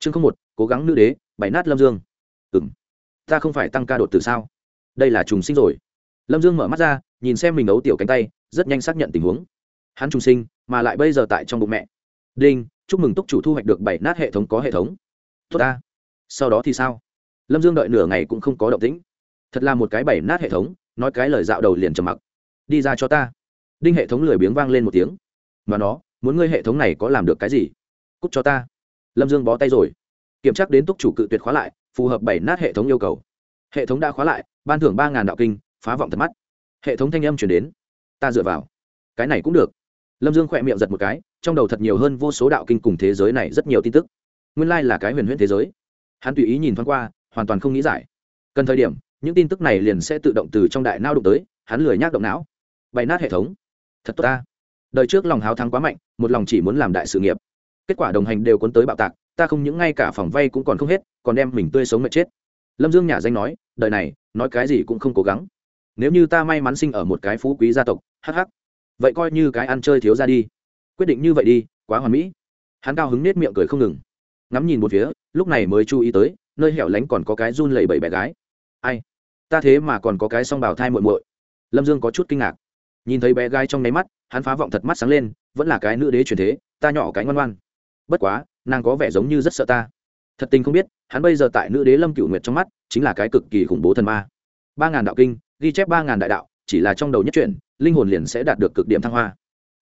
chương không một, cố gắng nữ đế bảy nát lâm dương. Ừ m ta không phải tăng ca đột từ sao? Đây là trùng sinh rồi. Lâm dương mở mắt ra, nhìn xem mình ấu tiểu cánh tay, rất nhanh xác nhận tình huống. Hắn trùng sinh, mà lại bây giờ tại trong bụng mẹ. Đinh, chúc mừng túc chủ thu hoạch được bảy nát hệ thống có hệ thống. Tốt ta. Sau đó thì sao? Lâm dương đợi nửa ngày cũng không có động tĩnh. Thật là một cái bảy nát hệ thống, nói cái lời dạo đầu liền trầm mặc. Đi ra cho ta. Đinh hệ thống lười biếng vang lên một tiếng. Mà nó, muốn ngươi hệ thống này có làm được cái gì? Cúc cho ta lâm dương bó tay rồi. Kiểm tra đến túc chủ cự tuyệt khóa lại, phù hợp bảy nát hệ thống yêu cầu. Hệ thống đã khóa lại, ban thưởng ba đạo kinh, phá vọng thật mắt. Hệ thống thanh âm chuyển đến. Ta dựa vào. Cái này cũng được. Lâm dương khỏe miệng giật một cái, trong đầu thật nhiều hơn vô số đạo kinh cùng thế giới này rất nhiều tin tức. Nguyên lai là cái huyền huyễn thế giới. Hắn tùy ý nhìn thoáng qua, hoàn toàn không nghĩ giải. Cần thời điểm, những tin tức này liền sẽ tự động từ trong đại nao đụng tới, hắn lười nhác động não. Bày nát hệ thống. Thật tốt ta. Đời trước lòng háo thắng quá mạnh, một lòng chỉ muốn làm đại sự nghiệp kết quả đồng hành đều cuốn tới bạo tạc, ta không những ngay cả phòng vay cũng còn không hết, còn đem mình tươi sống mệt chết. Lâm dương nhà danh nói, đời này, nói cái gì cũng không cố gắng. Nếu như ta may mắn sinh ở một cái phú quý gia tộc hh vậy coi như cái ăn chơi thiếu ra đi. Quyết định như vậy đi, quá hoàn mỹ. Hắn cao hứng nết miệng cười không ngừng. Ngắm nhìn một phía, lúc này mới chú ý tới, nơi hẻo lánh còn có cái run lẩy bẩy bé gái. Ai? Ta thế mà còn có cái song bào thai muội muội. Lâm dương có chút kinh ngạc. Nhìn thấy bé gái trong nháy mắt, hắn phá vọng thật mắt sáng lên, vẫn là cái nữ đế truyền thế, ta nhỏ cái ngoan ngoan bất quá, nàng có vẻ giống như rất sợ ta. Thật tình không biết, hắn bây giờ tại nữ đế lâm cựu nguyệt trong mắt chính là cái cực kỳ khủng bố thần ma. Ba ngàn đạo kinh, ghi chép ba ngàn đại đạo, chỉ là trong đầu nhất chuyển linh hồn liền sẽ đạt được cực điểm thăng hoa.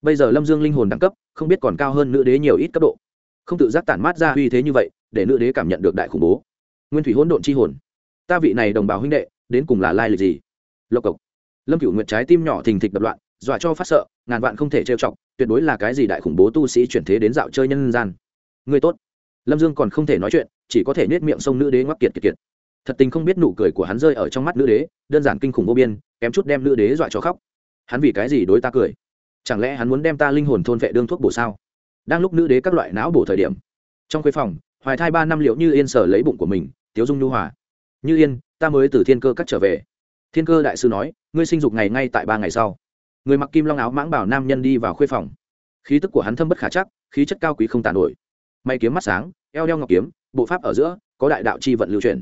Bây giờ lâm dương linh hồn đẳng cấp, không biết còn cao hơn nữ đế nhiều ít cấp độ. Không tự giác tản mát ra uy thế như vậy, để nữ đế cảm nhận được đại khủng bố. Nguyên thủy hỗn độn chi hồn. Ta vị này đồng bào huynh đệ, đến cùng là lai lịch gì? Lộc cộc. Lâm cựu nguyệt trái tim nhỏ thình thịch đập loạn, dọa cho phát sợ ngàn vạn không thể trêu chọc, tuyệt đối là cái gì đại khủng bố tu sĩ chuyển thế đến dạo chơi nhân gian. Người tốt. Lâm dương còn không thể nói chuyện, chỉ có thể nết miệng sông nữ đế ngoắc kiệt kiệt kiệt. Thật tình không biết nụ cười của hắn rơi ở trong mắt nữ đế, đơn giản kinh khủng vô biên, kém chút đem nữ đế dọa cho khóc. Hắn vì cái gì đối ta cười? Chẳng lẽ hắn muốn đem ta linh hồn thôn vệ đương thuốc bổ sao? Đang lúc nữ đế các loại não bổ thời điểm, trong khuê phòng, hoài thai ba năm liệu như yên sở lấy bụng của mình, tiếu dung nhu hòa. Như yên, ta mới từ thiên cơ cắt trở về. Thiên cơ đại sư nói, ngươi sinh dục ngày ngay tại ba ngày sau người mặc kim long áo mãng bảo nam nhân đi vào khuê phòng. Khí tức của hắn thâm bất khả chắc, khí chất cao quý không tàn nổi. May kiếm mắt sáng, eo đeo ngọc kiếm, bộ pháp ở giữa, có đại đạo c h i vận lưu truyền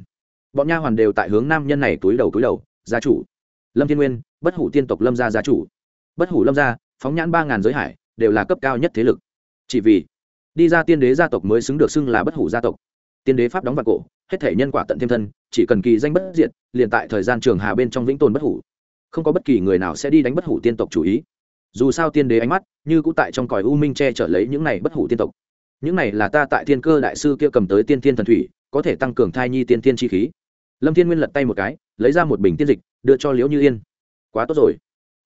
bọn nha hoàn đều tại hướng nam nhân này túi đầu túi đầu, gia chủ. Lâm thiên nguyên, bất hủ tiên tộc lâm gia gia chủ. Bất hủ lâm gia, phóng nhãn ba ngàn giới hải, đều là cấp cao nhất thế lực. Chỉ vì, đi ra tiên đế gia tộc mới xứng được xưng là bất hủ gia tộc. Tiên đế pháp đóng vào cổ, hết thể nhân quả tận thêm thân, chỉ cần kỳ danh bất diệt, liền tại thời gian trường hà bên trong vĩnh tồn bất hủ không có bất kỳ người nào sẽ đi đánh bất hủ tiên tộc chủ ý. Dù sao tiên đế ánh mắt, như cũng tại trong còi u minh che chở lấy những này bất hủ tiên tộc. Những này là ta tại thiên cơ đại sư kia cầm tới tiên thiên thần thủy, có thể tăng cường thai nhi tiên thiên chi khí. Lâm thiên nguyên lật tay một cái, lấy ra một bình tiên dịch, đưa cho liễu như yên. Quá tốt rồi.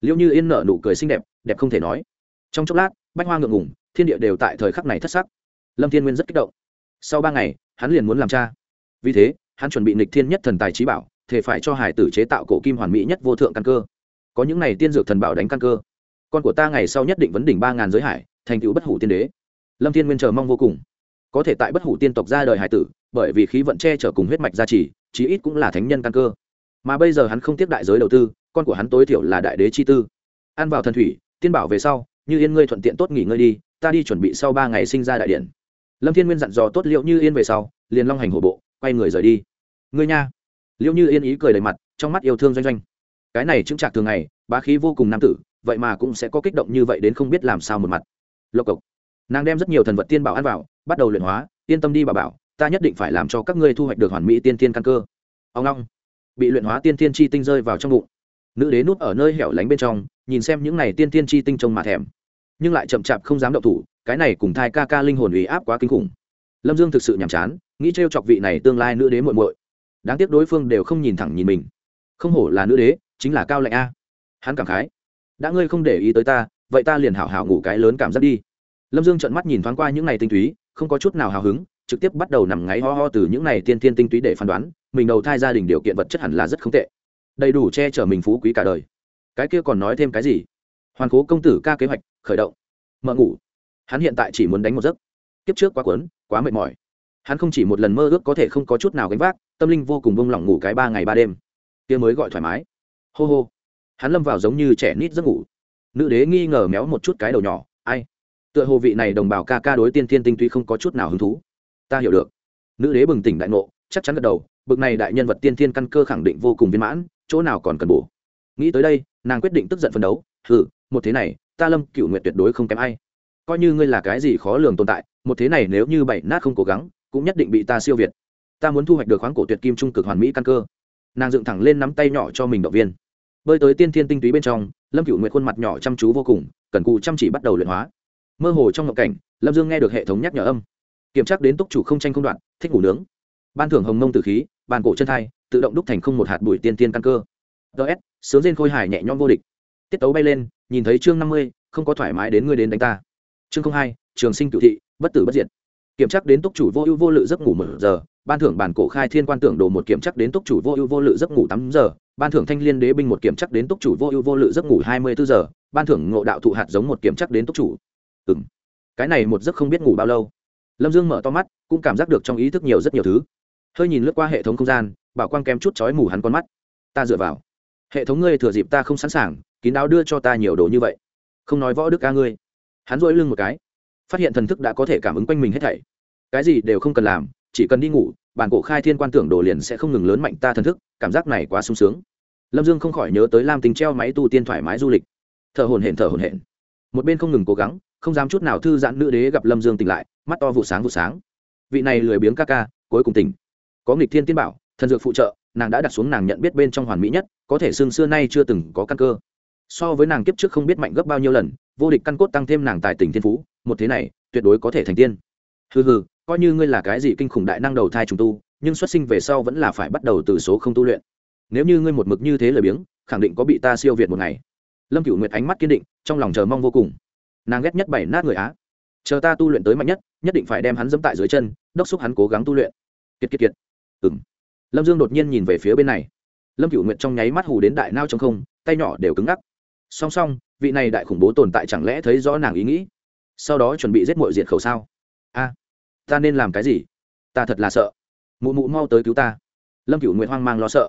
Liễu như yên nở nụ cười xinh đẹp đẹp không thể nói. Trong chốc lát, bách hoa ngượng ngủng thiên địa đều tại thời khắc này thất sắc. Lâm thiên nguyên rất kích động. Sau ba ngày, hắn liền muốn làm cha. Vì thế, hắn chuẩn bị nịch thiên nhất thần tài trí bảo thể phải cho hải tử chế tạo cổ kim hoàn mỹ nhất vô thượng căn cơ. Có những này tiên dược thần bảo đánh căn cơ. Con của ta ngày sau nhất định vấn đỉnh ba ngàn giới hải, thành tựu bất hủ tiên đế. Lâm thiên nguyên chờ mong vô cùng. Có thể tại bất hủ tiên tộc ra đời hải tử, bởi vì khí vận che chở cùng huyết mạch gia trì, chí ít cũng là thánh nhân căn cơ. Mà bây giờ hắn không tiếp đại giới đầu tư, con của hắn tối thiểu là đại đế chi tư. Ăn vào thần thủy, tiên bảo về sau, như yên ngươi thuận tiện tốt nghỉ ngơi đi, ta đi chuẩn bị sau ba ngày sinh ra đại điện. Lâm thiên nguyên dặn dò tốt liệu như yên về sau, liền long hành hổ bộ, quay người rời đi. Ngươi nha liệu như yên ý cười đầy mặt, trong mắt yêu thương doanh doanh. Cái này chứng trạc thường ngày, bá khí vô cùng nam tử, vậy mà cũng sẽ có kích động như vậy đến không biết làm sao một mặt. Lộc cộc. Nàng đem rất nhiều thần vật tiên bảo ăn vào, bắt đầu luyện hóa, yên tâm đi bà bảo, ta nhất định phải làm cho các ngươi thu hoạch được hoàn mỹ tiên tiên căn cơ. Ông long. Bị luyện hóa tiên tiên chi tinh rơi vào trong bụng. Nữ đế núp ở nơi hẻo lánh bên trong, nhìn xem những này tiên tiên chi tinh trông mà thèm. Nhưng lại chậm chạp không dám động thủ, cái này cùng thai ca ca linh hồn ủy áp quá kinh khủng. Lâm dương thực sự nhàm chán, nghĩ t chọc vị này tương lai nữ đế muội muội đáng tiếc đối phương đều không nhìn thẳng nhìn mình. Không hổ là nữ đế, chính là cao lạnh a. Hắn cảm khái. Đã ngươi không để ý tới ta, vậy ta liền hảo hảo ngủ cái lớn cảm giác đi. Lâm dương trợn mắt nhìn thoáng qua những n à y tinh túy, không có chút nào hào hứng, trực tiếp bắt đầu nằm ngáy ho ho từ những n à y tiên tiên tinh túy để phán đoán, mình đầu thai gia đình điều kiện vật chất hẳn là rất không tệ. Đầy đủ che chở mình phú quý cả đời. Cái kia còn nói thêm cái gì? Hoàn cố công tử ca kế hoạch, khởi động. Mợ ngủ. Hắn hiện tại chỉ muốn đánh một giấc. Kiếp trước quá quấn quá mệt mỏi. Hắn không chỉ một lần mơ ước có thể không có chút nào gánh vác tâm linh vô cùng bông lỏng ngủ cái ba ngày ba đêm. Kia mới gọi thoải mái. Hô hô. Hắn lâm vào giống như trẻ nít giấc ngủ. Nữ đế nghi ngờ méo một chút cái đầu nhỏ ai? Tựa hồ vị này đồng bào ca ca đối tiên thiên tinh tuy không có chút nào hứng thú. Ta hiểu được. Nữ đế bừng tỉnh đại ngộ chắc chắn gật đầu bực này đại nhân vật tiên thiên căn cơ khẳng định vô cùng viên mãn chỗ nào còn cần bổ. Nghĩ tới đây nàng quyết định tức giận phấn đấu hừ, một thế này ta lâm cựu nguyện tuyệt đối không kém ai. Coi như ngươi là cái gì khó lường tồn tại một thế này nếu như bảy nát không cố gắng cũng nhất định bị ta siêu việt ta muốn thu hoạch được khoáng cổ tuyệt kim trung cực hoàn mỹ căn cơ. Nàng dựng thẳng lên nắm tay nhỏ cho mình động viên. Bơi tới tiên thiên tinh túy bên trong, lâm cựu nguyện khuôn mặt nhỏ chăm chú vô cùng, cần cụ chăm chỉ bắt đầu luyện hóa. Mơ hồ trong ngộng cảnh, lâm dương nghe được hệ thống nhắc nhở âm. Kiểm tra đến túc chủ không tranh không đoạn, thích ngủ nướng. Ban thưởng hồng mông từ khí, bàn cổ chân thai, tự động đúc thành không một hạt bụi tiên tiên căn cơ. Ts sướng trên khôi hải nhẹ nhõm vô địch. Tiết tấu bay lên, nhìn thấy chương năm mươi, không có thoải mái đến ngươi đến đánh ta. Chương hai, trường sinh cựu thị, bất tử bất diệt kiểm tra đến túc chủ vô ưu vô lự giấc ngủ một giờ, ban thưởng bản cổ khai thiên quan tưởng đồ một kiểm chắc đến túc chủ vô ưu vô lự giấc ngủ tám giờ, ban thưởng thanh liên đế binh một kiểm chắc đến túc chủ vô ưu vô lự giấc ngủ hai mươi bốn giờ, ban thưởng ngộ đạo thụ hạt giống một kiểm chắc đến túc chủ. Ừ m cái này một giấc không biết ngủ bao lâu. Lâm dương mở to mắt, cũng cảm giác được trong ý thức nhiều rất nhiều thứ. Hơi nhìn lướt qua hệ thống không gian, bảo quang kém chút chói mù hắn con mắt. Ta dựa vào. Hệ thống ngươi thừa dịp ta không sẵn sàng, kín đáo đưa cho ta nhiều đồ như vậy. Không nói võ đức ca ngươi. Hắn dỗi lưng một cái. Phát hiện thần thức đã có thể cảm ứng quanh mình hết thảy cái gì đều không cần làm, chỉ cần đi ngủ, bản cổ khai thiên quan tưởng đồ liền sẽ không ngừng lớn mạnh ta thần thức, cảm giác này quá sung sướng. Lâm dương không khỏi nhớ tới lam tính treo máy tu tiên thoải mái du lịch. Thở hồn hển, thở hồn hển. Một bên không ngừng cố gắng, không dám chút nào thư giãn nữ đế gặp lâm dương tỉnh lại, mắt to vụ sáng vụ sáng. Vị này lười biếng ca ca, cuối cùng tỉnh. Có nghịch thiên tiên bảo, thần dược phụ trợ, nàng đã đặt xuống nàng nhận biết bên trong hoàn mỹ nhất, có thể xương xưa nay chưa từng có căn cơ. So với nàng kiếp trước không biết mạnh gấp bao nhiêu lần, vô địch căn cốt tăng thêm nàng tài tình thiên phú, một thế này, tuyệt đối có thể thành tiên. Hừ hừ coi như ngươi là cái gì kinh khủng đại năng đầu thai trùng tu, nhưng xuất sinh về sau vẫn là phải bắt đầu từ số không tu luyện. Nếu như ngươi một mực như thế lời biếng, khẳng định có bị ta siêu việt một ngày. Lâm cựu nguyệt ánh mắt kiên định, trong lòng chờ mong vô cùng. Nàng ghét nhất bảy nát người á. Chờ ta tu luyện tới mạnh nhất nhất định phải đem hắn dẫm tại dưới chân, đốc xúc hắn cố gắng tu luyện. Kiệt kiệt kiệt. Ừng lâm dương đột nhiên nhìn về phía bên này. Lâm cựu nguyệt trong nháy mắt hù đến đại nao trong không, tay nhỏ đều cứng ngắc. Song song, vị này đại khủng bố tồn tại chẳng lẽ thấy rõ nàng ý nghĩ? Sau đó chuẩn bị giết mội diệt khẩu sao? Ta nên làm cái gì? Ta thật là sợ. Mụ mụ mau tới cứu ta. Lâm cựu nguyện hoang mang lo sợ.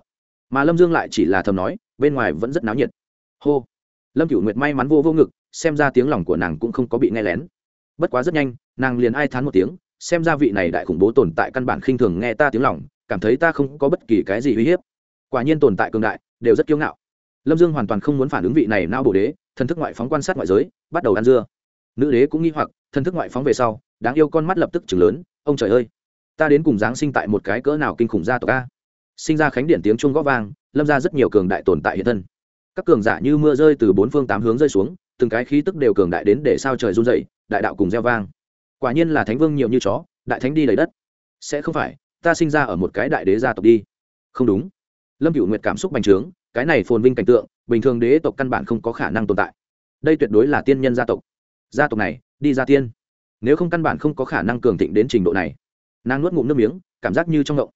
Mà lâm dương lại chỉ là thầm nói, bên ngoài vẫn rất náo nhiệt. Hô. Lâm cựu nguyệt may mắn vô vô ngực, xem ra tiếng lòng của nàng cũng không có bị nghe lén. Bất quá rất nhanh, nàng liền ai thán một tiếng, xem ra vị này đại khủng bố tồn tại căn bản khinh thường nghe ta tiếng lòng, cảm thấy ta không có bất kỳ cái gì uy hiếp. Quả nhiên tồn tại cường đại, đều rất kiêu ngạo. Lâm dương hoàn toàn không muốn phản ứng vị này nao bổ đế, thần thức ngoại phóng quan sát ngoại giới, bắt đầu ăn dưa. Nữ đế cũng nghi hoặc, thần thức ngoại phóng về sau đáng yêu con mắt lập tức chừng lớn, ông trời ơi, ta đến cùng giáng sinh tại một cái cỡ nào kinh khủng gia tộc a? Sinh ra khánh điện tiếng chuông gõ vang, lâm ra rất nhiều cường đại tồn tại hiện thân. Các cường giả như mưa rơi từ bốn phương tám hướng rơi xuống, từng cái khí tức đều cường đại đến để sao trời run dậy đại đạo cùng gieo vang. Quả nhiên là thánh vương nhiều như chó, đại thánh đi lấy đất. Sẽ không phải, ta sinh ra ở một cái đại đế gia tộc đi. Không đúng. Lâm cựu nguyệt cảm xúc bành trướng, cái này phồn vinh cảnh tượng, bình thường đế tộc căn bản không có khả năng tồn tại. Đây tuyệt đối là tiên nhân gia tộc. Gia tộc này, đi ra tiên nếu không căn bản không có khả năng cường thịnh đến trình độ này. Nàng nuốt ngụm nước miếng, cảm giác như trong ngộng.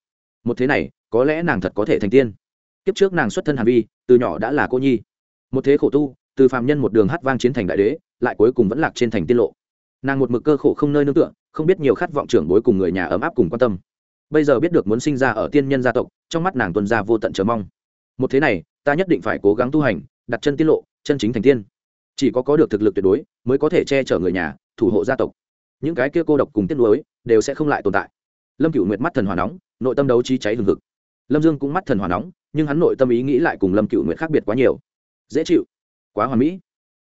Một thế này, có lẽ nàng thật có thể thành tiên. Kiếp trước nàng xuất thân hàn vi, từ nhỏ đã là cô nhi. Một thế khổ tu, từ phạm nhân một đường hát vang chiến thành đại đế, lại cuối cùng vẫn lạc trên thành tiên lộ. Nàng một mực cơ khổ không nơi nương tựa, không biết nhiều khát vọng trưởng bối cùng người nhà ấm áp cùng quan tâm. Bây giờ biết được muốn sinh ra ở tiên nhân gia tộc, trong mắt nàng tuân ra vô tận chờ mong. Một thế này, ta nhất định phải cố gắng tu hành, đặt chân tiết lộ, chân chính thành tiên. Chỉ có có được thực lực tuyệt đối, mới có thể che chở người nhà, thủ hộ gia tộc những cái kia cô độc cùng tiếc nuối đều sẽ không lại tồn tại. Lâm cựu nguyệt mắt thần hòa nóng, nội tâm đấu trí cháy hừng hực. Lâm dương cũng mắt thần hòa nóng, nhưng hắn nội tâm ý nghĩ lại cùng lâm cựu nguyệt khác biệt quá nhiều. Dễ chịu, quá hoàn mỹ.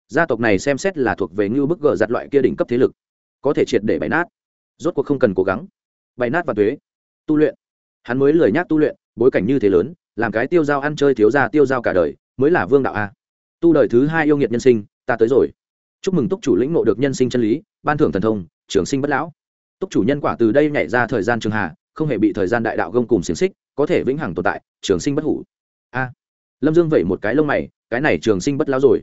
Gia tộc này xem xét là thuộc về ngưu bức gờ giặt loại kia đỉnh cấp thế lực, có thể triệt để bày nát. Rốt cuộc không cần cố gắng. Bày nát và thuế, tu luyện. Hắn mới lười nhác tu luyện, bối cảnh như thế lớn, làm cái tiêu dao ăn chơi thiếu ra tiêu dao cả đời, mới là vương đạo a. Tu đời thứ hai yêu nghiệt nhân sinh, ta tới rồi. Chúc mừng túc chủ lĩnh ngộ được nhân sinh chân lý, ban thưởng thần thông trường sinh bất lão. Túc chủ nhân quả từ đây nhảy ra thời gian trường hà, không hề bị thời gian đại đạo gông cùng xiềng xích, có thể vĩnh hằng tồn tại, trường sinh bất hủ. A. Lâm dương vẩy một cái lông mày, cái này trường sinh bất lão rồi.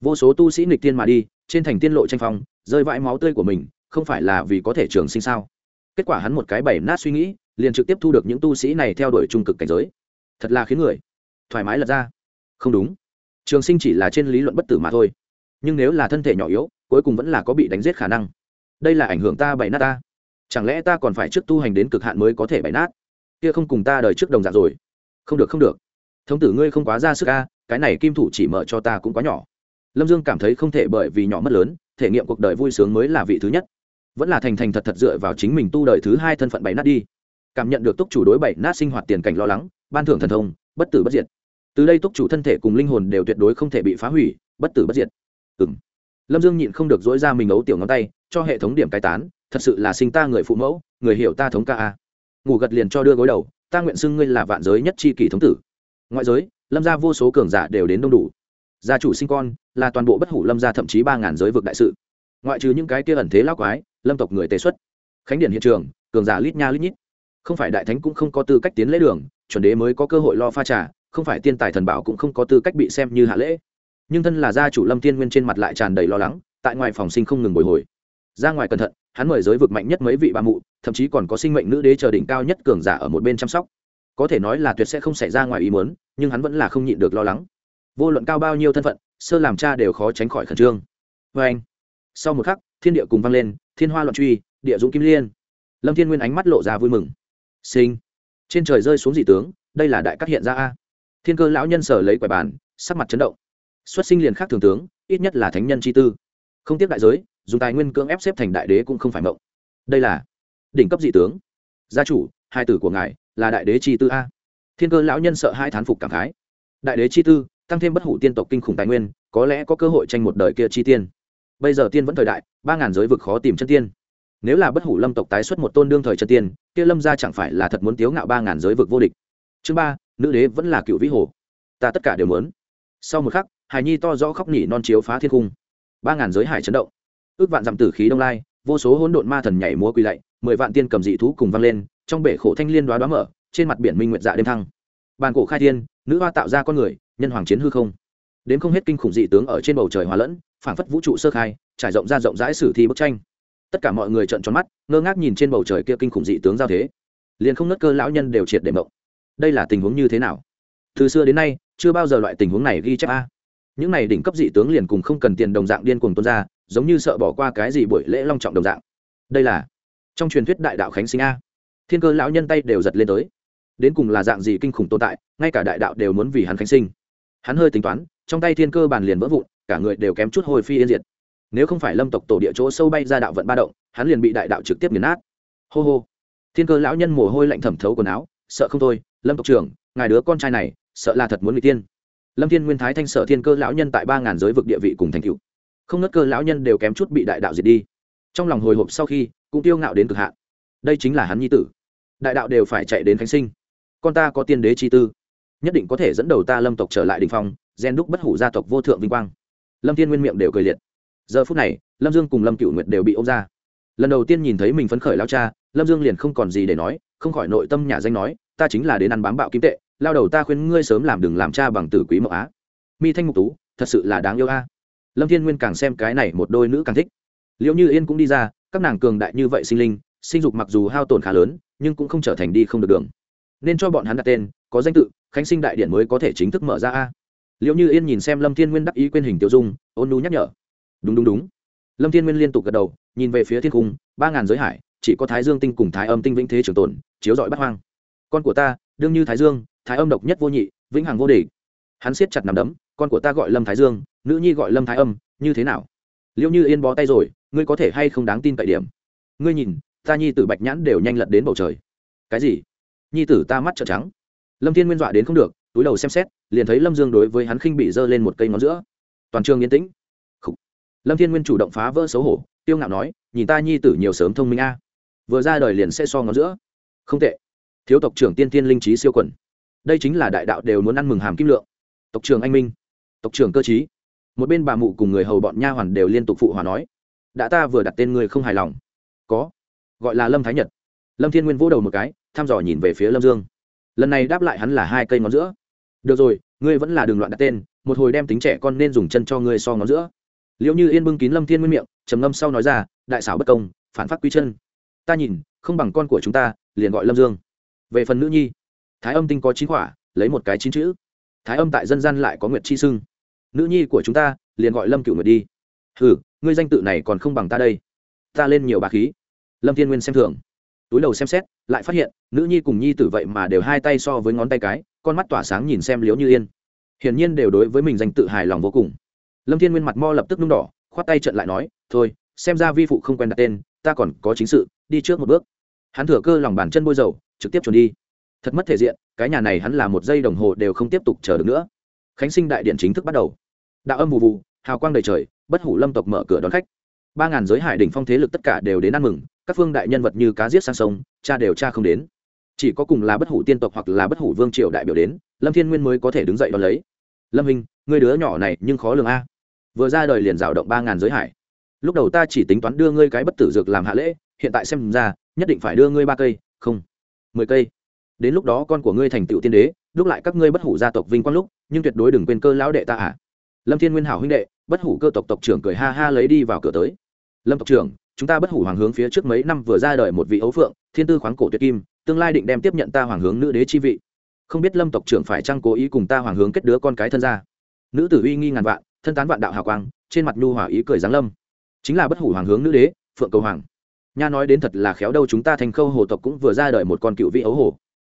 Vô số tu sĩ nghịch tiên mà đi, trên thành tiên lộ tranh phong, rơi vãi máu tươi của mình, không phải là vì có thể trường sinh sao? Kết quả hắn một cái bảy nát suy nghĩ, liền trực tiếp thu được những tu sĩ này theo đuổi trung cực cảnh giới. Thật là khiến người thoải mái lật ra. Không đúng. Trường sinh chỉ là trên lý luận bất tử mà thôi. Nhưng nếu là thân thể nhỏ yếu, cuối cùng vẫn là có bị đánh giết khả năng đây là ảnh hưởng ta bảy nát ta. Chẳng lẽ ta còn phải trước tu hành đến cực hạn mới có thể bảy nát? Kia không cùng ta đời trước đồng dạng rồi. Không được không được. Thống tử ngươi không quá ra sức a, cái này kim thủ chỉ mở cho ta cũng quá nhỏ. Lâm dương cảm thấy không thể bởi vì nhỏ mất lớn, thể nghiệm cuộc đời vui sướng mới là vị thứ nhất. Vẫn là thành thành thật thật dựa vào chính mình tu đời thứ hai thân phận bảy nát đi. Cảm nhận được túc chủ đối bảy nát sinh hoạt tiền cảnh lo lắng, ban thưởng thần thông, bất tử bất diệt. Từ đây túc chủ thân thể cùng linh hồn đều tuyệt đối không thể bị phá hủy, bất tử bất diệt. Ừ m lâm dương nhịn không được dỗi ra mình ấu tiểu ngón tay cho hệ thống điểm cai tán, thật sự là sinh ta người phụ mẫu, người hiểu ta thống ca a. Ngủ gật liền cho đưa gối đầu, ta nguyện xưng ngươi là vạn giới nhất c h i kỷ thống tử. Ngoại giới, lâm gia vô số cường giả đều đến đông đủ. Gia chủ sinh con, là toàn bộ bất hủ lâm gia thậm chí ba ngàn giới vực đại sự. Ngoại trừ những cái kia ẩn thế lao quái, lâm tộc người tề xuất. Khánh điển hiện trường, cường giả lít nha lít nhít. Không phải đại thánh cũng không có tư cách tiến lễ đường, chuẩn đế mới có cơ hội lo pha trà, không phải tiên tài thần bảo cũng không có tư cách bị xem như hạ lễ. Nhưng thân là gia chủ lâm tiên nguyên trên mặt lại tràn đầy lo lắng, tại ngoài phòng sinh không ngừng bồi hồi ra ngoài cẩn thận, hắn mời giới vực mạnh nhất mấy vị ba mụ, thậm chí còn có sinh mệnh nữ đế chờ đỉnh cao nhất cường giả ở một bên chăm sóc. Có thể nói là tuyệt sẽ không xảy ra ngoài ý muốn, nhưng hắn vẫn là không nhịn được lo lắng. Vô luận cao bao nhiêu thân phận, sơ làm cha đều khó tránh khỏi khẩn trương. Vê anh, sau một khắc, thiên địa cùng vang lên, thiên hoa loạn truy, địa dũng kim liên. Lâm thiên nguyên ánh mắt lộ ra vui mừng. Sinh. Trên trời rơi xuống dị tướng, đây là đại cát hiện ra a. Thiên cơ lão nhân sở lấy quẻ bàn, sắc mặt chấn động. Xuất sinh liền khác thường tướng, ít nhất là thánh nhân chi tư. Không tiếp đại giới dùng tài nguyên cưỡng ép xếp thành đại đế cũng không phải mộng. Đây là đỉnh cấp dị tướng. Gia chủ, hai tử của ngài là đại đế chi tư a. Thiên cơ lão nhân sợ hai thán phục cảm khái. Đại đế chi tư, tăng thêm bất hủ tiên tộc kinh khủng tài nguyên, có lẽ có cơ hội tranh một đời kia chi tiên. Bây giờ tiên vẫn thời đại, ba ngàn giới vực khó tìm chân tiên. Nếu là bất hủ lâm tộc tái xuất một tôn đương thời chân tiên, kia lâm ra chẳng phải là thật muốn tiếu ngạo ba ngàn giới vực vô địch. Chương ba, nữ đế vẫn là cựu vĩ hồ. Ta tất cả đều muốn. Sau một khắc hải nhi to rõ khóc nhỉ non chiếu phá thiên cung. Ba ngàn giới hải chấn động ước vạn dặm tử khí đông lai, vô số hỗn độn ma thần nhảy múa quỳ lạy, mười vạn tiên cầm dị thú cùng vang lên, trong bể khổ thanh liên đoá đoá mở, trên mặt biển minh nguyệt dạ đêm thăng. Bàn cổ khai thiên, nữ hoa tạo ra con người, nhân hoàng chiến hư không. Đến không hết kinh khủng dị tướng ở trên bầu trời hòa lẫn, phảng phất vũ trụ sơ khai, trải rộng ra rộng rãi sử thi bức tranh. Tất cả mọi người trợn tròn mắt, ngơ ngác nhìn trên bầu trời kia kinh khủng dị tướng giao thế. Liền không nớt cơ lão nhân đều triệt để mộng. Đây là tình huống như thế nào? Từ xưa đến nay, chưa bao giờ loại tình huống này ghi chép a. Những này đỉnh cấp dị tướng liền cùng không cần tiền đồng dạng điên cuồng tuôn ra giống như sợ bỏ qua cái gì buổi lễ long trọng đồng dạng. Đây là trong truyền thuyết đại đạo khánh sinh a. Thiên cơ lão nhân tay đều giật lên tới. Đến cùng là dạng gì kinh khủng tồn tại, ngay cả đại đạo đều muốn vì hắn khánh sinh. Hắn hơi tính toán, trong tay thiên cơ bàn liền vỡ vụn, cả người đều kém chút hồi phi yên diệt. Nếu không phải lâm tộc tổ địa chỗ sâu bay ra đạo vận ba động, hắn liền bị đại đạo trực tiếp nghiền nát. Hô hô. Thiên cơ lão nhân mồ hôi lạnh thẩm thấu quần áo, sợ không thôi, lâm tộc trưởng, ngài đứa con trai này, sợ là thật muốn bị tiên. Lâm thiên nguyên thái thanh sợ thiên cơ lão nhân tại ba ngàn giới vực địa vị cùng thành cựu không nớt cơ lão nhân đều kém chút bị đại đạo diệt đi. Trong lòng hồi hộp sau khi, cũng tiêu ngạo đến cực hạn. Đây chính là hắn nhi tử. Đại đạo đều phải chạy đến khánh sinh. Con ta có tiên đế chi tư. Nhất định có thể dẫn đầu ta lâm tộc trở lại đình phong, gen đúc bất hủ gia tộc vô thượng vinh quang. Lâm thiên nguyên miệng đều cười liệt. Giờ phút này, lâm dương cùng lâm cựu nguyệt đều bị ô m ra. Lần đầu tiên nhìn thấy mình phấn khởi lao cha, lâm dương liền không còn gì để nói, không khỏi nội tâm nhà danh nói, ta chính là đến ăn bám bạo kim tệ, lao đầu ta khuyên ngươi sớm làm đừng làm cha bằng tử quý mậu á. Mi thanh mục tú, thật sự là đáng yêu a lâm thiên nguyên càng xem cái này một đôi nữ càng thích. Liệu như yên cũng đi ra, các nàng cường đại như vậy sinh linh, sinh dục mặc dù hao tổn khá lớn, nhưng cũng không trở thành đi không được đường. Nên cho bọn hắn đặt tên, có danh tự, khánh sinh đại điện mới có thể chính thức mở ra a. Liệu như yên nhìn xem lâm thiên nguyên đắc ý quên hình tiêu dung, ôn nu nhắc nhở. Đúng đúng đúng. Lâm thiên nguyên liên tục gật đầu, nhìn về phía thiên cung, ba ngàn giới hải, chỉ có thái dương tinh cùng thái âm tinh vĩnh thế trường tồn, chiếu dọi bắt hoang. Con của ta, đương như thái dương, thái âm độc nhất vô nhị, vĩnh hằng vô địch. Hắn siết chặt nằm đấm con của ta gọi lâm thái dương, nữ nhi gọi lâm thái âm, như thế nào? Liệu như yên bó tay rồi, ngươi có thể hay không đáng tin cậy điểm? Ngươi nhìn, ta nhi tử bạch nhãn đều nhanh lật đến bầu trời. Cái gì? Nhi tử ta mắt trợn trắng. Lâm thiên nguyên dọa đến không được, túi đầu xem xét, liền thấy lâm dương đối với hắn khinh bị giơ lên một cây ngón giữa. Toàn trường yên tĩnh. Lâm thiên nguyên chủ động phá vỡ xấu hổ, tiêu ngạo nói, nhìn ta nhi tử nhiều sớm thông minh a. Vừa ra đời liền sẽ so ngón giữa. Không tệ. Thiếu tộc trưởng tiên tiên linh trí siêu quần. Đây chính là đại đạo đều muốn ăn mừng hàm kim lượng. Tộc trưởng anh minh tộc trưởng cơ chí một bên bà mụ cùng người hầu bọn nha hoàn đều liên tục phụ hòa nói, đã ta vừa đặt tên người không hài lòng. Có. Gọi là lâm thái nhật. Lâm thiên nguyên vỗ đầu một cái, thăm dò nhìn về phía lâm dương. Lần này đáp lại hắn là hai cây ngón giữa. Được rồi, ngươi vẫn là đường loạn đặt tên, một hồi đem tính trẻ con nên dùng chân cho ngươi so ngón giữa. Liệu như yên bưng kín lâm thiên nguyên miệng, trầm ngâm sau nói ra, đại xảo bất công, phản phát quy chân. Ta nhìn, không bằng con của chúng ta, liền gọi lâm dương. Về phần nữ nhi, thái âm tinh có chín quả, lấy một cái chín chữ. Thái âm tại dân gian lại có nguyệt chi sưng nữ nhi của chúng ta liền gọi lâm cựu nguyệt đi ừ ngươi danh tự này còn không bằng ta đây ta lên nhiều bà khí lâm thiên nguyên xem thường túi đầu xem xét lại phát hiện nữ nhi cùng nhi tử vậy mà đều hai tay so với ngón tay cái con mắt tỏa sáng nhìn xem liếu như yên hiển nhiên đều đối với mình danh tự hài lòng vô cùng lâm thiên nguyên mặt mo lập tức nung đỏ khoát tay trận lại nói thôi xem ra vi phụ không quen đặt tên ta còn có chính sự đi trước một bước hắn thừa cơ lòng bàn chân bôi dầu trực tiếp trốn đi thật mất thể diện cái nhà này hắn là một giây đồng hồ đều không tiếp tục chờ được nữa khánh sinh đại điện chính thức bắt đầu đạo âm vụ vụ hào quang đầy trời, bất hủ lâm tộc mở cửa đón khách. Ba ngàn giới hải đỉnh phong thế lực tất cả đều đến ăn mừng, các phương đại nhân vật như cá giết sang sông, cha đều cha không đến. Chỉ có cùng là bất hủ tiên tộc hoặc là bất hủ vương triều đại biểu đến, lâm thiên nguyên mới có thể đứng dậy đón lấy. Lâm hình người đứa nhỏ này nhưng khó lường a. Vừa ra đời liền rào động ba ngàn giới hải. Lúc đầu ta chỉ tính toán đưa ngươi cái bất tử dược làm hạ lễ, hiện tại xem ra, nhất định phải đưa ngươi ba cây, không, mười cây. Đến lúc đó con của ngươi thành tựu tiên đế lúc lại các ngươi bất hủ gia tộc vinh quang lúc, nhưng tuyệt đối đừng quên cơ lão đệ ta à lâm thiên nguyên hảo huynh đệ, bất hủ cơ tộc tộc trưởng cười ha ha lấy đi vào cửa tới. Lâm tộc trưởng, chúng ta bất hủ hoàng hướng phía trước mấy năm vừa ra đời một vị ấu phượng, thiên tư khoáng cổ tuyệt kim, tương lai định đem tiếp nhận ta hoàng hướng nữ đế chi vị. Không biết lâm tộc trưởng phải chăng cố ý cùng ta hoàng hướng kết đứa con cái thân ra. Nữ tử uy nghi ngàn vạn, thân tán vạn đạo hào quang, trên mặt nhu hỏa ý cười giáng lâm. Chính là bất hủ hoàng hướng nữ đế, phượng cầu hoàng. Nha nói đến thật là khéo đâu chúng ta thành khâu hồ tộc cũng vừa ra đời một con cựu vị ấu hồ.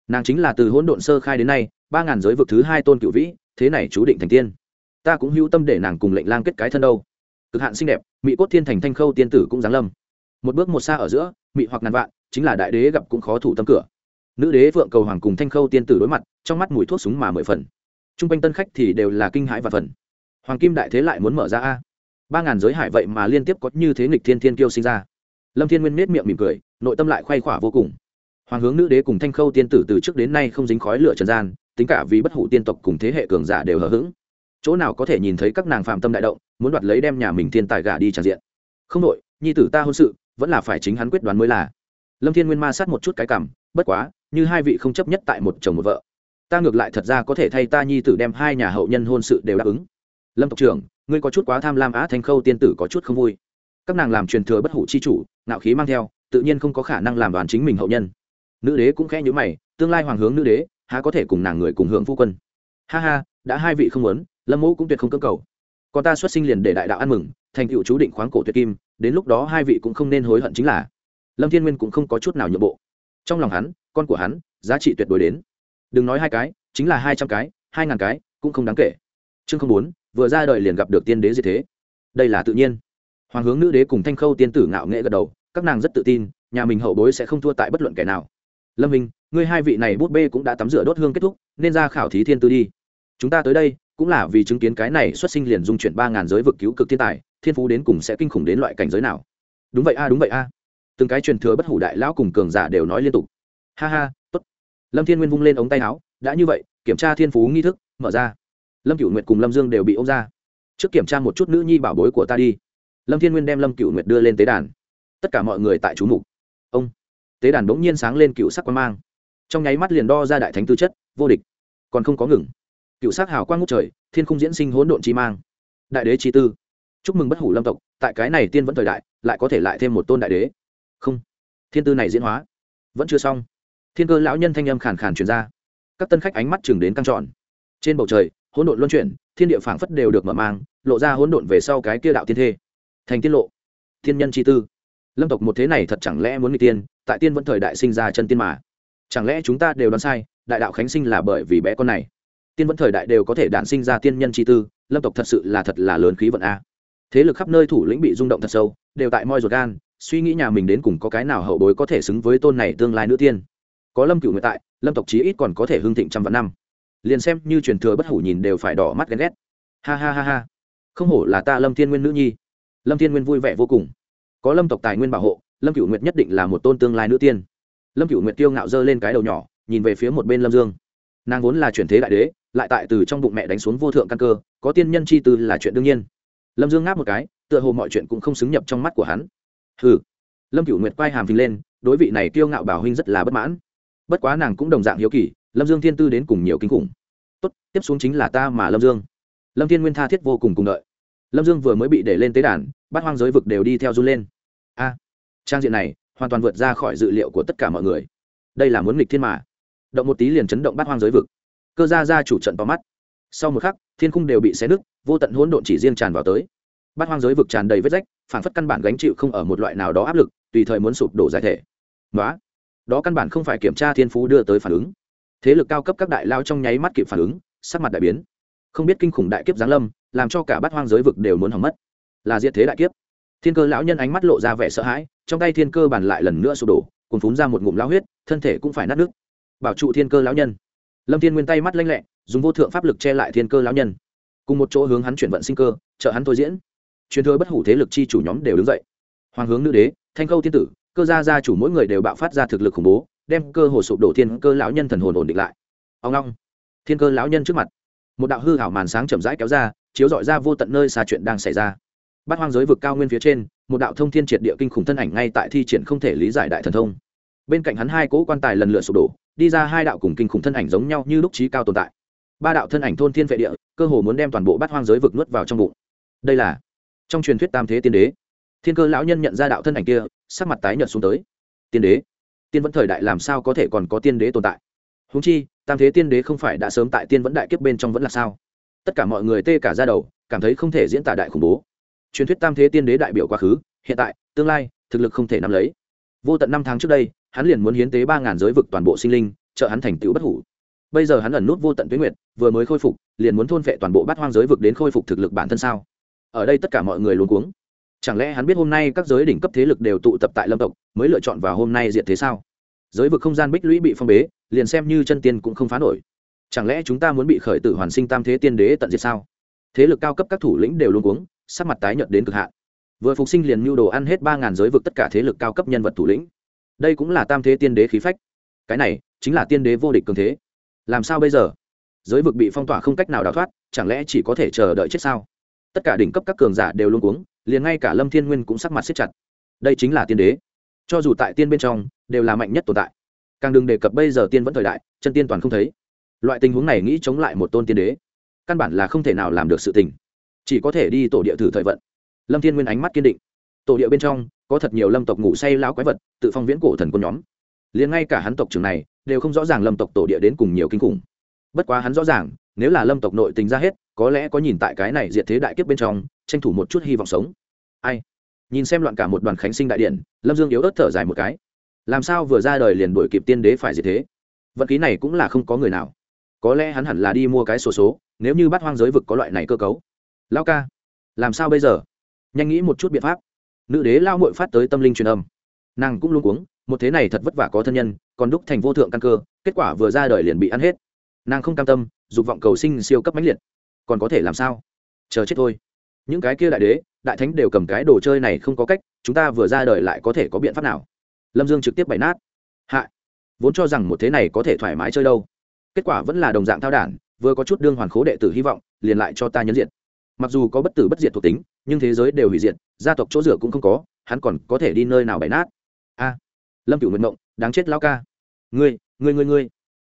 Nàng chính là từ hỗn độn sơ khai đến nay, ba ngàn giới vực thứ hai tôn cựu vĩ, thế này chú định thành tiên ta cũng hữu tâm để nàng cùng lệnh lang kết cái thân đâu. Cực hạn xinh đẹp mỹ cốt thiên thành thanh khâu tiên tử cũng giáng lâm. Một bước một xa ở giữa mỹ hoặc ngàn vạn, chính là đại đế gặp cũng khó thủ tâm cửa. Nữ đế vượng cầu hoàng cùng thanh khâu tiên tử đối mặt, trong mắt mùi thuốc súng mà mười phần. T r u n g quanh tân khách thì đều là kinh hãi và phần. Hoàng kim đại thế lại muốn mở ra a. Ba ngàn giới hải vậy mà liên tiếp có như thế nghịch thiên thiên kiêu sinh ra. Lâm thiên nguyên nết miệng mỉm cười, nội tâm lại khoay khỏa vô cùng. Hoàng hướng nữ đế cùng thanh khâu tiên tử từ trước đến nay không dính khói lửa trần gian, tính cả vì bất hủ tiên tộc cùng thế hệ cường giả đều hờ hững chỗ nào có thể nhìn thấy các nàng phạm tâm đại động, muốn đoạt lấy đem nhà mình thiên tài gà đi tràn diện. Không đội, nhi tử ta hôn sự, vẫn là phải chính hắn quyết đoán mới là. Lâm thiên nguyên ma sát một chút cái cảm, bất quá, như hai vị không chấp nhất tại một chồng một vợ. Ta ngược lại thật ra có thể thay ta nhi tử đem hai nhà hậu nhân hôn sự đều đáp ứng. Lâm tộc trưởng, ngươi có chút quá tham lam á thanh khâu tiên tử có chút không vui. Các nàng làm truyền thừa bất hủ chi chủ nạo khí mang theo, tự nhiên không có khả năng làm đoàn chính mình hậu nhân. Nữ đế cũng khẽ nhữ mày, tương lai hoàng hướng nữ đế, há có thể cùng nàng người cùng hưởng phu quân. Ha ha, đã hai vị không muốn lâm mẫu cũng tuyệt không cơ cầu còn ta xuất sinh liền để đại đạo ăn mừng thành tựu chú định khoáng cổ tuyệt kim đến lúc đó hai vị cũng không nên hối hận chính là lâm thiên nguyên cũng không có chút nào nhượng bộ trong lòng hắn con của hắn giá trị tuyệt đối đến đừng nói hai cái chính là hai trăm cái hai ngàn cái cũng không đáng kể chương không bốn vừa ra đời liền gặp được tiên đế gì thế đây là tự nhiên hoàng hướng nữ đế cùng thanh khâu tiên tử ngạo nghệ gật đầu các nàng rất tự tin nhà mình hậu bối sẽ không thua tại bất luận kẻ nào lâm minh, ngươi hai vị này bút bê cũng đã tắm rửa đốt hương kết thúc nên ra khảo thí thiên tư đi chúng ta tới đây cũng là vì chứng kiến cái này xuất sinh liền dung chuyển ba ngàn giới vực cứu cực thiên tài, thiên phú đến cùng sẽ kinh khủng đến loại cảnh giới nào. Đúng vậy a, đúng vậy a. Từng cái truyền thừa bất hủ đại lão cùng cường giả đều nói liên tục. Ha ha, tốt. Lâm thiên nguyên vung lên ống tay áo, đã như vậy, kiểm tra thiên phú nghi thức, mở ra. Lâm cửu nguyệt cùng lâm dương đều bị ôm ra. Trước kiểm tra một chút nữ nhi bảo bối của ta đi. Lâm thiên nguyên đem lâm cửu nguyệt đưa lên tế đàn. Tất cả mọi người tại chú mục. Ông. Tế đàn bỗng nhiên sáng lên cựu sắc quan mang. Trong nháy mắt liền đo ra đại thánh tư chất, vô địch. Còn không có ngừng cựu sắc hào quang ngút trời, thiên khung diễn sinh hỗn độn chi mang. Đại đế chi tư. Chúc mừng bất hủ lâm tộc, tại cái này tiên vẫn thời đại, lại có thể lại thêm một tôn đại đế. Không. Thiên tư này diễn hóa. Vẫn chưa xong. Thiên cơ lão nhân thanh âm khàn khàn truyền ra. Các tân khách ánh mắt chừng đến căng trọn trên bầu trời, hỗn độn luân chuyển, thiên địa phảng phất đều được mở mang, lộ ra hỗn độn về sau cái kia đạo tiên thê. Thành tiên lộ. Thiên nhân chi tư. Lâm tộc một thế này thật chẳng lẽ muốn người tiên, tại tiên vẫn thời đại sinh ra chân tiên mà? Chẳng lẽ chúng ta đều đoán sai, đại đạo khánh sinh là bởi vì bé con này? Tiên vẫn thời đại đều có thể đản sinh ra tiên nhân chi tư, lâm tộc thật sự là thật là lớn khí vận a. Thế lực khắp nơi thủ lĩnh bị rung động thật sâu, đều tại moi ruột gan, suy nghĩ nhà mình đến cùng có cái nào hậu bối có thể xứng với tôn này tương lai nữ tiên. Có lâm cựu nguyện tại, lâm tộc chí ít còn có thể hưng thịnh trăm vạn năm. Liền xem như truyền thừa bất hủ nhìn đều phải đỏ mắt ghen ghét. Ha ha ha ha. Không hổ là ta lâm thiên nguyên nữ nhi. Lâm thiên nguyên vui vẻ vô cùng. Có lâm tộc tài nguyên bảo hộ, lâm cựu nguyệt nhất định là một tôn tương lai nữ tiên. Lâm cựu nguyệt tiêu ngạo dơ lên cái đầu nhỏ, nhìn về phía một bên lâm dương nàng vốn là truyền thế đại đế, lại tại từ trong bụng mẹ đánh xuống vô thượng căn cơ, có tiên nhân chi tư là chuyện đương nhiên. Lâm dương ngáp một cái, tựa hồ mọi chuyện cũng không xứng nhập trong mắt của hắn. Hừ. Lâm cựu nguyệt quay hàm phình lên, đối vị này kiêu ngạo bảo huynh rất là bất mãn. Bất quá nàng cũng đồng dạng hiếu kỳ, lâm dương thiên tư đến cùng nhiều kinh khủng. Tốt, tiếp xuống chính là ta mà lâm dương. Lâm thiên nguyên tha thiết vô cùng cùng đợi. Lâm dương vừa mới bị để lên tế đàn, bát hoang giới vực đều đi theo run lên. A. Trang diện này, hoàn toàn vượt ra khỏi dự liệu của tất cả mọi người. Đây là muốn nghịch thiên mà động một tí liền chấn động bát hoang giới vực. Cơ gia gia chủ trận tóm mắt. Sau một khắc, thiên khung đều bị xé nứt, vô tận hỗn độn chỉ riêng tràn vào tới. Bát hoang giới vực tràn đầy vết rách, phản phất căn bản gánh chịu không ở một loại nào đó áp lực, tùy thời muốn sụp đổ giải thể. Đó đó căn bản không phải kiểm tra thiên phú đưa tới phản ứng. Thế lực cao cấp các đại lao trong nháy mắt kịp phản ứng, sắc mặt đại biến. Không biết kinh khủng đại kiếp giáng lâm, làm cho cả bát hoang giới vực đều muốn hỏng mất. Là diệt thế đại kiếp. Thiên cơ lão nhân ánh mắt lộ ra vẻ sợ hãi, trong tay thiên cơ bàn lại lần nữa sụp đổ cùng phún ra một ngụm lao huyết, thân thể cũng phải nát nước bảo trụ thiên cơ lão nhân. Lâm thiên nguyên tay mắt lanh lẹ, dùng vô thượng pháp lực che lại thiên cơ lão nhân. Cùng một chỗ hướng hắn chuyển vận sinh cơ, trợ hắn thôi diễn. Truyền thừa bất hủ thế lực chi chủ nhóm đều đứng dậy. Hoàng hướng nữ đế, thanh khâu thiên tử, cơ gia gia chủ mỗi người đều bạo phát ra thực lực khủng bố, đem cơ hồ sụp đổ thiên cơ lão nhân thần hồn ổn định lại. Ông long thiên cơ lão nhân trước mặt, một đạo hư hảo màn sáng chậm rãi kéo ra, chiếu dọi ra vô tận nơi xa chuyện đang xảy ra. Bát hoang giới vực cao nguyên phía trên, một đạo thông thiên triệt địa kinh khủng thân ảnh ngay tại thi triển không thể lý giải đại thần thông. Bên cạnh hắn hai cỗ quan tài lần lượt sụp đổ đi ra hai đạo cùng kinh khủng thân ảnh giống nhau như lúc trí cao tồn tại. Ba đạo thân ảnh thôn thiên vệ địa, cơ hồ muốn đem toàn bộ bát hoang giới vực nuốt vào trong bụng. Đây là trong truyền thuyết tam thế tiên đế. Thiên cơ lão nhân nhận ra đạo thân ảnh kia, sắc mặt tái nhợt xuống tới. Tiên đế? Tiên vẫn thời đại làm sao có thể còn có tiên đế tồn tại? Húng chi, tam thế tiên đế không phải đã sớm tại tiên vẫn đại kiếp bên trong vẫn là sao? Tất cả mọi người tê cả ra đầu, cảm thấy không thể diễn tả đại khủng bố. Truyền thuyết tam thế tiên đế đại biểu quá khứ, hiện tại, tương lai, thực lực không thể nắm lấy. Vô tận năm tháng trước đây hắn liền muốn hiến tế ba ngàn giới vực toàn bộ sinh linh, trợ hắn thành tựu bất hủ. Bây giờ hắn ẩn nút vô tận tuyến nguyệt, vừa mới khôi phục, liền muốn thôn phệ toàn bộ bát hoang giới vực đến khôi phục thực lực bản thân sao? Ở đây tất cả mọi người luôn cuống. Chẳng lẽ hắn biết hôm nay các giới đỉnh cấp thế lực đều tụ tập tại lâm tộc, mới lựa chọn vào hôm nay diệt thế sao? Giới vực không gian bích lũy bị phong bế, liền xem như chân tiên cũng không phá nổi. Chẳng lẽ chúng ta muốn bị khởi tử hoàn sinh tam thế tiên đế tận diệt sao? Thế lực cao cấp các thủ lĩnh đều luôn cuống, sắc mặt tái nhợt đến cực hạn. Vừa phục sinh liền mưu đồ ăn hết ba ngàn giới vực tất cả thế lực cao cấp nhân vật thủ lĩnh đây cũng là tam thế tiên đế khí phách. Cái này chính là tiên đế vô địch cường thế. Làm sao bây giờ? Giới vực bị phong tỏa không cách nào đào thoát, chẳng lẽ chỉ có thể chờ đợi chết sao? Tất cả đỉnh cấp các cường giả đều luôn cuống, liền ngay cả lâm thiên nguyên cũng sắc mặt siết chặt. Đây chính là tiên đế. Cho dù tại tiên bên trong, đều là mạnh nhất tồn tại. Càng đừng đề cập bây giờ tiên vẫn thời đại, chân tiên toàn không thấy. Loại tình huống này nghĩ chống lại một tôn tiên đế, căn bản là không thể nào làm được sự tình. Chỉ có thể đi tổ địa thử thời vận. Lâm thiên nguyên ánh mắt kiên định. Tổ địa bên trong có thật nhiều lâm tộc ngủ say lão quái vật tự phong viễn cổ thần quân nhóm. Liền ngay cả hắn tộc trưởng này đều không rõ ràng lâm tộc tổ địa đến cùng nhiều kinh khủng. Bất quá hắn rõ ràng nếu là lâm tộc nội tình ra hết có lẽ có nhìn tại cái này diệt thế đại kiếp bên trong tranh thủ một chút hy vọng sống. Ai? Nhìn xem loạn cả một đoàn khánh sinh đại điện lâm dương yếu ớt thở dài một cái. Làm sao vừa ra đời liền đuổi kịp tiên đế phải diệt thế? Vận khí này cũng là không có người nào. Có lẽ hắn hẳn là đi mua cái sổ số, số nếu như bắt hoang giới vực có loại này cơ cấu. Lao ca làm sao bây giờ? Nhanh nghĩ một chút biện pháp nữ đế lao mội phát tới tâm linh truyền âm. Nàng cũng luôn cuống, một thế này thật vất vả có thân nhân, còn đúc thành vô thượng căn cơ, kết quả vừa ra đời liền bị ăn hết. Nàng không cam tâm, dục vọng cầu sinh siêu cấp mãnh liệt. Còn có thể làm sao? Chờ chết thôi. Những cái kia đại đế, đại thánh đều cầm cái đồ chơi này không có cách, chúng ta vừa ra đời lại có thể có biện pháp nào? Lâm dương trực tiếp bày nát. Hạ. Vốn cho rằng một thế này có thể thoải mái chơi đâu. Kết quả vẫn là đồng dạng thao đản, vừa có chút đương hoàn khố đệ tử hy vọng, liền lại cho ta nhấn diện mặc dù có bất tử bất diệt thuộc tính, nhưng thế giới đều hủy diệt, gia tộc chỗ rửa cũng không có, hắn còn có thể đi nơi nào bày nát? A, lâm cửu nguyện mộng, đáng chết lao ca. Ngươi ngươi ngươi ngươi.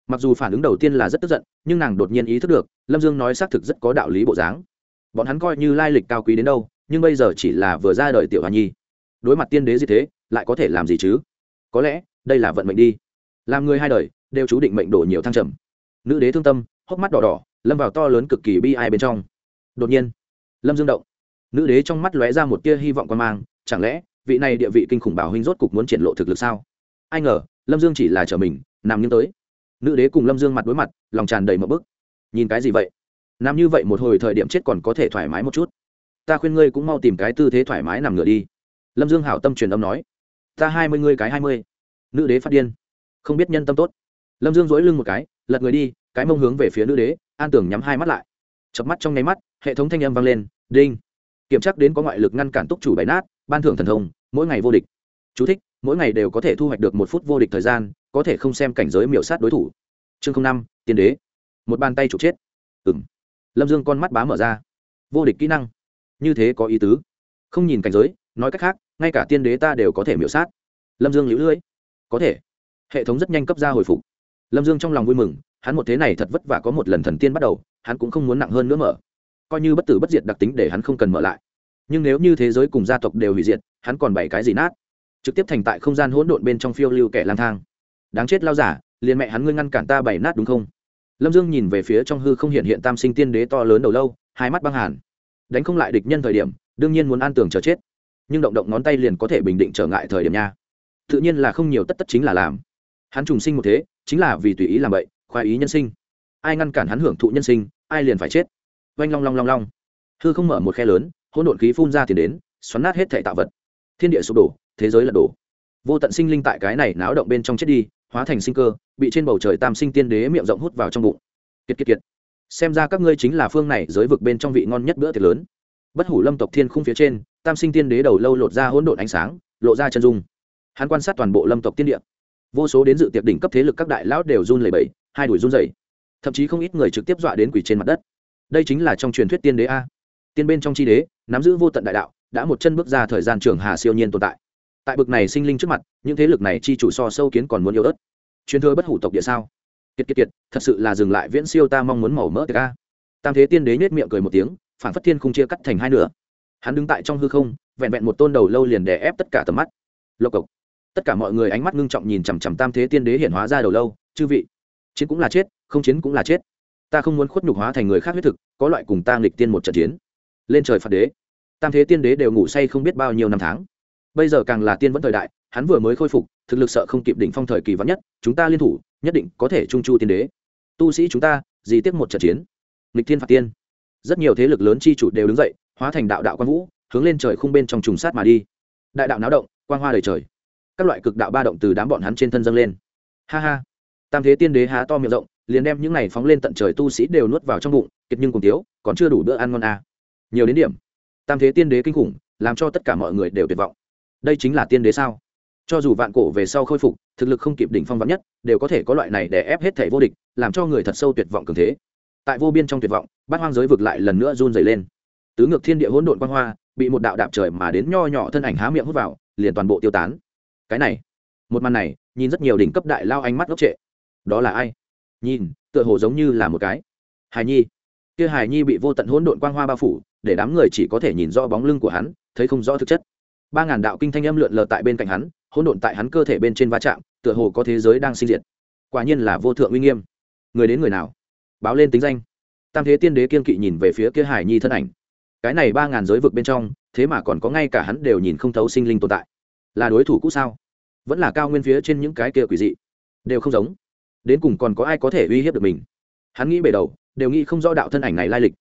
Mặc dù phản ứng đầu tiên là rất tức giận, nhưng nàng đột nhiên ý thức được, lâm dương nói xác thực rất có đạo lý bộ dáng. Bọn hắn coi như lai lịch cao quý đến đâu, nhưng bây giờ chỉ là vừa ra đời tiểu hoa nhi. Đối mặt tiên đế gì thế, lại có thể làm gì chứ? Có lẽ, đây là vận mệnh đi. Làm người hai đời, đều chú định mệnh đổ nhiều thăng trầm. Nữ đế thương tâm, hốc mắt đỏ đỏ, lâm vào to lớn cực kỳ bi ai bên trong đột nhiên, lâm dương động. Nữ đế trong mắt lóe ra một tia hy vọng quan mang, chẳng lẽ vị này địa vị kinh khủng bảo huynh rốt cục muốn triển lộ thực lực sao? Ai ngờ, lâm dương chỉ là trở mình, nằm nghiêng tới. Nữ đế cùng lâm dương mặt đối mặt, lòng tràn đầy một bức. Nhìn cái gì vậy? Nằm như vậy một hồi thời điểm chết còn có thể thoải mái một chút. Ta khuyên ngươi cũng mau tìm cái tư thế thoải mái nằm ngửa đi. Lâm dương hảo tâm truyền âm nói. Ta hai mươi, ngươi cái hai mươi. Nữ đế phát điên. Không biết nhân tâm tốt. Lâm dương dối lưng một cái, lật người đi, cái mông hướng về phía nữ đế, an tưởng nhắm hai mắt lại chập mắt trong nháy mắt hệ thống thanh âm vang lên đinh. Kiểm tra đến có ngoại lực ngăn cản túc chủ bày nát ban thưởng thần thông mỗi ngày vô địch. Chú thích, mỗi ngày đều có thể thu hoạch được một phút vô địch thời gian có thể không xem cảnh giới miểu sát đối thủ. Chương năm tiên đế. Một bàn tay trục chết. Ừng lâm dương con mắt bá mở ra. Vô địch kỹ năng. Như thế có ý tứ. Không nhìn cảnh giới nói cách khác ngay cả tiên đế ta đều có thể miểu sát. Lâm dương lũ lưỡi. Có thể. Hệ thống rất nhanh cấp ra hồi phục. Lâm dương trong lòng vui mừng hắn một thế này thật vất vả có một lần thần tiên bắt đầu hắn cũng không muốn nặng hơn nữa mở. Coi như bất tử bất diệt đặc tính để hắn không cần mở lại. Nhưng nếu như thế giới cùng gia tộc đều hủy diệt, hắn còn bảy cái gì nát? Trực tiếp thành tại không gian hỗn độn bên trong phiêu lưu kẻ lang thang. Đáng chết lao giả, liền mẹ hắn ngươi ngăn cản ta bảy nát đúng không? Lâm dương nhìn về phía trong hư không hiện hiện tam sinh tiên đế to lớn đầu lâu, hai mắt băng hàn. Đánh không lại địch nhân thời điểm, đương nhiên muốn an tường chờ chết. Nhưng động động ngón tay liền có thể bình định trở ngại thời điểm nha. Tự nhiên là không nhiều tất tất chính là làm. Hắn trùng sinh một thế, chính là vì tùy ý làm vậy khoái ý nhân sinh. Ai ngăn cản hắn hưởng thụ nhân sinh ai liền phải chết? Oanh long long long long. Hư không mở một khe lớn, hỗn độn khí phun ra tiền đến, xoắn nát hết thể tạo vật. Thiên địa sụp đổ, thế giới lật đổ. Vô tận sinh linh tại cái này náo động bên trong chết đi, hóa thành sinh cơ, bị trên bầu trời tam sinh tiên đế miệng rộng hút vào trong bụng. Kiệt kiệt kiệt. Xem ra các ngươi chính là phương này giới vực bên trong vị ngon nhất bữa tiệc lớn. Bất hủ lâm tộc thiên khung phía trên, tam sinh tiên đế đầu lâu lột ra hỗn độn ánh sáng, lộ ra chân dung. Hắn quan sát toàn bộ lâm tộc tiên địa. Vô số đến dự tiệc đỉnh cấp thế lực các đại lão đều run lẩy bẩy, hai đuổi run rẩy thậm chí không ít người trực tiếp dọa đến quỷ trên mặt đất. Đây chính là trong truyền thuyết tiên đế a. Tiên bên trong chi đế, nắm giữ vô tận đại đạo, đã một chân bước ra thời gian trường hà siêu nhiên tồn tại. Tại bực này sinh linh trước mặt, những thế lực này chi chủ so sâu kiến còn muốn yêu ớt. Truyền thừa bất hủ tộc địa sao? Kiệt kiệt kiệt, thật sự là dừng lại viễn siêu ta mong muốn màu mỡ tiệc a. Tam thế tiên đế nhếch miệng cười một tiếng phản phất thiên không chia cắt thành hai nửa. Hắn đứng tại trong hư không, vẹn vẹn một tôn đầu lâu liền đè ép tất cả tầm mắt. Lộc cộc. Tất cả mọi người ánh mắt ngưng trọng nhìn chằm chằm tam thế tiên đế hiện hóa ra đầu lâu, chư vị. Chiến cũng là chết không chiến cũng là chết. Ta không muốn khuất nhục hóa thành người khác huyết thực, có loại cùng ta nghịch tiên một trận chiến. Lên trời phạt đế. Tam thế tiên đế đều ngủ say không biết bao nhiêu năm tháng. Bây giờ càng là tiên vẫn thời đại, hắn vừa mới khôi phục, thực lực sợ không kịp đỉnh phong thời kỳ vắn nhất, chúng ta liên thủ, nhất định có thể trung chu tiên đế. Tu sĩ chúng ta, gì tiếc một trận chiến? Nghịch thiên phạt tiên. Rất nhiều thế lực lớn chi chủ đều đứng dậy, hóa thành đạo đạo quan vũ, hướng lên trời khung bên trong trùng sát mà đi. Đại đạo náo động, quang hoa đầy trời. Các loại cực đạo ba động từ đám bọn hắn trên thân dâng lên. Ha ha. Tam thế tiên đế há to miệng rộng liền đem những này phóng lên tận trời tu sĩ đều nuốt vào trong bụng, kiệt nhưng cùng tiếu còn chưa đủ bữa ăn ngon à. nhiều đến điểm. Tam thế tiên đế kinh khủng, làm cho tất cả mọi người đều tuyệt vọng. Đây chính là tiên đế sao? Cho dù vạn cổ về sau khôi phục, thực lực không kịp đỉnh phong vắn nhất, đều có thể có loại này để ép hết thể vô địch, làm cho người thật sâu tuyệt vọng cường thế. Tại vô biên trong tuyệt vọng, bát hoang giới vực lại lần nữa run dày lên. Tứ ngược thiên địa hỗn độn quang hoa, bị một đạo đạp trời mà đến nho nhỏ thân ảnh há miệng hút vào, liền toàn bộ tiêu tán. Cái này, một màn này, nhìn rất nhiều đỉnh cấp đại lao ánh mắt ngốc trệ. Đó là ai? Nhìn, tựa hồ giống như là một cái. Hài nhi. Kia hài nhi bị vô tận hỗn độn quang hoa bao phủ, để đám người chỉ có thể nhìn rõ bóng lưng của hắn, thấy không rõ thực chất. Ba ngàn đạo kinh thanh âm lượn lờ tại bên cạnh hắn, hỗn độn tại hắn cơ thể bên trên va chạm, tựa hồ có thế giới đang sinh diệt. Quả nhiên là vô thượng uy nghiêm. Người đến người nào? Báo lên tính danh. Tam thế tiên đế kiên kỵ nhìn về phía kia hải nhi thân ảnh. Cái này ba ngàn giới vực bên trong, thế mà còn có ngay cả hắn đều nhìn không thấu sinh linh tồn tại. Là đối thủ cũ sao? Vẫn là cao nguyên phía trên những cái kia quỷ dị. Đều không giống đến cùng còn có ai có thể uy hiếp được mình? Hắn nghĩ bể đầu, đều nghĩ không rõ đạo thân ảnh này lai lịch.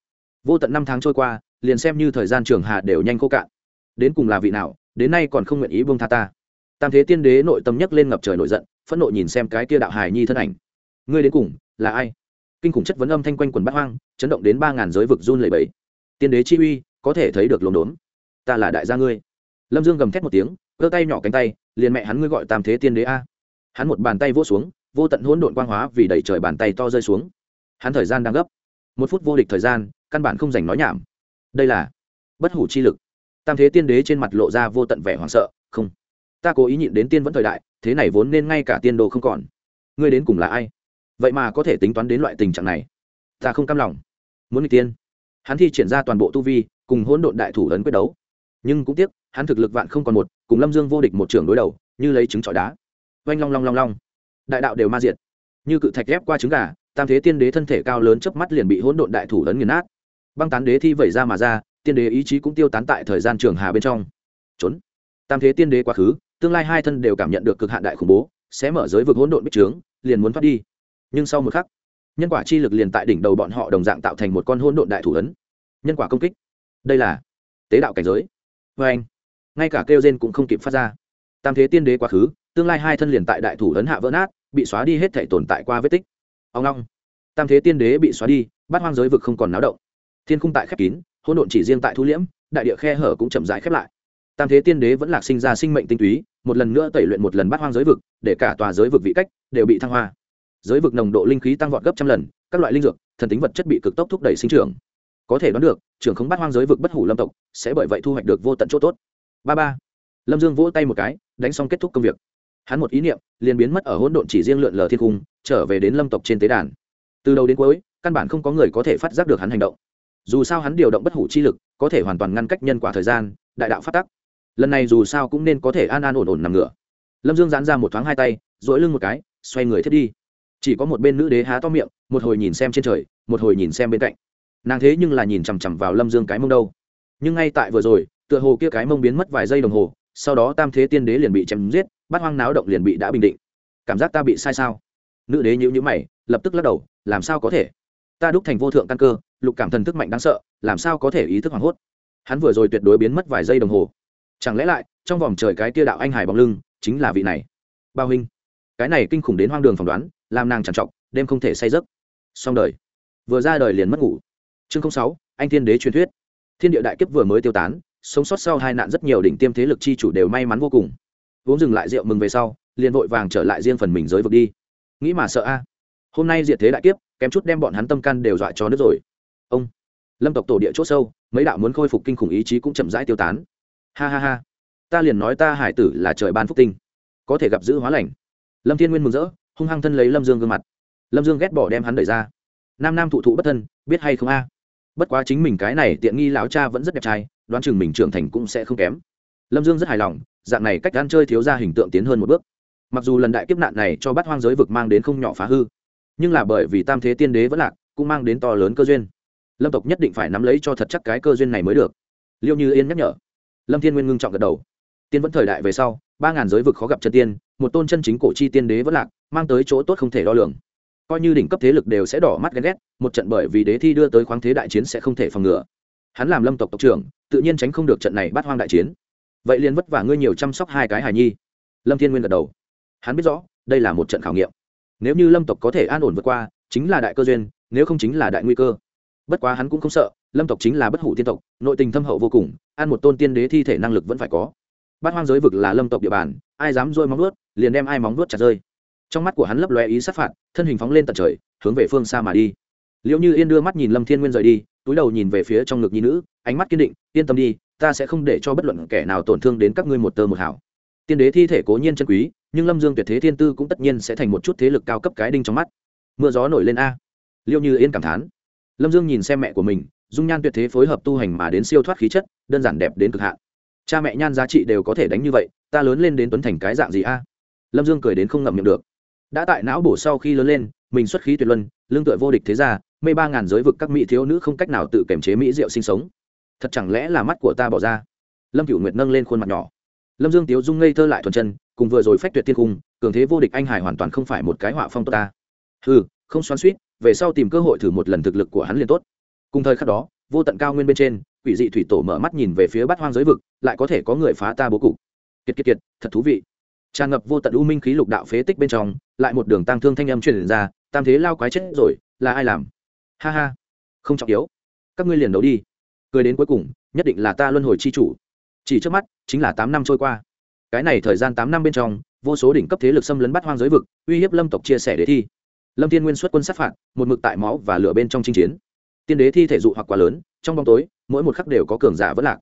Vô tận năm tháng trôi qua, liền xem như thời gian trường hà đều nhanh khô cạn. Đến cùng là vị nào, đến nay còn không nguyện ý buông tha ta. Tam thế tiên đế nội tâm nhấc lên ngập trời nổi giận, phẫn nộ nhìn xem cái kia đạo hài nhi thân ảnh. Ngươi đến cùng là ai? Kinh khủng chất vấn âm thanh quanh quần bát hoang, chấn động đến ba ngàn giới vực run lẩy bẩy. Tiên đế chi uy, có thể thấy được lồn đốn ta là đại gia ngươi. Lâm dương gầm thét một tiếng cơ tay nhỏ cánh tay, liền mẹ hắn ngươi gọi tam thế tiên đế a. Hắn một bàn tay vỗ xuống vô tận hỗn độn quang hóa vì đẩy trời bàn tay to rơi xuống. Hắn thời gian đang gấp. Một phút vô địch thời gian, căn bản không dành nói nhảm. Đây là bất hủ chi lực. Tam thế tiên đế trên mặt lộ ra vô tận vẻ hoảng sợ, không, ta cố ý nhịn đến tiên vẫn thời đại, thế này vốn nên ngay cả tiên đồ không còn. Ngươi đến cùng là ai? Vậy mà có thể tính toán đến loại tình trạng này. Ta không cam lòng. Muốn người tiên. Hắn thi triển ra toàn bộ tu vi, cùng hỗn độn đại thủ ấn quyết đấu. Nhưng cũng tiếc, hắn thực lực vạn không còn một, cùng lâm dương vô địch một trưởng đối đầu, như lấy trứng trọi đá. Oanh long long long long đại đạo đều ma diệt. Như cự thạch ghép qua trứng gà, tam thế tiên đế thân thể cao lớn chớp mắt liền bị hỗn độn đại thủ lớn nghiền nát. Băng tán đế thi vẩy ra mà ra, tiên đế ý chí cũng tiêu tán tại thời gian trường hà bên trong. Trốn. Tam thế tiên đế quá khứ, tương lai hai thân đều cảm nhận được cực hạn đại khủng bố, sẽ mở giới vực hỗn độn bích trướng, liền muốn thoát đi. Nhưng sau một khắc, nhân quả chi lực liền tại đỉnh đầu bọn họ đồng dạng tạo thành một con hỗn độn đại thủ ấn. Nhân quả công kích. Đây là tế đạo cảnh giới. Vê anh, ngay cả kêu gen cũng không kịp phát ra. Tam thế tiên đế quá khứ tương lai hai thân liền tại đại thủ ấn hạ vỡ nát, bị xóa đi hết thể tồn tại qua vết tích. Ông long, tam thế tiên đế bị xóa đi, bát hoang giới vực không còn náo động. Thiên khung tại khép kín, hỗn độn chỉ riêng tại thu liễm, đại địa khe hở cũng chậm rãi khép lại. Tam thế tiên đế vẫn lạc sinh ra sinh mệnh tinh túy, một lần nữa tẩy luyện một lần bát hoang giới vực, để cả tòa giới vực vị cách đều bị thăng hoa. Giới vực nồng độ linh khí tăng vọt gấp trăm lần, các loại linh dược, thần tính vật chất bị cực tốc thúc đẩy sinh trưởng. Có thể đoán được, trưởng không bát hoang giới vực bất hủ lâm tộc sẽ bởi vậy thu hoạch được vô tận chỗ tốt. Ba ba, lâm dương vỗ tay một cái, đánh xong kết thúc công việc hắn một ý niệm, liền biến mất ở hỗn độn chỉ riêng lượn lờ thiên cung, trở về đến lâm tộc trên tế đàn. Từ đầu đến cuối, căn bản không có người có thể phát giác được hắn hành động. Dù sao hắn điều động bất hủ chi lực, có thể hoàn toàn ngăn cách nhân quả thời gian, đại đạo phát tắc. Lần này dù sao cũng nên có thể an an ổn ổn nằm ngửa. Lâm dương dán ra một thoáng hai tay dỗi lưng một cái, xoay người thiết đi. Chỉ có một bên nữ đế há to miệng, một hồi nhìn xem trên trời, một hồi nhìn xem bên cạnh. Nàng thế nhưng là nhìn chằm chằm vào lâm dương cái mông đâu. Nhưng ngay tại vừa rồi, tựa hồ kia cái mông biến mất vài giây đồng hồ sau đó tam thế tiên đế liền bị chém giết, bát hoang náo động liền bị đã bình định. Cảm giác ta bị sai sao? Nữ đế nhữ nhữ mày, lập tức lắc đầu, làm sao có thể? Ta đúc thành vô thượng căn cơ, lục cảm thần thức mạnh đáng sợ, làm sao có thể ý thức hoảng hốt? Hắn vừa rồi tuyệt đối biến mất vài giây đồng hồ. Chẳng lẽ lại, trong vòng trời cái tia đạo anh hải bóng lưng, chính là vị này? Bao huynh, cái này kinh khủng đến hoang đường phỏng đoán, làm nàng trằn trọc đêm không thể say giấc. Xong đời. Vừa ra đời liền mất ngủ. Chương sáu, anh thiên đế truyền thuyết. Thiên địa đại kiếp vừa mới tiêu tán sống sót sau hai nạn rất nhiều đỉnh tiêm thế lực chi chủ đều may mắn vô cùng. Uống dừng lại rượu mừng về sau, liền vội vàng trở lại riêng phần mình giới vực đi. Nghĩ mà sợ a. Hôm nay diệt thế đại kiếp, kém chút đem bọn hắn tâm can đều dọa cho nước rồi. Ông, lâm tộc tổ địa c h ỗ sâu, mấy đạo muốn khôi phục kinh khủng ý chí cũng chậm rãi tiêu tán. Ha ha ha. Ta liền nói ta hải tử là trời ban phúc tinh. Có thể gặp giữ hóa lành. Lâm thiên nguyên mừng rỡ, hung hăng thân lấy lâm dương gương mặt. Lâm dương ghét bỏ đem hắn đẩy ra. Nam nam thụ thụ bất thân, biết hay không a? Bất quá chính mình cái này tiện nghi lão cha vẫn rất đẹp trai, đoán chừng mình trưởng thành cũng sẽ không kém. Lâm dương rất hài lòng, dạng này cách ăn chơi thiếu ra hình tượng tiến hơn một bước. Mặc dù lần đại kiếp nạn này cho bắt hoang giới vực mang đến không nhỏ phá hư, nhưng là bởi vì tam thế tiên đế vẫn lạc, cũng mang đến to lớn cơ duyên. Lâm tộc nhất định phải nắm lấy cho thật chắc cái cơ duyên này mới được. Liệu như yên nhắc nhở. Lâm thiên nguyên ngưng trọng gật đầu. Tiên vẫn thời đại về sau, ba ngàn giới vực khó gặp chân tiên, một tôn chân chính cổ chi tiên đế vẫn lạc, mang tới chỗ tốt không thể đo lường coi như đỉnh cấp thế lực đều sẽ đỏ mắt ghen ghét, một trận bởi vì đế thi đưa tới khoáng thế đại chiến sẽ không thể phòng ngừa. Hắn làm lâm tộc tộc trưởng, tự nhiên tránh không được trận này bắt hoang đại chiến. Vậy liền vất vả ngươi nhiều chăm sóc hai cái hài nhi. Lâm thiên nguyên gật đầu. Hắn biết rõ, đây là một trận khảo nghiệm. Nếu như lâm tộc có thể an ổn vượt qua, chính là đại cơ duyên, nếu không chính là đại nguy cơ. Bất quá hắn cũng không sợ, lâm tộc chính là bất hủ tiên tộc, nội tình thâm hậu vô cùng, ăn một tôn tiên đế thi thể năng lực vẫn phải có. Bát hoang giới vực là lâm tộc địa bàn, ai dám dôi móng vuốt, liền đem ai móng vuốt chặt rơi trong mắt của hắn lấp lóe ý sát phạt, thân hình phóng lên tận trời, hướng về phương xa mà đi. Liệu như yên đưa mắt nhìn lâm thiên nguyên rời đi, túi đầu nhìn về phía trong ngực nhi nữ, ánh mắt kiên định, yên tâm đi, ta sẽ không để cho bất luận kẻ nào tổn thương đến các ngươi một tơ một hảo tiên đế thi thể cố nhiên chân quý, nhưng lâm dương tuyệt thế thiên tư cũng tất nhiên sẽ thành một chút thế lực cao cấp cái đinh trong mắt. Mưa gió nổi lên a. Liệu như yên cảm thán. Lâm dương nhìn xem mẹ của mình, dung nhan tuyệt thế phối hợp tu hành mà đến siêu thoát khí chất, đơn giản đẹp đến cực hạn. Cha mẹ nhan giá trị đều có thể đánh như vậy, ta lớn lên đến tuấn thành cái dạng gì a? Lâm dương cười đến không ngậm miệng được đã tại não bổ sau khi lớn lên mình xuất khí tuyệt luân lương tựa vô địch thế gia, mê ba ngàn giới vực các mỹ thiếu nữ không cách nào tự kiềm chế mỹ rượu sinh sống. Thật chẳng lẽ là mắt của ta bỏ ra? Lâm cửu nguyệt nâng lên khuôn mặt nhỏ. Lâm dương tiếu dung ngây thơ lại thuần chân cùng vừa rồi phách tuyệt thiên cung cường thế vô địch anh hải hoàn toàn không phải một cái họa phong tốt ta. Ừ không xoắn suýt về sau tìm cơ hội thử một lần thực lực của hắn liền tốt. Cùng thời khắc đó vô tận cao nguyên bên trên quỷ dị thủy tổ mở mắt nhìn về phía bát hoang giới vực lại có thể có người phá ta bố cục. Kiệt kiệt kiệt thật thú vị. Tràn ngập vô tận u minh khí lục đạo phế tích bên trong lại một đường tăng thương thanh âm truyền ra, tam thế lao quái chết rồi, là ai làm? Ha ha, không trọng yếu. Các ngươi liền đấu đi. Cười đến cuối cùng, nhất định là ta luân hồi chi chủ. Chỉ trước mắt, chính là tám năm trôi qua. Cái này thời gian tám năm bên trong, vô số đỉnh cấp thế lực xâm lấn bắt hoang giới vực, uy hiếp lâm tộc chia sẻ đề thi. Lâm thiên nguyên xuất quân sát phạt, một mực tại máu và lửa bên trong chinh chiến. Tiên đế thi thể dụ hoặc quá lớn, trong bóng tối, mỗi một khắc đều có cường giả vẫn lạc.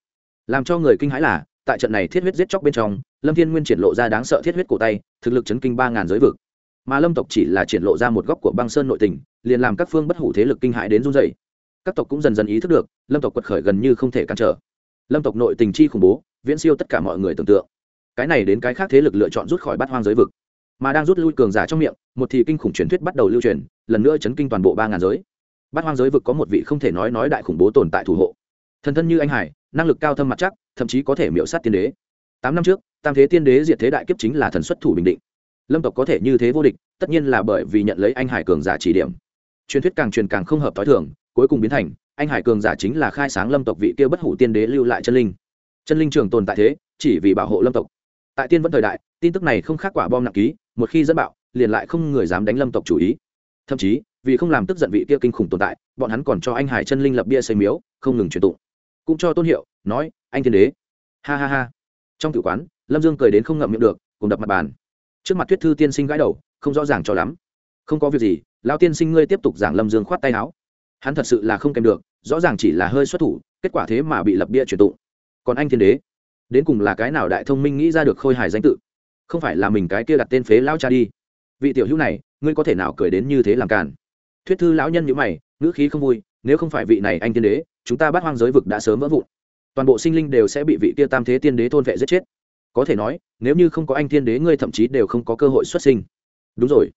Làm cho người kinh hãi là, tại trận này thiết huyết giết chóc bên trong, lâm thiên nguyên triển lộ ra đáng sợ thiết huyết cổ tay, thực lực chấn kinh ba ngàn giới vực mà lâm tộc chỉ là triển lộ ra một góc của băng sơn nội tình, liền làm các phương bất hủ thế lực kinh hại đến run dày các tộc cũng dần dần ý thức được, lâm tộc quật khởi gần như không thể cản trở. Lâm tộc nội tình chi khủng bố, viễn siêu tất cả mọi người tưởng tượng. Cái này đến cái khác thế lực lựa chọn rút khỏi bát hoang giới vực, mà đang rút lui cường giả trong miệng, một thì kinh khủng truyền thuyết bắt đầu lưu truyền, lần nữa chấn kinh toàn bộ ba ngàn giới. Bát hoang giới vực có một vị không thể nói nói đại khủng bố tồn tại thủ hộ. Thần thân như anh hải, năng lực cao thâm mặt chắc, thậm chí có thể miễu sát tiên đế. Tám năm trước, tam thế tiên đế diệt thế đại kiếp chính là thần xuất thủ bình định lâm tộc có thể như thế vô địch, tất nhiên là bởi vì nhận lấy anh hải cường giả chỉ điểm. Truyền thuyết càng truyền càng không hợp t h o i thường, cuối cùng biến thành, anh hải cường giả chính là khai sáng lâm tộc vị kia bất hủ tiên đế lưu lại chân linh. Chân linh trường tồn tại thế, chỉ vì bảo hộ lâm tộc. Tại tiên vẫn thời đại, tin tức này không khác quả bom nặng ký, một khi dẫn bạo, liền lại không người dám đánh lâm tộc chủ ý. Thậm chí, vì không làm tức giận vị kia kinh khủng tồn tại, bọn hắn còn cho anh hải chân linh lập bia xây miếu, không ngừng truyền tụng. Cũng cho tôn hiệu, nói, anh thiên đế. Ha ha ha. Trong tử quán, lâm dương cười đến không ngậm miệng được, cùng đập mặt bàn trước mặt thuyết thư tiên sinh gãi đầu, không rõ ràng cho lắm. Không có việc gì lao tiên sinh ngươi tiếp tục giảng lâm dương khoát tay áo. Hắn thật sự là không kèm được, rõ ràng chỉ là hơi xuất thủ, kết quả thế mà bị lập bia truyền tụng. Còn anh thiên đế, đến cùng là cái nào đại thông minh nghĩ ra được khôi hài danh tự? Không phải là mình cái kia đặt tên phế lao cha đi. Vị tiểu hữu này, ngươi có thể nào cười đến như thế làm càn? Thuyết thư lão nhân nhữ mày, ngữ khí không vui, nếu không phải vị này anh thiên đế, chúng ta bắt hoang giới vực đã sớm vỡ vụn. Toàn bộ sinh linh đều sẽ bị vị kia tam thế tiên đế thôn vệ giết chết có thể nói, nếu như không có anh thiên đế, ngươi thậm chí đều không có cơ hội xuất sinh. Đúng rồi.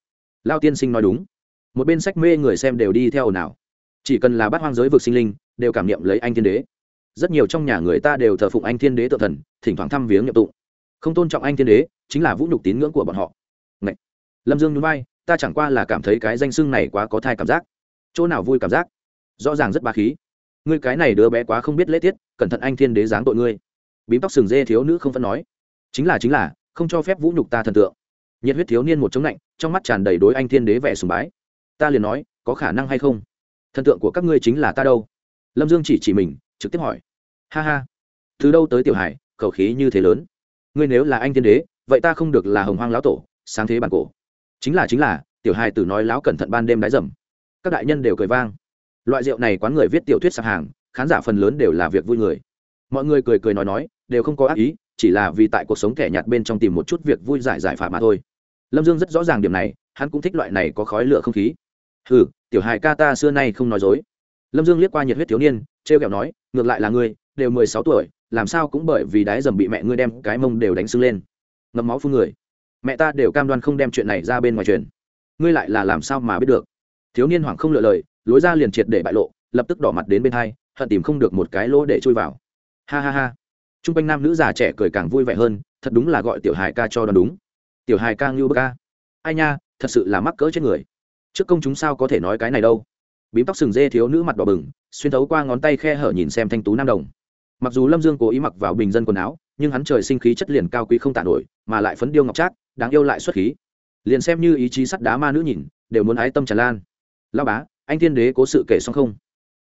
Lao tiên sinh nói đúng. Một bên sách mê người xem đều đi theo nào. Chỉ cần là bát hoang giới vực sinh linh, đều cảm nghiệm lấy anh thiên đế. Rất nhiều trong nhà người ta đều thờ phụng anh thiên đế tự thần, thỉnh thoảng thăm viếng nhập tụng. Không tôn trọng anh thiên đế, chính là vũ nhục tín ngưỡng của bọn họ. Ngậy! lâm dương nhún vai, ta chẳng qua là cảm thấy cái danh xưng này quá có thai cảm giác. Chỗ nào vui cảm giác? Rõ ràng rất ba khí. Ngươi cái này đứa bé quá không biết lễ tiết, cẩn thận anh thiên đế giáng tội ngươi. Bím tóc sừng dê thiếu nữ không phân nói chính là chính là, không cho phép vũ nhục ta thần tượng. Nhiệt huyết thiếu niên một chống lạnh, trong mắt tràn đầy đối anh thiên đế vẻ sùng bái. Ta liền nói, có khả năng hay không? Thần tượng của các ngươi chính là ta đâu? Lâm dương chỉ chỉ mình, trực tiếp hỏi. Ha ha. Từ đâu tới tiểu hải, khẩu khí như thế lớn? Ngươi nếu là anh thiên đế, vậy ta không được là hồng hoang lão tổ, sáng thế bản cổ. Chính là chính là, tiểu hải tử nói lão cẩn thận ban đêm đái dầm. các đại nhân đều cười vang. Loại rượu này quán người viết tiểu thuyết sạp hàng, khán giả phần lớn đều là việc vui người. Mọi người cười cười nói nói, đều không có ác ý chỉ là vì tại cuộc sống kẻ nhạt bên trong tìm một chút việc vui giải giải phạt mà thôi. Lâm dương rất rõ ràng điểm này, hắn cũng thích loại này có khói lửa không khí. Hừ, tiểu hài ca ta xưa nay không nói dối. Lâm dương liếc qua nhiệt huyết thiếu niên t r e o kẹo nói, ngược lại là ngươi, đều mười sáu tuổi, làm sao cũng bởi vì đái dầm bị mẹ ngươi đem cái mông đều đánh sưng lên. Ngậm máu phun người. Mẹ ta đều cam đoan không đem chuyện này ra bên ngoài truyền. Ngươi lại là làm sao mà biết được? Thiếu niên hoảng không lựa lời, lối ra liền triệt để bại lộ, lập tức đỏ mặt đến bên hai, hận tìm không được một cái lỗ để chui vào. Ha ha ha t r u n g quanh nam nữ già trẻ cười càng vui vẻ hơn, thật đúng là gọi tiểu hài ca cho đoán đúng. Tiểu hài ca ngưu bơ ca ai nha, thật sự là mắc cỡ chết người. Trước công chúng sao có thể nói cái này đâu? Bím tóc sừng dê thiếu nữ mặt đỏ bừng, xuyên thấu qua ngón tay khe hở nhìn xem thanh tú nam đồng. Mặc dù lâm dương cố ý mặc vào bình dân quần áo, nhưng hắn trời sinh khí chất liền cao quý không tạ nổi, mà lại phấn điêu ngọc trác, đáng yêu lại xuất khí. Liền xem như ý chí sắt đá ma nữ nhìn, đều muốn ái tâm tràn lan. Lao bá, anh thiên đế cố sự kể xong không?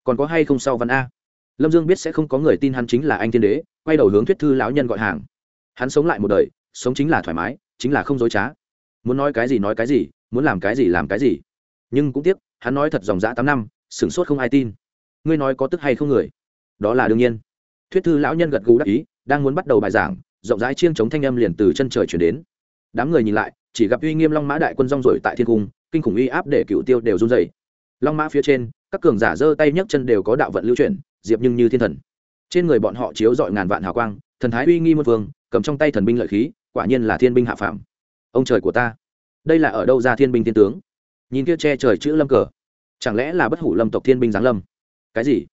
Còn có hay không sau văn a? Lâm dương biết sẽ không có người tin hắn chính là anh thiên đế, quay đầu hướng thuyết thư lão nhân gọi hàng. Hắn sống lại một đời, sống chính là thoải mái, chính là không dối trá. Muốn nói cái gì nói cái gì, muốn làm cái gì làm cái gì. Nhưng cũng tiếc, hắn nói thật dòng dã tám năm, sửng sốt không ai tin. Ngươi nói có tức hay không người? Đó là đương nhiên. Thuyết thư lão nhân gật gù đắc ý, đang muốn bắt đầu bài giảng, rộng rãi chiêng chống thanh âm liền từ chân trời chuyển đến. Đám người nhìn lại, chỉ gặp uy nghiêm long mã đại quân rong rổi tại thiên cung, kinh khủng uy áp để cựu tiêu đều run dày long mã phía trên, các cường giả giơ tay nhấc chân đều có đạo vận lưu chuyển diệp nhưng như thiên thần. Trên người bọn họ chiếu dọi ngàn vạn hào quang, thần thái uy nghi một vương cầm trong tay thần binh lợi khí, quả nhiên là thiên binh hạ phạm ông trời của ta, đây là ở đâu ra thiên binh thiên tướng? Nhìn kia che trời chữ lâm cờ, chẳng lẽ là bất hủ lâm tộc thiên binh giáng lâm? Cái gì?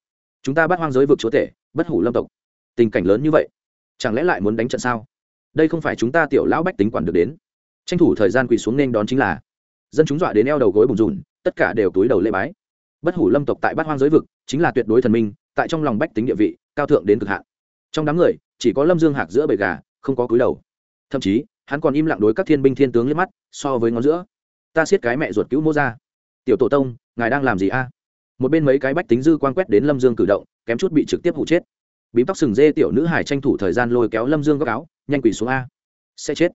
Chúng ta bắt hoang giới vực chúa tể, bất hủ lâm tộc. Tình cảnh lớn như vậy, chẳng lẽ lại muốn đánh trận sao? Đây không phải chúng ta tiểu lão bách tính quản được đến. Tranh thủ thời gian quỳ xuống nên đón chính là. Dân chúng dọa đến eo đầu gối bùn rùn, tất cả đều túi đầu lễ bái. Bất hủ lâm tộc tại bát hoang giới vực, chính là tuyệt đối thần minh tại trong lòng bách tính địa vị, cao thượng đến cực hạn. Trong đám người, chỉ có lâm dương hạc giữa bầy gà, không có cúi đầu. Thậm chí, hắn còn im lặng đối các thiên binh thiên tướng liếc mắt, so với ngón giữa. Ta siết cái mẹ ruột cứu mô ra tiểu tổ tông, ngài đang làm gì a? Một bên mấy cái bách tính dư quan quét đến lâm dương cử động, kém chút bị trực tiếp hụ chết. Bím tóc sừng dê tiểu nữ hải tranh thủ thời gian lôi kéo lâm dương góc áo, nhanh quỳ xuống a. Sẽ chết.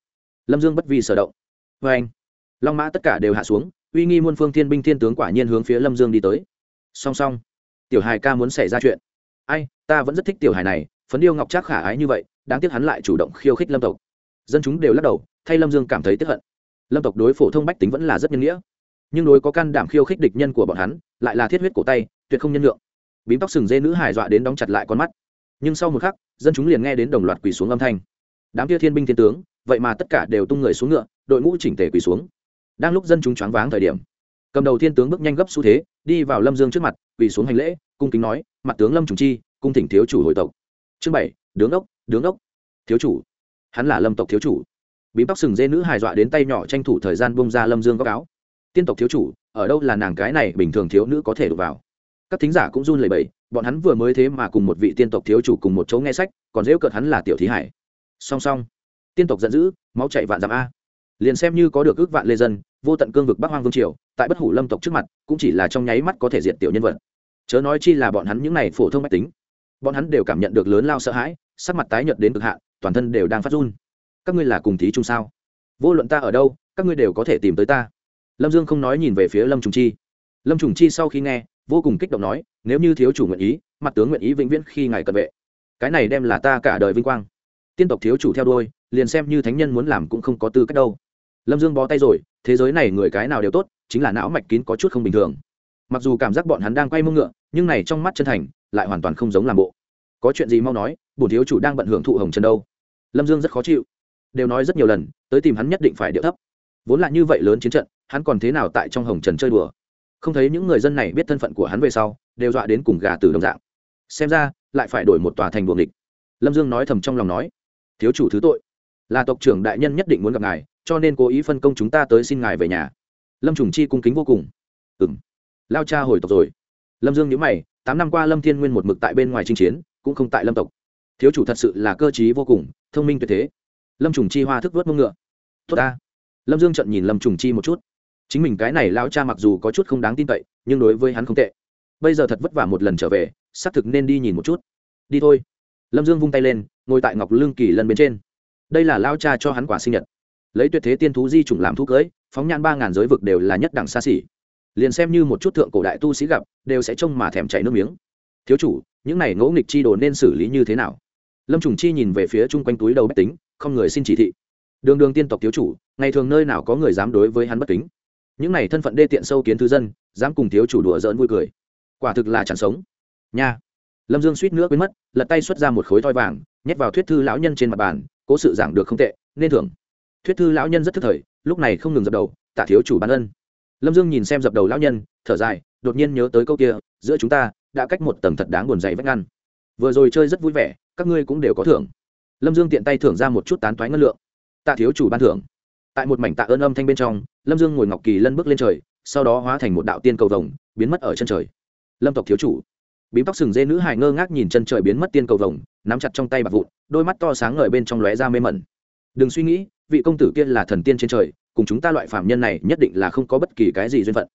Lâm dương bất vì sở động. Vê anh. Long mã tất cả đều hạ xuống, uy nghi muôn phương thiên binh thiên tướng quả nhiên hướng phía lâm dương đi tới. Song song tiểu hài ca muốn xảy ra chuyện. Ai, ta vẫn rất thích tiểu hài này, phấn điêu ngọc trác khả ái như vậy, đáng tiếc hắn lại chủ động khiêu khích lâm tộc. Dân chúng đều lắc đầu, thay lâm dương cảm thấy tiếp hận. Lâm tộc đối phổ thông bách tính vẫn là rất nhân nghĩa. Nhưng đối có can đảm khiêu khích địch nhân của bọn hắn, lại là thiết huyết cổ tay, tuyệt không nhân lượng bím tóc sừng dê nữ hài dọa đến đóng chặt lại con mắt. Nhưng sau một khắc, dân chúng liền nghe đến đồng loạt quỳ xuống âm thanh. Đám kia thiên binh thiên tướng, vậy mà tất cả đều tung người xuống ngựa, đội ngũ chỉnh tề quỳ xuống. Đang lúc dân chúng choáng váng thời điểm, cầm đầu thiên tướng bước nhanh gấp xu thế đi vào lâm dương trước mặt, quỳ xuống hành lễ, cung kính nói, mặt tướng lâm trùng chi, cung thỉnh thiếu chủ hội tộc. Chương bảy đứng ốc đứng ốc thiếu chủ. Hắn là lâm tộc thiếu chủ. Bím tóc sừng dê nữ hài dọa đến tay nhỏ tranh thủ thời gian bông ra lâm dương góc áo. Tiên tộc thiếu chủ, ở đâu là nàng cái này bình thường thiếu nữ có thể đụng vào? Các thính giả cũng run lẩy bẩy, bọn hắn vừa mới thế mà cùng một vị tiên tộc thiếu chủ cùng một chỗ nghe sách, còn dễ cợt hắn là tiểu thí hải. Song song, tiên tộc giận dữ, máu chạy vạn dặm a liền xem như có được ước vạn lê dân, vô tận cương vực bắc hoang vương triều, tại bất hủ lâm tộc trước mặt, cũng chỉ là trong nháy mắt có thể diệt tiểu nhân vật. Chớ nói chi là bọn hắn những này phổ thông mách tính. Bọn hắn đều cảm nhận được lớn lao sợ hãi, sắc mặt tái nhợt đến cực hạn, toàn thân đều đang phát run. Các ngươi là cùng thí chung sao? Vô luận ta ở đâu, các ngươi đều có thể tìm tới ta. Lâm dương không nói nhìn về phía lâm trùng chi. Lâm trùng chi sau khi nghe, vô cùng kích động nói, nếu như thiếu chủ nguyện ý, mặt tướng nguyện ý vĩnh viễn khi ngài cận vệ. Cái này đem là ta cả đời vinh quang tiên tộc thiếu chủ theo đôi liền xem như thánh nhân muốn làm cũng không có tư cách đâu. Lâm dương bó tay rồi, thế giới này người cái nào đều tốt, chính là não mạch kín có chút không bình thường. Mặc dù cảm giác bọn hắn đang quay mông ngựa, nhưng này trong mắt chân thành, lại hoàn toàn không giống làm bộ. Có chuyện gì mau nói, bổn thiếu chủ đang bận hưởng thụ hồng trần đâu. Lâm dương rất khó chịu. Đều nói rất nhiều lần, tới tìm hắn nhất định phải điệu thấp. Vốn là như vậy lớn chiến trận, hắn còn thế nào tại trong hồng trần chơi đùa? Không thấy những người dân này biết thân phận của hắn về sau, đều dọa đến cùng gà từ đồng dạng. Xem ra, lại phải đổi một tòa thành buồng địch. Lâm dương nói thầm trong lòng nói thiếu chủ thứ tội. Là tộc trưởng đại nhân nhất định muốn gặp ngài, cho nên cố ý phân công chúng ta tới xin ngài về nhà. Lâm trùng chi cung kính vô cùng. Ừ m lao cha hồi tộc rồi. Lâm dương nhữ mày, tám năm qua lâm thiên nguyên một mực tại bên ngoài chinh chiến, cũng không tại lâm tộc. Thiếu chủ thật sự là cơ t vô cùng, thông minh tuyệt thế. Lâm trùng chi hoa thức vớt mông ngựa. Tốt ta. Lâm dương trận nhìn lâm trùng chi một chút. Chính mình cái này lao cha mặc dù có chút không đáng tin cậy, nhưng đối với hắn không tệ. Bây giờ thật vất vả một lần trở về, xác thực nên đi nhìn một chút. Đi thôi. Lâm dương vung tay lên ngồi tại ngọc lương kỳ Lân bên trên. Đây là lao cha cho hắn quả sinh nhật. Lấy tuyệt thế tiên thú di chủng làm thú cưới, phóng nhan ba ngàn giới vực đều là nhất đẳng xa xỉ. Liền xem như một chút thượng cổ đại tu sĩ gặp, đều sẽ trông mà thèm chảy nước miếng. Thiếu chủ, những này ngỗ nghịch chi đồ nên xử lý như thế nào? Lâm trùng chi nhìn về phía chung quanh túi đầu bách tính, không người xin chỉ thị. Đường đường tiên tộc thiếu chủ, ngày thường nơi nào có người dám đối với hắn bất kính? Những này thân phận đê tiện sâu kiến thư dân, dám cùng thiếu chủ đùa giỡn vui cười. Quả thực là chẳng sống. Nha. Lâm dương suýt nữa quên mất, lật tay xuất ra một khối thoi vàng nhét vào thuyết thư lão nhân trên mặt bàn, cố sự giảng được không tệ, nên thưởng. Thuyết thư lão nhân rất thức thời, lúc này không ngừng dập đầu tạ thiếu chủ ban ân. Lâm dương nhìn xem dập đầu lão nhân, thở dài, đột nhiên nhớ tới câu kia, giữa chúng ta đã cách một tầng thật đáng buồn dày vách ngăn. Vừa rồi chơi rất vui vẻ, các ngươi cũng đều có thưởng. Lâm dương tiện tay thưởng ra một chút tán thoái ngân lượng. Tạ thiếu chủ ban thưởng. Tại một mảnh tạ ơn âm thanh bên trong, lâm dương ngồi ngọc kỳ lân bước lên trời, sau đó hóa thành một đạo tiên cầu vồng, biến mất ở chân trời. Lâm tộc thiếu chủ bím tóc sừng dê nữ hài ngơ ngác nhìn chân trời biến mất tiên cầu vồng, nắm chặt trong tay bạc vụn, đôi mắt to sáng ngời bên trong lóe ra mê mẩn. Đừng suy nghĩ, vị công tử kia là thần tiên trên trời, cùng chúng ta loại phạm nhân này nhất định là không có bất kỳ cái gì duyên phận.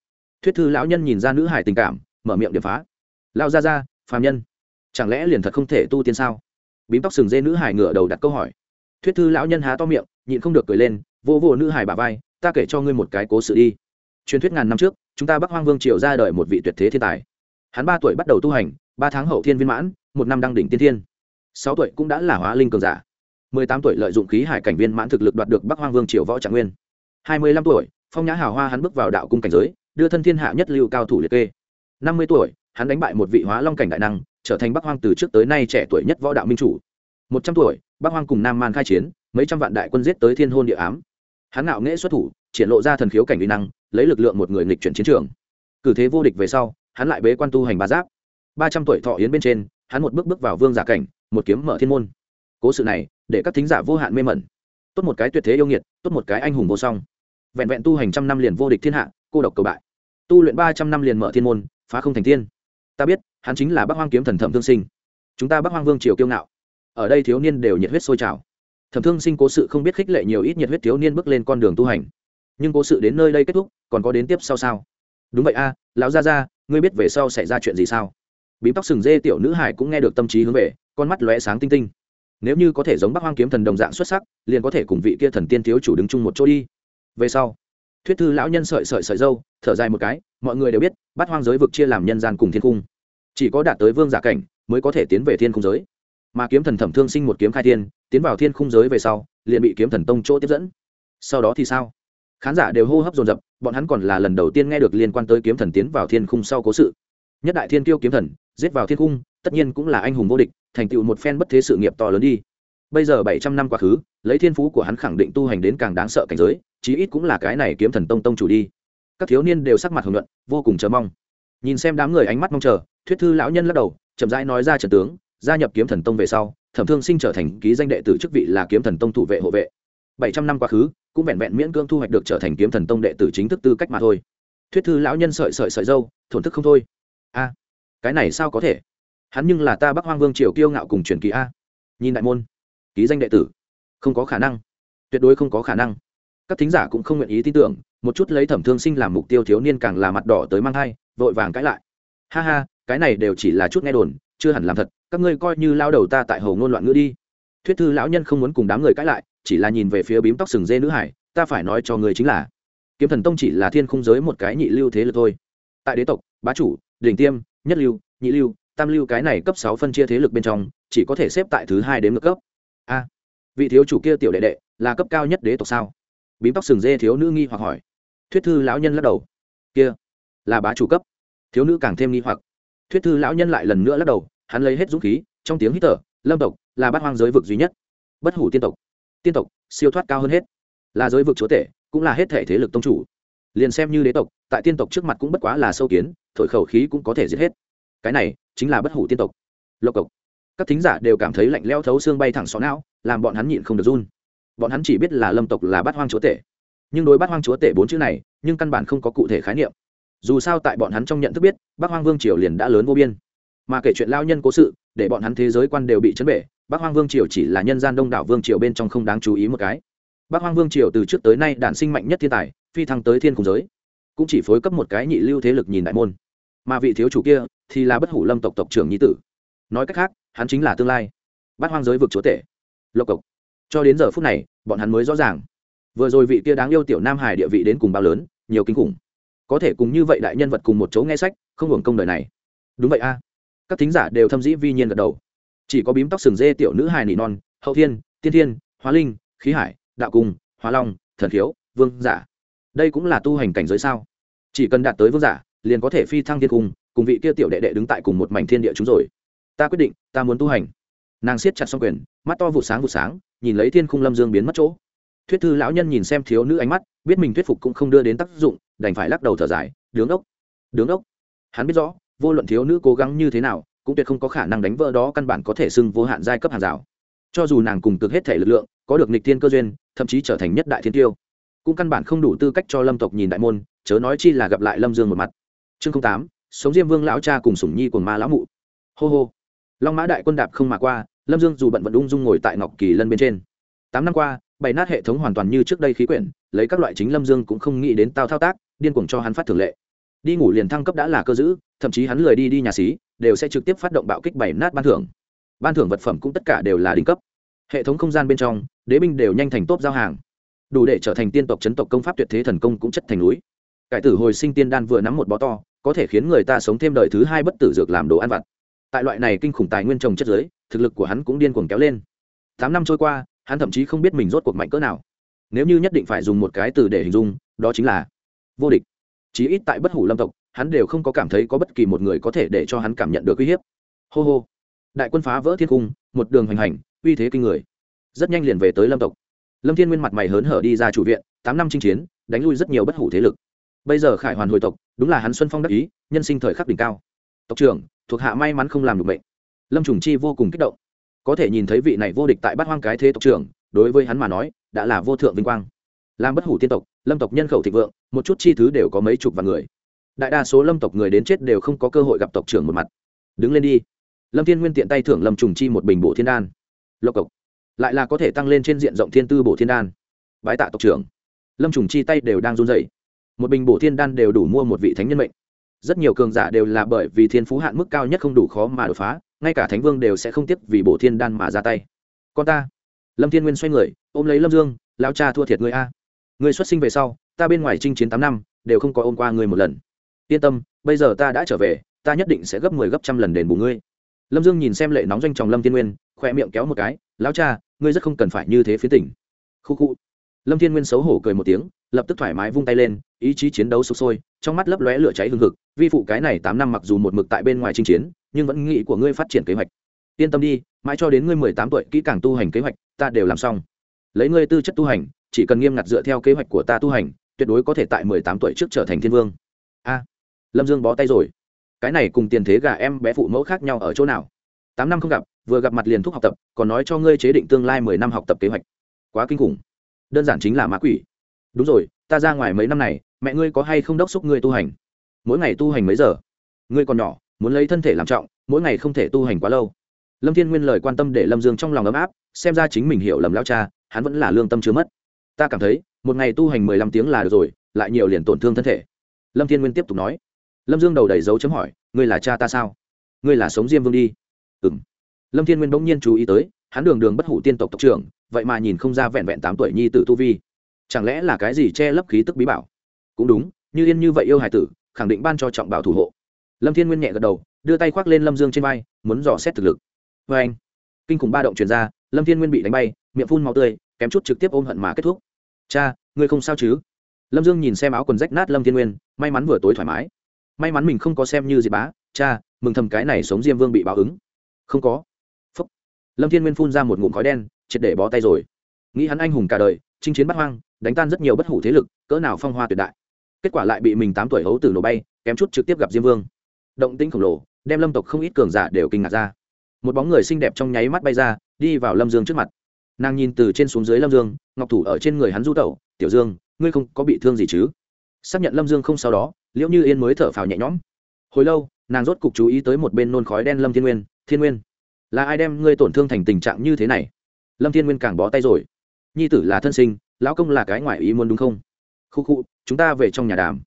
Thuyết thư lão nhân nhìn ra nữ hải tình cảm, mở miệng điểm phá. Lao ra ra phạm nhân, chẳng lẽ liền thật không thể tu tiên sao? Bím tóc sừng dê nữ hải ngửa đầu đặt câu hỏi. Thuyết thư lão nhân há to miệng, nhịn không được cười lên, vô vô nữ hải bà vai, ta kể cho ngươi một cái cố sự đi. Truyền thuyết ngàn năm trước, chúng ta bắc hoang vương triều ra đời một vị tuyệt thế thiên tài hắn ba tuổi bắt đầu tu hành, ba tháng hậu thiên viên mãn, một năm đăng đỉnh tiên thiên. Sáu tuổi cũng đã là hóa linh cường giả. Mười tám tuổi lợi dụng khí hải cảnh viên mãn thực lực đoạt được bắc hoang vương triều võ trạng nguyên. Hai mươi lăm tuổi, phong nhã hào hoa hắn bước vào đạo cung cảnh giới, đưa thân thiên hạ nhất lưu cao thủ liệt kê. Năm mươi tuổi, hắn đánh bại một vị hóa long cảnh đại năng, trở thành bắc hoang từ trước tới nay trẻ tuổi nhất võ đạo minh chủ. Một trăm tuổi, bắc hoang cùng nam man khai chiến, mấy trăm vạn đại quân giết tới thiên hôn địa ám. Hắn ngạo nghễ xuất thủ, triển lộ ra thần khiếu cảnh uy năng, lấy lực lượng một người nghịch chuyển chiến trường. Cử thế vô địch về sau hắn lại bế quan tu hành ba giáp. Ba trăm tuổi thọ yến bên trên, hắn một bước bước vào vương giả cảnh, một kiếm mở thiên môn. Cố sự này, để các thính giả vô hạn mê mẩn. Tốt một cái tuyệt thế yêu nghiệt, tốt một cái anh hùng vô song. Vẹn vẹn tu hành trăm năm liền vô địch thiên hạ, cô độc cầu bại. Tu luyện ba trăm năm liền mở thiên môn, phá không thành thiên ta biết, hắn chính là bác hoang kiếm thần thẩm thương sinh. Chúng ta bác hoang vương triều kiêu ngạo. Ở đây thiếu niên đều nhiệt huyết sôi trào. Thẩm thương sinh cố sự không biết khích lệ nhiều ít nhiệt huyết thiếu niên bước lên con đường tu hành. Nhưng cố sự đến nơi đây kết thúc, còn có đến tiếp sau sao? Đúng vậy a, lão gia gia ngươi biết về sau xảy ra chuyện gì sao? Bím tóc sừng dê tiểu nữ hải cũng nghe được tâm trí hướng về, con mắt lóe sáng tinh tinh. Nếu như có thể giống bắc hoang kiếm thần đồng dạng xuất sắc, liền có thể cùng vị kia thần tiên thiếu chủ đứng chung một chỗ đi. Về sau, thuyết thư lão nhân sợi sợi sợi dâu, thở dài một cái, mọi người đều biết bắt hoang giới vực chia làm nhân gian cùng thiên cung. Chỉ có đạt tới vương giả cảnh, mới có thể tiến về thiên cung giới. Mà kiếm thần thẩm thương sinh một kiếm khai thiên, tiến vào thiên khung giới về sau, liền bị kiếm thần tông chỗ tiếp dẫn. Sau đó thì sao? Khán giả đều hô hấp dồn dập, bọn hắn còn là lần đầu tiên nghe được liên quan tới kiếm thần tiến vào thiên khung sau cố sự. Nhất đại thiên kiêu kiếm thần, giết vào thiên khung, tất nhiên cũng là anh hùng vô địch, thành tựu một phen bất thế sự nghiệp to lớn đi. Bây giờ bảy trăm năm quá khứ, lấy thiên phú của hắn khẳng định tu hành đến càng đáng sợ cảnh giới, chí ít cũng là cái này kiếm thần tông tông chủ đi. Các thiếu niên đều sắc mặt hưởng luận vô cùng chờ mong. Nhìn xem đám người ánh mắt mong chờ, thuyết thư lão nhân lắc đầu, chậm rãi nói ra trần tướng, gia nhập kiếm thần tông về sau, thẩm thương sinh trở thành ký danh đệ tử chức vị là kiếm thần tông thủ vệ hộ vệ. Bảy trăm năm quá khứ cũng vẹn vẹn miễn cưỡng thu hoạch được trở thành kiếm thần tông đệ tử chính thức tư cách mà thôi. Thuyết thư lão nhân sợi sợi sợi dâu, thổn thức không thôi. A, cái này sao có thể? Hắn nhưng là ta bắc hoang vương triều kiêu ngạo cùng truyền kỳ a. Nhìn đại môn, ký danh đệ tử, không có khả năng, tuyệt đối không có khả năng. Các thính giả cũng không nguyện ý tin tưởng, một chút lấy thẩm thương sinh làm mục tiêu thiếu niên càng là mặt đỏ tới mang thai, vội vàng cãi lại. Ha ha, cái này đều chỉ là chút nghe đồn, chưa hẳn làm thật, các ngươi coi như lao đầu ta tại hầu ngôn loạn ngữ đi. Thuyết thư lão nhân không muốn cùng đám người cãi lại chỉ là nhìn về phía bím tóc sừng dê nữ hải, ta phải nói cho người chính là, kiếm thần tông chỉ là thiên khung giới một cái nhị lưu thế lực thôi. Tại đế tộc, bá chủ, đỉnh tiêm, nhất lưu, nhị lưu, tam lưu cái này cấp sáu phân chia thế lực bên trong, chỉ có thể xếp tại thứ hai đến ngược cấp. A, vị thiếu chủ kia tiểu đệ đệ, là cấp cao nhất đế tộc sao? Bím tóc sừng dê thiếu nữ nghi hoặc hỏi. Thuyết thư lão nhân lắc đầu. Kia, là bá chủ cấp. Thiếu nữ càng thêm nghi hoặc. Thuyết thư lão nhân lại lần nữa lắc đầu, hắn lấy hết dũng khí, trong tiếng hít thở, lâm tộc, là bát hoang giới vực duy nhất, bất hủ tiên tộc tiên tộc, siêu thoát cao hơn hết. Là giới vực chúa tể, cũng là hết thể thế lực tông chủ. Liền xem như đế tộc, tại tiên tộc trước mặt cũng bất quá là sâu kiến, thổi khẩu khí cũng có thể giết hết. Cái này, chính là bất hủ tiên tộc. Lộc cộc. Các thính giả đều cảm thấy lạnh leo thấu xương bay thẳng xó não, làm bọn hắn nhịn không được run. Bọn hắn chỉ biết là lâm tộc là bát hoang chúa tể. Nhưng đối bát hoang chúa tể bốn chữ này, nhưng căn bản không có cụ thể khái niệm. Dù sao tại bọn hắn trong nhận thức biết, bát hoang vương triều liền đã lớn vô biên. Mà kể chuyện lao nhân cố sự, để bọn hắn thế giới quan đều bị chấn bể bắc hoang vương triều chỉ là nhân gian đông đảo vương triều bên trong không đáng chú ý một cái. Bắc hoang vương triều từ trước tới nay đản sinh mạnh nhất thiên tài, phi thăng tới thiên cùng giới. Cũng chỉ phối cấp một cái nhị lưu thế lực nhìn đại môn. Mà vị thiếu chủ kia thì là bất hủ lâm tộc tộc trưởng nhi tử. Nói cách khác, hắn chính là tương lai. Bát hoang giới vực chúa tể. Lộc cộc. Cho đến giờ phút này, bọn hắn mới rõ ràng. Vừa rồi vị kia đáng yêu tiểu nam hải địa vị đến cùng bao lớn, nhiều kinh khủng. Có thể cùng như vậy đại nhân vật cùng một chỗ nghe sách, không hưởng công đời này. Đúng vậy a. Các thính giả đều thâm dĩ vi nhiên gật đầu chỉ có bím tóc sừng dê tiểu nữ hài nỉ non, hậu thiên, tiên thiên, hóa linh, khí hải, đạo cung, hóa long, thần khiếu, vương giả. Đây cũng là tu hành cảnh giới sao? Chỉ cần đạt tới vương giả, liền có thể phi thăng thiên cung, cùng vị kia tiểu đệ đệ đứng tại cùng một mảnh thiên địa chúng rồi. Ta quyết định, ta muốn tu hành. Nàng siết chặt xong quyền, mắt to vụ sáng vụ sáng, nhìn lấy thiên khung lâm dương biến mất chỗ. Thuyết thư lão nhân nhìn xem thiếu nữ ánh mắt, biết mình thuyết phục cũng không đưa đến tác dụng, đành phải lắc đầu thở dài, đứng ốc đứng ốc. Hắn biết rõ, vô luận thiếu nữ cố gắng như thế nào cũng tuyệt không có khả năng đánh vỡ đó, căn bản có thể xưng vô hạn giai cấp hàng rào. Cho dù nàng cùng cực hết thể lực lượng, có được nịch thiên cơ duyên, thậm chí trở thành nhất đại thiên tiêu, cũng căn bản không đủ tư cách cho lâm tộc nhìn đại môn, chớ nói chi là gặp lại lâm dương một mặt. Chương tám, sống diêm vương lão cha cùng sủng nhi của ma lão mụ. Hô hô. Long mã đại quân đạp không mà qua, lâm dương dù bận vận ung dung ngồi tại ngọc kỳ lân bên trên. Tám năm qua bày nát hệ thống hoàn toàn như trước đây khí quyển, lấy các loại chính lâm dương cũng không nghĩ đến tao thao tác, điên cuồng cho hắn phát thường lệ. Đi ngủ liền thăng cấp đã là cơ giữ thậm chí hắn lười đi đi nhà xí, đều sẽ trực tiếp phát động bạo kích bảy nát ban thưởng. Ban thưởng vật phẩm cũng tất cả đều là đỉnh cấp. Hệ thống không gian bên trong, đế binh đều nhanh thành tốt giao hàng. Đủ để trở thành tiên tộc chấn tộc công pháp tuyệt thế thần công cũng chất thành núi. Cải tử hồi sinh tiên đan vừa nắm một bó to, có thể khiến người ta sống thêm đời thứ hai bất tử dược làm đồ ăn vặt. Tại loại này kinh khủng tài nguyên trồng chất giới thực lực của hắn cũng điên cuồng kéo lên. Tám năm trôi qua, hắn thậm chí không biết mình rốt cuộc mạnh cỡ nào. Nếu như nhất định phải dùng một cái từ để hình dung, đó chính là vô địch. Chí ít tại bất hủ lâm tộc hắn đều không có cảm thấy có bất kỳ một người có thể để cho hắn cảm nhận được uy hiếp. Hô hô. Đại quân phá vỡ thiên cung, một đường hành hành, uy thế kinh người. Rất nhanh liền về tới lâm tộc. Lâm thiên nguyên mặt mày hớn hở đi ra chủ viện, tám năm chinh chiến, đánh lui rất nhiều bất hủ thế lực. Bây giờ khải hoàn hồi tộc, đúng là hắn xuân phong đắc ý, nhân sinh thời khắc đỉnh cao. Tộc trưởng, thuộc hạ may mắn không làm được bệnh lâm trùng chi vô cùng kích động. Có thể nhìn thấy vị này vô địch tại bát hoang cái thế tộc trưởng, đối với hắn mà nói, đã là vô thượng vinh quang. Làm bất hủ tiên tộc, lâm tộc nhân khẩu thịnh vượng, một chút chi thứ đều có mấy chục vạn người đại đa số lâm tộc người đến chết đều không có cơ hội gặp tộc trưởng một mặt. Đứng lên đi. Lâm thiên nguyên tiện tay thưởng lâm trùng chi một bình bộ thiên đan. Lộc cộc. Lại là có thể tăng lên trên diện rộng thiên tư bộ thiên đan. Bái tạ tộc trưởng. Lâm trùng chi tay đều đang run dày một bình bổ thiên đan đều đủ mua một vị thánh nhân mệnh. Rất nhiều cường giả đều là bởi vì thiên phú hạn mức cao nhất không đủ khó mà đột phá, ngay cả thánh vương đều sẽ không tiếp vì bổ thiên đan mà ra tay. Con ta. Lâm thiên nguyên xoay người, ôm lấy lâm dương lao cha thua thiệt người a. Người xuất sinh về sau, ta bên ngoài chinh chiến tám năm, đều không có ôm qua người một lần yên tâm, bây giờ ta đã trở về, ta nhất định sẽ gấp mười 10 gấp trăm lần đền bù ngươi. Lâm dương nhìn xem lệ nóng doanh tròng lâm thiên nguyên khoe miệng kéo một cái lao cha, ngươi rất không cần phải như thế phía tỉnh khu khu. Lâm thiên nguyên xấu hổ cười một tiếng, lập tức thoải mái vung tay lên, ý chí chiến đấu sục sôi, trong mắt lấp lóe lửa cháy hừng hực, vi phụ cái này tám năm mặc dù một mực tại bên ngoài chinh chiến, nhưng vẫn nghĩ của ngươi phát triển kế hoạch. Yên tâm đi, mãi cho đến ngươi mười tám tuổi kỹ càng tu hành kế hoạch, ta đều làm xong. Lấy ngươi tư chất tu hành, chỉ cần nghiêm ngặt dựa theo kế hoạch của ta tu hành, tuyệt đối có thể tại mười tám tuổi trước trở thành thiên vương. A lâm dương bó tay rồi. Cái này cùng tiền thế gà em bé phụ mẫu khác nhau ở chỗ nào? Tám năm không gặp, vừa gặp mặt liền thúc học tập, còn nói cho ngươi chế định tương lai mười năm học tập kế hoạch. Quá kinh khủng. Đơn giản chính là ma quỷ. Đúng rồi, ta ra ngoài mấy năm này, mẹ ngươi có hay không đốc xúc ngươi tu hành? Mỗi ngày tu hành mấy giờ? Ngươi còn nhỏ, muốn lấy thân thể làm trọng, mỗi ngày không thể tu hành quá lâu. Lâm thiên nguyên lời quan tâm để lâm dương trong lòng ấm áp, xem ra chính mình hiểu lầm lao cha, hắn vẫn là lương tâm chưa mất. Ta cảm thấy, một ngày tu hành mười lăm tiếng là được rồi, lại nhiều liền tổn thương thân thể. Lâm thiên nguyên tiếp tục nói lâm dương đầu đầy dấu chấm hỏi, ngươi là cha ta sao? Ngươi là sống diêm vương đi. Ừ m lâm thiên nguyên bỗng nhiên chú ý tới, hắn đường đường bất hủ tiên tộc tộc trưởng, vậy mà nhìn không ra vẹn vẹn tám tuổi nhi tử tu vi. Chẳng lẽ là cái gì che lấp khí tức bí bảo? Cũng đúng, như yên như vậy yêu hải tử, khẳng định ban cho trọng bảo thủ hộ. Lâm thiên nguyên nhẹ gật đầu, đưa tay khoác lên lâm dương trên vai, muốn dò xét thực lực. Vê anh. Kinh khủng ba động truyền ra, lâm thiên nguyên bị đánh bay, miệng phun màu tươi, kém chút trực tiếp ôm hận mà kết thúc. Cha, ngươi không sao chứ? Lâm dương nhìn xem áo quần rách nát lâm thiên nguyên, may mắn vừa tối thoải mái may mắn mình không có xem như gì bá, cha, mừng thầm cái này sống diêm vương bị báo ứng. Không có. Phúc. Lâm thiên nguyên phun ra một ngụm khói đen, triệt để bó tay rồi. Nghĩ hắn anh hùng cả đời, chinh chiến bắt hoang, đánh tan rất nhiều bất hủ thế lực, cỡ nào phong hoa tuyệt đại. Kết quả lại bị mình tám tuổi hấu tử nổ bay, kém chút trực tiếp gặp diêm vương. Động tĩnh khổng lồ, đem lâm tộc không ít cường giả đều kinh ngạc ra. Một bóng người xinh đẹp trong nháy mắt bay ra, đi vào lâm dương trước mặt. Nàng nhìn từ trên xuống dưới lâm dương, ngọc thủ ở trên người hắn du tẩu, tiểu dương, ngươi không có bị thương gì chứ? Xác nhận lâm dương không sau đó, liễu như yên mới thở phào nhẹ nhõm. Hồi lâu, nàng rốt cục chú ý tới một bên nôn khói đen lâm thiên nguyên thiên nguyên, là ai đem ngươi tổn thương thành tình trạng như thế này? Lâm thiên nguyên càng bó tay rồi. Nhi tử là thân sinh, lão công là cái ngoại ý muốn đúng không? Khu khu, chúng ta về trong nhà đàm.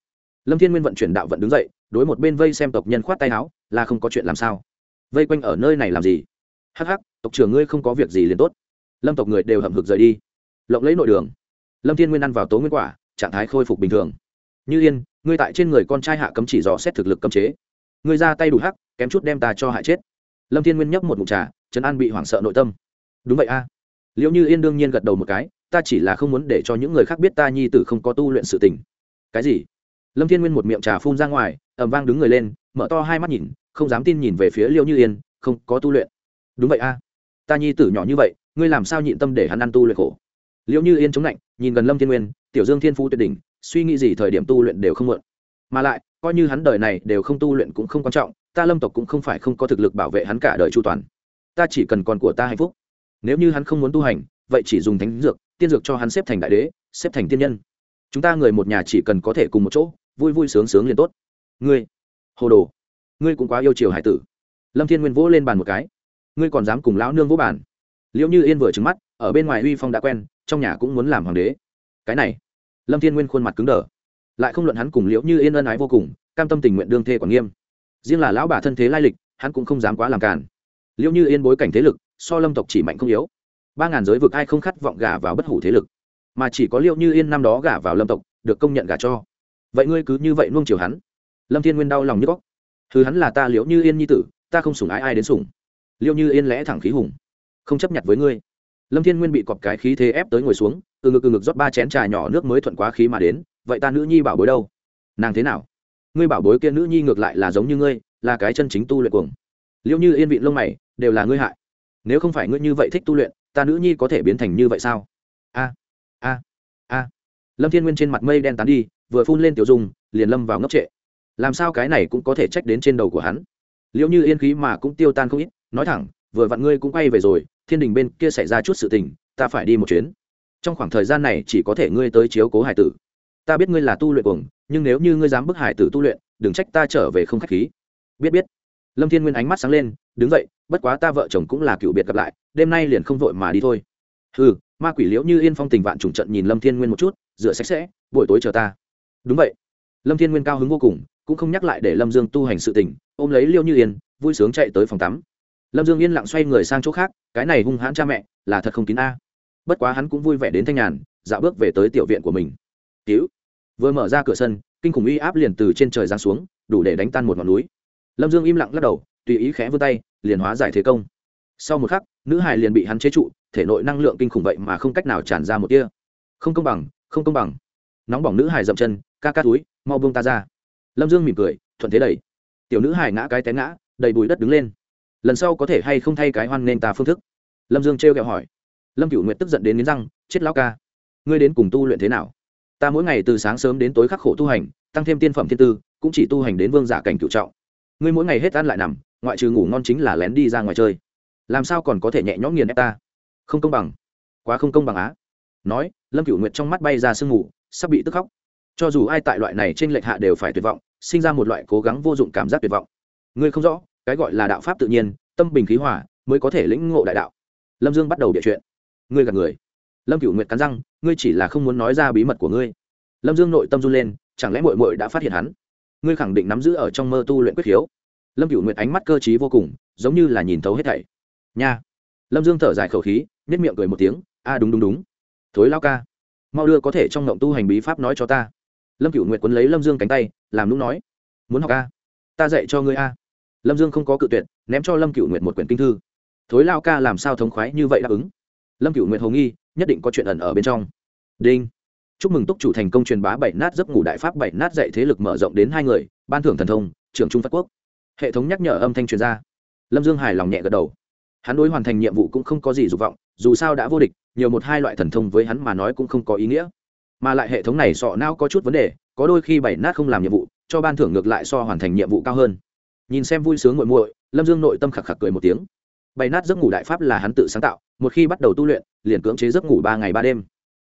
Lâm thiên nguyên vận chuyển đạo vận đứng dậy, đối một bên vây xem tộc nhân khoát tay áo, là không có chuyện làm sao? Vây quanh ở nơi này làm gì? Hắc hắc, tộc trưởng ngươi không có việc gì liền tốt. Lâm tộc người đều hậm hực rời đi. Lộng lấy nội đường. Lâm thiên nguyên ăn vào tố nguyên quả, trạng thái khôi phục bình thường như yên, ngươi tại trên người con trai hạ cấm chỉ dò xét thực lực cấm chế. Ngươi ra tay đủ hắc, kém chút đem ta cho hại chết. Lâm thiên nguyên nhấp một mụn trà, trấn an bị hoảng sợ nội tâm. Đúng vậy a. À. liệu như yên đương nhiên gật đầu một cái, ta chỉ là không muốn để cho những người khác biết ta nhi tử không có tu luyện sự tình. Cái gì? Lâm thiên nguyên một miệng trà phun ra ngoài ẩm vang đứng người lên, mở to hai mắt nhìn, không dám tin nhìn về phía liệu như yên, không có tu luyện. Đúng vậy a. Ta nhi tử nhỏ như vậy, ngươi làm sao nhịn tâm để hắn ăn tu luyện khổ? Liệu như yên chống lạnh nhìn gần lâm thiên nguyên, tiểu dương thiên phú tuyệt đỉnh suy nghĩ gì thời điểm tu luyện đều không muộn. Mà lại, coi như hắn đời này đều không tu luyện cũng không quan trọng, ta lâm tộc cũng không phải không có thực lực bảo vệ hắn cả đời chu toàn. Ta chỉ cần còn của ta hạnh phúc. Nếu như hắn không muốn tu hành, vậy chỉ dùng thánh dược, tiên dược cho hắn xếp thành đại đế, xếp thành tiên nhân. Chúng ta người một nhà chỉ cần có thể cùng một chỗ, vui vui sướng sướng liền tốt. Ngươi, hồ đồ, ngươi cũng quá yêu chiều hải tử. Lâm thiên nguyên vỗ lên bàn một cái. Ngươi còn dám cùng lão nương vỗ bàn? Liệu như yên vừa trứng mắt, ở bên ngoài uy phong đã quen, trong nhà cũng muốn làm hoàng đế. Cái này lâm thiên nguyên khuôn mặt cứng đờ. Lại không luận hắn cùng liễu như yên ân ái vô cùng, cam tâm tình nguyện đương thê còn nghiêm. Riêng là lão bà thân thế lai lịch, hắn cũng không dám quá làm cản liễu như yên bối cảnh thế lực, so lâm tộc chỉ mạnh không yếu. Ba ngàn giới vực ai không khát vọng gả vào bất hủ thế lực? Mà chỉ có liễu như yên năm đó gả vào lâm tộc, được công nhận gả cho. Vậy ngươi cứ như vậy nuông chiều hắn. Lâm thiên nguyên đau lòng như góc. Thứ hắn là ta liễu như yên nhi tử, ta không sủng ái ai đến sủng. Liễu như yên lẽ thẳng khí hùng. Không chấp nhận với ngươi lâm thiên nguyên bị cọp cái khí thế ép tới ngồi xuống, từ ngực từ ngực rót ba chén trà nhỏ nước mới thuận quá khí mà đến, vậy ta nữ nhi bảo bối đâu? Nàng thế nào? Ngươi bảo bối kia nữ nhi ngược lại là giống như ngươi, là cái chân chính tu luyện cuồng. Liệu như yên vị lông mày, đều là ngươi hại. Nếu không phải ngươi như vậy thích tu luyện, ta nữ nhi có thể biến thành như vậy sao? A a a. Lâm thiên nguyên trên mặt mây đen tán đi, vừa phun lên tiểu dung, liền lâm vào ngốc trệ. Làm sao cái này cũng có thể trách đến trên đầu của hắn? Liệu như yên khí mà cũng tiêu tan không ít, nói thẳng, vừa vặn ngươi cũng quay về rồi thiên đình bên kia xảy ra chút sự tình, ta phải đi một chuyến. Trong khoảng thời gian này chỉ có thể ngươi tới chiếu cố hải tử. Ta biết ngươi là tu luyện cuồng, nhưng nếu như ngươi dám bức hải tử tu luyện, đừng trách ta trở về không k h á c h khí. Biết biết. Lâm thiên nguyên ánh mắt sáng lên, đứng dậy, bất quá ta vợ chồng cũng là cựu biệt gặp lại, đêm nay liền không vội mà đi thôi. Ừ ma quỷ liễu như yên phong tình vạn trùng trận nhìn lâm thiên nguyên một chút, rửa sạch sẽ, buổi tối chờ ta. Đúng vậy. Lâm thiên nguyên cao hứng vô cùng, cũng không nhắc lại để lâm dương tu hành sự tình, ôm lấy liêu như yên, vui sướng chạy tới phòng tắm lâm dương yên lặng xoay người sang chỗ khác, cái này hung hãn cha mẹ, là thật không kín a. Bất quá hắn cũng vui vẻ đến thanh nhàn, dạo bước về tới tiểu viện của mình. Cứu. Vừa mở ra cửa sân, kinh khủng uy áp liền từ trên trời giáng xuống, đủ để đánh tan một ngọn núi. Lâm dương im lặng lắc đầu, tùy ý khẽ vươn tay, liền hóa giải thế công. Sau một khắc, nữ hải liền bị hắn chế trụ, thể nội năng lượng kinh khủng vậy mà không cách nào tràn ra một tia. Không công bằng, không công bằng. Nóng bỏng nữ hải dậm chân, ca ca túi, mau buông ta ra. Lâm dương mỉm cười, thuận thế đẩy. Tiểu nữ hải ngã cái té ngã, đầy bùi đất đứng lên lần sau có thể hay không thay cái hoan nên ta phương thức? Lâm dương trêu kẹo hỏi. Lâm cựu nguyệt tức giận đến nghiến răng, chết lão ca, ngươi đến cùng tu luyện thế nào? Ta mỗi ngày từ sáng sớm đến tối khắc khổ tu hành, tăng thêm tiên phẩm thiên tư, cũng chỉ tu hành đến vương giả cảnh cựu trọng. Ngươi mỗi ngày hết ăn lại nằm, ngoại trừ ngủ ngon chính là lén đi ra ngoài chơi. Làm sao còn có thể nhẹ nhõm nghiền ép ta? Không công bằng. Quá không công bằng á. Nói, lâm cựu nguyệt trong mắt bay ra sương ngủ sắp bị tức khóc. Cho dù ai tại loại này trên lệch hạ đều phải tuyệt vọng, sinh ra một loại cố gắng vô dụng cảm giác tuyệt vọng. Ngươi không rõ cái gọi là đạo pháp tự nhiên, tâm bình khí hỏa mới có thể lĩnh ngộ đại đạo. Lâm dương bắt đầu địa chuyện. Ngươi gạt người. Lâm cựu nguyệt cắn răng, ngươi chỉ là không muốn nói ra bí mật của ngươi. Lâm dương nội tâm run lên, chẳng lẽ mội mội đã phát hiện hắn? Ngươi khẳng định nắm giữ ở trong mơ tu luyện quyết khiếu. Lâm cựu nguyệt ánh mắt cơ t vô cùng, giống như là nhìn thấu hết thảy. Nha. Lâm dương thở dài khẩu khí nhất miệng cười một tiếng, a, đúng đúng đúng. Thối lao ca. Mau đưa có thể trong ngộng tu hành bí pháp nói cho ta. Lâm cựu nguyệt quấn lấy lâm dương cánh tay, làm lúc nói, muốn học a. Ta dạy cho ngươi a lâm dương không có cự tuyệt, ném cho lâm cựu nguyệt một quyển kinh thư. Thối lao ca làm sao thống khoái như vậy đáp ứng? Lâm cựu nguyệt hồ nghi, nhất định có chuyện ẩn ở bên trong. Đinh. Chúc mừng túc chủ thành công truyền bá bảy nát giấc ngủ đại pháp bảy nát dạy thế lực mở rộng đến hai người, ban thưởng thần thông, trưởng trung phát quốc. Hệ thống nhắc nhở âm thanh truyền ra. Lâm dương hài lòng nhẹ gật đầu. Hắn đối hoàn thành nhiệm vụ cũng không có gì dục vọng, dù sao đã vô địch, nhiều một hai loại thần thông với hắn mà nói cũng không có ý nghĩa. Mà lại hệ thống này sọ não có chút vấn đề, có đôi khi bảy nát không làm nhiệm vụ, cho ban thưởng ngược lại so hoàn thành nhiệm vụ cao hơn nhìn xem vui sướng muội muội, lâm dương nội tâm khạc khạc cười một tiếng. Bày nát giấc ngủ đại pháp là hắn tự sáng tạo, một khi bắt đầu tu luyện, liền cưỡng chế giấc ngủ ba ngày ba đêm.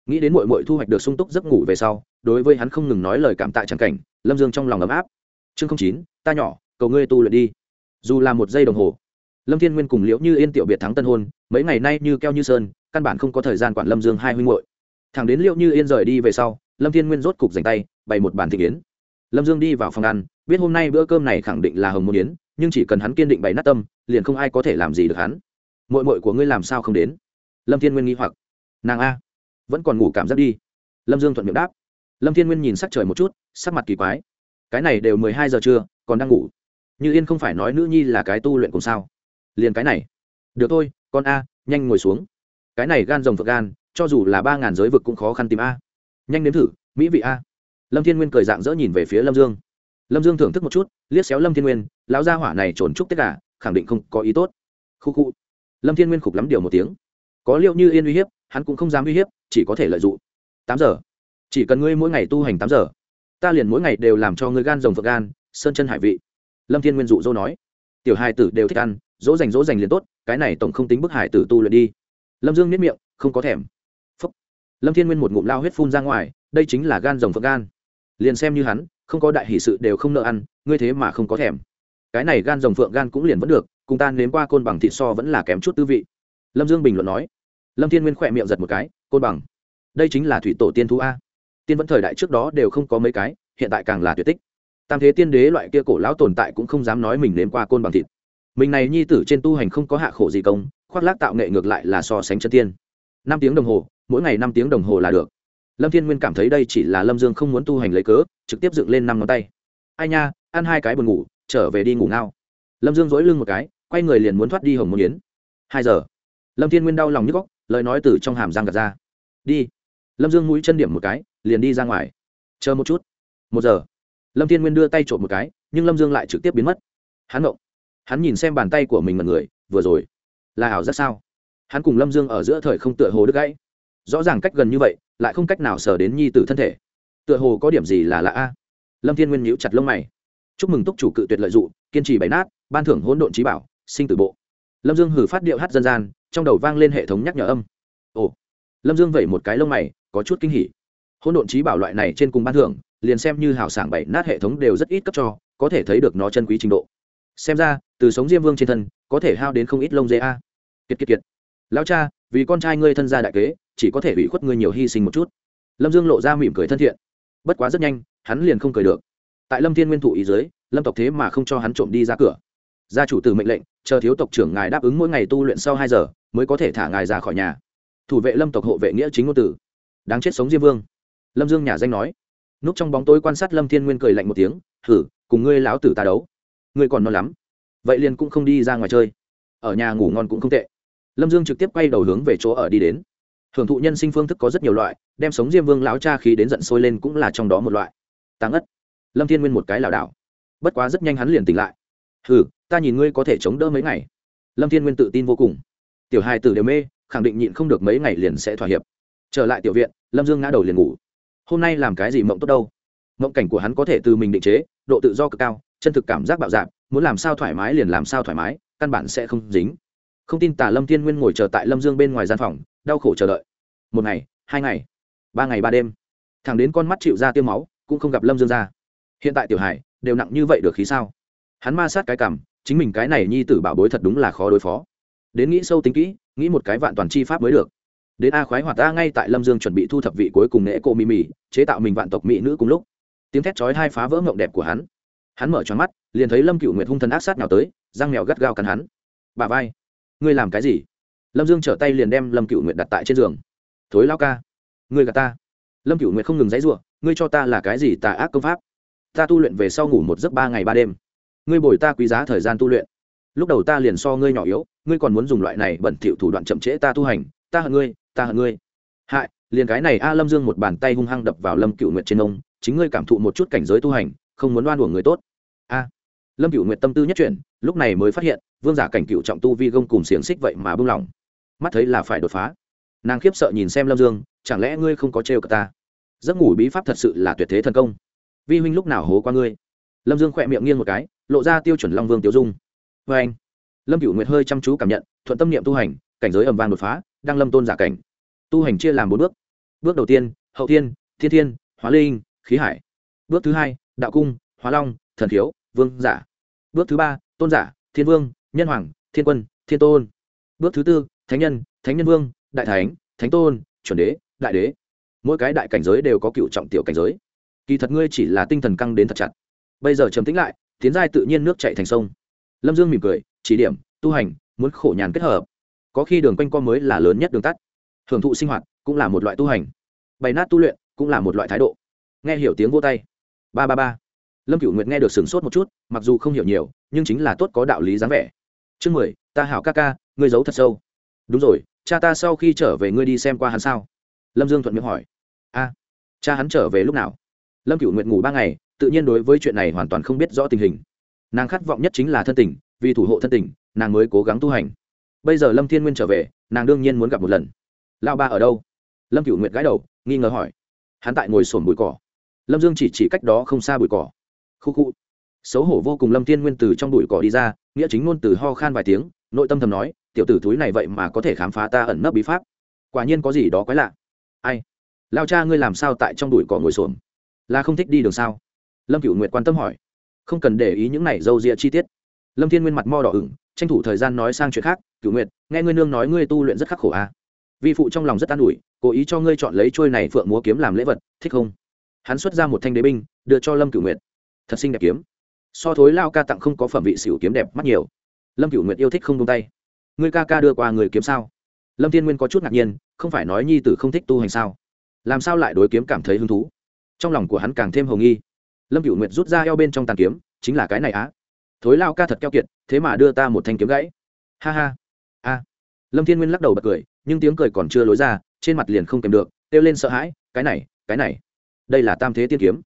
Nghĩ đến muội muội thu hoạch được sung túc giấc ngủ về sau, đối với hắn không ngừng nói lời cảm tạ chẳng cảnh, lâm dương trong lòng ấm áp. Chương chín, ta nhỏ, cầu ngươi tu luyện đi. Dù là một giây đồng hồ, lâm thiên nguyên cùng liễu như yên tiểu biệt thắng tân hôn, mấy ngày nay như keo như sơn, căn bản không có thời gian quản lâm dương hai huynh hội thằng đến liễu như yên rời đi về sau, lâm thiên nguyên rốt cục dành tay, bày một bàn thị yến. Lâm dương đi vào phòng ăn biết hôm nay bữa cơm này khẳng định là hồng môn yến, nhưng chỉ cần hắn kiên định bày nát tâm, liền không ai có thể làm gì được hắn. Mội mội của ngươi làm sao không đến? Lâm thiên nguyên nghĩ hoặc. Nàng a, vẫn còn ngủ cảm giác đi. Lâm dương thuận miệng đáp. Lâm thiên nguyên nhìn sắc trời một chút, sắc mặt kỳ quái. Cái này đều mười hai giờ trưa, còn đang ngủ. Như yên không phải nói nữ nhi là cái tu luyện cùng sao? Liền cái này. Được thôi, con a, nhanh ngồi xuống. Cái này gan rồng phượng gan, cho dù là ba ngàn giới vực cũng khó khăn tìm a. Nhanh nếm thử, mỹ vị a. Lâm thiên nguyên cười dạng dỡ nhìn về phía lâm dương lâm dương thưởng thức một chút, liếc xéo lâm thiên nguyên, lão gia hỏa này trốn trúc tất cả khẳng định không có ý tốt. Khu khu. Lâm thiên nguyên khục lắm điều một tiếng. Có liệu như yên uy hiếp, hắn cũng không dám uy hiếp, chỉ có thể lợi dụng. Tám giờ. Chỉ cần ngươi mỗi ngày tu hành tám giờ, ta liền mỗi ngày đều làm cho ngươi gan rồng phượng gan, sơn chân hải vị. Lâm thiên nguyên dụ dỗ nói. Tiểu hai tử đều thích ăn, dỗ dành dỗ dành liền tốt, cái này tổng không tính bức hải tử tu luyện đi. Lâm dương miết miệng, không có thèm. Phúc. lâm thiên nguyên một ngụm lao huyết phun ra ngoài, đây chính là gan rồng phượng gan liền xem như hắn, không có đại hỷ sự đều không nợ ăn, ngươi thế mà không có thèm. Cái này gan rồng phượng gan cũng liền vẫn được, cùng ta nếm qua côn bằng thịt so vẫn là kém chút tư vị. Lâm dương bình luận nói. Lâm thiên nguyên khỏe miệng giật một cái, côn bằng. Đây chính là thủy tổ tiên thú a. Tiên vẫn thời đại trước đó đều không có mấy cái, hiện tại càng là tuyệt tích. Tam thế tiên đế loại kia cổ lão tồn tại cũng không dám nói mình nếm qua côn bằng thịt. Mình này nhi tử trên tu hành không có hạ khổ gì công, khoác lác tạo nghệ ngược lại là so sánh chân tiên. Năm tiếng đồng hồ, mỗi ngày năm tiếng đồng hồ là được lâm thiên nguyên cảm thấy đây chỉ là lâm dương không muốn tu hành lấy cớ, trực tiếp dựng lên năm ngón tay. Ai nha, ăn hai cái buồn ngủ, trở về đi ngủ ngao. Lâm dương dỗi lưng một cái, quay người liền muốn thoát đi hồng môn yến. Hai giờ. Lâm thiên nguyên đau lòng nhức góc lời nói từ trong hàm răng gạt ra. Đi. Lâm dương mũi chân điểm một cái, liền đi ra ngoài. Chờ một chút. Một giờ. Lâm thiên nguyên đưa tay trộm một cái, nhưng lâm dương lại trực tiếp biến mất. Hắn ngộng. Hắn nhìn xem bàn tay của mình mật người, vừa rồi. Là ảo rất sao? Hắn cùng lâm dương ở giữa thời không tựa hồ đứt gãy rõ ràng cách gần như vậy, lại không cách nào sờ đến nhi tử thân thể. Tựa hồ có điểm gì là lạ a. Lâm thiên nguyên nhíu chặt lông mày. Chúc mừng túc chủ cự tuyệt lợi dụng, kiên trì bày nát, ban thưởng hỗn độn trí bảo, sinh tử bộ. Lâm dương hử phát điệu hát dân gian, trong đầu vang lên hệ thống nhắc nhở âm. Ồ. Lâm dương vẩy một cái lông mày, có chút kinh hỉ. Hỗn độn trí bảo loại này trên cùng ban thưởng, liền xem như hào sảng bày nát hệ thống đều rất ít cấp cho, có thể thấy được nó chân quý trình độ. Xem ra, từ sống diêm vương trên thân, có thể hao đến không ít lông dê a. Kiệt kiệt kiệt. Lão cha, vì con trai ngươi thân gia đại kế chỉ có thể ủy khuất ngươi nhiều hy sinh một chút. Lâm dương lộ ra mỉm cười thân thiện. Bất quá rất nhanh, hắn liền không cười được. Tại lâm thiên nguyên thụ ý dưới, lâm tộc thế mà không cho hắn trộm đi ra cửa. Gia chủ từ mệnh lệnh, chờ thiếu tộc trưởng ngài đáp ứng mỗi ngày tu luyện sau hai giờ, mới có thể thả ngài ra khỏi nhà. Thủ vệ lâm tộc hộ vệ nghĩa chính ngôn tử. Đáng chết sống diêm vương. Lâm dương nhà danh nói. Núp trong bóng tối quan sát lâm thiên nguyên cười lạnh một tiếng thử cùng ngươi lão tử ta đấu. Ngươi còn non lắm. Vậy liền cũng không đi ra ngoài chơi. Ở nhà ngủ ngon cũng không tệ. Lâm dương trực tiếp quay đầu hướng về chỗ ở đi đến hưởng thụ nhân sinh phương thức có rất nhiều loại đem sống diêm vương lão cha khí đến giận sôi lên cũng là trong đó một loại. Tăng ất. Lâm thiên nguyên một cái lảo đảo. Bất quá rất nhanh hắn liền tỉnh lại. Hừ ta nhìn ngươi có thể chống đỡ mấy ngày. Lâm thiên nguyên tự tin vô cùng. Tiểu hai tử đều mê khẳng định nhịn không được mấy ngày liền sẽ thỏa hiệp. Trở lại tiểu viện lâm dương ngã đầu liền ngủ. Hôm nay làm cái gì mộng tốt đâu? Mộng cảnh của hắn có thể từ mình định chế độ tự do cực cao chân thực cảm giác bạo dạn, muốn làm sao thoải mái liền làm sao thoải mái căn bản sẽ không dính. Không tin tả lâm thiên nguyên ngồi chờ tại lâm dương bên ngoài gian phòng đau khổ chờ đợi. Một ngày, hai ngày, ba ngày ba đêm, thằng đến con mắt chịu ra tiêm máu, cũng không gặp lâm dương ra. Hiện tại tiểu hải, đều nặng như vậy được khí sao? Hắn ma sát cái cảm, chính mình cái này nhi tử bảo bối thật đúng là khó đối phó. Đến nghĩ sâu tính kỹ, nghĩ một cái vạn toàn chi pháp mới được. Đến a khoái hoạt ta ngay tại lâm dương chuẩn bị thu thập vị cuối cùng nễ cô mì mì chế tạo mình vạn tộc mỹ nữ cùng lúc. Tiếng thét chói hai phá vỡ mộng đẹp của hắn. Hắn mở tròn mắt, liền thấy lâm cựu nguyệt hung thần ác sát nào tới, răng mèo gắt gao cắn hắn. Bà vai, ngươi làm cái gì? Lâm dương trở tay liền đem lâm cựu nguyệt đặt tại trên giường. Thối lao ca, ngươi gạt ta. Lâm cựu nguyệt không ngừng dãy r u ộ ngươi cho ta là cái gì tà ác công pháp? Ta tu luyện về sau ngủ một giấc ba ngày ba đêm. Ngươi bồi ta quý giá thời gian tu luyện. Lúc đầu ta liền so ngươi nhỏ yếu, ngươi còn muốn dùng loại này bẩn thỉu thủ đoạn chậm trễ ta tu hành. Ta hận ngươi, ta hận ngươi. Hại, liền cái này a lâm dương một bàn tay hung hăng đập vào lâm cựu nguyệt trên ông, chính ngươi cảm thụ một chút cảnh giới tu hành, không muốn đoan đuổi người tốt. A, lâm cựu nguyệt tâm tư nhất chuyển, lúc này mới phát hiện, vương giả cảnh cựu trọng tu vi gông cùng xiềng xích vậy mà bưng lỏng mắt thấy là phải đột phá. Nàng khiếp sợ nhìn xem lâm dương, chẳng lẽ ngươi không có trêu cả ta? Giấc ngủ bí pháp thật sự là tuyệt thế thần công. Vi huynh lúc nào hố qua ngươi? Lâm dương khỏe miệng nghiêng một cái, lộ ra tiêu chuẩn long vương tiêu dung. Vê anh, lâm cựu nguyệt hơi chăm chú cảm nhận, thuận tâm niệm tu hành, cảnh giới ẩm vàng đột phá, đang lâm tôn giả cảnh. Tu hành chia làm bốn bước. Bước đầu tiên, hậu thiên thiên thiên, hóa linh, khí hải. Bước thứ hai, đạo cung, hóa long, thần thiếu, vương giả. Bước thứ ba, tôn giả, thiên vương, nhân hoàng, thiên quân, thiên tôn. Bước thứ tư thánh nhân thánh nhân vương, đại thánh thánh tôn, chuẩn đế, đại đế. Mỗi cái đại cảnh giới đều có cựu trọng tiểu cảnh giới. Kỳ thật ngươi chỉ là tinh thần căng đến thật chặt. Bây giờ trầm tĩnh lại, tiến giai tự nhiên nước chạy thành sông. Lâm dương mỉm cười, chỉ điểm, tu hành, muốn khổ nhàn kết hợp. Có khi đường quanh co mới là lớn nhất đường tắt. Hưởng thụ sinh hoạt, cũng là một loại tu hành. Bày nát tu luyện, cũng là một loại thái độ. Nghe hiểu tiếng vô tay. Ba ba ba. Lâm cựu nguyệt nghe được sửng sốt một chút, mặc dù không hiểu nhiều, nhưng chính là tốt có đạo lý dáng vẻ. Chương mười, ta hảo ca ca, ngươi giấu thật sâu đúng rồi, cha ta sau khi trở về ngươi đi xem qua hắn sao? Lâm dương thuận miệng hỏi. A, cha hắn trở về lúc nào? Lâm cựu nguyệt ngủ ba ngày, tự nhiên đối với chuyện này hoàn toàn không biết rõ tình hình. Nàng khát vọng nhất chính là thân tình, vì thủ hộ thân tình, nàng mới cố gắng tu hành. Bây giờ lâm thiên nguyên trở về, nàng đương nhiên muốn gặp một lần. Lao ba ở đâu? Lâm cựu nguyệt gãi đầu, nghi ngờ hỏi. Hắn tại ngồi sổn bụi cỏ. Lâm dương chỉ chỉ cách đó không xa bụi cỏ. Khu khu. Xấu hổ vô cùng lâm thiên nguyên từ trong bụi cỏ đi ra, nghĩa chính ngôn từ ho khan vài tiếng, nội tâm thầm nói tiểu tử túi này vậy mà có thể khám phá ta ẩn nấp bí pháp. Quả nhiên có gì đó quái lạ. Ai? Lao cha ngươi làm sao tại trong bụi cỏ ngồi xổm? Là không thích đi đường sao? Lâm cựu nguyệt quan tâm hỏi. Không cần để ý những này d â u rịa chi tiết. Lâm thiên nguyên mặt mo đỏ ửng, tranh thủ thời gian nói sang chuyện khác. Cựu nguyệt, nghe ngươi nương nói ngươi tu luyện rất khắc khổ à. vi phụ trong lòng rất an ủi, cố ý cho ngươi chọn lấy trôi này phượng múa kiếm làm lễ vật, thích không? Hắn xuất ra một thanh đế binh, đưa cho lâm cựu nguyệt. Thật xinh đẹp kiếm. So thối lao ca tặng không có phẩm vị xỉu kiếm đẹp mắt nhiều. Lâm cựu nguyệt yêu thích không tung tay ngươi ca ca đưa qua người kiếm sao? Lâm thiên nguyên có chút ngạc nhiên, không phải nói nhi tử không thích tu hành sao? Làm sao lại đối kiếm cảm thấy hứng thú? Trong lòng của hắn càng thêm hồng nghi. Lâm cựu nguyệt rút ra eo bên trong tàn kiếm, chính là cái này á. Thối lao ca thật keo kiệt, thế mà đưa ta một thanh kiếm gãy. Ha ha. A. Lâm thiên nguyên lắc đầu bật cười, nhưng tiếng cười còn chưa lối ra, trên mặt liền không kèm được, kêu lên sợ hãi, cái này cái này. Đây là tam thế tiên kiếm.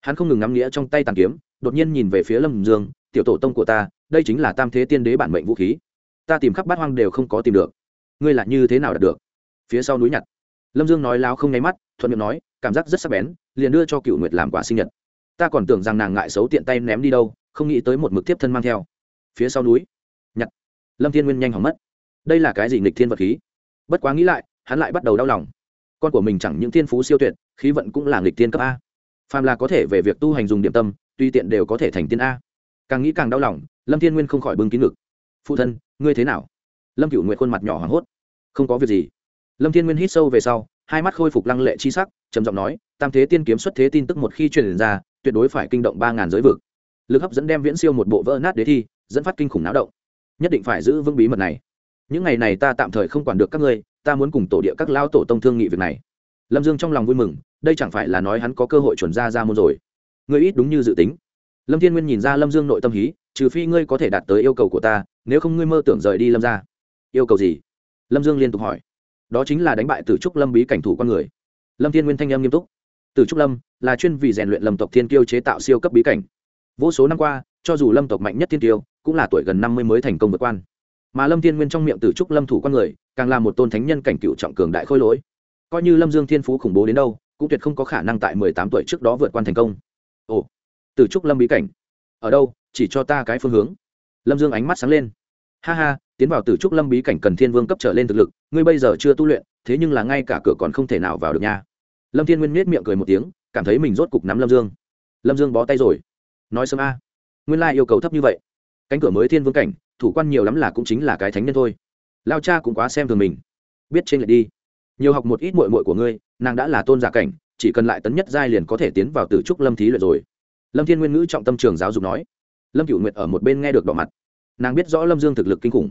Hắn không ngừng ngắm nghĩa trong tay tàn kiếm, đột nhiên nhìn về phía lâm dương, tiểu tổ tông của ta, đây chính là tam thế tiên đế bản mệnh vũ khí ta tìm khắp bát hoang đều không có tìm được. Ngươi là như thế nào đạt được? Phía sau núi nhặt. Lâm dương nói láo không nháy mắt, thuận miệng nói, cảm giác rất sắc bén, liền đưa cho cựu nguyệt làm quả sinh nhật. Ta còn tưởng rằng nàng ngại xấu tiện tay ném đi đâu, không nghĩ tới một mực tiếp thân mang theo. Phía sau núi nhặt. Lâm thiên nguyên nhanh hỏng mất. Đây là cái gì nghịch thiên vật khí? Bất quá nghĩ lại, hắn lại bắt đầu đau lòng. Con của mình chẳng những thiên phú siêu tuyệt, khí vận cũng là nghịch thiên cấp a. Phàm là có thể về việc tu hành dùng điểm tâm, tuy tiện đều có thể thành tiên a. Càng nghĩ càng đau lòng, lâm thiên nguyên không khỏi bưng kín ngực phụ thân, ngươi thế nào? Lâm cựu Nguyệt khuôn mặt nhỏ hoảng hốt. Không có việc gì. Lâm thiên nguyên hít sâu về sau, hai mắt khôi phục lăng lệ chi sắc, trầm giọng nói, tam thế tiên kiếm xuất thế tin tức một khi truyền ra, tuyệt đối phải kinh động ba ngàn giới vực. Lực hấp dẫn đem viễn siêu một bộ vỡ nát đế thi, dẫn phát kinh khủng náo động. Nhất định phải giữ vững bí mật này. Những ngày này ta tạm thời không quản được các ngươi, ta muốn cùng tổ địa các lao tổ tông thương nghị việc này. Lâm dương trong lòng vui mừng, đây chẳng phải là nói hắn có cơ hội chuẩn ra ra môn rồi. Ngươi ít đúng như dự tính. Lâm thiên nguyên nhìn ra lâm dương nội tâm hí, trừ phi ngươi có thể đạt tới yêu cầu của ta nếu không ngươi mơ tưởng rời đi lâm ra yêu cầu gì lâm dương liên tục hỏi đó chính là đánh bại tử trúc lâm bí cảnh thủ con người lâm thiên nguyên thanh âm nghiêm túc tử trúc lâm là chuyên vì rèn luyện lâm tộc thiên kiêu chế tạo siêu cấp bí cảnh vô số năm qua cho dù lâm tộc mạnh nhất thiên kiêu cũng là tuổi gần năm mươi mới thành công vượt quan mà lâm thiên nguyên trong miệng tử trúc lâm thủ con người càng là một tôn thánh nhân cảnh cựu trọng cường đại khôi lỗi coi như lâm dương thiên phú khủng bố đến đâu cũng tuyệt không có khả năng tại mười tám tuổi trước đó vượt quan thành công ồ tử trúc lâm bí cảnh ở đâu chỉ cho ta cái phương hướng lâm dương ánh mắt sáng lên. Ha ha, tiến vào tử trúc lâm bí cảnh cần thiên vương cấp trở lên thực lực, ngươi bây giờ chưa tu luyện, thế nhưng là ngay cả cửa còn không thể nào vào được nha. Lâm thiên nguyên miết miệng cười một tiếng, cảm thấy mình rốt cục nắm lâm dương. Lâm dương bó tay rồi. Nói sớm a. Nguyên lai yêu cầu thấp như vậy. Cánh cửa mới thiên vương cảnh, thủ quan nhiều lắm là cũng chính là cái thánh nhân thôi. Lao cha cũng quá xem thường mình. Biết trên lại đi. Nhiều học một ít mội mội của ngươi, nàng đã là tôn giả cảnh, chỉ cần lại tấn nhất giai liền có thể tiến vào từ trúc lâm thí luyện rồi. Lâm thiên nguyên ngữ trọng tâm trường giáo dục nói lâm cựu nguyệt ở một bên nghe được đỏ mặt. Nàng biết rõ lâm dương thực lực kinh khủng.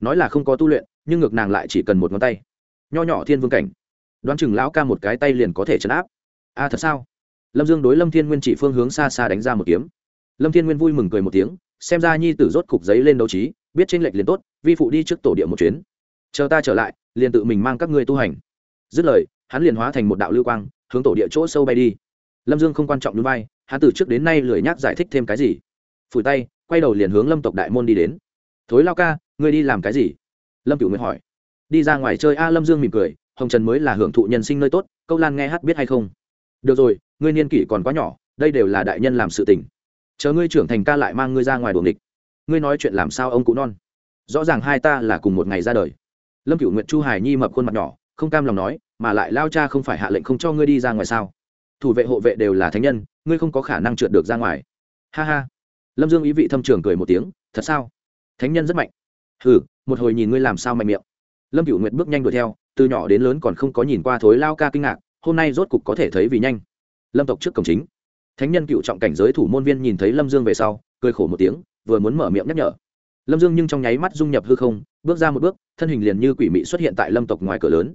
Nói là không có tu luyện nhưng ngược nàng lại chỉ cần một ngón tay. Nho nhỏ thiên vương cảnh. Đoán chừng lão ca một cái tay liền có thể chấn áp. A à, thật sao? Lâm dương đối lâm thiên nguyên chỉ phương hướng xa xa đánh ra một kiếm. Lâm thiên nguyên vui mừng cười một tiếng xem ra nhi tử rốt cục giấy lên đấu trí biết tranh lệch liền tốt vi phụ đi trước tổ địa một chuyến. Chờ ta trở lại liền tự mình mang các ngươi tu hành. Dứt lời hắn liền hóa thành một đạo lưu quang hướng tổ địa chỗ sâu bay đi. Lâm dương không quan trọng núi bay hắn từ trước đến nay lười nhác giải thích thêm cái gì phủi tay, quay đầu liền hướng lâm tộc đại môn đi đến. Thối lao ca, ngươi đi làm cái gì? Lâm cựu Nguyệt hỏi. Đi ra ngoài chơi a. Lâm dương mỉm cười. Hồng trần mới là hưởng thụ nhân sinh nơi tốt, câu lan nghe hát biết hay không? Được rồi, ngươi niên kỷ còn quá nhỏ, đây đều là đại nhân làm sự tình. Chờ ngươi trưởng thành ca lại mang ngươi ra ngoài đuồng địch ngươi nói chuyện làm sao ông cụ non? Rõ ràng hai ta là cùng một ngày ra đời. Lâm cựu nguyện chu hải nhi mập khuôn mặt nhỏ, không cam lòng nói, mà lại lao cha không phải hạ lệnh không cho ngươi đi ra ngoài sao? Thủ vệ hộ vệ đều là thánh nhân, ngươi không có khả năng trượt được ra ngoài. Ha ha lâm dương ý vị thâm trường cười một tiếng, thật sao? Thánh nhân rất mạnh. Hừ, một hồi nhìn ngươi làm sao mạnh miệng. Lâm cựu nguyệt bước nhanh đuổi theo, từ nhỏ đến lớn còn không có nhìn qua thối lao ca kinh ngạc, hôm nay rốt cục có thể thấy vì nhanh. Lâm tộc trước cổng chính. Thánh nhân cựu trọng cảnh giới thủ môn viên nhìn thấy lâm dương về sau, cười khổ một tiếng, vừa muốn mở miệng nhắc nhở. Lâm dương nhưng trong nháy mắt dung nhập hư không, bước ra một bước, thân hình liền như quỷ mị xuất hiện tại lâm tộc ngoài cửa lớn.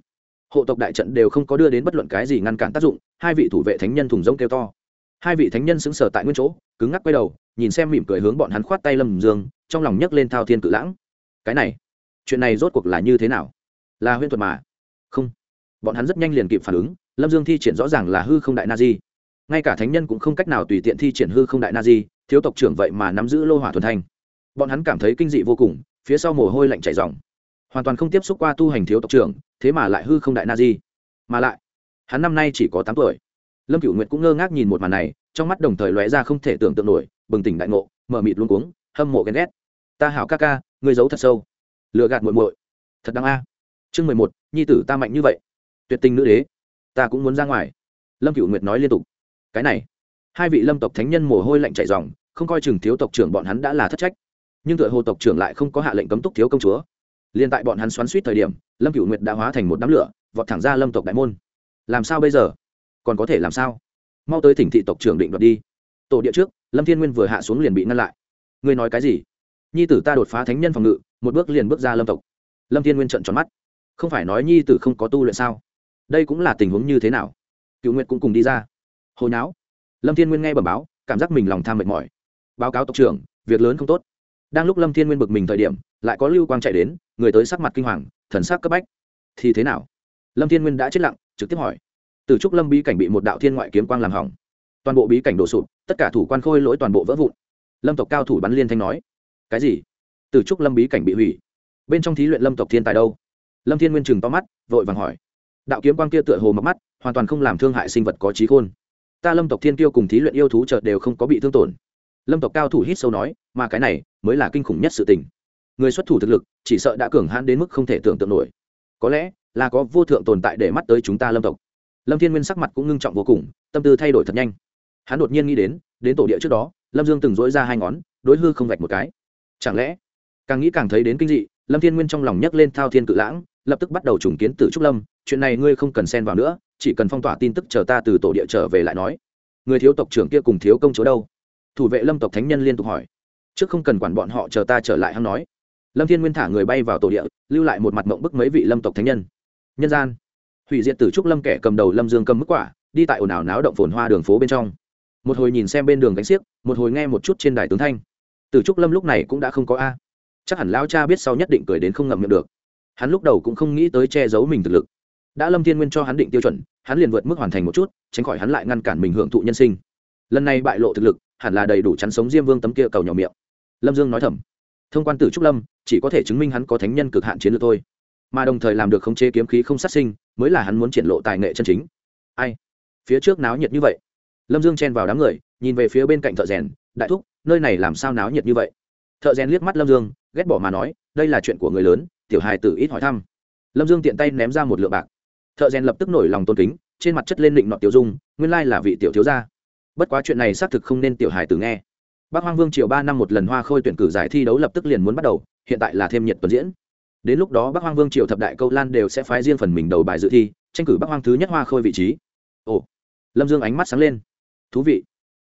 Hộ tộc đại trận đều không có đưa đến bất luận cái gì ngăn cản tác dụng, hai vị thủ vệ thánh nhân thùng rông kêu to hai vị thánh nhân xứng sở tại nguyên chỗ, cứng ngắc quay đầu, nhìn xem mỉm cười hướng bọn hắn khoát tay lâm dương, trong lòng nhấc lên thao thiên cự lãng. Cái này, chuyện này rốt cuộc là như thế nào? Là huyễn thuật mà. Không. Bọn hắn rất nhanh liền kịp phản ứng, lâm dương thi triển rõ ràng là hư không đại na di. Ngay cả thánh nhân cũng không cách nào tùy tiện thi triển hư không đại na di, thiếu tộc trưởng vậy mà nắm giữ lô hỏa thuần thanh. Bọn hắn cảm thấy kinh dị vô cùng, phía sau mồ hôi lạnh chảy dòng hoàn toàn không tiếp xúc qua tu hành thiếu tộc trưởng, thế mà lại hư không đại na di. Mà lại, hắn năm nay chỉ có tám tuổi lâm cựu nguyệt cũng ngơ ngác nhìn một màn này, trong mắt đồng thời lóe ra không thể tưởng tượng nổi, bừng tỉnh đại ngộ, mở mịt luôn cuống, hâm mộ ghen ghét. Ta hảo ca ca, ngươi giấu thật sâu. Lừa gạt muội muội. Thật đáng a. Chương mười một, nhi tử ta mạnh như vậy. Tuyệt tình nữ đế, ta cũng muốn ra ngoài. Lâm cựu nguyệt nói liên tục. Cái này. Hai vị lâm tộc thánh nhân mồ hôi lạnh chạy dòng không coi chừng thiếu tộc trưởng bọn hắn đã là thất trách. Nhưng tựa hồ tộc trưởng lại không có hạ lệnh cấm túc thiếu công chúa. Liên tại bọn hắn xoắn suýt thời điểm, lâm cựu nguyệt đã hóa thành một đám lửa, vọt thẳng ra lâm tộc đại môn. Làm sao bây giờ? Còn có thể làm sao? Mau tới thỉnh thị tộc trưởng định đoạt đi. Tổ địa trước, lâm thiên nguyên vừa hạ xuống liền bị ngăn lại. Ngươi nói cái gì? Nhi tử ta đột phá thánh nhân phòng ngự, một bước liền bước ra lâm tộc. Lâm thiên nguyên trận tròn mắt. Không phải nói nhi tử không có tu luyện sao? Đây cũng là tình huống như thế nào? Cựu nguyệt cũng cùng đi ra. Hồi não lâm thiên nguyên nghe bẩm báo, cảm giác mình lòng tham mệt mỏi. Báo cáo tộc trưởng, việc lớn không tốt. Đang lúc lâm thiên nguyên bực mình thời điểm, lại có lưu quang chạy đến, người tới sắc mặt kinh hoàng, thần sắc cấp bách. Thì thế nào? Lâm thiên nguyên đã chết lặng, trực tiếp hỏi từ trúc lâm bí cảnh bị một đạo thiên ngoại kiếm quang làm hỏng. Toàn bộ bí cảnh đổ sụp, tất cả thủ quan khôi lỗi toàn bộ vỡ vụn. Lâm tộc cao thủ bắn liên thanh nói, cái gì? Từ trúc lâm bí cảnh bị hủy? Bên trong thí luyện lâm tộc thiên tài đâu? Lâm thiên nguyên chừng to mắt, vội vàng hỏi, đạo kiếm quang kia tựa hồ mập mắt, hoàn toàn không làm thương hại sinh vật có trí khôn. Ta lâm tộc thiên tiêu cùng thí luyện yêu thú chợt đều không có bị thương tổn. Lâm tộc cao thủ hít sâu nói, mà cái này mới là kinh khủng nhất sự tình. Người xuất thủ thực lực, chỉ sợ đã cường hãn đến mức không thể tưởng tượng nổi. Có lẽ là có vô thượng tồn tại để mắt tới chúng ta lâm tộc lâm thiên nguyên sắc mặt cũng ngưng trọng vô cùng, tâm tư thay đổi thật nhanh. Hắn đột nhiên nghĩ đến đến tổ địa trước đó, lâm dương từng dỗi ra hai ngón, đối hư không vạch một cái. Chẳng lẽ, càng nghĩ càng thấy đến kinh dị, lâm thiên nguyên trong lòng nhấc lên thao thiên cự lãng, lập tức bắt đầu trùng kiến tử trúc lâm, chuyện này ngươi không cần xen vào nữa, chỉ cần phong tỏa tin tức chờ ta từ tổ địa trở về lại nói. Người thiếu tộc trưởng kia cùng thiếu công chúa đâu? Thủ vệ lâm tộc thánh nhân liên tục hỏi. Trước không cần quản bọn họ, chờ ta trở lại hắn nói. Lâm thiên nguyên thả người bay vào tổ địa, lưu lại một mặt mộng bức mấy vị lâm tộc thánh nhân. Nhân gian hủy diệt tử trúc lâm kẻ cầm đầu lâm dương cầm mức quả, đi tại ồn ào náo động phồn hoa đường phố bên trong. Một hồi nhìn xem bên đường gánh xiếc, một hồi nghe một chút trên đài tướng thanh. Tử trúc lâm lúc này cũng đã không có a. Chắc hẳn lao cha biết sau nhất định cười đến không ngậm miệng được. Hắn lúc đầu cũng không nghĩ tới che giấu mình thực lực. Đã lâm thiên nguyên cho hắn định tiêu chuẩn, hắn liền vượt mức hoàn thành một chút, tránh khỏi hắn lại ngăn cản mình hưởng thụ nhân sinh. Lần này bại lộ thực lực, hẳn là đầy đủ chắn sống diêm vương tấm kia cầu nhỏ miệng. Lâm dương nói thầm, thông quan tử trúc lâm, chỉ có thể chứng minh hắn có thánh nhân cực hạn chiến lược thôi mà đồng thời làm được khống chế kiếm khí không sát sinh, mới là hắn muốn triển lộ tài nghệ chân chính. Ai? Phía trước náo nhiệt như vậy. Lâm dương chen vào đám người, nhìn về phía bên cạnh thợ rèn, đại thúc, nơi này làm sao náo nhiệt như vậy? Thợ rèn liếc mắt lâm dương, ghét bỏ mà nói, đây là chuyện của người lớn, tiểu hài tử ít hỏi thăm. Lâm dương tiện tay ném ra một lượng bạc. Thợ rèn lập tức nổi lòng tôn kính, trên mặt chất lên định nọ tiểu dung, nguyên lai là vị tiểu thiếu gia. Bất quá chuyện này xác thực không nên tiểu hài tử nghe. Bác hoang vương triều ba năm một lần hoa khôi tuyển cử giải thi đấu lập tức liền muốn bắt đầu, hiện tại là thêm nhiệt tuần diễn đến lúc đó bắc hoang vương triều thập đại câu lan đều sẽ phái riêng phần mình đầu bài dự thi, tranh cử bắc hoang thứ nhất hoa khôi vị trí. Ồ, lâm dương ánh mắt sáng lên. Thú vị.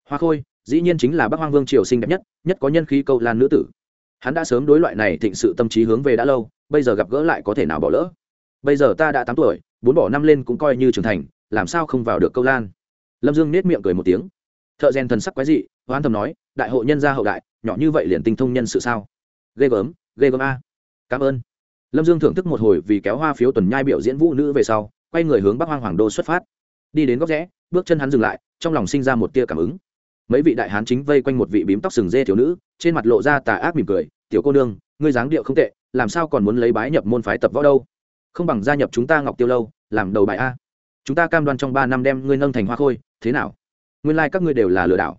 Hoa khôi, dĩ nhiên chính là bắc hoang vương triều xinh đẹp nhất nhất có nhân khí câu lan nữ tử. Hắn đã sớm đối loại này thịnh sự tâm trí hướng về đã lâu, bây giờ gặp gỡ lại có thể nào bỏ lỡ? Bây giờ ta đã tám tuổi, bốn bỏ năm lên cũng coi như trưởng thành, làm sao không vào được câu lan? Lâm dương nết miệng cười một tiếng. Thợ rèn thần sắc quái dị hoan thầm nói, đại hội nhân gia hậu đại, nhỏ như vậy liền tinh thông nhân sự sao? Ghê gớm ghê gớm a. Cảm ơn lâm dương thưởng thức một hồi vì kéo hoa phiếu tuần nhai biểu diễn vũ nữ về sau, quay người hướng bắc hoang hoàng đô xuất phát. Đi đến góc rẽ, bước chân hắn dừng lại, trong lòng sinh ra một tia cảm ứng. Mấy vị đại hán chính vây quanh một vị bím tóc sừng dê thiếu nữ, trên mặt lộ ra tà ác mỉm cười, tiểu cô nương, ngươi dáng điệu không tệ, làm sao còn muốn lấy bái nhập môn phái tập võ đâu? Không bằng gia nhập chúng ta ngọc tiêu lâu, làm đầu bài a. Chúng ta cam đoan trong ba năm đem ngươi nâng thành hoa khôi, thế nào? Nguyên lai、like、các ngươi đều là lừa đảo.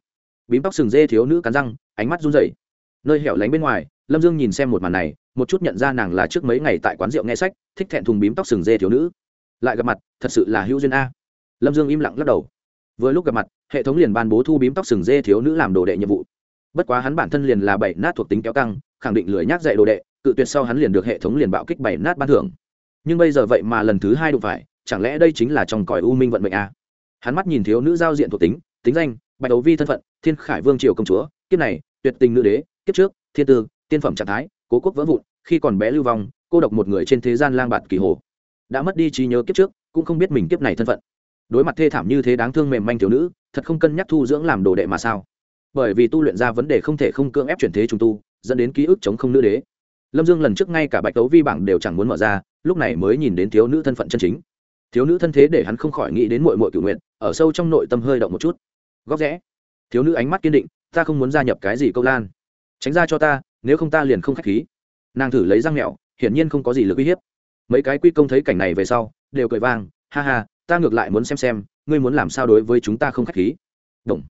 Bím tóc sừng dê thiếu nữ cắn răng, ánh mắt run rẩy nơi hẻo lánh bên ngoài, lâm dương nhìn xem một màn này, một chút nhận ra nàng là trước mấy ngày tại quán rượu nghe sách, thích thẹn thùng bím tóc sừng dê thiếu nữ. Lại gặp mặt, thật sự là hữu duyên a. Lâm dương im lặng lắc đầu. Vừa lúc gặp mặt, hệ thống liền ban bố thu bím tóc sừng dê thiếu nữ làm đồ đệ nhiệm vụ. Bất quá hắn bản thân liền là bảy nát thuộc tính kéo căng, khẳng định lười nhác dạy đồ đệ, cự tuyệt sau hắn liền được hệ thống liền bạo kích bảy nát ban thưởng. Nhưng bây giờ vậy mà lần thứ hai đụng phải, chẳng lẽ đây chính là trong cõi u minh vận mệnh a? À? hắn mắt nhìn thiếu nữ giao diện thuộc tính tính danh, bạch đấu vi thân phận, thiên khải vương triều công chúa, kiếp này, tuyệt tình nữ đế kiếp trước, thiên tư, tiên phẩm trạng thái, cố quốc vỡ vụn, khi còn bé lưu vong, cô độc một người trên thế gian lang bạt kỳ hồ. Đã mất đi trí nhớ kiếp trước, cũng không biết mình kiếp này thân phận. Đối mặt thê thảm như thế đáng thương mềm manh thiếu nữ, thật không cân nhắc thu dưỡng làm đồ đệ mà sao. Bởi vì tu luyện ra vấn đề không thể không cưỡng ép chuyển thế trùng tu, dẫn đến ký ức chống không nữ đế. Lâm dương lần trước ngay cả bạch tấu vi bảng đều chẳng muốn mở ra, lúc này mới nhìn đến thiếu nữ thân phận chân chính. Thiếu nữ thân thế để hắn không khỏi nghĩ đến mội mội cựu nguyện ở sâu trong nội tâm hơi động một chút. Góc rẽ. Thiếu nữ ánh mắt kiên định, ta không muốn gia nhập cái gì câu lan tránh ra cho ta, nếu không ta liền không k h á c h khí. Nàng thử lấy răng mẹo, hiển nhiên không có gì lực uy hiếp. Mấy cái quy công thấy cảnh này về sau, đều cười vang, ha ha, ta ngược lại muốn xem xem, ngươi muốn làm sao đối với chúng ta không k h á c h khí? Động.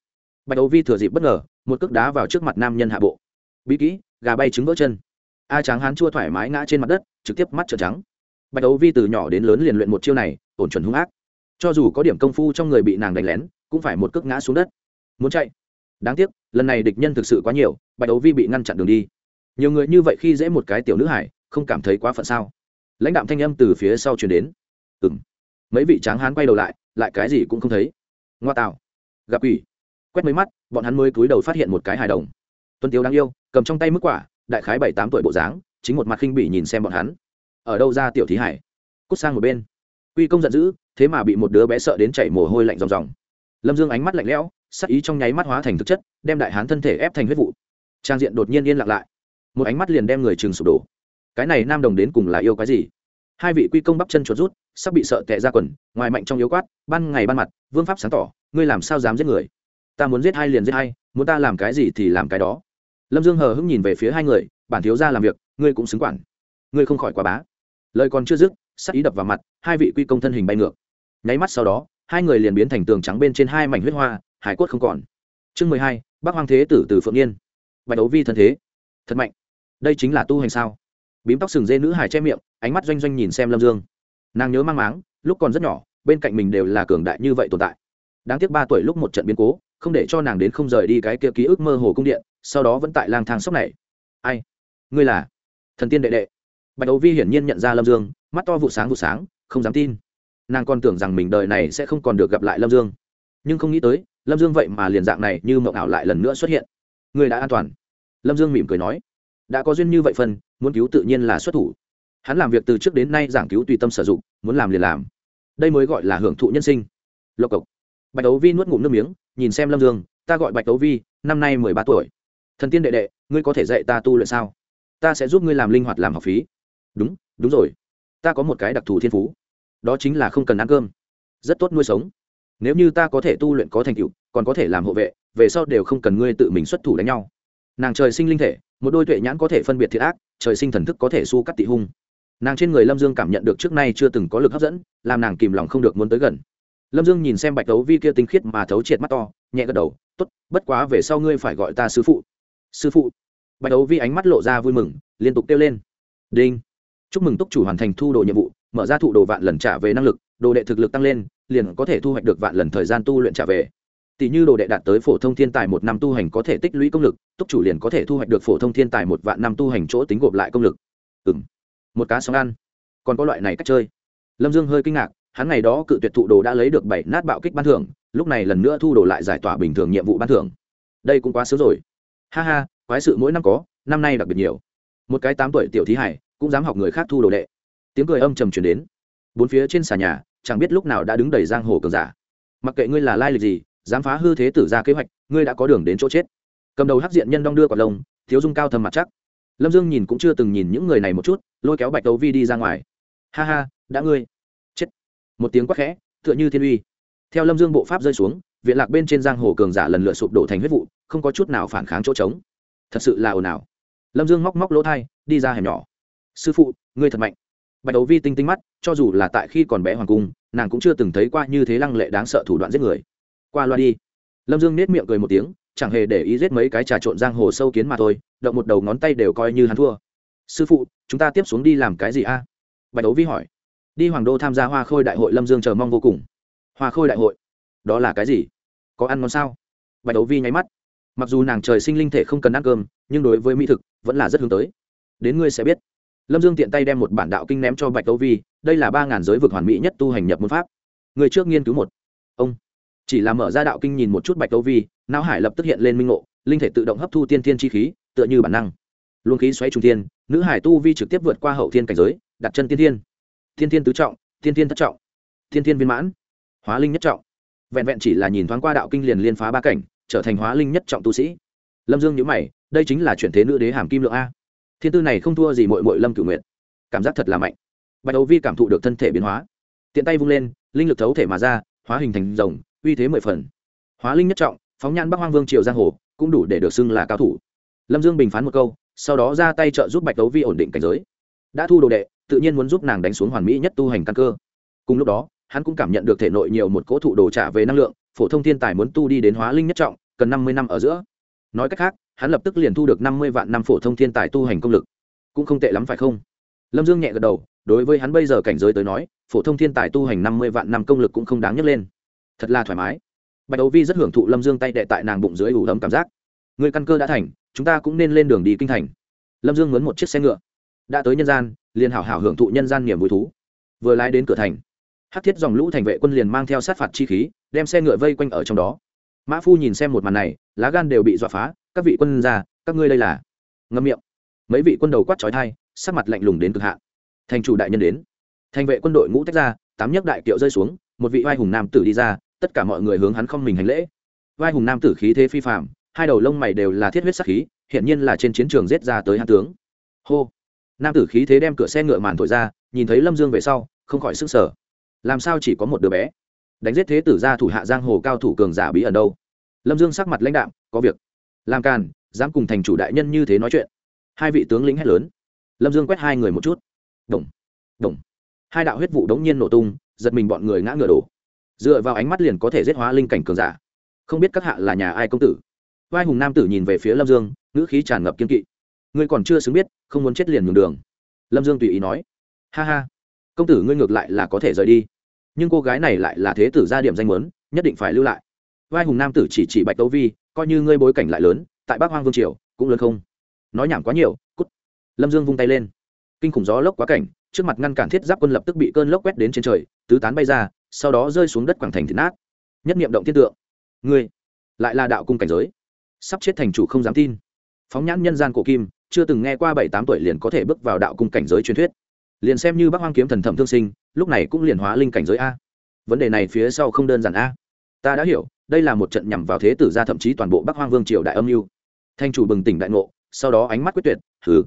bạch ấu vi thừa dịp bất ngờ, một cước đá vào trước mặt nam nhân hạ bộ. Bí kỹ, gà bay trứng vỡ chân. A tráng hán chua thoải mái ngã trên mặt đất, trực tiếp mắt trợn trắng. Bạch ấu vi từ nhỏ đến lớn liền luyện một chiêu này, ổn chuẩn hung ác. Cho dù có điểm công phu trong người bị nàng đánh lén, cũng phải một cước ngã xuống đất. Muốn chạy. Đáng tiếc, lần này địch nhân thực sự quá nhiều bạch Đấu vi bị ngăn chặn đường đi. Nhiều người như vậy khi dễ một cái tiểu nữ hải, không cảm thấy quá phận sao? Lãnh đạm thanh âm từ phía sau chuyển đến. Ừ m mấy vị tráng hán quay đầu lại lại cái gì cũng không thấy. Ngoa tạo. Gặp ủy quét mấy mắt, bọn hắn mới cúi đầu phát hiện một cái hài đồng. Tuân tiếu đáng yêu, cầm trong tay mức quả, đại khái bảy tám tuổi bộ dáng, chính một mặt khinh bỉ nhìn xem bọn hắn. Ở đâu ra tiểu thí hải? Cút sang một bên. Quy công giận dữ, thế mà bị một đứa bé sợ đến chảy mồ hôi lạnh ròng ròng. Lâm dương ánh mắt lạnh lẽo, sắc ý trong nháy mắt hóa thành thực chất, đem đại hán thân thể ép thành huyết vụ trang diện đột nhiên yên lặng lại. Một ánh mắt liền đem người chừng sụp đổ. Cái này nam đồng đến cùng là yêu cái gì? Hai vị quy công bắp chân chuột rút, sắp bị sợ tệ ra quần, ngoài mạnh trong yếu quát, ban ngày ban mặt, vương pháp sáng tỏ, ngươi làm sao dám giết người? Ta muốn giết hai liền giết hai, muốn ta làm cái gì thì làm cái đó. Lâm dương hờ hững nhìn về phía hai người, bản thiếu ra làm việc, ngươi cũng xứng quản. Ngươi không khỏi quá bá. Lời còn chưa dứt, sắc ý đập vào mặt, hai vị quy công thân hình bay ngược. Nháy mắt sau đó, hai người liền biến thành tường trắng bên trên hai mảnh huyết hoa, hải quất không còn. Chương mười hai bác hoàng thế tử từ phượng yên bạch đấu vi thân thế. Thật mạnh. Đây chính là tu hành sao? Bím tóc sừng dê nữ hải che miệng, ánh mắt doanh doanh nhìn xem lâm dương. Nàng nhớ mang máng, lúc còn rất nhỏ, bên cạnh mình đều là cường đại như vậy tồn tại. Đáng tiếc ba tuổi lúc một trận biến cố, không để cho nàng đến không rời đi cái kia ký ức mơ hồ cung điện, sau đó vẫn tại lang thang sốc này. Ai? Ngươi là? Thần tiên đệ đệ. Bạch Đấu vi hiển nhiên nhận ra lâm dương, mắt to vụ sáng vụ sáng, không dám tin. Nàng còn tưởng rằng mình đời này sẽ không còn được gặp lại lâm dương. Nhưng không nghĩ tới, lâm dương vậy mà liền dạng này như mộng ảo lại lần nữa xuất hiện ngươi đã an toàn. Lâm dương mỉm cười nói, đã có duyên như vậy phần muốn cứu tự nhiên là xuất thủ. Hắn làm việc từ trước đến nay giảng cứu tùy tâm sử dụng, muốn làm liền làm. Đây mới gọi là hưởng thụ nhân sinh. Lộc cộc. Bạch đấu vi nuốt ngụm nước miếng, nhìn xem lâm dương, ta gọi bạch đấu vi, năm nay mười ba tuổi. Thần tiên đệ đệ, ngươi có thể dạy ta tu luyện sao? Ta sẽ giúp ngươi làm linh hoạt làm học phí. Đúng đúng rồi. Ta có một cái đặc thù thiên phú. Đó chính là không cần ăn cơm. Rất tốt nuôi sống. Nếu như ta có thể tu luyện có thành tựu, còn có thể làm hộ vệ về sau đều không cần ngươi tự mình xuất thủ đánh nhau. Nàng trời sinh linh thể, một đôi tuệ nhãn có thể phân biệt thiệt ác, trời sinh thần thức có thể su cắt tị hung. Nàng trên người lâm dương cảm nhận được trước nay chưa từng có lực hấp dẫn, làm nàng kìm lòng không được muốn tới gần. Lâm dương nhìn xem bạch đấu vi kia tinh khiết mà thấu triệt mắt to, nhẹ gật đầu t ố t bất quá về sau ngươi phải gọi ta sư phụ. Sư phụ? Bạch đấu vi ánh mắt lộ ra vui mừng, liên tục kêu lên. Đinh. Chúc mừng túc chủ hoàn thành thu đồ nhiệm vụ, mở ra thụ đồ vạn lần trả về năng lực, đồ đệ thực lực tăng lên, liền có thể thu hoạch được vạn lần thời gian tu luyện trả về tỷ như đồ đệ đạt tới phổ thông thiên tài một năm tu hành có thể tích lũy công lực, túc chủ liền có thể thu hoạch được phổ thông thiên tài một vạn năm tu hành chỗ tính gộp lại công lực. Ừ m một cá sóng ăn. Còn có loại này cách chơi. Lâm dương hơi kinh ngạc, hắn ngày đó cự tuyệt thụ đồ đã lấy được bảy nát bạo kích ban thưởng, lúc này lần nữa thu đồ lại giải tỏa bình thường nhiệm vụ ban thưởng. Đây cũng quá sớm rồi. Ha ha, quái sự mỗi năm có, năm nay đặc biệt nhiều. Một cái tám tuổi tiểu thí hải, cũng dám học người khác thu đồ đệ. Tiếng cười âm trầm chuyển đến. Bốn phía trên xà nhà, chẳng biết lúc nào đã đứng đầy giang hồ cường giả. Mặc kệ ngươi là lai lịch gì dám phá hư thế tử ra kế hoạch, ngươi đã có đường đến chỗ chết. Cầm đầu hắc diện nhân đong đưa quả lông, thiếu dung cao thầm mặt chắc. Lâm dương nhìn cũng chưa từng nhìn những người này một chút, lôi kéo bạch đấu vi đi ra ngoài. Ha ha, đã ngươi. Chết. Một tiếng quắc khẽ, tựa như thiên uy. Theo lâm dương bộ pháp rơi xuống, viện lạc bên trên giang hồ cường giả lần lượt sụp đổ thành huyết vụ, không có chút nào phản kháng chỗ trống. Thật sự là ồn ào. Lâm dương móc móc lỗ thai, đi ra hẻm nhỏ. Sư phụ, ngươi thật mạnh. Bạch đấu vi tinh tinh mắt, cho dù là tại khi còn bé hoàng cung, nàng cũng chưa từng thấy qua như thế lăng lệ đáng sợ thủ đoạn giết người qua loa đi. Lâm dương nết miệng cười một tiếng, chẳng hề để ý giết mấy cái trà trộn giang hồ sâu kiến mà thôi, động một đầu ngón tay đều coi như hắn thua. Sư phụ, chúng ta tiếp xuống đi làm cái gì a? Bạch đấu vi hỏi. Đi hoàng đô tham gia hoa khôi đại hội lâm dương chờ mong vô cùng. Hoa khôi đại hội? Đó là cái gì? Có ăn ngon sao? Bạch đấu vi nháy mắt. Mặc dù nàng trời sinh linh thể không cần ăn cơm, nhưng đối với mỹ thực vẫn là rất hướng tới. Đến ngươi sẽ biết. Lâm dương tiện tay đem một bản đạo kinh ném cho bạch đấu vi, đây là ba ngàn giới vực hoàn mỹ nhất tu hành nhập môn pháp. Người trước nghiên cứu một. Ông chỉ là mở ra đạo kinh nhìn một chút bạch tấu vi, não hải lập tức hiện lên minh ngộ, linh thể tự động hấp thu tiên thiên chi khí, tựa như bản năng. Luồng khí xoáy trung thiên, nữ hải tu vi trực tiếp vượt qua hậu thiên cảnh giới, đặt chân tiên thiên. Thiên thiên tứ trọng thiên thiên thất trọng thiên thiên viên mãn, hóa linh nhất trọng. Vẹn vẹn chỉ là nhìn thoáng qua đạo kinh liền liên phá ba cảnh, trở thành hóa linh nhất trọng tu sĩ. Lâm dương nhữ mày, đây chính là chuyển thế nữ đế hàm kim lượng a. Thiên tư này không thua gì mội mội lâm cửu nguyện cảm giác thật là mạnh. Bạch đấu vi cảm thụ được thân thể biến hóa. Tiện tay vung lên, linh lực thấu thể mà ra, hóa hình thành rồng uy thế mười phần. Hóa linh nhất trọng, phóng nhan bắc hoang vương triều giang hồ, cũng đủ để được xưng là cao thủ. Lâm dương bình phán một câu, sau đó ra tay trợ giúp bạch đấu vi ổn định cảnh giới. Đã thu đồ đệ, tự nhiên muốn giúp nàng đánh xuống hoàn mỹ nhất tu hành căn cơ. Cùng lúc đó, hắn cũng cảm nhận được thể nội nhiều một cỗ thụ đồ trả về năng lượng, phổ thông thiên tài muốn tu đi đến hóa linh nhất trọng, cần năm mươi năm ở giữa. Nói cách khác, hắn lập tức liền thu được năm mươi vạn năm phổ thông thiên tài tu hành công lực. Cũng không tệ lắm phải không? Lâm dương nhẹ gật đầu, đối với hắn bây giờ cảnh giới tới nói, phổ thông thiên tài tu hành năm mươi vạn năm công lực cũng không đáng nhấc lên thật là thoải mái. Bạch đấu vi rất hưởng thụ lâm dương tay đệ tại nàng bụng dưới ủ ấm cảm giác. Người căn cơ đã thành, chúng ta cũng nên lên đường đi kinh thành. Lâm dương muốn một chiếc xe ngựa. Đã tới nhân gian, liền hảo hảo hưởng thụ nhân gian niềm vui thú. Vừa lái đến cửa thành hát thiết dòng lũ thành vệ quân liền mang theo sát phạt chi khí, đem xe ngựa vây quanh ở trong đó. Mã phu nhìn xem một màn này, lá gan đều bị dọa phá, các vị quân già các ngươi đây là? Ngâm miệng. Mấy vị quân đầu quát trói thai sắc mặt lạnh lùng đến cực hạn. Thành chủ đại nhân đến. Thành vệ quân đội ngũ tách ra, tám nhấc đại kiệu rơi xuống, một vị oai hùng nam tử đi ra tất cả mọi người hướng hắn không mình hành lễ. Vai hùng nam tử khí thế phi phạm hai đầu lông mày đều là thiết huyết sắc khí hiện nhiên là trên chiến trường giết ra tới hàn tướng. Hô! Nam tử khí thế đem cửa xe ngựa màn thổi ra, nhìn thấy lâm dương về sau, không khỏi sức sở làm sao chỉ có một đứa bé? Đánh giết thế tử ra thủ hạ giang hồ cao thủ cường giả bí ẩn đâu? Lâm dương sắc mặt lãnh đạm, có việc. Làm càn, dám cùng thành chủ đại nhân như thế nói chuyện. Hai vị tướng lĩnh hét lớn. Lâm dương quét hai người một chút. Đồng đồng. Hai đạo huyết vụ đống nhiên nổ tung, giật mình bọn người ngã ngựa đổ dựa vào ánh mắt liền có thể giết hóa linh cảnh cường giả. Không biết các hạ là nhà ai công tử. Vai hùng nam tử nhìn về phía lâm dương, ngữ khí tràn ngập kiên kỵ. Ngươi còn chưa xứng biết, không muốn chết liền nhường đường. Lâm dương tùy ý nói. Ha ha. Công tử ngươi ngược lại là có thể rời đi. Nhưng cô gái này lại là thế tử gia điểm danh muốn, nhất định phải lưu lại. Vai hùng nam tử chỉ chỉ bạch tấu vi, coi như ngươi bối cảnh lại lớn, tại bắc hoang vương triều, cũng lớn không. Nói nhảm quá nhiều, cút. Lâm dương vung tay lên. Kinh khủng gió lốc quá cảnh, trước mặt ngăn cản thiết giáp quân lập tức bị cơn lốc quét đến trên trời, tứ tán bay ra sau đó rơi xuống đất quảng thành thịt nát. Nhất niệm động thiên tượng. Ngươi, lại là đạo cung cảnh giới. Sắp chết thành chủ không dám tin. Phóng nhãn nhân gian cổ kim, chưa từng nghe qua bảy tám tuổi liền có thể bước vào đạo cung cảnh giới truyền thuyết. Liền xem như bác hoang kiếm thần thẩm thương sinh, lúc này cũng liền hóa linh cảnh giới a. Vấn đề này phía sau không đơn giản a. Ta đã hiểu, đây là một trận nhằm vào thế tử gia thậm chí toàn bộ bắc hoang vương triều đại âm mưu. Thanh chủ bừng tỉnh đại ngộ, sau đó ánh mắt quyết tuyệt thử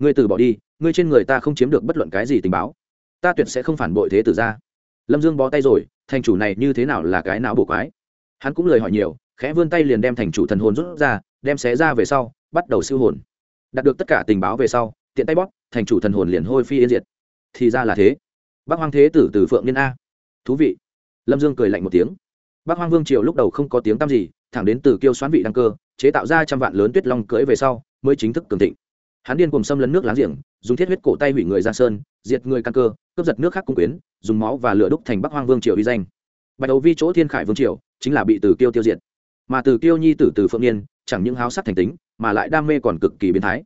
ngươi từ bỏ đi, ngươi trên người ta không chiếm được bất luận cái gì tình báo. Ta tuyệt sẽ không phản bội thế tử gia lâm dương bó tay rồi, thành chủ này như thế nào là cái não bổ quái? Hắn cũng lời hỏi nhiều, khẽ vươn tay liền đem thành chủ thần hồn rút ra, đem xé ra về sau, bắt đầu siêu hồn. Đạt được tất cả tình báo về sau, tiện tay bóp, thành chủ thần hồn liền hôi phi yên diệt. Thì ra là thế. Bác hoang thế tử từ phượng niên a. Thú vị. Lâm dương cười lạnh một tiếng. Bác hoang vương triều lúc đầu không có tiếng tăm gì, thẳng đến từ kiêu xoán vị đăng cơ, chế tạo ra trăm vạn lớn tuyết long cưỡi về sau, mới chính thức cường thịnh. Hắn điên cùng xâm lấn nước láng giềng dùng thiết huyết cổ tay hủy người giang sơn, diệt người căn cơ, cướp giật nước khác cung quyến, dùng máu và lửa đúc thành bắc hoang vương triều uy danh. Bạch đầu vi chỗ thiên khải vương triều chính là bị từ kiêu tiêu diệt. Mà từ kiêu nhi tử từ phượng niên chẳng những háo sắc thành tính, mà lại đam mê còn cực kỳ biến thái.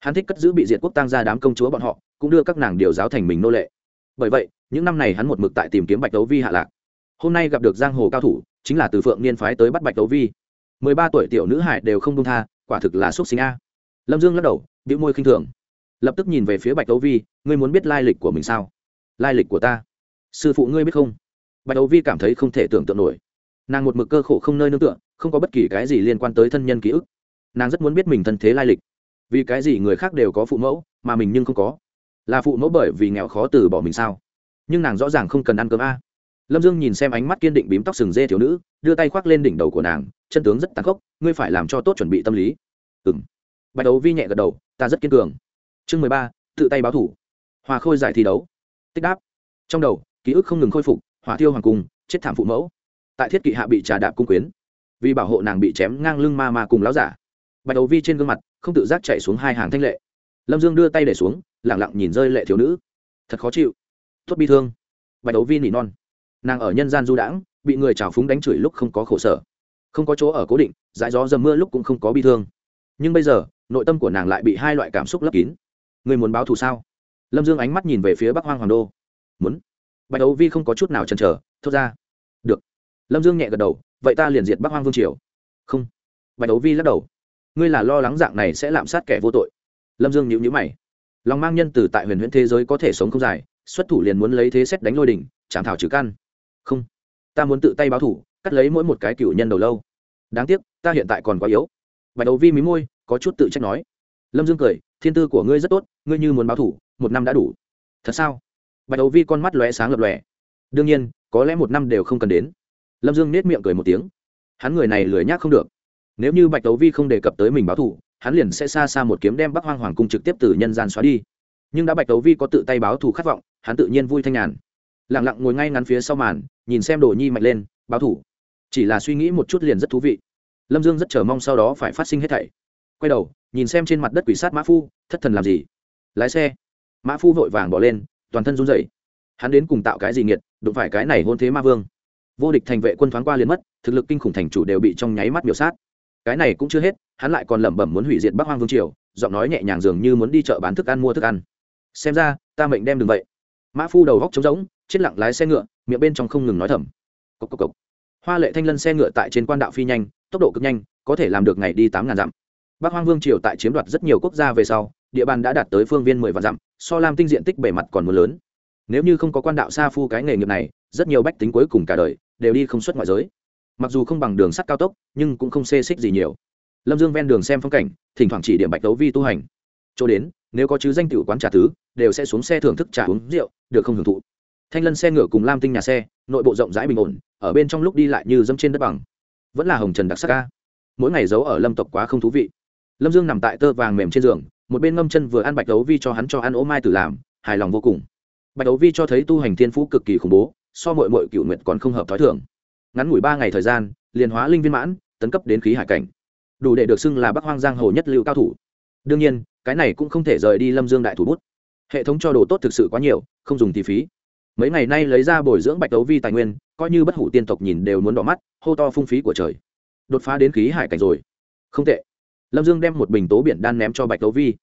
Hắn thích cất giữ bị diệt quốc tăng ra đám công chúa bọn họ, cũng đưa các nàng điều giáo thành mình nô lệ. Bởi vậy, những năm này hắn một mực tại tìm kiếm bạch đấu vi hạ lạc. Hôm nay gặp được giang hồ cao thủ, chính là từ phượng niên phái tới bắt bạch đấu vi. Mười ba tuổi tiểu nữ hải đều không đông tha, quả thực là xúc sinh a. Lâm dương lắc đầu, bĩu môi khinh thường lập tức nhìn về phía bạch đấu vi, ngươi muốn biết lai lịch của mình sao? Lai lịch của ta? Sư phụ ngươi biết không? Bạch đấu vi cảm thấy không thể tưởng tượng nổi. Nàng một mực cơ khổ không nơi nương tựa, không có bất kỳ cái gì liên quan tới thân nhân ký ức. Nàng rất muốn biết mình thân thế lai lịch. Vì cái gì người khác đều có phụ mẫu, mà mình nhưng không có? Là phụ mẫu bởi vì nghèo khó từ bỏ mình sao? Nhưng nàng rõ ràng không cần ăn cơm a. Lâm dương nhìn xem ánh mắt kiên định bím tóc sừng dê thiếu nữ, đưa tay khoác lên đỉnh đầu của nàng, chân tướng rất tàn khốc, ngươi phải làm cho tốt chuẩn bị tâm lý. Ừ m bạch đấu vi nhẹ gật đầu, ta rất kiên cường chương mười ba, tự tay báo thủ. Hòa khôi giải thi đấu. Tích đáp. Trong đầu, ký ức không ngừng khôi phục, hỏa thiêu hoàng cung, chết thảm phụ mẫu. Tại thiết kỵ hạ bị trà đạp cung quyến. Vì bảo hộ nàng bị chém ngang lưng ma ma cùng láo giả. Bạch đầu vi trên gương mặt, không tự giác chạy xuống hai hàng thanh lệ. Lâm dương đưa tay để xuống lẳng lặng nhìn rơi lệ thiếu nữ. Thật khó chịu. Tốt bi thương. Bạch đấu vi nỉ non. Nàng ở nhân gian du đãng, bị người trào phúng đánh chửi lúc không có khổ sở. Không có chỗ ở cố định, dãi gió dầm mưa lúc cũng không có bi thương. Nhưng bây giờ, nội tâm của nàng lại bị hai loại cảm xúc lấp kín ngươi muốn báo thù sao? Lâm dương ánh mắt nhìn về phía bắc hoang hoàng đô. Muốn. Bạch đấu vi không có chút nào chần chờ, thốt ra. Được. Lâm dương nhẹ gật đầu, vậy ta liền diệt bắc hoang vương triều. Không. Bạch đấu vi lắc đầu. Ngươi là lo lắng dạng này sẽ lạm sát kẻ vô tội. Lâm dương nhịu nhữ mày. Lòng mang nhân từ tại huyền huyễn thế giới có thể sống không dài, xuất thủ liền muốn lấy thế xét đánh lôi đỉnh chạm thảo trừ căn. Không. Ta muốn tự tay báo thủ cắt lấy mỗi một cái cựu nhân đầu lâu. Đáng tiếc, ta hiện tại còn quá yếu. Bạch đầu vi mí môi, có chút tự trách nói. Lâm dương cười thiên tư của ngươi rất tốt, ngươi như muốn báo thủ, một năm đã đủ. Thật sao? Bạch đầu vi con mắt lóe sáng lập lòe. Đương nhiên, có lẽ một năm đều không cần đến. Lâm dương nết miệng cười một tiếng. Hắn người này lười nhác không được. Nếu như bạch tấu vi không đề cập tới mình báo thù hắn liền sẽ xa xa một kiếm đem bắc hoang hoàng cung trực tiếp từ nhân gian xóa đi. Nhưng đã bạch tấu vi có tự tay báo thù khát vọng, hắn tự nhiên vui thanh nhàn. Lẳng lặng ngồi ngay ngắn phía sau màn, nhìn xem đồ nhi mạnh lên, báo thủ chỉ là suy nghĩ một chút liền rất thú vị. Lâm dương rất chờ mong sau đó phải phát sinh hết thảy. Quay đầu nhìn xem trên mặt đất quỷ sát mã phu, thất thần làm gì? Lái xe. Mã phu vội vàng bỏ lên, toàn thân run rẩy. Hắn đến cùng tạo cái gì nghiệt, đụng phải cái này hôn thế ma vương. Vô địch thành vệ quân thoáng qua liền mất, thực lực kinh khủng thành chủ đều bị trong nháy mắt biểu sát. Cái này cũng chưa hết, hắn lại còn lẩm bẩm muốn hủy diệt bắc hoang vương triều, giọng nói nhẹ nhàng dường như muốn đi chợ bán thức ăn mua thức ăn. Xem ra, ta mệnh đem đừng vậy. Mã phu đầu góc trống rỗng, chết lặng lái xe ngựa, miệng bên trong không ngừng nói thầm. Cốc cốc cốc. hoa lệ thanh lân xe ngựa tại trên quan đạo phi nhanh, tốc độ cực nhanh, có thể làm được ngày đi tám ngàn dặm bắc hoang vương triều tại chiếm đoạt rất nhiều quốc gia về sau, địa bàn đã đạt tới phương viên mười vạn dặm, so lam tinh diện tích bề mặt còn mưa lớn. Nếu như không có quan đạo sa phu cái nghề nghiệp này, rất nhiều bách tính cuối cùng cả đời đều đi không xuất ngoại giới. Mặc dù không bằng đường sắt cao tốc, nhưng cũng không xê xích gì nhiều. Lâm dương ven đường xem phong cảnh, thỉnh thoảng chỉ điểm bạch đấu vi tu hành. Chỗ đến, nếu có chứ danh tiểu quán trà thứ, đều sẽ xuống xe thưởng thức trà uống rượu, được không hưởng thụ. Thanh lân xe ngựa cùng lam tinh nhà xe, nội bộ rộng rãi bình ổn, ở bên trong lúc đi lại như dâm trên đất bằng. Vẫn là hồng trần đặc sắc ca. Mỗi ngày giấu ở lâm tộc quá không thú vị lâm dương nằm tại tơ vàng mềm trên giường, một bên ngâm chân vừa ăn bạch đấu vi cho hắn cho ăn ố mai tử làm, hài lòng vô cùng. Bạch đấu vi cho thấy tu hành thiên phú cực kỳ khủng bố, so mội mội cựu nguyện còn không hợp t h ó i thưởng ngắn ngủi ba ngày thời gian, liền hóa linh viên mãn, tấn cấp đến khí hải cảnh. Đủ để được xưng là bắc hoang giang hồ nhất lưu cao thủ. Đương nhiên, cái này cũng không thể rời đi lâm dương đại thủ bút. Hệ thống cho đồ tốt thực sự quá nhiều, không dùng thì phí. Mấy ngày nay lấy ra bồi dưỡng bạch đấu vi tài nguyên, coi như bất hủ tiên tộc nhìn đều muốn đỏ mắt, hô to phung phí của trời. Đột phá đến khí hải cảnh rồi. Không tệ lâm dương đem một bình tố biển đan ném cho bạch Tố vi.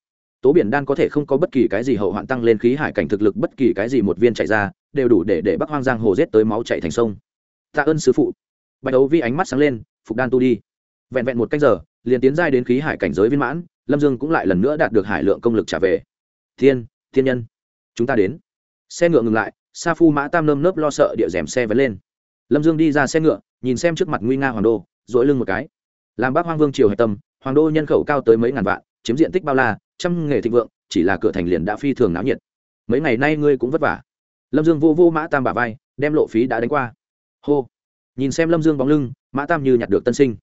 Tố biển đan có thể không có bất kỳ cái gì hậu hoạn tăng lên khí hải cảnh thực lực, bất kỳ cái gì một viên chạy ra, đều đủ để để bắc hoang giang hồ rết tới máu chạy thành sông. Tạ ơn sứ phụ. Bạch Tố vi ánh mắt sáng lên, phục đan tu đi. Vẹn vẹn một canh giờ, liền tiến giai đến khí hải cảnh giới viên mãn, lâm dương cũng lại lần nữa đạt được hải lượng công lực trả về. Thiên thiên nhân, chúng ta đến. Xe ngựa ngừng lại, sa phu mã tam nơm nớp lo sợ địa rèm xe vẫn lên. Lâm dương đi ra xe ngựa, nhìn xem trước mặt nguy nga hoàng đô dỗi lưng một cái. Làm bác hoang vương triều hạch tâm hoàng đô nhân khẩu cao tới mấy ngàn vạn, chiếm diện tích bao la, trăm nghề thịnh vượng, chỉ là cửa thành liền đã phi thường náo nhiệt. Mấy ngày nay ngươi cũng vất vả. Lâm dương vô vô mã tam bả vai, đem lộ phí đã đánh qua. Hô. Nhìn xem lâm dương bóng lưng, mã tam như nhặt được tân sinh.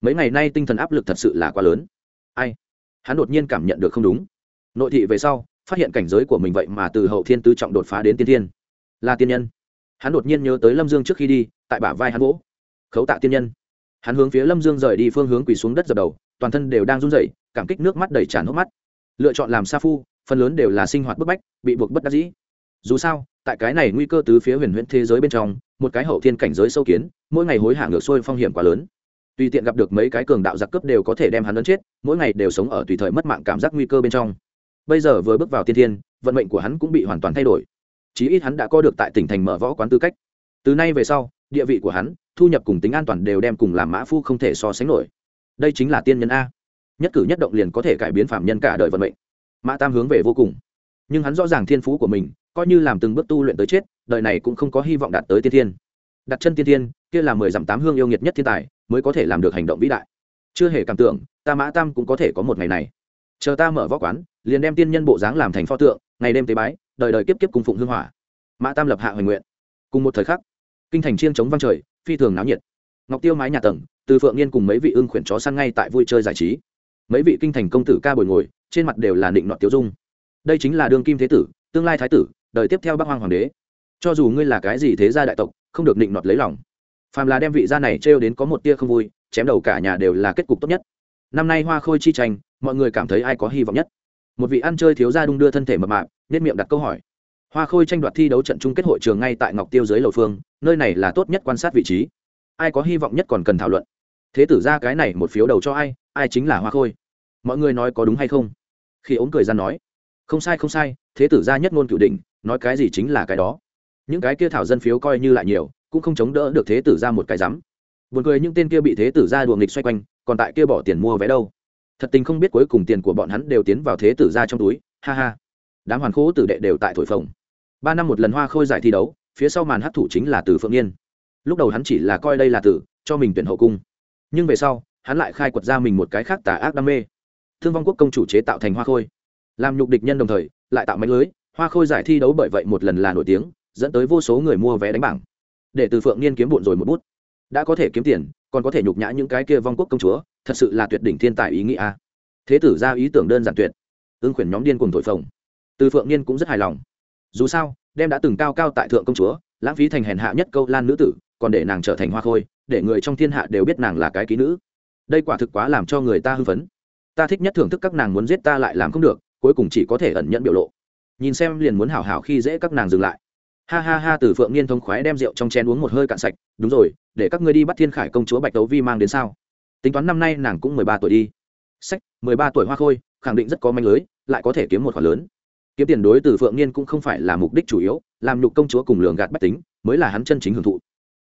Mấy ngày nay tinh thần áp lực thật sự là quá lớn. Ai? Hắn đột nhiên cảm nhận được không đúng. Nội thị về sau, phát hiện cảnh giới của mình vậy mà từ hậu thiên tứ trọng đột phá đến tiên thiên. Là tiên nhân. Hắn đột nhiên nhớ tới lâm dương trước khi đi, tại bả vai hắn vỗ. Khấu tạ tiên nhân. Hắn hướng phía lâm dương rời đi phương hướng quỳ xuống đất dập đầu toàn thân đều đang run rẩy, cảm kích nước mắt đầy tràn hốc mắt. Lựa chọn làm sa phu, phần lớn đều là sinh hoạt bức bách, bị buộc bất đắc dĩ. Dù sao, tại cái này nguy cơ từ phía huyền huyễn thế giới bên trong, một cái hậu thiên cảnh giới sâu kiến, mỗi ngày hối hả ngược xuôi phong hiểm quá lớn. Tùy tiện gặp được mấy cái cường đạo giặc cấp đều có thể đem hắn ấn chết, mỗi ngày đều sống ở tùy thời mất mạng cảm giác nguy cơ bên trong. Bây giờ vừa bước vào tiên thiên, vận mệnh của hắn cũng bị hoàn toàn thay đổi. Chí ít hắn đã có được tại tỉnh thành mở võ quán tư cách. Từ nay về sau, địa vị của hắn, thu nhập cùng tính an toàn đều đem cùng làm mã phu không thể so sánh nổi đây chính là tiên nhân a. Nhất cử nhất động liền có thể cải biến phạm nhân cả đời vận mệnh. Mã tam hướng về vô cùng. Nhưng hắn rõ ràng thiên phú của mình, coi như làm từng bước tu luyện tới chết, đời này cũng không có hy vọng đạt tới tiên thiên. Đặt chân tiên thiên, kia là mười dặm tám hương yêu nghiệt nhất thiên tài, mới có thể làm được hành động vĩ đại. Chưa hề cảm tưởng, ta mã tam cũng có thể có một ngày này. Chờ ta mở võ quán, liền đem tiên nhân bộ dáng làm thành pho tượng, ngày đêm tế bái, đời đời kiếp kiếp cùng phụng hương hỏa. Mã tam lập hạ hoành nguyện. Cùng một thời khắc, kinh thành chiêng chống vang trời, phi thường náo nhiệt. Ngọc tiêu mái nhà tầng từ phượng niên cùng mấy vị ưng khuyển chó săn ngay tại vui chơi giải trí mấy vị kinh thành công tử ca bồi ngồi trên mặt đều là định nọt tiêu dung đây chính là đương kim thế tử tương lai thái tử đời tiếp theo bắc hoàng hoàng đế cho dù ngươi là cái gì thế gia đại tộc không được định nọt lấy lòng phàm là đem vị gia này trêu đến có một tia không vui chém đầu cả nhà đều là kết cục tốt nhất năm nay hoa khôi chi tranh mọi người cảm thấy ai có hy vọng nhất một vị ăn chơi thiếu gia đung đưa thân thể mập mạp nết miệng đặt câu hỏi hoa khôi tranh đoạt thi đấu trận chung kết hội trường ngay tại ngọc tiêu dưới lầu phương nơi này là tốt nhất quan sát vị trí ai có hy vọng nhất còn cần thảo luận thế tử ra cái này một phiếu đầu cho ai ai chính là hoa khôi. Mọi người nói có đúng hay không? Khi ống cười ra nói không sai không sai thế tử gia nhất ngôn cửu định, nói cái gì chính là cái đó. Những cái kia thảo dân phiếu coi như lại nhiều cũng không chống đỡ được thế tử ra một cái rắm. Buồn cười những tên kia bị thế tử ra đùa nghịch xoay quanh còn tại kia bỏ tiền mua vé đâu. Thật tình không biết cuối cùng tiền của bọn hắn đều tiến vào thế tử ra trong túi ha ha. Đám hoàn khố tử đệ đều tại thổi phồng. Ba năm một lần hoa khôi giải thi đấu phía sau màn hấp thụ chính là từ phượng niên. Lúc đầu hắn chỉ là coi đây là tử cho mình tuyển hậu cung nhưng về sau, hắn lại khai quật ra mình một cái khác tà ác đam mê. Thương vong quốc công chủ chế tạo thành hoa khôi. Làm nhục địch nhân đồng thời, lại tạo mạnh lưới, hoa khôi giải thi đấu bởi vậy một lần là nổi tiếng, dẫn tới vô số người mua vé đánh bảng. Để từ phượng niên kiếm bụn rồi một bút. Đã có thể kiếm tiền, còn có thể nhục nhã những cái kia vong quốc công chúa, thật sự là tuyệt đỉnh thiên tài ý nghĩa thế tử ra ý tưởng đơn giản tuyệt. Ưng khuyển nhóm điên cùng thổi phồng. Từ phượng niên cũng rất hài lòng. Dù sao, đem đã từng cao cao tại thượng công chúa, lãng phí thành hèn hạ nhất câu lan nữ tử, còn để nàng trở thành hoa khôi để người trong thiên hạ đều biết nàng là cái ký nữ. Đây quả thực quá làm cho người ta hư vấn. ta thích nhất thưởng thức các nàng muốn giết ta lại làm không được, cuối cùng chỉ có thể ẩn nhận biểu lộ. Nhìn xem liền muốn hảo hảo khi dễ các nàng dừng lại. Ha ha ha, từ phượng niên thông khoái đem rượu trong chén uống một hơi cạn sạch, đúng rồi, để các ngươi đi bắt thiên khải công chúa bạch tấu vi mang đến sao? Tính toán năm nay nàng cũng mười ba tuổi đi. Sách, mười ba tuổi hoa khôi, khẳng định rất có manh lưới, lại có thể kiếm một khoản lớn. Kiếm tiền đối từ phượng niên cũng không phải là mục đích chủ yếu, làm nhục công chúa cùng lường gạt bách tính, mới là hắn chân chính hưởng thụ.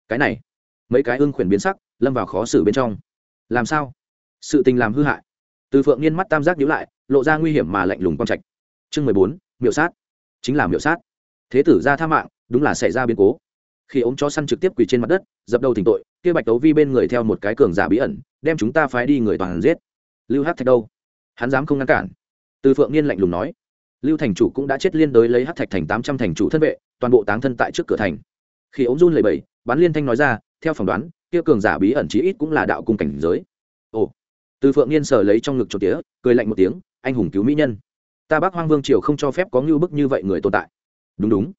Cái này mấy cái ưng khuyển biến sắc, lâm vào khó xử bên trong. Làm sao? Sự tình làm hư hại. Từ phượng niên mắt tam giác nhíu lại, lộ ra nguy hiểm mà lạnh lùng quang trạch. Chương mười bốn miệu sát. Chính là miệu sát. Thế tử ra tha mạng, đúng là xảy ra biến cố. Khi ống chó săn trực tiếp quỳ trên mặt đất, dập đầu thỉnh tội, kia bạch tấu vi bên người theo một cái cường giả bí ẩn, đem chúng ta phái đi người toàn giết. Lưu hát thạch đâu? Hắn dám không ngăn cản. Từ phượng niên lạnh lùng nói. Lưu thành chủ cũng đã chết liên đới lấy hát thạch thành tám trăm thành chủ thân vệ, toàn bộ táng thân tại trước cửa thành. Khi ống run lầy bầy bán liên thanh nói ra theo phỏng đoán, kia cường giả bí ẩn chí ít cũng là đạo cung cảnh giới. Ồ, từ phượng niên sờ lấy trong ngực trộm tía, cười lạnh một tiếng, anh hùng cứu mỹ nhân, ta bác hoang vương triều không cho phép có ngưu bức như vậy người tồn tại. Đúng đúng.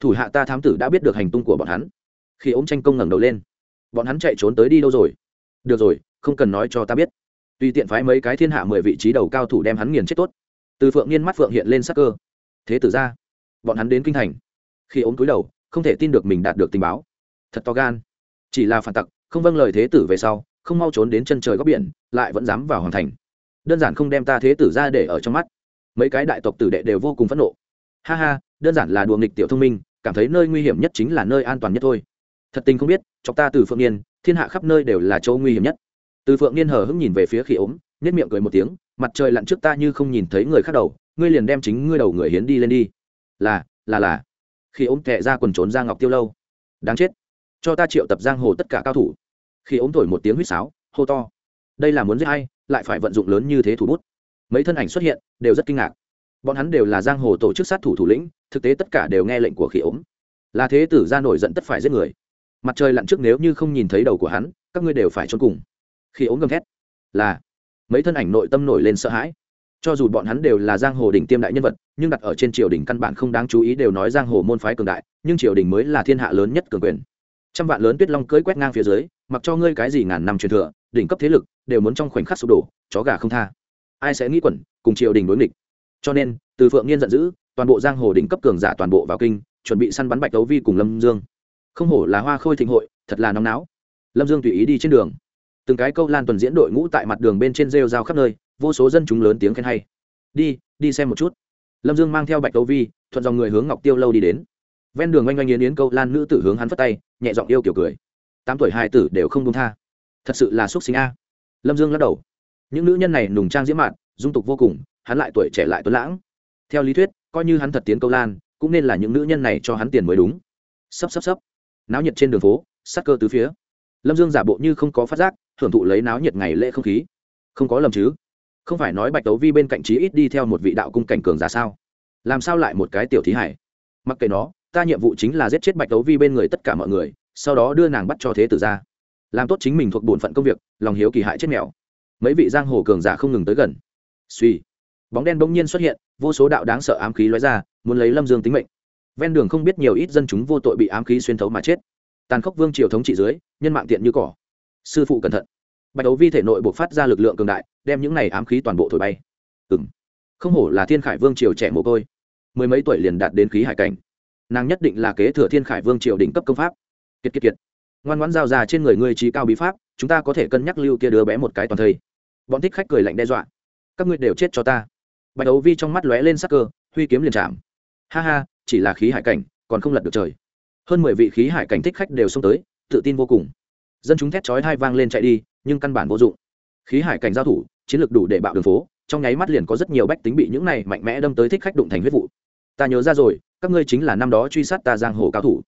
Thủ hạ ta thám tử đã biết được hành tung của bọn hắn. Khi ống tranh công ngẩng đầu lên, bọn hắn chạy trốn tới đi đâu rồi? Được rồi, không cần nói cho ta biết. Tùy tiện phái mấy cái thiên hạ mười vị trí đầu cao thủ đem hắn nghiền chết tốt. Từ phượng niên mắt phượng hiện lên sắc cơ. Thế tử ra bọn hắn đến kinh thành. Khi ống cúi đầu, không thể tin được mình đạt được tình báo. Thật to gan chỉ là phản tặc, không vâng lời thế tử về sau, không mau trốn đến chân trời góc biển, lại vẫn dám vào hoàng thành. Đơn giản không đem ta thế tử ra để ở trong mắt. Mấy cái đại tộc tử đệ đều vô cùng phẫn nộ. Ha ha, đơn giản là đùa nghịch tiểu thông minh, cảm thấy nơi nguy hiểm nhất chính là nơi an toàn nhất thôi. Thật tình không biết, chọc ta từ phượng niên, thiên hạ khắp nơi đều là chỗ nguy hiểm nhất. Từ phượng niên hờ hững nhìn về phía khỉ ốm nhất miệng cười một tiếng, mặt trời lặn trước ta như không nhìn thấy người khác đầu, ngươi liền đem chính ngươi đầu người hiến đi lên đi. Là là là. Khi ốm tệ ra quần trốn ra ngọc tiêu lâu. Đáng chết cho ta triệu tập giang hồ tất cả cao thủ. Khi ống thổi một tiếng huýt sáo, hô to. Đây là muốn giết hay lại phải vận dụng lớn như thế thủ bút. Mấy thân ảnh xuất hiện, đều rất kinh ngạc. Bọn hắn đều là giang hồ tổ chức sát thủ thủ lĩnh, thực tế tất cả đều nghe lệnh của khỉ ốm là thế tử ra nổi giận tất phải giết người. Mặt trời lặn trước nếu như không nhìn thấy đầu của hắn, các ngươi đều phải trốn cùng. Khi ốm gầm thét, là mấy thân ảnh nội tâm nổi lên sợ hãi. Cho dù bọn hắn đều là giang hồ đỉnh tiêm đại nhân vật, nhưng đặt ở trên triều đình căn bản không đáng chú ý đều nói giang hồ môn phái cường đại, nhưng triều đình mới là thiên hạ lớn nhất cường quyền trăm vạn lớn tuyết long cưỡi quét ngang phía dưới, mặc cho ngươi cái gì ngàn năm truyền thừa, đỉnh cấp thế lực, đều muốn trong khoảnh khắc sụp đổ, chó gà không tha. Ai sẽ nghĩ quẩn, cùng triều đình đối nghịch. Cho nên, từ phượng niên giận dữ, toàn bộ giang hồ đỉnh cấp cường giả toàn bộ vào kinh, chuẩn bị săn bắn bạch đấu vi cùng lâm dương. Không hổ là hoa khôi thịnh hội, thật là nóng náo. Lâm dương tùy ý đi trên đường. Từng cái câu lan tuần diễn đội ngũ tại mặt đường bên trên rêu rao khắp nơi, vô số dân chúng lớn tiếng khen hay. Đi đi xem một chút. Lâm dương mang theo bạch đấu vi, thuận dòng người hướng ngọc tiêu lâu đi đến ven đường oanh oanh yến yến câu lan nữ tử hướng hắn phất tay, nhẹ giọng yêu kiểu cười. Tám tuổi hai tử đều không đông tha. Thật sự là xúc sinh a. Lâm dương lắc đầu. Những nữ nhân này nùng trang diễm mạn, dung tục vô cùng, hắn lại tuổi trẻ lại tuấn lãng. Theo lý thuyết, coi như hắn thật tiến câu lan, cũng nên là những nữ nhân này cho hắn tiền mới đúng. Sắp sắp sắp náo nhiệt trên đường phố sắc cơ tứ phía. Lâm dương giả bộ như không có phát giác, hưởng thụ lấy náo nhiệt ngày lễ không khí. Không có lầm chứ? Không phải nói bạch tấu vi bên cạnh trí ít đi theo một vị đạo cung cảnh cường giả sao? Làm sao lại một cái tiểu thí hải? Mặc kệ nó ta nhiệm vụ chính là giết chết bạch Đấu vi bên người tất cả mọi người, sau đó đưa nàng bắt cho thế tử ra. Làm tốt chính mình thuộc bổn phận công việc, lòng hiếu kỳ hại chết mèo. Mấy vị giang hồ cường giả không ngừng tới gần. Suy. Bóng đen bỗng nhiên xuất hiện, vô số đạo đáng sợ ám khí lóe ra, muốn lấy lâm dương tính mệnh. Ven đường không biết nhiều ít dân chúng vô tội bị ám khí xuyên thấu mà chết. Tàn khốc vương triều thống trị dưới, nhân mạng tiện như cỏ. Sư phụ cẩn thận. Bạch đấu vi thể nội buộc phát ra lực lượng cường đại, đem những này ám khí toàn bộ thổi bay. Ừ m không hổ là thiên khải vương triều trẻ mồ côi. Mười mấy tuổi liền đạt đến khí hải cảnh nàng nhất định là kế thừa thiên khải vương triều đỉnh cấp công pháp. Kiệt kiệt kiệt. Ngoan ngoãn giao ra trên người ngươi trí cao bí pháp, chúng ta có thể cân nhắc lưu kia đứa bé một cái toàn thây. Bọn thích khách cười lạnh đe dọa. Các ngươi đều chết cho ta. Bạch đấu vi trong mắt lóe lên sắc cơ, huy kiếm liền chạm. Ha ha, chỉ là khí hải cảnh, còn không lật được trời. Hơn mười vị khí hải cảnh thích khách đều xông tới, tự tin vô cùng. Dân chúng thét chói hai vang lên chạy đi, nhưng căn bản vô dụng. Khí hải cảnh giao thủ, chiến lược đủ để bạo đường phố, trong nháy mắt liền có rất nhiều bách tính bị những này mạnh mẽ đâm tới thích khách đụng thành huyết vụ ta nhớ ra rồi, các ngươi chính là năm đó truy sát ta giang hồ cao thủ.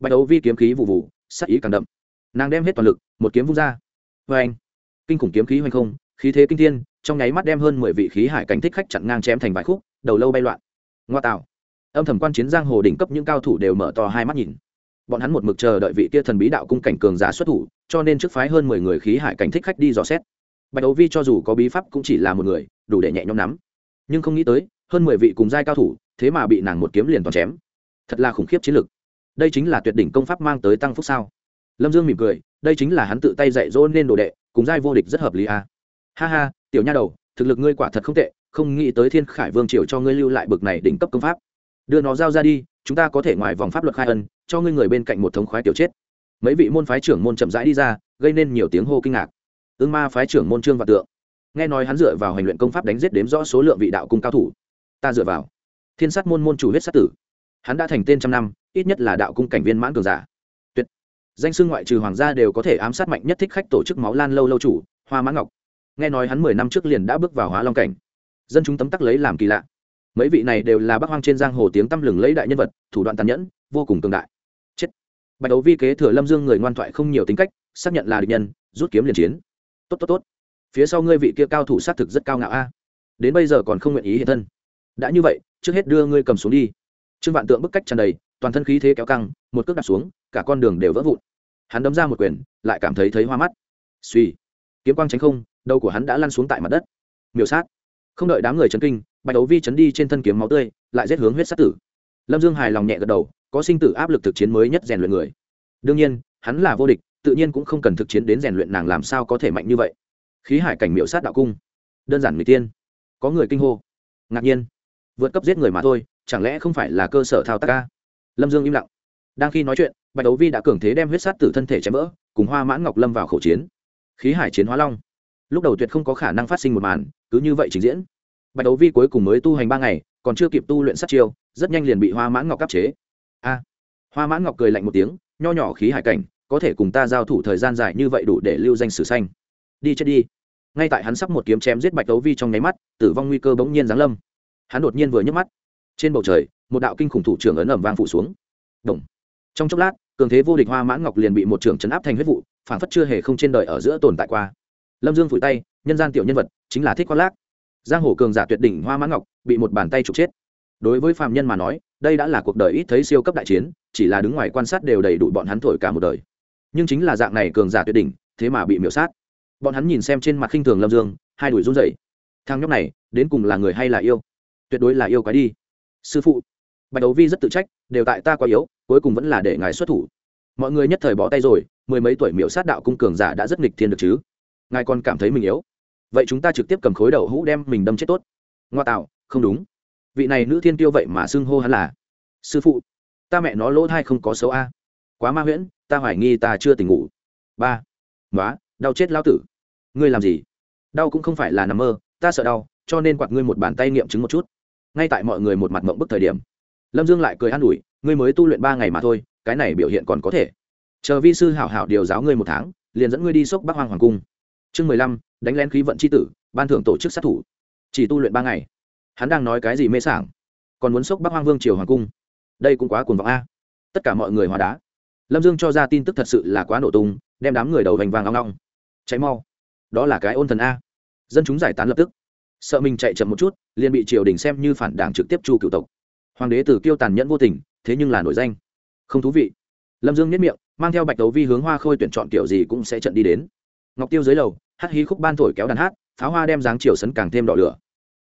Bạch đấu vi kiếm khí vụ vụ sắc ý càng đậm. Nàng đem hết toàn lực, một kiếm vung ra. Vê anh, kinh khủng kiếm khí hoành không, khí thế kinh thiên, trong nháy mắt đem hơn mười vị khí hải cảnh thích khách chặn ngang chém thành vài khúc, đầu lâu bay loạn. Ngoa tạo. Âm thầm quan chiến giang hồ đỉnh cấp những cao thủ đều mở to hai mắt nhìn. Bọn hắn một mực chờ đợi vị kia thần bí đạo cung cảnh cường giả xuất thủ, cho nên trước phái hơn mười người khí hải cảnh thích khách đi dò xét. Bạch đấu vi cho dù có bí pháp cũng chỉ là một người, đủ để nhẹ nhõm nắm. Nhưng không nghĩ tới, hơn mười vị cùng giai cao thủ thế mà bị nàng một kiếm liền toàn chém. Thật là khủng khiếp chiến lực. Đây chính là tuyệt đỉnh công pháp mang tới tăng phúc sao? Lâm dương mỉm cười, đây chính là hắn tự tay dạy dỗ nên đồ đệ, cùng giai vô địch rất hợp lý à. ha ha, tiểu nha đầu, thực lực ngươi quả thật không tệ, không nghĩ tới thiên khải vương triều cho ngươi lưu lại bực này đỉnh cấp công pháp. Đưa nó giao ra đi, chúng ta có thể ngoài vòng pháp luật khai ân, cho ngươi người bên cạnh một thống khoái tiểu chết. Mấy vị môn phái trưởng môn chậm rãi đi ra, gây nên nhiều tiếng hô kinh ngạc. Ương ma phái trưởng môn trương và tượng. Nghe nói hắn dựa vào hành luyện công pháp đánh giết đếm rõ số lượng vị đạo cung cao thủ. Ta dựa vào thiên sát môn môn chủ huyết sát tử. Hắn đã thành tên trăm năm, ít nhất là đạo cung cảnh viên mãn cường giả. Tuyệt. Danh sư ngoại trừ hoàng gia đều có thể ám sát mạnh nhất thích khách tổ chức máu lan lâu lâu chủ, hoa mã ngọc. Nghe nói hắn mười năm trước liền đã bước vào hóa long cảnh. Dân chúng tấm tắc lấy làm kỳ lạ. Mấy vị này đều là bác hoang trên giang hồ tiếng tăm lừng lấy đại nhân vật, thủ đoạn tàn nhẫn, vô cùng cường đại. Chết. Bạch đấu vi kế thừa lâm dương người ngoan thoại không nhiều tính cách, xác nhận là địch nhân, rút kiếm liền chiến. Tốt tốt tốt. Phía sau ngươi vị kia cao thủ xác thực rất cao ngạo a. Đến bây giờ còn không nguyện ý hiện thân. Đã như vậy trước hết đưa ngươi cầm xuống đi. Trương vạn tượng bức cách tràn đầy, toàn thân khí thế kéo căng, một cước đặt xuống, cả con đường đều vỡ vụn. Hắn đấm ra một quyền, lại cảm thấy thấy hoa mắt. Suy kiếm quang tránh không, đầu của hắn đã lăn xuống tại mặt đất. Miểu sát. Không đợi đám người chấn kinh, bạch đấu vi chấn đi trên thân kiếm máu tươi, lại giết hướng huyết sát tử. Lâm dương hài lòng nhẹ gật đầu, có sinh tử áp lực thực chiến mới nhất rèn luyện người. Đương nhiên, hắn là vô địch, tự nhiên cũng không cần thực chiến đến rèn luyện nàng làm sao có thể mạnh như vậy. Khí hải cảnh miểu sát đạo cung. Đơn giản người tiên. Có người kinh hô. Ngạc nhiên vượt cấp giết người mà thôi, chẳng lẽ không phải là cơ sở thao tác ca? Lâm dương im lặng. Đang khi nói chuyện, bạch đấu vi đã cường thế đem huyết sát từ thân thể chém vỡ, cùng hoa mãn ngọc lâm vào khẩu chiến. Khí hải chiến hóa long. Lúc đầu tuyệt không có khả năng phát sinh một màn, cứ như vậy trình diễn. Bạch đấu vi cuối cùng mới tu hành ba ngày, còn chưa kịp tu luyện sát chiêu, rất nhanh liền bị hoa mãn ngọc áp chế. A! Hoa mãn ngọc cười lạnh một tiếng, nho nhỏ khí hải cảnh, có thể cùng ta giao thủ thời gian dài như vậy đủ để lưu danh sử xanh đi chết đi. Ngay tại hắn sắp một kiếm chém giết bạch đấu vi trong nháy mắt, tử vong nguy cơ bỗng nhiên giáng lâm hắn đột nhiên vừa nhấc mắt. Trên bầu trời, một đạo kinh khủng thủ trưởng ấn ẩm vang phủ xuống. Động. trong chốc lát, cường thế vô địch hoa mãn ngọc liền bị một trưởng chấn áp thành huyết vụ phản phất chưa hề không trên đời ở giữa tồn tại qua. Lâm dương phủi tay, nhân gian tiểu nhân vật, chính là thích khoác lác. Giang hồ cường giả tuyệt đỉnh hoa mãn ngọc, bị một bàn tay trục chết. Đối với phạm nhân mà nói, đây đã là cuộc đời ít thấy siêu cấp đại chiến, chỉ là đứng ngoài quan sát đều đầy đủ bọn hắn thổi cả một đời. Nhưng chính là dạng này cường giả tuyệt đỉnh, thế mà bị miễu sát. Bọn hắn nhìn xem trên mặt khinh thường lâm dương, hai đuổi run rẩy. Thang nhóc này, đến cùng là người hay là yêu? Tuyệt đối là yêu quái đi. Sư phụ, bạch đấu vi rất tự trách, đều tại ta quá yếu, cuối cùng vẫn là để ngài xuất thủ. Mọi người nhất thời bó tay rồi, mười mấy tuổi miễu sát đạo cung cường giả đã rất nghịch thiên được chứ? Ngài còn cảm thấy mình yếu? Vậy chúng ta trực tiếp cầm khối đầu hũ đem mình đâm chết tốt. Ngoa tạo, không đúng. Vị này nữ thiên tiêu vậy mà xưng hô hắn là, sư phụ, ta mẹ nó lỗ thai không có xấu a. Quá ma huyễn, ta hoài nghi ta chưa tỉnh ngủ. Ba nói đau chết lao tử. Ngươi làm gì? Đau cũng không phải là nằm mơ, ta sợ đau, cho nên quạt ngươi một bàn tay nghiệm chứng một chút ngay tại mọi người một mặt mộng bức thời điểm. Lâm dương lại cười an ủi, ngươi mới tu luyện ba ngày mà thôi, cái này biểu hiện còn có thể. Chờ vi sư hảo hảo điều giáo ngươi một tháng, liền dẫn ngươi đi sốc bắc hoàng hoàng cung. Chương mười lăm, đánh lén khí vận c h i tử, ban thưởng tổ chức sát thủ. Chỉ tu luyện ba ngày. Hắn đang nói cái gì mê sảng? Còn muốn sốc bắc hoang vương triều hoàng cung? Đây cũng quá cuồng vọng a. Tất cả mọi người hóa đá. Lâm dương cho ra tin tức thật sự là quá nổ tung, đem đám người đầu vành vàng long long. Cháy mau. Đó là cái ôn thần a. Dân chúng giải tán lập tức sợ mình chạy chậm một chút, liền bị triều đình xem như phản đảng trực tiếp chu cựu tộc. Hoàng đế tử kiêu tàn nhẫn vô tình, thế nhưng là nổi danh. Không thú vị. Lâm dương nhất miệng, mang theo bạch tấu vi hướng hoa khôi tuyển chọn kiểu gì cũng sẽ trận đi đến. Ngọc tiêu dưới lầu, hát hí khúc ban thổi kéo đàn hát, pháo hoa đem dáng chiều sấn càng thêm đỏ lửa.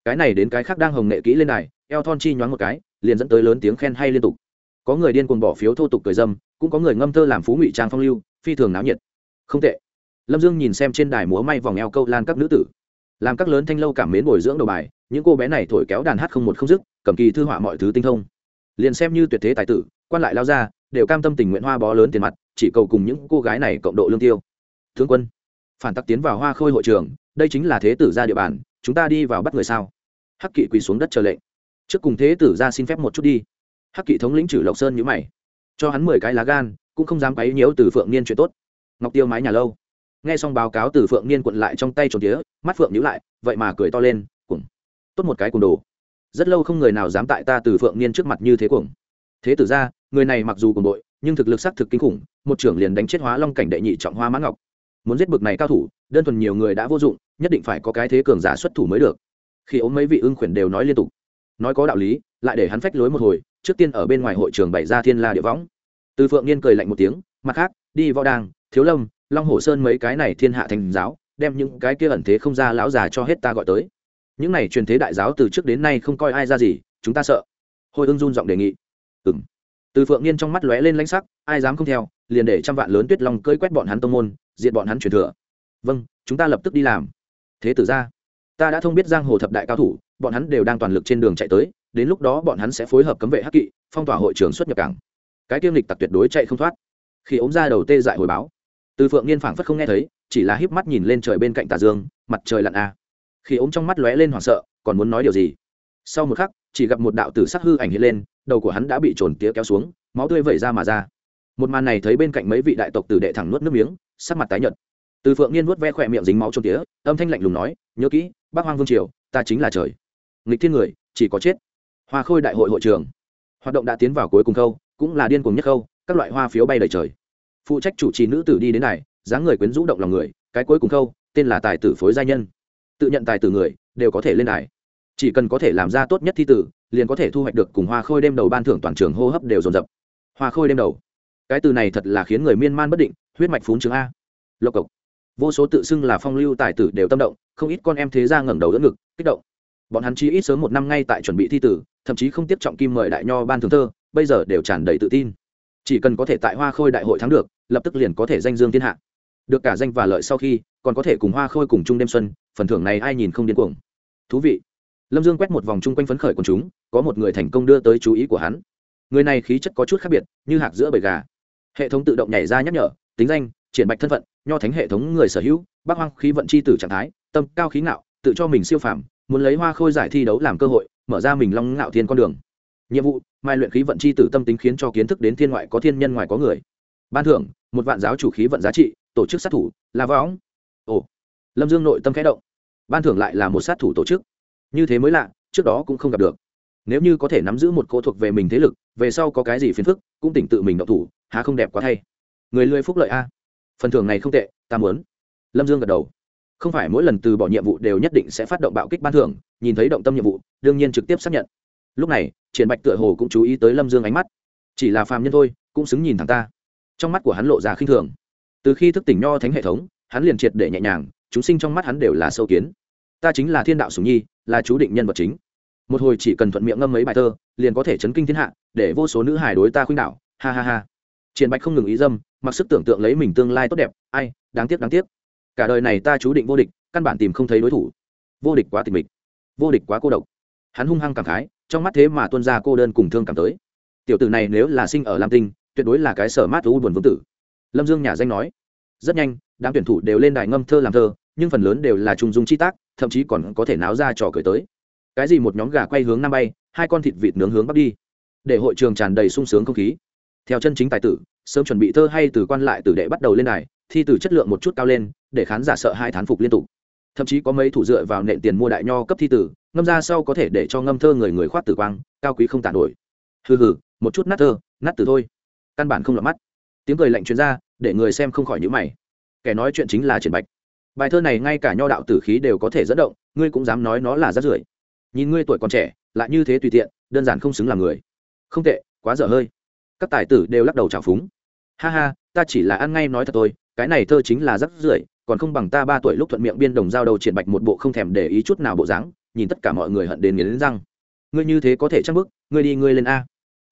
Cái này đến cái khác đang hồng nghệ kỹ lên này, eo thon chi nhoáng một cái, liền dẫn tới lớn tiếng khen hay liên tục. Có người điên cuồng bỏ phiếu thô tục cười dâm, cũng có người ngâm thơ làm phú ngụy trang phong lưu, phi thường náo nhiệt. Không tệ. Lâm dương nhìn xem trên đài múa may vòng eo câu lan các nữ tử làm các lớn thanh lâu cảm mến bồi dưỡng đầu bài, những cô bé này thổi kéo đàn hát không một không dứt, cầm kỳ thư họa mọi thứ tinh thông. Liền xem như tuyệt thế tài tử, quan lại lao ra, đều cam tâm tình nguyện hoa bó lớn tiền mặt, chỉ cầu cùng những cô gái này cộng độ lương tiêu. Thương quân, phản tắc tiến vào hoa khôi hội trường, đây chính là thế tử ra địa bàn, chúng ta đi vào bắt người sao? Hắc kỵ quỳ xuống đất chờ lệnh. Trước cùng thế tử ra xin phép một chút đi. Hắc kỵ thống lĩnh trừ lộc sơn nhữ mày. Cho hắn mười cái lá gan, cũng không dám quấy nhiễu từ phượng niên chuyện tốt. Ngọc tiêu mái nhà lâu nghe xong báo cáo từ phượng niên cuộn lại trong tay tròn tía, mắt phượng nhữ lại, vậy mà cười to lên cùng tốt một cái cùng đồ. Rất lâu không người nào dám tại ta từ phượng niên trước mặt như thế cuồng. Thế tử ra, người này mặc dù cùng đội nhưng thực lực xác thực kinh khủng, một trưởng liền đánh chết hóa long cảnh đệ nhị trọng hoa mãn ngọc. Muốn giết bực này cao thủ, đơn thuần nhiều người đã vô dụng, nhất định phải có cái thế cường giả xuất thủ mới được. Khi ốm mấy vị ưng khuyển đều nói liên tục. Nói có đạo lý, lại để hắn phách lối một hồi, trước tiên ở bên ngoài hội trường bày ra thiên la địa võng. Từ phượng niên cười lạnh một tiếng, mặt khác, đi võ đàng, thiếu lâm long hồ sơn mấy cái này thiên hạ thành giáo, đem những cái kia ẩn thế không ra lão già cho hết ta gọi tới. Những này truyền thế đại giáo từ trước đến nay không coi ai ra gì, chúng ta sợ. Hồi ưng run giọng đề nghị. Ừ m từ phượng niên trong mắt lóe lên lãnh sắc, ai dám không theo, liền để trăm vạn lớn tuyết long cơi quét bọn hắn tông môn diện bọn hắn truyền thừa. Vâng chúng ta lập tức đi làm. Thế tử ra. Ta đã thông biết giang hồ thập đại cao thủ, bọn hắn đều đang toàn lực trên đường chạy tới, đến lúc đó bọn hắn sẽ phối hợp cấm vệ hắc kỵ, phong tỏa hội trường xuất nhập cảng. Cái kiêm lịch tặc tuyệt đối chạy không thoát. Khi ống ra đầu tê dại hồi báo từ phượng niên phảng phất không nghe thấy, chỉ là híp mắt nhìn lên trời bên cạnh tà dương, mặt trời lặn a khi ống trong mắt lóe lên hoảng sợ, còn muốn nói điều gì? Sau một khắc, chỉ gặp một đạo tử sắc hư ảnh hiện lên, đầu của hắn đã bị trồn tía kéo xuống, máu tươi vẩy ra mà ra. Một màn này thấy bên cạnh mấy vị đại tộc tử đệ thẳng nuốt nước miếng, sắc mặt tái nhợt. Từ phượng niên nuốt ve khỏe miệng dính máu trồn tía, âm thanh lạnh lùng nói, nhớ kỹ bác hoang vương triều, ta chính là trời. Nghịch thiên người, chỉ có chết. Hoa khôi đại hội hội trường. Hoạt động đã tiến vào cuối cùng khâu, cũng là điên cuồng nhất khâu, các loại hoa phiếu bay đầy trời phụ trách chủ trì nữ tử đi đến này dáng người quyến rũ động lòng người, cái cuối cùng khâu, tên là tài tử phối gia nhân. Tự nhận tài tử người, đều có thể lên đài. Chỉ cần có thể làm ra tốt nhất thi tử, liền có thể thu hoạch được cùng hoa khôi đêm đầu ban thưởng toàn trường hô hấp đều dồn dập. Hoa khôi đêm đầu. Cái từ này thật là khiến người miên man bất định, huyết mạch phún chứng a. Lộc cộc. Vô số tự xưng là phong lưu tài tử đều tâm động, không ít con em thế ra ngẩng đầu đỡ ngực, kích động. Bọn hắn chi ít sớm một năm ngay tại chuẩn bị thi tử, thậm chí không tiếp trọng kim mời đại nho ban thường thơ, bây giờ đều tràn đầy tự tin chỉ cần có thể tại hoa khôi đại hội thắng được, lập tức liền có thể danh dương thiên hạ. Được cả danh và lợi sau khi, còn có thể cùng hoa khôi cùng chung đêm xuân, phần thưởng này ai nhìn không điên cuồng. Thú vị. Lâm dương quét một vòng chung quanh phấn khởi quần chúng, có một người thành công đưa tới chú ý của hắn. Người này khí chất có chút khác biệt, như hạc giữa bầy gà. Hệ thống tự động nhảy ra nhắc nhở, tính danh, triển bạch thân phận, nho thánh hệ thống người sở hữu, bác hoang khí vận c h i tử trạng thái, tâm cao khí ngạo, tự cho mình siêu phàm, muốn lấy hoa khôi giải thi đấu làm cơ hội, mở ra mình long ngạo thiên con đường nhiệm vụ, mai luyện khí vận c h i tử tâm tính khiến cho kiến thức đến thiên ngoại có thiên nhân ngoài có người. Ban thưởng, một vạn giáo chủ khí vận giá trị, tổ chức sát thủ, là võng. Ồ, lâm dương nội tâm khẽ động. Ban thưởng lại là một sát thủ tổ chức. Như thế mới lạ, trước đó cũng không gặp được. Nếu như có thể nắm giữ một cô thuộc về mình thế lực, về sau có cái gì phiền phức, cũng tỉnh tự mình động thủ, há không đẹp quá thay. Người lười phúc lợi a. Phần thưởng này không tệ, ta muốn. Lâm dương gật đầu. Không phải mỗi lần từ bỏ nhiệm vụ đều nhất định sẽ phát động bạo kích ban thưởng, nhìn thấy động tâm nhiệm vụ, đương nhiên trực tiếp xác nhận. Lúc này triển bạch tựa hồ cũng chú ý tới lâm dương ánh mắt. Chỉ là phàm nhân thôi, cũng xứng nhìn thằng ta. Trong mắt của hắn lộ ra khinh thường. Từ khi thức tỉnh nho thánh hệ thống, hắn liền triệt để nhẹ nhàng, chúng sinh trong mắt hắn đều là sâu kiến. Ta chính là thiên đạo sùng nhi, là chú định nhân vật chính. Một hồi chỉ cần thuận miệng ngâm mấy bài thơ, liền có thể chấn kinh thiên hạ, để vô số nữ hài đối ta khuynh đạo ha ha ha. Triển bạch không ngừng ý dâm, mặc sức tưởng tượng lấy mình tương lai tốt đẹp. Ai, đáng tiếc đáng tiếc. Cả đời này ta chú định vô địch, căn bản tìm không thấy đối thủ. Vô địch quá tịch mịch. Vô địch quá cô độc. Hắn hung hăng cảm khái trong mắt thế mà tuân ra cô đơn cùng thương cảm tới. Tiểu tử này nếu là sinh ở lam tinh, tuyệt đối là cái sở mát u buồn vương tử. Lâm dương nhà danh nói, rất nhanh, đám tuyển thủ đều lên đài ngâm thơ làm thơ, nhưng phần lớn đều là trung dung chi tác, thậm chí còn có thể náo ra trò cười tới. Cái gì một nhóm gà quay hướng nam bay, hai con thịt vịt nướng hướng bắc đi. Để hội trường tràn đầy sung sướng không khí. Theo chân chính tài tử, sớm chuẩn bị thơ hay từ quan lại tử đệ bắt đầu lên đài, thi từ chất lượng một chút cao lên, để khán giả sợ hai thán phục liên tục thậm chí có mấy thủ dựa vào nện tiền mua đại nho cấp thi tử, ngâm ra sau có thể để cho ngâm thơ người người khoát tử quang, cao quý không tàn nổi. Hừ hừ, một chút nát thơ, nát từ thôi. Căn bản không lọt mắt. Tiếng cười lạnh chuyên ra, để người xem không khỏi nhữ mày. Kẻ nói chuyện chính là triển bạch. Bài thơ này ngay cả nho đạo tử khí đều có thể dẫn động, ngươi cũng dám nói nó là rát rưởi. Nhìn ngươi tuổi còn trẻ, lại như thế tùy tiện, đơn giản không xứng làm người. Không tệ, quá dở hơi. Các tài tử đều lắc đầu trào phúng. Ha ha, ta chỉ là ăn ngay nói thật tôi cái này thơ chính là rắc rưởi còn không bằng ta ba tuổi lúc thuận miệng biên đồng giao đầu triển bạch một bộ không thèm để ý chút nào bộ dáng nhìn tất cả mọi người hận đến nghiến răng. Ngươi như thế có thể chắc bước, ngươi đi ngươi lên a.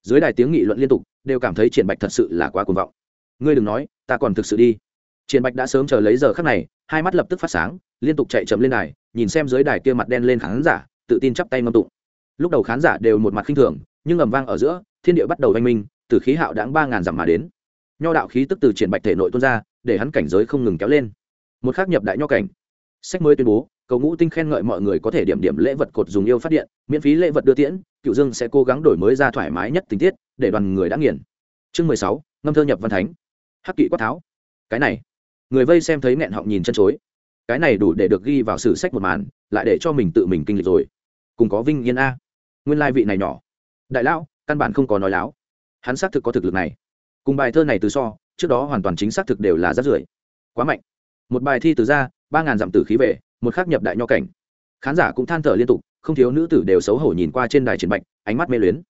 Dưới đài tiếng nghị luận liên tục đều cảm thấy triển bạch thật sự là quá cuồng vọng. Ngươi đừng nói ta còn thực sự đi. Triển bạch đã sớm chờ lấy giờ khắc này hai mắt lập tức phát sáng liên tục chạy chậm lên đài nhìn xem dưới đài kia mặt đen lên khán giả tự tin chắp tay ngâm tụng. Lúc đầu khán giả đều một mặt khinh thường nhưng ầm vang ở giữa thiên địa bắt đầu vang minh từ khí hạo đãng ba ngàn dặm mà đến nho đạo khí tức từ triển bạch thể nội tuôn ra, để hắn cảnh giới không ngừng kéo lên. Một khác nhập đại nho cảnh. Sách mới tuyên bố, cầu ngũ tinh khen ngợi mọi người có thể điểm điểm lễ vật cột dùng yêu phát điện, miễn phí lễ vật đưa tiễn, cựu dương sẽ cố gắng đổi mới ra thoải mái nhất tình tiết, để đoàn người đã nghiền. Chương mười sáu, ngâm thơ nhập văn thánh. Hắc kỵ quát tháo. Cái này. Người vây xem thấy nghẹn họng nhìn chân chối. Cái này đủ để được ghi vào sử sách một màn, lại để cho mình tự mình kinh lịch rồi. Cùng có vinh yên a. Nguyên lai vị này nhỏ. Đại lão, căn bản không có nói láo. Hắn xác thực có thực lực này cùng bài thơ này từ so, trước đó hoàn toàn chính xác thực đều là rất rưởi. Quá mạnh. Một bài thi từ ra, ba ngàn dặm tử khí về, một khắc nhập đại nho cảnh. Khán giả cũng than thở liên tục, không thiếu nữ tử đều xấu hổ nhìn qua trên đài triển bạch, ánh mắt mê luyến.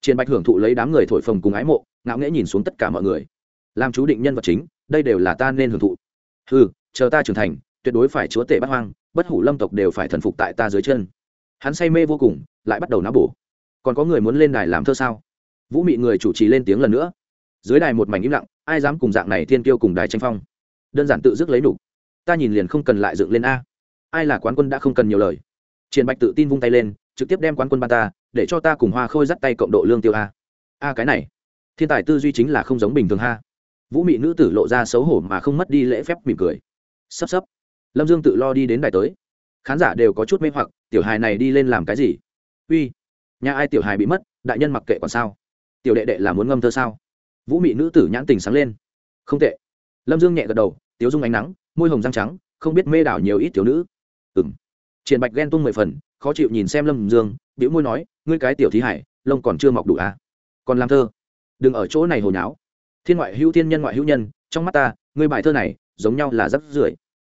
Triển bạch hưởng thụ lấy đám người thổi phồng cùng ái mộ, ngạo nghễ nhìn xuống tất cả mọi người. Làm chú định nhân vật chính, đây đều là ta nên hưởng thụ. Ừ chờ ta trưởng thành, tuyệt đối phải chúa tể bắt hoang, bất hủ lâm tộc đều phải thần phục tại ta dưới chân. Hắn say mê vô cùng, lại bắt đầu náo bổ. Còn có người muốn lên đài làm thơ sao? Vũ mị người chủ trì lên tiếng lần nữa dưới đài một mảnh im lặng, ai dám cùng dạng này thiên tiêu cùng đài tranh phong? Đơn giản tự dứt lấy đủ. Ta nhìn liền không cần lại dựng lên a. Ai là quán quân đã không cần nhiều lời. Triển bạch tự tin vung tay lên, trực tiếp đem quán quân ba ta, để cho ta cùng hoa khôi dắt tay cộng độ lương tiêu a. A cái này, thiên tài tư duy chính là không giống bình thường ha. Vũ mị nữ tử lộ ra xấu hổ mà không mất đi lễ phép mỉm cười. Sắp sắp. Lâm dương tự lo đi đến đài tới. Khán giả đều có chút mê hoặc, tiểu hài này đi lên làm cái gì? Uy, nhà ai tiểu hài bị mất, đại nhân mặc kệ còn sao? Tiểu đệ đệ là muốn ngâm thơ sao? Vũ mị nữ tử nhãn tình sáng lên. Không tệ. Lâm dương nhẹ gật đầu, tiếu dung ánh nắng, môi hồng răng trắng, không biết mê đảo nhiều ít tiểu nữ. Ừng triển bạch ghen tung mười phần, khó chịu nhìn xem lâm dương biểu môi nói, ngươi cái tiểu thí hải, lông còn chưa mọc đủ à? Còn làm thơ. Đừng ở chỗ này hồi nháo. Thiên ngoại hữu thiên nhân ngoại hữu nhân, trong mắt ta, ngươi bài thơ này, giống nhau là rắc rưởi.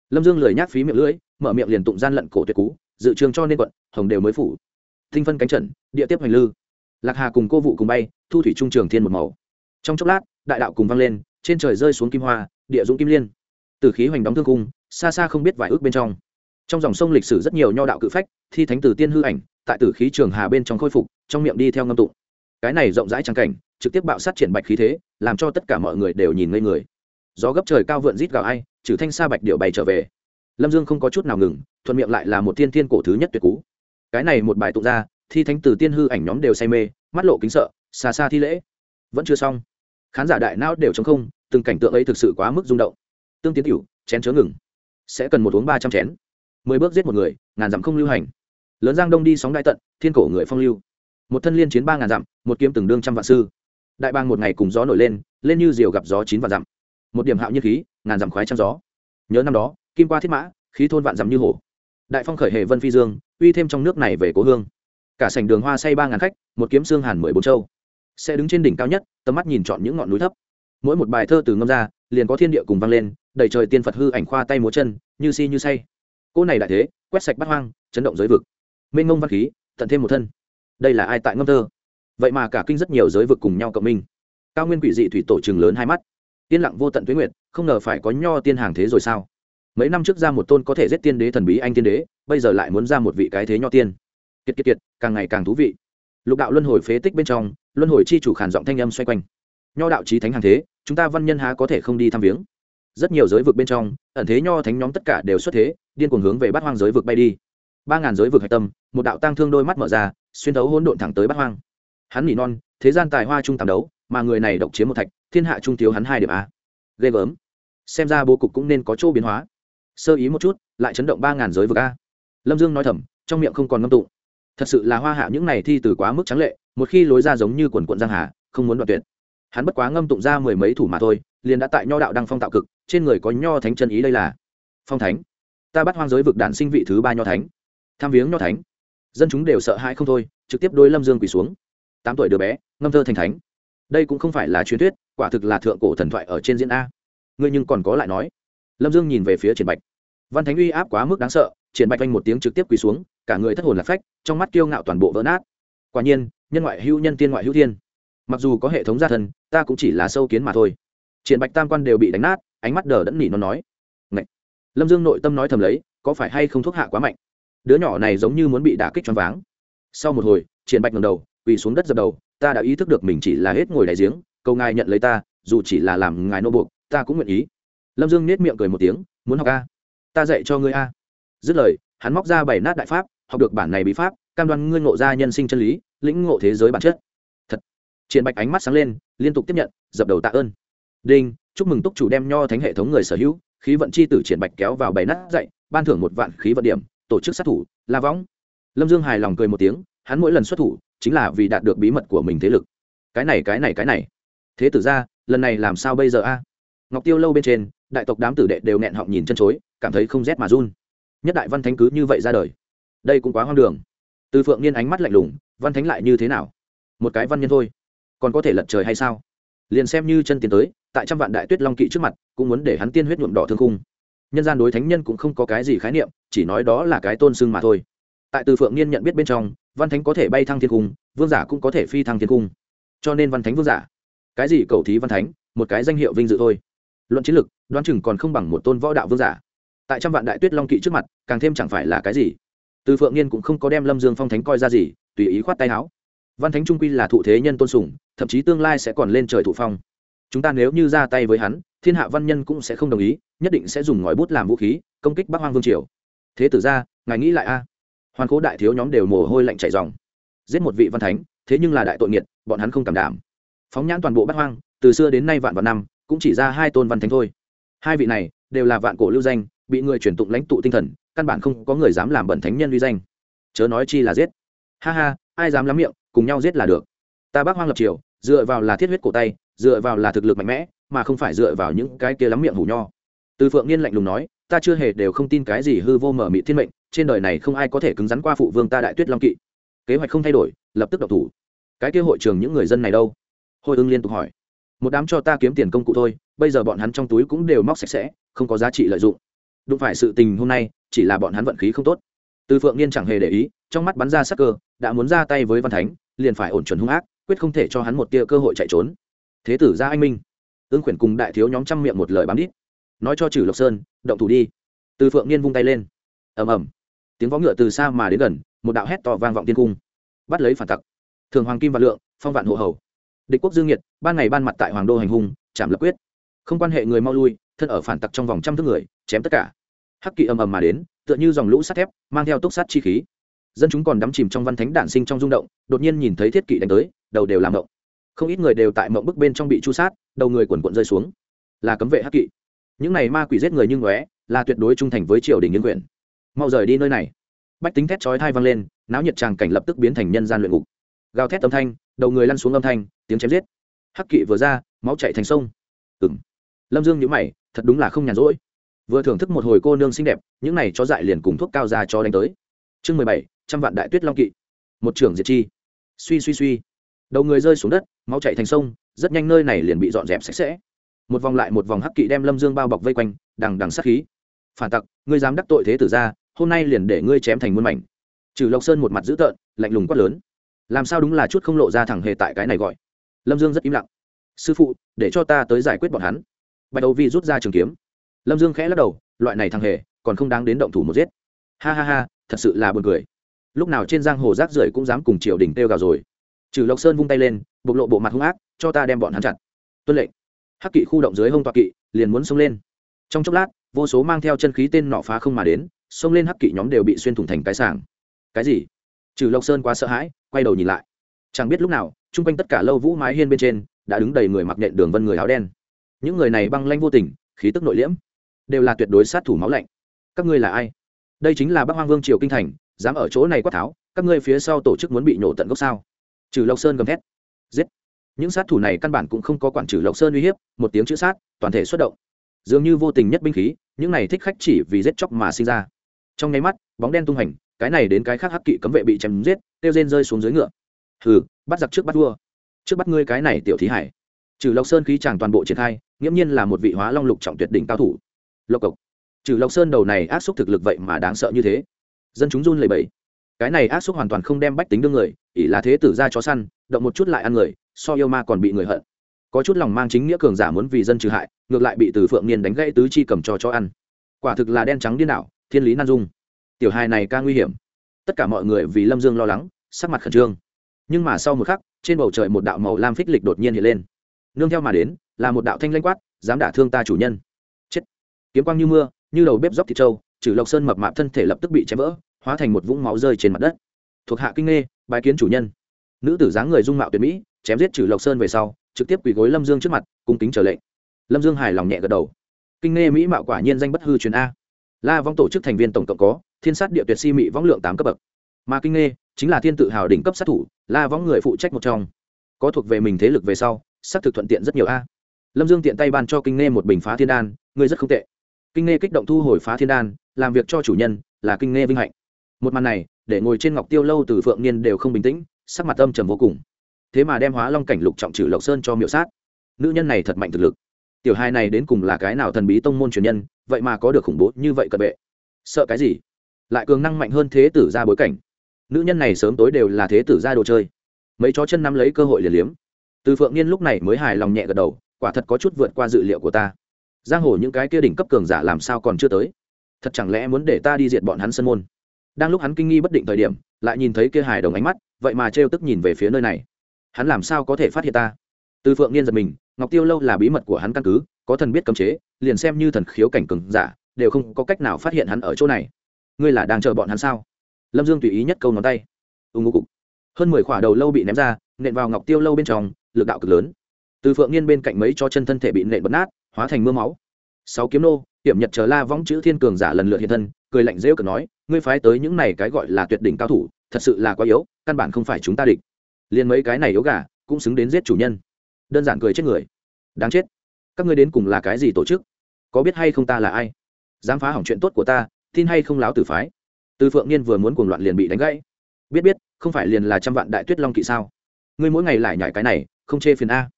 Lâm dương lười nhác phí miệng lưỡi, mở miệng liền tụng gian lận cổ tuyệt cú, dự trường cho nên quận, hồng đều mới phủ. Thinh phân cánh trận địa tiếp hoành lư. Lạc hà cùng cô vụ cùng bay, thu thủy trung trường thiên một màu trong chốc lát, đại đạo cùng vang lên, trên trời rơi xuống kim hoa, địa dũng kim liên. Từ khí hoành đóng thương cung, xa xa không biết vài ước bên trong. Trong dòng sông lịch sử rất nhiều nho đạo cự phách, thi thánh tử tiên hư ảnh, tại tử khí trường hà bên trong khôi phục, trong miệng đi theo ngâm tụng. Cái này rộng rãi trang cảnh, trực tiếp bạo sát triển bạch khí thế, làm cho tất cả mọi người đều nhìn ngây người. Gió gấp trời cao vượn rít gào ai, trừ thanh sa bạch điệu bày trở về. Lâm dương không có chút nào ngừng, thuận miệng lại là một thiên thiên cổ thứ nhất tuyệt cú. Cái này một bài tụng ra, thi thánh tử tiên hư ảnh nhóm đều say mê, mắt lộ kính sợ, xa xa thi lễ. Vẫn chưa xong khán giả đại não đều chống không, từng cảnh tượng ấy thực sự quá mức rung động. Tương tiến tiểu chén chớ ngừng. Sẽ cần một uống ba trăm chén. Mười bước giết một người, ngàn dặm không lưu hành. Lớn giang đông đi sóng đại tận, thiên cổ người phong lưu. Một thân liên chiến ba ngàn dặm, một kiếm từng đương trăm vạn sư. Đại bang một ngày cùng gió nổi lên lên như diều gặp gió chín vạn dặm. Một điểm hạo như khí, ngàn dặm khoái trăm gió. Nhớ năm đó, kim qua thiết mã, khí thôn vạn dặm như hổ. Đại phong khởi hệ vân phi dương, uy thêm trong nước này về cố hương. Cả sảnh đường hoa say ba ngàn khách, một kiếm xương hàn mười bốn châu sẽ đứng trên đỉnh cao nhất, tầm mắt nhìn chọn những ngọn núi thấp. Mỗi một bài thơ từ ngâm ra, liền có thiên địa cùng vang lên, đầy trời tiên phật hư ảnh khoa tay múa chân, như si như say. Cô này đại thế, quét sạch bắt hoang, chấn động giới vực. Mênh ngông văn khí, tận thêm một thân. Đây là ai tại ngâm thơ? Vậy mà cả kinh rất nhiều giới vực cùng nhau cộng minh. Cao nguyên quỷ dị thủy tổ trường lớn hai mắt. Yên lặng vô tận tuyến nguyệt, không ngờ phải có nho tiên hàng thế rồi sao? Mấy năm trước ra một tôn có thể giết tiên đế thần bí anh tiên đế, bây giờ lại muốn ra một vị cái thế nho tiên. Kiệt kiệt kiệt, càng ngày càng thú vị. Lục đạo luân hồi phế tích bên trong luân hồi chi chủ khản giọng thanh âm xoay quanh. Nho đạo trí thánh hàng thế, chúng ta văn nhân há có thể không đi thăm viếng? Rất nhiều giới vực bên trong, ẩn thế nho thánh nhóm tất cả đều xuất thế, điên cuồng hướng về bát hoang giới vực bay đi. Ba ngàn giới vực hạch tâm, một đạo tăng thương đôi mắt mở ra, xuyên thấu hỗn độn thẳng tới bát hoang. Hắn nỉ non, thế gian tài hoa trung tàm đấu, mà người này độc chiếm một thạch, thiên hạ trung thiếu hắn hai điểm a. Ghê gớm. Xem ra bố cục cũng nên có chỗ biến hóa. Sơ ý một chút, lại chấn động ba ngàn giới vực a. Lâm dương nói thầm, trong miệng không còn ngâm tụng thật sự là hoa hạ những này thi từ quá mức trắng lệ một khi lối ra giống như quần quận giang hà, không muốn đoạt tuyệt. Hắn bất quá ngâm tụng ra mười mấy thủ mà thôi, liền đã tại nho đạo đăng phong tạo cực, trên người có nho thánh chân ý đây là. Phong thánh. Ta bắt hoang giới vực đản sinh vị thứ ba nho thánh. Tham viếng nho thánh. Dân chúng đều sợ hãi không thôi, trực tiếp đôi lâm dương quỳ xuống. Tám tuổi đứa bé, ngâm thơ thành thánh. Đây cũng không phải là truyền thuyết, quả thực là thượng cổ thần thoại ở trên diễn a. Ngươi nhưng còn có lại nói. Lâm dương nhìn về phía triển bạch. Văn thánh uy áp quá mức đáng sợ, triển bạch vanh một tiếng trực tiếp quỳ xuống, cả người thất hồn lạc phách, trong mắt kiêu ngạo toàn bộ vỡ nát. Quả nhiên nhân ngoại hữu nhân tiên ngoại hữu thiên. Mặc dù có hệ thống gia thân ta cũng chỉ là sâu kiến mà thôi. Triển bạch tam quan đều bị đánh nát, ánh mắt đờ đẫn nỉ nó nói. Ngậy. lâm dương nội tâm nói thầm lấy, có phải hay không thuốc hạ quá mạnh? Đứa nhỏ này giống như muốn bị đả kích choáng váng. Sau một hồi, triển bạch ngầm đầu, quỳ xuống đất dập đầu, ta đã ý thức được mình chỉ là hết ngồi đại giếng câu ngài nhận lấy ta, dù chỉ là làm ngài nô buộc, ta cũng nguyện ý. Lâm dương nết miệng cười một tiếng, muốn học a. Ta dạy cho ngươi a. Dứt lời, hắn móc ra bảy nát đại pháp, học được bản này bí pháp cam đoan ngươi ngộ ra nhân sinh chân lý, lĩnh ngộ thế giới bản chất. Thật. Triển bạch ánh mắt sáng lên, liên tục tiếp nhận, dập đầu tạ ơn. Đinh, chúc mừng túc chủ đem nho thánh hệ thống người sở hữu, khí vận chi tử triển bạch kéo vào bảy nát dạy ban thưởng một vạn khí vận điểm, tổ chức sát thủ, la võng. Lâm dương hài lòng cười một tiếng, hắn mỗi lần xuất thủ, chính là vì đạt được bí mật của mình thế lực. Cái này cái này cái này. Thế tử ra, lần này làm sao bây giờ a? Ngọc tiêu lâu bên trên, đại tộc đám tử đệ đều nghẹn họng nhìn chân chối, cảm thấy không rét mà run. Nhất đại văn thánh cứ như vậy ra đời. Đây cũng quá hoang đường từ phượng niên ánh mắt lạnh lùng, văn thánh lại như thế nào? Một cái văn nhân thôi. Còn có thể lật trời hay sao? Liền xem như chân tiến tới, tại trăm vạn đại tuyết long kỵ trước mặt, cũng muốn để hắn tiên huyết nhuộm đỏ thương khung. Nhân gian đối thánh nhân cũng không có cái gì khái niệm, chỉ nói đó là cái tôn sưng mà thôi. Tại từ phượng niên nhận biết bên trong, văn thánh có thể bay thăng thiên cung vương giả cũng có thể phi thăng thiên cung cho nên văn thánh vương giả. Cái gì cầu thí văn thánh? Một cái danh hiệu vinh dự thôi. Luận chiến lược đoán chừng còn không bằng một tôn võ đạo vương giả. Tại trăm vạn đại tuyết long kỵ trước mặt, càng thêm chẳng phải là cái gì từ phượng niên cũng không có đem lâm dương phong thánh coi ra gì, tùy ý khoát tay áo. Văn thánh trung quy là thụ thế nhân tôn sùng, thậm chí tương lai sẽ còn lên trời thụ phong. Chúng ta nếu như ra tay với hắn, thiên hạ văn nhân cũng sẽ không đồng ý, nhất định sẽ dùng ngòi bút làm vũ khí, công kích bắc hoang vương triều. Thế tử ra, ngài nghĩ lại a. Hoàn cố đại thiếu nhóm đều mồ hôi lạnh chảy dòng giết một vị văn thánh, thế nhưng là đại tội nghiệt, bọn hắn không cảm đảm. Phóng nhãn toàn bộ bắc hoang, từ xưa đến nay vạn vạn năm, cũng chỉ ra hai tôn văn thánh thôi. Hai vị này đều là vạn cổ lưu danh, bị người truyền tụng lãnh tụ tinh thần căn bản không có người dám làm bẩn thánh nhân uy danh. Chớ nói chi là giết. Ha ha, ai dám lắm miệng, cùng nhau giết là được. Ta bác hoang lập triều, dựa vào là thiết huyết cổ tay, dựa vào là thực lực mạnh mẽ, mà không phải dựa vào những cái kia lắm miệng hủ nho. Từ phượng niên lạnh lùng nói, ta chưa hề đều không tin cái gì hư vô mở mị thiên mệnh, trên đời này không ai có thể cứng rắn qua phụ vương ta đại tuyết long kỵ. Kế hoạch không thay đổi, lập tức độc thủ. Cái kia hội trường những người dân này đâu? Hồi ưng liên tục hỏi. Một đám cho ta kiếm tiền công cụ thôi, bây giờ bọn hắn trong túi cũng đều móc sạch sẽ, không có giá trị lợi dụng đụng phải sự tình hôm nay, chỉ là bọn hắn vận khí không tốt. Từ phượng niên chẳng hề để ý, trong mắt bắn ra sắc cơ, đã muốn ra tay với văn thánh, liền phải ổn chuẩn hung ác, quyết không thể cho hắn một tia cơ hội chạy trốn. Thế tử ra anh minh. Ương khuyển cùng đại thiếu nhóm trăm miệng một lời bám đít. Nói cho trừ lộc sơn, động thủ đi. Từ phượng niên vung tay lên. Ầm ầm. Tiếng vó ngựa từ xa mà đến gần, một đạo hét to vang vọng tiên cung. Bắt lấy phản tặc. Thường hoàng kim và lượng, phong vạn hộ hầu. Địch quốc dương nhiệt, ban ngày ban mặt tại hoàng đô hành hung, chạm lập quyết. Không quan hệ người mau lui thân ở phản tặc trong vòng trăm thước người, chém tất cả. Hắc kỵ ầm ầm mà đến, tựa như dòng lũ sắt thép, mang theo túc sát chi khí. Dân chúng còn đắm chìm trong văn thánh đản sinh trong rung động, đột nhiên nhìn thấy thiết kỵ đánh tới, đầu đều làm động không ít người đều tại mộng bức bên trong bị chu sát, đầu người quần quận rơi xuống. Là cấm vệ hắc kỵ. Những này ma quỷ giết người như ngóe, là tuyệt đối trung thành với triều đình nhân quyền mau rời đi nơi này. Bách tính thét chói thai vang lên, náo nhiệt tràng cảnh lập tức biến thành nhân gian luyện ngục. Gào thét âm thanh, đầu người lăn xuống âm thanh, tiếng chém giết. Hắc kỵ vừa ra, máu chạy thành sông. Ừng lâm dương nhữ mày thật đúng là không nhàn rỗi. Vừa thưởng thức một hồi cô nương xinh đẹp, những này cho dại liền cùng thuốc cao ra cho đánh tới. Chương mười bảy, trăm vạn đại tuyết long kỵ. Một trưởng diệt chi. Suy suy suy. Đầu người rơi xuống đất, máu chạy thành sông, rất nhanh nơi này liền bị dọn dẹp sạch sẽ. Một vòng lại một vòng hắc kỵ đem lâm dương bao bọc vây quanh, đằng đằng sát khí. Phản tặc, ngươi dám đắc tội thế tử ra hôm nay liền để ngươi chém thành muôn mảnh. Trừ lộc sơn một mặt dữ tợn, lạnh lùng quát lớn. Làm sao đúng là chút không lộ ra thẳng hề tại cái này gọi. Lâm dương rất im lặng. Sư phụ, để cho ta tới giải quyết bọn hắn bạch đầu vi rút ra trường kiếm. Lâm dương khẽ lắc đầu, loại này thằng hề, còn không đáng đến động thủ một giết. Ha ha ha, thật sự là buồn cười. Lúc nào trên giang hồ rác rưởi cũng dám cùng triều đình têu gào rồi. Trừ lộc sơn vung tay lên, bộc lộ bộ mặt hung ác, cho ta đem bọn hắn chặt. Tuân lệnh. Hắc kỵ khu động dưới hông toa kỵ, liền muốn xông lên. Trong chốc lát, vô số mang theo chân khí tên nọ phá không mà đến, xông lên hắc kỵ nhóm đều bị xuyên thủng thành cái sảng. Cái gì? Trừ lộc sơn quá sợ hãi, quay đầu nhìn lại. Chẳng biết lúc nào, chung quanh tất cả lâu vũ mái hiên bên trên, đã đứng đầy người mặc nện đường vân người áo đen những người này băng lanh vô tình, khí tức nội liễm, đều là tuyệt đối sát thủ máu lạnh. Các ngươi là ai? Đây chính là bắc hoang vương triều kinh thành, dám ở chỗ này quát tháo, các ngươi phía sau tổ chức muốn bị nổ tận gốc sao? Trừ lộc sơn gầm thét. Giết. Những sát thủ này căn bản cũng không có quản trừ lộc sơn uy hiếp, một tiếng chữ sát, toàn thể xuất động. Dường như vô tình nhất binh khí, những này thích khách chỉ vì giết chóc mà sinh ra. Trong nháy mắt, bóng đen tung hành, cái này đến cái khác hắc kỵ cấm vệ bị chém giết tiêu rên rơi xuống dưới ngựa. Hừ, bắt giặc trước bắt vua. Trước bắt ngươi cái này tiểu thí hải. Trừ lộc sơn khí chàng toàn bộ triển khai nghiễm nhiên là một vị hóa long lục trọng tuyệt đỉnh cao thủ. Lộc cộc. Trừ lộc sơn đầu này ác xúc thực lực vậy mà đáng sợ như thế. Dân chúng run lẩy bẩy. Cái này ác xúc hoàn toàn không đem bách tính đương người, ỷ là thế tử ra chó săn, động một chút lại ăn người, so yêu ma còn bị người hận. Có chút lòng mang chính nghĩa cường giả muốn vì dân trừ hại, ngược lại bị từ phượng niên đánh gãy tứ chi cầm cho chó ăn. Quả thực là đen trắng điên đảo, thiên lý nan dung. Tiểu hài này ca nguy hiểm. Tất cả mọi người vì lâm dương lo lắng, sắc mặt khẩn trương. Nhưng mà sau một khắc, trên bầu trời một đạo màu lam phích lịch đột nhiên hiện lên. Nương theo mà đến là một đạo thanh lanh quát, dám đả thương ta chủ nhân. Chết. Kiếm quang như mưa, như đầu bếp dóc thịt trâu, trừ lộc sơn mập mạp thân thể lập tức bị chém vỡ, hóa thành một vũng máu rơi trên mặt đất. Thuộc hạ kinh nghê bài kiến chủ nhân. Nữ tử dáng người dung mạo tuyệt mỹ, chém giết trừ lộc sơn về sau, trực tiếp quỳ gối lâm dương trước mặt, cung kính trở lệnh. Lâm dương hài lòng nhẹ gật đầu. Kinh nghê mỹ mạo quả nhiên danh bất hư truyền a. La vong tổ chức thành viên tổng cộng có, thiên sát địa tuyệt si mỹ võng lượng tám cấp bậc. Mà kinh nghê chính là thiên tự hào đỉnh cấp sát thủ, la võng người phụ trách một trong. Có thuộc về mình thế lực về sau, xác thực thuận tiện rất nhiều a lâm dương tiện tay ban cho kinh nghe một bình phá thiên đan, ngươi rất không tệ. Kinh nghe kích động thu hồi phá thiên đan, làm việc cho chủ nhân là kinh nghe vinh hạnh. Một màn này, để ngồi trên ngọc tiêu lâu từ phượng niên đều không bình tĩnh, sắc mặt âm trầm vô cùng. Thế mà đem hóa long cảnh lục trọng trừ lộc sơn cho miệu sát. Nữ nhân này thật mạnh thực lực. Tiểu hai này đến cùng là cái nào thần bí tông môn truyền nhân, vậy mà có được khủng bố như vậy cận vệ. Sợ cái gì? Lại cường năng mạnh hơn thế tử ra bối cảnh. Nữ nhân này sớm tối đều là thế tử ra đồ chơi. Mấy chó chân nắm lấy cơ hội liền liếm. Từ phượng niên lúc này mới hài lòng nhẹ gật đầu quả thật có chút vượt qua dự liệu của ta. Giang hồ những cái kia đỉnh cấp cường giả làm sao còn chưa tới? Thật chẳng lẽ muốn để ta đi diệt bọn hắn sân môn? Đang lúc hắn kinh nghi bất định thời điểm, lại nhìn thấy kia hài đồng ánh mắt, vậy mà trêu tức nhìn về phía nơi này. Hắn làm sao có thể phát hiện ta? Từ phượng niên giật mình, ngọc tiêu lâu là bí mật của hắn căn cứ, có thần biết cấm chế, liền xem như thần khiếu cảnh cường giả, đều không có cách nào phát hiện hắn ở chỗ này. Ngươi là đang chờ bọn hắn sao? Lâm dương tùy ý nhất câu ngón tay. Ưng ngô cục. Hơn mười khỏa đầu lâu bị ném ra, nện vào ngọc tiêu lâu bên trong, lực đạo cực lớn từ phượng niên bên cạnh mấy cho chân thân thể bị nện bật nát, hóa thành mưa máu. Sáu kiếm nô hiểm nhật chờ la võng chữ thiên cường giả lần lượt hiện thân, cười lạnh rêu cực nói, ngươi phái tới những này cái gọi là tuyệt đỉnh cao thủ, thật sự là quá yếu, căn bản không phải chúng ta địch. Liền mấy cái này yếu gà cũng xứng đến giết chủ nhân. Đơn giản cười chết người. Đáng chết. Các ngươi đến cùng là cái gì tổ chức? Có biết hay không ta là ai? Dám phá hỏng chuyện tốt của ta, tin hay không láo tử phái? Từ phượng niên vừa muốn cuồng loạn liền bị đánh gãy. Biết biết, không phải liền là trăm vạn đại tuyết long kỵ sao? Ngươi mỗi ngày lại nhảy cái này, không chê phiền a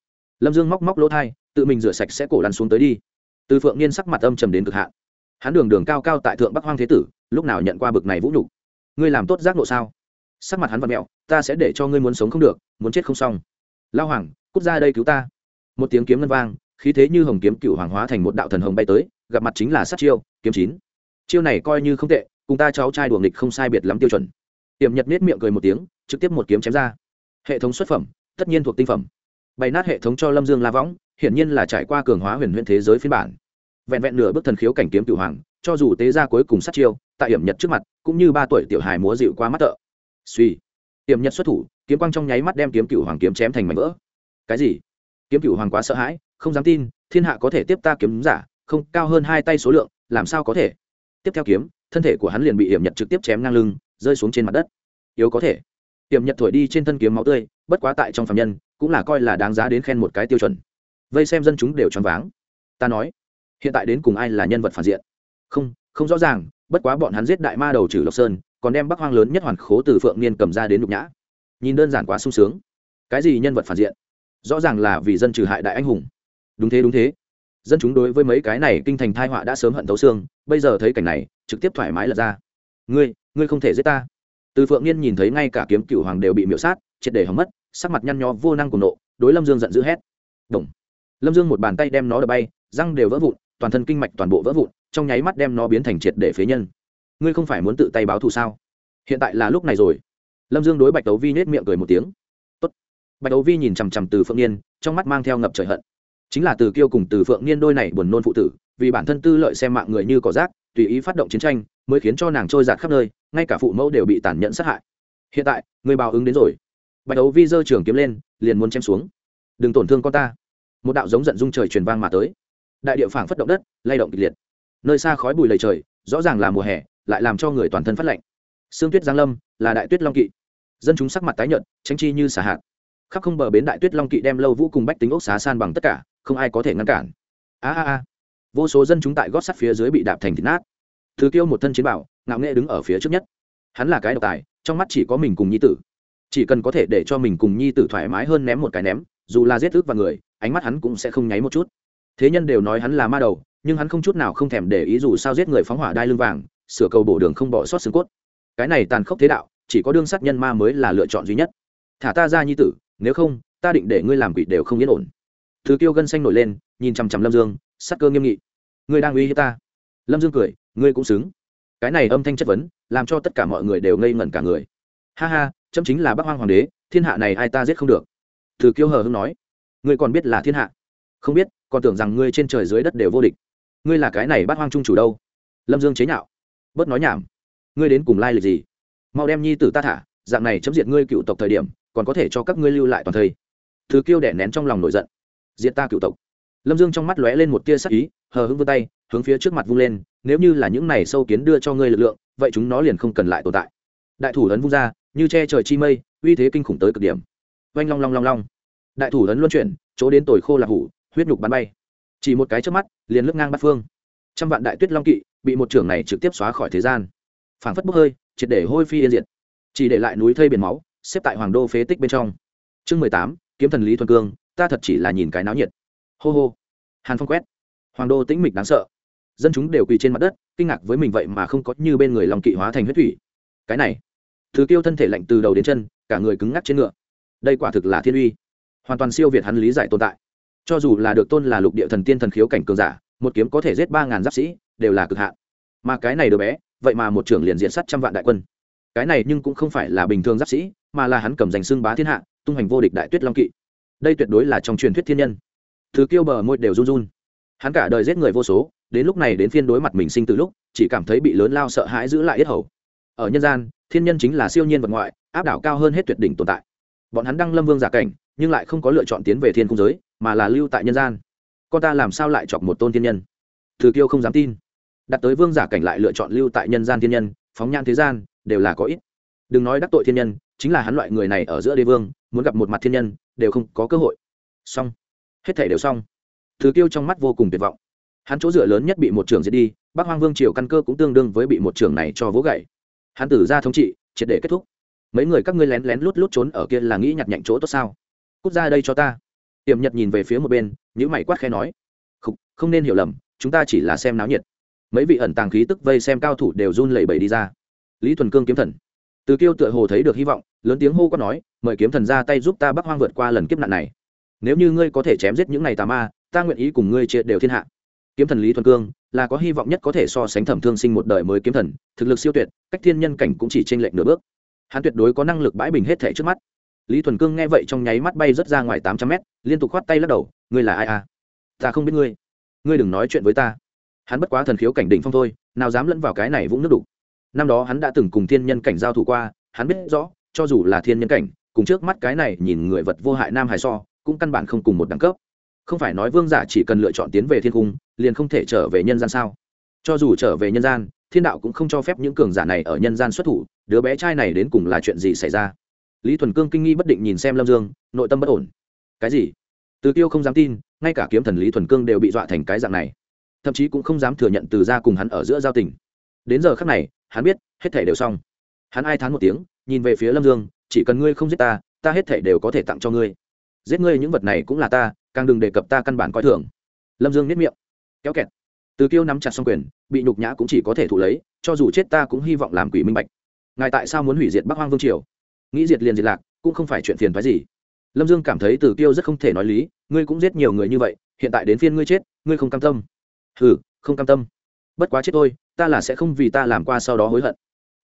lâm dương móc móc lỗ thai, tự mình rửa sạch sẽ cổ lăn xuống tới đi. Từ phượng niên sắc mặt âm trầm đến cực hạn. Hắn đường đường cao cao tại thượng bắc hoang thế tử, lúc nào nhận qua bực này vũ nhục? Ngươi làm tốt giác nộ sao? Sắc mặt hắn vặt mẹo, ta sẽ để cho ngươi muốn sống không được, muốn chết không xong. Lao hoàng, cút ra đây cứu ta. Một tiếng kiếm ngân vang, khí thế như hồng kiếm cựu hoàng hóa thành một đạo thần hồng bay tới, gặp mặt chính là sát chiêu, kiếm chín. Chiêu này coi như không tệ, cùng ta cháu trai đùa nghịch không sai biệt lắm tiêu chuẩn. Tiềm nhật nết miệng cười một tiếng, trực tiếp một kiếm chém ra. Hệ thống xuất phẩm, tất nhiên thuộc tinh phẩm bày nát hệ thống cho lâm dương la võng, hiển nhiên là trải qua cường hóa huyền huyền thế giới phiên bản. Vẹn vẹn nửa bước thần khiếu cảnh kiếm cửu hoàng, cho dù tế ra cuối cùng sát chiêu, tại hiểm nhật trước mặt, cũng như ba tuổi tiểu hài múa dịu qua mắt tợ. Suy, hiểm nhật xuất thủ, kiếm quang trong nháy mắt đem kiếm cửu hoàng kiếm chém thành mảnh vỡ. Cái gì? Kiếm cửu hoàng quá sợ hãi, không dám tin, thiên hạ có thể tiếp ta kiếm giả, không, cao hơn hai tay số lượng, làm sao có thể? Tiếp theo kiếm, thân thể của hắn liền bị hiểm nhật trực tiếp chém ngang lưng, rơi xuống trên mặt đất. Yếu có thể hiểm nhật thổi đi trên thân kiếm máu tươi, bất quá tại trong phạm nhân, cũng là coi là đáng giá đến khen một cái tiêu chuẩn. Vây xem dân chúng đều choáng váng. Ta nói, hiện tại đến cùng ai là nhân vật phản diện? Không không rõ ràng, bất quá bọn hắn giết đại ma đầu trừ lộc sơn, còn đem bắc hoang lớn nhất hoàn khố từ phượng niên cầm ra đến nhục nhã. Nhìn đơn giản quá sung sướng. Cái gì nhân vật phản diện? Rõ ràng là vì dân trừ hại đại anh hùng. Đúng thế đúng thế. Dân chúng đối với mấy cái này kinh thành thai họa đã sớm hận thấu xương, bây giờ thấy cảnh này, trực tiếp thoải mái lật ra. Ngươi ngươi không thể giết ta từ phượng niên nhìn thấy ngay cả kiếm cựu hoàng đều bị miễu sát, triệt để hỏng mất, sắc mặt nhăn nhó vô năng cùng nộ, đối lâm dương giận dữ hét. Đồng. lâm dương một bàn tay đem nó đập bay, răng đều vỡ vụn, toàn thân kinh mạch toàn bộ vỡ vụn, trong nháy mắt đem nó biến thành triệt để phế nhân. Ngươi không phải muốn tự tay báo thù sao? Hiện tại là lúc này rồi. Lâm dương đối bạch đấu vi nhếch miệng cười một tiếng. Tốt. bạch đấu vi nhìn chằm chằm từ phượng niên trong mắt mang theo ngập trời hận. Chính là từ kiêu cùng từ phượng niên đôi này buồn nôn phụ tử, vì bản thân tư lợi xem mạng người như cỏ rác, tùy ý phát động chiến tranh mới khiến cho nàng trôi giạt khắp nơi, ngay cả phụ mẫu đều bị tàn nhẫn sát hại. Hiện tại, người bào ứng đến rồi. Bạch đấu vi giơ trường kiếm lên, liền muốn chém xuống. Đừng tổn thương con ta. Một đạo giống giận dung trời truyền vang mà tới. Đại địa phảng phất động đất, lay động kịch liệt. Nơi xa khói bùi lầy trời, rõ ràng là mùa hè, lại làm cho người toàn thân phát lạnh. Sương tuyết giang lâm, là đại tuyết long kỵ. Dân chúng sắc mặt tái nhợt, tranh chi như xả hạt. Khắp không bờ bến đại tuyết long kỵ đem lâu vũ cùng bách tính ốc xá san bằng tất cả, không ai có thể ngăn cản. A a a. Vô số dân chúng tại gót sắt phía dưới bị đạp thành thịt nát thứ kiêu một thân chiến bảo, ngạo nghệ đứng ở phía trước nhất. Hắn là cái độc tài, trong mắt chỉ có mình cùng nhi tử. Chỉ cần có thể để cho mình cùng nhi tử thoải mái hơn ném một cái ném, dù là giết ước vào người, ánh mắt hắn cũng sẽ không nháy một chút. Thế nhân đều nói hắn là ma đầu, nhưng hắn không chút nào không thèm để ý dù sao giết người phóng hỏa đai lưng vàng, sửa cầu bổ đường không bỏ sót xương cốt. Cái này tàn khốc thế đạo, chỉ có đương sát nhân ma mới là lựa chọn duy nhất. Thả ta ra nhi tử, nếu không, ta định để ngươi làm quỷ đều không yên ổn. Thứ kiêu gân xanh nổi lên, nhìn chằm chằm lâm dương, sắc cơ nghiêm nghị. Ngươi đang uy hiếp ta. Lâm dương cười ngươi cũng xứng. Cái này âm thanh chất vấn, làm cho tất cả mọi người đều ngây ngẩn cả người. Ha ha, chấm chính là bác hoang hoàng đế, thiên hạ này ai ta giết không được. Thứ kiêu hờ hưng nói, ngươi còn biết là thiên hạ? Không biết, còn tưởng rằng ngươi trên trời dưới đất đều vô địch. Ngươi là cái này bát hoang trung chủ đâu? Lâm dương chế nhạo, bớt nói nhảm. Ngươi đến cùng lai lịch gì? Mau đem nhi tử ta thả, dạng này chấm diệt ngươi cựu tộc thời điểm, còn có thể cho các ngươi lưu lại toàn thây. Thứ kiêu đẻ nén trong lòng nổi giận. Diệt ta cựu tộc. Lâm dương trong mắt lóe lên một tia sắc ý, hờ hững vươn tay hướng phía trước mặt vung lên, nếu như là những này sâu kiến đưa cho ngươi lực lượng, vậy chúng nó liền không cần lại tồn tại. Đại thủ ấn vung ra, như che trời chi mây, uy thế kinh khủng tới cực điểm. Oanh long long long long. Đại thủ ấn luân chuyển, chỗ đến tồi khô là hủ, huyết nhục bắn bay. Chỉ một cái trước mắt, liền lướt ngang bắt phương. Trăm vạn đại tuyết long kỵ bị một trưởng này trực tiếp xóa khỏi thế gian. Phảng phất bốc hơi, triệt để hôi phi yên diệt. Chỉ để lại núi thây biển máu, xếp tại hoàng đô phế tích bên trong. Chương mười tám, kiếm thần lý thuần cương, ta thật chỉ là nhìn cái náo nhiệt. Hô hô. Hàn phong quét. Hoàng đô tĩnh mịch đáng sợ dân chúng đều quỳ trên mặt đất, kinh ngạc với mình vậy mà không có như bên người lòng kỵ hóa thành huyết thủy. Cái này, thứ kiêu thân thể lạnh từ đầu đến chân, cả người cứng ngắc trên ngựa. Đây quả thực là thiên uy. Hoàn toàn siêu việt hắn lý giải tồn tại. Cho dù là được tôn là lục địa thần tiên thần khiếu cảnh cường giả, một kiếm có thể giết ba ngàn giáp sĩ, đều là cực hạn. Mà cái này đứa bé, vậy mà một trưởng liền diện sắt trăm vạn đại quân. Cái này nhưng cũng không phải là bình thường giáp sĩ, mà là hắn cầm giành xưng bá thiên hạ, tung hành vô địch đại tuyết long kỵ. Đây tuyệt đối là trong truyền thuyết thiên nhân. Thứ kiêu bờ môi đều run run. Hắn cả đời giết người vô số đến lúc này đến phiên đối mặt mình sinh từ lúc, chỉ cảm thấy bị lớn lao sợ hãi giữ lại yết hầu. Ở nhân gian, thiên nhân chính là siêu nhiên vật ngoại, áp đảo cao hơn hết tuyệt đỉnh tồn tại. Bọn hắn đăng lâm vương giả cảnh, nhưng lại không có lựa chọn tiến về thiên cung giới, mà là lưu tại nhân gian. Con ta làm sao lại chọc một tôn thiên nhân? Thừa kiêu không dám tin. Đặt tới vương giả cảnh lại lựa chọn lưu tại nhân gian thiên nhân, phóng nhan thế gian, đều là có ít. Đừng nói đắc tội thiên nhân, chính là hắn loại người này ở giữa đế vương, muốn gặp một mặt thiên nhân, đều không có cơ hội. Xong. Hết thể đều xong. Thứ kiêu trong mắt vô cùng tuyệt vọng hắn chỗ dựa lớn nhất bị một trường giết đi bắc hoang vương triều căn cơ cũng tương đương với bị một trường này cho vỗ gậy. Hắn tử ra thống trị triệt để kết thúc. Mấy người các ngươi lén lén lút lút trốn ở kia là nghĩ nhặt nhạnh chỗ tốt sao? Cút ra đây cho ta. Tiềm nhật nhìn về phía một bên những mày quát khe nói. Không, không nên hiểu lầm chúng ta chỉ là xem náo nhiệt. Mấy vị ẩn tàng khí tức vây xem cao thủ đều run lẩy bẩy đi ra. Lý thuần cương kiếm thần. Từ kiêu tựa hồ thấy được hy vọng lớn tiếng hô có nói mời kiếm thần ra tay giúp ta bắc hoang vượt qua lần kiếp nạn này. Nếu như ngươi có thể chém giết những này tà ma ta nguyện ý cùng ngươi chia đều thiên hạ kiếm thần lý thuần cương là có hy vọng nhất có thể so sánh thẩm thương sinh một đời mới kiếm thần, thực lực siêu tuyệt, cách thiên nhân cảnh cũng chỉ t r ê n lệch nửa bước. Hắn tuyệt đối có năng lực bãi bình hết thể trước mắt. Lý thuần cương nghe vậy trong nháy mắt bay rớt ra ngoài tám trăm mét, liên tục khoát tay lắc đầu, ngươi là ai à? Ta không biết ngươi. Ngươi đừng nói chuyện với ta. Hắn bất quá thần khiếu cảnh đỉnh phong thôi, nào dám lẫn vào cái này vũng nước đục. Năm đó hắn đã từng cùng thiên nhân cảnh giao thủ qua, hắn biết rõ, cho dù là thiên nhân cảnh, cùng trước mắt cái này nhìn người vật vô hại nam hải so, cũng căn bản không cùng một đẳng cấp không phải nói vương giả chỉ cần lựa chọn tiến về thiên cung, liền không thể trở về nhân gian sao? Cho dù trở về nhân gian, thiên đạo cũng không cho phép những cường giả này ở nhân gian xuất thủ, đứa bé trai này đến cùng là chuyện gì xảy ra? Lý thuần cương kinh nghi bất định nhìn xem lâm dương, nội tâm bất ổn. Cái gì? Từ tiêu không dám tin, ngay cả kiếm thần lý thuần cương đều bị dọa thành cái dạng này. Thậm chí cũng không dám thừa nhận từ ra cùng hắn ở giữa giao tình. Đến giờ khắc này, hắn biết, hết thể đều xong. Hắn ai thán một tiếng, nhìn về phía lâm dương, chỉ cần ngươi không giết ta ta hết thể đều có thể tặng cho ngươi. Giết ngươi những vật này cũng là ta càng đừng đề cập ta căn bản coi thường. Lâm dương nếp miệng, kéo kẹt. Từ kiêu nắm chặt xong quyền, bị nhục nhã cũng chỉ có thể thụ lấy, cho dù chết ta cũng hy vọng làm quỷ minh bạch. Ngài tại sao muốn hủy diệt bắc hoang vương triều? Nghĩ diệt liền diệt lạc, cũng không phải chuyện phiền phái gì. Lâm dương cảm thấy từ kiêu rất không thể nói lý, ngươi cũng giết nhiều người như vậy, hiện tại đến phiên ngươi chết, ngươi không cam tâm. Ừ không cam tâm. Bất quá chết tôi ta là sẽ không vì ta làm qua sau đó hối hận.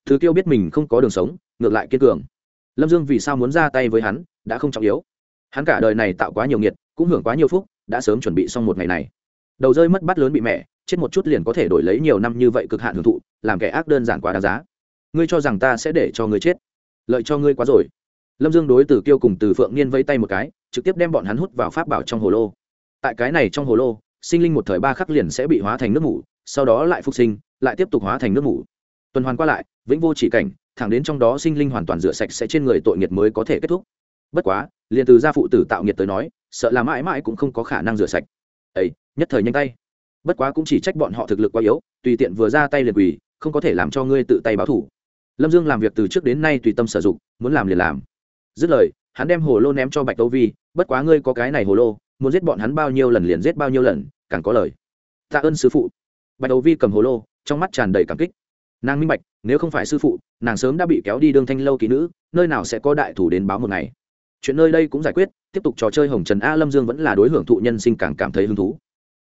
Từ kiêu biết mình không có đường sống, ngược lại kiên cường. Lâm dương vì sao muốn ra tay với hắn, đã không trọng yếu. Hắn cả đời này tạo quá nhiều nghiệt cũng hưởng quá nhiều phúc, đã sớm chuẩn bị xong một ngày này. Đầu rơi mất bắt lớn bị mẹ, chết một chút liền có thể đổi lấy nhiều năm như vậy cực hạn hưởng thụ, làm kẻ ác đơn giản quá đáng giá. Ngươi cho rằng ta sẽ để cho ngươi chết. Lợi cho ngươi quá rồi. Lâm dương đối từ kiêu cùng từ phượng niên vẫy tay một cái, trực tiếp đem bọn hắn hút vào pháp bảo trong hồ lô. Tại cái này trong hồ lô, sinh linh một thời ba khắc liền sẽ bị hóa thành nước mủ, sau đó lại phục sinh, lại tiếp tục hóa thành nước mủ. Tuần hoàn qua lại, vĩnh vô chỉ cảnh, thẳng đến trong đó sinh linh hoàn toàn rửa sạch sẽ trên người tội nghiệt mới có thể kết thúc. Bất quá, liền từ gia phụ tử tạo nghiệt tới nói sợ là mãi mãi cũng không có khả năng rửa sạch. Ấy nhất thời nhanh tay. Bất quá cũng chỉ trách bọn họ thực lực quá yếu, tùy tiện vừa ra tay liền quỳ, không có thể làm cho ngươi tự tay báo thủ. Lâm dương làm việc từ trước đến nay tùy tâm sử dụng, muốn làm liền làm. Dứt lời, hắn đem hồ lô ném cho bạch tâu vi, bất quá ngươi có cái này hồ lô, muốn giết bọn hắn bao nhiêu lần liền giết bao nhiêu lần, càng có lời. Tạ ơn sư phụ. Bạch tâu vi cầm hồ lô, trong mắt tràn đầy cảm kích. Nàng minh bạch, nếu không phải sư phụ, nàng sớm đã bị kéo đi đương thanh lâu ký nữ, nơi nào sẽ có đại thủ đến báo một ngày chuyện nơi đây cũng giải quyết, tiếp tục trò chơi hồng trần a lâm dương vẫn là đối hưởng thụ nhân sinh càng cảm thấy hứng thú.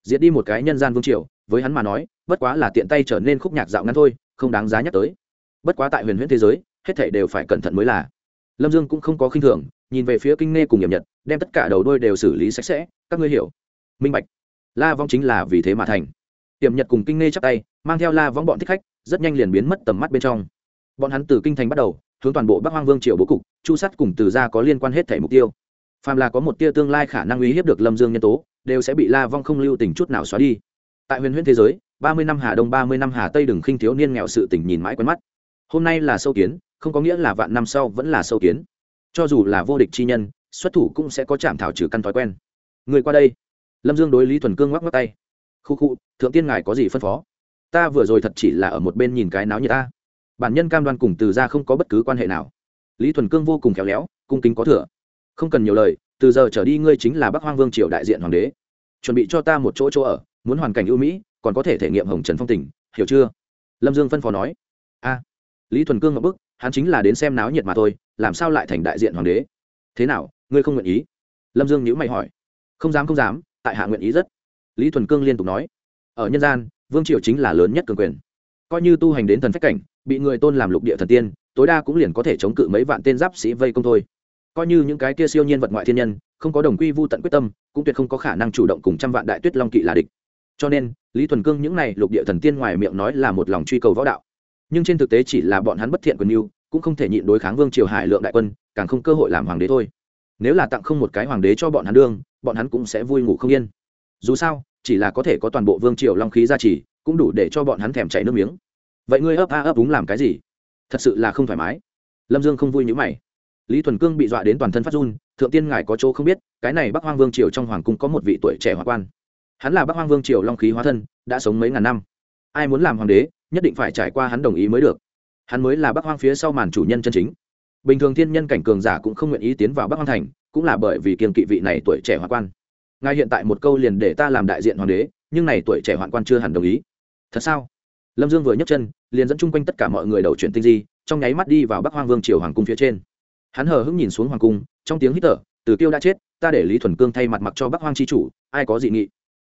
Diệt đi một cái nhân gian vương triều, với hắn mà nói, bất quá là tiện tay trở nên khúc nhạc dạo ngắn thôi, không đáng giá nhắc tới. Bất quá tại huyền huyễn thế giới, hết thể đều phải cẩn thận mới là. Lâm dương cũng không có khinh thường, nhìn về phía kinh nghe cùng nhậm nhật, đem tất cả đầu đôi đều xử lý sạch sẽ, các ngươi hiểu. Minh bạch. La vong chính là vì thế mà thành. Tiệm nhật cùng kinh nghe chắp tay, mang theo la vong bọn thích khách, rất nhanh liền biến mất tầm mắt bên trong. Bọn hắn từ kinh thành bắt đầu, hướng toàn bộ bắc hoang vương triều bố cục chu sắt cùng từ gia có liên quan hết thể mục tiêu. Phàm là có một tia tương lai khả năng uy hiếp được lâm dương nhân tố, đều sẽ bị la vong không lưu tình chút nào xóa đi. Tại huyền huyễn thế giới, ba mươi năm hà đông, ba mươi năm hà tây đừng khinh thiếu niên nghèo sự tỉnh nhìn mãi quen mắt. Hôm nay là sâu kiến, không có nghĩa là vạn năm sau vẫn là sâu kiến. Cho dù là vô địch chi nhân, xuất thủ cũng sẽ có chạm thảo trừ căn thói quen. Người qua đây. Lâm dương đối lý thuần cương ngoắc ngoắc tay. Khu khu, thượng tiên ngài có gì phân phó? Ta vừa rồi thật chỉ là ở một bên nhìn cái náo như ta. Bản nhân cam đoan cùng từ ra không có bất cứ quan hệ nào lý thuần cương vô cùng khéo léo, cung kính có thừa. Không cần nhiều lời, từ giờ trở đi ngươi chính là bắc hoang vương triều đại diện hoàng đế. Chuẩn bị cho ta một chỗ chỗ ở, muốn hoàn cảnh ưu mỹ, còn có thể thể nghiệm hồng trần phong tình, hiểu chưa? Lâm dương phân phó nói. A. Lý thuần cương ngập bức, hắn chính là đến xem náo nhiệt mà thôi, làm sao lại thành đại diện hoàng đế? Thế nào, ngươi không nguyện ý? Lâm dương nhữ mày hỏi. Không dám không dám, tại hạ nguyện ý rất. Lý thuần cương liên tục nói. Ở nhân gian, vương triều chính là lớn nhất cường quyền. Coi như tu hành đến thần phách cảnh, bị người tôn làm lục địa thần tiên tối đa cũng liền có thể chống cự mấy vạn tên giáp sĩ vây công thôi. Coi như những cái kia siêu nhiên vật ngoại thiên nhân, không có đồng quy vô tận quyết tâm, cũng tuyệt không có khả năng chủ động cùng trăm vạn đại tuyết long kỵ là địch. Cho nên, lý thuần cương những này lục địa thần tiên ngoài miệng nói là một lòng truy cầu võ đạo. Nhưng trên thực tế chỉ là bọn hắn bất thiện quân yêu cũng không thể nhịn đối kháng vương triều hải lượng đại quân, càng không cơ hội làm hoàng đế thôi. Nếu là tặng không một cái hoàng đế cho bọn hắn đương, bọn hắn cũng sẽ vui ngủ không yên. Dù sao, chỉ là có thể có toàn bộ vương triều long khí gia trì, cũng đủ để cho bọn hắn thèm chảy nước miếng. Vậy ngươi ấp a ấp úng làm cái gì? Thật sự là không thoải mái. Lâm dương không vui như mày. Lý thuần cương bị dọa đến toàn thân phát run, thượng tiên ngài có chỗ không biết, cái này bắc hoang vương triều trong hoàng cung có một vị tuổi trẻ hòa quan. Hắn là bắc hoang vương triều long khí hóa thân, đã sống mấy ngàn năm. Ai muốn làm hoàng đế, nhất định phải trải qua hắn đồng ý mới được. Hắn mới là bắc hoang phía sau màn chủ nhân chân chính. Bình thường thiên nhân cảnh cường giả cũng không nguyện ý tiến vào bắc hoang thành, cũng là bởi vì kiềm kỵ vị này tuổi trẻ hòa quan. Ngài hiện tại một câu liền để ta làm đại diện hoàng đế, nhưng này tuổi trẻ hoạn quan chưa hẳn đồng ý. Thật sao? Lâm dương vừa nhấc chân, liền dẫn chung quanh tất cả mọi người đầu chuyển tinh di, trong nháy mắt đi vào bắc hoang vương triều hoàng cung phía trên. Hắn hờ hững nhìn xuống hoàng cung, trong tiếng hít thở, từ Tiêu đã chết, ta để lý thuần cương thay mặt mặc cho bắc hoang c h i chủ, ai có dị nghị?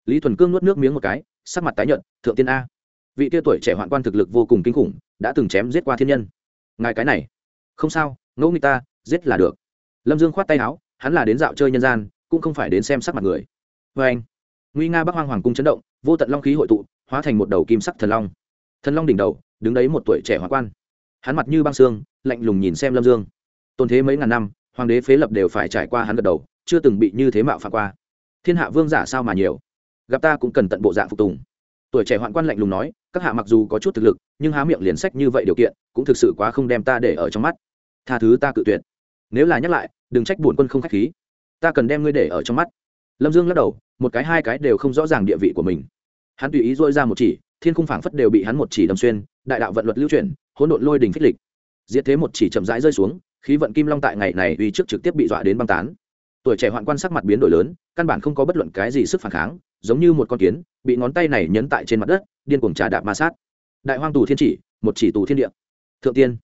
Lý thuần cương nuốt nước miếng một cái, sắc mặt tái nhợt, thượng tiên a, vị tia tuổi trẻ hoạn quan thực lực vô cùng kinh khủng, đã từng chém giết qua thiên nhân. Ngài cái này, không sao, ngẫu người ta, giết là được. Lâm dương khoát tay áo, hắn là đến dạo chơi nhân gian, cũng không phải đến xem sắc mặt người. Vê anh nguy nga bắc hoang hoàng cung chấn động, vô tận long khí hội tụ, hóa thành một đầu kim sắc thần long thần long đỉnh đầu, đứng đấy một tuổi trẻ hóa quan. Hắn mặt như băng xương, lạnh lùng nhìn xem lâm dương. Tôn thế mấy ngàn năm, hoàng đế phế lập đều phải trải qua hắn gật đầu, chưa từng bị như thế mạo phạm qua. Thiên hạ vương giả sao mà nhiều? Gặp ta cũng cần tận bộ dạng phục tùng. Tuổi trẻ hoạn quan lạnh lùng nói, các hạ mặc dù có chút thực lực, nhưng há miệng liền sách như vậy điều kiện, cũng thực sự quá không đem ta để ở trong mắt. Tha thứ ta cự tuyệt. Nếu là nhắc lại, đừng trách bổn quân không k h á c h khí. Ta cần đem ngươi để ở trong mắt. Lâm dương lắc đầu, một cái hai cái đều không rõ ràng địa vị của mình. Hắn tùy ý dôi ra một chỉ thiên khung phảng phất đều bị hắn một chỉ đâm xuyên, đại đạo vận luật lưu chuyển, hỗn độn lôi đình phích lịch. Diệt thế một chỉ chậm rãi rơi xuống, khí vận kim long tại ngày này uy trước trực tiếp bị dọa đến băng tán. Tuổi trẻ hoạn quan sắc mặt biến đổi lớn, căn bản không có bất luận cái gì sức phản kháng, giống như một con kiến, bị ngón tay này nhấn tại trên mặt đất, điên cuồng trà đạp ma sát. Đại hoang tù thiên chỉ, một chỉ tù thiên địa. Thượng tiên,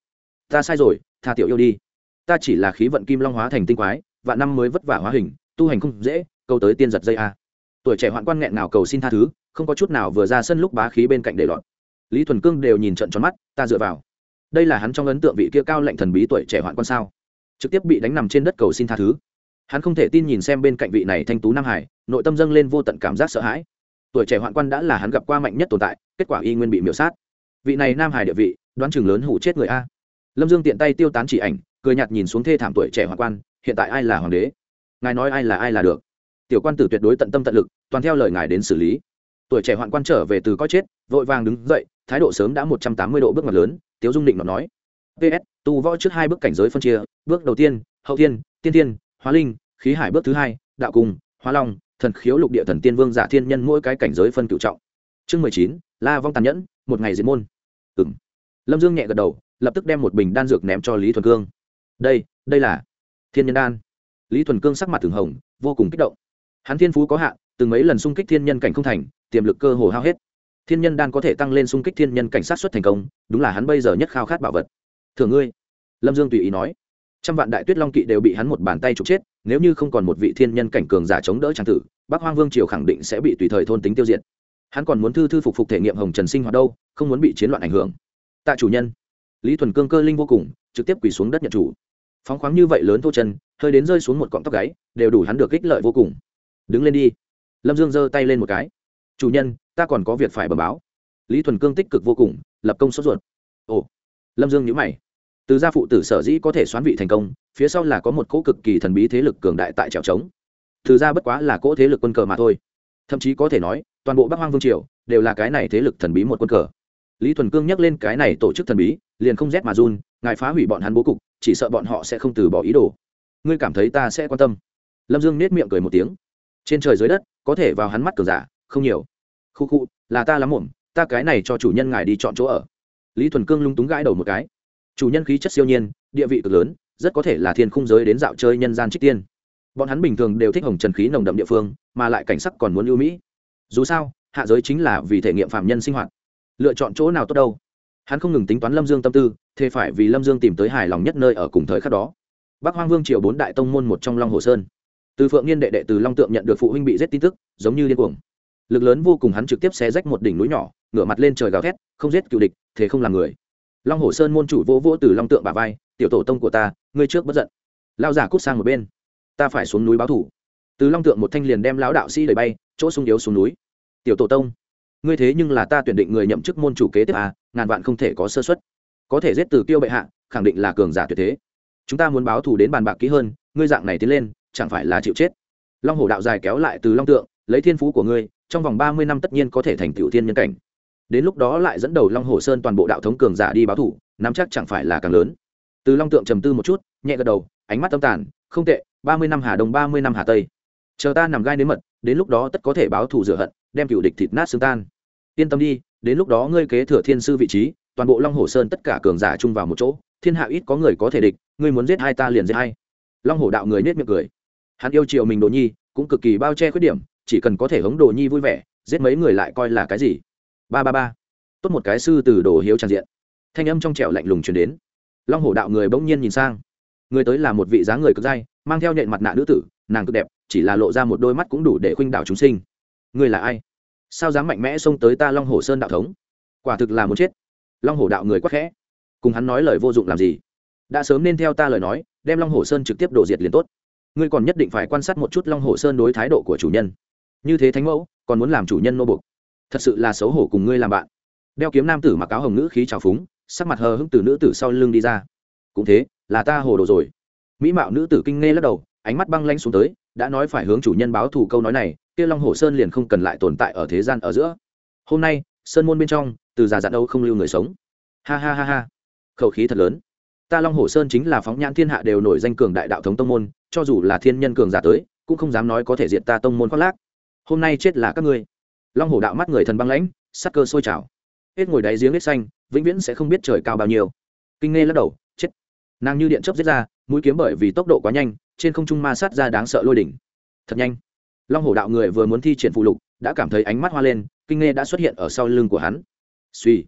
ta sai rồi, tha tiểu yêu đi. Ta chỉ là khí vận kim long hóa thành tinh quái và năm mới vất vả hóa hình, tu hành không dễ, câu tới tiên giật dây a. Tuổi trẻ hoạn quan nghẹn nào cầu xin tha thứ không có chút nào vừa ra sân lúc bá khí bên cạnh để lọt. Lý thuần cương đều nhìn trận tròn mắt, ta dựa vào. Đây là hắn trong ấn tượng vị kia cao lệnh thần bí tuổi trẻ hoạn quan sao? Trực tiếp bị đánh nằm trên đất cầu xin tha thứ. Hắn không thể tin nhìn xem bên cạnh vị này thanh tú nam hải, nội tâm dâng lên vô tận cảm giác sợ hãi. Tuổi trẻ hoạn quan đã là hắn gặp qua mạnh nhất tồn tại, kết quả y nguyên bị miễu sát. Vị này nam hải địa vị, đoán chừng lớn hủ chết người a. Lâm dương tiện tay tiêu tán chỉ ảnh, cười nhạt nhìn xuống thê thảm tuổi trẻ hoạn quan, hiện tại ai là hoàng đế? Ngài nói ai là ai là được? Tiểu quan tử tuyệt đối tận tâm tận lực, toàn theo lời ngài đến xử lý tuổi trẻ hoạn quan trở về từ có chết, vội vàng đứng dậy, thái độ sớm đã một trăm tám mươi độ bước ngoặt lớn, tiếu dung định nó nói. Ps tu võ trước hai bước cảnh giới phân chia, bước đầu tiên, hậu tiên tiên tiên, hóa linh, khí hải bước thứ hai, đạo cung hóa long, thần khiếu lục địa thần tiên vương giả thiên nhân mỗi cái cảnh giới phân cựu trọng. Chương mười chín, la vong tàn nhẫn, một ngày diệt môn. Ừng lâm dương nhẹ gật đầu, lập tức đem một bình đan dược ném cho lý thuần cương. Đây đây là thiên nhân đan. Lý thuần cương sắc mặt thường hồng, vô cùng kích động. Hắn thiên phú có hạn, từng mấy lần xung kích thiên nhân cảnh không thành tiềm lực cơ hồ hao hết. Thiên nhân đan có thể tăng lên xung kích thiên nhân cảnh sát xuất thành công, đúng là hắn bây giờ nhất khao khát bảo vật. Thường ngươi, lâm dương tùy ý nói. Trăm vạn đại tuyết long kỵ đều bị hắn một bàn tay trục chết, nếu như không còn một vị thiên nhân cảnh cường giả chống đỡ trang tử, bắc hoang vương triều khẳng định sẽ bị tùy thời thôn tính tiêu diệt. Hắn còn muốn thư thư phục phục thể nghiệm hồng trần sinh hoạt đâu, không muốn bị chiến loạn ảnh hưởng. Tạ chủ nhân, lý thuần cương cơ linh vô cùng, trực tiếp quỳ xuống đất nhận chủ. Phóng khoáng như vậy lớn thô chân, hơi đến rơi xuống một cọng tóc gáy, đều đủ hắn được ích lợi vô cùng. Đứng lên đi. Lâm dương giơ tay lên một cái chủ nhân, ta còn có việc phải bờ báo. Lý thuần cương tích cực vô cùng, lập công sốt ruột. Ồ. Lâm dương nhữ mày. Từ gia phụ tử sở dĩ có thể xoán vị thành công, phía sau là có một cỗ cực kỳ thần bí thế lực cường đại tại trèo trống. Từ gia bất quá là cỗ thế lực quân cờ mà thôi. Thậm chí có thể nói, toàn bộ bắc hoang vương triều đều là cái này thế lực thần bí một quân cờ. Lý thuần cương nhắc lên cái này tổ chức thần bí, liền không rét mà run, ngài phá hủy bọn hắn bố cục, chỉ sợ bọn họ sẽ không từ bỏ ý đồ. Ngươi cảm thấy ta sẽ quan tâm. Lâm dương nết miệng cười một tiếng. Trên trời dưới đất, có thể vào hắn mắt cờ giả không nhiều. Khu khu, là ta lắm muộn, ta cái này cho chủ nhân ngài đi chọn chỗ ở. Lý thuần cương lung túng gãi đầu một cái. Chủ nhân khí chất siêu nhiên, địa vị cực lớn, rất có thể là thiên khung giới đến dạo chơi nhân gian trích tiên. Bọn hắn bình thường đều thích hồng trần khí nồng đậm địa phương, mà lại cảnh sắc còn muốn ưu mỹ. Dù sao, hạ giới chính là vì thể nghiệm phạm nhân sinh hoạt. Lựa chọn chỗ nào tốt đâu? Hắn không ngừng tính toán lâm dương tâm tư, thế phải vì lâm dương tìm tới hài lòng nhất nơi ở cùng thời khắc đó. Bắc hoang vương triều bốn đại tông môn một trong long hồ sơn. Từ phượng niên đệ đệ từ long tượng nhận được phụ huynh bị giết tin tức, giống như điên cuồng lực lớn vô cùng hắn trực tiếp xé rách một đỉnh núi nhỏ, ngửa mặt lên trời gào thét, không giết cựu địch, thế không làm người. Long hồ sơn môn chủ vỗ vỗ từ long tượng bà vai, tiểu tổ tông của ta, ngươi trước bất giận. Lao giả cút sang một bên. Ta phải xuống núi báo thủ. Từ long tượng một thanh liền đem lão đạo sĩ đẩy bay, chỗ sung yếu xuống núi. Tiểu tổ tông, ngươi thế nhưng là ta tuyển định người nhậm chức môn chủ kế tiếp à ngàn vạn không thể có sơ xuất có thể giết từ Tiêu bệ hạ, khẳng định là cường giả tuyệt thế. Chúng ta muốn báo thù đến bàn bạc kỹ hơn, ngươi dạng này tiến lên, chẳng phải là chịu chết. Long hổ đạo dài kéo lại từ long tượng lấy thiên phú của ngươi, trong vòng ba mươi năm tất nhiên có thể thành tiểu thiên nhân cảnh. Đến lúc đó lại dẫn đầu long hồ sơn toàn bộ đạo thống cường giả đi báo thủ, nắm chắc chẳng phải là càng lớn. Từ long tượng trầm tư một chút, nhẹ gật đầu, ánh mắt tâm tàn, không tệ, ba mươi năm hà đông, ba mươi năm hà tây. Chờ ta nằm gai đến mật, đến lúc đó tất có thể báo thù rửa hận, đem cựu địch thịt nát xương tan. Yên tâm đi, đến lúc đó ngươi kế thừa thiên sư vị trí, toàn bộ long hồ sơn tất cả cường giả chung vào một chỗ, thiên hạ ít có người có thể địch, ngươi muốn giết hai ta liền giết hai. Long hồ đạo người nết miệng cười. Hắn yêu chiều mình đồ nhi, cũng cực kỳ bao che khuyết điểm chỉ cần có thể hống đồ nhi vui vẻ, giết mấy người lại coi là cái gì? Ba ba ba. Tốt một cái sư từ đồ hiếu tràn diện. Thanh âm trong trẻo lạnh lùng chuyển đến. Long hổ đạo người bỗng nhiên nhìn sang. Người tới là một vị dáng người cực dai, mang theo nhện mặt nạ nữ tử, nàng cực đẹp, chỉ là lộ ra một đôi mắt cũng đủ để khuynh đảo chúng sinh. Người là ai? Sao dám mạnh mẽ xông tới ta long hồ sơn đạo thống? Quả thực là muốn chết. Long hổ đạo người quắc khẽ. Cùng hắn nói lời vô dụng làm gì? Đã sớm nên theo ta lời nói, đem long hồ sơn trực tiếp đổ diệt liền tốt. Ngươi còn nhất định phải quan sát một chút long hồ sơn đối thái độ của chủ nhân như thế thánh mẫu, còn muốn làm chủ nhân nô bục thật sự là xấu hổ cùng ngươi làm bạn. Đeo kiếm nam tử mặc áo hồng nữ khí trào phúng, sắc mặt hờ hững từ nữ tử sau lưng đi ra. Cũng thế, là ta hồ đồ rồi. Mỹ mạo nữ tử kinh nghe lắc đầu, ánh mắt băng lanh xuống tới, đã nói phải hướng chủ nhân báo thù câu nói này, kia long hồ sơn liền không cần lại tồn tại ở thế gian ở giữa. Hôm nay, sơn môn bên trong, từ già dặn âu không lưu người sống. Ha ha ha ha. Khẩu khí thật lớn. Ta long hồ sơn chính là phóng nhãn thiên hạ đều nổi danh cường đại đạo thống tông môn, cho dù là thiên nhân cường giả tới, cũng không dám nói có thể diệt ta tông môn khoác lác hôm nay chết là các ngươi. Long hổ đạo mắt người thần băng lãnh, sắc cơ sôi trào. Hết ngồi đáy giếng hết xanh, vĩnh viễn sẽ không biết trời cao bao nhiêu. Kinh nghe lắc đầu, chết. Nàng như điện chớp giết ra, mũi kiếm bởi vì tốc độ quá nhanh, trên không trung ma sát ra đáng sợ lôi đỉnh. Thật nhanh. Long hổ đạo người vừa muốn thi triển phụ lục, đã cảm thấy ánh mắt hoa lên, kinh nghe đã xuất hiện ở sau lưng của hắn. Suy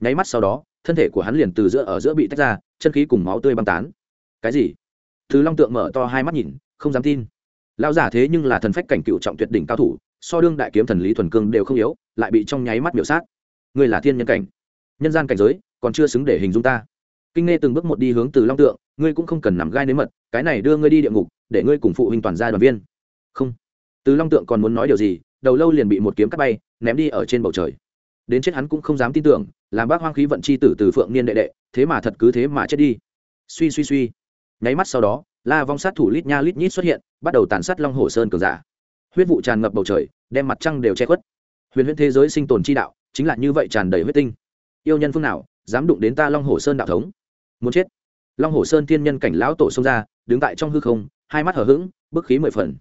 nháy mắt sau đó, thân thể của hắn liền từ giữa ở giữa bị tách ra, chân khí cùng máu tươi băng tán. Cái gì? Thứ long tượng mở to hai mắt nhìn, không dám tin lão giả thế nhưng là thần phách cảnh cựu trọng tuyệt đỉnh cao thủ, so đương đại kiếm thần lý thuần cương đều không yếu, lại bị trong nháy mắt miểu sát. Người là thiên nhân cảnh. Nhân gian cảnh giới, còn chưa xứng để hình dung ta. Kinh nghe từng bước một đi hướng từ long tượng, ngươi cũng không cần nằm gai nếm mật, cái này đưa ngươi đi địa ngục, để ngươi cùng phụ huynh toàn gia đoàn viên. Không. Từ long tượng còn muốn nói điều gì, đầu lâu liền bị một kiếm cắt bay, ném đi ở trên bầu trời. Đến chết hắn cũng không dám tin tưởng, làm bác hoang khí vận c h i tử từ phượng niên đệ đệ, thế mà thật cứ thế mà chết đi. Suy suy suy. Nháy mắt sau đó la vong sát thủ lít nha lít nhít xuất hiện, bắt đầu tàn sát long hồ sơn cường giả. Huyết vụ tràn ngập bầu trời, đem mặt trăng đều che khuất. Huyền huyễn thế giới sinh tồn chi đạo, chính là như vậy tràn đầy huyết tinh. Yêu nhân phương nào, dám đụng đến ta long hồ sơn đạo thống? Muốn chết. Long hồ sơn tiên nhân cảnh lão tổ xông ra, đứng tại trong hư không, hai mắt hở h ữ g bức khí mười phần.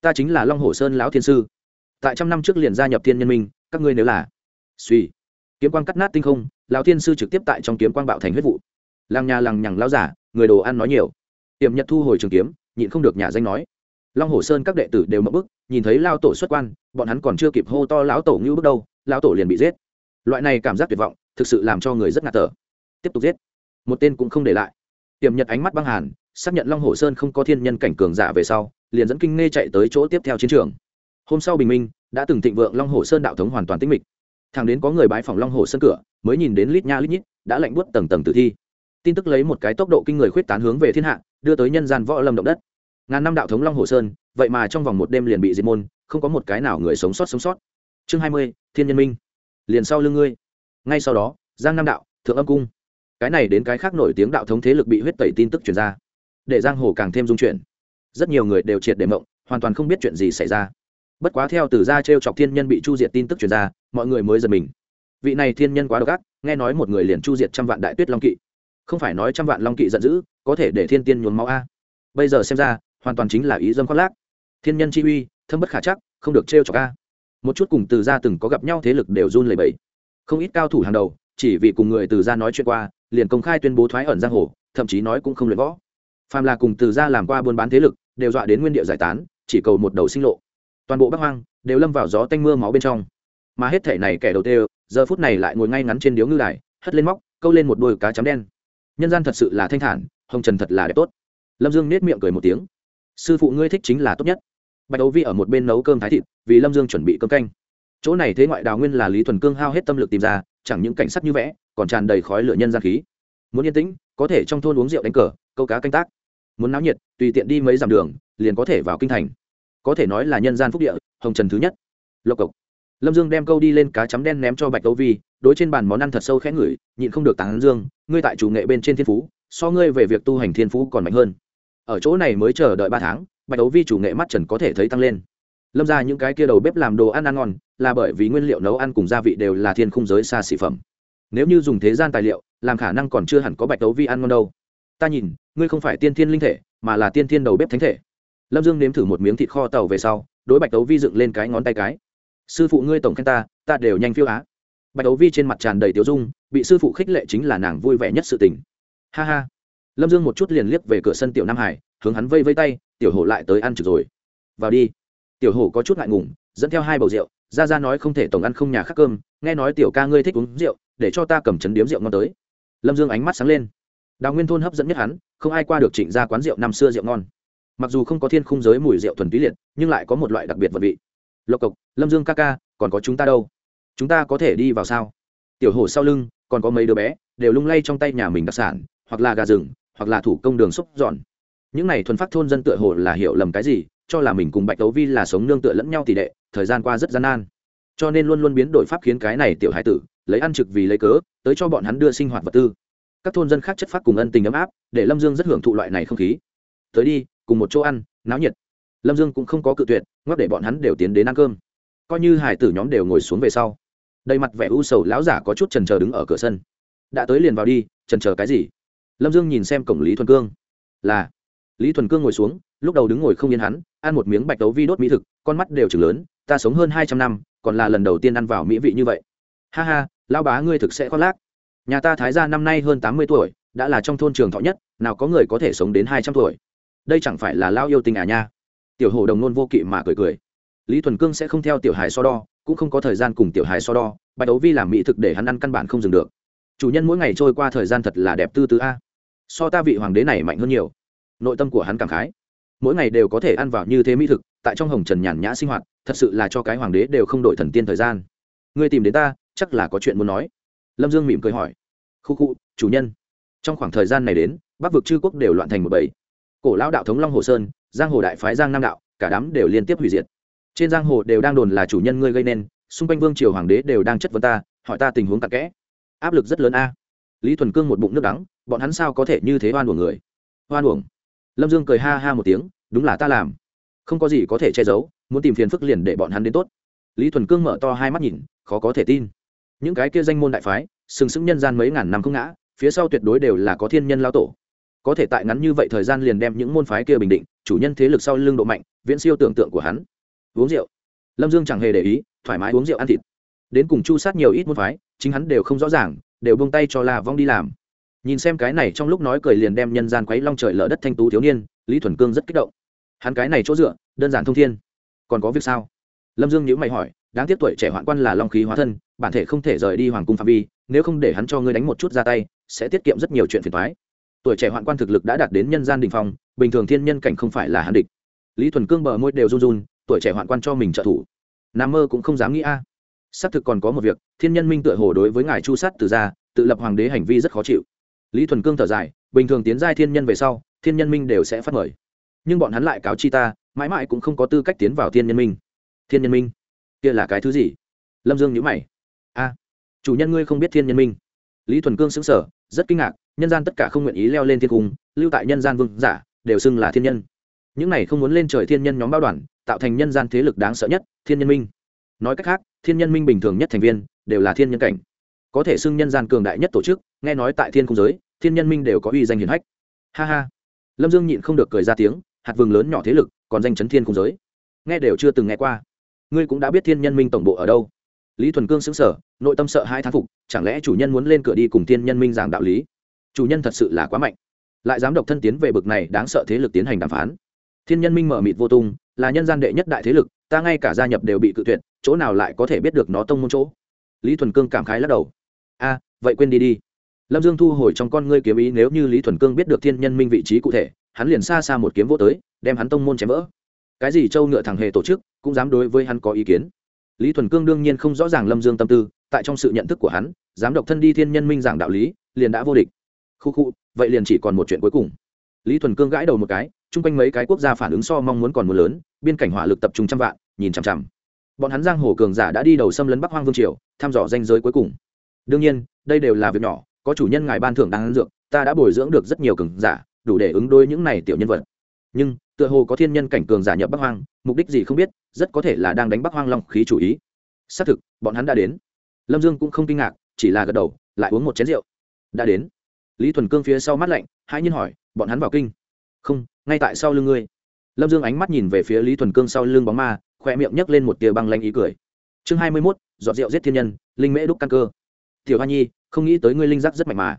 Ta chính là long hồ sơn lão thiên sư. Tại trăm năm trước liền gia nhập thiên nhân minh, các ngươi nếu là suy. Kiếm quang cắt nát tinh không, lão thiên sư trực tiếp tại trong kiếm quang bạo thành huyết vụ. Làng nhà lằng nhằng lao giả, người đồ ăn nói nhiều. Tiềm nhật thu hồi trường kiếm, nhịn không được nhà danh nói. Long hồ sơn các đệ tử đều mở bức, nhìn thấy lao tổ xuất quan, bọn hắn còn chưa kịp hô to lão tổ ngưu bước đâu lão tổ liền bị giết. Loại này cảm giác tuyệt vọng, thực sự làm cho người rất ngạt thở. Tiếp tục giết. Một tên cũng không để lại. Tiềm nhật ánh mắt băng hàn, xác nhận long hồ sơn không có thiên nhân cảnh cường giả về sau, liền dẫn kinh nghe chạy tới chỗ tiếp theo chiến trường. Hôm sau bình minh, đã từng thịnh vượng long hồ sơn đạo thống hoàn toàn tĩnh mịch. Thằng đến có người bái phòng long hồ sơn cửa, mới nhìn đến lít nha lít nhít, đã lạnh buốt tầng tầng tử thi tin tức lấy một cái tốc độ kinh người khuyết tán hướng về thiên hạ, đưa tới nhân gian võ lâm động đất. Ngàn năm đạo thống long hồ sơn, vậy mà trong vòng một đêm liền bị diệt môn, không có một cái nào người sống sót sống sót. Chương hai mươi, thiên nhân minh. Liền sau lưng ngươi. Ngay sau đó, giang nam đạo, thượng âm cung. Cái này đến cái khác nổi tiếng đạo thống thế lực bị huyết tẩy tin tức truyền ra. Để giang hồ càng thêm dung chuyển. Rất nhiều người đều triệt để mộng, hoàn toàn không biết chuyện gì xảy ra. Bất quá theo từ gia t r e o chọc thiên nhân bị chu diệt tin tức truyền ra, mọi người mới giật mình. Vị này thiên nhân quá độc ác, nghe nói một người liền chu diệt trăm vạn đại tuyết long kỵ không phải nói trăm vạn long kỵ giận dữ, có thể để thiên tiên nhuốm máu a. Bây giờ xem ra, hoàn toàn chính là ý dâm khoác lác. Thiên nhân chi uy, thâm bất khả chắc, không được t r e o chọc a. Một chút cùng từ gia từng có gặp nhau thế lực đều run lẩy bẩy. Không ít cao thủ hàng đầu, chỉ vì cùng người từ gia nói chuyện qua, liền công khai tuyên bố thoái ẩn giang hồ, thậm chí nói cũng không luyện võ. Phàm là cùng từ gia làm qua buôn bán thế lực, đều dọa đến nguyên địa giải tán, chỉ cầu một đầu sinh lộ. Toàn bộ bắc hoang đều lâm vào gió tanh mưa máu bên trong. Mà hết thể này kẻ đầu tiên giờ phút này lại ngồi ngay ngắn trên điếu ngư đài, hất lên móc, câu lên một đôi cá chấm đen nhân gian thật sự là thanh thản, hồng trần thật là đẹp tốt. Lâm dương nết miệng cười một tiếng. Sư phụ ngươi thích chính là tốt nhất. Bạch Đấu vi ở một bên nấu cơm thái thịt, vì lâm dương chuẩn bị cơm canh. Chỗ này thế ngoại đào nguyên là lý thuần cương hao hết tâm lực tìm ra, chẳng những cảnh sắc như vẽ, còn tràn đầy khói lửa nhân gian khí. Muốn yên tĩnh, có thể trong thôn uống rượu đánh cờ, câu cá canh tác. Muốn náo nhiệt, tùy tiện đi mấy dặm đường, liền có thể vào kinh thành. Có thể nói là nhân gian phúc địa, hồng trần thứ nhất. Lộc cộc. Lâm dương đem câu đi lên cá chấm đen ném cho bạch Đấu vi đối trên bàn món ăn thật sâu khẽ ngửi, nhịn không được tán dương, ngươi tại chủ nghệ bên trên thiên phú, so ngươi về việc tu hành thiên phú còn mạnh hơn. Ở chỗ này mới chờ đợi ba tháng, bạch tấu vi chủ nghệ mắt trần có thể thấy tăng lên. Lâm ra những cái kia đầu bếp làm đồ ăn ăn ngon, là bởi vì nguyên liệu nấu ăn cùng gia vị đều là thiên khung giới xa xỉ phẩm. Nếu như dùng thế gian tài liệu, làm khả năng còn chưa hẳn có bạch tấu vi ăn ngon đâu. Ta nhìn, ngươi không phải tiên thiên linh thể, mà là tiên thiên đầu bếp thánh thể. Lâm dương nếm thử một miếng thịt kho tàu về sau, đối bạch tấu vi dựng lên cái ngón tay cái. Sư phụ ngươi tổng khen ta ta đều nhanh phiêu á bạch đấu vi trên mặt tràn đầy tiêu dung, bị sư phụ khích lệ chính là nàng vui vẻ nhất sự tình. Ha ha. Lâm dương một chút liền liếc về cửa sân tiểu nam hải, hướng hắn vây vây tay, tiểu hổ lại tới ăn trực rồi. Vào đi. Tiểu hổ có chút ngại ngùng, dẫn theo hai bầu rượu, ra ra nói không thể tổng ăn không nhà khác cơm, nghe nói tiểu ca ngươi thích uống rượu, để cho ta cầm chấn điếm rượu ngon tới. Lâm dương ánh mắt sáng lên. Đào nguyên thôn hấp dẫn nhất hắn, không ai qua được trịnh ra quán rượu năm xưa rượu ngon. Mặc dù không có thiên khung giới mùi rượu thuần túy liệt, nhưng lại có một loại đặc biệt vật vị. Lộc cộc, lâm dương ca ca, còn có chúng ta đâu? Chúng ta có thể đi vào sao? Tiểu hổ sau lưng, còn có mấy đứa bé, đều lung lay trong tay nhà mình đặc sản, hoặc là gà rừng, hoặc là thủ công đường xúc giòn những này thuần phát thôn dân tựa hồ là hiểu lầm cái gì, cho là mình cùng bạch tấu vi là sống nương tựa lẫn nhau tỷ đệ, thời gian qua rất gian nan. Cho nên luôn luôn biến đổi pháp khiến cái này tiểu hải tử, lấy ăn trực vì lấy cớ, tới cho bọn hắn đưa sinh hoạt vật tư. Các thôn dân khác chất phát cùng ân tình ấm áp, để lâm dương rất hưởng thụ loại này không khí. Tới đi, cùng một chỗ ăn, náo nhiệt. Lâm dương cũng không có cự tuyệt, ngoắc để bọn hắn đều tiến đến ăn cơm. Coi như hải tử nhóm đều ngồi xuống về sau đầy mặt vẻ u sầu lão giả có chút trần chờ đứng ở cửa sân. Đã tới liền vào đi trần chờ cái gì? Lâm dương nhìn xem cổng lý thuần cương. Là. Lý thuần cương ngồi xuống, lúc đầu đứng ngồi không yên hắn, ăn một miếng bạch tấu vi đốt mỹ thực, con mắt đều chừng lớn, ta sống hơn hai trăm năm, còn là lần đầu tiên ăn vào mỹ vị như vậy. Ha ha lao bá ngươi thực sẽ khoác lác. Nhà ta thái ra năm nay hơn tám mươi tuổi, đã là trong thôn trường thọ nhất, nào có người có thể sống đến hai trăm tuổi. Đây chẳng phải là lao yêu tình à nha. Tiểu hồ đồng nôn vô kỵ mà cười cười. Lý thuần cương sẽ không theo tiểu hài so đo cũng không có thời gian cùng tiểu hài so đo, bạch đấu vi làm mỹ thực để hắn ăn căn bản không dừng được. Chủ nhân mỗi ngày trôi qua thời gian thật là đẹp tư tứ a. So ta vị hoàng đế này mạnh hơn nhiều. Nội tâm của hắn cảm khái. Mỗi ngày đều có thể ăn vào như thế mỹ thực, tại trong hồng trần nhàn nhã sinh hoạt, thật sự là cho cái hoàng đế đều không đổi thần tiên thời gian. Ngươi tìm đến ta, chắc là có chuyện muốn nói. Lâm dương mỉm cười hỏi. Khu khu, chủ nhân. Trong khoảng thời gian này đến, bắc vực chư quốc đều loạn thành một bầy. Cổ lão đạo thống long hồ sơn, giang hồ đại phái giang nam đạo, cả đám đều liên tiếp hủy diệt trên giang hồ đều đang đồn là chủ nhân ngươi gây nên, xung quanh vương triều hoàng đế đều đang chất vấn ta, hỏi ta tình huống tạc kẽ. Áp lực rất lớn a. Lý thuần cương một bụng nước đắng, bọn hắn sao có thể như thế oan uổng người? Oan uổng. Lâm dương cười ha ha một tiếng, đúng là ta làm. Không có gì có thể che giấu, muốn tìm phiền phức liền để bọn hắn đến tốt. Lý thuần cương mở to hai mắt nhìn, khó có thể tin. Những cái kia danh môn đại phái, sừng sững nhân gian mấy ngàn năm không ngã, phía sau tuyệt đối đều là có thiên nhân lao tổ. Có thể tại ngắn như vậy thời gian liền đem những môn phái kia bình định, chủ nhân thế lực sau lưng độ mạnh, viễn siêu tưởng tượng của hắn uống rượu. Lâm dương chẳng hề để ý, thoải mái uống rượu ăn thịt. Đến cùng chu sát nhiều ít môn phái, chính hắn đều không rõ ràng, đều bông tay cho la vong đi làm. Nhìn xem cái này trong lúc nói cười liền đem nhân gian quấy long trời lở đất thanh tú thiếu niên, lý thuần cương rất kích động. Hắn cái này chỗ dựa, đơn giản thông thiên. Còn có việc sao? Lâm dương nhữ mày hỏi, đáng tiếc tuổi trẻ hoạn quan là long khí hóa thân, bản thể không thể rời đi hoàng cung phạm vi, nếu không để hắn cho ngươi đánh một chút ra tay, sẽ tiết kiệm rất nhiều chuyện phiền thoái tuổi trẻ hoạn quan thực lực đã đạt đến nhân gian đình phong, bình thường thiên nhân cảnh không phải là hắn địch. Lý thuần cương bờ môi đều run run tuổi trẻ hoạn quan cho mình trợ thủ. Nam mơ cũng không dám nghĩ a. À. xác thực còn có một việc, thiên nhân minh tựa hồ đối với ngài chu sát từ gia, tự lập hoàng đế hành vi rất khó chịu. Lý thuần cương thở dài, bình thường tiến giai thiên nhân về sau, thiên nhân minh đều sẽ phát mời. Nhưng bọn hắn lại cáo chi ta, mãi mãi cũng không có tư cách tiến vào thiên nhân minh. Thiên nhân minh? Kia là cái thứ gì? Lâm dương nhữ mày. A, chủ nhân ngươi không biết thiên nhân minh. Lý thuần cương xứng sở rất kinh ngạc, nhân gian tất cả không nguyện ý leo lên thiên cung, lưu tại nhân gian vương giả, đều xưng là thiên nhân. Những này không muốn lên trời thiên nhân nhóm bao đoàn tạo thành nhân gian thế lực đáng sợ nhất, thiên nhân minh. Nói cách khác, thiên nhân minh bình thường nhất thành viên, đều là thiên nhân cảnh. Có thể xưng nhân gian cường đại nhất tổ chức, nghe nói tại thiên cung giới, thiên nhân minh đều có uy danh hiển hách. Ha ha. Lâm dương nhịn không được cười ra tiếng, hạt vừng lớn nhỏ thế lực, còn danh chấn thiên cung giới. Nghe đều chưa từng nghe qua. Ngươi cũng đã biết thiên nhân minh tổng bộ ở đâu. Lý thuần cương xứng sở nội tâm sợ hai thán phục, chẳng lẽ chủ nhân muốn lên cửa đi cùng thiên nhân minh giảng đạo lý? Chủ nhân thật sự là quá mạnh. Lại dám độc thân tiến về bực này đáng sợ thế lực tiến hành đàm phán. Thiên nhân minh mở mịt vô tung là nhân gian đệ nhất đại thế lực, ta ngay cả gia nhập đều bị cự tuyệt, chỗ nào lại có thể biết được nó tông môn chỗ? Lý thuần cương cảm khái lắc đầu. A, vậy quên đi đi. Lâm dương thu hồi trong con ngươi kiếm ý, nếu như lý thuần cương biết được thiên nhân minh vị trí cụ thể, hắn liền xa xa một kiếm vô tới, đem hắn tông môn chém vỡ. Cái gì châu ngựa thằng hề tổ chức, cũng dám đối với hắn có ý kiến. Lý thuần cương đương nhiên không rõ ràng lâm dương tâm tư, tại trong sự nhận thức của hắn, dám độc thân đi thiên nhân minh giảng đạo lý, liền đã vô địch. Khu khu, vậy liền chỉ còn một chuyện cuối cùng. Lý thuần cương gãi đầu một cái chung quanh mấy cái quốc gia phản ứng so mong muốn còn mưa lớn, biên cảnh hỏa lực tập trung trăm vạn, nhìn chằm chằm. Bọn hắn giang hồ cường giả đã đi đầu xâm lấn bắc hoang vương triều, thăm dò danh giới cuối cùng. Đương nhiên, đây đều là việc nhỏ, có chủ nhân ngài ban thưởng đang dược, ta đã bồi dưỡng được rất nhiều cường giả, đủ để ứng đối những này tiểu nhân vật. Nhưng, tựa hồ có thiên nhân cảnh cường giả nhập bắc hoang, mục đích gì không biết, rất có thể là đang đánh bắc hoang long khí chủ ý. Xác thực, bọn hắn đã đến. Lâm dương cũng không kinh ngạc, chỉ là gật đầu, lại uống một chén rượu. Đã đến. Lý thuần cương phía sau mắt lạnh hai nhiên hỏi, bọn hắn vào kinh? Không ngay tại sau lưng ngươi. Lâm dương ánh mắt nhìn về phía lý thuần cương sau lưng bóng ma khoe miệng nhấc lên một tia băng lanh ý cười. Chương hai mươi mốt dọn rượu giết thiên nhân, linh mễ đúc căn cơ. Tiểu hoa nhi, không nghĩ tới ngươi linh giác rất mạnh mà.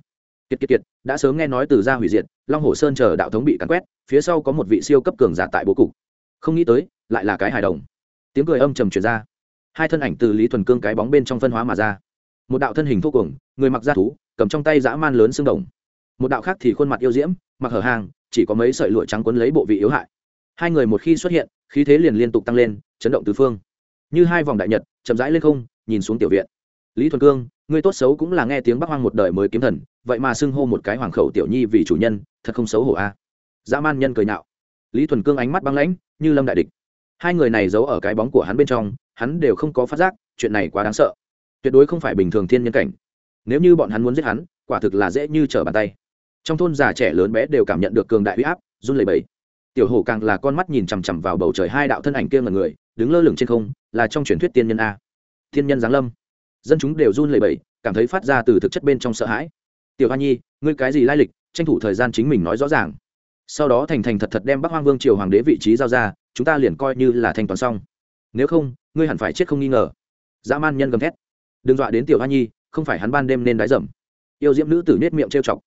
Kiệt kiệt kiệt, đã sớm nghe nói từ gia hủy diệt, long hồ sơn chờ đạo thống bị cắn quét, phía sau có một vị siêu cấp cường giả tại bố cục. Không nghĩ tới, lại là cái hài đồng. Tiếng cười âm trầm truyền ra. Hai thân ảnh từ lý thuần cương cái bóng bên trong phân hóa mà ra. Một đạo thân hình thô cuồng người mặc da thú, cầm trong tay dã man lớn xương đồng. Một đạo khác thì khuôn mặt yêu diễm, mặc hở hàng chỉ có mấy sợi lụa trắng quấn lấy bộ vị yếu hại. Hai người một khi xuất hiện, khí thế liền liên tục tăng lên, chấn động tứ phương. Như hai vòng đại nhật, chậm rãi lên không, nhìn xuống tiểu viện. Lý thuần cương ngươi tốt xấu cũng là nghe tiếng bắc hoang một đời mới kiếm thần, vậy mà xưng hô một cái hoàng khẩu tiểu nhi vì chủ nhân, thật không xấu hổ a. À. dã man nhân cười nhạo. Lý thuần cương ánh mắt băng lãnh, như lâm đại địch. Hai người này giấu ở cái bóng của hắn bên trong, hắn đều không có phát giác, chuyện này quá đáng sợ. Tuyệt đối không phải bình thường thiên nhân cảnh. Nếu như bọn hắn muốn giết hắn, quả thực là dễ như trở bàn tay trong thôn già trẻ lớn bé đều cảm nhận được cường đại huy áp, run lẩy bẩy. Tiểu hổ càng là con mắt nhìn chằm chằm vào bầu trời hai đạo thân ảnh kia ngần người, đứng lơ lửng trên không, là trong truyền thuyết tiên nhân a. Thiên nhân giáng lâm. Dân chúng đều run lẩy bẩy, cảm thấy phát ra từ thực chất bên trong sợ hãi. Tiểu hoa nhi, ngươi cái gì lai lịch, tranh thủ thời gian chính mình nói rõ ràng. Sau đó thành thành thật thật đem bắc hoang vương triều hoàng đế vị trí giao ra, chúng ta liền coi như là thanh toán xong. Nếu không, ngươi hẳn phải chết không nghi ngờ. Dã man nhân gầm thét. Đừng dọa đến tiểu hoa nhi, không phải hắn ban đêm nên đái dầm. Yêu diễm nữ tử nết miệng trêu chọc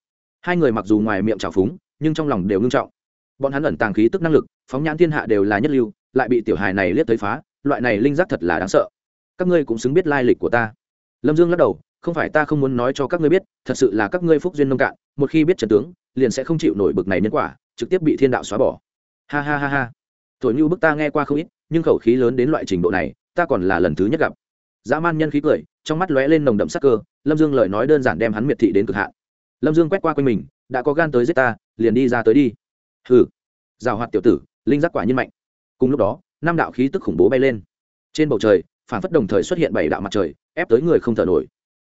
hai người mặc dù ngoài miệng trào phúng, nhưng trong lòng đều ngưng trọng. Bọn hắn ẩn tàng khí tức năng lực, phóng nhãn thiên hạ đều là nhất lưu, lại bị tiểu hài này liếc thấy phá, loại này linh giác thật là đáng sợ. Các ngươi cũng xứng biết lai lịch của ta. Lâm dương lắc đầu, không phải ta không muốn nói cho các ngươi biết, thật sự là các ngươi phúc duyên nông cạn, một khi biết trần tướng, liền sẽ không chịu nổi bực này nhân quả, trực tiếp bị thiên đạo xóa bỏ. Ha ha ha ha. Thổi như bức ta nghe qua không ít, nhưng khẩu khí lớn đến loại trình độ này, ta còn là lần thứ nhất gặp. Dã man nhân khí cười, trong mắt lóe lên nồng đậm sắc cơ, lâm dương lời nói đơn giản đem hắn miệt thị đến cực hạn lâm dương quét qua quanh mình, đã có gan tới giết ta, liền đi ra tới đi. Hừ. Rào hoạt tiểu tử, linh giác quả nhiên mạnh. Cùng lúc đó, năm đạo khí tức khủng bố bay lên. Trên bầu trời, phản phất đồng thời xuất hiện bảy đạo mặt trời, ép tới người không thở nổi.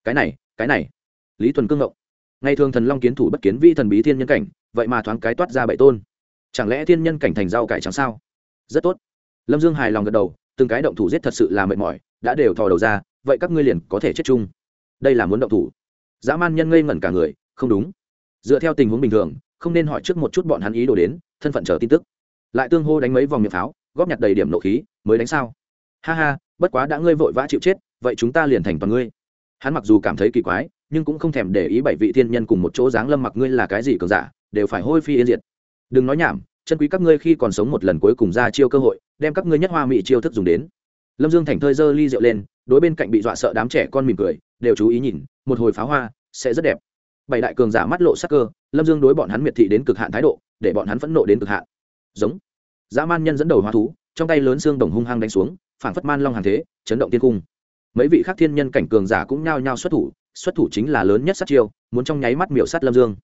Cái này cái này. Lý thuần cương ngộng. Ngày thường thần long kiến thủ bất kiến vi thần bí thiên nhân cảnh, vậy mà thoáng cái toát ra bảy tôn. Chẳng lẽ thiên nhân cảnh thành rau cải chẳng sao? Rất tốt. Lâm dương hài lòng gật đầu, từng cái động thủ giết thật sự là mệt mỏi, đã đều thò đầu ra, vậy các ngươi liền có thể chết chung. Đây là muốn động thủ. Dã man nhân ngây ngẩn cả người không đúng. Dựa theo tình huống bình thường, không nên hỏi trước một chút bọn hắn ý đồ đến, thân phận chờ tin tức. Lại tương hô đánh mấy vòng miệng pháo, góp nhặt đầy điểm nộ khí, mới đánh sao? Ha ha, bất quá đã ngươi vội vã chịu chết, vậy chúng ta liền thành toàn ngươi. Hắn mặc dù cảm thấy kỳ quái, nhưng cũng không thèm để ý bảy vị thiên nhân cùng một chỗ dáng lâm mặc ngươi là cái gì cường giả, đều phải hôi phi yên diệt. Đừng nói nhảm, chân quý các ngươi khi còn sống một lần cuối cùng ra chiêu cơ hội, đem các ngươi nhất hoa mỹ chiêu thức dùng đến. Lâm dương thành thơi giơ ly rượu lên, đối bên cạnh bị dọa sợ đám trẻ con mỉm cười, đều chú ý nhìn, một hồi pháo hoa, sẽ rất đẹp bảy đại cường giả mắt lộ sắc cơ, lâm dương đối bọn hắn miệt thị đến cực hạn thái độ, để bọn hắn phẫn nộ đến cực hạn. Giống. Dã man nhân dẫn đầu hóa thú, trong tay lớn xương đồng hung hăng đánh xuống, phảng phất man long hàng thế, chấn động tiên cung. Mấy vị khác thiên nhân cảnh cường giả cũng nhao nhao xuất thủ xuất thủ chính là lớn nhất sát chiêu, muốn trong nháy mắt miểu sát lâm dương.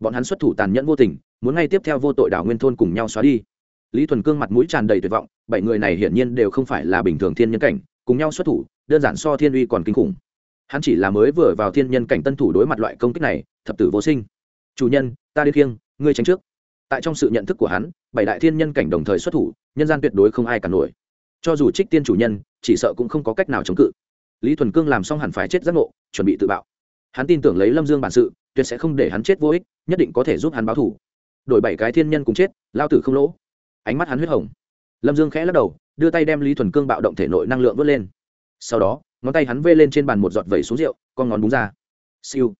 Bọn hắn xuất thủ tàn nhẫn vô tình, muốn ngay tiếp theo vô tội đảo nguyên thôn cùng nhau xóa đi. Lý thuần cương mặt mũi tràn đầy tuyệt vọng, bảy người này hiển nhiên đều không phải là bình thường thiên nhân cảnh, cùng nhau xuất thủ, đơn giản so thiên uy còn kinh khủng. Hắn chỉ là mới vừa vào thiên nhân cảnh tân thủ đối mặt loại công kích này thập tử vô sinh. Chủ nhân, ta đi khiêng, ngươi tránh trước. Tại trong sự nhận thức của hắn, bảy đại thiên nhân cảnh đồng thời xuất thủ, nhân gian tuyệt đối không ai cản nổi. Cho dù trích tiên chủ nhân, chỉ sợ cũng không có cách nào chống cự. Lý thuần cương làm xong hẳn phải chết giác ngộ, chuẩn bị tự bạo. Hắn tin tưởng lấy lâm dương bản sự, tuyệt sẽ không để hắn chết vô ích, nhất định có thể giúp hắn báo thủ đổi bảy cái thiên nhân cùng chết, lao tử không lỗ. Ánh mắt hắn huyết hồng. Lâm dương khẽ lắc đầu, đưa tay đem lý thuần cương bạo động thể nội năng lượng vớt lên. Sau đó, ngón tay hắn vê lên trên bàn một giọt vẩy xuống rượu, con ngón búng ra. Siêu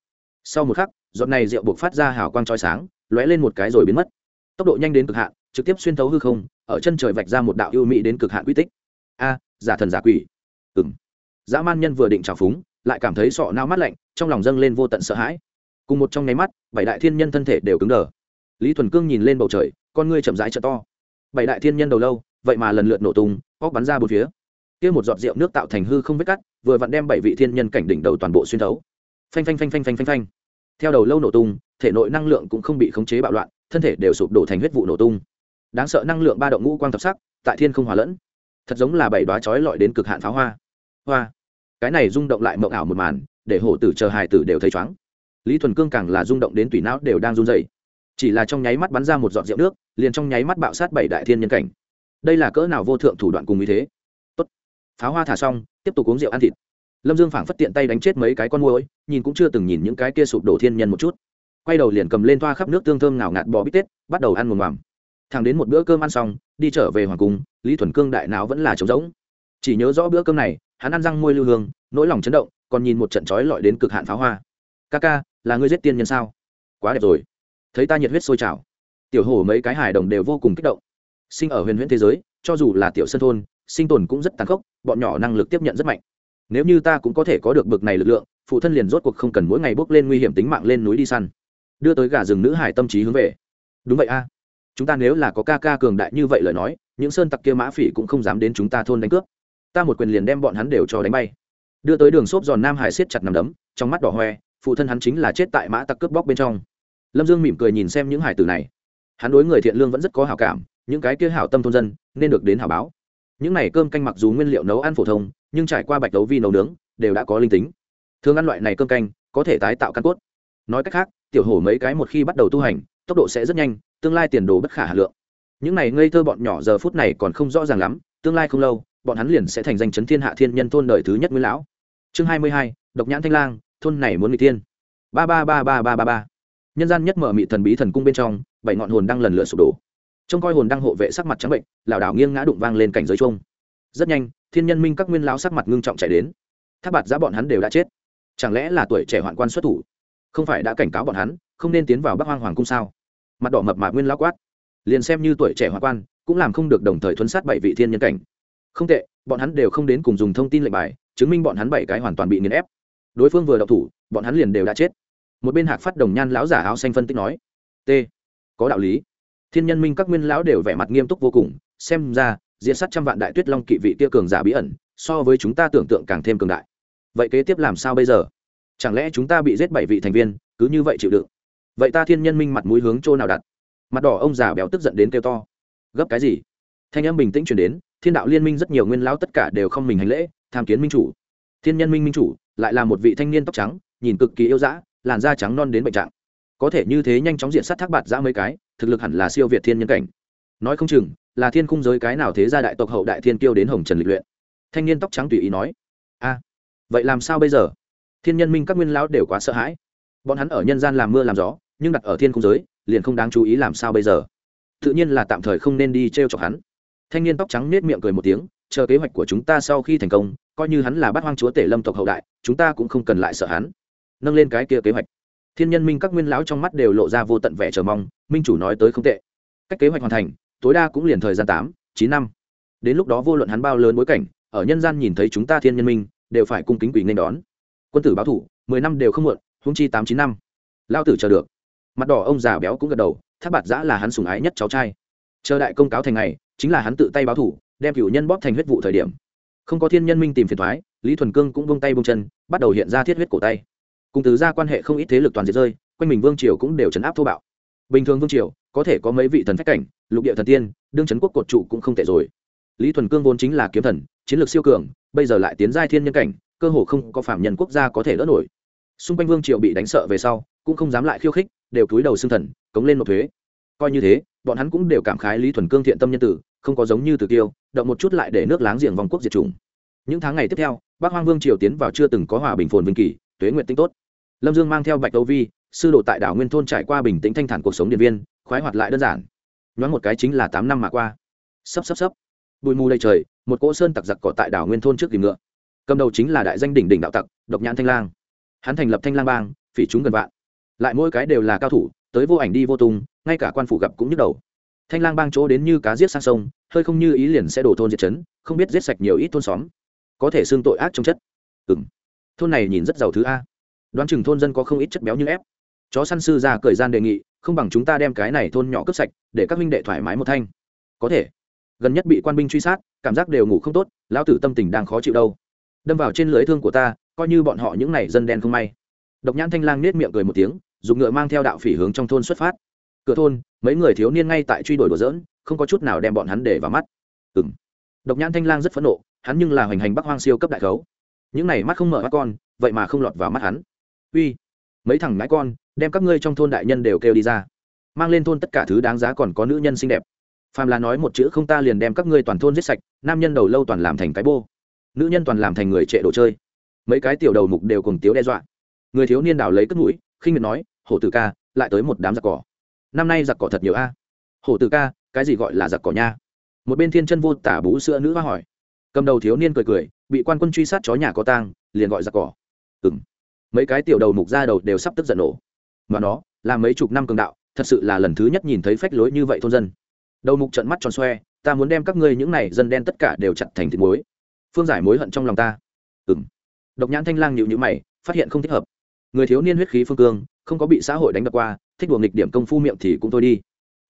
sau một khắc, giọt này rượu buộc phát ra hào quang trói sáng, lóe lên một cái rồi biến mất. Tốc độ nhanh đến cực hạn, trực tiếp xuyên thấu hư không, ở chân trời vạch ra một đạo ưu mỹ đến cực hạn quy tích. A, giả thần giả quỷ. Ừ m dã man nhân vừa định trào phúng, lại cảm thấy sọ nao mắt lạnh, trong lòng dâng lên vô tận sợ hãi. Cùng một trong nháy mắt, bảy đại thiên nhân thân thể đều cứng đờ. Lý thuần cương nhìn lên bầu trời, con ngươi chậm rãi trợ to. Bảy đại thiên nhân đầu lâu, vậy mà lần lượt nổ tung óc bắn ra bốn phía. Kia một giọt rượu nước tạo thành hư không vết cắt, vừa vặn đem bảy vị thiên nhân cảnh đỉnh đầu toàn bộ xuyên thấu phanh phanh phanh phanh phanh phanh phanh. Theo đầu lâu nổ tung, thể nội năng lượng cũng không bị khống chế bạo loạn, thân thể đều sụp đổ thành huyết vụ nổ tung. Đáng sợ năng lượng ba động ngũ quang thập sắc, tại thiên không hòa lẫn. Thật giống là bảy đoá chói lọi đến cực hạn pháo hoa. Hoa. Cái này rung động lại mộng ảo một màn, để hổ tử chờ hài tử đều thấy chóng lý thuần cương càng là rung động đến tùy não đều đang run dày chỉ là trong nháy mắt bắn ra một giọt rượu nước, liền trong nháy mắt bạo sát bảy đại thiên nhân cảnh. Đây là cỡ nào vô thượng thủ đoạn cùng như thế? Tốt. Pháo hoa thả xong, tiếp tục uống rượu ăn thịt lâm dương phảng phất tiện tay đánh chết mấy cái con môi nhìn cũng chưa từng nhìn những cái kia sụp đổ thiên nhân một chút. Quay đầu liền cầm lên thoa khắp nước tương thơm ngào ngạt bò bít tết, bắt đầu ăn mồm mòm thằng đến một bữa cơm ăn xong, đi trở về hoàng cung, lý thuần cương đại não vẫn là trống rỗng. Chỉ nhớ rõ bữa cơm này, hắn ăn răng môi lưu hương, nỗi lòng chấn động, còn nhìn một trận trói lọi đến cực hạn pháo hoa. Ca ca, là ngươi giết tiên nhân sao? Quá đẹp rồi. Thấy ta nhiệt huyết sôi trào. Tiểu hổ mấy cái hài đồng đều vô cùng kích động. Sinh ở huyền huyễn thế giới, cho dù là tiểu sân thôn, sinh tồn cũng rất tàn khốc, bọn nhỏ năng lực tiếp nhận rất mạnh nếu như ta cũng có thể có được bực này lực lượng, phụ thân liền rốt cuộc không cần mỗi ngày bước lên nguy hiểm tính mạng lên núi đi săn. Đưa tới gà rừng nữ hải tâm trí hướng về. Đúng vậy a. Chúng ta nếu là có ca ca cường đại như vậy lời nói, những sơn tặc kia mã phỉ cũng không dám đến chúng ta thôn đánh cướp. Ta một quyền liền đem bọn hắn đều cho đánh bay. Đưa tới đường xốp giòn nam hải siết chặt nằm đấm, trong mắt đỏ hoe, phụ thân hắn chính là chết tại mã tặc cướp bóc bên trong. Lâm dương mỉm cười nhìn xem những hải tử này. Hắn đối người thiện lương vẫn rất có hảo cảm, những cái kia hảo tâm thôn dân, nên được đến hảo báo những này cơm canh mặc dù nguyên liệu nấu ăn phổ thông, nhưng trải qua bạch đấu vi nấu nướng, đều đã có linh tính. Thường ăn loại này cơm canh, có thể tái tạo căn cốt. Nói cách khác, tiểu hổ mấy cái một khi bắt đầu tu hành, tốc độ sẽ rất nhanh, tương lai tiền đồ bất khả hà lượng. Những này ngây thơ bọn nhỏ giờ phút này còn không rõ ràng lắm, tương lai không lâu, bọn hắn liền sẽ thành danh chấn thiên hạ thiên nhân thôn đời thứ nhất nguyên lão. Chương hai mươi hai, độc nhãn thanh lang, thôn này muốn người tiên. Ba ba ba ba ba ba ba. Nhân gian nhất mở mị thần bí thần cung bên trong, bảy ngọn hồn đang lần lượt sụp đổ trông coi hồn đang hộ vệ sắc mặt trắng bệnh, lảo đảo nghiêng ngã đụng vang lên cảnh giới chung rất nhanh, thiên nhân minh các nguyên lão sắc mặt ngưng trọng chạy đến. Tháp bạt giá bọn hắn đều đã chết. Chẳng lẽ là tuổi trẻ hoạn quan xuất thủ? Không phải đã cảnh cáo bọn hắn, không nên tiến vào bắc hoang hoàng cung sao? Mặt đỏ mập mạc nguyên lão quát. Liền xem như tuổi trẻ hoạn quan, cũng làm không được đồng thời thuấn sát bảy vị thiên nhân cảnh. Không tệ, bọn hắn đều không đến cùng dùng thông tin lệnh bài, chứng minh bọn hắn bảy cái hoàn toàn bị nghiền ép. Đối phương vừa đậu thủ, bọn hắn liền đều đã chết. Một bên hạc phát đồng nhan lão giả áo xanh phân tích nói, t, có đạo lý thiên nhân minh các nguyên lão đều vẻ mặt nghiêm túc vô cùng, xem ra diện sát trăm vạn đại tuyết long kỵ vị tia cường giả bí ẩn, so với chúng ta tưởng tượng càng thêm cường đại. Vậy kế tiếp làm sao bây giờ? Chẳng lẽ chúng ta bị giết bảy vị thành viên, cứ như vậy chịu đựng? Vậy ta thiên nhân minh mặt mũi hướng chỗ nào đặt? Mặt đỏ ông già béo tức giận đến kêu to. Gấp cái gì? Thanh em bình tĩnh chuyển đến, thiên đạo liên minh rất nhiều nguyên lão tất cả đều không mình hành lễ, tham kiến minh chủ. Thiên nhân minh minh chủ, lại là một vị thanh niên tóc trắng, nhìn cực kỳ yêu dã, làn da trắng non đến bệnh trạng có thể như thế nhanh chóng diện sát thác bạt ra mấy cái, thực lực hẳn là siêu việt thiên nhân cảnh. Nói không chừng, là thiên khung giới cái nào thế gia đại tộc hậu đại thiên kiêu đến hồng trần lịch luyện. Thanh niên tóc trắng tùy ý nói, a, vậy làm sao bây giờ? Thiên nhân minh các nguyên lão đều quá sợ hãi. Bọn hắn ở nhân gian làm mưa làm gió, nhưng đặt ở thiên khung giới, liền không đáng chú ý làm sao bây giờ. Tự nhiên là tạm thời không nên đi t r e o chọc hắn. Thanh niên tóc trắng nết miệng cười một tiếng, chờ kế hoạch của chúng ta sau khi thành công, coi như hắn là bát hoang chúa tể lâm tộc hậu đại, chúng ta cũng không cần lại sợ hắn. Nâng lên cái kia kế hoạch thiên nhân minh các nguyên lão trong mắt đều lộ ra vô tận vẻ chờ mong, minh chủ nói tới không tệ. Cách kế hoạch hoàn thành, tối đa cũng liền thời gian tám, chín năm. Đến lúc đó vô luận hắn bao lớn bối cảnh, ở nhân gian nhìn thấy chúng ta thiên nhân minh, đều phải cung kính quỷ nên đón. Quân tử báo thủ, mười năm đều không muộn húng chi tám, chín năm. Lao tử chờ được. Mặt đỏ ông già béo cũng gật đầu tháp bạt giã là hắn sùng ái nhất cháu trai. Chờ đại công cáo thành ngày, chính là hắn tự tay báo thủ, đem cựu nhân bóp thành huyết vụ thời điểm. Không có thiên nhân minh tìm phiền thoái, lý thuần cương cũng bông tay bông chân, bắt đầu hiện ra thiết huyết cổ tay cùng từ ra quan hệ không ít thế lực toàn diệt rơi, quanh mình vương triều cũng đều chấn áp thô bạo. Bình thường vương triều, có thể có mấy vị thần phách cảnh, lục địa thần tiên, đương chấn quốc cột trụ cũng không tệ rồi. Lý thuần cương vốn chính là kiếm thần, chiến lược siêu cường, bây giờ lại tiến giai thiên nhân cảnh, cơ hồ không có phạm nhân quốc gia có thể đỡ nổi. Xung quanh vương triều bị đánh sợ về sau, cũng không dám lại khiêu khích, đều cúi đầu xưng thần, cống lên nộp thuế. Coi như thế, bọn hắn cũng đều cảm khái lý thuần cương thiện tâm nhân tử, không có giống như từ tiêu động một chút lại để nước láng giềng vòng quốc diệt chủng. Những tháng ngày tiếp theo, bắc hoang vương triều tiến vào chưa từng có hòa bình phồn vinh kỳ tuế nguyện tinh tốt. Lâm dương mang theo bạch âu vi, sư đồ tại đảo nguyên thôn trải qua bình tĩnh thanh thản cuộc sống điện viên khoái hoạt lại đơn giản. Nhoáng một cái chính là tám năm mà qua. Sắp sắp sắp bụi mù đầy trời, một cỗ sơn tặc giặc cỏ tại đảo nguyên thôn trước tìm ngựa. Cầm đầu chính là đại danh đỉnh đỉnh đạo tặc, độc nhãn thanh lang. Hắn thành lập thanh lang bang, phỉ chúng gần vạn. Lại mỗi cái đều là cao thủ, tới vô ảnh đi vô tung, ngay cả quan phủ gặp cũng nhức đầu. Thanh lang bang chỗ đến như cá giết sang sông, hơi không như ý liền sẽ đổ thôn diệt chấn, không biết giết sạch nhiều ít thôn xóm. Có thể xương tội ác trong chất. Ừ thôn này nhìn rất giàu thứ a. Đoán chừng thôn dân có không ít chất béo như ép. Chó săn sư ra cởi gian đề nghị, không bằng chúng ta đem cái này thôn nhỏ cướp sạch, để các minh đệ thoải mái một thanh. Có thể. Gần nhất bị quan binh truy sát, cảm giác đều ngủ không tốt, lão tử tâm tình đang khó chịu đâu. Đâm vào trên lưới thương của ta, coi như bọn họ những này dân đen không may. Độc nhãn thanh lang nết miệng cười một tiếng, dùng ngựa mang theo đạo phỉ hướng trong thôn xuất phát. Cửa thôn, mấy người thiếu niên ngay tại truy đuổi đùa dỡn không có chút nào đem bọn hắn để vào mắt. Ừ m độc nhãn thanh lang rất phẫn nộ, hắn nhưng là hoành hành bắc hoang siêu cấp đại khấu những này mắt không mở mắt con, vậy mà không lọt vào mắt hắn. Uy, mấy thằng ngãi con, đem các ngươi trong thôn đại nhân đều kêu đi ra. Mang lên thôn tất cả thứ đáng giá còn có nữ nhân xinh đẹp. Phàm là nói một chữ không ta liền đem các ngươi toàn thôn giết sạch, nam nhân đầu lâu toàn làm thành cái bô. Nữ nhân toàn làm thành người trệ đồ chơi. Mấy cái tiểu đầu mục đều cùng tiếu đe dọa. Người thiếu niên đào lấy cất mũi, khinh miệt nói, hổ tử ca, lại tới một đám giặc cỏ. Năm nay giặc cỏ thật nhiều a. Hổ tử ca, cái gì gọi là giặc cỏ nha? Một bên thiên chân vô tả bú sữa nữ hoa hỏi. Cầm đầu thiếu niên cười cười bị quan quân truy sát chó nhà có tang, liền gọi giặc cỏ. Ừng mấy cái tiểu đầu mục ra đầu đều sắp tức giận nổ. Mà nó, là mấy chục năm cường đạo, thật sự là lần thứ nhất nhìn thấy phách lối như vậy thôn dân. Đầu mục trận mắt tròn xoe, ta muốn đem các ngươi những này dân đen tất cả đều chặt thành thịt muối. Phương giải mối hận trong lòng ta. Ừng độc nhãn thanh lang nhịu nhữ mày, phát hiện không thích hợp. Người thiếu niên huyết khí phương cương, không có bị xã hội đánh đập qua, thích đùa nghịch điểm công phu miệng thì cũng thôi đi.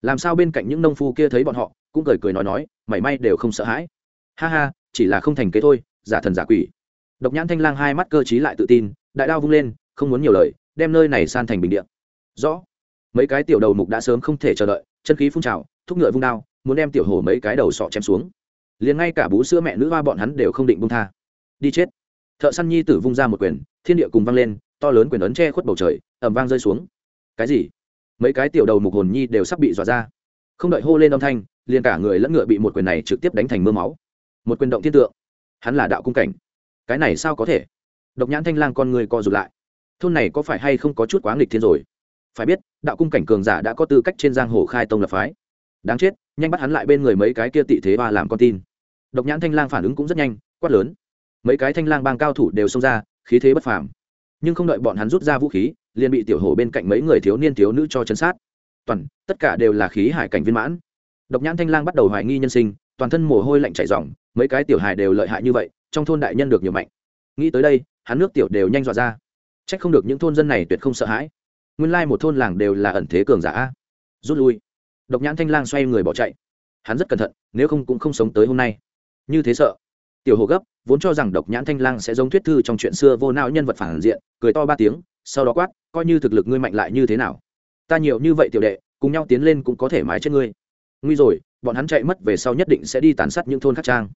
Làm sao bên cạnh những nông phu kia thấy bọn họ, cũng cười cười nói nói, mảy may đều không sợ hãi. Ha ha, chỉ là không thành kế thôi giả thần giả quỷ. Độc nhãn thanh lang hai mắt cơ t lại tự tin, đại đao vung lên, không muốn nhiều lời, đem nơi này san thành bình điện rõ. Mấy cái tiểu đầu mục đã sớm không thể chờ đợi, chân khí phun trào, thúc ngựa vung đao, muốn đem tiểu hổ mấy cái đầu sọ chém xuống. Liền ngay cả bú sữa mẹ nữ hoa bọn hắn đều không định bung tha. Đi chết. Thợ săn nhi tử vung ra một quyền, thiên địa cùng vang lên, to lớn quyền ấn che khuất bầu trời ẩm vang rơi xuống. Cái gì? Mấy cái tiểu đầu mục hồn nhi đều sắp bị dọa ra. Không đợi hô lên âm thanh, liền cả người lẫn ngựa bị một quyền này trực tiếp đánh thành mưa máu. Một quyền động thiên tượng hắn là đạo cung cảnh. Cái này sao có thể? Độc nhãn thanh lang con người co rụt lại. Thôn này có phải hay không có chút quá nghịch thiên rồi? Phải biết, đạo cung cảnh cường giả đã có tư cách trên giang hồ khai tông lập phái. Đáng chết, nhanh bắt hắn lại bên người mấy cái kia tị thế ba làm con tin. Độc nhãn thanh lang phản ứng cũng rất nhanh, quát lớn. Mấy cái thanh lang bang cao thủ đều xông ra, khí thế bất phàm. Nhưng không đợi bọn hắn rút ra vũ khí, liền bị tiểu hổ bên cạnh mấy người thiếu niên thiếu nữ cho chân sát. Toàn, tất cả đều là khí hải cảnh viên mãn. Độc nhãn thanh lang bắt đầu hoài nghi nhân sinh toàn thân mồ hôi lạnh chảy ròng, mấy cái tiểu hài đều lợi hại như vậy, trong thôn đại nhân được nhiều mạnh. Nghĩ tới đây, hắn nước tiểu đều nhanh dọa ra. Chắc không được những thôn dân này tuyệt không sợ hãi. Nguyên lai một thôn làng đều là ẩn thế cường giả. Rút lui. Độc nhãn thanh lang xoay người bỏ chạy. Hắn rất cẩn thận, nếu không cũng không sống tới hôm nay. Như thế sợ. Tiểu hồ gấp, vốn cho rằng độc nhãn thanh lang sẽ giống thuyết thư trong chuyện xưa vô não nhân vật phản diện, cười to ba tiếng, sau đó quát, coi như thực lực ngươi mạnh lại như thế nào. Ta nhiều như vậy tiểu đệ, cùng nhau tiến lên cũng có thể mái chết ngươi. Nguy rồi bọn hắn chạy mất về sau nhất định sẽ đi tàn sát những thôn khắc trang.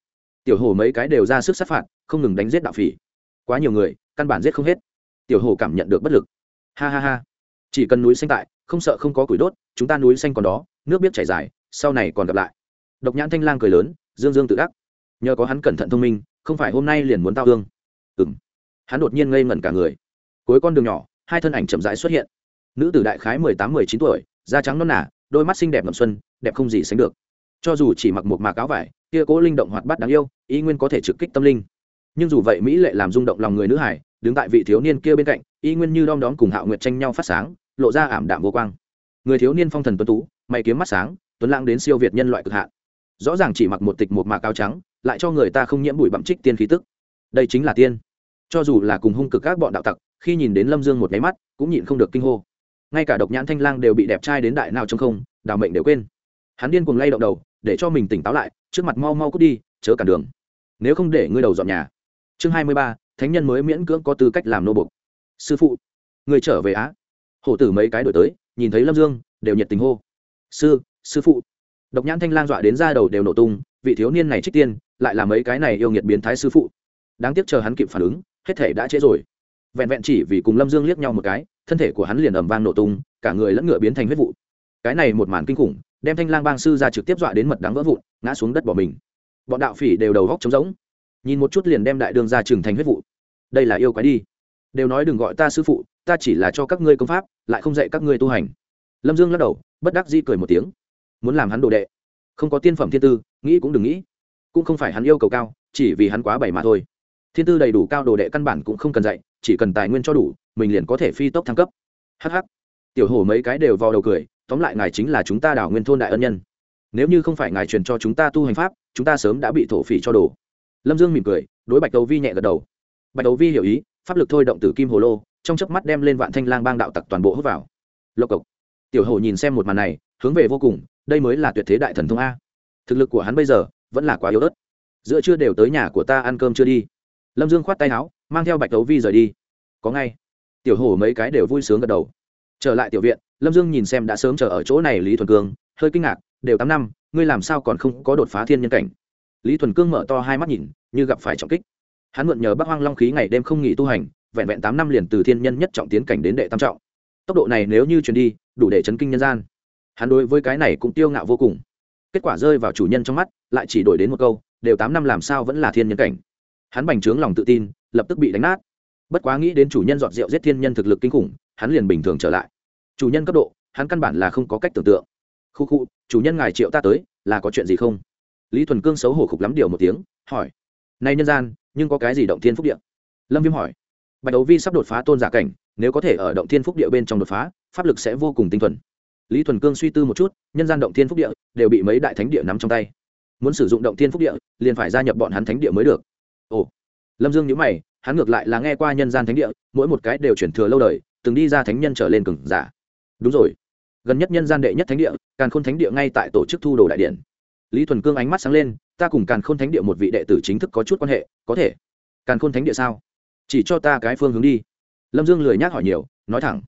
Tiểu hồ mấy cái đều ra sức sát phạt, không ngừng đánh giết đạo phỉ. Quá nhiều người, căn bản giết không hết. Tiểu hồ cảm nhận được bất lực. Ha ha ha. Chỉ cần núi xanh tại, không sợ không có củi đốt, chúng ta núi xanh còn đó, nước biết chảy dài, sau này còn gặp lại. Độc nhãn thanh lang cười lớn, dương dương tự đắc. Nhờ có hắn cẩn thận thông minh, không phải hôm nay liền muốn tao hương ừng hắn đột nhiên ngây ngẩn cả người. Cuối con đường nhỏ, hai thân ảnh chậm rãi xuất hiện. Nữ tử đại khái mười tám, mười chín tuổi, da trắng non nả đôi mắt xinh đẹp ngậm xuân, đẹp không gì sánh được cho dù chỉ mặc một mạc áo vải, kia cố linh động hoạt bát đáng yêu ý nguyên có thể trực kích tâm linh. Nhưng dù vậy mỹ lệ làm rung động lòng người nữ hải, đứng tại vị thiếu niên kia bên cạnh, y nguyên như đom đóm cùng hạo nguyệt tranh nhau phát sáng, lộ ra ảm đạm vô quang. Người thiếu niên phong thần tuấn tú, mày kiếm mắt sáng, tuấn lãng đến siêu việt nhân loại cực hạn. Rõ ràng chỉ mặc một tịch một mạc áo trắng, lại cho người ta không nhiễm bụi bặm trích tiên khí tức. Đây chính là tiên. Cho dù là cùng hung cực các bọn đạo tặc, khi nhìn đến lâm dương một nháy mắt, cũng nhịn không được kinh hô. Ngay cả độc nhãn thanh lang đều bị đẹp trai đến đại nào trong không đào mệnh đều quên. Hắn điên cuồng lay động đầu để cho mình tỉnh táo lại, trước mặt mau mau cút đi, chớ cản đường. Nếu không để ngươi đầu dọn nhà. Chương hai mươi ba, thánh nhân mới miễn cưỡng có tư cách làm nô bục sư phụ, người trở về á. Hổ tử mấy cái đổi tới, nhìn thấy lâm dương, đều nhiệt tình hô. Sư sư phụ. Độc nhãn thanh lang dọa đến ra đầu đều nổ tung, vị thiếu niên này trích tiên, lại là mấy cái này yêu nghiệt biến thái sư phụ. Đáng tiếc chờ hắn kịp phản ứng, hết thể đã trễ rồi. Vẹn vẹn chỉ vì cùng lâm dương liếc nhau một cái, thân thể của hắn liền ầm vang nổ tung, cả người lẫn ngựa biến thành huyết vụ. Cái này một màn kinh khủng đem thanh lang bang sư ra trực tiếp dọa đến mật đắng vỡ vụn, ngã xuống đất bỏ mình. Bọn đạo phỉ đều đầu góc trống rỗng. Nhìn một chút liền đem đại đường ra trưởng thành huyết vụ. Đây là yêu quái đi. Đều nói đừng gọi ta sư phụ, ta chỉ là cho các ngươi công pháp, lại không dạy các ngươi tu hành. Lâm dương lắc đầu, bất đắc di cười một tiếng. Muốn làm hắn đồ đệ. Không có tiên phẩm thiên tư, nghĩ cũng đừng nghĩ. Cũng không phải hắn yêu cầu cao, chỉ vì hắn quá bảy mà thôi. Thiên tư đầy đủ cao đồ đệ căn bản cũng không cần dạy, chỉ cần tài nguyên cho đủ, mình liền có thể phi tốc thăng cấp. Hh tiểu hổ mấy cái đều vào đầu cười, tóm lại ngài chính là chúng ta đảo nguyên thôn đại ân nhân. Nếu như không phải ngài truyền cho chúng ta tu hành pháp, chúng ta sớm đã bị thổ phỉ cho đồ lâm dương mỉm cười, đối bạch đầu vi nhẹ gật đầu. Bạch đầu vi hiểu ý, pháp lực thôi động từ kim hồ lô, trong chớp mắt đem lên vạn thanh lang bang đạo tặc toàn bộ hút vào. Lộc cộc. Tiểu hổ nhìn xem một màn này, hướng về vô cùng, đây mới là tuyệt thế đại thần thông a. Thực lực của hắn bây giờ, vẫn là quá yếu ớt. Giữa trưa đều tới nhà của ta ăn cơm chưa đi. Lâm dương khoát tay áo, mang theo bạch đấu vi rời đi. Có ngay. Tiểu hổ mấy cái đều vui sướng gật đầu trở lại tiểu viện, lâm dương nhìn xem đã sớm chờ ở chỗ này lý thuần cương, hơi kinh ngạc, đều tám năm, ngươi làm sao còn không có đột phá thiên nhân cảnh? Lý thuần cương mở to hai mắt nhìn, như gặp phải trọng kích. Hắn mượn nhờ bắc hoang long khí ngày đêm không nghỉ tu hành, vẹn vẹn tám năm liền từ thiên nhân nhất trọng tiến cảnh đến đệ tam trọng. Tốc độ này nếu như chuyển đi, đủ để chấn kinh nhân gian. Hắn đối với cái này cũng tiêu ngạo vô cùng. Kết quả rơi vào chủ nhân trong mắt, lại chỉ đổi đến một câu, đều tám năm làm sao vẫn là thiên nhân cảnh? Hắn bành trướng lòng tự tin, lập tức bị đánh nát. Bất quá nghĩ đến chủ nhân dọn rượu giết thiên nhân thực lực kinh khủng hắn liền bình thường trở lại. Chủ nhân cấp độ, hắn căn bản là không có cách tưởng tượng. Khu khu, chủ nhân ngài triệu ta tới, là có chuyện gì không? Lý thuần cương xấu hổ khục lắm điều một tiếng, hỏi. Nay nhân gian, nhưng có cái gì động thiên phúc địa? Lâm viêm hỏi. Bạch đấu vi sắp đột phá tôn giả cảnh, nếu có thể ở động thiên phúc địa bên trong đột phá, pháp lực sẽ vô cùng tinh thuần. Lý thuần cương suy tư một chút, nhân gian động thiên phúc địa đều bị mấy đại thánh địa nắm trong tay. Muốn sử dụng động thiên phúc địa, liền phải gia nhập bọn hắn thánh địa mới được. Ồ. Lâm dương nhữ mày, hắn ngược lại là nghe qua nhân gian thánh địa, mỗi một cái đều chuyển thừa lâu đời từng đi ra thánh nhân trở lên cường giả. Đúng rồi. Gần nhất nhân gian đệ nhất thánh địa, càn khôn thánh địa ngay tại tổ chức thu đồ đại điện. Lý thuần cương ánh mắt sáng lên, ta cùng càn khôn thánh địa một vị đệ tử chính thức có chút quan hệ, có thể. Càn khôn thánh địa sao? Chỉ cho ta cái phương hướng đi. Lâm dương lười nhác hỏi nhiều, nói thẳng.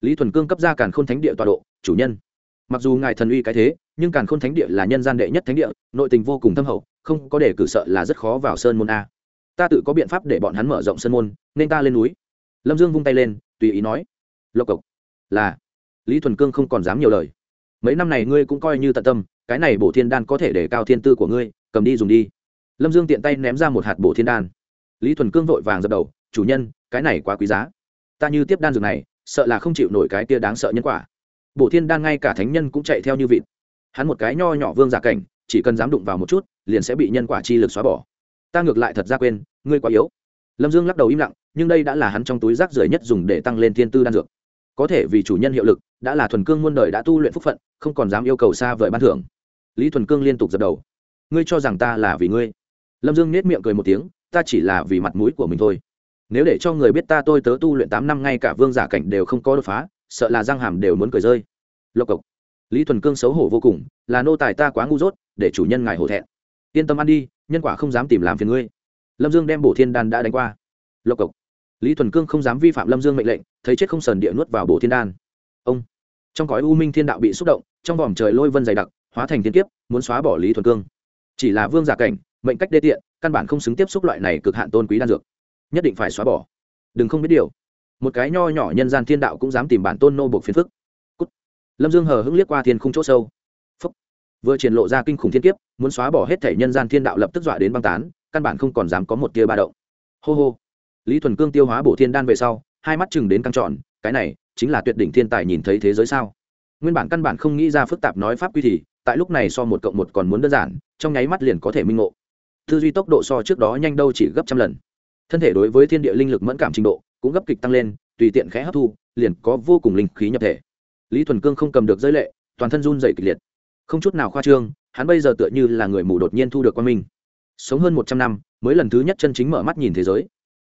Lý thuần cương cấp ra càn khôn thánh địa tọa độ, chủ nhân. Mặc dù ngài thần uy cái thế, nhưng càn khôn thánh địa là nhân gian đệ nhất thánh địa, nội tình vô cùng thâm hậu, không có để cử sợ là rất khó vào sơn môn a. Ta tự có biện pháp để bọn hắn mở rộng sơn môn, nên ta lên núi. Lâm dương vung tay lên tùy ý nói. Lộc cộc. Là. Lý thuần cương không còn dám nhiều lời. Mấy năm này ngươi cũng coi như tận tâm, cái này bổ thiên đan có thể để cao thiên tư của ngươi, cầm đi dùng đi. Lâm dương tiện tay ném ra một hạt bổ thiên đan. Lý thuần cương vội vàng dập đầu, chủ nhân, cái này quá quý giá. Ta như tiếp đan dược này, sợ là không chịu nổi cái tia đáng sợ nhân quả. Bổ thiên đan ngay cả thánh nhân cũng chạy theo như vịt. Hắn một cái nho nhỏ vương giả cảnh, chỉ cần dám đụng vào một chút, liền sẽ bị nhân quả chi lực xóa bỏ. Ta ngược lại thật ra quên, ngươi quá yếu. Lâm dương lắc đầu im lặng nhưng đây đã là hắn trong túi rác rưởi nhất dùng để tăng lên thiên tư đan dược. Có thể vì chủ nhân hiệu lực, đã là thuần cương muôn đời đã tu luyện phúc phận, không còn dám yêu cầu xa vời ban thưởng. Lý thuần cương liên tục dập đầu. Ngươi cho rằng ta là vì ngươi? Lâm dương nết miệng cười một tiếng, ta chỉ là vì mặt mũi của mình thôi. Nếu để cho người biết ta tôi tớ tu luyện tám năm ngay cả vương giả cảnh đều không có đột phá, sợ là răng hàm đều muốn cười rơi. Lộc cộc. Lý thuần cương xấu hổ vô cùng, là nô tài ta quá ngu dốt, để chủ nhân ngài hổ thẹn. Yên tâm ăn đi, nhân quả không dám tìm làm phiền ngươi. Lâm dương đem bổ thiên đan đã đánh qua. Lộc cộc lý thuần cương không dám vi phạm lâm dương mệnh lệnh, thấy chết không sờn địa nuốt vào bổ thiên đan. Ông, trong cõi u minh thiên đạo bị xúc động, trong vòm trời lôi vân dày đặc, hóa thành thiên kiếp, muốn xóa bỏ lý thuần cương. Chỉ là vương giả cảnh, mệnh cách đê tiện, căn bản không xứng tiếp xúc loại này cực hạn tôn quý đan dược. Nhất định phải xóa bỏ. Đừng không biết điều. Một cái nho nhỏ nhân gian thiên đạo cũng dám tìm bản tôn nô buộc phiền phức. Cút. lâm dương hờ hững liếc qua thiên khung chỗ sâu. Phúc. vừa triển lộ ra kinh khủng thiên kiếp, muốn xóa bỏ hết thể nhân gian thiên đạo lập tức dọa đến băng tán, căn bản không còn dám có một tia ba động. Hô hô lý thuần cương tiêu hóa bổ thiên đan về sau, hai mắt chừng đến căng trọn cái này chính là tuyệt đỉnh thiên tài nhìn thấy thế giới sao? Nguyên bản căn bản không nghĩ ra phức tạp nói pháp quy thì, tại lúc này so một cộng một còn muốn đơn giản, trong nháy mắt liền có thể minh ngộ. Tư duy tốc độ so trước đó nhanh đâu chỉ gấp trăm lần. Thân thể đối với thiên địa linh lực mẫn cảm trình độ cũng gấp kịch tăng lên, tùy tiện khẽ hấp thu, liền có vô cùng linh khí nhập thể. Lý thuần cương không cầm được giới lệ, toàn thân run dày kịch liệt. Không chút nào khoa trương, hắn bây giờ tựa như là người mù đột nhiên thu được quan minh. Sống hơn một trăm năm, mới lần thứ nhất chân chính mở mắt nhìn thế giới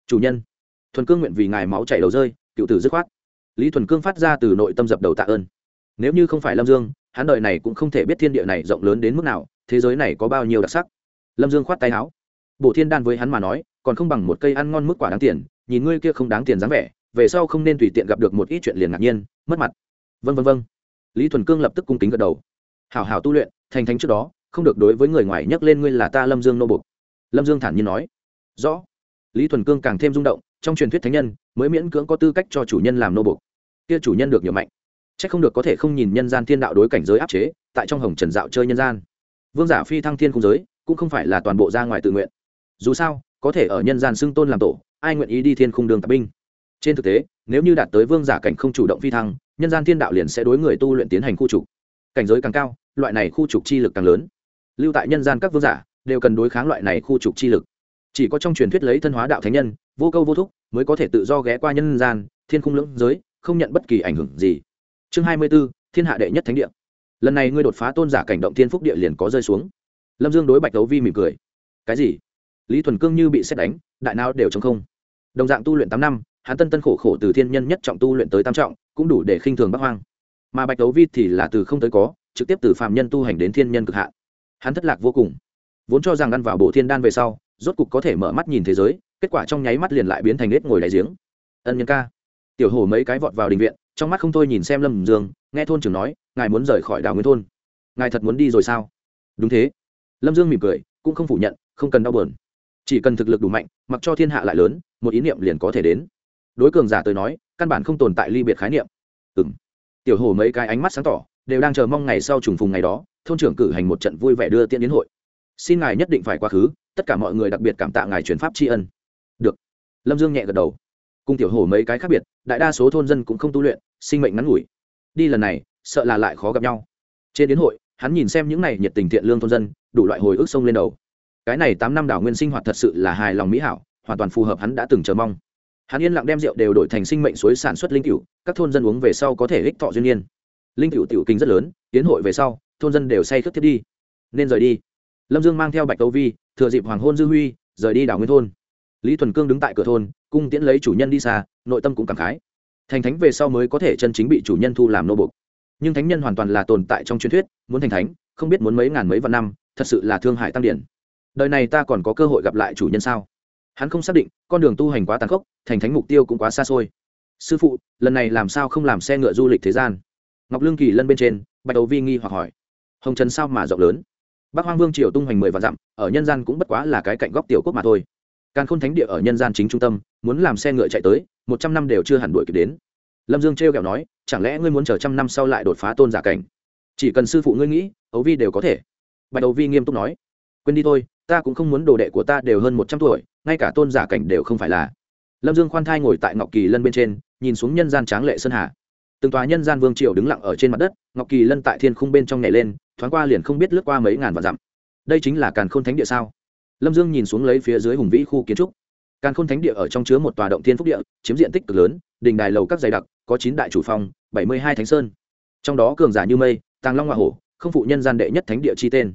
chủ nhân. Thuần cương nguyện vì ngài máu chảy đầu rơi, cựu tử dứt khoát. Lý thuần cương phát ra từ nội tâm dập đầu tạ ơn. Nếu như không phải lâm dương, hắn đời này cũng không thể biết thiên địa này rộng lớn đến mức nào, thế giới này có bao nhiêu đặc sắc. Lâm dương khoát tay áo. Bộ thiên đan với hắn mà nói, còn không bằng một cây ăn ngon mức quả đáng tiền, nhìn ngươi kia không đáng tiền dáng vẻ, về sau không nên tùy tiện gặp được một ít chuyện liền ngạc nhiên, mất mặt. Vân vân vân lý thuần cương lập tức cung kính gật đầu. Hảo hảo tu luyện, thành thánh trước đó, không được đối với người ngoài nhắc lên ngươi là ta lâm dương nô bục lâm dương thản nhiên nói. Rõ lý thuần cương càng thêm rung động, trong truyền thuyết thánh nhân mới miễn cưỡng có tư cách cho chủ nhân làm nô bục kia chủ nhân được nhiều mạnh c h ắ c không được có thể không nhìn nhân gian thiên đạo đối cảnh giới áp chế, tại trong hồng trần dạo chơi nhân gian. Vương giả phi thăng thiên cung giới, cũng không phải là toàn bộ ra ngoài tự nguyện. Dù sao, có thể ở nhân gian xưng tôn làm tổ, ai nguyện ý đi thiên khung đường tạp binh? Trên thực tế, nếu như đạt tới vương giả cảnh không chủ động phi thăng, nhân gian thiên đạo liền sẽ đối người tu luyện tiến hành khu trục. Cảnh giới càng cao, loại này khu trục chi lực càng lớn. Lưu tại nhân gian các vương giả đều cần đối kháng loại này khu trục chi lực chỉ có trong truyền thuyết lấy thân hóa đạo thánh nhân, vô câu vô thúc, mới có thể tự do ghé qua nhân gian, thiên khung lưỡng giới, không nhận bất kỳ ảnh hưởng gì. Chương hai mươi b ố thiên hạ đệ nhất thánh địa. Lần này ngươi đột phá tôn giả cảnh động thiên phúc địa liền có rơi xuống. Lâm dương đối bạch đấu vi mỉm cười. Cái gì? Lý thuần cương như bị xét đánh, đại não đều chống không. Đồng dạng tu luyện tám năm, hắn tân tân khổ khổ từ thiên nhân nhất trọng tu luyện tới tam trọng, cũng đủ để khinh thường bắc hoang. Mà bạch đấu vi thì là từ không tới có, trực tiếp từ phạm nhân tu hành đến thiên nhân cực hạ hắn thất lạc vô cùng. Vốn cho rằng ăn vào bộ thiên đan về sau rốt cục có thể mở mắt nhìn thế giới, kết quả trong nháy mắt liền lại biến thành nết ngồi đại giếng. Ân nhân ca. Tiểu hổ mấy cái vọt vào đình viện, trong mắt không thôi nhìn xem lâm dương, nghe thôn trưởng nói, ngài muốn rời khỏi đào nguyên thôn. Ngài thật muốn đi rồi sao? Đúng thế. Lâm dương mỉm cười, cũng không phủ nhận, không cần đau bờn chỉ cần thực lực đủ mạnh, mặc cho thiên hạ lại lớn, một ý niệm liền có thể đến. Đối cường giả tới nói, căn bản không tồn tại ly biệt khái niệm. Ừ m tiểu hồ mấy cái ánh mắt sáng tỏ, đều đang chờ mong ngày sau trùng phùng ngày đó, thôn trưởng cử hành một trận vui vẻ đưa tiễn đến hội. Xin ngài nhất định phải quá khứ tất cả mọi người đặc biệt cảm tạ ngài truyền pháp tri ân. Được. Lâm dương nhẹ gật đầu. Cùng tiểu hồ mấy cái khác biệt, đại đa số thôn dân cũng không tu luyện, sinh mệnh ngắn ngủi. Đi lần này, sợ là lại khó gặp nhau. Trên đến hội, hắn nhìn xem những này nhiệt tình thiện lương thôn dân, đủ loại hồi ức sông lên đầu. Cái này tám năm đảo nguyên sinh hoạt thật sự là hài lòng mỹ hảo, hoàn toàn phù hợp hắn đã từng chờ mong. Hắn yên lặng đem rượu đều đổi thành sinh mệnh suối sản xuất linh cựu các thôn dân uống về sau có thể ích thọ duyên nhiên linh cựu tiểu kinh rất lớn tiến hội về sau, thôn dân đều say khất thiết đi. Nên rời đi lâm dương mang theo bạch tâu vi, thừa dịp hoàng hôn dư huy, rời đi đảo nguyên thôn. Lý thuần cương đứng tại cửa thôn, cung tiễn lấy chủ nhân đi xa, nội tâm cũng cảm khái. Thành thánh về sau mới có thể chân chính bị chủ nhân thu làm nô bục nhưng thánh nhân hoàn toàn là tồn tại trong truyền thuyết, muốn thành thánh, không biết muốn mấy ngàn mấy vạn năm, thật sự là thương hại tăng điển. Đời này ta còn có cơ hội gặp lại chủ nhân sao? Hắn không xác định, con đường tu hành quá tàn khốc, thành thánh mục tiêu cũng quá xa xôi. Sư phụ, lần này làm sao không làm xe ngựa du lịch thế gian? Ngọc lương kỳ lân bên trên, bạch đầu vi nghi hoặc hỏi. Hồng trần sao mà rộng lớn? Bắc hoang vương triều tung hoành mười và dặm, ở nhân gian cũng bất quá là cái cạnh góc tiểu quốc mà thôi. Càng khôn thánh địa ở nhân gian chính trung tâm, muốn làm xe ngựa chạy tới, một trăm năm đều chưa hẳn đuổi kịp đến. Lâm dương trêu kẹo nói, chẳng lẽ ngươi muốn chờ trăm năm sau lại đột phá tôn giả cảnh? Chỉ cần sư phụ ngươi nghĩ ấu vi đều có thể. Bạch Âu vi nghiêm túc nói, quên đi thôi, ta cũng không muốn đồ đệ của ta đều hơn một trăm tuổi, ngay cả tôn giả cảnh đều không phải là. Lâm dương khoan thai ngồi tại ngọc kỳ lân bên trên, nhìn xuống nhân gian tráng lệ sơn hà từng tòa nhân gian vương triều đứng lặng ở trên mặt đất, ngọc kỳ lân tại thiên khung bên trong nhảy lên, thoáng qua liền không biết lướt qua mấy ngàn vạn dặm. Đây chính là càn khôn thánh địa sao? Lâm dương nhìn xuống lấy phía dưới hùng vĩ khu kiến trúc. Càn khôn thánh địa ở trong chứa một tòa động thiên phúc địa, chiếm diện tích cực lớn, đình đài lầu các dày đặc, có chín đại chủ phong, bảy mươi hai thánh sơn. Trong đó cường giả như mây, tàng long hoa hổ, không phụ nhân gian đệ nhất thánh địa chi tên.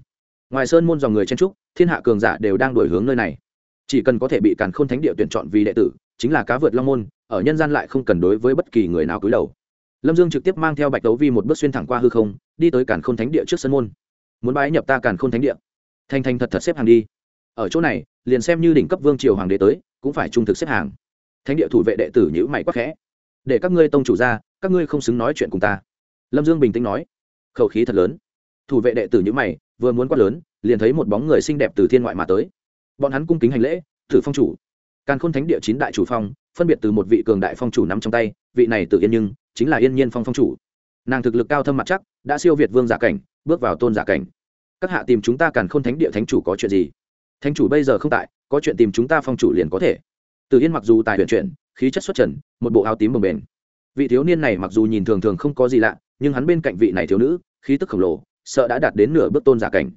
Ngoài sơn môn dòng người chen trúc, thiên hạ cường giả đều đang đổi hướng nơi này. Chỉ cần có thể bị càn khôn thánh địa tuyển chọn vì đệ tử, chính là cá vượt long môn, ở nhân gian lại không cần đối với bất kỳ người nào cúi đầu lâm dương trực tiếp mang theo bạch đấu vi một bước xuyên thẳng qua hư không, đi tới càn khôn thánh địa trước sân môn. Muốn bái nhập ta càn khôn thánh địa? Thành thành thật thật xếp hàng đi. Ở chỗ này, liền xem như đỉnh cấp vương triều hoàng đế tới, cũng phải trung thực xếp hàng. Thánh địa thủ vệ đệ tử nhữ mày quắc khẽ. Để các ngươi tông chủ ra, các ngươi không xứng nói chuyện cùng ta. Lâm dương bình tĩnh nói. Khẩu khí thật lớn. Thủ vệ đệ tử nhữ mày, vừa muốn quát lớn, liền thấy một bóng người xinh đẹp từ thiên ngoại mà tới. Bọn hắn cung kính hành lễ thử phong chủ. Càn khôn thánh địa chín đại chủ phong, phân biệt từ một vị cường đại phong chủ nắm trong tay, vị này tự yên nhưng chính là yên nhiên phong phong chủ. Nàng thực lực cao thâm mặt chắc, đã siêu việt vương giả cảnh, bước vào tôn giả cảnh. Các hạ tìm chúng ta càn khôn thánh địa thánh chủ có chuyện gì? Thánh chủ bây giờ không tại, có chuyện tìm chúng ta phong chủ liền có thể. Từ yên mặc dù tài huyền chuyển, khí chất xuất trần, một bộ áo tím bồng bềnh. Vị thiếu niên này mặc dù nhìn thường thường không có gì lạ, nhưng hắn bên cạnh vị này thiếu nữ, khí tức khổng lồ, sợ đã đạt đến nửa bước tôn giả cảnh.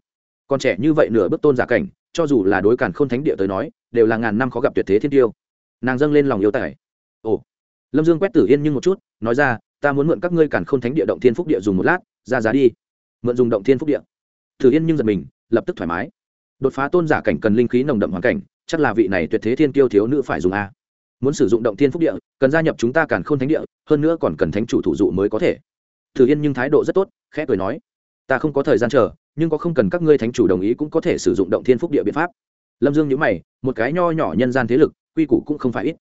Còn trẻ như vậy nửa bước tôn giả cảnh, cho dù là đối càn khôn thánh địa tới nói, đều là ngàn năm khó gặp tuyệt thế thiên tiêu. Nàng dâng lên lòng yêu tài. Ồ lâm dương quét tử yên nhưng một chút, nói ra, ta muốn mượn các ngươi càn khôn thánh địa động thiên phúc địa dùng một lát, ra giá đi. Mượn dùng động thiên phúc địa. Tử yên nhưng giật mình, lập tức thoải mái. Đột phá tôn giả cảnh cần linh khí nồng đậm hoàn cảnh, chắc là vị này tuyệt thế thiên tiêu thiếu nữ phải dùng a. Muốn sử dụng động thiên phúc địa, cần gia nhập chúng ta càn khôn thánh địa, hơn nữa còn cần thánh chủ thủ dụ mới có thể. Tử yên nhưng thái độ rất tốt, khẽ cười nói, ta không có thời gian chờ, nhưng có không cần các ngươi thánh chủ đồng ý cũng có thể sử dụng động thiên phúc địa biện pháp. Lâm dương nhữ mày, một cái nho nhỏ nhân gian thế lực, quy củ cũng không phải ít.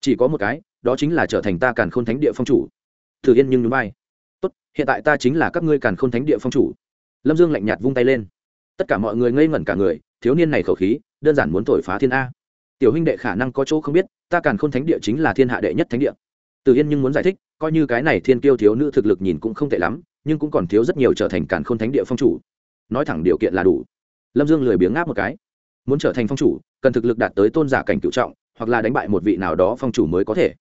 Chỉ có một cái đó chính là trở thành ta càn khôn thánh địa phong chủ. Thử yên nhưng núi bay tốt, hiện tại ta chính là các ngươi càn khôn thánh địa phong chủ. Lâm dương lạnh nhạt vung tay lên. Tất cả mọi người ngây ngẩn cả người, thiếu niên này khẩu khí, đơn giản muốn thổi phá thiên a. Tiểu huynh đệ khả năng có chỗ không biết, ta càn khôn thánh địa chính là thiên hạ đệ nhất thánh địa. Từ yên nhưng muốn giải thích, coi như cái này thiên kiêu thiếu nữ thực lực nhìn cũng không tệ lắm, nhưng cũng còn thiếu rất nhiều trở thành càn khôn thánh địa phong chủ. Nói thẳng điều kiện là đủ. Lâm dương lười biếng ngáp một cái. Muốn trở thành phong chủ, cần thực lực đạt tới tôn giả cảnh cựu trọng, hoặc là đánh bại một vị nào đó phong chủ mới có thể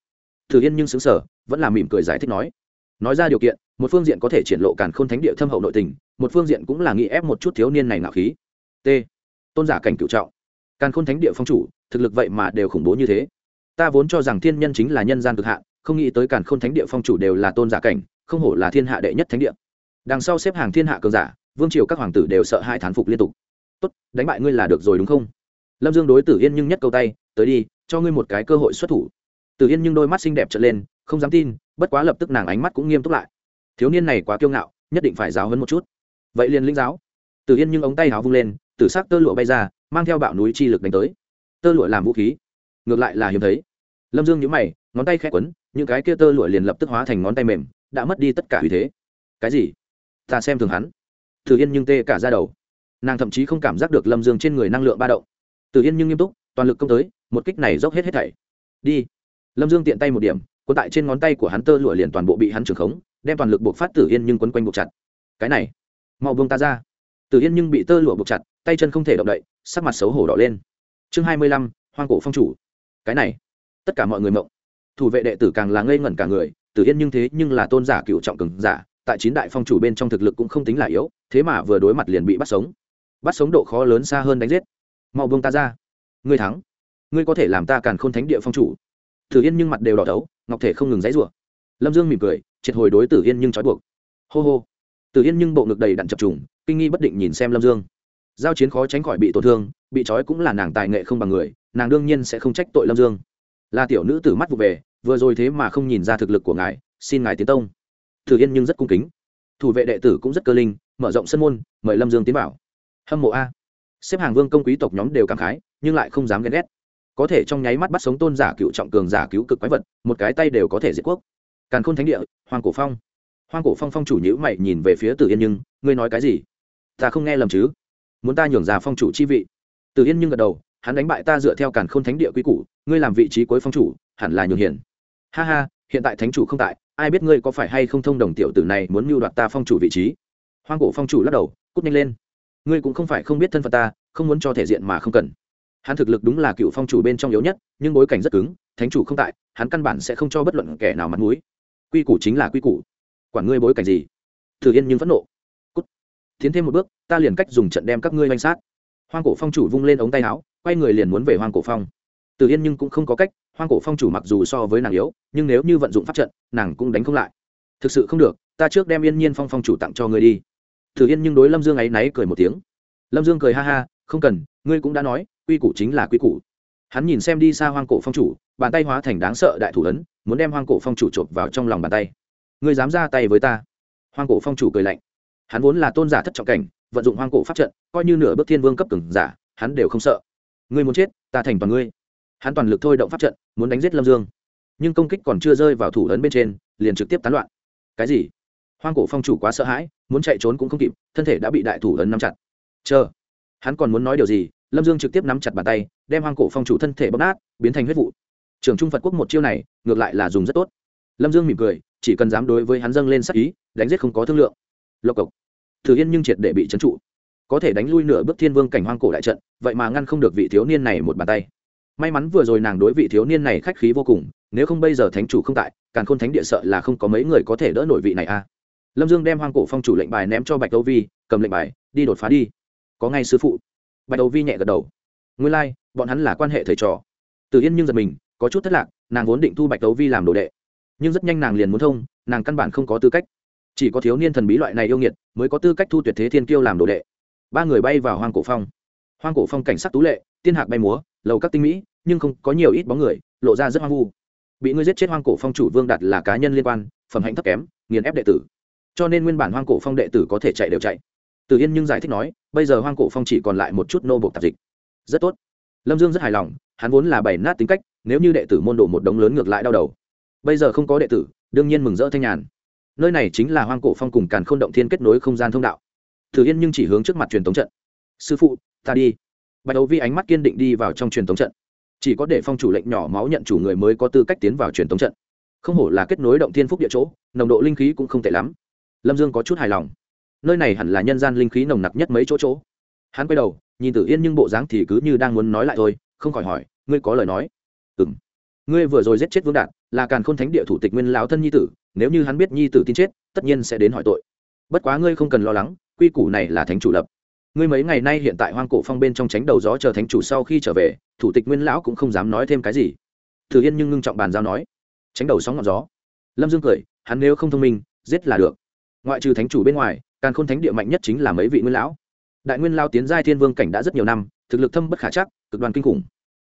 thử yên nhưng xứng sở vẫn là mỉm cười giải thích nói. Nói ra điều kiện, một phương diện có thể triển lộ càn khôn thánh địa thâm hậu nội tình, một phương diện cũng là nghĩ ép một chút thiếu niên này ngạo khí. T. Tôn giả cảnh cựu trọng. Càn khôn thánh địa phong chủ, thực lực vậy mà đều khủng bố như thế. Ta vốn cho rằng thiên nhân chính là nhân gian cực hạ không nghĩ tới càn khôn thánh địa phong chủ đều là tôn giả cảnh, không hổ là thiên hạ đệ nhất thánh địa. Đằng sau xếp hàng thiên hạ cường giả, vương triều các hoàng tử đều sợ hai thán phục liên tục. Tốt, đánh bại ngươi là được rồi đúng không? Lâm dương đối tử yên nhưng nhất câu tay, tới đi, cho ngươi một cái cơ hội xuất thủ. Từ yên nhưng đôi mắt xinh đẹp trợn lên, không dám tin, bất quá lập tức nàng ánh mắt cũng nghiêm túc lại. Thiếu niên này quá kiêu ngạo, nhất định phải giáo huấn một chút. Vậy liền lĩnh giáo. Từ yên nhưng ống tay háo vung lên tử sắc tơ lụa bay ra, mang theo bạo núi chi lực đánh tới. Tơ lụa làm vũ khí. Ngược lại là hiếm thấy. Lâm dương nhíu mày, ngón tay khẽ quấn, những cái kia tơ lụa liền lập tức hóa thành ngón tay mềm, đã mất đi tất cả uy thế. Cái gì? Ta xem thường hắn. Từ yên nhưng tê cả da đầu. Nàng thậm chí không cảm giác được lâm dương trên người năng lượng ba động. Từ yên nhưng nghiêm túc, toàn lực công tới, một kích này dốc hết hết thảy. Đi lâm dương tiện tay một điểm quân tại trên ngón tay của hắn tơ lụa liền toàn bộ bị hắn trưởng khống, đem toàn lực buộc phát tử yên nhưng quấn quanh buộc chặt. Cái này, mau buông ta ra. Tử yên nhưng bị tơ lụa buộc chặt, tay chân không thể động đậy, sắc mặt xấu hổ đỏ lên. Chương hai mươi lăm, hoang cổ phong chủ. Cái này, tất cả mọi người mộng. Thủ vệ đệ tử càng là ngây ngẩn cả người, tử yên nhưng thế nhưng là tôn giả cựu trọng cường giả, tại chín đại phong chủ bên trong thực lực cũng không tính là yếu, thế mà vừa đối mặt liền bị bắt sống. Bắt sống độ khó lớn xa hơn đánh giết. Mau buông ta ra. Ngươi thắng. Ngươi có thể làm ta càn khôn thánh địa phong chủ tử yên nhưng mặt đều đỏ thấu, ngọc thể không ngừng dãy rủa. Lâm dương mỉm cười triệt hồi đối tử yên nhưng trói buộc. Hô hô. Tử yên nhưng bộ ngực đầy đặn chập trùng kinh nghi bất định nhìn xem lâm dương. Giao chiến khó tránh khỏi bị tổn thương bị trói cũng là nàng tài nghệ không bằng người nàng đương nhiên sẽ không trách tội lâm dương. Là tiểu nữ tử mắt vụ về vừa rồi thế mà không nhìn ra thực lực của ngài xin ngài tiến tông. Tử yên nhưng rất cung kính. Thủ vệ đệ tử cũng rất cơ linh mở rộng sân môn mời lâm dương tiến bảo hâm mộ a. Xếp hàng vương công quý tộc nhóm đều cảm khái nhưng lại không dám ghen ghét có thể trong nháy mắt bắt sống tôn giả cựu trọng cường giả cứu cực quái vật, một cái tay đều có thể diệt quốc. Càn khôn thánh địa hoàng cổ phong. Hoàng cổ phong phong chủ nhữ mày nhìn về phía tử yên nhưng, ngươi nói cái gì? Ta không nghe lầm chứ? Muốn ta nhường ra phong chủ chi vị? Tử yên nhưng gật đầu, hắn đánh bại ta dựa theo càn khôn thánh địa quy củ, ngươi làm vị trí cuối phong chủ, hẳn là nhường hiền. Ha ha, hiện tại thánh chủ không tại, ai biết ngươi có phải hay không thông đồng tiểu tử này muốn mưu đoạt ta phong chủ vị trí? Hoang cổ phong chủ lắc đầu, cút nhanh lên. Ngươi cũng không phải không biết thân phận ta, không muốn cho thể diện mà không cần hắn thực lực đúng là cựu phong chủ bên trong yếu nhất, nhưng bối cảnh rất cứng, thánh chủ không tại, hắn căn bản sẽ không cho bất luận kẻ nào mặt mũi. Quy củ chính là quy củ. Quản ngươi bối cảnh gì? Thử yên nhưng phẫn nộ. Cút. Tiến thêm một bước, ta liền cách dùng trận đem các ngươi oanh sát. Hoang cổ phong chủ vung lên ống tay áo, quay người liền muốn về hoang cổ phong. Tử yên nhưng cũng không có cách, hoang cổ phong chủ mặc dù so với nàng yếu, nhưng nếu như vận dụng pháp trận, nàng cũng đánh không lại. Thực sự không được, ta trước đem yên nhiên phong phong chủ tặng cho ngươi đi. Tử yên nhưng đối lâm dương áy náy cười một tiếng. Lâm dương cười ha ha, không cần, ngươi cũng đã nói quy củ chính là quy củ. Hắn nhìn xem đi xa hoang cổ phong chủ, bàn tay hóa thành đáng sợ đại thủ ấn, muốn đem hoang cổ phong chủ chộp vào trong lòng bàn tay. Ngươi dám ra tay với ta? Hoang cổ phong chủ cười lạnh. Hắn vốn là tôn giả thất trọng cảnh, vận dụng hoang cổ pháp trận, coi như nửa bước thiên vương cấp cường giả, hắn đều không sợ. Ngươi muốn chết, ta thành toàn ngươi. Hắn toàn lực thôi động pháp trận, muốn đánh giết lâm dương. Nhưng công kích còn chưa rơi vào thủ ấn bên trên, liền trực tiếp tán loạn. Cái gì? Hoang cổ phong chủ quá sợ hãi, muốn chạy trốn cũng không kịp, thân thể đã bị đại thủ ấn nắm chặt. Chờ. Hắn còn muốn nói điều gì lâm dương trực tiếp nắm chặt bàn tay, đem hoang cổ phong chủ thân thể bóc nát, biến thành huyết vụ. Trường trung phật quốc một chiêu này, ngược lại là dùng rất tốt. Lâm dương mỉm cười, chỉ cần dám đối với hắn dâng lên sắc ý, đánh giết không có thương lượng. Lộc cộc. Thử yên nhưng triệt để bị trấn trụ. Có thể đánh lui nửa bước thiên vương cảnh hoang cổ đại trận, vậy mà ngăn không được vị thiếu niên này một bàn tay. May mắn vừa rồi nàng đối vị thiếu niên này khách khí vô cùng, nếu không bây giờ thánh chủ không tại càng khôn thánh địa sợ là không có mấy người có thể đỡ nổi vị này a. Lâm dương đem hoang cổ phong chủ lệnh bài ném cho bạch âu vi, cầm lệnh bài, đi đột phá đi. Có ngay sư phụ bạch đầu vi nhẹ gật đầu. Nguyên lai、like, bọn hắn là quan hệ thầy trò. Từ yên nhưng giật mình có chút thất lạc nàng vốn định thu bạch đấu vi làm đồ đệ. Nhưng rất nhanh nàng liền muốn thông nàng căn bản không có tư cách. Chỉ có thiếu niên thần bí loại này yêu nghiệt mới có tư cách thu tuyệt thế thiên kiêu làm đồ đệ. Ba người bay vào hoang cổ phong. Hoang cổ phong cảnh sắc tú lệ tiên hạc bay múa lầu các tinh mỹ nhưng không có nhiều ít bóng người lộ ra rất hoang vu. Bị ngươi giết chết hoang cổ phong chủ vương đặt là cá nhân liên quan phẩm hạnh thấp kém nghiền ép đệ tử. Cho nên nguyên bản hoang cổ phong đệ tử có thể chạy đều chạy từ yên nhưng giải thích nói, bây giờ hoang cổ phong chỉ còn lại một chút nô bộc tạp dịch. Rất tốt. Lâm dương rất hài lòng, hắn vốn là bảy nát tính cách, nếu như đệ tử môn đồ một đống lớn ngược lại đau đầu. Bây giờ không có đệ tử, đương nhiên mừng rỡ thanh nhàn. Nơi này chính là hoang cổ phong cùng càn khôn động thiên kết nối không gian thông đạo. Từ yên nhưng chỉ hướng trước mặt truyền thống trận. Sư phụ, ta đi. Bạch đấu vi ánh mắt kiên định đi vào trong truyền thống trận. Chỉ có để phong chủ lệnh nhỏ máu nhận chủ người mới có tư cách tiến vào truyền thống trận. Không hổ là kết nối động thiên phúc địa chỗ, nồng độ linh khí cũng không tệ lắm. Lâm dương có chút hài lòng nơi này hẳn là nhân gian linh khí nồng nặc nhất mấy chỗ chỗ. Hắn quay đầu, nhìn tử yên nhưng bộ dáng thì cứ như đang muốn nói lại thôi, không khỏi hỏi, ngươi có lời nói? Ừng ngươi vừa rồi giết chết vương đạt, là càn k h ô n thánh địa thủ tịch nguyên lão thân nhi tử, nếu như hắn biết nhi tử tin chết, tất nhiên sẽ đến hỏi tội. Bất quá ngươi không cần lo lắng, quy củ này là thánh chủ lập. Ngươi mấy ngày nay hiện tại hoang cổ phong bên trong tránh đầu gió chờ thánh chủ sau khi trở về, thủ tịch nguyên lão cũng không dám nói thêm cái gì. Thử yên nhưng ngưng trọng bàn giao nói. Tránh đầu sóng ngọn gió. Lâm dương cười, hắn nếu không thông minh, giết là được. Ngoại trừ thánh chủ bên ngoài càn khôn thánh địa mạnh nhất chính là mấy vị nguyên lão. Đại nguyên lao tiến giai thiên vương cảnh đã rất nhiều năm, thực lực thâm bất khả chắc, cực đoan kinh khủng.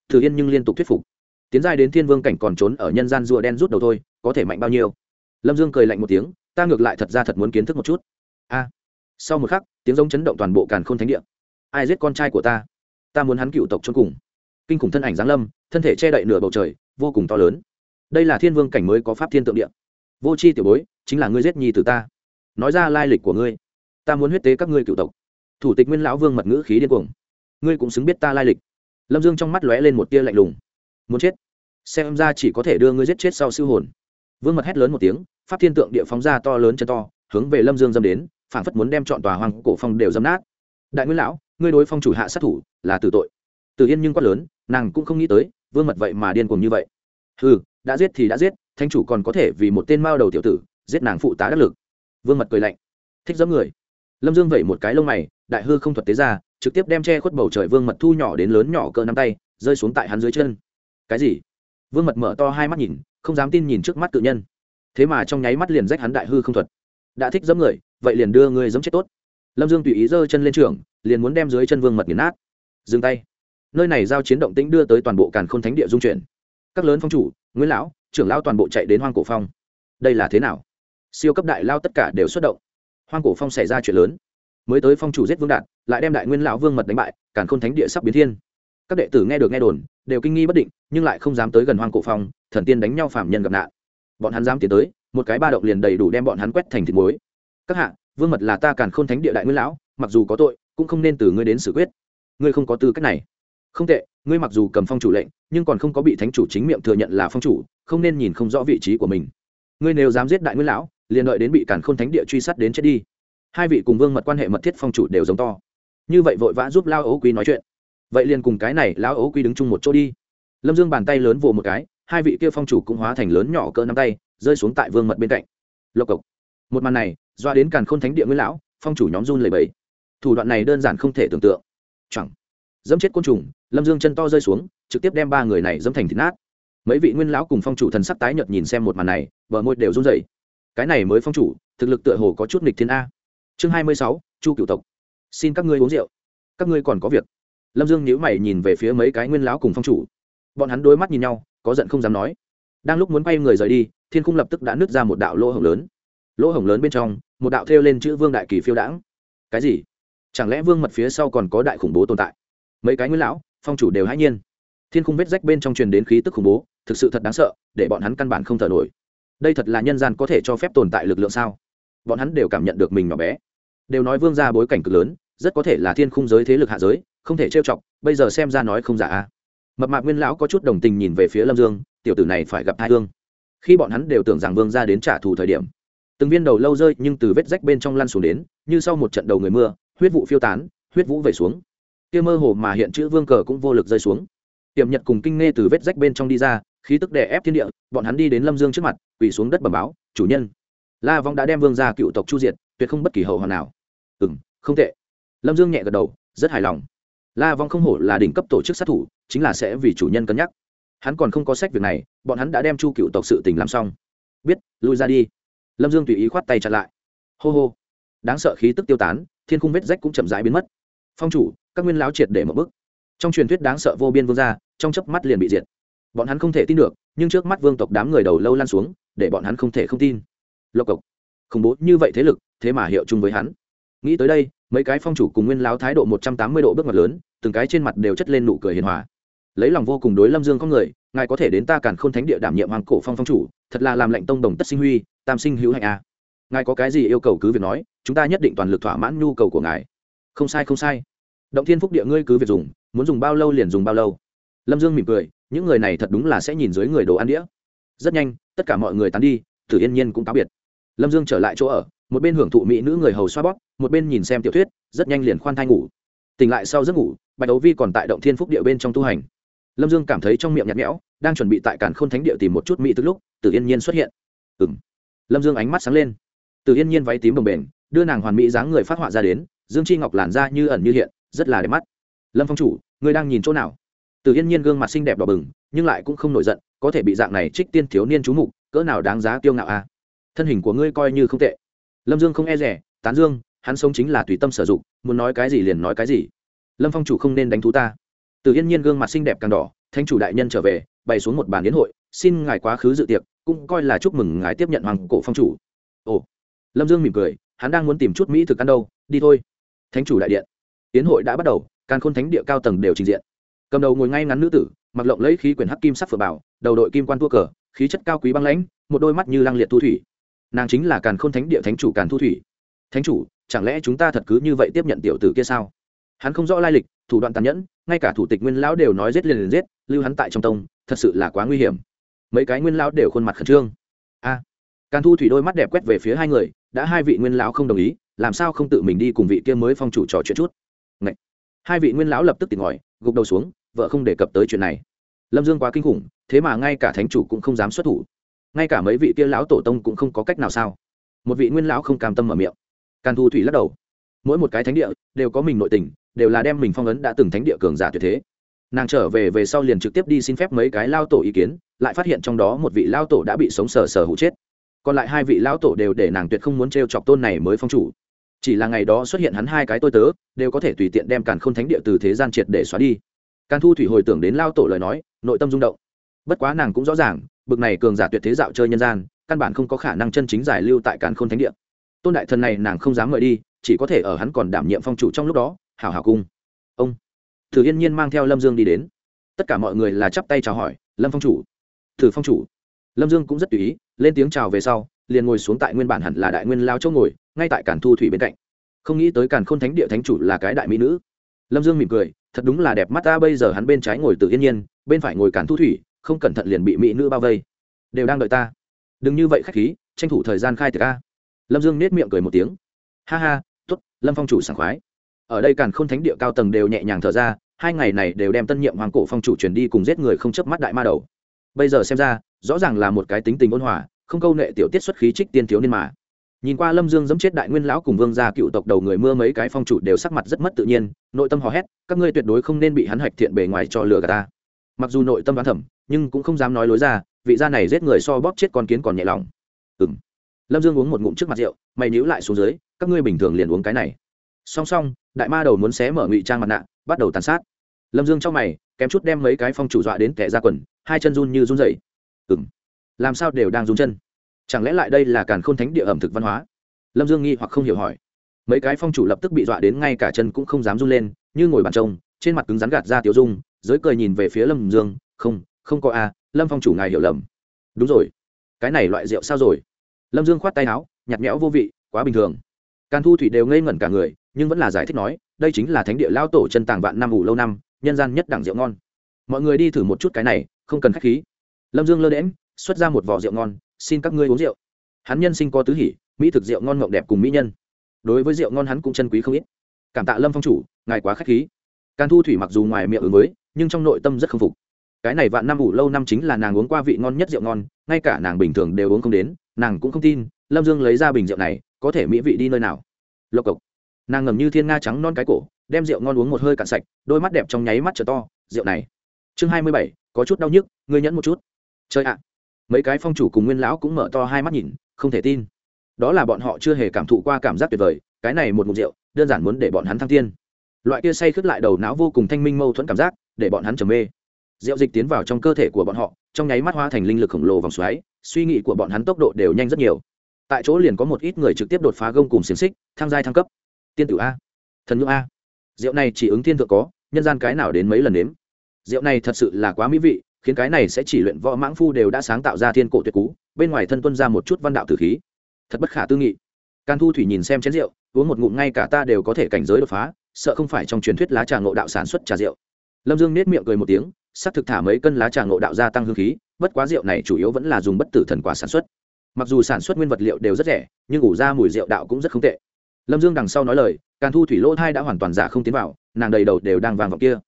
Thử yên nhưng liên tục thuyết phục. Tiến giai đến thiên vương cảnh còn trốn ở nhân gian rùa đen rút đầu thôi, có thể mạnh bao nhiêu? Lâm dương cười lạnh một tiếng, ta ngược lại thật ra thật muốn kiến thức một chút. A. Sau một khắc, tiếng giống chấn động toàn bộ càn khôn thánh địa. Ai giết con trai của ta? Ta muốn hắn cựu tộc trốn cùng. Kinh khủng thân ảnh giáng lâm, thân thể che đậy nửa bầu trời, vô cùng to lớn. Đây là thiên vương cảnh mới có pháp thiên tượng địa. Vô c h i tiểu bối, chính là ngươi giết nhi từ ta nói ra lai lịch của ngươi. Ta muốn huyết tế các ngươi cựu tộc. Thủ tịch nguyên lão vương mật ngữ khí điên cuồng. Ngươi cũng xứng biết ta lai lịch. Lâm dương trong mắt lóe lên một tia lạnh lùng. Muốn chết? Xem ra chỉ có thể đưa ngươi giết chết sau siêu hồn. Vương mật hét lớn một tiếng, pháp thiên tượng địa phóng ra to lớn chân to, hướng về lâm dương dâm đến phản phất muốn đem chọn tòa hoàng cổ phong đều dâm nát. Đại nguyên lão, ngươi đối phong chủ hạ sát thủ, là tử tội. Tử yên nhưng quát lớn, nàng cũng không nghĩ tới, vương mật vậy mà điên cuồng như vậy. Ừ đã giết thì đã giết thanh chủ còn có thể vì một tên mao đầu tiểu tử, giết nàng phụ tá đắc lực vương mật cười lạnh. Thích dẫm người. Lâm dương vẩy một cái lông mày, đại hư không thuật tế ra, trực tiếp đem che khuất bầu trời vương mật thu nhỏ đến lớn nhỏ cỡ nắm tay, rơi xuống tại hắn dưới chân. Cái gì? Vương mật mở to hai mắt nhìn, không dám tin nhìn trước mắt cự nhân. Thế mà trong nháy mắt liền rách hắn đại hư không thuật. Đã thích dẫm người, vậy liền đưa người dẫm chết tốt. Lâm dương tùy ý giơ chân lên trường, liền muốn đem dưới chân vương mật nghiền nát. Dừng tay. Nơi này giao chiến động tĩnh đưa tới toàn bộ càn khôn thánh địa dung chuyển. Các lớn phong chủ, nguyễn lão, trưởng lão toàn bộ chạy đến hoang cổ phong. Đây là thế nào? Siêu cấp đại lao tất cả đều xuất động. Hoang cổ phong xảy ra chuyện lớn. Mới tới phong chủ giết vương đạt lại đem đại nguyên lão vương mật đánh bại, càn khôn thánh địa sắp biến thiên. Các đệ tử nghe được nghe đồn, đều kinh nghi bất định, nhưng lại không dám tới gần hoang cổ phong, thần tiên đánh nhau phạm nhân gặp nạn. Bọn hắn dám tiến tới, một cái ba động liền đầy đủ đem bọn hắn quét thành thịt muối. Các hạ, vương mật là ta càn khôn thánh địa đại nguyên lão, mặc dù có tội, cũng không nên từ ngươi đến xử quyết. Ngươi không có tư cách này. Không tệ, ngươi mặc dù cầm phong chủ lệnh, nhưng còn không có bị thánh chủ chính miệng thừa nhận là phong chủ, không nên nhìn không rõ vị trí của mình. Ngươi nếu dám giết đại nguyên lão liền đợi đến bị cản khôn thánh địa truy sát đến chết đi. Hai vị cùng vương mật quan hệ mật thiết phong chủ đều giống to. Như vậy vội vã giúp lao ấu quý nói chuyện. Vậy liền cùng cái này lao ấu quý đứng chung một chỗ đi. Lâm dương bàn tay lớn vồ một cái, hai vị kia phong chủ cũng hóa thành lớn nhỏ cỡ nắm tay, rơi xuống tại vương mật bên cạnh. Lộc cộc. Một màn này, doa đến càn khôn thánh địa nguyên lão, phong chủ nhóm run lầy bẫy thủ đoạn này đơn giản không thể tưởng tượng. Chẳng. Dẫm chết côn trùng, lâm dương chân to rơi xuống, trực tiếp đem ba người này dẫm thành thịt nát. Mấy vị nguyên lão cùng phong chủ thần sắc tái nhợt nhìn xem một màn này, bờ môi đều run rẩy cái này mới phong chủ, thực lực tựa hồ có chút nghịch thiên a. Chương hai mươi sáu, chu cựu tộc. Xin các ngươi uống rượu. Các ngươi còn có việc. Lâm dương nhíu mày nhìn về phía mấy cái nguyên lão cùng phong chủ. Bọn hắn đôi mắt nhìn nhau, có giận không dám nói. Đang lúc muốn bay người rời đi, thiên cung lập tức đã nứt ra một đạo lỗ hổng lớn. Lỗ hổng lớn bên trong, một đạo thêu lên chữ vương đại kỳ phiêu đãng. Cái gì? Chẳng lẽ vương mật phía sau còn có đại khủng bố tồn tại? Mấy cái nguyên lão, phong chủ đều hãy nhiên. Thiên cung vết rách bên trong truyền đến khí tức khủng bố, thực sự thật đáng sợ, để bọn hắn căn bản không thở nổi đây thật là nhân gian có thể cho phép tồn tại lực lượng sao? Bọn hắn đều cảm nhận được mình nhỏ bé. Đều nói vương ra bối cảnh cực lớn, rất có thể là thiên khung giới thế lực hạ giới, không thể trêu chọc, bây giờ xem ra nói không giả a. Mập mạc nguyên lão có chút đồng tình nhìn về phía lâm dương, tiểu tử này phải gặp hai hương. Khi bọn hắn đều tưởng rằng vương ra đến trả thù thời điểm, từng viên đầu lâu rơi nhưng từ vết rách bên trong lăn xuống đến, như sau một trận đầu người mưa, huyết vụ phiêu tán, huyết vũ về xuống. Kia mơ hồ mà hiện chữ vương cờ cũng vô lực rơi xuống. Tiềm nhật cùng kinh nghe từ vết rách bên trong đi ra khí tức đè ép thiên địa, bọn hắn đi đến lâm dương trước mặt, quỳ xuống đất bẩm báo, chủ nhân. La vong đã đem vương ra cựu tộc chu diệt, tuyệt không bất kỳ hậu hoàn nào. Ừ m không tệ. Lâm dương nhẹ gật đầu, rất hài lòng. La vong không hổ là đỉnh cấp tổ chức sát thủ, chính là sẽ vì chủ nhân cân nhắc. Hắn còn không có sách việc này, bọn hắn đã đem chu cựu tộc sự tình làm xong. Biết, lui ra đi. Lâm dương tùy ý khoát tay chặn lại. Hô hô. Đáng sợ khí tức tiêu tán, thiên khung vết rách cũng chậm rãi biến mất. Phong chủ, các nguyên láo triệt để một bức trong truyền thuyết đáng sợ vô biên vương gia, trong chớp mắt liền bị diệt bọn hắn không thể tin được, nhưng trước mắt vương tộc đám người đầu lâu lan xuống, để bọn hắn không thể không tin. Lộc cộc. Khủng bố như vậy thế lực, thế mà hiệu chung với hắn. Nghĩ tới đây, mấy cái phong chủ cùng nguyên láo thái độ một trăm tám mươi độ bước ngoặt lớn, từng cái trên mặt đều chất lên nụ cười hiền hòa. Lấy lòng vô cùng đối lâm dương có người, ngài có thể đến ta càn k h ô n thánh địa đảm nhiệm hoàng cổ phong phong chủ, thật là làm lệnh tông đồng tất sinh huy, tam sinh hữu hạnh a. Ngài có cái gì yêu cầu cứ việc nói, chúng ta nhất định toàn lực thỏa mãn nhu cầu của ngài. Không sai không sai. Động thiên phúc địa ngươi cứ việc dùng, muốn dùng bao lâu liền dùng bao lâu. Lâm dương mỉm cười những người này thật đúng là sẽ nhìn dưới người đồ ăn đĩa. Rất nhanh, tất cả mọi người tán đi, tử yên nhiên cũng cáo biệt. Lâm dương trở lại chỗ ở, một bên hưởng thụ mỹ nữ người hầu xoa bóp, một bên nhìn xem tiểu thuyết, rất nhanh liền khoan thai ngủ. Tỉnh lại sau giấc ngủ, bạch đấu vi còn tại động thiên phúc địa bên trong tu hành. Lâm dương cảm thấy trong miệng nhạt nhẽo, đang chuẩn bị tại cản k h ô n thánh địa tìm một chút mỹ từ lúc, tử yên nhiên xuất hiện. Ừ m lâm dương ánh mắt sáng lên. Tử yên nhiên váy tím đồng bền đưa nàng hoàn mỹ dáng người phát họa ra đến, dương chi ngọc làn ra như ẩn như hiện, rất là đẹp mắt. Lâm phong chủ, ngươi đang nhìn chỗ nào? Từ yên nhiên gương mặt xinh đẹp đỏ bừng, nhưng lại cũng không nổi giận, có thể bị dạng này trích tiên thiếu niên trú mục, cỡ nào đáng giá kiêu ngạo a à? thân hình của ngươi coi như không tệ. Lâm dương không e rẻ, tán dương, hắn sống chính là tùy tâm sử dụng, muốn nói cái gì liền nói cái gì. Lâm phong chủ không nên đánh thú ta. Từ yên nhiên gương mặt xinh đẹp càng đỏ thanh chủ đại nhân trở về, bày xuống một bàn yến hội, xin ngài quá khứ dự tiệc, cũng coi là chúc mừng ngài tiếp nhận hoàng cổ phong chủ. Ồ. Lâm dương mỉm cười, hắn đang muốn tìm chút mỹ thực ăn đâu, đi thôi. Thánh chủ đại điện. Yến hội đã bắt đầu, càn khôn thánh địa cao tầng đều trình diện cầm đầu ngồi ngay ngắn nữ tử mặc lộng lấy khí quyển hắc kim sắc phở bảo đầu đội kim quan tua cờ khí chất cao quý băng lãnh một đôi mắt như lăng liệt thu thủy. Nàng chính là càn khôn thánh địa thánh chủ càn thu thủy. Thánh chủ chẳng lẽ chúng ta thật cứ như vậy tiếp nhận tiểu tử kia sao? Hắn không rõ lai lịch thủ đoạn tàn nhẫn ngay cả thủ tịch nguyên lão đều nói rết liền liền giết lưu hắn tại trong tông thật sự là quá nguy hiểm. Mấy cái nguyên lão đều khuôn mặt khẩn trương. A à, càn thu thủy đôi mắt đẹp quét về phía hai người đã hai vị nguyên lão không đồng ý làm sao không tự mình đi cùng vị kia mới phong chủ trò chuyện chút? Ngậy. hai vị nguyên lão lập tức tìm ngòi gục đầu xuống vợ không đề cập tới chuyện này. Lâm dương quá kinh khủng, thế mà ngay cả thánh chủ cũng không dám xuất thủ. Ngay cả mấy vị kia lão tổ tông cũng không có cách nào sao? Một vị nguyên lão không cam tâm mở miệng. Càn thu thủy lắc đầu. Mỗi một cái thánh địa đều có mình nội tình, đều là đem mình phong ấn đã từng thánh địa cường giả tuyệt thế. Nàng trở về về sau liền trực tiếp đi xin phép mấy cái lao tổ ý kiến, lại phát hiện trong đó một vị lao tổ đã bị sống sờ sờ hụ chết. Còn lại hai vị lao tổ đều để nàng tuyệt không muốn t r e o chọc tôn này mới phong chủ. Chỉ là ngày đó xuất hiện hắn hai cái tôi tớ, đều có thể tùy tiện đem càn k h ô n thánh địa từ thế gian triệt để xóa đi càn thu thủy hồi tưởng đến lao tổ lời nói, nội tâm rung động. Bất quá nàng cũng rõ ràng, bực này cường giả tuyệt thế dạo chơi nhân gian, căn bản không có khả năng chân chính giải lưu tại càn khôn thánh địa. Tôn đại thần này nàng không dám mời đi, chỉ có thể ở hắn còn đảm nhiệm phong chủ trong lúc đó hảo hảo cung. Ông, thử yên nhiên mang theo lâm dương đi đến. Tất cả mọi người là chắp tay chào hỏi, lâm phong chủ. Thử phong chủ. Lâm dương cũng rất tùy ý, lên tiếng chào về sau, liền ngồi xuống tại nguyên bản hẳn là đại nguyên lao châu ngồi, ngay tại cản thu thủy bên cạnh. Không nghĩ tới cản khôn thánh địa thánh chủ là cái đại mỹ nữ lâm dương mỉm cười, thật đúng là đẹp mắt ta, bây giờ hắn bên trái ngồi tự yên nhiên, bên phải ngồi cản thu thủy, không cẩn thận liền bị mỹ nữ bao vây. Đều đang đợi ta. Đừng như vậy khách khí, tranh thủ thời gian khai từ ca lâm dương nết miệng cười một tiếng. Ha ha t ố t lâm phong chủ sảng khoái. Ở đây càn k h ô n thánh địa cao tầng đều nhẹ nhàng thở ra, hai ngày này đều đem tân nhiệm hoàng cổ phong chủ truyền đi cùng giết người không chấp mắt đại ma đầu. Bây giờ xem ra, rõ ràng là một cái tính tình ôn hòa, không câu nệ tiểu tiết xuất khí trích tiên thiếu niên mà nhìn qua lâm dương dẫm chết đại nguyên lão cùng vương gia cựu tộc đầu người mưa mấy cái phong chủ đều sắc mặt rất mất tự nhiên, nội tâm hò hét, các ngươi tuyệt đối không nên bị hắn hạch thiện bề ngoài cho lừa cả ta. Mặc dù nội tâm đoán thẩm nhưng cũng không dám nói lối ra, vị gia này giết người so bóp chết con kiến còn nhẹ lòng. Ừ m lâm dương uống một ngụm trước mặt rượu, mày nhíu lại xuống dưới, các ngươi bình thường liền uống cái này. Song song, đại ma đầu muốn xé mở ngụy trang mặt nạ, bắt đầu tàn sát. Lâm dương trong mày, kém chút đem mấy cái phong chủ dọa đến kẻ ra quần, hai chân run như run dậy ừ m làm sao đều đang run chân? Chẳng lẽ lại đây là càn k h ô n thánh địa ẩm thực văn hóa? Lâm dương nghi hoặc không hiểu hỏi. Mấy cái phong chủ lập tức bị dọa đến ngay cả chân cũng không dám run lên, như ngồi bàn trông, trên mặt cứng rắn gạt ra tiểu dung, giới cười nhìn về phía lâm dương, không không có a lâm phong chủ ngài hiểu lầm. Đúng rồi. Cái này loại rượu sao rồi? Lâm dương khoát tay áo, nhạt nhẽo vô vị, quá bình thường. Càn thu thủy đều ngây ngẩn cả người, nhưng vẫn là giải thích nói, đây chính là thánh địa lao tổ chân tàng vạn năm ủ lâu năm, nhân gian nhất đẳng rượu ngon. Mọi người đi thử một chút cái này, không cần k h á c h khí. Lâm dương lơ đễm xuất ra một vỏ rượu ngon xin các ngươi uống rượu. Hắn nhân sinh có tứ hỉ, mỹ thực rượu ngon mộng đẹp cùng mỹ nhân. Đối với rượu ngon hắn cũng chân quý không ít. Cảm tạ lâm phong chủ, ngài quá k h á c h khí. Càn thu thủy mặc dù ngoài miệng ứng với, nhưng trong nội tâm rất k phục. Cái này vạn năm ủ lâu năm chính là nàng uống qua vị ngon nhất rượu ngon, ngay cả nàng bình thường đều uống không đến, nàng cũng không tin, lâm dương lấy ra bình rượu này, có thể mỹ vị đi nơi nào. Lộc cộc. Nàng ngầm như thiên nga trắng non cái cổ, đem rượu ngon uống một hơi cạn sạch, đôi mắt đẹp trong nháy mắt trở to, rượu này. Chương hai mươi bảy, có chút đau nhức, ngươi nhẫn một chút. Chơi ạ mấy cái phong chủ cùng nguyên lão cũng mở to hai mắt nhìn, không thể tin. Đó là bọn họ chưa hề cảm thụ qua cảm giác tuyệt vời, cái này một mục rượu, đơn giản muốn để bọn hắn thăng thiên. loại kia say khướt lại đầu não vô cùng thanh minh mâu thuẫn cảm giác, để bọn hắn trầm mê. Rượu dịch tiến vào trong cơ thể của bọn họ, trong nháy mắt hóa thành linh lực khổng lồ vòng xoáy, suy nghĩ của bọn hắn tốc độ đều nhanh rất nhiều. Tại chỗ liền có một ít người trực tiếp đột phá gông cùng xiềng xích, thăng giai thăng cấp. Tiên tử a. Thần ngữ a. Rượu này chỉ ứng thiên thượng có, nhân gian cái nào đến mấy lần nếm? Rượu này thật sự là quá mỹ vị khiến cái này sẽ chỉ luyện võ mãng phu đều đã sáng tạo ra thiên cổ tuyệt cú, bên ngoài thân tuân ra một chút văn đạo tử khí. Thật bất khả tư nghị. Can thu thủy nhìn xem chén rượu, uống một ngụm ngay cả ta đều có thể cảnh giới đột phá, sợ không phải trong truyền thuyết lá trà ngộ đạo sản xuất trà rượu. Lâm dương nết miệng cười một tiếng sắc thực thả mấy cân lá trà ngộ đạo gia tăng hương khí, bất quá rượu này chủ yếu vẫn là dùng bất tử thần quả sản xuất. Mặc dù sản xuất nguyên vật liệu đều rất rẻ, nhưng ủ ra mùi rượu đạo cũng rất không tệ. Lâm dương đằng sau nói lời càn thu thủy lỗ thai đã hoàn toàn giả không tiến vào, nàng đầy đầu đều đang vàng vọng kia.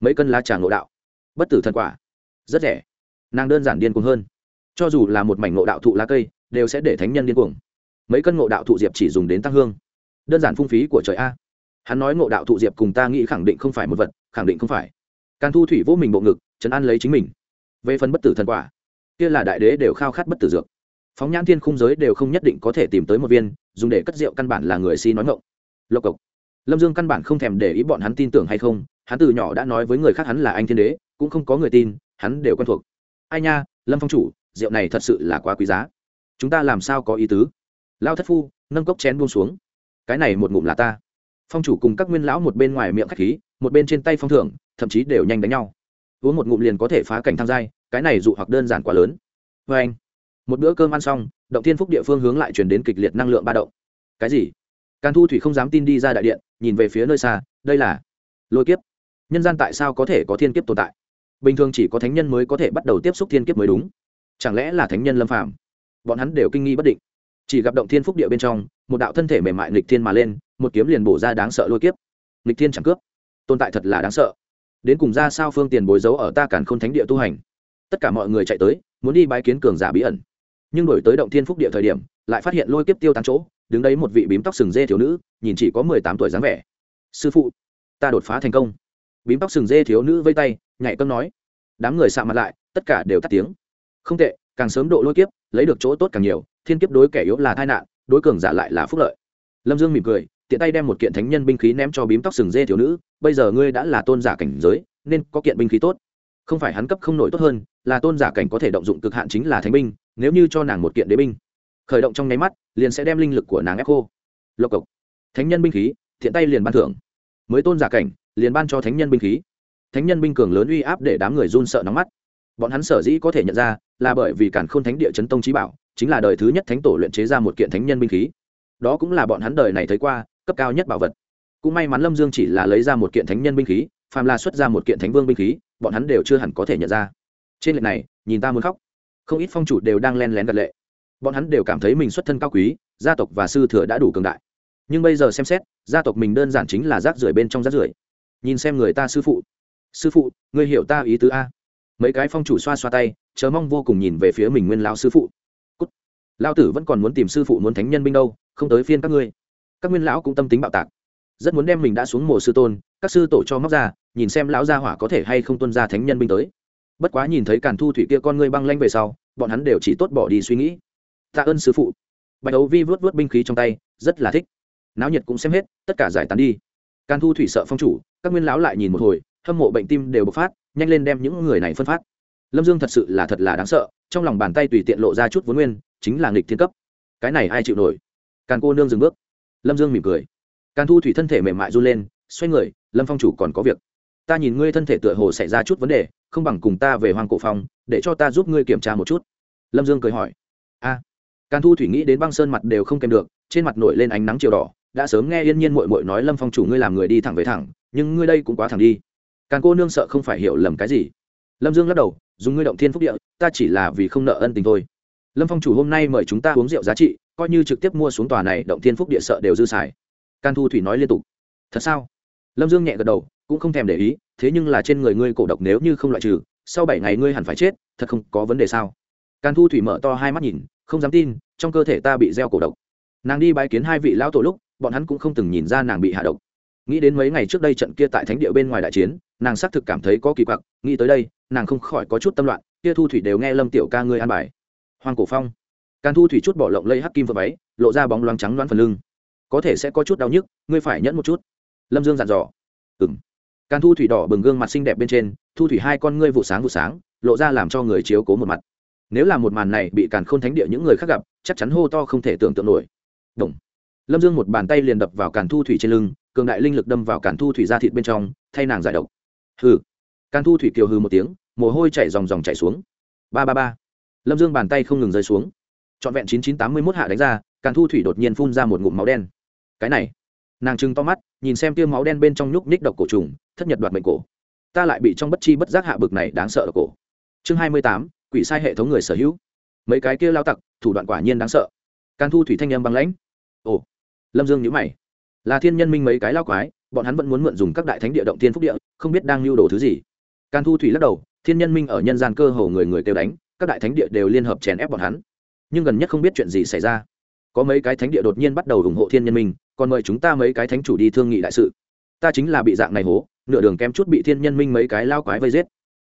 Mấy cân lá trà ngộ đạo. Bất tử thần quả rất rẻ. Nàng đơn giản điên cuồng hơn. Cho dù là một mảnh ngộ đạo thụ lá cây, đều sẽ để thánh nhân điên cuồng. Mấy cân ngộ đạo thụ diệp chỉ dùng đến tăng hương. Đơn giản phung phí của trời a. Hắn nói ngộ đạo thụ diệp cùng ta nghĩ khẳng định không phải một vật, khẳng định không phải. Càn thu thủy vỗ mình bộ ngực chấn an lấy chính mình. Về phần bất tử thần quả, kia là đại đế đều khao khát bất tử dược. Phóng nhãn thiên khung giới đều không nhất định có thể tìm tới một viên, dùng để cất rượu căn bản là người si nói ngộng lộc cộc. Lâm dương căn bản không thèm để ý bọn hắn tin tưởng hay không, hắn từ nhỏ đã nói với người khác hắn là anh thiên đế, cũng không có người tin hắn đều quen thuộc. Ai nha, lâm phong chủ, rượu này thật sự là quá quý giá. Chúng ta làm sao có ý tứ? Lao thất phu, nâng cốc chén buông xuống. Cái này một ngụm là ta. Phong chủ cùng các nguyên lão một bên ngoài miệng khách khí, một bên trên tay phong thưởng, thậm chí đều nhanh đánh nhau. Uống một ngụm liền có thể phá cảnh thang giai, cái này dụ hoặc đơn giản quá lớn. Vê anh, một bữa cơm ăn xong, động thiên phúc địa phương hướng lại chuyển đến kịch liệt năng lượng ba động. Cái gì? Càn thu thủy không dám tin đi ra đại điện, nhìn về phía nơi xa, đây là lôi kiếp. Nhân gian tại sao có thể có thiên kiếp tồn tại? Bình thường chỉ có thánh nhân mới có thể bắt đầu tiếp xúc thiên kiếp mới đúng. Chẳng lẽ là thánh nhân lâm phạm bọn hắn đều kinh nghi bất định. Chỉ gặp động thiên phúc địa bên trong, một đạo thân thể mềm mại nghịch thiên mà lên, một kiếm liền bổ ra đáng sợ lôi kiếp. Nghịch thiên chẳng cướp. Tồn tại thật là đáng sợ. Đến cùng ra sao phương tiền bồi dấu ở ta càn k h ô n thánh địa tu hành? Tất cả mọi người chạy tới, muốn đi bái kiến cường giả bí ẩn. Nhưng đổi tới động thiên phúc địa thời điểm, lại phát hiện lôi kiếp tiêu tán chỗ, đứng đấy một vị bím tóc sừng dê thiếu nữ, nhìn chỉ có mười tám tuổi dáng vẻ. Sư phụ, ta đột phá thành công bím tóc sừng dê thiếu nữ vây tay, nhảy cấm nói. Đám người sạ mặt lại, tất cả đều tắt tiếng. Không tệ, càng sớm độ lôi kiếp, lấy được chỗ tốt càng nhiều, thiên kiếp đối kẻ yếu là tai nạn, đối cường giả lại là phúc lợi. Lâm dương mỉm cười, tiện tay đem một kiện thánh nhân binh khí ném cho bím tóc sừng dê thiếu nữ, bây giờ ngươi đã là tôn giả cảnh giới, nên có kiện binh khí tốt. Không phải hắn cấp không nổi tốt hơn, là tôn giả cảnh có thể động dụng cực hạn chính là thánh binh, nếu như cho nàng một kiện đế binh. Khởi động trong nháy mắt, liền sẽ đem linh lực của nàng ép khô. Lộc cộc. Thánh nhân binh khí thiện tay liền ban thưởng. Mới tôn giả cảnh liền ban cho thánh nhân binh khí. Thánh nhân binh cường lớn uy áp để đám người run sợ nóng mắt. Bọn hắn sở dĩ có thể nhận ra là bởi vì cản khôn thánh địa chấn tông trí bảo chính là đời thứ nhất thánh tổ luyện chế ra một kiện thánh nhân binh khí. Đó cũng là bọn hắn đời này thấy qua cấp cao nhất bảo vật. Cũng may mắn lâm dương chỉ là lấy ra một kiện thánh nhân binh khí, phàm là xuất ra một kiện thánh vương binh khí, bọn hắn đều chưa hẳn có thể nhận ra. Trên lệch này, nhìn ta muốn khóc. Không ít phong chủ đều đang len lén gật lệ. Bọn hắn đều cảm thấy mình xuất thân cao quý, gia tộc và sư thừa đã đủ cường đại. Nhưng bây giờ xem xét, gia tộc mình đơn giản chính là rác rưởi bên trong rác rưởi nhìn xem người ta sư phụ. Sư phụ, ngươi hiểu ta ý tứ a. Mấy cái phong chủ xoa xoa tay, chờ mong vô cùng nhìn về phía mình nguyên lao sư phụ. Cút. lao tử vẫn còn muốn tìm sư phụ muốn thánh nhân binh đâu, không tới phiên các ngươi. Các nguyên lão cũng tâm tính bạo tạc. Rất muốn đem mình đã xuống mồ sư tôn, các sư tổ cho móc ra, nhìn xem lão gia hỏa có thể hay không tuân ra thánh nhân binh tới. Bất quá nhìn thấy càn thu thủy kia con ngươi băng lanh về sau, bọn hắn đều chỉ tốt bỏ đi suy nghĩ. Tạ ơn sư phụ. Bạch ấu vi vớt vớt binh khí trong tay, rất là thích. Náo nhiệt cũng xem hết, tất cả giải tán đi. Can thu thủy sợ phong chủ các nguyên lão lại nhìn một hồi hâm mộ bệnh tim đều bộc phát nhanh lên đem những người này phân phát. Lâm dương thật sự là thật là đáng sợ trong lòng bàn tay tùy tiện lộ ra chút vốn nguyên chính là nghịch thiên cấp. Cái này ai chịu nổi? Càn cô nương dừng bước. Lâm dương mỉm cười. Càn thu thủy thân thể mềm mại run lên xoay người lâm phong chủ còn có việc. Ta nhìn ngươi thân thể tựa hồ xảy ra chút vấn đề không bằng cùng ta về hoàng cổ phòng, để cho ta giúp ngươi kiểm tra một chút. Lâm dương cười hỏi. A. Càn thu thủy nghĩ đến băng sơn mặt đều không kèm được trên mặt nổi lên ánh nắng chiều đỏ đã sớm nghe yên nhiên mội mội nói lâm phong chủ ngươi làm người đi thẳng về thẳng, nhưng ngươi đây cũng quá thẳng đi. Càng cô nương sợ không phải hiểu lầm cái gì. Lâm dương lắc đầu, dùng ngươi động thiên phúc địa, ta chỉ là vì không nợ ân tình thôi. Lâm phong chủ hôm nay mời chúng ta uống rượu giá trị, coi như trực tiếp mua xuống tòa này động thiên phúc địa sợ đều dư xài. Can thu thủy nói liên tục. Thật sao? Lâm dương nhẹ gật đầu, cũng không thèm để ý, thế nhưng là trên người ngươi cổ độc nếu như không loại trừ, sau bảy ngày ngươi hẳn phải chết, thật không có vấn đề sao? Can thu thủy mở to hai mắt nhìn, không dám tin, trong cơ thể ta bị gieo cổ độc. Nàng đi bái kiến hai vị lão tổ lúc bọn hắn cũng không từng nhìn ra nàng bị hạ độc. Nghĩ đến mấy ngày trước đây trận kia tại thánh địa bên ngoài đại chiến, nàng xác thực cảm thấy có kỳ quặc, nghĩ tới đây, nàng không khỏi có chút tâm loạn, kia thu thủy đều nghe lâm tiểu ca ngươi an bài. Hoàng cổ phong. Can thu thủy chút bỏ lộng lây hắc kim vào váy, lộ ra bóng loáng trắng đoán phần lưng. Có thể sẽ có chút đau nhức, ngươi phải nhẫn một chút. Lâm dương dặn dò. Ừng can thu thủy đỏ bừng gương mặt xinh đẹp bên trên, thu thủy hai con ngươi vụ sáng vụ sáng, lộ ra làm cho người chiếu cố một mặt. Nếu là một màn này bị càn khôn thánh địa những người khác gặp, chắc chắn hô to không thể tưởng tượng nổi. Đồng lâm dương một bàn tay liền đập vào càn thu thủy trên lưng, cường đại linh lực đâm vào càn thu thủy ra thịt bên trong, thay nàng giải độc. Hừ. Càn thu thủy kiều hừ một tiếng, mồ hôi chảy dòng dòng chảy xuống. Ba ba ba. Lâm dương bàn tay không ngừng rơi xuống. Trọn vẹn chín chín tám mươi mốt hạ đánh ra, càn thu thủy đột nhiên phun ra một ngụm máu đen. Cái này. Nàng trưng to mắt, nhìn xem tiêu máu đen bên trong nhúc ních độc cổ trùng, thất nhật đoạt mệnh cổ. Ta lại bị trong bất chi bất giác hạ bực này đáng sợ ở cổ. Chương hai mươi tám, quỷ sai hệ thống người sở hữu. Mấy cái kia lao tặc, thủ đoạn quả nhiên đáng sợ. Càn thu thủy thanh âm băng lãnh. Ồ lâm dương nhữ mày. Là thiên nhân minh mấy cái lao quái, bọn hắn vẫn muốn mượn dùng các đại thánh địa động thiên phúc địa, không biết đang lưu đồ thứ gì. Can thu thủy lắc đầu, thiên nhân minh ở nhân gian cơ hồ người người kêu đánh, các đại thánh địa đều liên hợp chèn ép bọn hắn. Nhưng gần nhất không biết chuyện gì xảy ra. Có mấy cái thánh địa đột nhiên bắt đầu ủng hộ thiên nhân minh, còn mời chúng ta mấy cái thánh chủ đi thương nghị đại sự. Ta chính là bị dạng này hố, nửa đường kém chút bị thiên nhân minh mấy cái lao quái vây giết.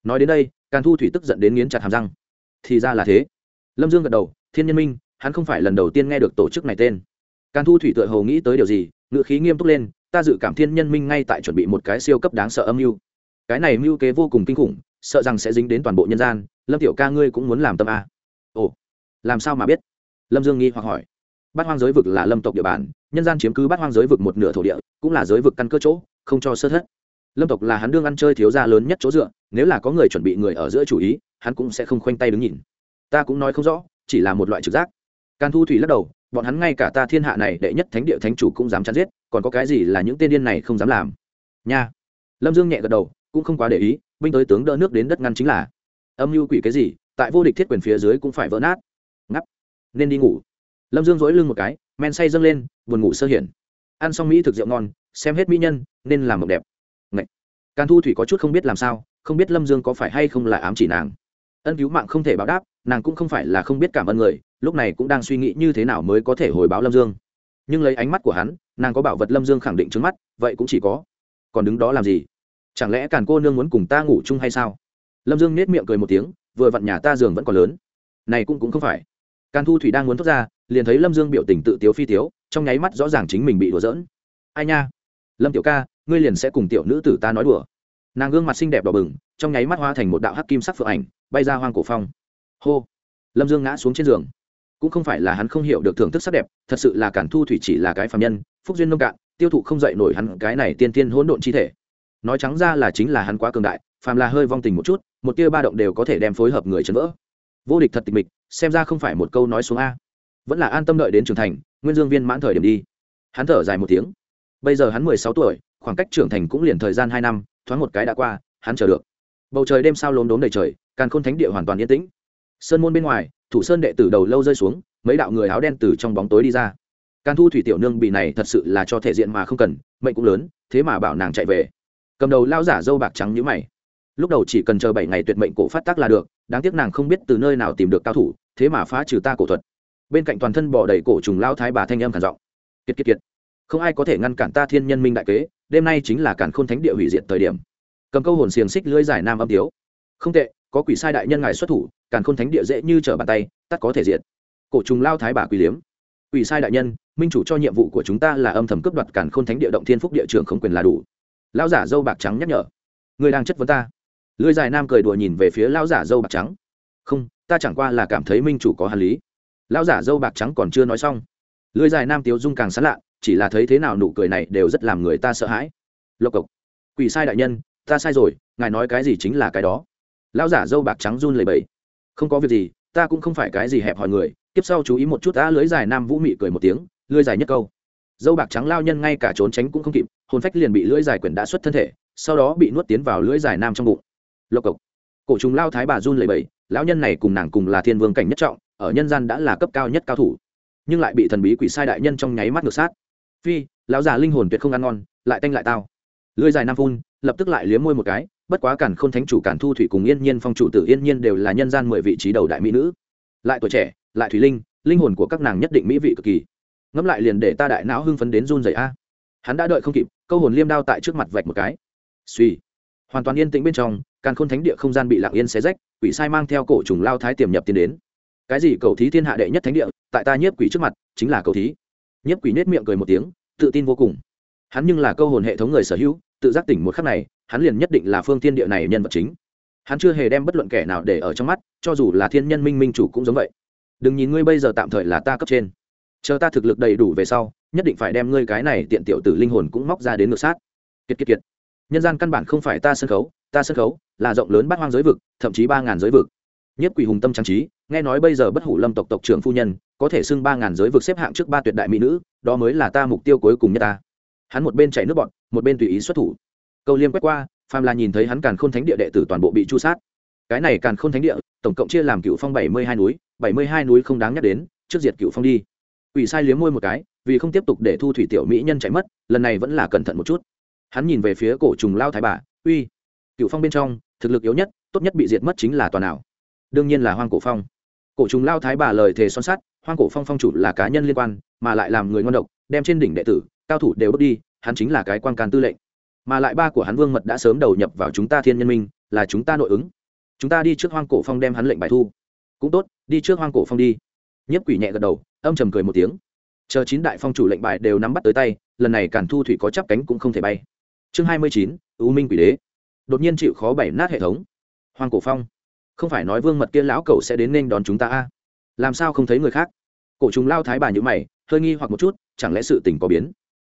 Nói đến đây, càn thu thủy tức giận đến nghiến chặt hàm răng. Thì ra là thế. Lâm dương gật đầu, thiên nhân minh, hắn không phải lần đầu tiên nghe được tổ chức này tên càn thu thủy tựa hồ nghĩ tới điều gì ngựa khí nghiêm túc lên, ta dự cảm thiên nhân minh ngay tại chuẩn bị một cái siêu cấp đáng sợ âm mưu. Cái này mưu kế vô cùng kinh khủng, sợ rằng sẽ dính đến toàn bộ nhân gian, lâm tiểu ca ngươi cũng muốn làm tâm a. Ồ, làm sao mà biết? Lâm dương nghi hoặc hỏi. Bát hoang giới vực là lâm tộc địa bàn, nhân gian chiếm cứ bát hoang giới vực một nửa thổ địa, cũng là giới vực căn cơ chỗ, không cho sơ thất. Lâm tộc là hắn đương ăn chơi thiếu gia lớn nhất chỗ dựa, nếu là có người chuẩn bị người ở giữa chủ ý, hắn cũng sẽ không khoanh tay đứng nhìn. Ta cũng nói không rõ, chỉ là một loại trực giác. Can thu thủy lắc đầu bọn hắn ngay cả ta thiên hạ này đệ nhất thánh địa thánh chủ cũng dám chắn giết còn có cái gì là những tên điên này không dám làm? Nha. Lâm dương nhẹ gật đầu cũng không quá để ý binh tới tướng đỡ nước đến đất ngăn chính là. Âm mưu quỷ cái gì tại vô địch thiết quyền phía dưới cũng phải vỡ nát. Ngắp nên đi ngủ. Lâm dương dỗi lưng một cái men say dâng lên buồn ngủ sơ hiển. Ăn xong mỹ thực rượu ngon xem hết mỹ nhân nên làm mộng đẹp. Ngậy. Càn Thu Thủy có chút không biết làm sao, không biết Lâm Dương có phải hay không là ám chỉ nàng. Ân cứu mạng không thể báo đáp, nàng cũng không phải là không biết cảm ơn người, lúc này cũng đang suy nghĩ như thế nào mới có thể hồi báo Lâm Dương. Nhưng lấy ánh mắt của hắn, nàng có bảo vật Lâm Dương khẳng định trước mắt, vậy cũng chỉ có. Còn đứng đó làm gì? Chẳng lẽ Càn cô nương muốn cùng ta ngủ chung hay sao? Lâm Dương nết miệng cười một tiếng, vừa vặn nhà ta giường vẫn còn lớn. Này cũng cũng không phải. Càn Thu Thủy đang muốn thoát ra, liền thấy Lâm Dương biểu tình tự tiếu phi tiếu, trong nháy mắt rõ ràng chính mình bị đùa giỡn. Ai nha? Lâm tiểu ca, ngươi liền sẽ cùng tiểu nữ tử ta nói đùa nàng gương mặt xinh đẹp đỏ bừng trong nháy mắt hoa thành một đạo hắc kim sắc phượng ảnh bay ra hoang cổ phong hô lâm dương ngã xuống trên giường cũng không phải là hắn không hiểu được thưởng thức sắc đẹp, thật sự là cản thu thủy chỉ là cái phạm nhân, phúc duyên nông cạn, tiêu thụ không dậy nổi hắn cái này tiên tiên hỗn độn chi thể. Nói trắng ra là chính là hắn quá cường đại, phàm là hơi vong tình một chút, một tia ba động đều có thể đem phối hợp người chấn vỡ. Vô địch thật tịch mịch, xem ra không phải một câu nói xuống a. Vẫn là an tâm đợi đến trưởng thành, nguyên dương viên mãn thời điểm đi. Hắn thở dài một tiếng. Bây giờ hắn mười sáu tuổi, khoảng cách trưởng thành cũng liền thời gian hai năm, thoáng một cái đã qua, hắn chờ được. Bầu trời đêm sao lốm đốm đầy trời, càn khôn thánh địa hoàn toàn yên tĩnh. Sơn môn bên ngoài thủ sơn đệ tử đầu lâu rơi xuống, mấy đạo người áo đen từ trong bóng tối đi ra. Can thu thủy tiểu nương bị này thật sự là cho thể diện mà không cần, mệnh cũng lớn, thế mà bảo nàng chạy về. Cầm đầu lao giả dâu bạc trắng như mày. Lúc đầu chỉ cần chờ bảy ngày tuyệt mệnh cổ phát tác là được, đáng tiếc nàng không biết từ nơi nào tìm được cao thủ, thế mà phá trừ ta cổ thuật. Bên cạnh toàn thân bỏ đầy cổ trùng lao thái bà thanh âm khản giọng. Kiệt kiệt kiệt. Không ai có thể ngăn cản ta thiên nhân minh đại kế, đêm nay chính là cản khôn thánh địa hủy diệt thời điểm. Cầm câu hồn xiềng xích lưỡi giải nam âm tiếu. Không tệ, có quỷ sai đại nhân ngài xuất thủ càn khôn thánh địa dễ như trở bàn tay tắt có thể diệt. Cổ trùng lao thái bà quỷ liếm. Quỷ sai đại nhân, minh chủ cho nhiệm vụ của chúng ta là âm thầm cướp đoạt càn khôn thánh địa động thiên phúc địa trường không quyền là đủ. Lao giả dâu bạc trắng nhắc nhở. Người đang chất vấn ta. Lưỡi dài nam cười đùa nhìn về phía lao giả dâu bạc trắng. Không, ta chẳng qua là cảm thấy minh chủ có hàn lý. Lao giả dâu bạc trắng còn chưa nói xong. Lưỡi dài nam tiếu dung càng sán lạ, chỉ là thấy thế nào nụ cười này đều rất làm người ta sợ hãi. Lộc cộc. Quỷ sai đại nhân, ta sai rồi, ngài nói cái gì chính là cái đó. Lão giả dâu bạc trắng run lầy bầy không có việc gì, ta cũng không phải cái gì hẹp hòi người, tiếp sau chú ý một chút, ta lưới dài nam vũ mị cười một tiếng lưới dài nhất câu. Dâu bạc trắng lao nhân ngay cả trốn tránh cũng không kịp, hồn phách liền bị lưỡi dài quyển đã xuất thân thể, sau đó bị nuốt tiến vào lưỡi dài nam trong bụng. Lộc cộc. Cổ trùng lao thái bà run lẩy bẩy, lão nhân này cùng nàng cùng là thiên vương cảnh nhất trọng, ở nhân gian đã là cấp cao nhất cao thủ, nhưng lại bị thần bí quỷ sai đại nhân trong nháy mắt ngược sát. Phi, lão già linh hồn tuyệt không ăn ngon, lại tanh lại tao. Lưỡi dài nam phun, lập tức lại liếm môi một cái bất quá cản khôn thánh chủ cản thu thủy cùng yên nhiên phong chủ tử yên nhiên đều là nhân gian mười vị trí đầu đại mỹ nữ. Lại tuổi trẻ, lại thủy linh linh hồn của các nàng nhất định mỹ vị cực kỳ. Ngẫm lại liền để ta đại não hưng phấn đến run rẩy a. Hắn đã đợi không kịp, câu hồn liêm đao tại trước mặt vạch một cái. Suy. Hoàn toàn yên tĩnh bên trong, càn khôn thánh địa không gian bị lặng yên xé rách, quỷ sai mang theo cổ trùng lao thái tiềm nhập tiến đến. Cái gì cầu thí thiên hạ đệ nhất thánh địa, tại ta nhiếp quỷ trước mặt, chính là cầu thí. Nhiếp quỷ nết miệng cười một tiếng, tự tin vô cùng. Hắn nhưng là câu hồn hệ thống người sở hữu, tự giác tỉnh một khắc này hắn liền nhất định là phương thiên địa này nhân vật chính. Hắn chưa hề đem bất luận kẻ nào để ở trong mắt, cho dù là thiên nhân minh minh chủ cũng giống vậy. Đừng nhìn ngươi bây giờ tạm thời là ta cấp trên. Chờ ta thực lực đầy đủ về sau, nhất định phải đem ngươi cái này tiện tiểu tử linh hồn cũng móc ra đến ngược sát. Kiệt kiệt kiệt. Nhân gian căn bản không phải ta sân khấu, ta sân khấu là rộng lớn bát hoang giới vực, thậm chí ba ngàn giới vực. Nhất quỷ hùng tâm trang trí, nghe nói bây giờ bất hủ lâm tộc tộc trưởng phu nhân, có thể xưng ba ngàn giới vực xếp hạng trước ba tuyệt đại mỹ nữ, đó mới là ta mục tiêu cuối cùng nhất ta. Hắn một bên chạy nước bọn, một bên tùy ý xuất thủ câu liêm quét qua, phàm là nhìn thấy hắn càn khôn thánh địa đệ tử toàn bộ bị chu sát. Cái này càn khôn thánh địa, tổng cộng chia làm cựu phong bảy mươi hai núi, bảy mươi hai núi không đáng nhắc đến, trước diệt cựu phong đi. Ủy sai liếm môi một cái, vì không tiếp tục để thu thủy tiểu mỹ nhân chạy mất, lần này vẫn là cẩn thận một chút. Hắn nhìn về phía cổ trùng lao thái bà, uy, cựu phong bên trong, thực lực yếu nhất, tốt nhất bị diệt mất chính là toàn nào? Đương nhiên là hoang cổ phong. Cổ trùng lao thái bà lời thề son sắt, hoang cổ phong phong chủ là cá nhân liên quan, mà lại làm người ngon độc, đem trên đỉnh đệ tử, cao thủ đều bước đi, hắn chính là cái quan can tư lệnh mà lại ba của hắn vương mật đã sớm đầu nhập vào chúng ta thiên nhân minh, là chúng ta nội ứng. Chúng ta đi trước hoang cổ phong đem hắn lệnh bài thu. Cũng tốt, đi trước hoang cổ phong đi. Nhất quỷ nhẹ gật đầu, âm trầm cười một tiếng. Chờ chín đại phong chủ lệnh bài đều nắm bắt tới tay, lần này cản thu thủy có chắp cánh cũng không thể bay. Chương hai mươi chín, u minh quỷ đế. Đột nhiên chịu khó bảy nát hệ thống. Hoang cổ phong. Không phải nói vương mật kia lão cậu sẽ đến nên đón chúng ta a? Làm sao không thấy người khác? Cổ chúng lao thái bà như mày, hơi nghi hoặc một chút, chẳng lẽ sự tình có biến?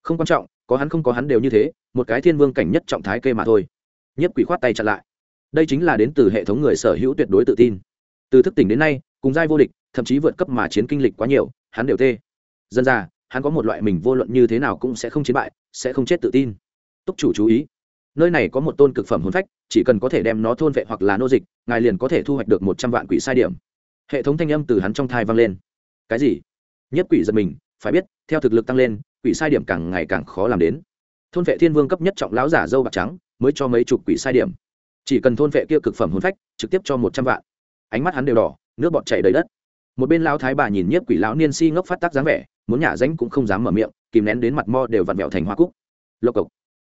Không quan trọng có hắn không có hắn đều như thế, một cái thiên vương cảnh nhất trọng thái kê mà thôi. Nhất quỷ khoát tay chặn lại. Đây chính là đến từ hệ thống người sở hữu tuyệt đối tự tin. Từ thức tỉnh đến nay, cùng giai vô địch, thậm chí vượt cấp mà chiến kinh lịch quá nhiều, hắn đều tê. Dân ra hắn có một loại mình vô luận như thế nào cũng sẽ không chiến bại, sẽ không chết tự tin. Túc chủ chú ý. Nơi này có một tôn cực phẩm hồn phách, chỉ cần có thể đem nó thôn vệ hoặc là nô dịch, ngài liền có thể thu hoạch được một trăm vạn quỷ sai điểm. Hệ thống thanh âm từ hắn trong thai vang lên. Cái gì? Nhất quỷ giật mình, phải biết, theo thực lực tăng lên quỷ sai điểm càng ngày càng khó làm đến. Thôn vệ thiên vương cấp nhất trọng lão giả dâu bạc trắng mới cho mấy chục quỷ sai điểm. Chỉ cần thôn vệ kia cực phẩm hồn phách, trực tiếp cho một trăm vạn. Ánh mắt hắn đều đỏ, nước bọt chảy đầy đất. Một bên lão thái bà nhìn nhiếp quỷ lão niên si ngốc phát tác dáng vẻ, muốn nhả danh cũng không dám mở miệng, kìm nén đến mặt mo đều vặn vẹo thành hoa cúc. Lộc cộc.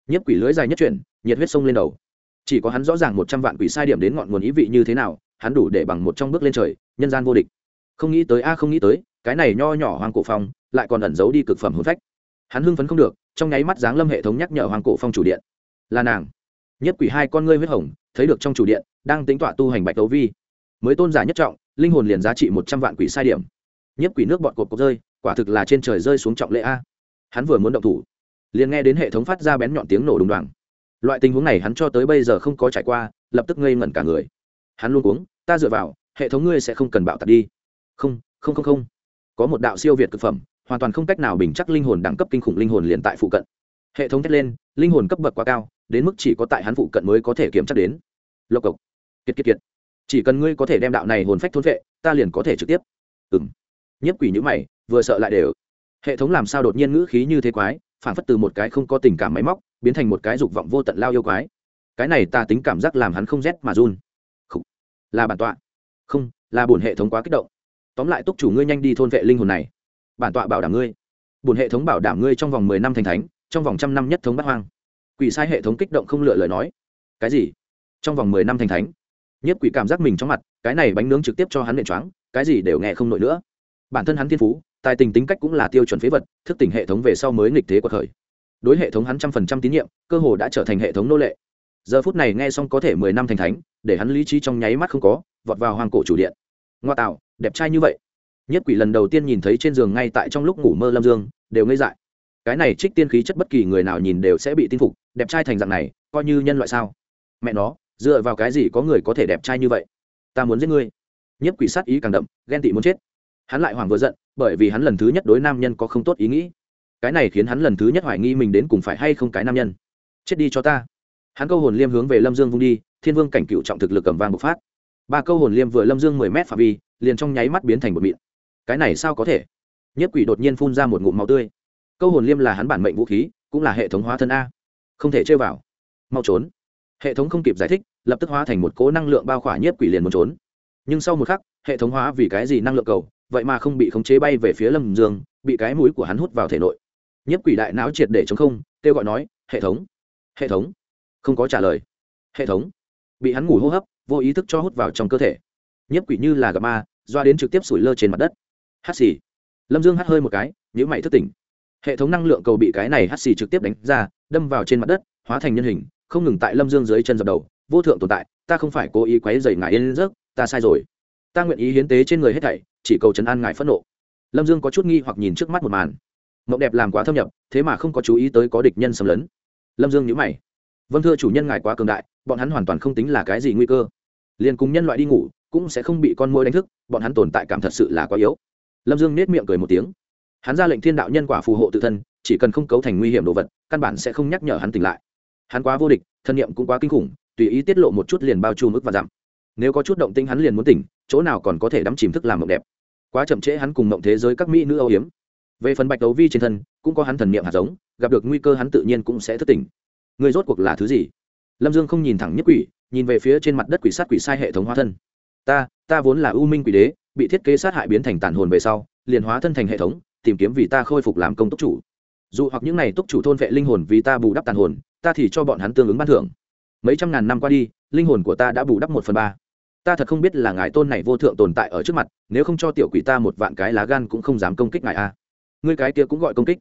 Nhiếp quỷ lưới dài nhất chuyển, nhiệt huyết sông lên đầu. Chỉ có hắn rõ ràng một trăm vạn quỷ sai điểm đến ngọn nguồn ý vị như thế nào, hắn đủ để bằng một trong bước lên trời, nhân gian vô địch. Không nghĩ tới, a không nghĩ tới, cái này nho nhỏ hoang cổ phong, lại còn ẩn giấu đi cực phẩm hồn phách hắn hưng phấn không được, trong nháy mắt giáng lâm hệ thống nhắc nhở hoàng cổ phong chủ điện. Là nàng. Nhất quỷ hai con ngươi huyết hồng, thấy được trong chủ điện, đang tính tọa tu hành bạch tấu vi. Mới tôn giả nhất trọng, linh hồn liền giá trị một trăm vạn quỷ sai điểm. Nhất quỷ nước bọn cột cột rơi, quả thực là trên trời rơi xuống trọng lệ a. Hắn vừa muốn động thủ, liền nghe đến hệ thống phát ra bén nhọn tiếng nổ đùng đoàng. Loại tình huống này hắn cho tới bây giờ không có trải qua, lập tức ngây ngẩn cả người. Hắn luôn uống ta dựa vào, hệ thống ngươi sẽ không cần bạo tật đi. Không không không không. Có một đạo siêu việt thực phẩm hoàn toàn không cách nào bình chắc linh hồn đẳng cấp kinh khủng linh hồn liền tại phụ cận. Hệ thống thét lên, linh hồn cấp bậc quá cao, đến mức chỉ có tại hắn phụ cận mới có thể kiểm chắc đến. Lộc cộc. Kiệt kiệt kiệt. Chỉ cần ngươi có thể đem đạo này hồn phách thôn vệ, ta liền có thể trực tiếp. Ừng nhiếp quỷ nhữ mày, vừa sợ lại đều. Hệ thống làm sao đột nhiên ngữ khí như thế quái, phản phất từ một cái không có tình cảm máy móc, biến thành một cái dục vọng vô tận lao yêu quái. Cái này ta tính cảm giác làm hắn không rét mà run. Không. là bản tọa. Không, là bổn hệ thống quá kích động. Tóm lại túc chủ ngươi nhanh đi thôn vệ linh hồn này bản tọa bảo đảm ngươi. Bổn hệ thống bảo đảm ngươi trong vòng mười năm thành thánh, trong vòng trăm năm nhất thống bắt hoang. Quỷ sai hệ thống kích động không lựa lời nói. Cái gì? Trong vòng mười năm thành thánh? Nhất quỷ cảm giác mình trong mặt, cái này bánh nướng trực tiếp cho hắn nện choáng, cái gì đều nghe không nổi nữa. Bản thân hắn thiên phú, tài tình tính cách cũng là tiêu chuẩn phế vật, thức tỉnh hệ thống về sau mới nghịch thế quật khởi. Đối hệ thống hắn trăm phần trăm tín nhiệm, cơ hồ đã trở thành hệ thống nô lệ. Giờ phút này nghe xong có thể mười năm thành thánh, để hắn lý trí trong nháy mắt không có, vọt vào hoàng cổ chủ điện. Ngoa tạo, đẹp trai như vậy nhất quỷ lần đầu tiên nhìn thấy trên giường ngay tại trong lúc ngủ mơ lâm dương, đều ngây dại. Cái này trích tiên khí chất bất kỳ người nào nhìn đều sẽ bị tin phục, đẹp trai thành dạng này, coi như nhân loại sao? Mẹ nó, dựa vào cái gì có người có thể đẹp trai như vậy? Ta muốn giết ngươi. Nhất quỷ sát ý càng đậm, ghen tị muốn chết. Hắn lại hoảng vừa giận, bởi vì hắn lần thứ nhất đối nam nhân có không tốt ý nghĩ. Cái này khiến hắn lần thứ nhất hoài nghi mình đến cùng phải hay không cái nam nhân. Chết đi cho ta. Hắn câu hồn liêm hướng về lâm dương vung đi, thiên vương cảnh cựu trọng thực lực cầm vang bộc phát. Ba câu hồn liêm vừa lâm dương mười mét phạm vi, liền trong nháy mắt biến thành một mịn cái này sao có thể? Nhất quỷ đột nhiên phun ra một ngụm máu tươi. Câu hồn liêm là hắn bản mệnh vũ khí, cũng là hệ thống hóa thân a. Không thể chơi vào. Mau trốn. Hệ thống không kịp giải thích, lập tức hóa thành một cố năng lượng bao khỏa nhất quỷ liền muốn trốn. Nhưng sau một khắc, hệ thống hóa vì cái gì năng lượng cầu, vậy mà không bị khống chế bay về phía lâm dương, bị cái mũi của hắn hút vào thể nội. Nhất quỷ đại não triệt để chống không, kêu gọi nói, hệ thống hệ thống. Không có trả lời. Hệ thống. Bị hắn ngủ hô hấp, vô ý thức cho hút vào trong cơ thể. Nhất quỷ như là gặp ma, doa đến trực tiếp sủi lơ trên mặt đất hắt xì. Lâm dương hắt hơi một cái nhữ mày thức tỉnh. Hệ thống năng lượng cầu bị cái này hắt xì trực tiếp đánh ra, đâm vào trên mặt đất, hóa thành nhân hình, không ngừng tại lâm dương dưới chân dập đầu. Vô thượng tồn tại, ta không phải cố ý quấy dày ngài yên giấc, ta sai rồi. Ta nguyện ý hiến tế trên người hết thảy, chỉ cầu trấn an ngài phẫn nộ. Lâm dương có chút nghi hoặc nhìn trước mắt một màn. Mộng đẹp làm quá thâm nhập, thế mà không có chú ý tới có địch nhân xâm lấn. Lâm dương nhữ mày. Vâng thưa chủ nhân ngài quá cường đại, bọn hắn hoàn toàn không tính là cái gì nguy cơ. Liền cùng nhân loại đi ngủ, cũng sẽ không bị con môi đánh thức, bọn hắn tồn tại cảm thật sự là quá yếu lâm dương nết miệng cười một tiếng. Hắn ra lệnh thiên đạo nhân quả phù hộ tự thân, chỉ cần không cấu thành nguy hiểm đồ vật, căn bản sẽ không nhắc nhở hắn tỉnh lại. Hắn quá vô địch, thân nhiệm cũng quá kinh khủng, tùy ý tiết lộ một chút liền bao trùm ức và dặm. Nếu có chút động tinh hắn liền muốn tỉnh, chỗ nào còn có thể đắm chìm thức làm mộng đẹp. Quá chậm trễ hắn cùng mộng thế giới các mỹ nữ âu hiếm về phần bạch đấu vi trên thân, cũng có hắn thần niệm hạt giống, gặp được nguy cơ hắn tự nhiên cũng sẽ thức tỉnh. Người rốt cuộc là thứ gì? Lâm dương không nhìn thẳng nhất quỷ, nhìn về phía trên mặt đất quỷ sát quỷ sai hệ thống hóa thân. Ta ta vốn là ưu minh quỷ đế bị thiết kế sát hại biến thành tàn hồn về sau, liền hóa thân thành hệ thống, tìm kiếm vì ta khôi phục làm công túc chủ. Dù hoặc những n à y túc chủ thôn vệ linh hồn vì ta bù đắp tàn hồn, ta thì cho bọn hắn tương ứng ban thưởng. Mấy trăm ngàn năm qua đi, linh hồn của ta đã bù đắp một phần ba. Ta thật không biết là ngài tôn này vô thượng tồn tại ở trước mặt, nếu không cho tiểu quỷ ta một vạn cái lá gan cũng không dám công kích ngài a. Ngươi cái kia cũng gọi công kích.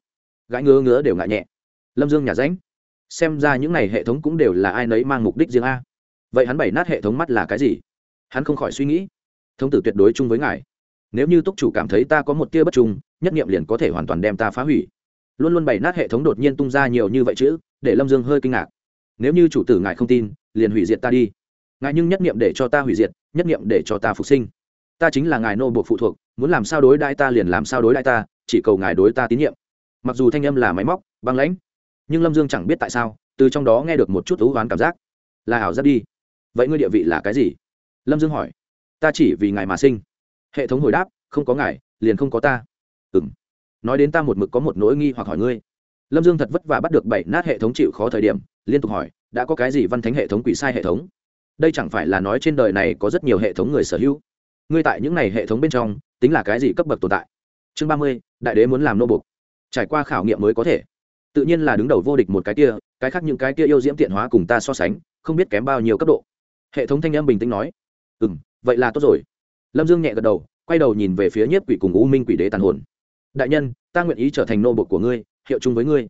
Gãi ngứa ngứa đều ngại nhẹ. Lâm dương nhà ránh. Xem ra những n à y hệ thống cũng đều là ai nấy mang mục đích riêng a. Vậy hắn bày nát hệ thống mắt là cái gì? Hắn không khỏi suy nghĩ thống tử tuyệt đối chung với ngài. Nếu như túc chủ cảm thấy ta có một tia bất trung, nhất nghiệm liền có thể hoàn toàn đem ta phá hủy. Luôn luôn bày nát hệ thống đột nhiên tung ra nhiều như vậy chữ, để lâm dương hơi kinh ngạc. Nếu như chủ tử ngài không tin, liền hủy diệt ta đi. Ngài nhưng nhất nghiệm để cho ta hủy diệt, nhất nghiệm để cho ta phục sinh. Ta chính là ngài nô buộc phụ thuộc, muốn làm sao đối đãi ta liền làm sao đối đãi ta, chỉ cầu ngài đối ta tín nhiệm. Mặc dù thanh âm là máy móc, băng lãnh, nhưng lâm dương chẳng biết tại sao, từ trong đó nghe được một chút thú oán cảm giác. Là ảo giác đi. Vậy ngươi địa vị là cái gì? Lâm dương hỏi ta chỉ vì ngài mà sinh. Hệ thống hồi đáp, không có ngài, liền không có ta. Ừ m nói đến ta một mực có một nỗi nghi hoặc hỏi ngươi. Lâm dương thật vất vả bắt được bảy nát hệ thống chịu khó thời điểm, liên tục hỏi, đã có cái gì văn thánh hệ thống quỷ sai hệ thống? Đây chẳng phải là nói trên đời này có rất nhiều hệ thống người sở hữu. Ngươi tại những n à y hệ thống bên trong, tính là cái gì cấp bậc tồn tại? Chương ba mươi, đại đế muốn làm nô bục trải qua khảo nghiệm mới có thể. Tự nhiên là đứng đầu vô địch một cái kia, cái khác những cái kia yêu diễm tiện hóa cùng ta so sánh, không biết kém bao nhiêu cấp độ. Hệ thống thanh âm bình tĩnh nói ừ m vậy là tốt rồi. Lâm dương nhẹ gật đầu, quay đầu nhìn về phía nhiếp quỷ cùng u minh quỷ đế tàn hồn. Đại nhân, ta nguyện ý trở thành nô bộc của ngươi, hiệu chung với ngươi.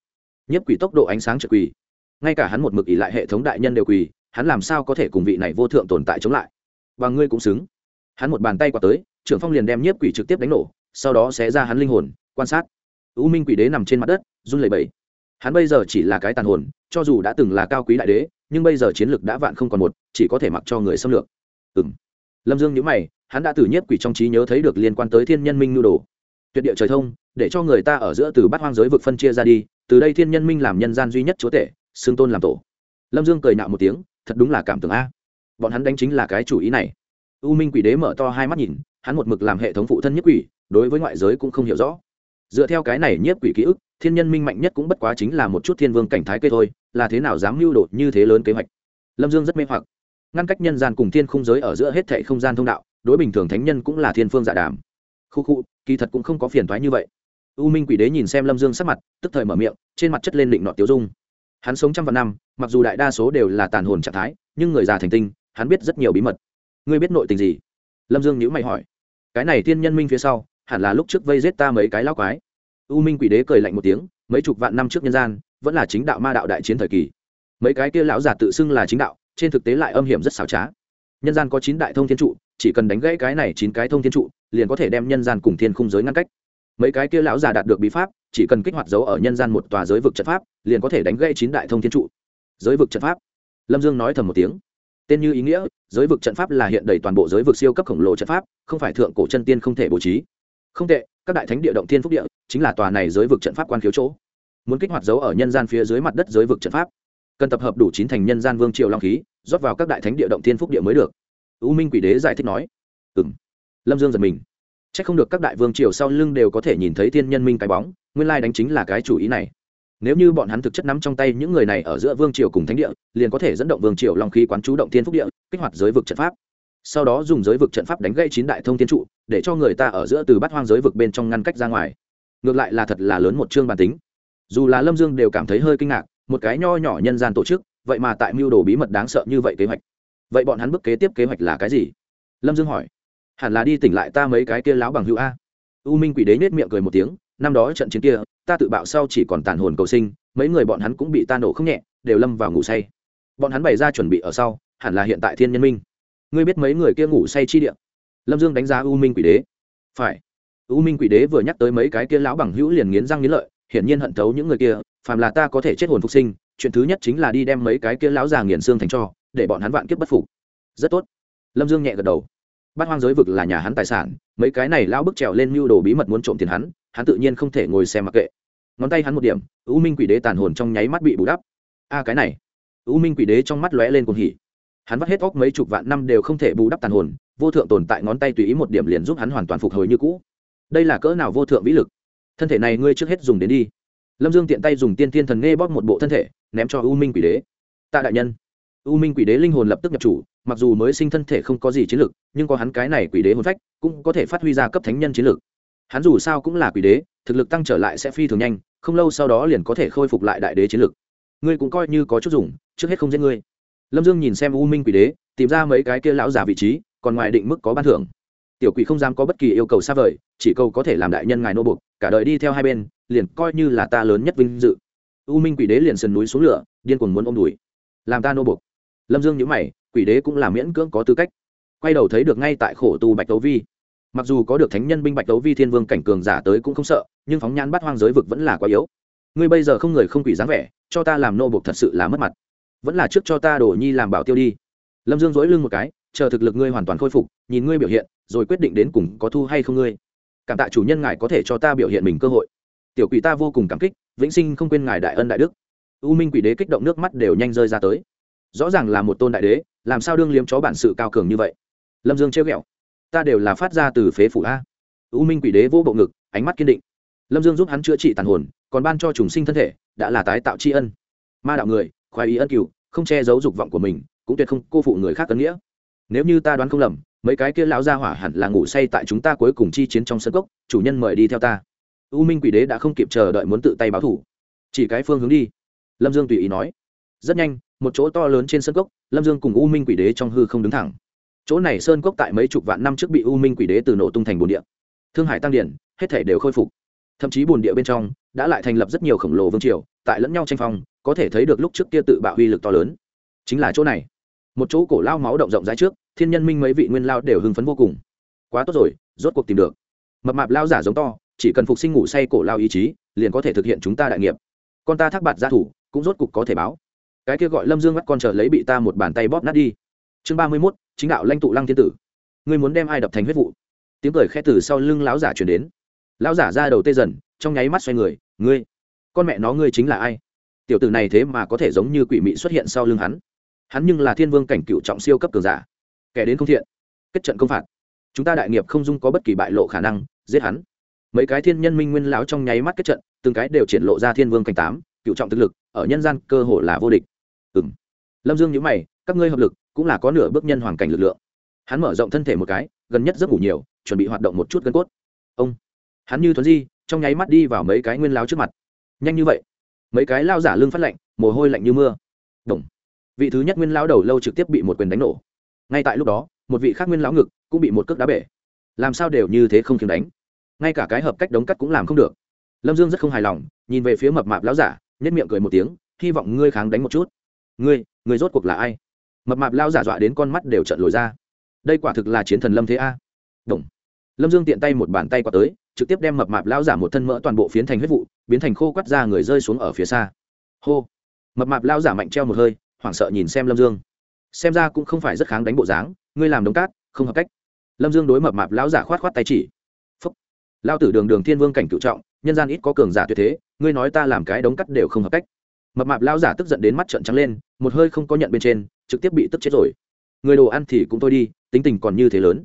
Nhiếp quỷ tốc độ ánh sáng trợ quỷ ngay cả hắn một mực ỷ lại hệ thống đại nhân đều quỳ, hắn làm sao có thể cùng vị này vô thượng tồn tại chống lại? Và ngươi cũng xứng. Hắn một bàn tay qua tới, trưởng phong liền đem nhiếp quỷ trực tiếp đánh nổ, sau đó sẽ ra hắn linh hồn, quan sát. U minh quỷ đế nằm trên mặt đất, run lẩy bẩy. Hắn bây giờ chỉ là cái tàn hồn, cho dù đã từng là cao quý đại đế, nhưng bây giờ chiến lược đã vạn không còn một, chỉ có thể mặc cho người xâm lược. Ừ m lâm dương nhữ mày, hắn đã từ nhiếp quỷ trong trí nhớ thấy được liên quan tới thiên nhân minh nhu đồ. Tuyệt địa trời thông, để cho người ta ở giữa từ bát hoang giới vực phân chia ra đi, từ đây thiên nhân minh làm nhân gian duy nhất chúa tể xương tôn làm tổ. Lâm dương cười nạo một tiếng, thật đúng là cảm tưởng a. Bọn hắn đánh chính là cái chủ ý này. U minh quỷ đế mở to hai mắt nhìn, hắn một mực làm hệ thống phụ thân nhất quỷ, đối với ngoại giới cũng không hiểu rõ. Dựa theo cái này nhiếp quỷ ký ức, thiên nhân minh mạnh nhất cũng bất quá chính là một chút thiên vương cảnh thái cây thôi, là thế nào dám mưu đột như thế lớn kế hoạch? Lâm dương rất mê hoặc ngăn cách nhân gian cùng thiên khung giới ở giữa hết thệ không gian thông đạo, đối bình thường thánh nhân cũng là thiên phương dạ đàm. Khu khu, kỳ thật cũng không có phiền thoái như vậy. U minh quỷ đế nhìn xem lâm dương sắc mặt, tức thời mở miệng, trên mặt chất lên định nọ tiêu dung. Hắn sống trăm vạn năm, mặc dù đại đa số đều là tàn hồn trạng thái, nhưng người già thành tinh, hắn biết rất nhiều bí mật. Ngươi biết nội tình gì? Lâm dương nhữ mày hỏi. Cái này thiên nhân minh phía sau, hẳn là lúc trước vây giết ta mấy cái lao quái. U minh quỷ đế cười lạnh một tiếng, mấy chục vạn năm trước nhân gian, vẫn là chính đạo ma đạo đại chiến thời kỳ. Mấy cái kia lão già tự xưng là chính đạo trên thực tế lại âm hiểm rất xảo trá. Nhân gian có chín đại thông thiên trụ, chỉ cần đánh gãy cái này chín cái thông thiên trụ, liền có thể đem nhân gian cùng thiên khung giới ngăn cách. Mấy cái kia lão già đạt được bí pháp, chỉ cần kích hoạt dấu ở nhân gian một tòa giới vực trận pháp, liền có thể đánh gãy chín đại thông thiên trụ. Giới vực trận pháp. Lâm dương nói thầm một tiếng. Tên như ý nghĩa, giới vực trận pháp là hiện đầy toàn bộ giới vực siêu cấp khổng lồ trận pháp, không phải thượng cổ chân tiên không thể bố trí. Không tệ, các đại thánh địa động thiên phúc địa, chính là tòa này giới vực trận pháp quan khiếu chỗ. Muốn kích hoạt dấu ở nhân gian phía dưới mặt đất giới vực trận pháp, cần tập hợp đủ chín thành nhân gian vương triều long khí rót vào các đại thánh địa động thiên phúc địa mới được. U minh quỷ đế giải thích nói. Ừ m lâm dương giật mình. C h ắ c không được các đại vương triều sau lưng đều có thể nhìn thấy thiên nhân minh cái bóng, nguyên lai đánh chính là cái chủ ý này. Nếu như bọn hắn thực chất nắm trong tay những người này ở giữa vương triều cùng thánh địa, liền có thể dẫn động vương triều long khí quán chú động thiên phúc địa, kích hoạt giới vực trận pháp. Sau đó dùng giới vực trận pháp đánh gây chín đại thông thiên trụ, để cho người ta ở giữa từ bắt hoang giới vực bên trong ngăn cách ra ngoài. Ngược lại là thật là lớn một chương bản tính. Dù là lâm dương đều cảm thấy hơi kinh ngạc, một cái nho nhỏ nhân gian tổ chức vậy mà tại mưu đồ bí mật đáng sợ như vậy kế hoạch. Vậy bọn hắn bước kế tiếp kế hoạch là cái gì? Lâm dương hỏi. Hẳn là đi tỉnh lại ta mấy cái kia láo bằng hữu a. U minh quỷ đế nết miệng cười một tiếng, năm đó trận chiến kia, ta tự bạo sau chỉ còn tàn hồn cầu sinh, mấy người bọn hắn cũng bị ta nổ không nhẹ, đều lâm vào ngủ say. Bọn hắn bày ra chuẩn bị ở sau, hẳn là hiện tại thiên nhân minh. Ngươi biết mấy người kia ngủ say chi điện lâm dương đánh giá u minh quỷ đế. Phải. U minh quỷ đế vừa nhắc tới mấy cái kia lão bằng hữu liền nghiến răng nghiến lợi, hiển nhiên hận thấu những người kia, phàm là ta có thể chết hồn phục sinh chuyện thứ nhất chính là đi đem mấy cái kia lão già nghiền xương thành cho, để bọn hắn vạn kiếp bất phục. Rất tốt. Lâm dương nhẹ gật đầu. Bát hoang giới vực là nhà hắn tài sản, mấy cái này lão bức trèo lên mưu đồ bí mật muốn trộm tiền hắn hắn tự nhiên không thể ngồi xem mặc kệ. Ngón tay hắn một điểm, u minh quỷ đế tàn hồn trong nháy mắt bị bù đắp. A, cái này. U minh quỷ đế trong mắt lóe lên cùng hỉ. Hắn vắt hết óc mấy chục vạn năm đều không thể bù đắp tàn hồn, vô thượng tồn tại ngón tay tùy ý một điểm liền giúp hắn hoàn toàn phục hồi như cũ. Đây là cỡ nào vô thượng vĩ lực? Thân thể này ngươi trước hết dùng đến đi. Lâm dương tiện tay dùng tiên tiên thần nghe bóp một bộ thân thể ném cho u minh quỷ đế. Tạ đại nhân. U minh quỷ đế linh hồn lập tức nhập chủ, mặc dù mới sinh thân thể không có gì chiến lược nhưng có hắn cái này quỷ đế hồn phách, cũng có thể phát huy ra cấp thánh nhân chiến lược hắn dù sao cũng là quỷ đế, thực lực tăng trở lại sẽ phi thường nhanh, không lâu sau đó liền có thể khôi phục lại đại đế chiến lược ngươi cũng coi như có chút dùng, trước hết không giết ngươi. Lâm dương nhìn xem u minh quỷ đế, tìm ra mấy cái kia lão giả vị trí, còn ngoài định mức có ban thưởng. Tiểu quỷ không dám có bất kỳ yêu cầu xa vời, chỉ cầu có thể làm đại nhân ngài nô bục cả đời đi theo hai bên, liền coi như là ta lớn nhất vinh dự u minh quỷ đế liền sườn núi xuống lửa, điên cuồng muốn ôm đùi. Làm ta nô bục lâm dương nhữ mày, quỷ đế cũng là miễn cưỡng có tư cách. Quay đầu thấy được ngay tại khổ tu bạch tấu vi. Mặc dù có được thánh nhân binh bạch tấu vi thiên vương cảnh cường giả tới cũng không sợ, nhưng phóng nhãn bắt hoang giới vực vẫn là quá yếu. Ngươi bây giờ không người không quỷ dáng vẻ, cho ta làm nô bục thật sự là mất mặt. Vẫn là trước cho ta đổ nhi làm bảo tiêu đi. Lâm dương dỗi lưng một cái, chờ thực lực ngươi hoàn toàn khôi phục, nhìn ngươi biểu hiện, rồi quyết định đến cùng có thu hay không ngươi. Cảm tạ chủ nhân ngài có thể cho ta biểu hiện mình cơ hội tiểu quỷ ta vô cùng cảm kích, vĩnh sinh không quên ngài đại ân đại đức. U minh quỷ đế kích động nước mắt đều nhanh rơi ra tới. Rõ ràng là một tôn đại đế, làm sao đương liếm chó bản sự cao cường như vậy? Lâm dương trêu ghẹo. Ta đều là phát ra từ phế phủ a. U minh quỷ đế vô bộ ngực, ánh mắt kiên định. Lâm dương giúp hắn chữa trị tàn hồn, còn ban cho trùng sinh thân thể, đã là tái tạo tri ân. Ma đạo người, khoái ý ân cựu không che giấu dục vọng của mình, cũng tuyệt không cô phụ người khác ân nghĩa. Nếu như ta đoán không lầm, mấy cái kia lão gia hỏa hẳn là ngủ say tại chúng ta cuối cùng chi chiến trong sân cốc, chủ nhân mời đi theo ta u minh quỷ đế đã không kịp chờ đợi muốn tự tay báo thủ. Chỉ cái phương hướng đi. Lâm dương tùy ý nói. Rất nhanh, một chỗ to lớn trên sân cốc, lâm dương cùng u minh quỷ đế trong hư không đứng thẳng. Chỗ này sơn cốc tại mấy chục vạn năm trước bị u minh quỷ đế từ nổ tung thành bồn địa. Thương hải tăng điển, hết thể đều khôi phục. Thậm chí bồn địa bên trong đã lại thành lập rất nhiều khổng lồ vương triều, tại lẫn nhau tranh phong, có thể thấy được lúc trước kia tự bạo uy lực to lớn. Chính là chỗ này. Một chỗ cổ lao máu động rộng rãi trước, thiên nhân minh mấy vị nguyên lao đều hưng phấn vô cùng. Quá tốt rồi, rốt cuộc tìm được. Mập mạp lao giả giống to chỉ cần phục sinh ngủ say cổ lao ý chí, liền có thể thực hiện chúng ta đại nghiệp. Con ta thác bạt gia thủ, cũng rốt cục có thể báo. Cái kia gọi lâm dương mắt con chờ lấy bị ta một bàn tay bóp nát đi. Chương ba mươi mốt, chính đạo lãnh tụ lăng thiên tử. Ngươi muốn đem ai đập thành huyết vụ? Tiếng cười khẽ từ sau lưng lão giả chuyển đến. Lão giả ra đầu tê dần, trong nháy mắt xoay người, ngươi, con mẹ nó ngươi chính là ai? Tiểu tử này thế mà có thể giống như quỷ mị xuất hiện sau lưng hắn. Hắn nhưng là thiên vương cảnh cựu trọng siêu cấp cường giả. Kẻ đến không thiện, kết trận công phạt. Chúng ta đại nghiệp không dung có bất kỳ bại lộ khả năng, giết hắn mấy cái thiên nhân minh nguyên lão trong nháy mắt kết trận, từng cái đều triển lộ ra thiên vương cảnh tám, cựu trọng thực lực, ở nhân gian cơ hồ là vô địch. Ừ m lâm dương nhữ mày, các ngươi hợp lực, cũng là có nửa bước nhân hoàn cảnh lực lượng. Hắn mở rộng thân thể một cái, gần nhất giấc ngủ nhiều, chuẩn bị hoạt động một chút gân cốt. Ông. Hắn như thuấn di, trong nháy mắt đi vào mấy cái nguyên lao trước mặt. Nhanh như vậy. Mấy cái lao giả lương phát lạnh, mồ hôi lạnh như mưa. Đồng vị thứ nhất nguyên lao đầu lâu trực tiếp bị một quyền đánh nổ. Ngay tại lúc đó, một vị khác nguyên lão ngực cũng bị một cước đá bể. Làm sao đều như thế không khiến đánh ngay cả cái hợp cách đống cắt cũng làm không được. Lâm dương rất không hài lòng, nhìn về phía mập mạp lão giả nhất miệng cười một tiếng, hy vọng ngươi kháng đánh một chút. Ngươi ngươi rốt cuộc là ai? Mập mạp lao giả dọa đến con mắt đều trận lồi ra. Đây quả thực là chiến thần lâm thế a. Động. lâm dương tiện tay một bàn tay qua tới, trực tiếp đem mập mạp lao giả một thân mỡ toàn bộ phiến thành huyết vụ, biến thành khô quắt ra người rơi xuống ở phía xa. Hô. Mập mạp lao giả mạnh treo một hơi, hoảng sợ nhìn xem lâm dương. Xem ra cũng không phải rất kháng đánh bộ dáng, ngươi làm đống cát, không hợp cách. Lâm dương đối mập mạp lão giả khoát khoát tay chỉ lao tử đường đường thiên vương cảnh cựu trọng, nhân gian ít có cường giả tuyệt thế, ngươi nói ta làm cái đống cắt đều không hợp cách. Mập mạp lao giả tức giận đến mắt trợn trắng lên, một hơi không có nhận bên trên, trực tiếp bị tức chết rồi. Người đồ ăn thì cũng thôi đi, tính tình còn như thế lớn.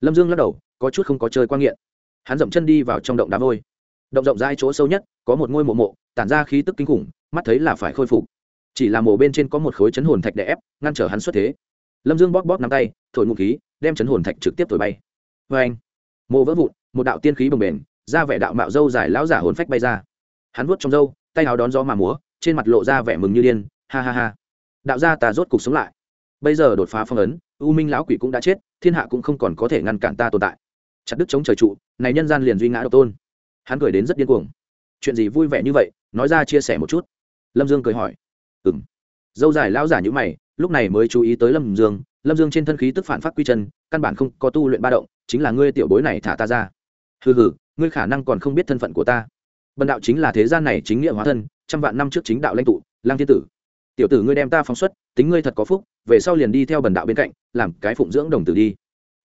Lâm dương lắc đầu, có chút không có chơi quan nghiện. Hắn dậm chân đi vào trong động đá vôi. Động rộng rãi chỗ sâu nhất, có một ngôi mộ mộ, tản ra khí tức kinh khủng, mắt thấy là phải khôi phục. Chỉ là mộ bên trên có một khối chấn hồn thạch đè ép, ngăn trở hắn xuất thế. Lâm dương bóp bóp nắm tay, thổi ngụ khí, đem chấn hồn thạch trực tiếp thổi bay. Vê anh mộ vỡ vụn một đạo tiên khí bồng bềnh, ra vẻ đạo mạo dâu dài lão giả hồn phách bay ra. Hắn vuốt trong dâu, tay áo đón gió mà múa, trên mặt lộ ra vẻ mừng như điên, ha ha ha. Đạo gia ta rốt cục sống lại. Bây giờ đột phá phong ấn, u minh lão quỷ cũng đã chết, thiên hạ cũng không còn có thể ngăn cản ta tồn tại. Chặt đứt chống trời trụ, này nhân gian liền duy ngã độc tôn. Hắn cười đến rất điên cuồng. Chuyện gì vui vẻ như vậy, nói ra chia sẻ một chút. Lâm dương cười hỏi. Ừng dâu dài lão giả như mày, lúc này mới chú ý tới lâm dương. Lâm dương trên thân khí tức phản phát quy chân, căn bản không có tu luyện ba động, chính là ngươi tiểu bối này thả ta ra hừ hừ, ngươi khả năng còn không biết thân phận của ta. Bần đạo chính là thế gian này chính nghĩa hóa thân, trăm vạn năm trước chính đạo lãnh tụ, lang thiên tử. Tiểu tử ngươi đem ta phóng xuất, tính ngươi thật có phúc, về sau liền đi theo bần đạo bên cạnh, làm cái phụng dưỡng đồng tử đi.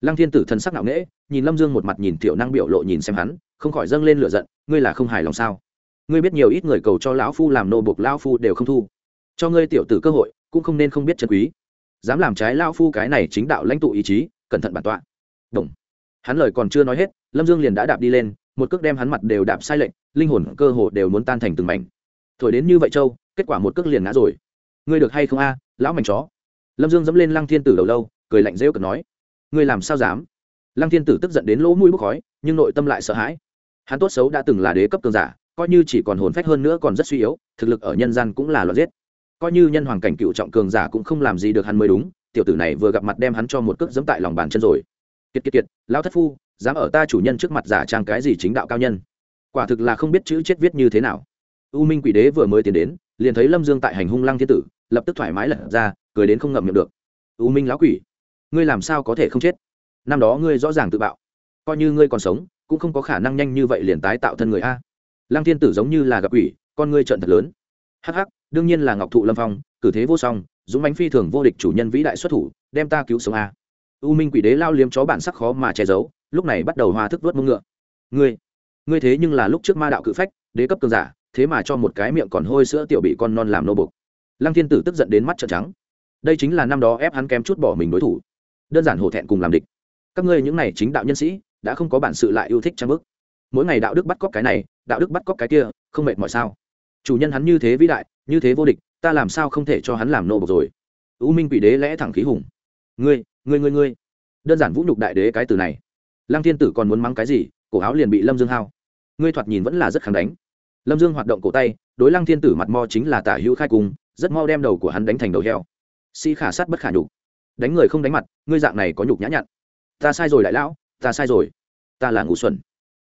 Lăng thiên tử thần sắc nạo nghễ, nhìn lâm dương một mặt nhìn tiểu năng biểu lộ nhìn xem hắn, không khỏi dâng lên lửa giận, ngươi là không hài lòng sao? Ngươi biết nhiều ít người cầu cho lão phu làm nô buộc lão phu đều không thu. Cho ngươi tiểu tử cơ hội, cũng không nên không biết chân quý. Dám làm trái lão phu cái này chính đạo lãnh tụ ý chí, cẩn thận bản tọa. Động hắn lời còn chưa nói hết, lâm dương liền đã đạp đi lên, một cước đem hắn mặt đều đạp sai lệnh linh hồn cơ hồ đều muốn tan thành từng mảnh. Thổi đến như vậy châu kết quả một cước liền ngã rồi. Ngươi được hay không a, lão mảnh chó? Lâm dương dẫm lên lăng thiên tử đầu lâu, cười lạnh rêu cực nói. Ngươi làm sao dám? Lăng thiên tử tức giận đến lỗ mũi bốc khói, nhưng nội tâm lại sợ hãi. Hắn tốt xấu đã từng là đế cấp cường giả, coi như chỉ còn hồn phách hơn nữa còn rất suy yếu, thực lực ở nhân gian cũng là loạt giết. Coi như nhân hoàng cảnh cựu trọng cường giả cũng không làm gì được hắn mới đúng, tiểu tử này vừa gặp mặt đem hắn cho một cước dẫm tại lòng bàn chân rồi kiệt kiệt kiệt, lão thất phu, dám ở ta chủ nhân trước mặt giả trang cái gì chính đạo cao nhân? Quả thực là không biết chữ chết viết như thế nào. U minh quỷ đế vừa mới tiến đến, liền thấy lâm dương tại hành hung lăng thiên tử, lập tức thoải mái lật ra, cười đến không ngậm miệng được. U minh lão quỷ, ngươi làm sao có thể không chết? Năm đó ngươi rõ ràng tự bạo, coi như ngươi còn sống, cũng không có khả năng nhanh như vậy liền tái tạo thân người a. Lăng thiên tử giống như là gặp quỷ, con ngươi trận thật lớn. Hắc hắc, đương nhiên là ngọc thụ lâm phong, cử thế vô song, dũng bánh phi thường vô địch chủ nhân vĩ đại xuất thủ, đem ta cứu sống a u minh quỷ đế lao liếm chó bản sắc khó mà che giấu, lúc này bắt đầu hoa thức vớt mông ngựa. Ngươi ngươi thế nhưng là lúc trước ma đạo cự phách, đế cấp cường giả, thế mà cho một cái miệng còn hôi sữa tiểu bị con non làm nô bục. Lăng thiên tử tức giận đến mắt trợn trắng. Đây chính là năm đó ép hắn kém chút bỏ mình đối thủ. Đơn giản hổ thẹn cùng làm địch. Các ngươi những này chính đạo nhân sĩ, đã không có bản sự lại yêu thích trang bức. Mỗi ngày đạo đức bắt cóc cái này, đạo đức bắt cóc cái kia, không mệt mỏi sao? Chủ nhân hắn như thế vĩ đại, như thế vô địch, ta làm sao không thể cho hắn làm nô bộc rồi? U minh quỷ đế lẽ thẳng khí hùng. Ngươi ngươi ngươi ngươi. Đơn giản vũ nhục đại đế cái từ này. Lăng thiên tử còn muốn mắng cái gì, cổ áo liền bị lâm dương hao. Ngươi thoạt nhìn vẫn là rất kháng đánh. Lâm dương hoạt động cổ tay, đối lăng thiên tử mặt mo chính là tả hữu khai cung, rất mau đem đầu của hắn đánh thành đầu heo. Sĩ khả sát bất khả nhục. Đánh người không đánh mặt, ngươi dạng này có nhục nhã nhặn. Ta sai rồi đại lão, ta sai rồi. Ta là ngủ xuẩn.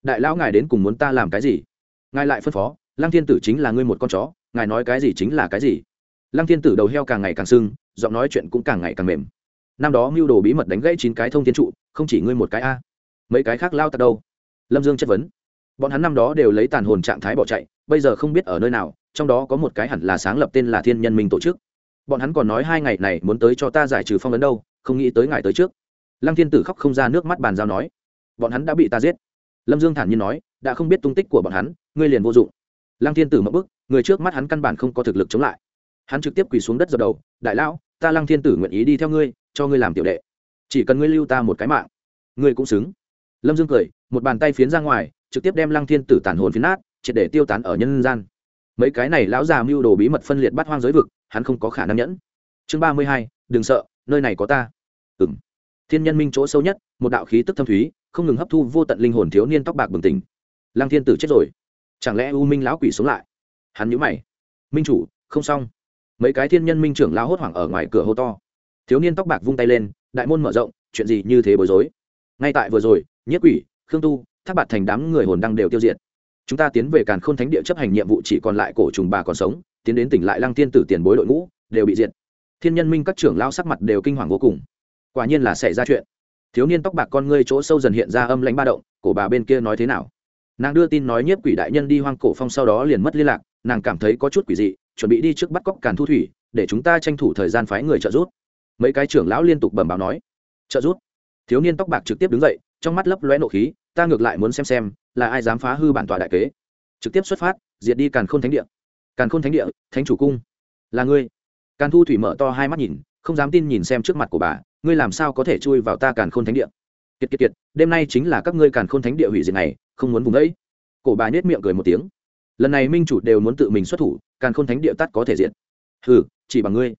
Đại lão ngài đến cùng muốn ta làm cái gì? Ngài lại phân phó, lăng thiên tử chính là ngươi một con chó, ngài nói cái gì chính là cái gì. Lăng thiên tử đầu heo càng ngày càng sưng, giọng nói chuyện cũng càng ngày càng mềm năm đó mưu đồ bí mật đánh gãy chín cái thông thiên trụ, không chỉ ngươi một cái a. Mấy cái khác lao tạt đâu? Lâm dương chất vấn. Bọn hắn năm đó đều lấy tàn hồn trạng thái bỏ chạy, bây giờ không biết ở nơi nào, trong đó có một cái hẳn là sáng lập tên là thiên nhân minh tổ chức. Bọn hắn còn nói hai ngày này muốn tới cho ta giải trừ phong ấn đâu, không nghĩ tới ngày tới trước. Lăng thiên tử khóc không ra nước mắt bàn giao nói. Bọn hắn đã bị ta giết. Lâm dương thản nhiên nói, đã không biết tung tích của bọn hắn, ngươi liền vô dụng. Lăng thiên tử mất bức, người trước mắt hắn căn bản không có thực lực chống lại. Hắn trực tiếp quỳ xuống đất dập đầu, đại lão, ta lăng thiên tử nguyện ý đi theo ngươi cho ngươi làm tiểu đệ. Chỉ cần ngươi lưu ta một cái mạng, ngươi cũng xứng. Lâm dương cười, một bàn tay phiến ra ngoài, trực tiếp đem lăng thiên tử tàn hồn phiến nát, triệt để tiêu tán ở nhân gian. Mấy cái này lão già mưu đồ bí mật phân liệt bắt hoang giới vực, hắn không có khả năng nhẫn. Chương ba mươi hai, đừng sợ, nơi này có ta. Ừ m thiên nhân minh chỗ sâu nhất, một đạo khí tức thâm thúy, không ngừng hấp thu vô tận linh hồn thiếu niên tóc bạc bừng tỉnh. Lăng thiên tử chết rồi. Chẳng lẽ u minh lão quỷ sống lại? Hắn nhữ mày. Minh chủ, không xong. Mấy cái thiên nhân minh trưởng lao hốt hoảng ở ngoài cửa hô to thiếu niên tóc bạc vung tay lên, đại môn mở rộng, chuyện gì như thế bối rối. Ngay tại vừa rồi, nhiếp quỷ, khương tu tháp bạt thành đám người hồn đăng đều tiêu diệt. Chúng ta tiến về càn khôn thánh địa chấp hành nhiệm vụ chỉ còn lại cổ trùng bà còn sống, tiến đến tỉnh lại lăng tiên tử tiền bối đội ngũ, đều bị diệt. Thiên nhân minh các trưởng lao sắc mặt đều kinh hoàng vô cùng. Quả nhiên là xảy ra chuyện. Thiếu niên tóc bạc con ngươi chỗ sâu dần hiện ra âm lãnh ba động, cổ bà bên kia nói thế nào? Nàng đưa tin nói nhiếp quỷ đại nhân đi hoang cổ phong sau đó liền mất liên lạc, nàng cảm thấy có chút quỷ dị, chuẩn bị đi trước bắt cóc càn thu thủy, để chúng ta tranh thủ thời gian phái người trợ giúp mấy cái trưởng lão liên tục bẩm báo nói trợ giúp. Thiếu niên tóc bạc trực tiếp đứng dậy trong mắt lấp lóe nộ khí ta ngược lại muốn xem xem là ai dám phá hư bản tòa đại kế. Trực tiếp xuất phát diệt đi càn khôn thánh địa. Càn khôn thánh địa thánh chủ cung. Là ngươi. Càn thu thủy mở to hai mắt nhìn không dám tin nhìn xem trước mặt của bà ngươi làm sao có thể chui vào ta càn khôn thánh địa? Kiệt kiệt kiệt đêm nay chính là các ngươi càn khôn thánh địa hủy diệt này không muốn vùng đấy cổ bà nhếch miệng cười một tiếng. Lần này minh chủ đều muốn tự mình xuất thủ càn khôn thánh địa tắt có thể diệt, hừ chỉ bằng ngươi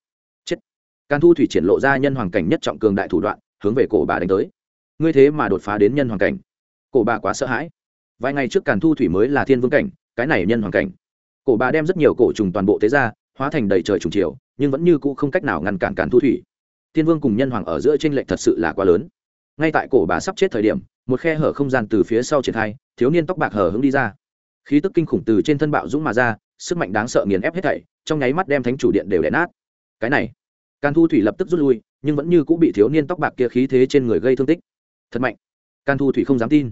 càn thu thủy triển lộ ra nhân hoàng cảnh nhất trọng cường đại thủ đoạn, hướng về cổ bà đánh tới. Ngươi thế mà đột phá đến nhân hoàng cảnh. Cổ bà quá sợ hãi. Vài ngày trước càn thu thủy mới là thiên vương cảnh, cái này nhân hoàng cảnh. Cổ bà đem rất nhiều cổ trùng toàn bộ thế ra, hóa thành đầy trời trùng chiều, nhưng vẫn như cũ không cách nào ngăn cản càn thu thủy. Thiên vương cùng nhân hoàng ở giữa t r ê n lệch thật sự là quá lớn. Ngay tại cổ bà sắp chết thời điểm, một khe hở không gian từ phía sau triển khai, thiếu niên tóc bạc hở hướng đi ra. Khí tức kinh khủng từ trên thân bạo dũng mà ra, sức mạnh đáng sợ nghiền ép hết thảy, trong nháy mắt đem thánh chủ điện đều đẻ nát. Cái này càn thu thủy lập tức rút lui, nhưng vẫn như cũng bị thiếu niên tóc bạc kia khí thế trên người gây thương tích. Thật mạnh. Càn thu thủy không dám tin.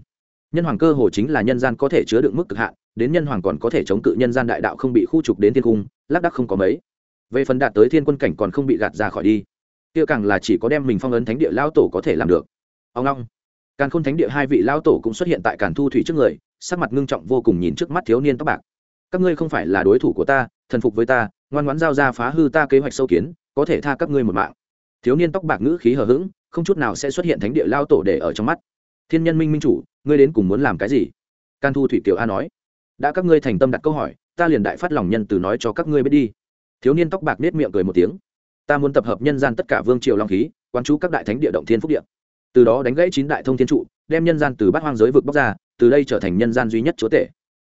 Nhân hoàng cơ hồ chính là nhân gian có thể chứa đựng mức cực hạn, đến nhân hoàng còn có thể chống cự nhân gian đại đạo không bị khu trục đến thiên cung, lác đắc không có mấy. Về phần đạt tới thiên quân cảnh còn không bị gạt ra khỏi đi. Kia càng là chỉ có đem mình phong ấn thánh địa lao tổ có thể làm được. Ông long. Càn khôn thánh địa hai vị lao tổ cũng xuất hiện tại càn thu thủy trước người, sắc mặt ngưng trọng vô cùng nhìn trước mắt thiếu niên tóc bạc. Các ngươi không phải là đối thủ của ta thần phục với ta, ngoan ngoãn giao ra phá hư ta kế hoạch sâu kiến, có thể tha các ngươi một mạng. Thiếu niên tóc bạc ngữ khí hờ hững, không chút nào sẽ xuất hiện thánh địa lao tổ để ở trong mắt. Thiên nhân minh minh chủ, ngươi đến cùng muốn làm cái gì? Can thu thủy kiều a nói. Đã các ngươi thành tâm đặt câu hỏi, ta liền đại phát lòng nhân từ nói cho các ngươi biết đi. Thiếu niên tóc bạc nết miệng cười một tiếng. Ta muốn tập hợp nhân gian tất cả vương triều long khí quan chú các đại thánh địa động thiên phúc địa. Từ đó đánh gãy chín đại thông thiên trụ, đem nhân gian từ bát hoang giới vực bóc ra, từ đây trở thành nhân gian duy nhất chúa tể.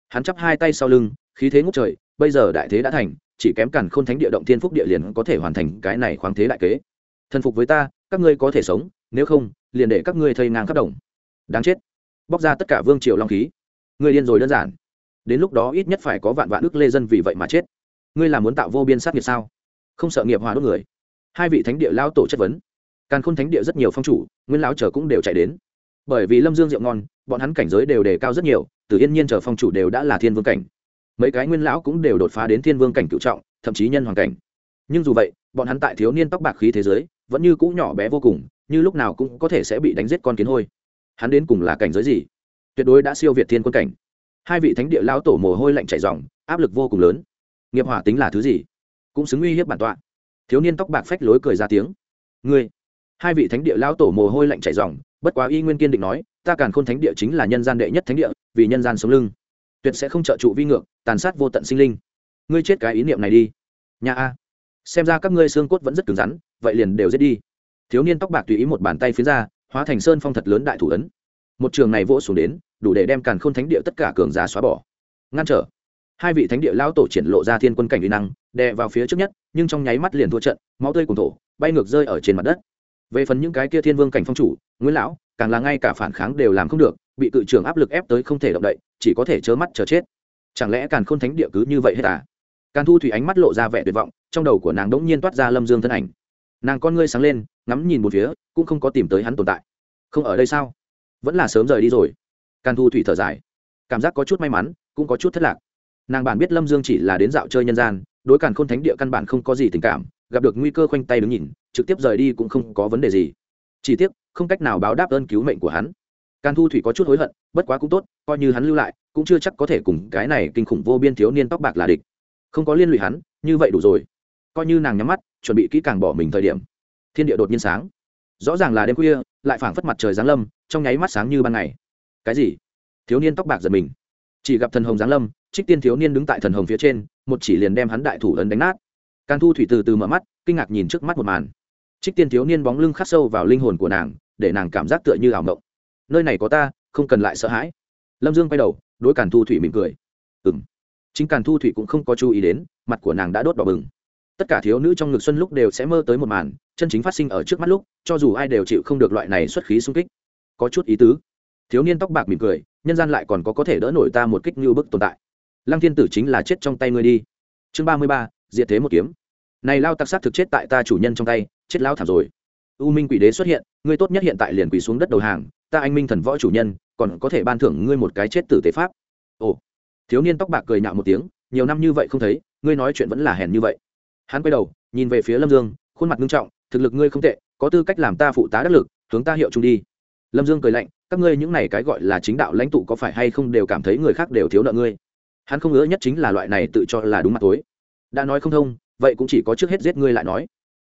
Hắn chắp hai tay sau lưng, khí thế ngút trời bây giờ đại thế đã thành, chỉ kém cản khôn thánh địa động thiên phúc địa liền có thể hoàn thành cái này khoáng thế đại kế. Thần phục với ta, các ngươi có thể sống, nếu không, liền để các ngươi thây ngang khắp đồng. Đáng chết. Bóc ra tất cả vương triều long khí. Ngươi điên rồi đơn giản. Đến lúc đó ít nhất phải có vạn vạn ước lê dân vì vậy mà chết. Ngươi là muốn tạo vô biên sát nghiệp sao? Không sợ nghiệp hòa đốt người. Hai vị thánh địa lao tổ chất vấn. Càn khôn thánh địa rất nhiều phong chủ, nguyên lão chờ cũng đều chạy đến. Bởi vì lâm dương rượu ngon, bọn hắn cảnh giới đều đề cao rất nhiều từ yên nhiên chờ phong chủ đều đã là thiên vương cảnh mấy cái nguyên lão cũng đều đột phá đến thiên vương cảnh cựu trọng, thậm chí nhân hoàng cảnh. Nhưng dù vậy, bọn hắn tại thiếu niên tóc bạc khí thế giới, vẫn như cũ nhỏ bé vô cùng, như lúc nào cũng có thể sẽ bị đánh giết con kiến hôi. Hắn đến cùng là cảnh giới gì? Tuyệt đối đã siêu việt thiên quân cảnh. Hai vị thánh địa lão tổ mồ hôi lạnh chảy dòng áp lực vô cùng lớn. Nghiệp hỏa tính là thứ gì? Cũng xứng uy hiếp bản tọa. Thiếu niên tóc bạc phách lối cười ra tiếng. Ngươi, hai vị thánh địa lão tổ mồ hôi lạnh chảy dòng bất quá y nguyên kiên định nói, ta càn khôn thánh địa chính là nhân gian đệ nhất thánh địa, vì nhân gian sống lưng tuyệt sẽ không trợ trụ vi ngược, tàn sát vô tận sinh linh. Ngươi chết cái ý niệm này đi. Nhà a. Xem ra các ngươi xương cốt vẫn rất cứng rắn, vậy liền đều giết đi. Thiếu niên tóc bạc tùy ý một bàn tay phía ra, hóa thành sơn phong thật lớn đại thủ ấn. Một trường này vỗ xuống đến, đủ để đem càn khôn thánh địa tất cả cường giá xóa bỏ. Ngăn trở. Hai vị thánh địa lao tổ triển lộ ra thiên quân cảnh uy năng, đè vào phía trước nhất, nhưng trong nháy mắt liền thua trận, máu tươi cùng thổ, bay ngược rơi ở trên mặt đất về phần những cái kia thiên vương cảnh phong chủ, nguyễn lão, càng là ngay cả phản kháng đều làm không được, bị cự trưởng áp lực ép tới không thể động đậy, chỉ có thể trơ mắt chờ chết. Chẳng lẽ càn khôn thánh địa cứ như vậy hết à? Càng thu thủy ánh mắt lộ ra vẻ tuyệt vọng, trong đầu của nàng đ ỗ n g nhiên toát ra lâm dương thân ảnh. Nàng con ngươi sáng lên, ngắm nhìn một phía, cũng không có tìm tới hắn tồn tại. Không ở đây sao? Vẫn là sớm rời đi rồi. Càn thu thủy thở dài. Cảm giác có chút may mắn, cũng có chút thất lạc. Nàng bản biết lâm dương chỉ là đến dạo chơi nhân gian, đối càn khôn thánh địa căn bản không có gì tình cảm gặp được nguy cơ khoanh tay đứng nhìn, trực tiếp rời đi cũng không có vấn đề gì. Chỉ tiếc, không cách nào báo đáp ơn cứu mệnh của hắn. Càn thu thủy có chút hối hận, bất quá cũng tốt, coi như hắn lưu lại, cũng chưa chắc có thể cùng cái này kinh khủng vô biên thiếu niên tóc bạc là địch. Không có liên lụy hắn, như vậy đủ rồi. Coi như nàng nhắm mắt, chuẩn bị kỹ càng bỏ mình thời điểm. Thiên địa đột nhiên sáng. Rõ ràng là đêm khuya, lại phảng phất mặt trời giáng lâm, trong nháy mắt sáng như ban ngày. Cái gì? Thiếu niên tóc bạc giật mình. Chỉ gặp thần hồng giáng lâm, trích tiên thiếu niên đứng tại thần hồng phía trên, một chỉ liền đem hắn đại thủ ấn đánh nát càn thu thủy từ từ mở mắt, kinh ngạc nhìn trước mắt một màn. Trích tiên thiếu niên bóng lưng khắc sâu vào linh hồn của nàng, để nàng cảm giác tựa như ảo mộng. Nơi này có ta, không cần lại sợ hãi. Lâm dương quay đầu, đối càn thu thủy mỉm cười. Ừ m chính càn thu thủy cũng không có chú ý đến, mặt của nàng đã đốt đỏ bừng. Tất cả thiếu nữ trong ngực xuân lúc đều sẽ mơ tới một màn, chân chính phát sinh ở trước mắt lúc, cho dù ai đều chịu không được loại này xuất khí sung kích. Có chút ý tứ. Thiếu niên tóc bạc mỉm cười, nhân gian lại còn có có thể đỡ nổi ta một kích như bức tồn tại. Lăng thiên tử chính là chết trong tay ngươi đi. Chương ba mươi ba, diệt thế một kiếm này lao tặc sát thực chết tại ta chủ nhân trong tay, chết lao thảm rồi. U minh quỷ đế xuất hiện, ngươi tốt nhất hiện tại liền quỳ xuống đất đầu hàng, ta anh minh thần võ chủ nhân, còn có thể ban thưởng ngươi một cái chết tử tế pháp. Ồ. Thiếu niên tóc bạc cười nhạo một tiếng, nhiều năm như vậy không thấy, ngươi nói chuyện vẫn là hèn như vậy. Hắn quay đầu, nhìn về phía lâm dương, khuôn mặt nghiêm trọng, thực lực ngươi không tệ, có tư cách làm ta phụ tá đắc lực, hướng ta hiệu chung đi. Lâm dương cười lạnh, các ngươi những này cái gọi là chính đạo lãnh tụ có phải hay không đều cảm thấy người khác đều thiếu nợ ngươi? Hắn không ngỡ nhất chính là loại này tự cho là đúng mặt tối. Đã nói không thông vậy cũng chỉ có trước hết giết ngươi lại nói.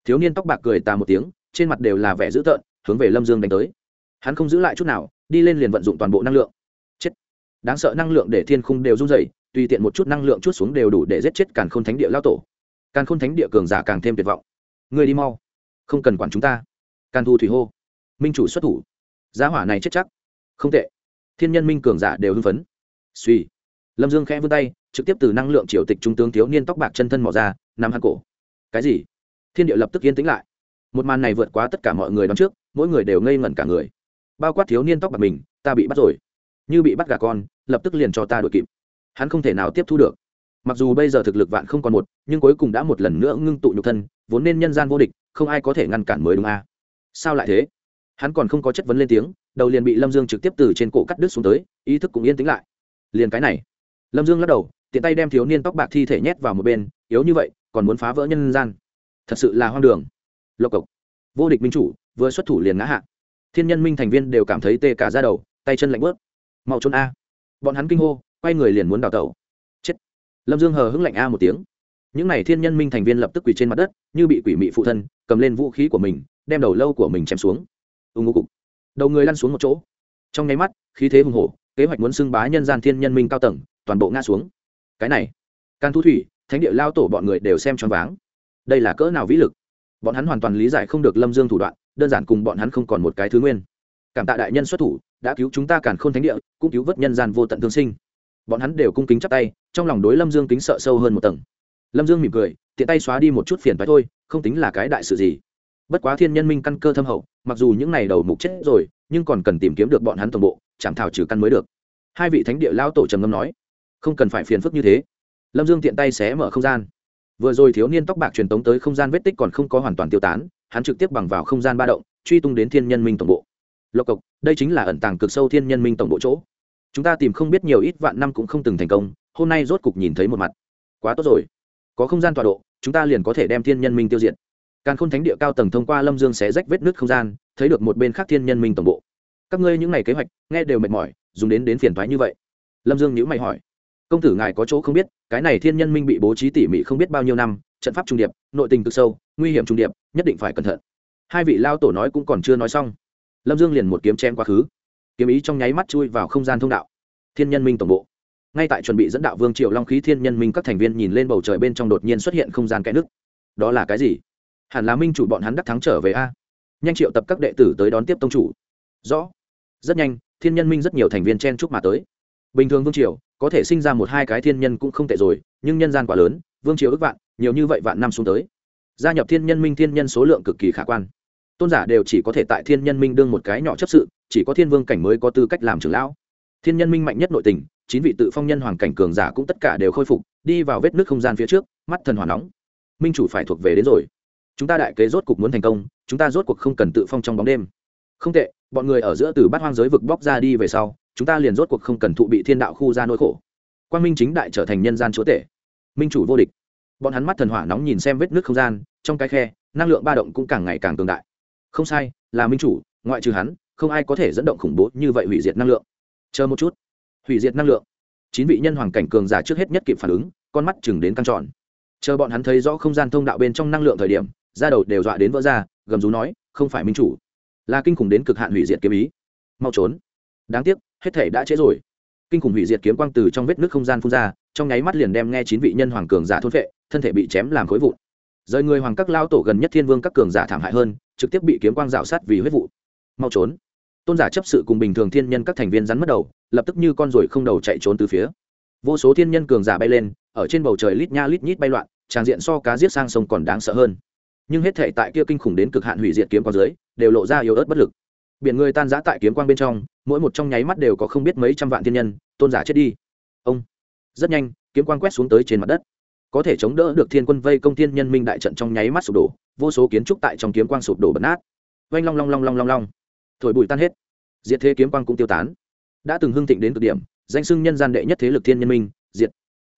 Thiếu niên tóc bạc cười tà một tiếng, trên mặt đều là vẻ dữ tợn, hướng về lâm dương đánh tới. Hắn không giữ lại chút nào, đi lên liền vận dụng toàn bộ năng lượng. Chết. Đáng sợ năng lượng để thiên khung đều run dày tùy tiện một chút năng lượng chút xuống đều đủ để giết chết càn khôn thánh địa lao tổ. Càn khôn thánh địa cường giả càng thêm tuyệt vọng. Người đi mau. Không cần quản chúng ta. Càn thu thủy hô. Minh chủ xuất thủ. Giá hỏa này chết chắc. Không tệ. Thiên nhân minh cường giả đều hưng phấn. Suy lâm dương khẽ vươn tay trực tiếp từ năng lượng triều tịch trung tướng thiếu niên tóc bạc chân thân mỏ ra nằm hắn cổ. Cái gì? Thiên địa lập tức yên tĩnh lại. Một màn này vượt quá tất cả mọi người đón trước, mỗi người đều ngây ngẩn cả người. Bao quát thiếu niên tóc bạc mình, ta bị bắt rồi. Như bị bắt gà con, lập tức liền cho ta đuổi kịp. Hắn không thể nào tiếp thu được. Mặc dù bây giờ thực lực vạn không còn một, nhưng cuối cùng đã một lần nữa ngưng tụ nhục thân, vốn nên nhân gian vô địch, không ai có thể ngăn cản mới đúng a. À? sao lại thế? Hắn còn không có chất vấn lên tiếng, đầu liền bị lâm dương trực tiếp từ trên cổ cắt đứt xuống tới, ý thức cũng yên tĩnh lại. Liền cái này. Lâm dương lắc đầu tiện tay đem thiếu niên tóc bạc thi thể nhét vào một bên, yếu như vậy, còn muốn phá vỡ nhân gian. Thật sự là hoang đường. Lộc cộc. Vô địch minh chủ, vừa xuất thủ liền ngã hạ. Thiên nhân minh thành viên đều cảm thấy tê cả ra đầu, tay chân lạnh bớt. Mau trốn a. Bọn hắn kinh hô, quay người liền muốn đào tẩu. Chết. Lâm dương hờ hững lạnh a một tiếng. Những n à y thiên nhân minh thành viên lập tức quỳ trên mặt đất, như bị quỷ mị phụ thân, cầm lên vũ khí của mình, đem đầu lâu của mình chém xuống. Ưng ngô cục. Đầu người lăn xuống một chỗ. Trong nháy mắt, khí thế hùng hổ, kế hoạch muốn xưng bá nhân gian thiên nhân minh cao tầng, toàn bộ ngã xuống cái này. Can thu thủy, thánh địa lao tổ bọn người đều xem choáng váng. Đây là cỡ nào vĩ lực? Bọn hắn hoàn toàn lý giải không được lâm dương thủ đoạn, đơn giản cùng bọn hắn không còn một cái thứ nguyên. Cảm tạ đại nhân xuất thủ, đã cứu chúng ta càn khôn thánh địa, cũng cứu vớt nhân gian vô tận thương sinh. Bọn hắn đều cung kính chắp tay, trong lòng đối lâm dương kính sợ sâu hơn một tầng. Lâm dương mỉm cười, tiện tay xóa đi một chút phiền thoái thôi, không tính là cái đại sự gì. Bất quá thiên nhân minh căn cơ thâm hậu, mặc dù những n à y đầu mục chết rồi, nhưng còn cần tìm kiếm được bọn hắn toàn bộ chảm thảo trừ căn mới được. Hai vị thánh địa lao tổ trầm ngâm nói không cần phải phiền phức như thế. Lâm dương tiện tay xé mở không gian. Vừa rồi thiếu niên tóc bạc truyền tống tới không gian vết tích còn không có hoàn toàn tiêu tán, hắn trực tiếp bằng vào không gian ba động, truy tung đến thiên nhân minh tổng bộ. Lộc cộc, đây chính là ẩn tàng cực sâu thiên nhân minh tổng bộ chỗ. Chúng ta tìm không biết nhiều ít vạn năm cũng không từng thành công, hôm nay rốt cục nhìn thấy một mặt. Quá tốt rồi. Có không gian tọa độ, chúng ta liền có thể đem thiên nhân minh tiêu diệt. Càn khôn thánh địa cao tầng thông qua lâm dương xé rách vết nứt không gian, thấy được một bên khác thiên nhân minh tổng bộ. Các ngươi những ngày kế hoạch, nghe đều mệt mỏi, dùng đến đến phiền thoái như vậy. Lâm dương nhữ mày hỏi công tử ngài có chỗ không biết, cái này thiên nhân minh bị bố trí tỉ mỉ không biết bao nhiêu năm, trận pháp trung điệp, nội tình cực sâu, nguy hiểm trung điệp, nhất định phải cẩn thận. Hai vị lao tổ nói cũng còn chưa nói xong. Lâm dương liền một kiếm chém quá khứ. Kiếm ý trong nháy mắt chui vào không gian thông đạo. Thiên nhân minh tổng bộ. Ngay tại chuẩn bị dẫn đạo vương triệu long khí thiên nhân minh các thành viên nhìn lên bầu trời bên trong đột nhiên xuất hiện không gian kẽ nước đó là cái gì? Hẳn là minh chủ bọn hắn đắc thắng trở về a. Nhanh triệu tập các đệ tử tới đón tiếp tông chủ. Rõ. Rất nhanh, thiên nhân minh rất nhiều thành viên chen chúc mà tới bình thường vương triều, có thể sinh ra một hai cái thiên nhân cũng không tệ rồi, nhưng nhân gian quá lớn, vương triều ước vạn, nhiều như vậy vạn năm xuống tới. Gia nhập thiên nhân minh thiên nhân số lượng cực kỳ khả quan. Tôn giả đều chỉ có thể tại thiên nhân minh đương một cái nhỏ chấp sự, chỉ có thiên vương cảnh mới có tư cách làm trưởng lão. Thiên nhân minh mạnh nhất nội tình, chín vị tự phong nhân hoàng cảnh cường giả cũng tất cả đều khôi phục, đi vào vết nước không gian phía trước, mắt thần hỏa nóng. Minh chủ phải thuộc về đến rồi. Chúng ta đại kế rốt cuộc muốn thành công, chúng ta rốt cuộc không cần tự phong trong bóng đêm. Không tệ, bọn người ở giữa từ bát hoang giới vực bóc ra đi về sau chúng ta liền rốt cuộc không cần thụ bị thiên đạo khu ra nỗi khổ. Quang minh chính đại trở thành nhân gian chúa tể. Minh chủ vô địch. Bọn hắn mắt thần hỏa nóng nhìn xem vết nước không gian, trong cái khe, năng lượng ba động cũng càng ngày càng cường đại. Không sai, là minh chủ, ngoại trừ hắn, không ai có thể dẫn động khủng bố như vậy hủy diệt năng lượng. Chờ một chút. Hủy diệt năng lượng. Chín vị nhân hoàng cảnh cường giả trước hết nhất kịp phản ứng, con mắt chừng đến căng tròn. Chờ bọn hắn thấy rõ không gian thông đạo bên trong năng lượng thời điểm ra đầu đều dọa đến vỡ ra, gầm rú nói, không phải minh chủ, là kinh khủng đến cực hạn hủy diệt kiếm ý. Mau trốn. Đáng tiếc hết thể đã trễ rồi. Kinh khủng hủy diệt kiếm quang từ trong vết nước không gian phun ra, trong nháy mắt liền đem nghe chín vị nhân hoàng cường giả thôn vệ thân thể bị chém làm khối vụn. Rời người hoàng các lao tổ gần nhất thiên vương các cường giả thảm hại hơn, trực tiếp bị kiếm quang rào sát vì huyết vụ. Mau trốn. Tôn giả chấp sự cùng bình thường thiên nhân các thành viên rắn mất đầu, lập tức như con ruồi không đầu chạy trốn từ phía. Vô số thiên nhân cường giả bay lên, ở trên bầu trời lít nha lít nhít bay loạn tràng diện so cá giết sang sông còn đáng sợ hơn. Nhưng hết thể tại kia kinh khủng đến cực hạn hủy diệt kiếm quang dưới, đều lộ ra yếu ớt bất lực biển người tan giã tại kiếm quang bên trong, mỗi một trong nháy mắt đều có không biết mấy trăm vạn thiên nhân, tôn giả chết đi. Ông. Rất nhanh, kiếm quang quét xuống tới trên mặt đất. Có thể chống đỡ được thiên quân vây công thiên nhân minh đại trận trong nháy mắt sụp đổ, vô số kiến trúc tại trong kiếm quang sụp đổ bật nát. Oanh long long long long long long. Thổi bụi tan hết. Diệt thế kiếm quang cũng tiêu tán. Đã từng hưng thịnh đến cực điểm, danh sưng nhân gian đệ nhất thế lực thiên nhân minh, diệt.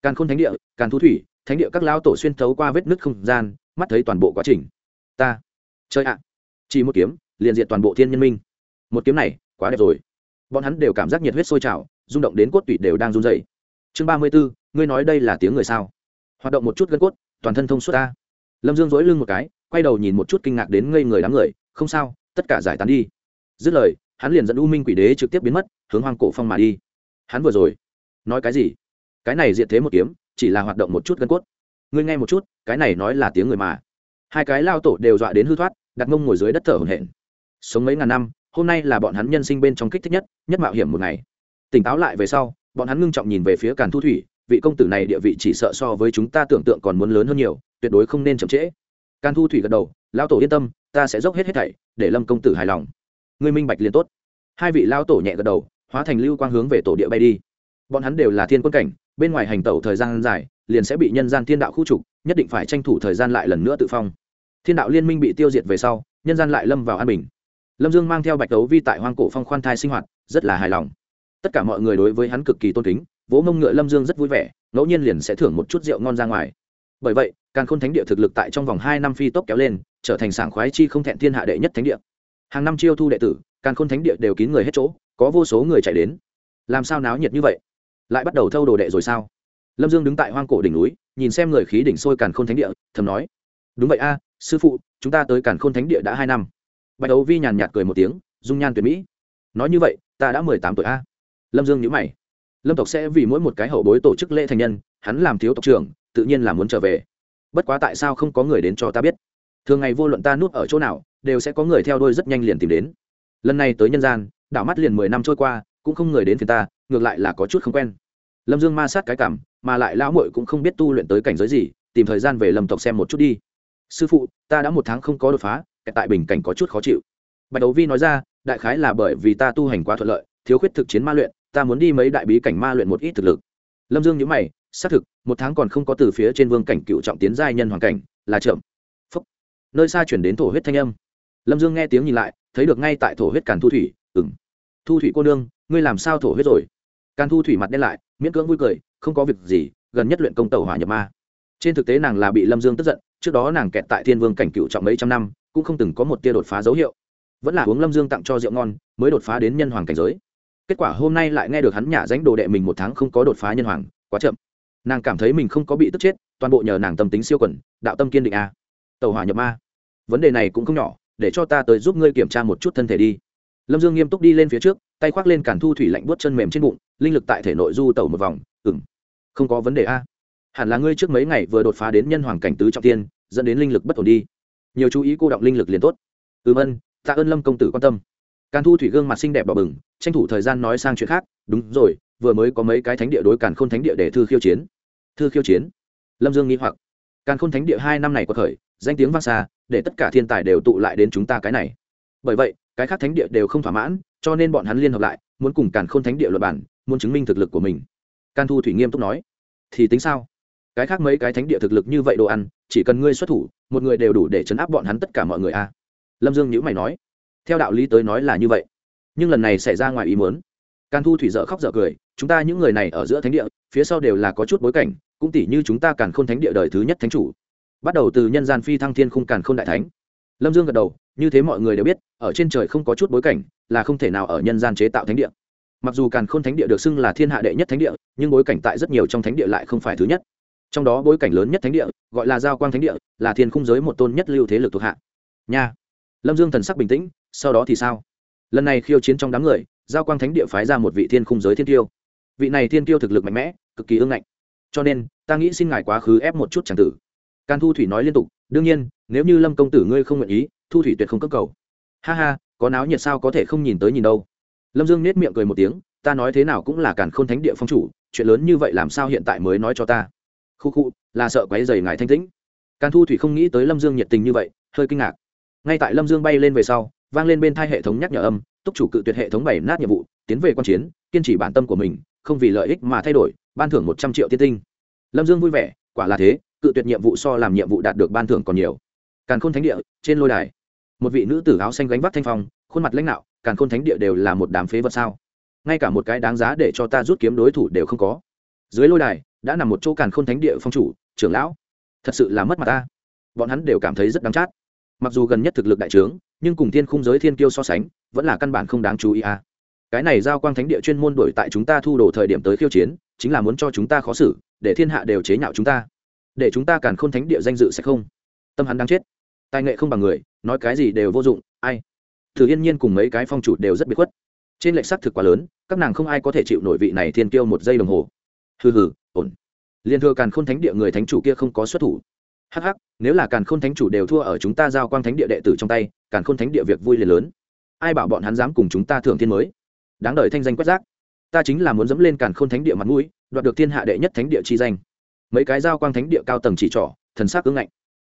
Càn khôn thánh địa, càn thu thủy, thánh địa các lao tổ xuyên thấu qua vết nứt không gian, mắt thấy toàn bộ quá trình. Ta. Chơi ạ. Chỉ một kiếm, liền diệt toàn bộ thiên nhân minh một kiếm này, quá đẹp rồi. Bọn hắn đều cảm giác nhiệt huyết sôi trào, rung động đến cốt tủy đều đang run dày chương ba mươi bốn ngươi nói đây là tiếng người sao? Hoạt động một chút gân cốt, toàn thân thông suốt ta. Lâm dương dối lưng một cái, quay đầu nhìn một chút kinh ngạc đến ngây người đám người, không sao, tất cả giải tán đi. Dứt lời, hắn liền dẫn u minh quỷ đế trực tiếp biến mất, hướng hoang cổ phong mà đi. Hắn vừa rồi, nói cái gì? Cái này diện thế một kiếm, chỉ là hoạt động một chút gân cốt. Ngươi nghe một chút, cái này nói là tiếng người mà. Hai cái lao tổ đều dọa đến hư thoát, đặt mông ngồi dưới đất thở hổn hển. Sống mấy ngàn năm hôm nay là bọn hắn nhân sinh bên trong kích thích nhất nhất mạo hiểm một ngày. Tỉnh táo lại về sau, bọn hắn ngưng trọng nhìn về phía càn thu thủy, vị công tử này địa vị chỉ sợ so với chúng ta tưởng tượng còn muốn lớn hơn nhiều, tuyệt đối không nên chậm trễ. Càn thu thủy gật đầu, lão tổ yên tâm, ta sẽ dốc hết hết thảy để lâm công tử hài lòng. Ngươi minh bạch liền tốt. Hai vị lão tổ nhẹ gật đầu, hóa thành lưu quang hướng về tổ địa bay đi. Bọn hắn đều là thiên quân cảnh, bên ngoài hành tẩu thời gian dài, liền sẽ bị nhân gian thiên đạo khu trục, nhất định phải tranh thủ thời gian lại lần nữa tự phong. Thiên đạo liên minh bị tiêu diệt về sau, nhân gian lại lâm vào an bình lâm dương mang theo bạch đấu vi tại hoang cổ phong khoan thai sinh hoạt, rất là hài lòng. Tất cả mọi người đối với hắn cực kỳ tôn kính, vỗ mông ngựa lâm dương rất vui vẻ, ngẫu nhiên liền sẽ thưởng một chút rượu ngon ra ngoài. Bởi vậy càng khôn thánh địa thực lực tại trong vòng hai năm phi tốc kéo lên, trở thành sảng khoái chi không thẹn thiên hạ đệ nhất thánh địa. Hàng năm chiêu thu đệ tử càng khôn thánh địa đều kín người hết chỗ, có vô số người chạy đến. Làm sao náo nhiệt như vậy? Lại bắt đầu thâu đồ đệ rồi sao? Lâm dương đứng tại hoang cổ đỉnh núi, nhìn xem người khí đỉnh sôi càn khôn thánh địa, thầm nói, đúng vậy a, sư phụ, chúng ta tới càn khôn thánh địa đã hai năm bạch đấu vi nhàn nhạt cười một tiếng, dung nhan tuyệt mỹ. Nói như vậy, ta đã mười tám tuổi a. Lâm dương nhữ mày. Lâm tộc sẽ vì mỗi một cái hậu bối tổ chức lễ thành nhân, hắn làm thiếu tộc trưởng, tự nhiên là muốn trở về. Bất quá tại sao không có người đến cho ta biết? Thường ngày vô luận ta nuốt ở chỗ nào, đều sẽ có người theo đôi rất nhanh liền tìm đến. Lần này tới nhân gian, đảo mắt liền mười năm trôi qua, cũng không người đến phiền ta, ngược lại là có chút không quen. Lâm dương ma sát cái cảm, mà lại lão mội cũng không biết tu luyện tới cảnh giới gì, tìm thời gian về lâm tộc xem một chút đi. Sư phụ, ta đã một tháng không có đột phá kẹt tại bình cảnh có chút khó chịu. Bạch đấu vi nói ra, đại khái là bởi vì ta tu hành quá thuận lợi, thiếu khuyết thực chiến ma luyện, ta muốn đi mấy đại bí cảnh ma luyện một ít thực lực. Lâm dương nhữ mày, xác thực, một tháng còn không có từ phía trên vương cảnh cựu trọng tiến giai nhân hoàn cảnh, là chậm. Phúc. Nơi xa chuyển đến thổ huyết thanh âm. Lâm dương nghe tiếng nhìn lại, thấy được ngay tại thổ huyết càn thu thủy ừng thu thủy cô nương, ngươi làm sao thổ huyết rồi? Càn thu thủy mặt đen lại, miễn cưỡng vui cười, không có việc gì, gần nhất luyện công tàu hỏa nhập ma. Trên thực tế nàng là bị lâm dương tức giận, trước đó nàng kẹt tại thiên vương cảnh cựu trọng mấy trăm năm cũng không từng có một tia đột phá dấu hiệu. Vẫn là uống lâm dương tặng cho rượu ngon, mới đột phá đến nhân hoàng cảnh giới. Kết quả hôm nay lại nghe được hắn nhả danh đồ đệ mình một tháng không có đột phá nhân hoàng, quá chậm. Nàng cảm thấy mình không có bị tức chết, toàn bộ nhờ nàng tâm tính siêu quẩn, đạo tâm kiên định a. Tàu hỏa nhập ma. Vấn đề này cũng không nhỏ, để cho ta tới giúp ngươi kiểm tra một chút thân thể đi. Lâm dương nghiêm túc đi lên phía trước, tay khoác lên cản thu thủy lạnh buốt chân mềm trên bụng, linh lực tại thể nội du tẩu một vòng ừng không có vấn đề a. Hẳn là ngươi trước mấy ngày vừa đột phá đến nhân hoàng cảnh tứ trọng tiên, dẫn đến linh lực bất ổn đi nhiều chú ý cô động linh lực liền tốt. Ừm ân, tạ ơn lâm công tử quan tâm. Càn thu thủy gương mặt xinh đẹp đỏ bừng, tranh thủ thời gian nói sang chuyện khác. Đúng rồi, vừa mới có mấy cái thánh địa đối càn khôn thánh địa để thư khiêu chiến. Thư khiêu chiến? Lâm dương nghĩ hoặc. Càn khôn thánh địa hai năm này có khởi, danh tiếng vang xa, để tất cả thiên tài đều tụ lại đến chúng ta cái này. Bởi vậy, cái khác thánh địa đều không thỏa mãn, cho nên bọn hắn liên hợp lại, muốn cùng càn khôn thánh địa luật bản muốn chứng minh thực lực của mình. Can thu thủy nghiêm túc nói. Thì tính sao? Cái khác mấy cái thánh địa thực lực như vậy đồ ăn, chỉ cần ngươi xuất thủ một người đều đủ để chấn áp bọn hắn tất cả mọi người a. Lâm dương nhữ mày nói, theo đạo lý tới nói là như vậy. Nhưng lần này xảy ra ngoài ý muốn. Càn thu thủy dợ khóc dợ cười, chúng ta những người này ở giữa thánh địa, phía sau đều là có chút bối cảnh, cũng tỷ như chúng ta càn khôn thánh địa đời thứ nhất thánh chủ. Bắt đầu từ nhân gian phi thăng thiên khung càn khôn đại thánh. Lâm dương gật đầu, như thế mọi người đều biết, ở trên trời không có chút bối cảnh, là không thể nào ở nhân gian chế tạo thánh địa. Mặc dù càn khôn thánh địa được xưng là thiên hạ đệ nhất thánh địa, nhưng bối cảnh tại rất nhiều trong thánh địa lại không phải thứ nhất trong đó bối cảnh lớn nhất thánh địa, gọi là giao quang thánh địa, là thiên khung giới một tôn nhất lưu thế lực thuộc hạ. Nha. Lâm dương thần sắc bình tĩnh, sau đó thì sao? Lần này khiêu chiến trong đám người, giao quang thánh địa phái ra một vị thiên khung giới thiên tiêu. Vị này thiên tiêu thực lực mạnh mẽ, cực kỳ ưng ngạnh. Cho nên, ta nghĩ xin ngài quá khứ ép một chút c tử. Can thu thủy nói liên tục, đương nhiên, nếu như lâm công tử ngươi không nguyện ý, thu thủy tuyệt không cấp cầu. Ha ha, có náo nhiệt sao có thể không nhìn tới nhìn đâu? Lâm dương nết miệng cười một tiếng, ta nói thế nào cũng là càn k h ô n thánh địa phong chủ, chuyện lớn như vậy làm sao hiện tại mới nói cho ta? Khu khu, là sợ quấy dày ngài thanh tĩnh. Càn thu thủy không nghĩ tới lâm dương nhiệt tình như vậy, hơi kinh ngạc. Ngay tại lâm dương bay lên về sau, vang lên bên thai hệ thống nhắc nhở âm, túc chủ cự tuyệt hệ thống bảy nát nhiệm vụ, tiến về q u a n chiến, kiên trì bản tâm của mình, không vì lợi ích mà thay đổi, ban thưởng một trăm triệu tiên tinh. Lâm dương vui vẻ, quả là thế, cự tuyệt nhiệm vụ so làm nhiệm vụ đạt được ban thưởng còn nhiều. Càn khôn thánh địa, trên lôi đài. Một vị nữ tử áo xanh gánh vác thanh phong, khuôn mặt lãnh đạo, càn khôn thánh địa đều là một đám phế vật sao? Ngay cả một cái đáng giá để cho ta rút kiếm đối thủ đều không có. Dưới lôi đài đã nằm một chỗ càn khôn thánh địa phong chủ, trưởng lão. Thật sự là mất mặt ta. Bọn hắn đều cảm thấy rất đáng chát. Mặc dù gần nhất thực lực đại trướng, nhưng cùng thiên khung giới thiên kiêu so sánh, vẫn là căn bản không đáng chú ý à. cái này giao quang thánh địa chuyên môn đổi tại chúng ta thu đồ thời điểm tới khiêu chiến, chính là muốn cho chúng ta khó xử, để thiên hạ đều chế nhạo chúng ta. Để chúng ta càn khôn thánh địa danh dự sẽ không. Tâm hắn đang chết. Tài nghệ không bằng người, nói cái gì đều vô dụng, ai? Thử yên nhiên cùng mấy cái phong chủ đều rất bị khuất. Trên lệch sắc thực quá lớn, các nàng không ai có thể chịu nổi vị này thiên tiêu một giây đồng hồ hừ hừ, ổn. Liên thừa càn khôn thánh địa người thánh chủ kia không có xuất thủ. Hh nếu là càn khôn thánh chủ đều thua ở chúng ta giao quang thánh địa đệ tử trong tay, càn khôn thánh địa việc vui liền lớn. Ai bảo bọn hắn dám cùng chúng ta thưởng thiên mới? Đáng đời thanh danh quét rác. Ta chính là muốn dẫm lên càn khôn thánh địa mặt mũi, đoạt được thiên hạ đệ nhất thánh địa chi danh. Mấy cái giao quang thánh địa cao tầng chỉ trỏ, thần sắc ứng ngạnh.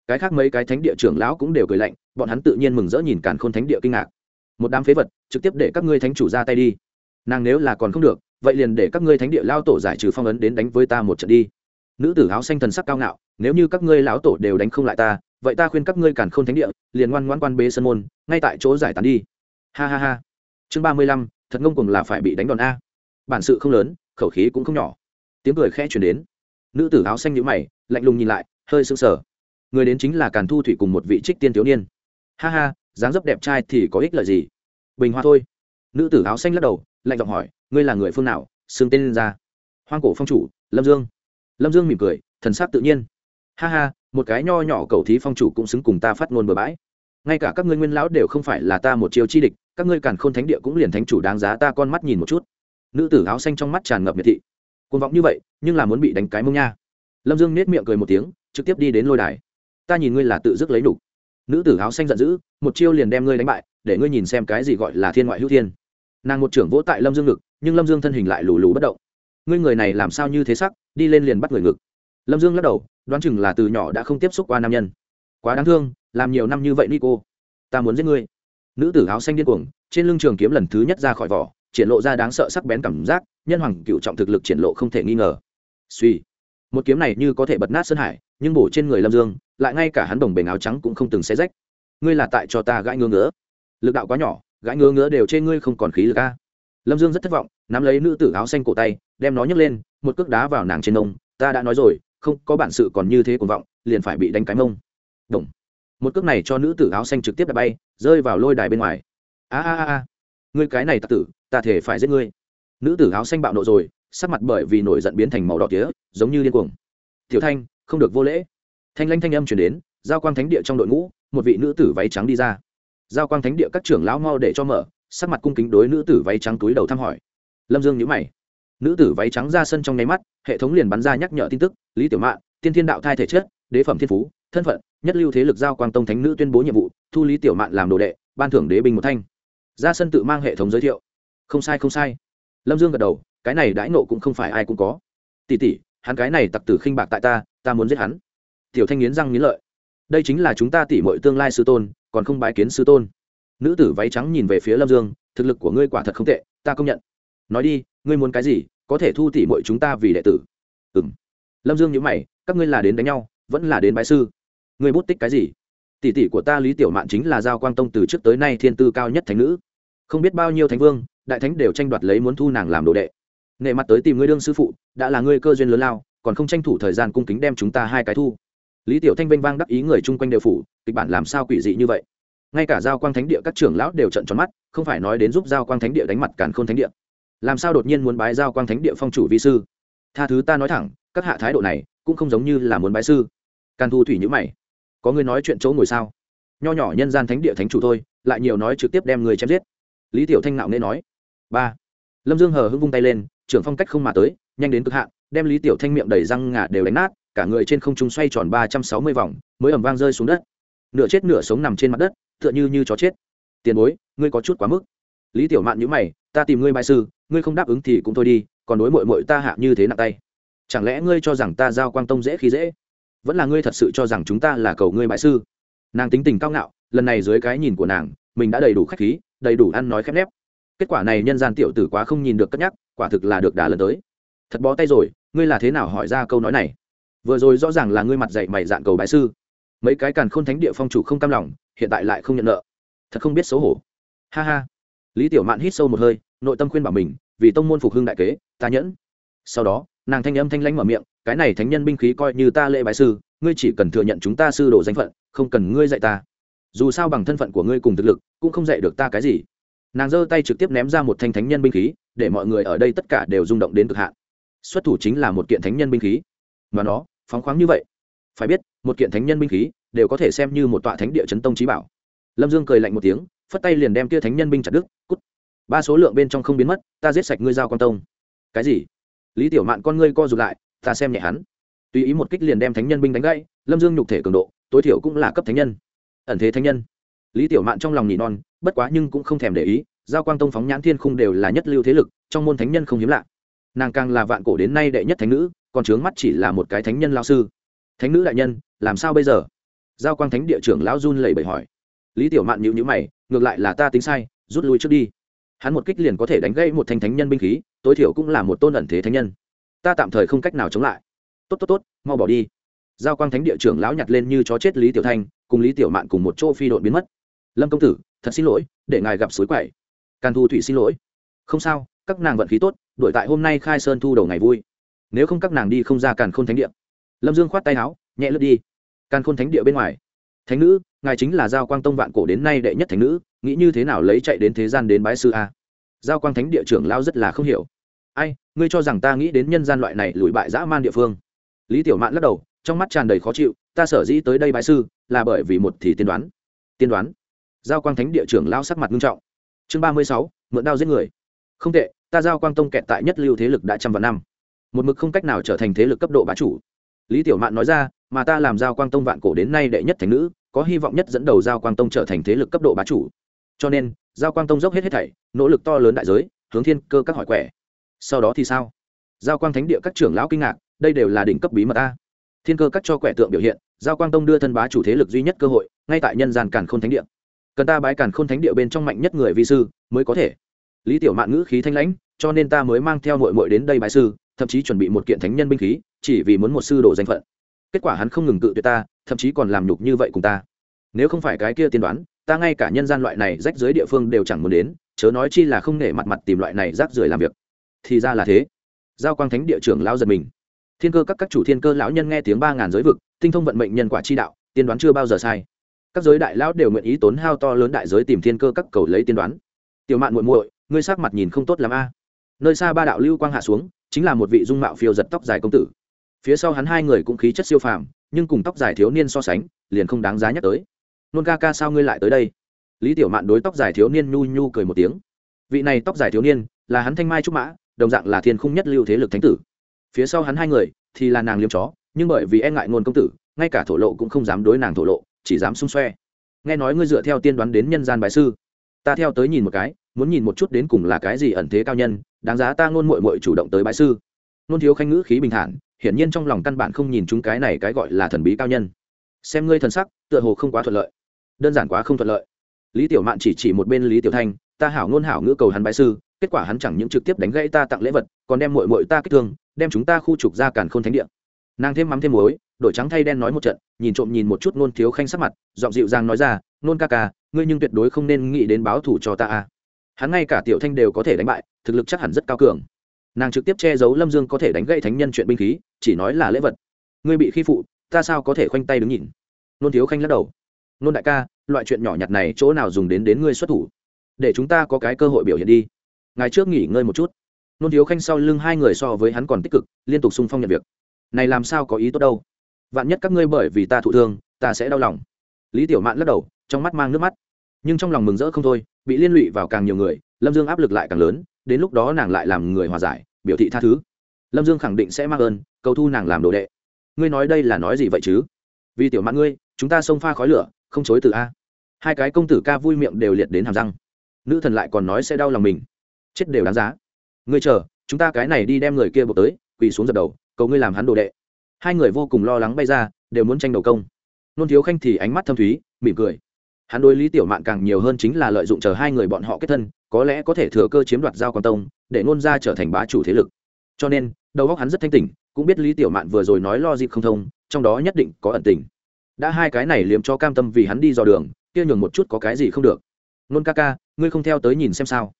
Cái khác mấy cái thánh địa trưởng lão cũng đều cười lạnh, bọn hắn tự nhiên mừng rỡ nhìn càn khôn thánh địa kinh ngạc. Một đám phế vật, trực tiếp để các ngươi thánh chủ ra tay đi. Nàng nếu là còn không được vậy liền để các ngươi thánh địa lao tổ giải trừ phong ấn đến đánh với ta một trận đi. Nữ tử áo xanh thần sắc cao ngạo, nếu như các ngươi lão tổ đều đánh không lại ta, vậy ta khuyên các ngươi càn khôn thánh địa, liền ngoan ngoan quan bế sân môn, ngay tại chỗ giải tán đi. Ha ha ha. Chương ba mươi lăm, thật ngông cùng là phải bị đánh đòn a. Bản sự không lớn, khẩu khí cũng không nhỏ. Tiếng cười khẽ chuyển đến. Nữ tử áo xanh nhữ mày, lạnh lùng nhìn lại, hơi sững sờ. Người đến chính là càn thu thủy cùng một vị trích tiên thiếu niên. Ha ha, dáng dấp đẹp trai thì có ích lợi gì? Bình hoa thôi. Nữ tử áo xanh lắc đầu lạnh giọng hỏi, ngươi là người phương nào? Xưng tên lên ra. Hoang cổ phong chủ, lâm dương. Lâm dương mỉm cười, thần sắc tự nhiên. Ha ha, một cái nho nhỏ cầu thí phong chủ cũng xứng cùng ta phát ngôn bừa bãi. Ngay cả các ngươi nguyên lão đều không phải là ta một chiêu chi địch, các ngươi càn khôn thánh địa cũng liền thánh chủ đáng giá ta con mắt nhìn một chút. Nữ tử áo xanh trong mắt tràn ngập miệt thị. Côn vọng như vậy, nhưng là muốn bị đánh cái mông nha. Lâm dương nết miệng cười một tiếng, trực tiếp đi đến lôi đài. Ta nhìn ngươi là tự dứt lấy đủ. nữ tử áo xanh giận dữ, một chiêu liền đem ngươi đánh bại, để ngươi nhìn xem cái gì gọi là thiên ngoại hữu thiên nàng một trưởng vỗ tại lâm dương ngực nhưng lâm dương thân hình lại lù lù bất động ngươi người này làm sao như thế sắc đi lên liền bắt người ngực lâm dương lắc đầu đoán chừng là từ nhỏ đã không tiếp xúc qua nam nhân quá đáng thương làm nhiều năm như vậy nico ta muốn giết ngươi nữ tử áo xanh điên cuồng trên lưng trường kiếm lần thứ nhất ra khỏi vỏ triển lộ ra đáng sợ sắc bén cảm giác nhân hoàng cựu trọng thực lực triển lộ không thể nghi ngờ suy một kiếm này như có thể bật nát sơn hải nhưng bổ trên người lâm dương lại ngay cả hắn đồng bể áo trắng cũng không từng xé rách ngươi là tại cho ta gãi ngứa ngứa lực đạo quá nhỏ gãi ngứa ngứa đều trên ngươi không còn khí lực a. Lâm dương rất thất vọng, nắm lấy nữ tử áo xanh cổ tay, đem nó nhấc lên, một cước đá vào nàng trên nông ta đã nói rồi, không có bản sự còn như thế cuồng vọng, liền phải bị đánh cái mông. Động. một cước này cho nữ tử áo xanh trực tiếp đập bay, rơi vào lôi đài bên ngoài. A a a ngươi cái này tặc tử, ta thể phải giết ngươi. Nữ tử áo xanh bạo nộ rồi, sắc mặt bởi vì nổi giận biến thành màu đỏ tía, giống như điên cuồng. Tiểu thanh, không được vô lễ. Thanh lanh thanh âm chuyển đến, giao quang thánh địa trong đội ngũ, một vị nữ tử váy trắng đi ra giao quang thánh địa các trưởng lão mau để cho mở, sắc mặt cung kính đối nữ tử váy trắng túi đầu thăm hỏi. Lâm dương nhữ mày. Nữ tử váy trắng ra sân trong nháy mắt, hệ thống liền bắn ra nhắc nhở tin tức, lý tiểu mạn, tiên thiên đạo thai thể chất, đế phẩm thiên phú, thân phận, nhất lưu thế lực giao quang tông thánh nữ tuyên bố nhiệm vụ, thu lý tiểu mạn làm đồ đệ, ban thưởng đế binh một thanh. Ra sân tự mang hệ thống giới thiệu. Không sai không sai. Lâm dương gật đầu, cái này đãi nộ cũng không phải ai cũng có. Tỉ tỉ hắn cái này tặc tử khinh bạc tại ta ta muốn giết hắn. Tiểu thanh nghiến răng nghiến lợi đây chính là chúng ta tỉ mọi tương lai sư tôn, còn không bái kiến sư tôn. Nữ tử váy trắng nhìn về phía lâm dương, thực lực của ngươi quả thật không tệ, ta công nhận. Nói đi, ngươi muốn cái gì, có thể thu tỉ mọi chúng ta vì đệ tử. Ừ m lâm dương nhớ mày, các ngươi là đến đánh nhau, vẫn là đến bái sư. Ngươi bút tích cái gì? Tỷ tỷ của ta lý tiểu mạn chính là giao quang tông từ trước tới nay thiên tư cao nhất thánh nữ. Không biết bao nhiêu thánh vương, đại thánh đều tranh đoạt lấy muốn thu nàng làm đồ đệ. Nệ mặt tới tìm ngươi đương sư phụ, đã là ngươi cơ duyên lớn lao, còn không tranh thủ thời gian cung kính đem chúng ta hai cái thu lý tiểu thanh vênh vang đắc ý người chung quanh đều phủ, kịch bản làm sao quỷ dị như vậy? Ngay cả giao quang thánh địa các trưởng lão đều trận tròn mắt, không phải nói đến giúp giao quang thánh địa đánh mặt cản khôn thánh địa. Làm sao đột nhiên muốn bái giao quang thánh địa phong chủ vi sư? Tha thứ ta nói thẳng, các hạ thái độ này cũng không giống như là muốn bái sư. Càn thu thủy nhữ mày. Có người nói chuyện chỗ ngồi sao? Nho nhỏ nhân gian thánh địa thánh chủ thôi, lại nhiều nói trực tiếp đem người chém giết. Lý tiểu thanh nạo nên nói. Ba. Lâm dương hờ hưng vung tay lên, trưởng phong cách không mà tới, nhanh đến cực hạn, đem lý tiểu thanh miệng đầy răng ngà đều đánh nát cả người trên không trung xoay tròn ba trăm sáu mươi vòng, mới ẩm vang rơi xuống đất. Nửa chết nửa sống nằm trên mặt đất, tựa như như chó chết. Tiền bối, ngươi có chút quá mức. Lý tiểu mạn nhữ mày, ta tìm ngươi bài sư, ngươi không đáp ứng thì cũng thôi đi, còn đối mội mội ta hạ như thế nặng tay. Chẳng lẽ ngươi cho rằng ta giao quang tông dễ khi dễ? Vẫn là ngươi thật sự cho rằng chúng ta là cầu ngươi bại sư? Nàng tính tình cao ngạo, lần này dưới cái nhìn của nàng, mình đã đầy đủ khách khí, đầy đủ ăn nói khép nép. Kết quả này nhân gian tiểu tử quá không nhìn được cất nhắc, quả thực là được đà lần tới. Thật bó tay rồi, ngươi là thế nào hỏi ra câu nói này? Vừa rồi rõ ràng là ngươi mặt dạy mày dạn cầu bại sư. Mấy cái càn khôn thánh địa phong chủ không cam lòng, hiện tại lại không nhận nợ. Thật không biết xấu hổ. Ha ha. Lý tiểu mạn hít sâu một hơi, nội tâm khuyên bảo mình, vì tông môn phục hưng đại kế, ta nhẫn. Sau đó, nàng thanh âm thanh lãnh mở miệng, cái này thánh nhân binh khí coi như ta lễ bái sư, ngươi chỉ cần thừa nhận chúng ta sư đồ danh phận, không cần ngươi dạy ta. Dù sao bằng thân phận của ngươi cùng thực lực, cũng không dạy được ta cái gì. Nàng giơ tay trực tiếp ném ra một thanh thánh nhân binh khí, để mọi người ở đây tất cả đều rung động đến cực hạn. Xuất thủ chính là một kiện thánh nhân binh khí. Và nó phóng khoáng như vậy. Phải biết, một kiện thánh nhân binh khí đều có thể xem như một tọa thánh địa chấn tông trí bảo. Lâm dương cười lạnh một tiếng, phất tay liền đem kia thánh nhân binh chặt đứt, cút. Ba số lượng bên trong không biến mất, ta giết sạch ngươi giao quan tông. Cái gì? Lý tiểu mạn con ngươi co rụt lại, ta xem nhẹ hắn. Tùy ý một kích liền đem thánh nhân binh đánh gãy, lâm dương nhục thể cường độ, tối thiểu cũng là cấp thánh nhân. Ẩn thế thánh nhân. Lý tiểu mạn trong lòng nhị non, bất quá nhưng cũng không thèm để ý, giao quang tông phóng nhãn thiên khung đều là nhất lưu thế lực, trong môn thánh nhân không hiếm lạ. Nàng càng là vạn cổ đến nay đệ nhất thánh nữ còn trướng mắt chỉ là một cái thánh nhân lao sư. Thánh nữ đại nhân, làm sao bây giờ? Giao quang thánh địa trưởng lão run lẩy bẩy hỏi. Lý tiểu mạn nhịu nhữ mày, ngược lại là ta tính sai, rút lui trước đi. Hắn một kích liền có thể đánh gây một thanh thánh nhân binh khí, tối thiểu cũng là một tôn ẩn thế thánh nhân. Ta tạm thời không cách nào chống lại. Tốt tốt tốt, mau bỏ đi. Giao quang thánh địa trưởng lão nhặt lên như chó chết lý tiểu thanh, cùng lý tiểu mạn cùng một chỗ phi đội biến mất. Lâm công tử, thật xin lỗi, để ngài gặp suối quậy. Càn thu thủy xin lỗi. Không sao, các nàng vận khí tốt đổi tại hôm nay khai sơn thu đầu ngày vui nếu không các nàng đi không ra càn khôn thánh địa. Lâm dương khoát tay áo, nhẹ lướt đi. Càn khôn thánh địa bên ngoài. Thánh nữ, ngài chính là giao quang tông vạn cổ đến nay đệ nhất thánh nữ, nghĩ như thế nào lấy chạy đến thế gian đến bái sư a? Giao quang thánh địa trưởng lao rất là không hiểu. Ai, ngươi cho rằng ta nghĩ đến nhân gian loại này lùi bại dã man địa phương? Lý tiểu mạn lắc đầu, trong mắt tràn đầy khó chịu, ta sở dĩ tới đây bãi sư, là bởi vì một thì tiên đoán. Tiên đoán? Giao quang thánh địa trưởng lao sắc mặt nghiêm trọng. Chương ba mươi sáu, mượn đao giết người. Không tệ, ta giao quang tông kẹt tại nhất lưu thế lực đã trăm vạn năm một mực không cách nào trở thành thế lực cấp độ bá chủ. Lý tiểu mạn nói ra, mà ta làm giao quang tông vạn cổ đến nay đệ nhất thành nữ, có hy vọng nhất dẫn đầu giao quang tông trở thành thế lực cấp độ bá chủ. Cho nên, giao quang tông dốc hết hết thảy, nỗ lực to lớn đại giới, hướng thiên cơ các hỏi quẻ. Sau đó thì sao? Giao quang thánh địa các trưởng lão kinh ngạc, đây đều là đỉnh cấp bí mật ta thiên cơ các cho quẻ tượng biểu hiện, giao quang tông đưa thân bá chủ thế lực duy nhất cơ hội, ngay tại nhân gian càn khôn thánh địa. Cần ta bái càn khôn thánh địa bên trong mạnh nhất người vi sư mới có thể. Lý tiểu mạn ngữ khí thanh lãnh, cho nên ta mới mang theo mội mội đến đây bái sư thậm chí chuẩn bị một kiện thánh nhân binh khí, chỉ vì muốn một sư đồ danh phận. Kết quả hắn không ngừng cự tuyệt ta, thậm chí còn làm nhục như vậy cùng ta. Nếu không phải cái kia tiên đoán, ta ngay cả nhân gian loại này rách dưới địa phương đều chẳng muốn đến, chớ nói chi là không nể mặt mặt tìm loại này rác rưởi làm việc. Thì ra là thế. Giao quang thánh địa trưởng lao giật mình. Thiên cơ các các chủ thiên cơ lão nhân nghe tiếng ba ngàn giới vực, tinh thông vận mệnh nhân quả chi đạo, tiên đoán chưa bao giờ sai. Các giới đại lão đều nguyện ý tốn hao to lớn đại giới tìm thiên cơ các cầu lấy tiên đoán. Tiểu mạn muội muội, ngươi sắc mặt nhìn không tốt lắm a. Nơi xa ba đạo lưu quang hạ xuống chính là một vị dung mạo phiêu giật tóc dài công tử. Phía sau hắn hai người cũng khí chất siêu phàm, nhưng cùng tóc dài thiếu niên so sánh, liền không đáng giá nhắc tới. Nôn ca ca, sao ngươi lại tới đây? Lý tiểu mạn đối tóc dài thiếu niên nhu nhu cười một tiếng. Vị này tóc dài thiếu niên, là hắn thanh mai trúc mã, đồng dạng là thiên khung nhất lưu thế lực thánh tử. Phía sau hắn hai người thì là nàng liêm chó, nhưng bởi vì e ngại ngôn công tử, ngay cả thổ lộ cũng không dám đối nàng thổ lộ, chỉ dám xung xoe. Nghe nói ngươi dựa theo tiên đoán đến nhân gian bài sư, ta theo tới nhìn một cái, muốn nhìn một chút đến cùng là cái gì ẩn thế cao nhân đáng giá ta ngôn mội mội chủ động tới bãi sư. Nôn thiếu khanh ngữ khí bình thản, hiển nhiên trong lòng căn bản không nhìn chúng cái này cái gọi là thần bí cao nhân. Xem ngươi thần sắc, tựa hồ không quá thuận lợi. Đơn giản quá không thuận lợi. Lý tiểu mạn chỉ chỉ một bên lý tiểu thanh, ta hảo ngôn hảo ngữ cầu hắn bãi sư, kết quả hắn chẳng những trực tiếp đánh gãy ta tặng lễ vật, còn đem mội mội ta kích thương, đem chúng ta khu trục ra càn khôn thánh địa. Nàng thêm mắm thêm muối, đổi trắng thay đen nói một trận, nhìn trộm nhìn một chút nôn thiếu khanh sắc mặt, giọng dịu dàng nói ra, nôn ca ca, ngươi nhưng tuyệt đối không nên nghĩ đến báo thủ cho ta a hắn ngay cả tiểu thanh đều có thể đánh bại thực lực chắc hẳn rất cao cường. Nàng trực tiếp che giấu lâm dương có thể đánh gãy thánh nhân chuyện binh khí, chỉ nói là lễ vật. Ngươi bị khi phụ, ta sao có thể khoanh tay đứng nhìn? Nôn thiếu khanh lắc đầu. Nôn đại ca, loại chuyện nhỏ nhặt này chỗ nào dùng đến đến ngươi xuất thủ? Để chúng ta có cái cơ hội biểu hiện đi. Ngày trước nghỉ ngơi một chút. Nôn thiếu khanh sau lưng hai người so với hắn còn tích cực, liên tục sung phong nhận việc. Này làm sao có ý tốt đâu? Vạn nhất các ngươi bởi vì ta thụ thương, ta sẽ đau lòng. Lý tiểu mạn lắc đầu, trong mắt mang nước mắt. Nhưng trong lòng mừng rỡ không thôi, bị liên lụy vào càng nhiều người, lâm dương áp lực lại càng lớn đến lúc đó nàng lại làm người hòa giải, biểu thị tha thứ. Lâm dương khẳng định sẽ mang ơn, cầu thu nàng làm đồ đệ. Ngươi nói đây là nói gì vậy chứ? Vì tiểu mạn ngươi, chúng ta xông pha khói lửa, không chối từ a. Hai cái công tử ca vui miệng đều liệt đến hàm răng. Nữ thần lại còn nói sẽ đau lòng mình. Chết đều đáng giá. Ngươi chờ, chúng ta cái này đi đem người kia buộc tới, quỳ xuống dập đầu, cầu ngươi làm hắn đồ đệ. Hai người vô cùng lo lắng bay ra, đều muốn tranh đầu công. Nôn thiếu khanh thì ánh mắt thâm thúy, mỉm cười hắn đối lý tiểu mạn càng nhiều hơn chính là lợi dụng chờ hai người bọn họ kết thân, có lẽ có thể thừa cơ chiếm đoạt giao quan tông, để nôn ra trở thành bá chủ thế lực. Cho nên, đầu óc hắn rất thanh tỉnh, cũng biết lý tiểu mạn vừa rồi nói lo dịp không thông, trong đó nhất định có ẩn tình. Đã hai cái này liếm cho cam tâm vì hắn đi dò đường, kia nhường một chút có cái gì không được. Nôn ca ca, ngươi không theo tới nhìn xem sao.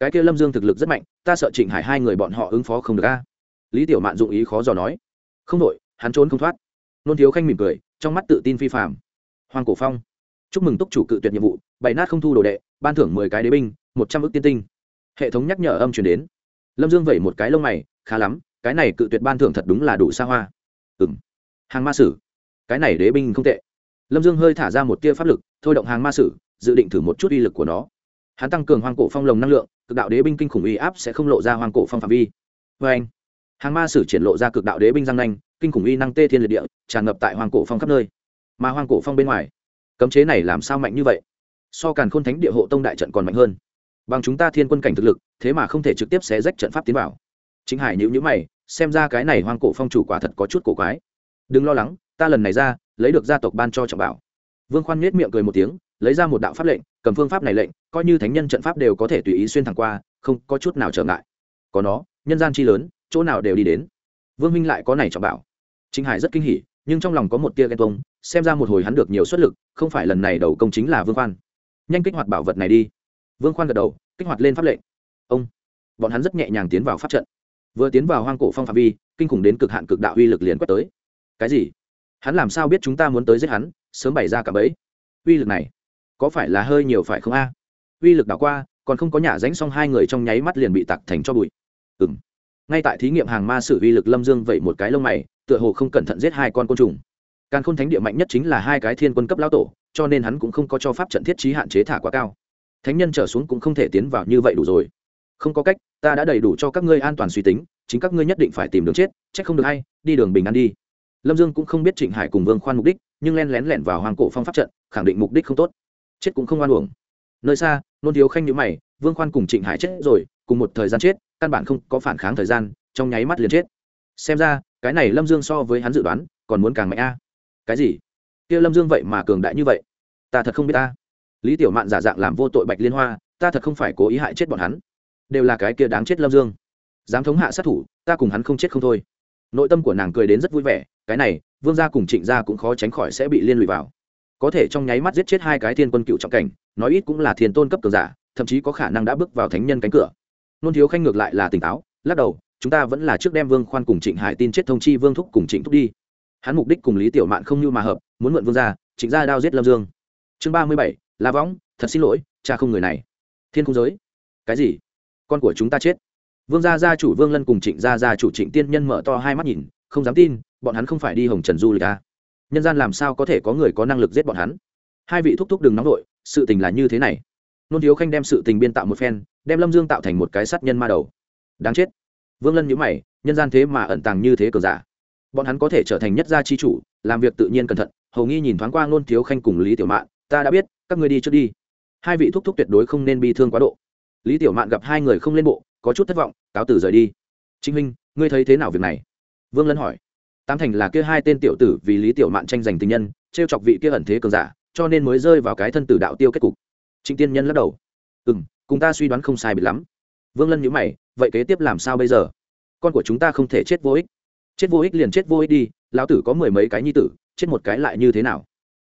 Cái kia lâm dương thực lực rất mạnh, ta sợ trịnh hải hai người bọn họ ứng phó không được a. Lý tiểu mạn dụng ý khó dò nói. Không đội hắn trốn không thoát. Nôn thiếu khanh mỉm cười, trong mắt tự tin phi phạm hoàng cổ phong chúc mừng túc chủ cự tuyệt nhiệm vụ, bày nát không thu đồ đệ, ban thưởng mười cái đế binh, một trăm ước tiên tinh. Hệ thống nhắc nhở âm chuyển đến. Lâm dương vẩy một cái lông mày, khá lắm, cái này cự tuyệt ban thưởng thật đúng là đủ xa hoa. Ừ m hàng ma sử. Cái này đế binh không tệ. Lâm dương hơi thả ra một tia pháp lực, thôi động hàng ma sử, dự định thử một chút uy lực của nó. Hắn tăng cường hoang cổ phong lồng năng lượng, cực đạo đế binh kinh khủng uy áp sẽ không lộ ra hoang cổ phong phạm vi. Vê anh, hàng ma sử triển lộ ra cực đạo đế binh giang nanh, kinh khủng uy năng tê thiên liệt địa, tràn ngập tại hoang cổ phong khắp nơi. Mà hoang cổ phong bên ngoài cấm chế này làm sao mạnh như vậy? So càn khôn thánh địa hộ tông đại trận còn mạnh hơn. Bằng chúng ta thiên quân cảnh thực lực, thế mà không thể trực tiếp xé rách trận pháp tiến vào. Chính hải nhữ nhữ mày, xem ra cái này hoang cổ phong chủ quả thật có chút cổ quái. Đừng lo lắng, ta lần này ra, lấy được gia tộc ban cho trọng bảo. Vương khoan nhếch miệng cười một tiếng, lấy ra một đạo pháp lệnh, cầm phương pháp này lệnh, coi như thánh nhân trận pháp đều có thể tùy ý xuyên thẳng qua, không có chút nào trở ngại. Có nó, nhân gian chi lớn, chỗ nào đều đi đến. Vương minh lại có này trọng bảo. Chính hải rất kinh hỉ nhưng trong lòng có một tia ghen tuông, xem ra một hồi hắn được nhiều xuất lực, không phải lần này đầu công chính là vương khoan. Nhanh kích hoạt bảo vật này đi. Vương khoan gật đầu, kích hoạt lên pháp lệnh. Ông. Bọn hắn rất nhẹ nhàng tiến vào pháp trận. Vừa tiến vào hoang cổ phong phạm vi, kinh khủng đến cực hạn cực đạo uy lực liền quét tới. Cái gì? Hắn làm sao biết chúng ta muốn tới giết hắn, sớm bày ra cả bẫy? Uy lực này, có phải là hơi nhiều phải không a? Uy lực đảo qua, còn không có nhả ránh xong hai người trong nháy mắt liền bị tặc thành cho bụi. Ừng ngay tại thí nghiệm hàng ma sử vi lực lâm dương vậy một cái lông mày, tựa hồ không cẩn thận giết hai con côn trùng. Càng khôn thánh địa mạnh nhất chính là hai cái thiên quân cấp lão tổ, cho nên hắn cũng không có cho pháp trận thiết trí hạn chế thả quá cao. Thánh nhân trở xuống cũng không thể tiến vào như vậy đủ rồi. Không có cách, ta đã đầy đủ cho các ngươi an toàn suy tính, chính các ngươi nhất định phải tìm đường chết c h ắ c không được hay đi đường bình an đi. Lâm dương cũng không biết trịnh hải cùng vương khoan mục đích, nhưng len lén lẻn vào hoàng cổ phong pháp trận, khẳng định mục đích không tốt. Chết cũng không oan uổng. Nơi xa, nôn thiếu khanh nhữ mày, vương khoan cùng trịnh hải chết rồi, cùng một thời gian chết căn bản không có phản kháng thời gian, trong nháy mắt liền chết. Xem ra, cái này lâm dương so với hắn dự đoán, còn muốn càng mạnh a. Cái gì? Kia lâm dương vậy mà cường đại như vậy? Ta thật không biết ta. Lý tiểu mạn giả dạng làm vô tội bạch liên hoa, ta thật không phải cố ý hại chết bọn hắn. Đều là cái kia đáng chết lâm dương. Dám thống hạ sát thủ, ta cùng hắn không chết không thôi. Nội tâm của nàng cười đến rất vui vẻ, cái này, vương gia cùng trịnh gia cũng khó tránh khỏi sẽ bị liên lụy vào. Có thể trong nháy mắt giết chết hai cái thiên quân cựu trọng cảnh, nói ít cũng là thiên tôn cấp cường giả, thậm chí có khả năng đã bước vào thánh nhân cánh cửa nôn thiếu khanh ngược lại là tỉnh táo, lắc đầu, chúng ta vẫn là trước đem vương khoan cùng trịnh hải tin chết thông chi vương thúc cùng trịnh thúc đi. Hắn mục đích cùng lý tiểu mạn không như mà hợp, muốn mượn vương gia, trịnh gia đao giết lâm dương. Chương ba mươi bảy, la võng, thật xin lỗi, cha không người này. Thiên không giới. Cái gì? Con của chúng ta chết. Vương gia gia chủ vương lân cùng trịnh gia gia chủ trịnh tiên nhân mở to hai mắt nhìn, không dám tin, bọn hắn không phải đi hồng trần du lịch à. nhân gian làm sao có thể có người có năng lực giết bọn hắn? Hai vị thúc thúc đừng nóng vội, sự tình là như thế này. Nôn thiếu khanh đem sự tình biên tạo một phen đem lâm dương tạo thành một cái sát nhân ma đầu. Đáng chết. Vương lân nhữ mày, nhân gian thế mà ẩn tàng như thế cờ giả. Bọn hắn có thể trở thành nhất gia chi chủ, làm việc tự nhiên cẩn thận, hầu nghi nhìn thoáng qua ngôn thiếu khanh cùng lý tiểu mạn, ta đã biết, các người đi trước đi. Hai vị thúc thúc tuyệt đối không nên bi thương quá độ. Lý tiểu mạn gặp hai người không lên bộ, có chút thất vọng, cáo từ rời đi. Trinh minh ngươi thấy thế nào việc này? Vương lân hỏi. Tám thành là kia hai tên tiểu tử vì lý tiểu mạn tranh giành tình nhân t r e o chọc vị kia ẩn thế cường giả, cho nên mới rơi vào cái thân tử đạo tiêu kết cục. Trịnh tiên nhân lắc đầu. Ừ m cùng ta suy đoán không sai bị lắm. Vương lân nhữ mày, vậy kế tiếp làm sao bây giờ? Con của chúng ta không thể chết vô ích. Chết vô ích liền chết vô ích đi, lão tử có mười mấy cái nhi tử, chết một cái lại như thế nào?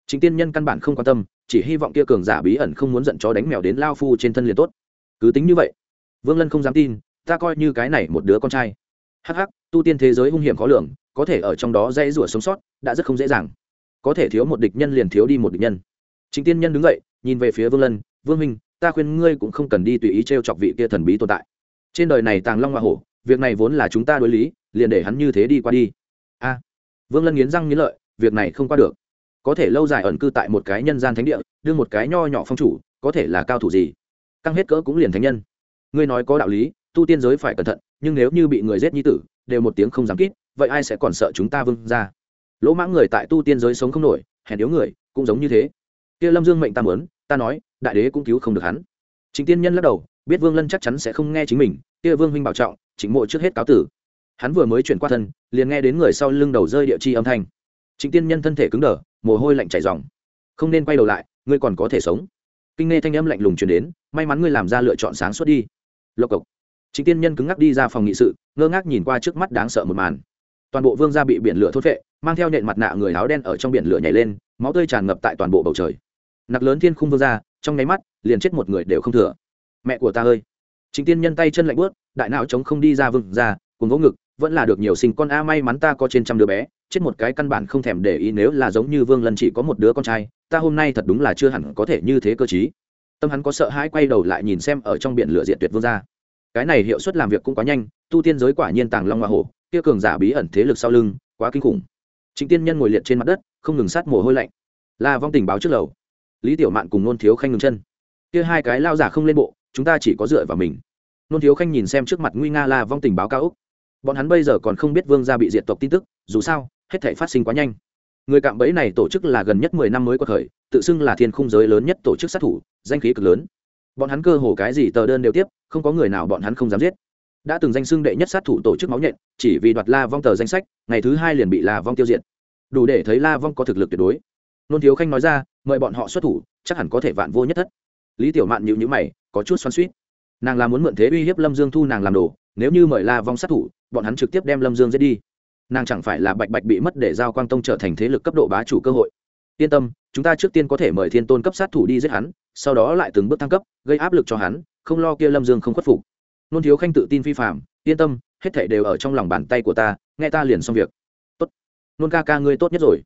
Chính tiên nhân căn bản không quan tâm, chỉ hy vọng kia cường giả bí ẩn không muốn giận chó đánh mèo đến lao phu trên thân liền tốt. Cứ tính như vậy, vương lân không dám tin, ta coi như cái này một đứa con trai. Hắc hắc, tu tiên thế giới hung hiểm khó lường, có thể ở trong đó dễ rủa sống sót, đã rất không dễ dàng. Có thể thiếu một địch nhân liền thiếu đi một địch nhân. Chính tiên nhân đứng dậy, nhìn về phía vương lân, vương minh ta khuyên ngươi cũng không cần đi tùy ý t r e o chọc vị kia thần bí tồn tại. Trên đời này tàng long hoa hổ, việc này vốn là chúng ta đối lý, liền để hắn như thế đi qua đi. A. Vương lân nghiến răng nghiến lợi, việc này không qua được. Có thể lâu dài ẩn cư tại một cái nhân gian thánh địa, đưa một cái nho nhỏ phong chủ, có thể là cao thủ gì? Căng hết cỡ cũng liền thánh nhân. Ngươi nói có đạo lý, tu tiên giới phải cẩn thận, nhưng nếu như bị người giết nhi tử, đều một tiếng không dám kít, vậy ai sẽ còn sợ chúng ta vương ra lỗ mãng người tại tu tiên giới sống không nổi, hèn yếu người, cũng giống như thế. Kia lâm dương mệnh ta mớn ta nói đại đế cũng cứu không được hắn. Chính tiên nhân lắc đầu, biết vương lân chắc chắn sẽ không nghe chính mình, kia vương huynh bảo trọng chính mộ trước hết cáo tử. Hắn vừa mới chuyển qua thân, liền nghe đến người sau lưng đầu rơi địa chi âm thanh. Chính tiên nhân thân thể cứng đờ, mồ hôi lạnh chảy dòng không nên quay đầu lại, ngươi còn có thể sống. Kinh nghe thanh âm lạnh lùng truyền đến, may mắn ngươi làm ra lựa chọn sáng suốt đi. Lộc cộc. Chính tiên nhân cứng ngắc đi ra phòng nghị sự, ngơ ngác nhìn qua trước mắt đáng sợ một màn. Toàn bộ vương gia bị biển lửa thốt vệ mang theo nện mặt nạ người áo đen ở trong biển lửa nhảy lên, máu tươi tràn ngập tại toàn bộ bầu trời. Nặc lớn thiên khung vương gia trong nháy mắt, liền chết một người đều không thừa. Mẹ của ta ơi! Chính tiên nhân tay chân lạnh bớt đại não chống không đi ra vương gia cùng vỗ ngực, vẫn là được nhiều sinh con a, may mắn ta có trên trăm đứa bé, chết một cái căn bản không thèm để ý nếu là giống như vương lần chỉ có một đứa con trai, ta hôm nay thật đúng là chưa hẳn có thể như thế cơ chí tâm hắn có sợ hãi quay đầu lại nhìn xem ở trong biển lửa diện tuyệt vương gia. Cái này hiệu suất làm việc cũng quá nhanh, tu tiên giới quả nhiên tàng long hoa hổ, kia cường giả bí ẩn thế lực sau lưng, quá kinh khủng. Chính tiên nhân ngồi liệt trên mặt đất, không ngừng sát mồ hôi lạnh. Là vong tình báo trước lầu lý tiểu mạn cùng nôn thiếu khanh ngừng chân. Kia hai cái lao giả không lên bộ, chúng ta chỉ có dựa vào mình. Nôn thiếu khanh nhìn xem trước mặt nguy nga là vong tình báo cao úc. Bọn hắn bây giờ còn không biết vương gia bị diệt tộc tin tức, dù sao, hết thể phát sinh quá nhanh. Người cạm bẫy này tổ chức là gần nhất mười năm mới có thời, tự xưng là thiên khung giới lớn nhất tổ chức sát thủ, danh khí cực lớn. Bọn hắn cơ hồ cái gì tờ đơn đều tiếp, không có người nào bọn hắn không dám giết. Đã từng danh xưng đệ nhất sát thủ tổ chức máu nhện, chỉ vì đoạt la vong tờ danh sách, ngày thứ hai liền bị la vong tiêu diệt. Đủ để thấy la vong có thực lực tuyệt đối. Nôn thiếu khanh nói ra mời bọn họ xuất thủ, chắc hẳn có thể vạn vô nhất thất. Lý tiểu mạn nhịu nhữ mày, có chút xoắn suýt nàng là muốn mượn thế uy hiếp lâm dương thu nàng làm đồ, nếu như mời la vong sát thủ, bọn hắn trực tiếp đem lâm dương giết đi. Nàng chẳng phải là bạch bạch bị mất để giao quang tông trở thành thế lực cấp độ bá chủ cơ hội. Yên tâm, chúng ta trước tiên có thể mời thiên tôn cấp sát thủ đi giết hắn, sau đó lại từng bước thăng cấp, gây áp lực cho hắn, không lo kia lâm dương không khuất phục. Nôn thiếu khanh tự tin phi phạm yên tâm, hết thể đều ở trong lòng bàn tay của ta, nghe ta liền xong việc. Tốt. Nôn ca ca ngươi tốt nhất rồi.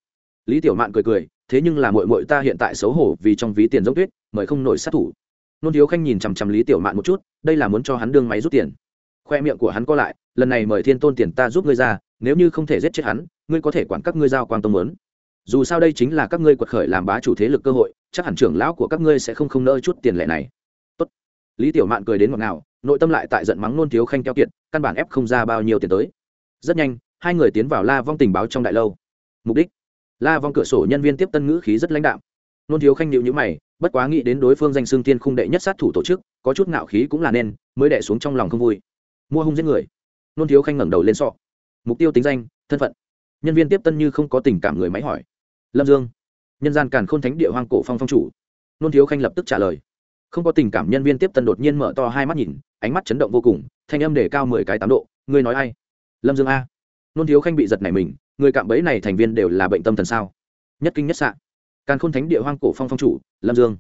Lý tiểu mạn cười cười thế nhưng là mội mội ta hiện tại xấu hổ vì trong ví tiền giống tuyết, mời không nổi sát thủ. Nôn thiếu khanh nhìn chằm chằm lý tiểu mạn một chút, đây là muốn cho hắn đương máy rút tiền. Khoe miệng của hắn co lại, lần này mời thiên tôn tiền ta giúp ngươi ra, nếu như không thể giết chết hắn, ngươi có thể quản các ngươi giao quan tông lớn dù sao đây chính là các ngươi quật khởi làm bá chủ thế lực cơ hội, chắc hẳn trưởng lão của các ngươi sẽ không không nỡ chút tiền lệ này. Tốt. lý tiểu mạn cười đến ngọt ngào, nội tâm lại tại giận mắng nôn thiếu khanh keo kiệt, căn bản ép không ra bao nhiêu tiền tới. Rất nhanh, hai người tiến vào la vong tình báo trong đại lâu. Mục đích? La vong cửa sổ nhân viên tiếp tân ngữ khí rất lãnh đạm. Nôn thiếu khanh nhịu nhữ mày, bất quá nghĩ đến đối phương danh xương tiên khung đệ nhất sát thủ tổ chức, có chút ngạo khí cũng là nên, mới đẻ xuống trong lòng không vui. Mua hung giết người. Nôn thiếu khanh ngẩng đầu lên sọ. Mục tiêu tính danh, thân phận. Nhân viên tiếp tân như không có tình cảm người máy hỏi. Lâm dương. Nhân gian càn khôn thánh địa hoang cổ phong phong chủ. Nôn thiếu khanh lập tức trả lời. Không có tình cảm nhân viên tiếp tân đột nhiên mở to hai mắt nhìn, ánh mắt chấn động vô cùng, thanh âm để cao mười cái tám độ. Ngươi nói ai? Lâm dương a nôn thiếu khanh bị giật này mình, người cạm bẫy này thành viên đều là bệnh tâm thần sao? Nhất kinh nhất sạn càn khôn thánh địa hoang cổ phong phong chủ, lâm dương.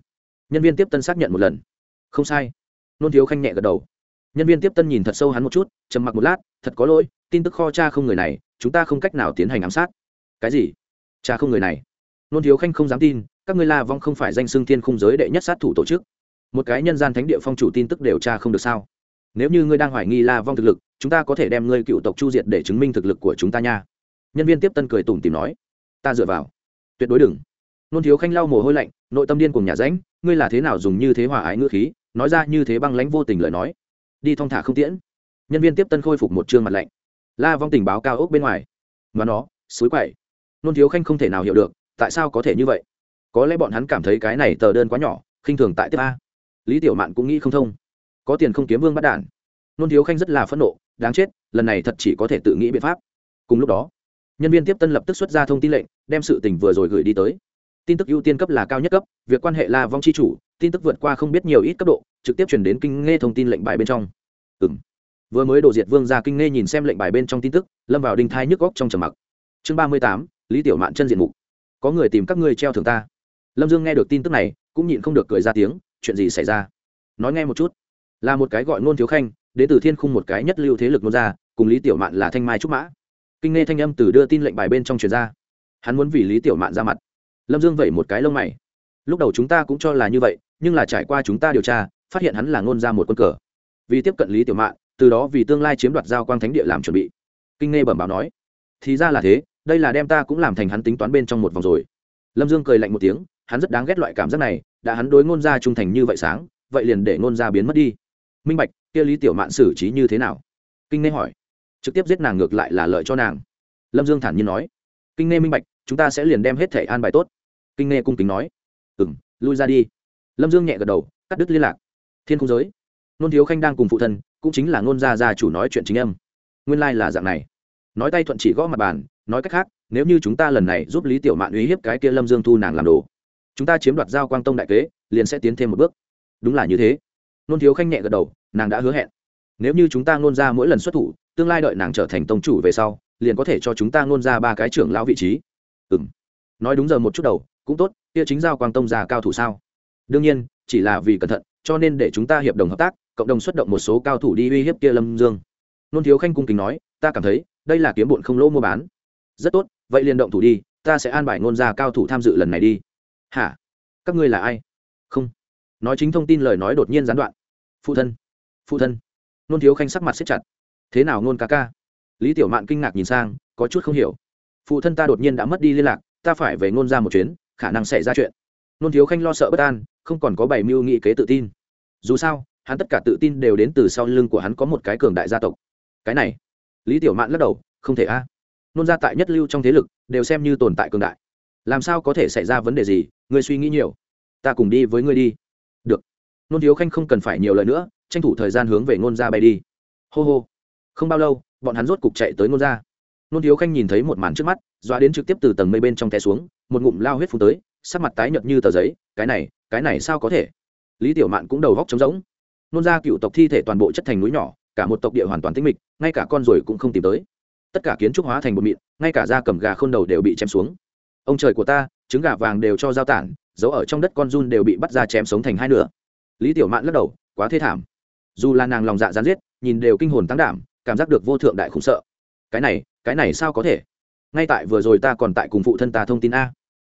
Nhân viên tiếp tân xác nhận một lần. Không sai. Nôn thiếu khanh nhẹ gật đầu. Nhân viên tiếp tân nhìn thật sâu hắn một chút, trầm mặc một lát, thật có lỗi, tin tức kho cha không người này, chúng ta không cách nào tiến hành ám sát. Cái gì? Cha không người này. Nôn thiếu khanh không dám tin, các ngươi la vong không phải danh xưng thiên khung giới đệ nhất sát thủ tổ chức. Một cái nhân gian thánh địa phong chủ tin tức đều tra không được sao? Nếu như ngươi đang hoài nghi la vong thực lực, chúng ta có thể đem ngươi cựu tộc chu diệt để chứng minh thực lực của chúng ta nha. Nhân viên tiếp tân cười tủm tìm nói. Ta dựa vào. Tuyệt đối đừng. Nôn thiếu khanh lau mồ hôi lạnh, nội tâm điên cùng nhà ránh ngươi là thế nào dùng như thế hòa ái ngữ khí, nói ra như thế băng lãnh vô tình lời nói? Đi thong thả không tiễn. Nhân viên tiếp tân khôi phục một chương mặt lạnh. La vong tình báo cao ốc bên ngoài. Mà nó, suối quậy. Nôn thiếu khanh không thể nào hiểu được, tại sao có thể như vậy? Có lẽ bọn hắn cảm thấy cái này tờ đơn quá nhỏ, khinh thường tại tiếp a. Lý tiểu mạn cũng nghĩ không thông có tiền không kiếm vương bắt đản. Nôn thiếu khanh rất là phẫn nộ, đáng chết, lần này thật chỉ có thể tự nghĩ biện pháp. Cùng lúc đó, nhân viên tiếp tân lập tức xuất ra thông tin lệnh, đem sự tình vừa rồi gửi đi tới. Tin tức ưu tiên cấp là cao nhất cấp, việc quan hệ là vong chi chủ, tin tức vượt qua không biết nhiều ít cấp độ, trực tiếp chuyển đến kinh nghe thông tin lệnh bài bên trong. Ừ vừa mới đổ diệt vương ra kinh nghe nhìn xem lệnh bài bên trong tin tức, lâm vào đinh thai nhức góc trong trầm mặc. Chương ba mươi tám, lý tiểu mạn chân diện mục. Có người tìm các ngươi treo thường ta. Lâm dương nghe được tin tức này, cũng nhịn không được cười ra tiếng, chuyện gì xảy ra? Nói nghe một chút là một cái gọi nôn thiếu khanh đến từ thiên khung một cái nhất lưu thế lực nôn ra cùng lý tiểu mạn là thanh mai trúc mã. Kinh nghe thanh âm từ đưa tin lệnh bài bên trong truyền ra. Hắn muốn vì lý tiểu mạn ra mặt. Lâm dương vẩy một cái lông mày. Lúc đầu chúng ta cũng cho là như vậy, nhưng là trải qua chúng ta điều tra, phát hiện hắn là ngôn ra một quân cờ. Vì tiếp cận lý tiểu mạn, từ đó vì tương lai chiếm đoạt giao quang thánh địa làm chuẩn bị. Kinh nghe bẩm báo nói. Thì ra là thế, đây là đem ta cũng làm thành hắn tính toán bên trong một vòng rồi. Lâm dương cười lạnh một tiếng, hắn rất đáng ghét loại cảm giác này, đã hắn đối ngôn gia trung thành như vậy sáng, vậy liền để ngôn gia biến mất đi minh bạch, kia lý tiểu mạn xử trí như thế nào? Kinh nghe hỏi. Trực tiếp giết nàng ngược lại là lợi cho nàng. Lâm dương thản nhiên nói. Kinh nghe minh bạch, chúng ta sẽ liền đem hết thể an bài tốt. Kinh nghe cung kính nói. Ừ m lui ra đi. Lâm dương nhẹ gật đầu, cắt đứt liên lạc. Thiên không giới. Nôn thiếu khanh đang cùng phụ thân, cũng chính là ngôn gia gia chủ nói chuyện chính âm. Nguyên lai、like、là dạng này. Nói tay thuận chỉ gõ mặt bàn, nói cách khác, nếu như chúng ta lần này giúp lý tiểu mạn uy hiếp cái kia lâm dương thu nàng làm đồ, chúng ta chiếm đoạt giao quang tông đại kế, liền sẽ tiến thêm một bước. Đúng là như thế. Nôn thiếu khanh nhẹ gật đầu nàng đã hứa hẹn. Nếu như chúng ta ngôn ra mỗi lần xuất thủ, tương lai đợi nàng trở thành tông chủ về sau, liền có thể cho chúng ta ngôn ra ba cái trưởng lão vị trí. Ừ m nói đúng giờ một chút đầu, cũng tốt, kia chính giao quang tông già cao thủ sao? Đương nhiên, chỉ là vì cẩn thận, cho nên để chúng ta hiệp đồng hợp tác, cộng đồng xuất động một số cao thủ đi uy hiếp kia lâm dương. Nôn thiếu khanh cung kính nói, ta cảm thấy, đây là kiếm bụn không lỗ mua bán. Rất tốt, vậy liền động thủ đi, ta sẽ an bài ngôn ra cao thủ tham dự lần này đi. Hả? Các ngươi là ai? Không. Nói chính thông tin lời nói đột nhiên gián đoạn. Phụ thân phụ thân. Nôn thiếu khanh sắc mặt xếp chặt. Thế nào nôn ca ca? Lý tiểu mạn kinh ngạc nhìn sang, có chút không hiểu. Phụ thân ta đột nhiên đã mất đi liên lạc, ta phải về Nôn ra một chuyến, khả năng xảy ra chuyện. Nôn thiếu khanh lo sợ bất an, không còn có bảy mưu nghị kế tự tin. Dù sao, hắn tất cả tự tin đều đến từ sau lưng của hắn có một cái cường đại gia tộc. Cái này, lý tiểu mạn lắc đầu, không thể a. Nôn ra tại nhất lưu trong thế lực, đều xem như tồn tại cường đại. Làm sao có thể xảy ra vấn đề gì? Ngươi suy nghĩ nhiều. Ta cùng đi với ngươi đi. Được. Nôn thiếu khanh không cần phải nhiều lời nữa tranh thủ thời gian hướng về ngôn ra bay đi. Hô hô. Không bao lâu, bọn hắn rốt cục chạy tới ngôn ra nôn thiếu khanh nhìn thấy một màn trước mắt, dọa đến trực tiếp từ tầng mây bên trong té xuống, một ngụm lao huyết phun tới, sắc mặt tái nhợt như tờ giấy, cái này cái này sao có thể? Lý tiểu mạn cũng đầu góc trống rỗng. Nôn ra cựu tộc thi thể toàn bộ chất thành núi nhỏ, cả một tộc địa hoàn toàn tĩnh mịch, ngay cả con ruồi cũng không tìm tới. Tất cả kiến trúc hóa thành bột mịn, ngay cả da cầm gà khôn đầu đều bị chém xuống. Ông trời của ta, trứng gà vàng đều cho giao tản giấu ở trong đất con run đều bị bắt ra chém sống thành hai nửa. Lý tiểu mạn lắc đầu, quá thê thảm dù là nàng lòng dạ gián giết, nhìn đều kinh hồn tăng đảm, cảm giác được vô thượng đại khủng sợ. Cái này cái này sao có thể? Ngay tại vừa rồi ta còn tại cùng phụ thân ta thông tin a.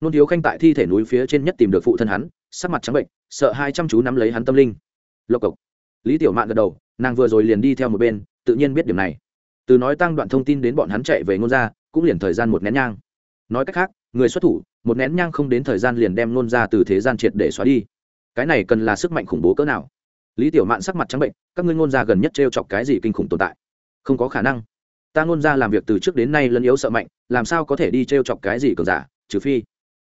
Nôn thiếu khanh tại thi thể núi phía trên nhất tìm được phụ thân hắn, sắc mặt trắng bệnh, sợ hai trăm chú nắm lấy hắn tâm linh. Lộc cộc. Lý tiểu mạn gật đầu, nàng vừa rồi liền đi theo một bên, tự nhiên biết điểm này. Từ nói tăng đoạn thông tin đến bọn hắn chạy về ngôn ra cũng liền thời gian một nén nhang. Nói cách khác, người xuất thủ, một nén nhang không đến thời gian liền đem ngôn ra từ thế gian triệt để xóa đi. Cái này cần là sức mạnh khủng bố cỡ nào? Lý tiểu mạn sắc mặt trắng bệnh, các ngươi ngôn ra gần nhất t r e o chọc cái gì kinh khủng tồn tại? Không có khả năng. Ta ngôn ra làm việc từ trước đến nay lân yếu sợ mạnh, làm sao có thể đi t r e o chọc cái gì cường giả, trừ phi.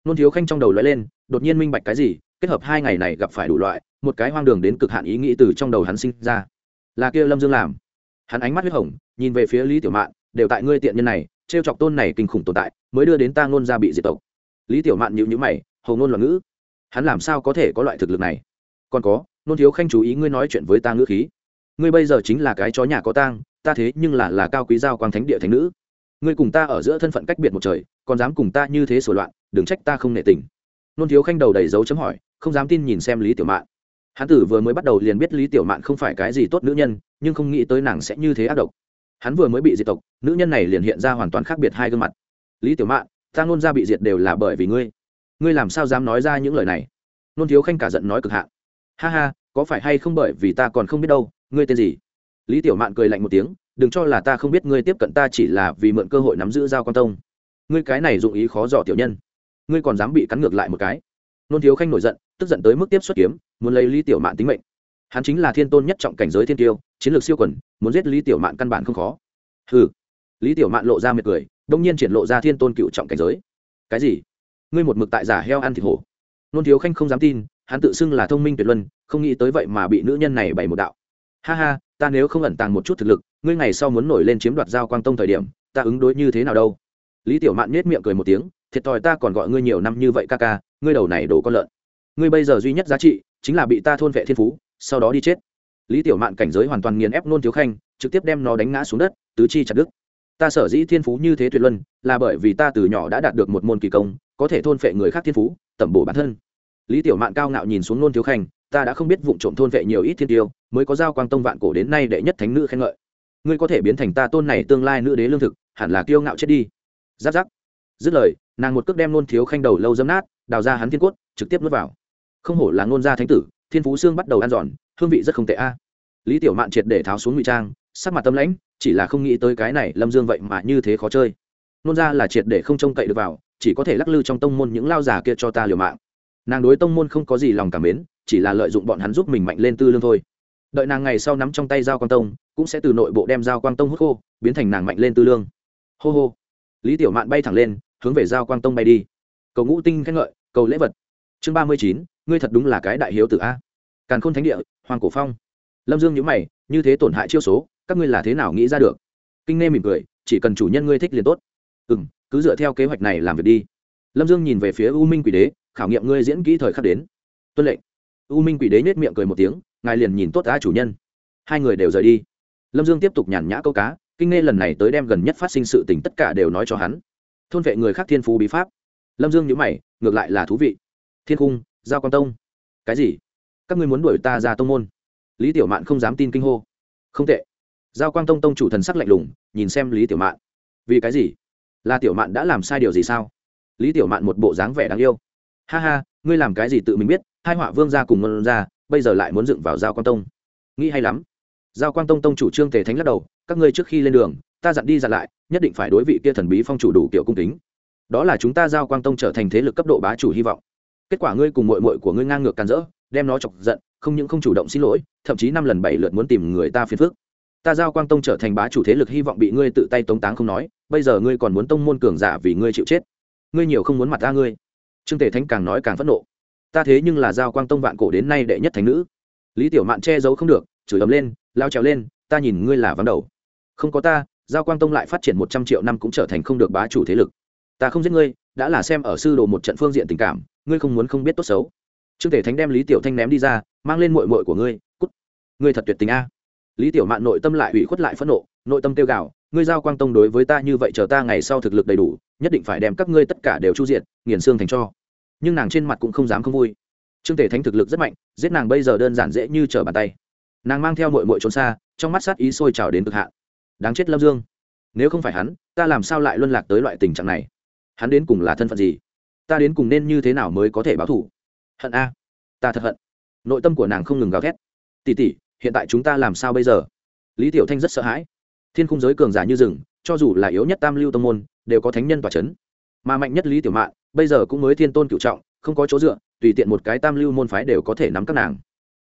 Nôn thiếu khanh trong đầu lóe lên, đột nhiên minh bạch cái gì, kết hợp hai ngày này gặp phải đủ loại, một cái hoang đường đến cực hạn ý nghĩ từ trong đầu hắn sinh ra. Là kia lâm dương làm. Hắn ánh mắt huyết hồng, nhìn về phía lý tiểu mạn, đều tại ngươi tiện nhân này t r e o chọc tôn này kinh khủng tồn tại, mới đưa đến ta ngôn ra bị diệt tộc. Lý tiểu mạn nhịu nhữ mày, hầu ngôn loạn ngữ. Hắn làm sao có thể có loại thực lực này? Còn có nôn thiếu khanh chú ý ngươi nói chuyện với ta ngữ khí. Ngươi bây giờ chính là cái chó nhà có tang, ta thế nhưng là là cao quý giao quang thánh địa thánh nữ. Ngươi cùng ta ở giữa thân phận cách biệt một trời, còn dám cùng ta như thế sổ loạn, đừng trách ta không nể tình. Nôn thiếu khanh đầu đầy dấu chấm hỏi, không dám tin nhìn xem lý tiểu mạn. Hắn tử vừa mới bắt đầu liền biết lý tiểu mạn không phải cái gì tốt nữ nhân, nhưng không nghĩ tới nàng sẽ như thế ác độc. Hắn vừa mới bị diệt tộc, nữ nhân này liền hiện ra hoàn toàn khác biệt hai gương mặt. Lý tiểu mạn, ta ngôn ra bị diệt đều là bởi vì ngươi. Ngươi làm sao dám nói ra những lời này? Nôn thiếu khanh cả giận nói cực hạn ha ha, có phải hay không bởi vì ta còn không biết đâu, ngươi tên gì? Lý tiểu mạn cười lạnh một tiếng, đừng cho là ta không biết, ngươi tiếp cận ta chỉ là vì mượn cơ hội nắm giữ giao quan tông. Ngươi cái này dụng ý khó dò tiểu nhân. Ngươi còn dám bị cắn ngược lại một cái. Nôn thiếu khanh nổi giận, tức giận tới mức tiếp xuất kiếm, muốn lấy lý tiểu mạn tính mệnh. Hắn chính là thiên tôn nhất trọng cảnh giới thiên tiêu, chiến lược siêu quần, muốn giết lý tiểu mạn căn bản không khó. Hừ. Lý tiểu mạn lộ ra mệt cười, đông nhiên triển lộ ra thiên tôn cựu trọng cảnh giới. Cái gì? Ngươi một mực tại giả heo ăn thịt hổ. Nôn thiếu khanh không dám tin hắn tự xưng là thông minh tuyệt luân, không nghĩ tới vậy mà bị nữ nhân này bày một đạo. Ha ha, ta nếu không ẩn tàng một chút thực lực, ngươi ngày sau muốn nổi lên chiếm đoạt giao quang tông thời điểm, ta ứng đối như thế nào đâu? Lý tiểu mạn nhếch miệng cười một tiếng, thiệt thòi ta còn gọi ngươi nhiều năm như vậy ca ca, ngươi đầu này đổ con lợn. Ngươi bây giờ duy nhất giá trị, chính là bị ta thôn vệ thiên phú, sau đó đi chết. Lý tiểu mạn cảnh giới hoàn toàn nghiền ép nôn thiếu khanh, trực tiếp đem nó đánh ngã xuống đất, tứ chi chặt đứt. Ta sở dĩ thiên phú như thế tuyệt luân, là bởi vì ta từ nhỏ đã đạt được một môn kỳ công, có thể thôn phệ người khác thiên phú, tẩm bổ bản thân lý tiểu mạn cao ngạo nhìn xuống nôn thiếu khanh, ta đã không biết vụ trộm thôn vệ nhiều ít thiên tiêu, mới có giao quang tông vạn cổ đến nay đệ nhất thánh nữ khen ngợi. Ngươi có thể biến thành ta tôn này tương lai nữ đế lương thực, hẳn là kiêu ngạo chết đi. Giáp giáp. Dứt lời, nàng một cước đem nôn thiếu khanh đầu lâu dấm nát, đào ra hắn thiên cốt, trực tiếp nuốt vào. Không hổ là ngôn gia thánh tử, thiên phú xương bắt đầu ăn giòn hương vị rất không tệ a. Lý tiểu mạn triệt để tháo xuống ngụy trang, sắc mặt tâm lãnh, chỉ là không nghĩ tới cái này lâm dương vậy mà như thế khó chơi. Nôn ra là triệt để không trông cậy được vào, chỉ có thể lắc lư trong tông môn những lao già kia cho ta liều mạng nàng đối tông môn không có gì lòng cảm mến, chỉ là lợi dụng bọn hắn giúp mình mạnh lên tư lương thôi. Đợi nàng ngày sau nắm trong tay giao quang tông, cũng sẽ từ nội bộ đem giao quang tông hút khô, biến thành nàng mạnh lên tư lương. Hô hô. Lý tiểu mạn bay thẳng lên, hướng về giao quang tông bay đi. Cầu ngũ tinh khen ngợi, cầu lễ vật. Chương ba mươi chín, ngươi thật đúng là cái đại hiếu tử a. Càn khôn thánh địa, hoàng cổ phong. Lâm dương nhữ mày, như thế tổn hại chiêu số, các ngươi là thế nào nghĩ ra được? Kinh nê mỉm cười, chỉ cần chủ nhân ngươi thích liền tốt. Ừ m cứ dựa theo kế hoạch này làm việc đi. Lâm dương nhìn về phía u minh quỷ đế khảo nghiệm ngươi diễn kỹ thời khắc đến. Tuân lệnh. U minh quỷ đế nhét miệng cười một tiếng, ngài liền nhìn tốt đã chủ nhân. Hai người đều rời đi. Lâm dương tiếp tục nhàn nhã câu cá, kinh nghe lần này tới đem gần nhất phát sinh sự tình tất cả đều nói cho hắn. Thôn vệ người khác thiên phú bí pháp. Lâm dương nhữ mày, ngược lại là thú vị. Thiên cung, giao quan tông. Cái gì? Các ngươi muốn đuổi ta ra tông môn? Lý tiểu mạn không dám tin kinh hô. Không tệ. Giao quang tông tông chủ thần sắc lạnh lùng, nhìn xem lý tiểu mạn. Vì cái gì? Là tiểu mạn đã làm sai điều gì sao? Lý tiểu mạn một bộ dáng vẻ đáng yêu ha ha, ngươi làm cái gì tự mình biết, hai họa vương ra cùng ngân ra bây giờ lại muốn dựng vào giao quang tông. Nghĩ hay lắm. Giao quang tông tông chủ trương tề thánh lắc đầu, các ngươi trước khi lên đường, ta dặn đi dặn lại, nhất định phải đối vị kia thần bí phong chủ đủ kiểu cung kính. Đó là chúng ta giao quang tông trở thành thế lực cấp độ bá chủ hy vọng. Kết quả ngươi cùng mội mội của ngươi ngang ngược càn rỡ, đem nó chọc giận, không những không chủ động xin lỗi, thậm chí năm lần bảy lượt muốn tìm người ta phiền phức. Ta giao quang tông trở thành bá chủ thế lực hy vọng bị ngươi tự tay tống táng không nói, bây giờ ngươi còn muốn tông môn cường giả vì ngươi chịu chết. Ngươi nhiều không muốn mặt ta ngươi trương tề thánh càng nói càng phẫn nộ. Ta thế nhưng là giao quang tông vạn cổ đến nay đệ nhất thánh nữ. Lý tiểu mạn che giấu không được, chửi ấm lên, lao trèo lên, ta nhìn ngươi là vắng đầu. Không có ta, giao quang tông lại phát triển một trăm triệu năm cũng trở thành không được bá chủ thế lực. Ta không giết ngươi, đã là xem ở sư đồ một trận phương diện tình cảm, ngươi không muốn không biết tốt xấu. Trương tể thánh đem lý tiểu thanh ném đi ra, mang lên mội mội của ngươi, cút. Ngươi thật tuyệt tình a. Lý tiểu mạn nội tâm lại ủy khuất lại phẫn nộ, nội tâm tiêu gạo ngươi giao quang tông đối với ta như vậy chờ ta ngày sau thực lực đầy đủ, nhất định phải đem các ngươi tất cả đều chu diện nghiền xương thành cho nhưng nàng trên mặt cũng không dám không vui. Trương tể thánh thực lực rất mạnh, giết nàng bây giờ đơn giản dễ như trở bàn tay. Nàng mang theo mội mội trốn xa, trong mắt sát ý sôi trào đến cực hạn. Đáng chết lâm dương. Nếu không phải hắn, ta làm sao lại luân lạc tới loại tình trạng này? Hắn đến cùng là thân phận gì? Ta đến cùng nên như thế nào mới có thể báo thủ hận a. Ta thật hận. Nội tâm của nàng không ngừng gào thét. Tỉ tỉ hiện tại chúng ta làm sao bây giờ? Lý tiểu thanh rất sợ hãi. Thiên khung giới cường giả như rừng, cho dù là yếu nhất tam lưu tông môn, đều có thánh nhân tỏa c h ấ n mà mạnh nhất lý tiểu mạn bây giờ cũng mới thiên tôn cựu trọng, không có chỗ dựa, tùy tiện một cái tam lưu môn phái đều có thể nắm các nàng.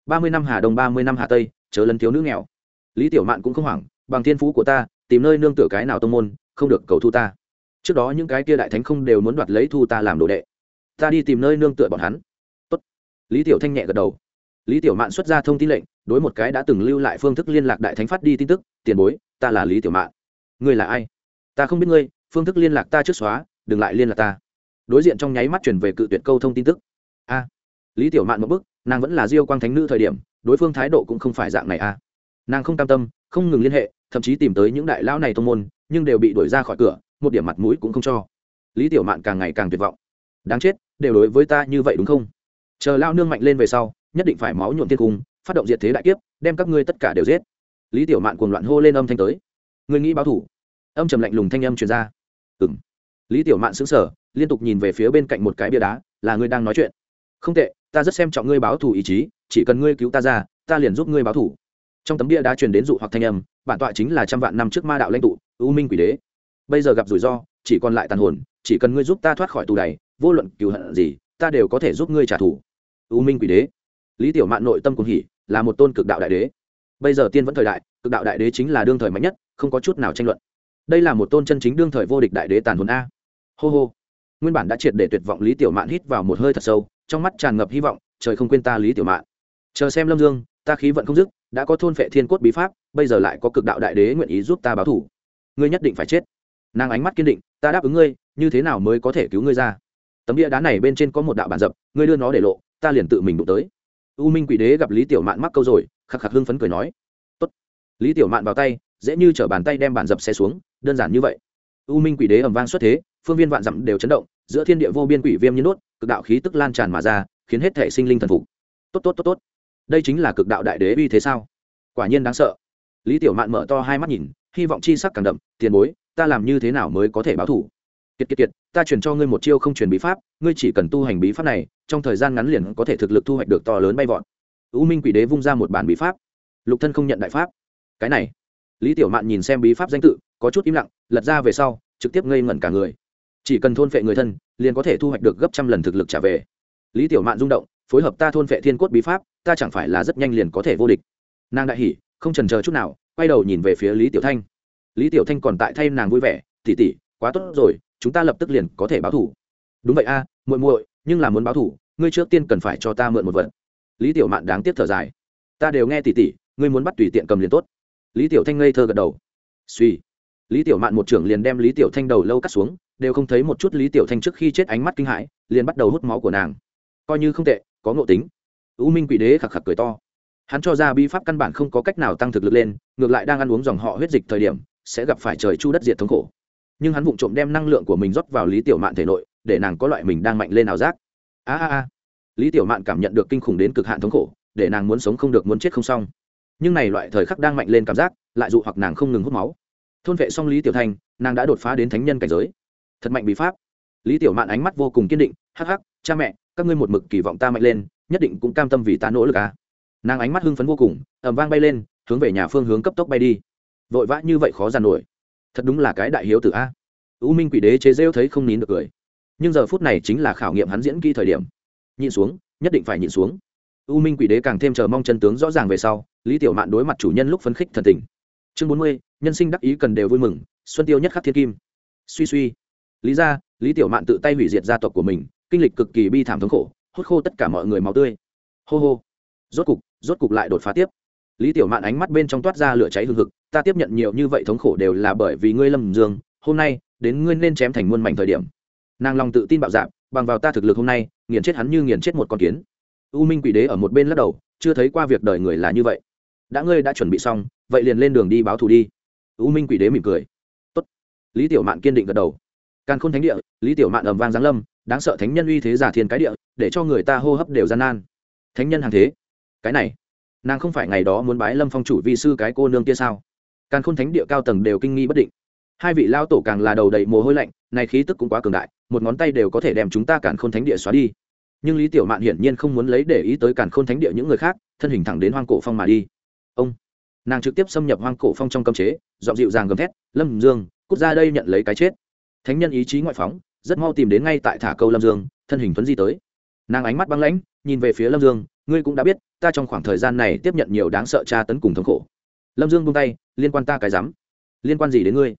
Ba mươi năm hà đông, ba mươi năm hà tây, chớ lấn thiếu nữ nghèo. Lý tiểu mạn cũng không hoảng, bằng thiên phú của ta, tìm nơi nương tựa cái nào tông môn, không được cầu thu ta. Trước đó những cái kia đại thánh không đều muốn đoạt lấy thu ta làm đồ đệ. Ta đi tìm nơi nương tựa bọn hắn. Tốt. lý tiểu thanh nhẹ gật đầu. Lý tiểu mạn xuất ra thông tin lệnh, đối một cái đã từng lưu lại phương thức liên lạc đại thánh phát đi tin tức, tiền bối, ta là lý tiểu mạn. Ngươi là ai? Ta không biết ngươi, phương thức liên lạc ta trước xóa, đừng lại liên lạc ta đối diện trong nháy mắt chuyển về cự tuyệt câu thông tin tức. A, lý tiểu mạn một bức nàng vẫn là diêu quang thánh nữ thời điểm, đối phương thái độ cũng không phải dạng này a. Nàng không cam tâm, không ngừng liên hệ, thậm chí tìm tới những đại lão này thông môn, nhưng đều bị đuổi ra khỏi cửa, một điểm mặt mũi cũng không cho. Lý tiểu mạn càng ngày càng tuyệt vọng. Đáng chết, đều đối với ta như vậy đúng không? Chờ lao nương mạnh lên về sau, nhất định phải máu nhuộm thiên cung, phát động diệt thế đại kiếp, đem các ngươi tất cả đều giết. Lý tiểu mạn cuồng loạn hô lên âm thanh tới. Người nghĩ báo thủ? Âm trầm lạnh lùng thanh âm truyền ra. Ừ m lý tiểu mạn xứng sở liên tục nhìn về phía bên cạnh một cái bia đá, là ngươi đang nói chuyện? Không tệ, ta rất xem trọng ngươi báo thù ý chí, chỉ cần ngươi cứu ta ra, ta liền giúp ngươi báo thù. Trong tấm bia đá truyền đến dụ hoặc thanh âm, bản tọa chính là trăm vạn năm trước ma đạo lãnh tụ ưu minh quỷ đế. Bây giờ gặp rủi ro, chỉ còn lại tàn hồn, chỉ cần ngươi giúp ta thoát khỏi tù này vô luận cựu hận gì, ta đều có thể giúp ngươi trả thù. Ưu minh quỷ đế. Lý tiểu mạn nội tâm cùng hỉ, là một tôn cực đạo đại đế. Bây giờ tiên vẫn thời đại, cực đạo đại đế chính là đương thời mạnh nhất, không có chút nào tranh luận. Đây là một tôn chân chính đương thời vô địch đại đế tàn hồn a. Hô hô nguyên bản đã triệt để tuyệt vọng lý tiểu mạn hít vào một hơi thật sâu, trong mắt tràn ngập hy vọng, trời không quên ta lý tiểu mạn. Chờ xem lâm dương, ta khí vận không dứt, đã có thôn phệ thiên cốt bí pháp, bây giờ lại có cực đạo đại đế nguyện ý giúp ta báo thủ. Ngươi nhất định phải chết. Nàng ánh mắt kiên định, ta đáp ứng ngươi, như thế nào mới có thể cứu ngươi ra? Tấm địa đá này bên trên có một đạo bản dập, ngươi đưa nó để lộ, ta liền tự mình đụng tới. U minh quỷ đế gặp lý tiểu mạn mắc câu rồi, khắc khắc hưng phấn cười nói, Tốt. lý tiểu mạn vào tay, dễ như t bàn tay đem bản dập xe xuống, đơn giản như vậy. U minh quỷ đế ẩm vang xuất thế, phương viên vạn dặm đều chấn động giữa thiên địa vô biên quỷ viêm như đốt, cực đạo khí tức lan tràn mà ra, khiến hết thể sinh linh thần phục. Tốt tốt tốt tốt. Đây chính là cực đạo đại đế uy thế sao? Quả nhiên đáng sợ. Lý tiểu mạn mở to hai mắt nhìn, hy vọng chi sắc càng đậm, tiền bối, ta làm như thế nào mới có thể báo thủ? Kiệt kiệt kiệt, ta truyền cho ngươi một chiêu không truyền bí pháp, ngươi chỉ cần tu hành bí pháp này, trong thời gian ngắn liền có thể thực lực thu hoạch được to lớn bay vọt. U minh quỷ đế vung ra một bản bí pháp. Lục thân không nhận đại pháp. Cái này. Lý tiểu mạn nhìn xem bí pháp danh tự, có chút im lặng, lật ra về sau, trực tiếp ngây ngẩn cả người chỉ cần thôn phệ người thân, liền có thể thu hoạch được gấp trăm lần thực lực trả về. Lý tiểu mạn rung động, phối hợp ta thôn phệ thiên cốt bí pháp, ta chẳng phải là rất nhanh liền có thể vô địch. Nàng đại hỉ, không trần chờ chút nào, quay đầu nhìn về phía lý tiểu thanh. Lý tiểu thanh còn tại thay nàng vui vẻ tỉ tỉ quá tốt rồi, chúng ta lập tức liền có thể báo thủ. Đúng vậy a, muội muội, nhưng là muốn báo thủ, ngươi trước tiên cần phải cho ta mượn một vật. Lý tiểu mạn đáng tiếc thở dài. Ta đều nghe tỉ tỉ ngươi muốn bắt tùy tiện cầm liền tốt. Lý tiểu thanh ngây thơ gật đầu. Suy lý tiểu mạn một trưởng liền đem lý tiểu thanh đầu lâu cắt xuống đều không thấy một chút lý tiểu thanh trước khi chết ánh mắt kinh hãi, liền bắt đầu hút máu của nàng. Coi như không tệ, có ngộ tính. U minh quỷ đế khạc khạc cười to. Hắn cho ra bi pháp căn bản không có cách nào tăng thực lực lên, ngược lại đang ăn uống dòng họ huyết dịch thời điểm, sẽ gặp phải trời chu đất diệt thống khổ. Nhưng hắn vụng trộm đem năng lượng của mình rót vào lý tiểu mạn thể nội, để nàng có loại mình đang mạnh lên nào giác. A a a. Lý tiểu mạn cảm nhận được kinh khủng đến cực hạn thống khổ, để nàng muốn sống không được muốn chết không xong. Nhưng này loại thời khắc đang mạnh lên cảm giác, lại dụ hoặc nàng không ngừng hút máu. Thôn vệ xong lý tiểu thanh, nàng đã đột phá đến thánh nhân cảnh giới thật mạnh bí pháp. Lý tiểu mạn ánh mắt vô cùng kiên định, hắc hắc, cha mẹ, các ngươi một mực kỳ vọng ta mạnh lên, nhất định cũng cam tâm vì ta nỗ lực à. nàng ánh mắt hưng phấn vô cùng ẩm vang bay lên, hướng về nhà phương hướng cấp tốc bay đi. Vội vã như vậy khó giàn nổi. Thật đúng là cái đại hiếu tử a. U minh quỷ đế chế rêu thấy không nín được cười. Nhưng giờ phút này chính là khảo nghiệm hắn diễn kỹ thời điểm. Nhịn xuống, nhất định phải nhịn xuống. U minh quỷ đế càng thêm chờ mong chân tướng rõ ràng về sau, lý tiểu mạn đối mặt chủ nhân lúc phấn khích thần tình. Chương bốn mươi, nhân sinh đắc ý cần đều vui mừng, xuân tiêu nhất khắc thiên kim. Suy suy lý ra, lý tiểu mạn tự tay hủy diệt gia tộc của mình, kinh lịch cực kỳ bi thảm thống khổ, hút khô tất cả mọi người máu tươi. Hô hô. Rốt cục rốt cục lại đột phá tiếp. Lý tiểu mạn ánh mắt bên trong toát ra lửa cháy hừng hực, ta tiếp nhận nhiều như vậy thống khổ đều là bởi vì ngươi lâm dương, hôm nay, đến ngươi nên chém thành muôn mảnh thời điểm. Nàng lòng tự tin bạo dạn, bằng vào ta thực lực hôm nay, nghiền chết hắn như nghiền chết một con kiến. U minh quỷ đế ở một bên lắc đầu, chưa thấy qua việc đời người là như vậy. Đã ngươi đã chuẩn bị xong, vậy liền lên đường đi báo thù đi. U minh quỷ đế mỉm cười. Tốt. lý tiểu mạn kiên định gật đầu càn khôn thánh địa, lý tiểu mạn ầm vang giáng lâm, đáng sợ thánh nhân uy thế giả thiên cái địa, để cho người ta hô hấp đều gian nan. Thánh nhân hàng thế, cái này, nàng không phải ngày đó muốn bái lâm phong chủ vi sư cái cô nương kia sao? Càn khôn thánh địa cao tầng đều kinh nghi bất định. Hai vị lao tổ càng là đầu đầy mồ hôi lạnh, này khí tức cũng quá cường đại, một ngón tay đều có thể đem chúng ta càn khôn thánh địa xóa đi. Nhưng lý tiểu mạn hiển nhiên không muốn lấy để ý tới càn khôn thánh địa những người khác, thân hình thẳng đến hoang cổ phong mà đi. Ông, nàng trực tiếp xâm nhập hoang cổ phong trong cấm chế dọn dịu dàng gầm thét, lâm dương, cút ra đây nhận lấy cái chết thánh nhân ý chí ngoại phóng, rất mau tìm đến ngay tại thả câu lâm dương, thân hình thuấn di tới. Nàng ánh mắt băng lãnh, nhìn về phía lâm dương, ngươi cũng đã biết, ta trong khoảng thời gian này tiếp nhận nhiều đáng sợ tra tấn cùng thống khổ. Lâm dương buông tay, liên quan ta cái rắm. Liên quan gì đến ngươi?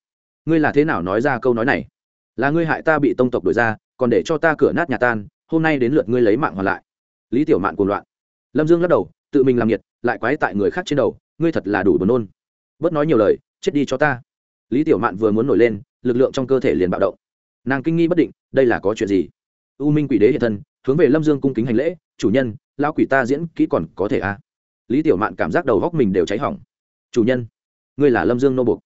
Ngươi là thế nào nói ra câu nói này? Là ngươi hại ta bị tông tộc đổi ra, còn để cho ta cửa nát nhà tan, hôm nay đến lượt ngươi lấy mạng hoàn lại. Lý tiểu mạn cuồng loạn. Lâm dương lắc đầu, tự mình làm nhiệt lại quái tại người khác trên đầu, ngươi thật là đủ buồn nôn. Bớt nói nhiều lời, chết đi cho ta lý tiểu mạn vừa muốn nổi lên, lực lượng trong cơ thể liền bạo động. Nàng kinh nghi bất định, đây là có chuyện gì? U minh quỷ đế hiện thân, hướng về lâm dương cung kính hành lễ, chủ nhân lao quỷ ta diễn kỹ còn có thể à. lý tiểu mạn cảm giác đầu góc mình đều cháy hỏng. Chủ nhân, ngươi là lâm dương nô bục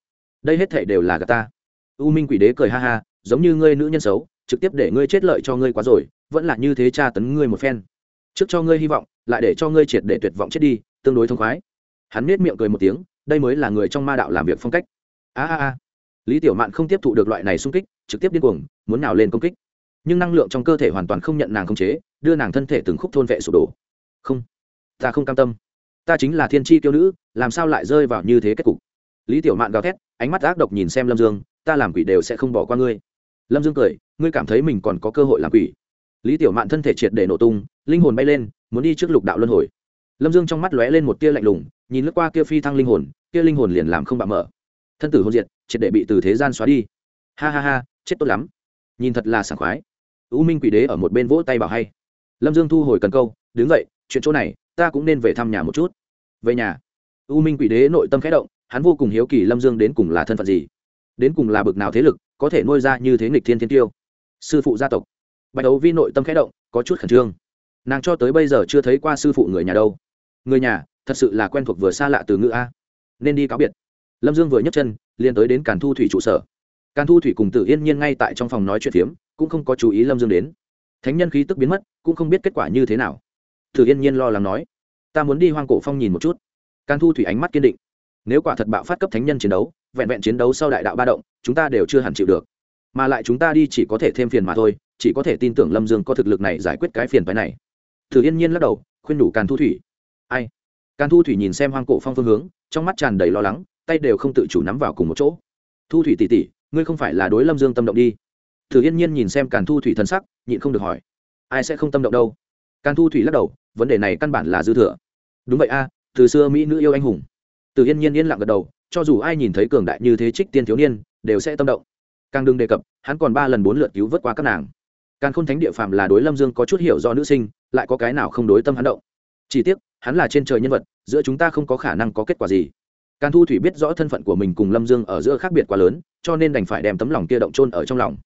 đây hết thể đều là gà ta. U minh quỷ đế cười ha ha, giống như ngươi nữ nhân xấu, trực tiếp để ngươi chết lợi cho ngươi quá rồi, vẫn là như thế tra tấn ngươi một phen. Trước cho ngươi hy vọng, lại để cho ngươi triệt để tuyệt vọng chết đi, tương đối thông khoái. Hắn nết miệng cười một tiếng, đây mới là người trong ma đạo làm việc phong cách a a a. Lý tiểu mạn không tiếp thụ được loại này xung kích, trực tiếp điên cuồng, muốn nào lên công kích. Nhưng năng lượng trong cơ thể hoàn toàn không nhận nàng khống chế, đưa nàng thân thể từng khúc thôn vệ sụp đổ. Không, ta không cam tâm. Ta chính là thiên tri tiêu nữ, làm sao lại rơi vào như thế kết cục? Lý tiểu mạn gào thét, ánh mắt ác độc nhìn xem lâm dương, ta làm quỷ đều sẽ không bỏ qua ngươi. Lâm dương cười, ngươi cảm thấy mình còn có cơ hội làm quỷ. Lý tiểu mạn thân thể triệt để nổ tung, linh hồn bay lên, muốn đi trước lục đạo luân hồi. Lâm dương trong mắt lóe lên một tia lạnh lùng, nhìn lướt qua kia phi thăng linh hồn, kia linh hồn liền làm không bạo mở thân tử hôn diệt, triệt để bị từ thế gian xóa đi. Ha ha ha, chết tốt lắm. Nhìn thật là sảng khoái. U minh quỷ đế ở một bên vỗ tay bảo hay. Lâm dương thu hồi cần câu, đứng dậy, chuyện chỗ này, ta cũng nên về thăm nhà một chút. Về nhà? U minh quỷ đế nội tâm khẽ động, hắn vô cùng hiếu kỳ lâm dương đến cùng là thân phận gì. Đến cùng là bực nào thế lực, có thể nuôi ra như thế nghịch thiên thiên tiêu. Sư phụ gia tộc. Bạch đấu vi nội tâm khẽ động, có chút khẩn trương. Nàng cho tới bây giờ chưa thấy qua sư phụ người nhà đâu. Người nhà, thật sự là quen thuộc vừa xa lạ từ ngữ a. Nên đi cáo biệt lâm dương vừa nhấc chân, liền tới đến càn thu thủy trụ sở. Càn thu thủy cùng tử yên nhiên ngay tại trong phòng nói chuyện phiếm, cũng không có chú ý lâm dương đến. Thánh nhân khí tức biến mất, cũng không biết kết quả như thế nào. Tử yên nhiên lo lắng nói, ta muốn đi hoang cổ phong nhìn một chút. Càn thu thủy ánh mắt kiên định, nếu quả thật bạo phát cấp thánh nhân chiến đấu, vẹn vẹn chiến đấu sau đại đạo ba động, chúng ta đều chưa hẳn chịu được. Mà lại chúng ta đi chỉ có thể thêm phiền mà thôi, chỉ có thể tin tưởng lâm dương có thực lực này giải quyết cái phiền phái này. Thử yên nhiên lắc đầu, khuyên nhủ càn thu thủy, ai? Càn thu thủy nhìn xem hoang cổ phong phương hướng, trong mắt tràn đầy lo lắng tay đều không tự chủ nắm vào cùng một chỗ. Thu thủy tỷ tỷ, ngươi không phải là đối lâm dương tâm động đi? Thử yên nhiên nhìn xem càn thu thủy thân sắc, nhịn không được hỏi. Ai sẽ không tâm động đâu? Càn thu thủy lắc đầu, vấn đề này căn bản là dư thừa. Đúng vậy a, từ xưa mỹ nữ yêu anh hùng. Từ yên nhiên yên lặng gật đầu, cho dù ai nhìn thấy cường đại như thế trích tiên thiếu niên, đều sẽ tâm động. Càng đừng đề cập, hắn còn ba lần bốn lượt cứu vớt qua các nàng. Càng khôn thánh địa phàm là đối lâm dương có chút hiểu do nữ sinh, lại có cái nào không đối tâm hắn động. Chỉ tiếc, hắn là trên trời nhân vật, giữa chúng ta không có khả năng có kết quả gì càn thu thủy biết rõ thân phận của mình cùng lâm dương ở giữa khác biệt quá lớn cho nên đành phải đem tấm lòng kia động trôn ở trong lòng.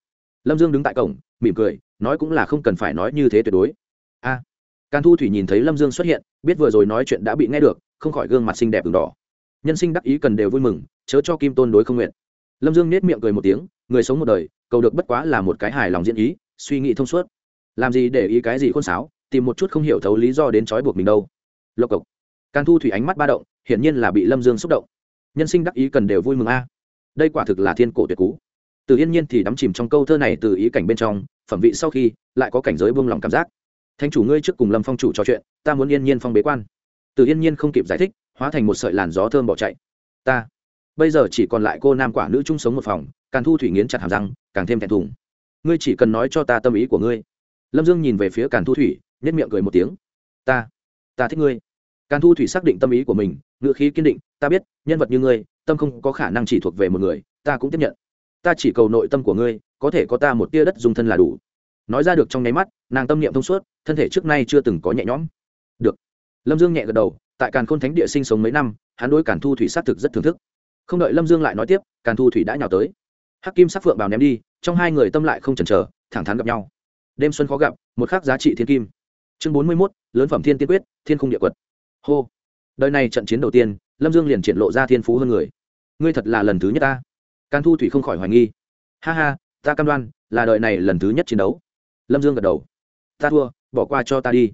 Lâm dương đứng tại cổng mỉm cười nói cũng là không cần phải nói như thế tuyệt đối. A. À, càn thu thủy nhìn thấy lâm dương xuất hiện biết vừa rồi nói chuyện đã bị nghe được không khỏi gương mặt xinh đẹp v đỏ. Nhân sinh đắc ý cần đều vui mừng chớ cho kim tôn đối không nguyện. Lâm dương nết miệng cười một tiếng người sống một đời cầu được bất quá là một cái hài lòng diễn ý suy nghĩ thông suốt. Làm gì để ý cái gì khôn sáo tìm một chút không hiểu thấu lý do đến trói buộc mình đâu. Lộc cộc. Can thu thủy ánh mắt ba động hiển nhiên là bị lâm dương xúc động. Nhân sinh đắc ý cần đều vui mừng a. Đây quả thực là thiên cổ tuyệt cú. Từ yên nhiên thì đắm chìm trong câu thơ này từ ý cảnh bên trong, phẩm vị sau khi lại có cảnh giới buông lòng cảm giác. Thanh chủ ngươi trước cùng lâm phong chủ trò chuyện, ta muốn yên nhiên phong bế quan. Từ yên nhiên không kịp giải thích, hóa thành một sợi làn gió thơm bỏ chạy. Ta, bây giờ chỉ còn lại cô nam quả nữ chung sống một phòng càng thu thủy nghiến chặt hàm răng, càng thêm thẹn thùng. Ngươi chỉ cần nói cho ta tâm ý của ngươi. Lâm dương nhìn về phía càn thu thủy nhất miệng cười một tiếng. Ta ta thích ngươi càn thu thủy xác định tâm ý của mình ngự khí kiên định, ta biết, nhân vật như ngươi, tâm không có khả năng chỉ thuộc về một người, ta cũng tiếp nhận. Ta chỉ cầu nội tâm của ngươi, có thể có ta một tia đất dùng thân là đủ. Nói ra được trong nháy mắt, nàng tâm niệm thông suốt, thân thể trước nay chưa từng có nhẹ nhõm. Được. Lâm dương nhẹ gật đầu, tại càn khôn thánh địa sinh sống mấy năm, hắn đối càn thu thủy xác thực rất thưởng thức. Không đợi lâm dương lại nói tiếp, càn thu thủy đã nhào tới. Hắc kim sắc phượng bào ném đi, trong hai người tâm lại không chần chờ, thẳng thắn gặp nhau. Đêm xuân khó gặp, một khác giá trị thiên kim. Chương bốn mươi mốt, lớn phẩm thiên tiên quyết, thiên khung địa quật hô. Đời này trận chiến đầu tiên, lâm dương liền triển lộ ra thiên phú hơn người. Ngươi thật là lần thứ nhất ta. Can thu thủy không khỏi hoài nghi. Ha ha, ta cam đoan, là đời này lần thứ nhất chiến đấu. Lâm dương gật đầu. Ta thua, bỏ qua cho ta đi.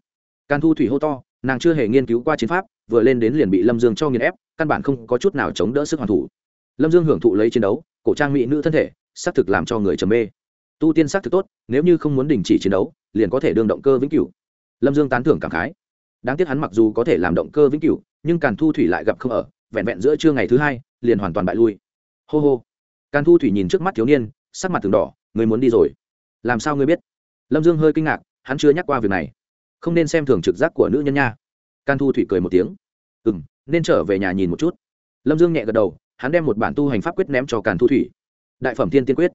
Can thu thủy hô to, nàng chưa hề nghiên cứu qua chiến pháp, vừa lên đến liền bị lâm dương cho nghiền ép, căn bản không có chút nào chống đỡ sức hoàn thủ. Lâm dương hưởng thụ lấy chiến đấu, cổ trang mỹ nữ thân thể, xác thực làm cho người trầm mê. Tu tiên xác thực tốt, nếu như không muốn đình chỉ chiến đấu, liền có thể đương động cơ vĩnh cửu. Lâm dương tán thưởng cảm khái đáng tiếc hắn mặc dù có thể làm động cơ vĩnh cửu, nhưng càn thu thủy lại gặp không ở, vẹn vẹn giữa trưa ngày thứ hai, liền hoàn toàn bại lui. Hô hô. Càn thu thủy nhìn trước mắt thiếu niên, sắc mặt từng đỏ, người muốn đi rồi. Làm sao ngươi biết? Lâm dương hơi kinh ngạc, hắn chưa nhắc qua việc này. Không nên xem thường trực giác của nữ nhân nha. Can thu thủy cười một tiếng. Ừ m nên trở về nhà nhìn một chút. Lâm dương nhẹ gật đầu, hắn đem một bản tu hành pháp quyết ném cho càn thu thủy. Đại phẩm tiên tiên quyết.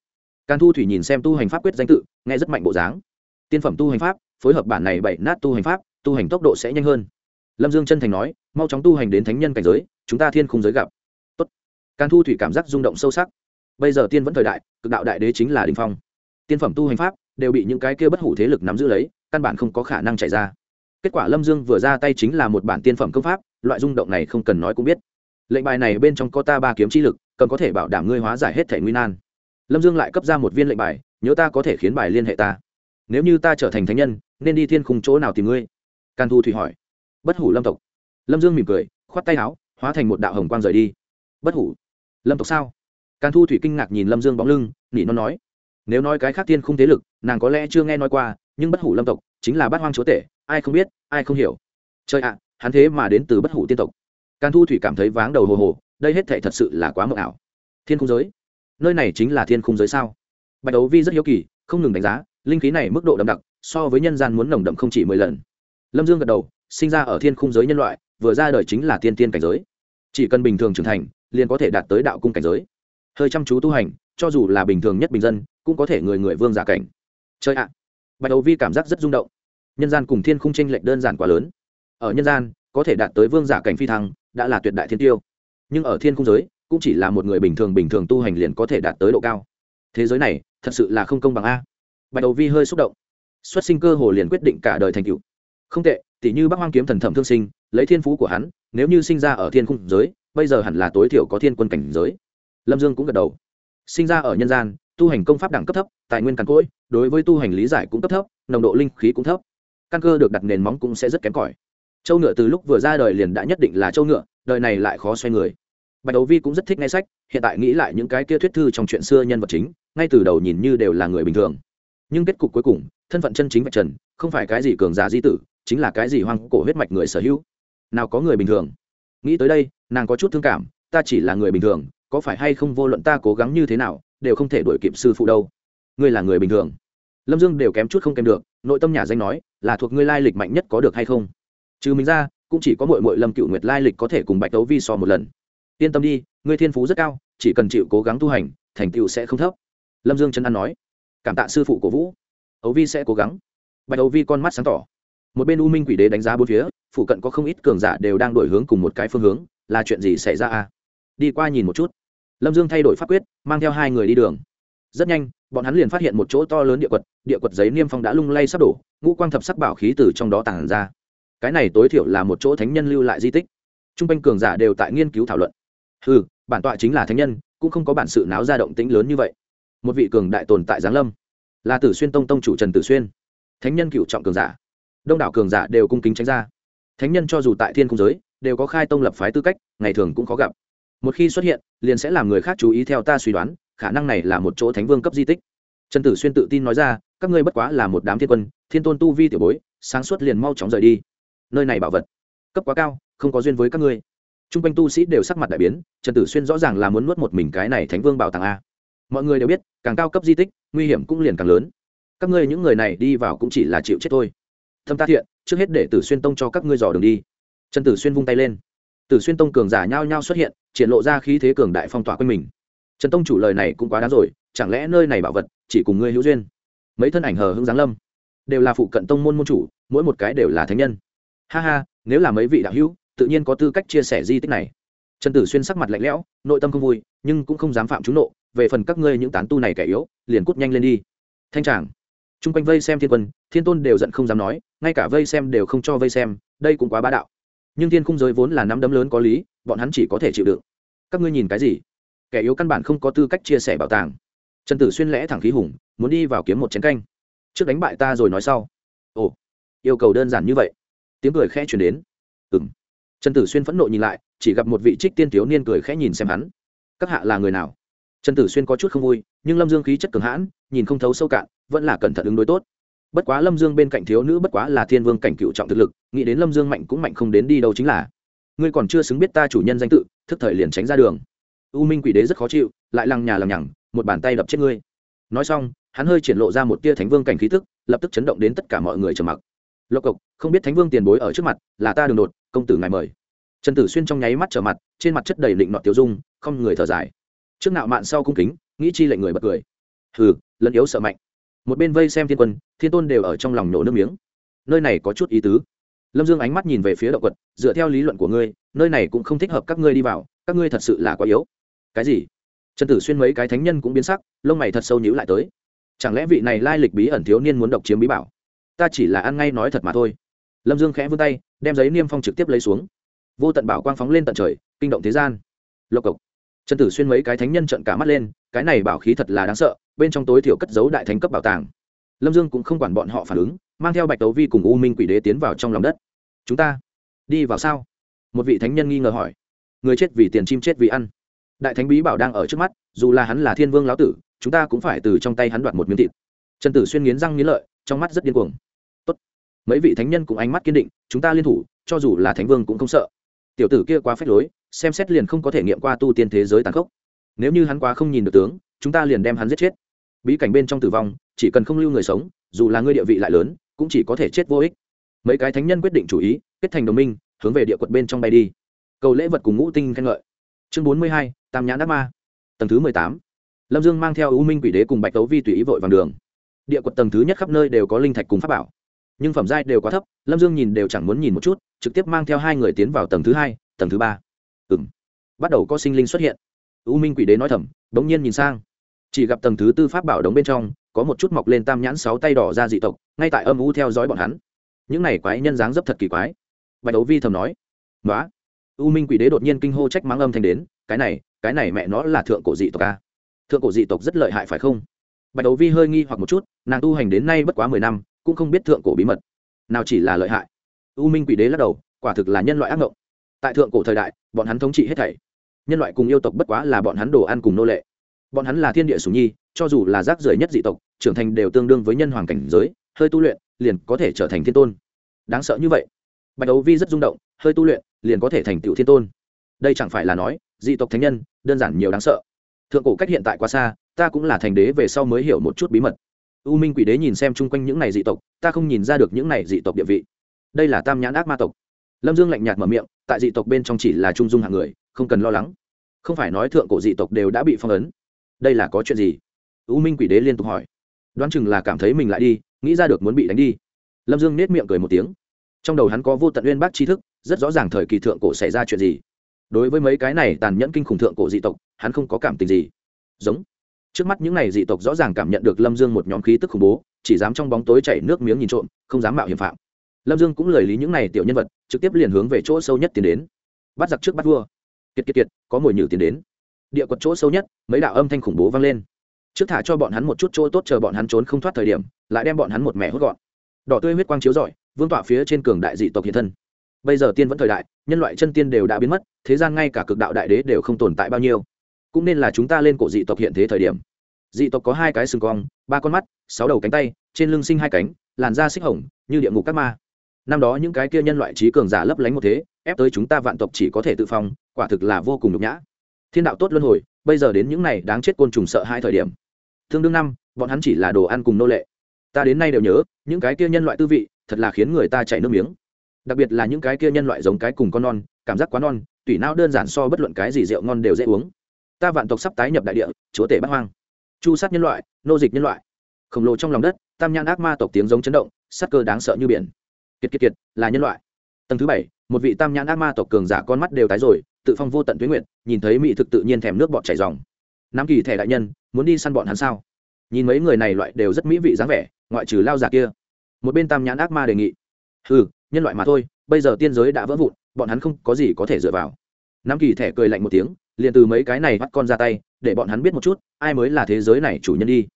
Càn thu thủy nhìn xem tu hành pháp quyết danh tự, nghe rất mạnh bộ dáng. Tiên phẩm tu hành pháp, phối hợp bản này bậy nát tu hành pháp tu hành tốc độ sẽ nhanh hơn. Lâm dương chân thành nói, mau chóng tu hành đến thánh nhân cảnh giới, chúng ta thiên khung giới gặp. Tốt. càn thu thủy cảm giác rung động sâu sắc. Bây giờ tiên vẫn thời đại, cực đạo đại đế chính là đình phong. Tiên phẩm tu hành pháp đều bị những cái kia bất hủ thế lực nắm giữ lấy, căn bản không có khả năng chạy ra. Kết quả lâm dương vừa ra tay chính là một bản tiên phẩm công pháp, loại rung động này không cần nói cũng biết. Lệnh bài này bên trong có ta ba kiếm chi lực, cần có thể bảo đảm ngươi hóa giải hết thể nguy nan. Lâm dương lại cấp ra một viên lệnh bài, nhớ ta có thể khiến bài liên hệ ta. Nếu như ta trở thành thánh nhân, nên đi thiên khung chỗ nào tìm ngươi? Can thu thủy hỏi. Bất hủ lâm tộc. Lâm dương mỉm cười, khoát tay áo, hóa thành một đạo hồng quang rời đi. Bất hủ. Lâm tộc sao? Can thu thủy kinh ngạc nhìn lâm dương bóng lưng, nỉ nó nói. Nếu nói cái khác tiên không thế lực, nàng có lẽ chưa nghe nói qua, nhưng bất hủ lâm tộc chính là bát hoang chúa tể, ai không biết, ai không hiểu. Trời ạ, hắn thế mà đến từ bất hủ tiên tộc. Can thu thủy cảm thấy váng đầu hồ hồ, đây hết thể thật sự là quá mộng ảo. Thiên khung giới? Nơi này chính là thiên khung giới sao? Bạch đấu vi rất hiếu kỳ, không ngừng đánh giá, linh khí này mức độ đậm đặc, so với nhân gian muốn nồng đậm không chỉ mười lần lâm dương gật đầu, sinh ra ở thiên khung giới nhân loại, vừa ra đời chính là tiên tiên cảnh giới. Chỉ cần bình thường trưởng thành, liền có thể đạt tới đạo cung cảnh giới. Hơi chăm chú tu hành, cho dù là bình thường nhất bình dân, cũng có thể người người vương giả cảnh. Chơi ạ. Bạch đầu vi cảm giác rất rung động. Nhân gian cùng thiên khung tranh lệch đơn giản quá lớn. Ở nhân gian, có thể đạt tới vương giả cảnh phi thăng, đã là tuyệt đại thiên tiêu. Nhưng ở thiên khung giới, cũng chỉ là một người bình thường bình thường tu hành liền có thể đạt tới độ cao. Thế giới này, thật sự là không công bằng a. Bạch đầu vi hơi xúc động. Xuất sinh cơ hồ liền quyết định cả đời thành cựu không tệ tỷ như bác hoang kiếm thần thẩm thương sinh, lấy thiên phú của hắn, nếu như sinh ra ở thiên khung giới, bây giờ hẳn là tối thiểu có thiên quân cảnh giới. Lâm dương cũng gật đầu. Sinh ra ở nhân gian, tu hành công pháp đẳng cấp thấp, tài nguyên càn cỗi, đối với tu hành lý giải cũng cấp thấp, nồng độ linh khí cũng thấp. Căn cơ được đặt nền móng cũng sẽ rất kém cỏi. Châu ngựa từ lúc vừa ra đời liền đã nhất định là châu ngựa, đời này lại khó xoay người. Bạch đấu vi cũng rất thích nghe sách, hiện tại nghĩ lại những cái kia thuyết thư trong chuyện xưa nhân vật chính, ngay từ đầu nhìn như đều là người bình thường. Nhưng kết cục cuối cùng, thân phận chân chính vạch trần, không phải cái gì cường giả di tử chính là cái gì hoang cổ huyết mạch người sở hữu? Nào có người bình thường? Nghĩ tới đây, nàng có chút thương cảm, ta chỉ là người bình thường, có phải hay không vô luận ta cố gắng như thế nào, đều không thể đuổi kịp sư phụ đâu. Ngươi là người bình thường. Lâm dương đều kém chút không kèm được, nội tâm nhà danh nói, là thuộc ngươi lai lịch mạnh nhất có được hay không? Trừ mình ra, cũng chỉ có mội mội lâm cựu nguyệt lai lịch có thể cùng bạch tấu vi so một lần. Yên tâm đi, ngươi thiên phú rất cao, chỉ cần chịu cố gắng tu hành, thành tựu sẽ không thấp. Lâm dương chân ăn nói, cảm tạ sư phụ của vũ. Ấu vi sẽ cố gắng. Bạch ấu vi con mắt sáng tỏ một bên u minh quỷ đế đánh giá bốn phía phụ cận có không ít cường giả đều đang đổi hướng cùng một cái phương hướng là chuyện gì xảy ra à đi qua nhìn một chút lâm dương thay đổi pháp quyết mang theo hai người đi đường rất nhanh bọn hắn liền phát hiện một chỗ to lớn địa quật địa quật giấy niêm phong đã lung lay sắp đổ ngũ quang thập sắc bảo khí từ trong đó tàn ra cái này tối thiểu là một chỗ thánh nhân lưu lại di tích t r u n g quanh cường giả đều tại nghiên cứu thảo luận ừ bản tọa chính là thánh nhân cũng không có bản sự náo ra động tĩnh lớn như vậy một vị cường đại tồn tại giáng lâm là tử xuyên tông tông chủ trần tử xuyên thánh nhân cựu trọng cường giả đông đảo cường giả đều cung kính tránh ra. Thánh nhân cho dù tại thiên cung giới, đều có khai tông lập phái tư cách, ngày thường cũng khó gặp. Một khi xuất hiện, liền sẽ làm người khác chú ý theo ta suy đoán, khả năng này là một chỗ thánh vương cấp di tích. Trần tử xuyên tự tin nói ra, các ngươi bất quá là một đám thiên quân, thiên tôn tu vi tiểu bối, sáng suốt liền mau chóng rời đi. Nơi này bảo vật, cấp quá cao, không có duyên với các ngươi. T r u n g quanh tu sĩ đều sắc mặt đại biến, trần tử xuyên rõ ràng là muốn nuốt một mình cái này thánh vương bảo tàng a. Mọi người đều biết, càng cao cấp di tích, nguy hiểm cũng liền càng lớn. Các ngươi những người này đi vào cũng chỉ là chịu chết thôi thâm ta thiện, trước hết để tử xuyên tông cho các ngươi dò đường đi. Trần tử xuyên vung tay lên. Tử xuyên tông cường giả nhao nhao xuất hiện, triển lộ ra khí thế cường đại phong tỏa quanh mình. Trần tông chủ lời này cũng quá đáng rồi, chẳng lẽ nơi này bảo vật chỉ cùng ngươi hữu duyên? Mấy thân ảnh hờ hưng giáng lâm. Đều là phụ cận tông môn môn chủ, mỗi một cái đều là thánh nhân. Ha ha, nếu là mấy vị đạo hữu, tự nhiên có tư cách chia sẻ di tích này. Trần tử xuyên sắc mặt lạnh lẽo, nội tâm không vui, nhưng cũng không dám phạm trúng nộ, về phần các ngươi những tán tu này kẻ yếu, liền cút nhanh lên đi. Thanh tràng chung quanh vây xem thiên quân, thiên tôn đều giận không dám nói, ngay cả vây xem đều không cho vây xem, đây cũng quá bá đạo. Nhưng thiên khung giới vốn là nắm đấm lớn có lý, bọn hắn chỉ có thể chịu đựng. Các ngươi nhìn cái gì? Kẻ yếu căn bản không có tư cách chia sẻ bảo tàng. Trần tử xuyên lẽ thẳng khí hùng, muốn đi vào kiếm một chén canh. Trước đánh bại ta rồi nói sau. Ồ, yêu cầu đơn giản như vậy. Tiếng cười khẽ chuyển đến. Ừ m trần tử xuyên phẫn nộ nhìn lại, chỉ gặp một vị trích tiên thiếu niên cười khẽ nhìn xem hắn. Các hạ là người nào? Trần tử xuyên có chút không vui, nhưng lâm dương khí chất cường hãn, nhìn không thấu sâu cạn vẫn là cẩn thận ứng đối tốt. Bất quá lâm dương bên cạnh thiếu nữ bất quá là thiên vương cảnh cựu trọng thực lực, nghĩ đến lâm dương mạnh cũng mạnh không đến đi đâu chính là. Ngươi còn chưa xứng biết ta chủ nhân danh tự, thức thời liền tránh ra đường. U minh quỷ đế rất khó chịu, lại lằng nhà lằng nhằng, một bàn tay đập chết ngươi. Nói xong, hắn hơi triển lộ ra một tia thánh vương cảnh khí tức, lập tức chấn động đến tất cả mọi người trầm mặc. Lộc cộc, không biết thánh vương tiền bối ở trước mặt, là ta đường đột, công tử ngài mời. Trần tử xuyên trong nháy mắt trở mặt, trên mặt chất đầy định nọ tiêu dung, không người thở dài. Trước nạo mạn sau cung kính, nghĩ chi lệnh người bật cười. Hừ, lẫn yếu sợ mạnh một bên vây xem thiên quân, thiên tôn đều ở trong lòng nổ nước miếng. Nơi này có chút ý tứ. Lâm dương ánh mắt nhìn về phía động quật, dựa theo lý luận của ngươi, nơi này cũng không thích hợp các ngươi đi vào, các ngươi thật sự là quá yếu. Cái gì? Trần tử xuyên mấy cái thánh nhân cũng biến sắc, lông mày thật sâu nhữ lại tới. Chẳng lẽ vị này lai lịch bí ẩn thiếu niên muốn độc chiếm bí bảo? Ta chỉ là ăn ngay nói thật mà thôi. Lâm dương khẽ vươn tay, đem giấy niêm phong trực tiếp lấy xuống. Vô tận bảo quang phóng lên tận trời, kinh động thế gian. Lộc cộc trần tử xuyên mấy cái thánh nhân trận cả mắt lên, cái này bảo khí thật là đáng sợ, bên trong tối thiểu cất giấu đại thánh cấp bảo tàng. Lâm dương cũng không quản bọn họ phản ứng, mang theo bạch tấu vi cùng u minh quỷ đế tiến vào trong lòng đất. Chúng ta đi vào sao? Một vị thánh nhân nghi ngờ hỏi. Người chết vì tiền chim chết vì ăn. Đại thánh bí bảo đang ở trước mắt, dù là hắn là thiên vương lão tử, chúng ta cũng phải từ trong tay hắn đoạt một miếng thịt. Trần tử xuyên nghiến răng nghiến lợi, trong mắt rất điên cuồng. Tốt. mấy vị thánh nhân cũng ánh mắt kiên định, chúng ta liên thủ, cho dù là thánh vương cũng không sợ. Tiểu tử kia quá phép lối xem xét liền không có thể nghiệm qua tu tiên thế giới tàn khốc. Nếu như hắn quá không nhìn được tướng, chúng ta liền đem hắn giết chết. Bí cảnh bên trong tử vong, chỉ cần không lưu người sống, dù là ngươi địa vị lại lớn, cũng chỉ có thể chết vô ích. Mấy cái thánh nhân quyết định chủ ý, kết thành đồng minh, hướng về địa quật bên trong bay đi. Cầu lễ vật cùng ngũ tinh khen ngợi. Chương bốn mươi hai, tam nhãn đắc ma. Tầng thứ mười tám. Lâm dương mang theo u minh quỷ đế cùng bạch tấu vi tùy ý vội vàng đường. Địa quật tầng thứ nhất khắp nơi đều có linh thạch cùng pháp bảo. Nhưng phẩm giai đều quá thấp, lâm dương nhìn đều chẳng muốn nhìn một chút, trực tiếp mang theo hai người tiến vào tầng thứ hai, tầng thứ ba ừng bắt đầu có sinh linh xuất hiện. U minh quỷ đế nói thầm đ ố n g nhiên nhìn sang. Chỉ gặp tầng thứ tư pháp bảo đống bên trong, có một chút mọc lên tam nhãn sáu tay đỏ ra dị tộc, ngay tại âm u theo dõi bọn hắn. Những này quái nhân dáng dấp thật kỳ quái. Bạch đấu vi thầm nói nói u minh quỷ đế đột nhiên kinh hô trách mắng âm thanh đến, cái này cái này mẹ nó là thượng cổ dị tộc a thượng cổ dị tộc rất lợi hại phải không? Bạch đấu vi hơi nghi hoặc một chút, nàng tu hành đến nay bất quá mười năm, cũng không biết thượng cổ bí mật, nào chỉ là lợi hại. U minh quỷ đế lắc đầu, quả thực là nhân loại ác mộng tại thượng cổ thời đại, bọn hắn thống trị hết thảy. Nhân loại cùng yêu tộc bất quá là bọn hắn đồ ăn cùng nô lệ. Bọn hắn là thiên địa sùng nhi, cho dù là rác rưởi nhất dị tộc, trưởng thành đều tương đương với nhân hoàng cảnh giới, hơi tu luyện, liền có thể trở thành thiên tôn. Đáng sợ như vậy. Bạch đấu vi rất rung động, hơi tu luyện, liền có thể thành tựu thiên tôn. Đây chẳng phải là nói, dị tộc thánh nhân, đơn giản nhiều đáng sợ. Thượng cổ cách hiện tại quá xa, ta cũng là thành đế về sau mới hiểu một chút bí mật. U minh quỷ đế nhìn xem chung quanh những này dị tộc, ta không nhìn ra được những này dị tộc địa vị. Đây là tam nhãn ác ma tộc lâm dương lạnh nhạt mở miệng, tại dị tộc bên trong chỉ là trung dung hạng người, không cần lo lắng. Không phải nói thượng cổ dị tộc đều đã bị phong ấn. Đây là có chuyện gì? U minh quỷ đế liên tục hỏi. Đoán chừng là cảm thấy mình lại đi, nghĩ ra được muốn bị đánh đi. Lâm dương nết miệng cười một tiếng. Trong đầu hắn có vô tận uyên bác tri thức, rất rõ ràng thời kỳ thượng cổ xảy ra chuyện gì. Đối với mấy cái này tàn nhẫn kinh khủng thượng cổ dị tộc, hắn không có cảm tình gì. Giống. Trước mắt những n à y dị tộc rõ ràng cảm nhận được lâm dương một nhóm khí tức khủng bố, chỉ dám trong bóng tối chảy nước miếng nhìn trộm, không dám mạo hiểm phạm lâm dương cũng lời lý những n à y tiểu nhân vật, trực tiếp liền hướng về chỗ sâu nhất tiến đến. Bắt giặc trước bắt vua. Kiệt kiệt kiệt, có mồi nhử tiến đến. Địa quật chỗ sâu nhất, mấy đạo âm thanh khủng bố vang lên. Trước thả cho bọn hắn một chút chỗ tốt chờ bọn hắn trốn không thoát thời điểm, lại đem bọn hắn một mẻ hốt gọn. Đỏ tươi huyết quang chiếu rọi, vương tọa phía trên cường đại dị tộc hiện thân. Bây giờ tiên vẫn thời đại, nhân loại chân tiên đều đã biến mất, thế gian ngay cả cực đạo đại đế đều không tồn tại bao nhiêu. Cũng nên là chúng ta lên cổ dị tộc hiện thế thời điểm. Dị tộc có hai cái sừng cong, ba con mắt, sáu đầu cánh tay, trên lưng sinh hai cánh, làn da xích hồng, như địa ngục các ma năm đó những cái kia nhân loại trí cường giả lấp lánh một thế, ép tới chúng ta vạn tộc chỉ có thể tự phong, quả thực là vô cùng nhục nhã. Thiên đạo tốt luân hồi, bây giờ đến những này đáng chết côn trùng sợ hai thời điểm. Thương đương năm, bọn hắn chỉ là đồ ăn cùng nô lệ. Ta đến nay đều nhớ, những cái kia nhân loại tư vị, thật là khiến người ta chảy nước miếng. Đặc biệt là những cái kia nhân loại giống cái cùng con non, cảm giác quá non, tủy não đơn giản so bất luận cái gì rượu ngon đều dễ uống. Ta vạn tộc sắp tái nhập đại địa, chúa tể bắt hoang. Chu sát nhân loại, nô dịch nhân loại. Khổng lồ trong lòng đất, tam nhan ác ma tộc tiếng giống chấn động, sắc cơ đáng sợ như biển kiệt kiệt kiệt, là nhân loại. Tầng thứ bảy, một vị tam nhãn ác ma tộc cường giả con mắt đều tái rồi, tự phong vô tận tuyến nguyện nhìn thấy mỹ thực tự nhiên thèm nước bọt chảy dòng nam kỳ thẻ đại nhân, muốn đi săn bọn hắn sao? Nhìn mấy người này loại đều rất mỹ vị dáng vẻ, ngoại trừ lao giả kia. Một bên tam nhãn ác ma đề nghị. Ừ nhân loại mà thôi, bây giờ tiên giới đã vỡ vụn, bọn hắn không có gì có thể dựa vào. Nam kỳ thẻ cười lạnh một tiếng, liền từ mấy cái này bắt con ra tay, để bọn hắn biết một chút, ai mới là thế giới này chủ nhân đi.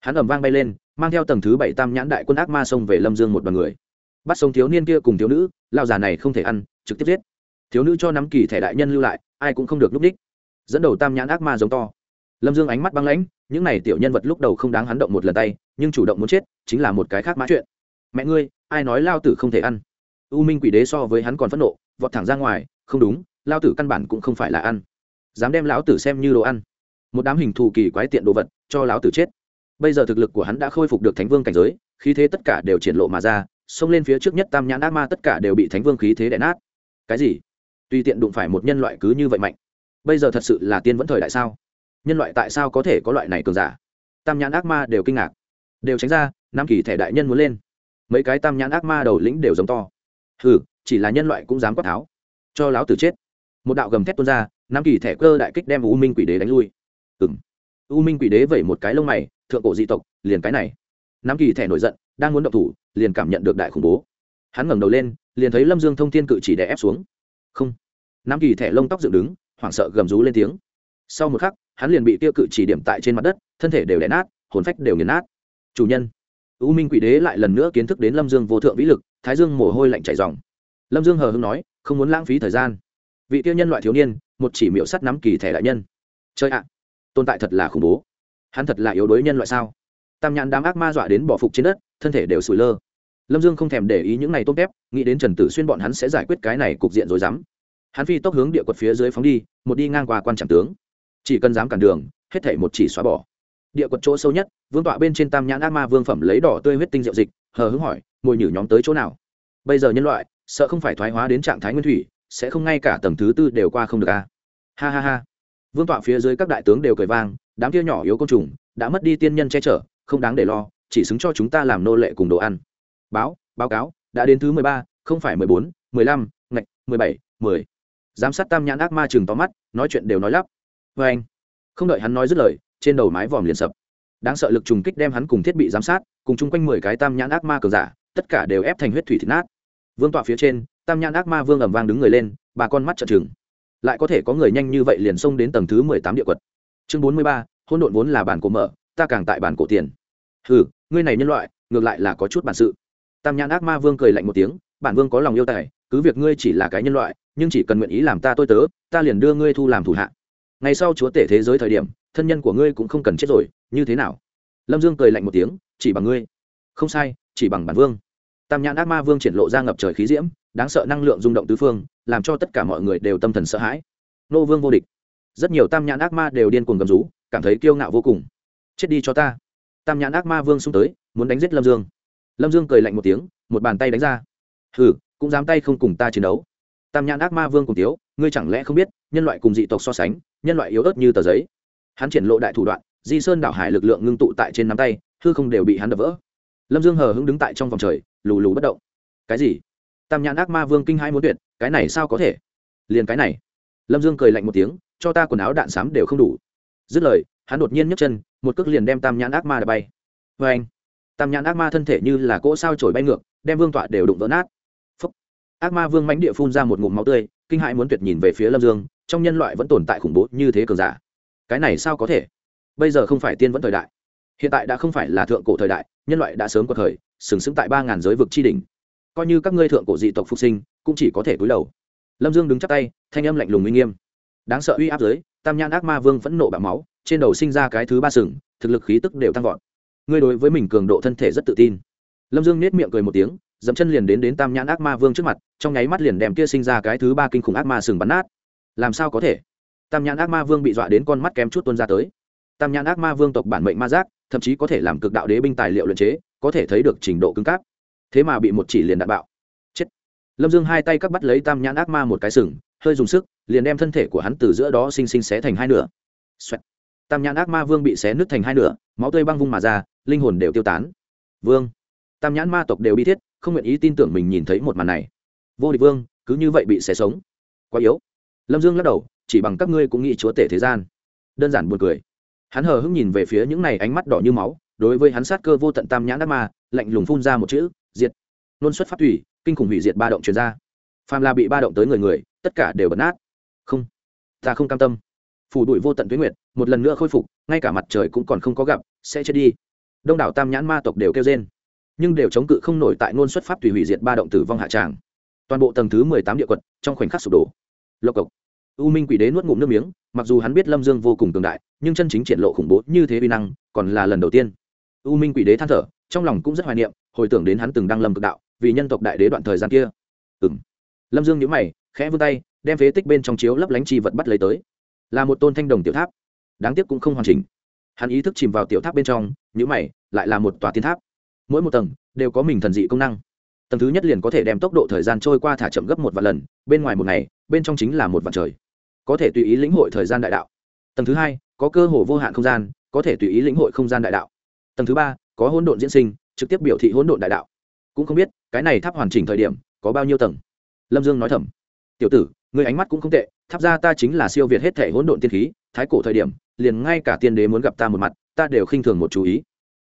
Hắn ẩm vang bay lên, mang theo tầng thứ bảy tam nhãn đại quân ác ma xông về lâm dương một đoàn người bắt sống thiếu niên kia cùng thiếu nữ, lao già này không thể ăn, trực tiếp giết. Thiếu nữ cho nắm kỳ thẻ đại nhân lưu lại, ai cũng không được núp đích. Dẫn đầu tam nhãn ác ma giống to. Lâm dương ánh mắt băng lãnh, những này tiểu nhân vật lúc đầu không đáng hắn động một lần tay, nhưng chủ động muốn chết, chính là một cái khác mã chuyện. Mẹ ngươi, ai nói lao tử không thể ăn? U minh quỷ đế so với hắn còn phẫn nộ, vọt thẳng ra ngoài, không đúng, lao tử căn bản cũng không phải là ăn. Dám đem lão tử xem như đồ ăn. Một đám hình thù kỳ quái tiện đồ vật, cho lão tử chết. Bây giờ thực lực của hắn đã khôi phục được thánh vương cảnh giới, khí thế tất cả đều triển lộ mà ra xông lên phía trước nhất tam nhãn ác ma tất cả đều bị thánh vương khí thế đè nát. Cái gì? Tùy tiện đụng phải một nhân loại cứ như vậy mạnh. Bây giờ thật sự là tiên vẫn thời đại sao? Nhân loại tại sao có thể có loại này cường giả? Tam nhãn ác ma đều kinh ngạc. Đều tránh ra nam kỳ thẻ đại nhân muốn lên. Mấy cái tam nhãn ác ma đầu lĩnh đều giống to. Hừ, chỉ là nhân loại cũng dám quát tháo. Cho láo tử chết. Một đạo gầm thét tuôn ra nam kỳ thẻ cơ đại kích đem u minh quỷ đế đánh lui. Ừng u minh quỷ đế vẩy một cái lông mày, thượng cổ dị tộc, liền cái này. Nam kỳ thẻ nổi giận đang muốn động thủ, liền cảm nhận được đại khủng bố. Hắn ngẩng đầu lên, liền thấy lâm dương thông thiên cự chỉ đè ép xuống. Không. Nam kỳ thẻ lông tóc dựng đứng, hoảng sợ gầm rú lên tiếng. Sau một khắc, hắn liền bị tiêu cự chỉ điểm tại trên mặt đất, thân thể đều đè nát, hồn phách đều nghiền nát. Chủ nhân. U minh quỷ đế lại lần nữa kiến thức đến lâm dương vô thượng vĩ lực, thái dương mồ hôi lạnh chảy dòng. Lâm dương hờ hưng nói, không muốn lãng phí thời gian. Vị tiêu nhân loại thiếu niên, một chỉ miệu sắt nắm kỳ thẻ đại nhân. Chơi ạ, tồn tại thật là khủng bố. Hắn thật là yếu đuối nhân loại sao? Tam nhãn đám ác ma dọa đến bỏ phục trên đất thân thể đều sủi lơ. Lâm dương không thèm để ý những này tốt tép, nghĩ đến trần tử xuyên bọn hắn sẽ giải quyết cái này cục diện rồi dám hắn phi tốc hướng địa quật phía dưới phóng đi, một đi ngang qua quan trạm tướng. Chỉ cần dám cản đường, hết thể một chỉ xóa bỏ. Địa quật chỗ sâu nhất, vương tọa bên trên tam nhãn ác ma vương phẩm lấy đỏ tươi huyết tinh rượu dịch, hờ hứng hỏi, mồi nhử nhóm tới chỗ nào? Bây giờ nhân loại, sợ không phải thoái hóa đến trạng thái nguyên thủy, sẽ không ngay cả tầng thứ tư đều qua không được a. Ha ha ha. Vương tọa phía dưới các đại tướng đều cười vang, đám kia nhỏ yếu côn trùng đã mất đi tiên nhân che chở, không đáng để lo chỉ xứng cho chúng ta làm nô lệ cùng đồ ăn. Báo báo cáo, đã đến thứ mười ba, không phải mười bốn, mười lăm, ngạch, mười bảy, mười. Giám sát tam nhãn ác ma chừng to mắt, nói chuyện đều nói lắp. Vê anh, không đợi hắn nói dứt lời, trên đầu mái vòm liền sập. Đáng sợ lực trùng kích đem hắn cùng thiết bị giám sát, cùng chung quanh mười cái tam nhãn ác ma cờ giả, tất cả đều ép thành huyết thủy thịt nát. Vương tọa phía trên, tam nhãn ác ma vương ẩm vang đứng người lên, bà con mắt trợn trừng. Lại có thể có người nhanh như vậy liền xông đến tầng thứ mười tám địa quật. Chương bốn mươi ba hôn độn vốn là bản cổ mở, ta càng tại bản cổ tiền. Hừ ngươi này nhân loại, ngược lại là có chút bản sự. Tam nhãn ác ma vương cười lạnh một tiếng, bản vương có lòng yêu tài, cứ việc ngươi chỉ là cái nhân loại, nhưng chỉ cần nguyện ý làm ta tôi tớ, ta liền đưa ngươi thu làm thủ hạ. Ngày sau chúa tể thế giới thời điểm, thân nhân của ngươi cũng không cần chết rồi, như thế nào? Lâm dương cười lạnh một tiếng, chỉ bằng ngươi. Không sai, chỉ bằng bản vương. Tam nhãn ác ma vương triển lộ ra ngập trời khí diễm, đáng sợ năng lượng rung động tứ phương, làm cho tất cả mọi người đều tâm thần sợ hãi. Nô vương vô địch. Rất nhiều tam nhãn ác ma đều điên cuồng gầm rú, cảm thấy kiêu ngạo vô cùng. Chết đi cho ta tam nhãn ác ma vương xung tới, muốn đánh giết lâm dương. Lâm dương cười lạnh một tiếng, một bàn tay đánh ra. Hừ, cũng dám tay không cùng ta chiến đấu. Tam nhãn ác ma vương cùng tiếu ngươi chẳng lẽ không biết, nhân loại cùng dị tộc so sánh, nhân loại yếu ớt như tờ giấy. Hắn triển lộ đại thủ đoạn, di sơn đảo hải lực lượng ngưng tụ tại trên nắm tay, hư không đều bị hắn đập vỡ. Lâm dương hờ hững đứng tại trong vòng trời, lù lù bất động. Cái gì? Tam nhãn ác ma vương kinh hai muốn tuyệt, cái này sao có thể? Liền cái này. Lâm dương cười lạnh một tiếng, cho ta quần áo đạn xám đều không đủ. Dứt lời, hắn đột nhiên nhấc chân một cước liền đem tam nhãn ác ma đập bay. Vê anh, tam nhãn ác ma thân thể như là cỗ sao trổi bay ngược, đem vương tọa đều đụng vỡ nát. Phúc. ác ma vương mãnh địa phun ra một ngụm máu tươi, kinh hại muốn tuyệt nhìn về phía lâm dương, trong nhân loại vẫn tồn tại khủng bố như thế cường giả. Cái này sao có thể? Bây giờ không phải tiên vẫn thời đại. Hiện tại đã không phải là thượng cổ thời đại, nhân loại đã sớm có thời, sừng sững tại ba ngàn giới vực tri đỉnh. Coi như các ngươi thượng cổ dị tộc phục sinh, cũng chỉ có thể cúi đầu. Lâm dương đứng chắc tay, thanh âm lạnh lùng uy nghiêm. Đáng sợ uy áp giới, tam nhan ác ma vương phẫn nộ bạo máu trên đầu sinh ra cái thứ ba sừng, thực lực khí tức đều tăng vọt. Ngươi đối với mình cường độ thân thể rất tự tin. Lâm dương nết miệng cười một tiếng dẫm chân liền đến đến tam nhãn ác ma vương trước mặt, trong nháy mắt liền đem kia sinh ra cái thứ ba kinh khủng ác ma sừng bắn nát. Làm sao có thể? Tam nhãn ác ma vương bị dọa đến con mắt kém chút tuôn ra tới. Tam nhãn ác ma vương tộc bản mệnh ma giác, thậm chí có thể làm cực đạo đế binh tài liệu luyện chế, có thể thấy được trình độ cứng cáp. Thế mà bị một chỉ liền đạn bạo. Chết. Lâm dương hai tay cắt bắt lấy tam nhãn ác ma một cái sừng, hơi dùng sức, liền đem thân thể của hắn từ giữa đó xinh xinh xé thành hai nửa、Xoẹt tam nhãn ác ma vương bị xé nứt thành hai nửa, máu tươi băng vung mà ra, linh hồn đều tiêu tán. Vương. Tam nhãn ma tộc đều bi thiết, không nguyện ý tin tưởng mình nhìn thấy một màn này. Vô địch vương, cứ như vậy bị xé sống. Quá yếu. Lâm dương lắc đầu, chỉ bằng các ngươi cũng nghĩ chúa tể thế gian. Đơn giản buồn cười. Hắn hờ hững nhìn về phía những này ánh mắt đỏ như máu, đối với hắn sát cơ vô tận tam nhãn ác ma, lạnh lùng phun ra một chữ, diệt. Nôn xuất phát thủy, kinh khủng hủy diệt ba động truyền ra. Phàm là bị ba động tới người người, tất cả đều bật nát. Không. Ta không cam tâm phủ đuổi vô tận tuyết nguyệt, một lần nữa khôi phục, ngay cả mặt trời cũng còn không có gặp, sẽ chết đi. Đông đảo tam nhãn ma tộc đều kêu trên nhưng đều chống cự không nổi tại ngôn xuất pháp tùy hủy diệt ba động tử vong hạ tràng. Toàn bộ tầng thứ mười tám địa quật, trong khoảnh khắc sụp đổ. Lộc cộc. U minh quỷ đế nuốt ngụm nước miếng, mặc dù hắn biết lâm dương vô cùng cường đại, nhưng chân chính triển lộ khủng bố như thế vi năng, còn là lần đầu tiên. U minh quỷ đế than thở, trong lòng cũng rất hoài niệm, hồi tưởng đến hắn từng đăng lâm cực đạo, vì nhân tộc đại đế đoạn thời gian kia. Ừ lâm dương nhíu mày, khẽ vươn tay, đem phế tích bên trong chiếu lấp lánh chi vật bắt lấy tới là một tôn thanh đồng tiểu tháp. Đáng tiếc cũng không hoàn chỉnh. Hắn ý thức chìm vào tiểu tháp bên trong nhữ mày, lại là một tòa thiên tháp. Mỗi một tầng đều có mình thần dị công năng. Tầng thứ nhất liền có thể đem tốc độ thời gian trôi qua thả chậm gấp một vạn lần, bên ngoài một ngày, bên trong chính là một vạn trời. Có thể tùy ý lĩnh hội thời gian đại đạo. Tầng thứ hai, có cơ hồ vô hạn không gian, có thể tùy ý lĩnh hội không gian đại đạo. Tầng thứ ba, có hỗn độn diễn sinh, trực tiếp biểu thị hỗn độn đại đạo. Cũng không biết, cái này tháp hoàn chỉnh thời điểm có bao nhiêu tầng? Lâm dương nói thầm tiểu tử người ánh mắt cũng không tệ, tháp ra ta chính là siêu việt hết thể hỗn độn tiên khí, thái cổ thời điểm, liền ngay cả tiên đế muốn gặp ta một mặt, ta đều khinh thường một chú ý.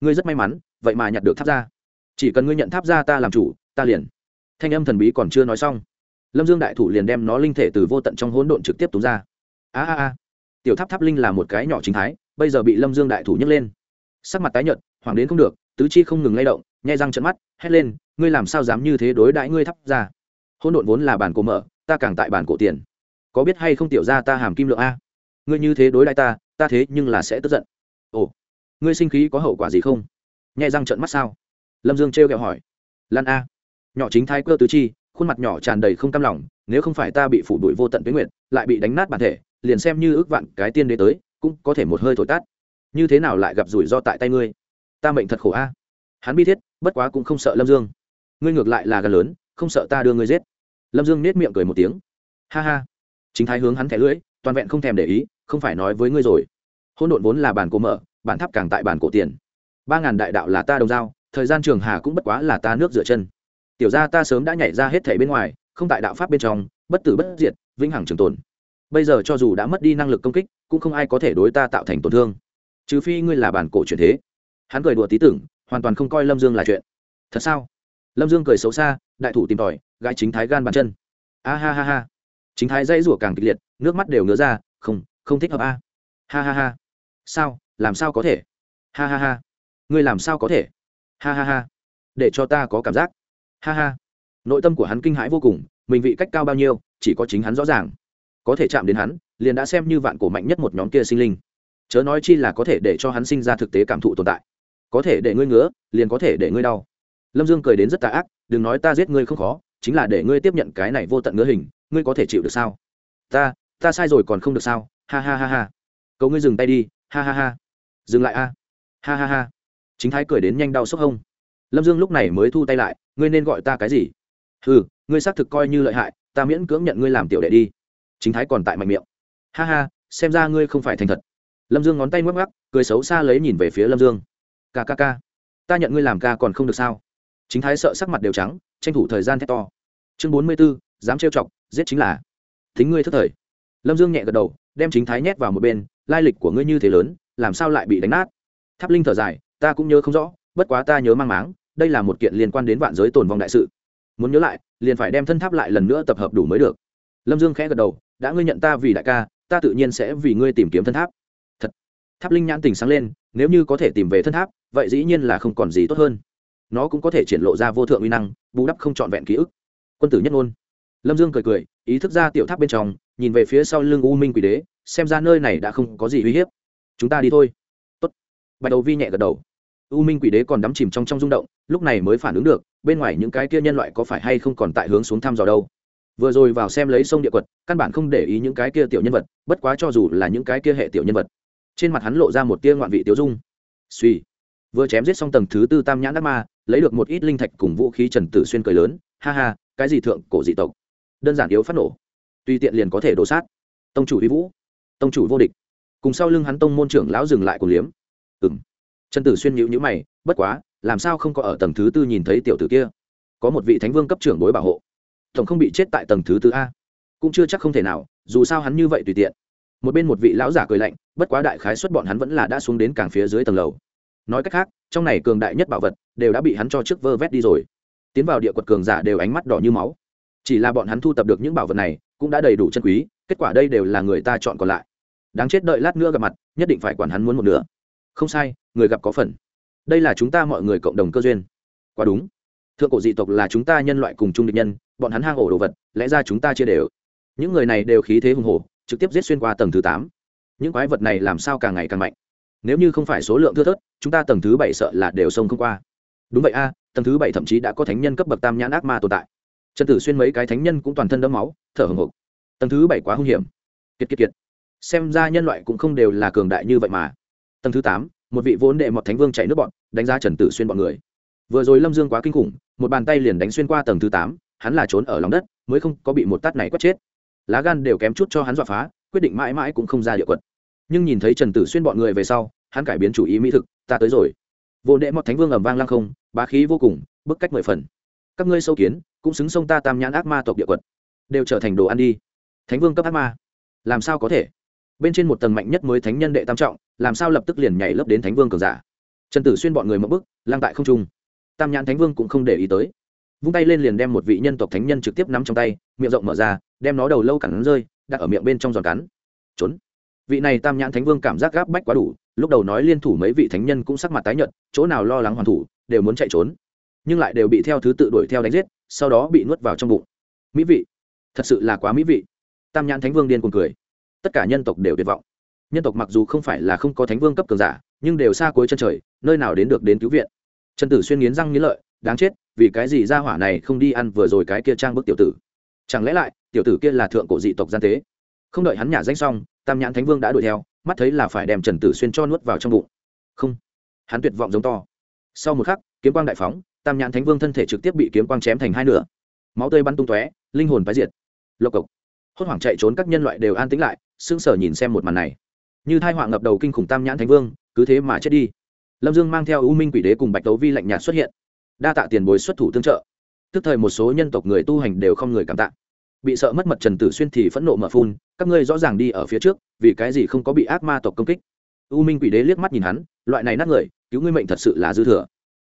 Ngươi rất may mắn, vậy mà nhặt được tháp ra chỉ cần ngươi nhận tháp ra ta làm chủ, ta liền. Thanh âm thần bí còn chưa nói xong, lâm dương đại thủ liền đem nó linh thể từ vô tận trong hỗn độn trực tiếp túng ra. A a a. Tiểu tháp tháp linh là một cái nhỏ chính thái, bây giờ bị lâm dương đại thủ nhấc lên. Sắc mặt tái nhợt hoàng đến không được, tứ chi không ngừng lay động, nhai răng trận mắt, hét lên, ngươi làm sao dám như thế đối đãi ngươi thắp ra hỗn độn vốn là bản cổ mở ta càng tại bản cổ tiền. Có biết hay không tiểu ra ta hàm kim lượng a? Ngươi như thế đối lại ta ta thế nhưng là sẽ tức giận. Ồ, ngươi sinh khí có hậu quả gì không? Nhai răng trận mắt sao? Lâm dương trêu kẹo hỏi. Lan a, nhỏ chính thái cơ tứ chi, khuôn mặt nhỏ tràn đầy không cam lòng, nếu không phải ta bị phủ đuổi vô tận tuyến nguyện lại bị đánh nát bản thể, liền xem như ước vạn cái tiên đế tới, cũng có thể một hơi thổi tát. Như thế nào lại gặp rủi ro tại tay ngươi? Ta mệnh thật khổ a. Hắn bi thiết, bất quá cũng không sợ lâm dương. Ngươi ngược lại là gần lớn, không sợ ta đưa ngươi giết lâm dương nết miệng cười một tiếng. Ha ha. Chính thái hướng hắn thẻ lưỡi, toàn vẹn không thèm để ý, không phải nói với ngươi rồi. Hôn độn vốn là bản cổ mở, bản tháp càng tại bản cổ tiền. Ba ngàn đại đạo là ta đồng dao thời gian trường hà cũng bất quá là ta nước rửa chân. Tiểu ra ta sớm đã nhảy ra hết thẻ bên ngoài, không tại đạo pháp bên trong, bất tử bất diệt, vĩnh hằng trường tồn. Bây giờ cho dù đã mất đi năng lực công kích, cũng không ai có thể đối ta tạo thành tổn thương. Trừ phi ngươi là bản cổ truyền thế. Hắn cười đùa tí tưởng, hoàn toàn không coi lâm dương là chuyện. Thật sao? Lâm dương cười xấu xa đại thủ tìm tòi, gái chính thái gan bàn chân. A ha ha ha. Chính thái dãy rủa càng kịch liệt, nước mắt đều ngứa ra, không không thích hợp a. Ha ha ha. Sao, làm sao có thể? Ha ha ha. Ngươi làm sao có thể? Ha ha ha. Để cho ta có cảm giác. Ha ha. Nội tâm của hắn kinh hãi vô cùng, mình vị cách cao bao nhiêu, chỉ có chính hắn rõ ràng. Có thể chạm đến hắn, liền đã xem như vạn cổ mạnh nhất một nhóm kia sinh linh. Chớ nói chi là có thể để cho hắn sinh ra thực tế cảm thụ tồn tại. Có thể để ngươi ngứa, liền có thể để ngươi đau. Lâm dương cười đến rất tà ác đừng nói ta giết ngươi không khó chính là để ngươi tiếp nhận cái này vô tận ngứa hình ngươi có thể chịu được sao? Ta ta sai rồi còn không được sao? Ha ha ha ha. Cầu ngươi dừng tay đi ha ha ha. Dừng lại a. Ha ha ha. Chính thái cười đến nhanh đau sốc hông. Lâm dương lúc này mới thu tay lại ngươi nên gọi ta cái gì? Ừ ngươi xác thực coi như lợi hại ta miễn cưỡng nhận ngươi làm tiểu đệ đi. Chính thái còn tại mạnh miệng. Ha ha xem ra ngươi không phải thành thật. Lâm dương ngón tay ngoắc ngoắc cười xấu xa lấy nhìn về phía lâm dương. Ca ca ca, ta nhận ngươi làm ca còn không được sao? Chính thái sợ sắc mặt đều trắng, tranh thủ thời gian thét to. Chương bốn mươi b ố dám trêu chọc, giết chính là. Thính ngươi thất thời. Lâm dương nhẹ gật đầu, đem chính thái nhét vào một bên, lai lịch của ngươi như thế lớn, làm sao lại bị đánh nát? Tháp linh thở dài, ta cũng nhớ không rõ, bất quá ta nhớ mang máng, đây là một kiện liên quan đến vạn giới tồn vong đại sự. Muốn nhớ lại, liền phải đem thân tháp lại lần nữa tập hợp đủ mới được. Lâm dương khẽ gật đầu, đã ngươi nhận ta vì đại ca, ta tự nhiên sẽ vì ngươi tìm kiếm thân tháp. Thật. Tháp linh nhãn tình sáng lên, nếu như có thể tìm về thân tháp, vậy dĩ nhiên là không còn gì tốt hơn nó cũng có thể triển lộ ra vô thượng uy năng, bù đắp không trọn vẹn ký ức. Quân tử nhất ngôn. Lâm dương cười cười, ý thức ra tiểu tháp bên trong, nhìn về phía sau lưng u minh quỷ đế, xem ra nơi này đã không có gì uy hiếp. Chúng ta đi thôi. Tốt. bạch đầu vi nhẹ gật đầu. U minh quỷ đế còn đắm chìm trong trong rung động, lúc này mới phản ứng được, bên ngoài những cái kia nhân loại có phải hay không còn tại hướng xuống thăm dò đâu. Vừa rồi vào xem lấy sông địa quật, căn bản không để ý những cái kia tiểu nhân vật, bất quá cho dù là những cái kia hệ tiểu nhân vật, trên mặt hắn lộ ra một tia ngoạn vị tiêu dung. Suy vừa chém giết xong tầng thứ tư tam nhãn đắc ma lấy được một ít linh thạch cùng vũ khí trần tử xuyên cười lớn, ha ha, cái gì thượng cổ dị tộc? Đơn giản yếu phát nổ. Tùy tiện liền có thể đổ sát. Tông chủ huy vũ. Tông chủ vô địch. Cùng sau lưng hắn tông môn trưởng lão dừng lại cùng liếm. Ừ m trần tử xuyên nhữ nhữ mày, bất quá, làm sao không có ở tầng thứ tư nhìn thấy tiểu tử kia? Có một vị thánh vương cấp trưởng đối bảo hộ. Tổng không bị chết tại tầng thứ tư a. Cũng chưa chắc không thể nào, dù sao hắn như vậy tùy tiện. Một bên một vị lão giả cười lạnh, bất quá đại khái xuất bọn hắn vẫn là đã xuống đến càng phía dưới tầng lầu nói cách khác, trong này cường đại nhất bảo vật đều đã bị hắn cho trước vơ vét đi rồi. Tiến vào địa quật cường giả đều ánh mắt đỏ như máu. Chỉ là bọn hắn thu tập được những bảo vật này cũng đã đầy đủ chân quý, kết quả đây đều là người ta chọn còn lại. Đáng chết đợi lát nữa gặp mặt, nhất định phải quản hắn muốn một nửa. Không sai, người gặp có phần. Đây là chúng ta mọi người cộng đồng cơ duyên. Quá đúng. Thượng cổ dị tộc là chúng ta nhân loại cùng chung địch nhân, bọn hắn hang ổ đồ vật, lẽ ra chúng ta chia đều. Những người này đều khí thế hùng hổ, trực tiếp giết xuyên qua tầng thứ tám. Những quái vật này làm sao càng ngày càng mạnh? Nếu như không phải số lượng thưa thớt, chúng ta tầng thứ bảy sợ là đều sông không qua. Đúng vậy a, tầng thứ bảy thậm chí đã có thánh nhân cấp bậc tam nhãn ác ma tồn tại. Trần tử xuyên mấy cái thánh nhân cũng toàn thân đẫm máu, thở hồng hộc tầng thứ bảy quá hung hiểm. Kiệt kiệt kiệt. Xem ra nhân loại cũng không đều là cường đại như vậy mà. Tầng thứ tám, một vị vốn đệ mọt thánh vương chạy nước bọn, đánh giá trần tử xuyên bọn người. Vừa rồi lâm dương quá kinh khủng, một bàn tay liền đánh xuyên qua tầng thứ tám, hắn là trốn ở lòng đất, mới không có bị một tát này quất chết. Lá gan đều kém chút cho hắn dọa phá, quyết định mãi mãi cũng không ra địa quật nhưng nhìn thấy trần tử xuyên bọn người về sau, hắn cải biến chủ ý mỹ thực, ta tới rồi. Vô đệ mọt thánh vương ẩm vang lăng không, bá khí vô cùng, bức cách mười phần. Các ngươi sâu kiến, cũng xứng sông ta tam nhãn ác ma tộc địa quật, đều trở thành đồ ăn đi. Thánh vương cấp ác ma. Làm sao có thể? Bên trên một tầng mạnh nhất mới thánh nhân đệ tam trọng, làm sao lập tức liền nhảy lớp đến thánh vương cường giả? Trần tử xuyên bọn người mất bức lang tại không trung. Tam nhãn thánh vương cũng không để ý tới. Vung tay lên liền đem một vị nhân tộc thánh nhân trực tiếp nắm trong tay, miệng rộng mở ra, đem nó đầu lâu cẳng rơi, đặt ở miệng bên trong giòn cắn. Trốn vị này tam nhãn thánh vương cảm giác gáp bách quá đủ, lúc đầu nói liên thủ mấy vị thánh nhân cũng sắc mặt tái nhợt, chỗ nào lo lắng hoàn thủ, đều muốn chạy trốn. Nhưng lại đều bị theo thứ tự đuổi theo đánh giết, sau đó bị nuốt vào trong bụng. Mỹ vị. Thật sự là quá mỹ vị. Tam nhãn thánh vương điên cuồng cười. Tất cả nhân tộc đều tuyệt vọng. Nhân tộc mặc dù không phải là không có thánh vương cấp cường giả, nhưng đều xa cuối chân trời, nơi nào đến được đến cứu viện. Trần tử xuyên nghiến răng nghiến lợi, đáng chết, vì cái gì ra hỏa này không đi ăn vừa rồi cái kia trang bức tiểu tử? Chẳng lẽ lại, tiểu tử kia là thượng cổ dị tộc gian tế? Không đợi hắn nhả danh xong, tam nhãn thánh vương đã đuổi theo, mắt thấy là phải đem trần tử xuyên cho nuốt vào trong bụng. Không. Hắn tuyệt vọng giống to. Sau một khắc, kiếm quang đại phóng, tam nhãn thánh vương thân thể trực tiếp bị kiếm quang chém thành hai nửa. Máu tươi bắn tung tóe, linh hồn phái diệt. Lộc cộc. Hốt hoảng chạy trốn các nhân loại đều an tĩnh lại, sững sờ nhìn xem một màn này. Như thai họa ngập đầu kinh khủng tam nhãn thánh vương, cứ thế mà chết đi. Lâm dương mang theo u minh quỷ đế cùng bạch tấu vi lạnh nhạt xuất hiện. Đa tạ tiền bối xuất thủ tương trợ. Tức thời một số nhân tộc người tu hành đều không người cảm tạ bị sợ mất mật trần tử xuyên thì phẫn nộ mở phun, các ngươi rõ ràng đi ở phía trước, vì cái gì không có bị ác ma tộc công kích? U minh quỷ đế liếc mắt nhìn hắn, loại này nát người, cứu ngươi mệnh thật sự là dư thừa.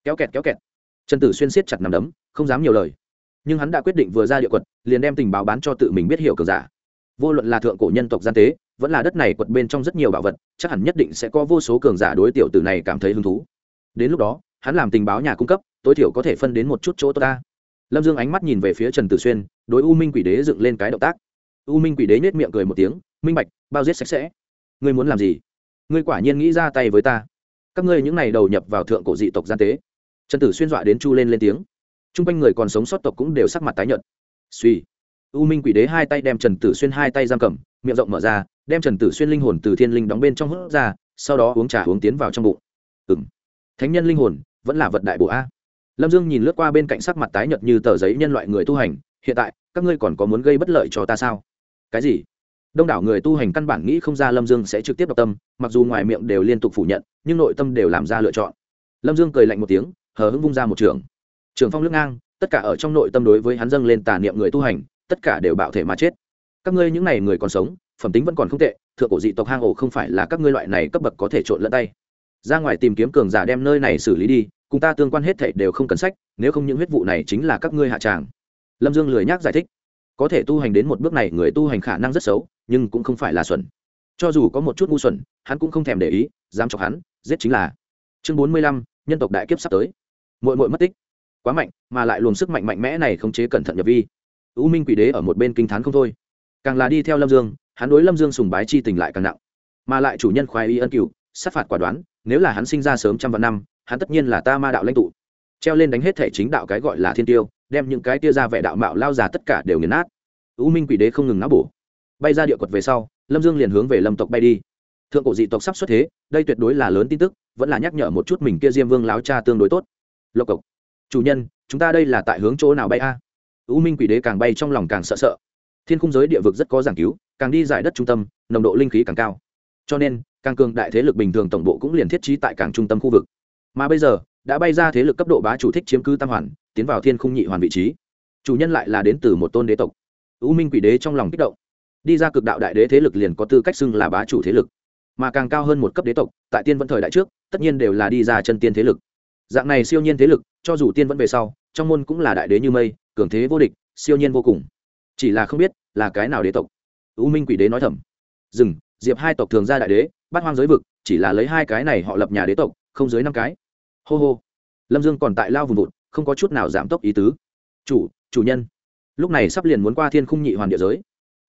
Kéo kẹt kéo kẹt. Trần tử xuyên siết chặt nằm đấm, không dám nhiều lời. Nhưng hắn đã quyết định vừa ra địa quật, liền đem tình báo bán cho tự mình biết hiểu cường giả. Vô luận là thượng cổ nhân tộc gian tế, vẫn là đất này quật bên trong rất nhiều bảo vật, chắc hẳn nhất định sẽ có vô số cường giả đối tiểu tử này cảm thấy hứng thú. Đến lúc đó, hắn làm tình báo nhà cung cấp, tối thiểu có thể phân đến một chút chỗ tốt ta lâm dương ánh mắt nhìn về phía trần tử xuyên, đối u minh quỷ đế dựng lên cái động tác. U minh quỷ đế nhét miệng cười một tiếng, minh bạch, bao giết sạch sẽ. Ngươi muốn làm gì? Ngươi quả nhiên nghĩ ra tay với ta. Các ngươi những n à y đầu nhập vào thượng cổ dị tộc gian tế. Trần tử xuyên dọa đến chu lên lên tiếng. T r u n g quanh người còn sống sót tộc cũng đều sắc mặt tái nhợt. Suy, u minh quỷ đế hai tay đem trần tử xuyên hai tay giam cầm, miệng rộng mở ra, đem trần tử xuyên linh hồn từ thiên linh đóng bên trong hớt ra, sau đó uống trà uống tiến vào trong bụng. Ừ m thánh nhân linh hồn vẫn là vật đại bộ a lâm dương nhìn lướt qua bên cạnh sắc mặt tái nhợt như tờ giấy nhân loại người tu hành, hiện tại, các ngươi còn có muốn gây bất lợi cho ta sao? Cái gì? Đông đảo người tu hành căn bản nghĩ không ra lâm dương sẽ trực tiếp đọc tâm, mặc dù ngoài miệng đều liên tục phủ nhận, nhưng nội tâm đều làm ra lựa chọn. Lâm dương cười lạnh một tiếng, hờ hững vung ra một trường. Trường phong lướt ngang, tất cả ở trong nội tâm đối với hắn dâng lên tà niệm người tu hành, tất cả đều bạo thể mà chết. Các ngươi những n à y người còn sống, phẩm tính vẫn còn không tệ, thượng cổ dị tộc hang ổ không phải là các ngươi loại này cấp bậc có thể trộn lẫn tay. Ra ngoài tìm kiếm cường giả đem nơi này xử lý đi cùng ta tương quan hết thảy đều không cần sách, nếu không những huyết vụ này chính là các ngươi hạ tràng. Lâm dương lười nhác giải thích. Có thể tu hành đến một bước này, người tu hành khả năng rất xấu, nhưng cũng không phải là xuẩn. Cho dù có một chút ngu xuẩn, hắn cũng không thèm để ý, dám chọc hắn, giết chính là. Chương bốn mươi lăm, nhân tộc đại kiếp sắp tới. Mội mội mất tích. Quá mạnh, mà lại luồng sức mạnh mạnh mẽ này không chế cẩn thận nhập vi. U minh quỷ đế ở một bên kinh t h á n không thôi. Càng là đi theo lâm dương, hắn đối lâm dương sùng bái chi tình lại càng nặng. Mà lại chủ nhân khoái y ân cựu sát phạt quả đoán, nếu là hắn sinh ra sớm trăm vạn năm hắn tất nhiên là ta ma đạo lãnh tụ. Treo lên đánh hết thể chính đạo cái gọi là thiên tiêu, đem những cái tia ra vẻ đạo mạo lao già tất cả đều nghiền nát. U minh quỷ đế không ngừng náo bổ. Bay ra địa quật về sau, lâm dương liền hướng về lâm tộc bay đi. Thượng cổ dị tộc sắp xuất thế, đây tuyệt đối là lớn tin tức, vẫn là nhắc nhở một chút mình kia diêm vương láo cha tương đối tốt. Lộc cộc. Chủ nhân, chúng ta đây là tại hướng chỗ nào bay a? U minh quỷ đế càng bay trong lòng càng sợ sợ. Thiên khung giới địa vực rất có giảng cứu, càng đi giải đất trung tâm, nồng độ linh khí càng cao. Cho nên, càng cường đại thế lực bình thường tổng bộ cũng liền thiết trí tại càng trung tâm khu vực mà bây giờ, đã bay ra thế lực cấp độ bá chủ thích chiếm cứ tam hoàn, tiến vào thiên khung nhị hoàn vị trí. Chủ nhân lại là đến từ một tôn đế tộc. Ưu minh quỷ đế trong lòng kích động. Đi ra cực đạo đại đế thế lực liền có tư cách xưng là bá chủ thế lực. Mà càng cao hơn một cấp đế tộc, tại tiên vẫn thời đại trước, tất nhiên đều là đi ra chân tiên thế lực. Dạng này siêu nhiên thế lực, cho dù tiên vẫn về sau, trong môn cũng là đại đế như mây, cường thế vô địch, siêu nhiên vô cùng. Chỉ là không biết, là cái nào đế tộc. U minh quỷ đế nói thầm. Dừng, diệp hai tộc thường ra đại đế bắt hoang giới vực, chỉ là lấy hai cái này họ lập nhà đế tộc, không dưới năm cái hô hô. Lâm dương còn tại lao vùng vụt, không có chút nào giảm tốc ý tứ. Chủ chủ nhân. Lúc này sắp liền muốn qua thiên khung nhị hoàn địa giới.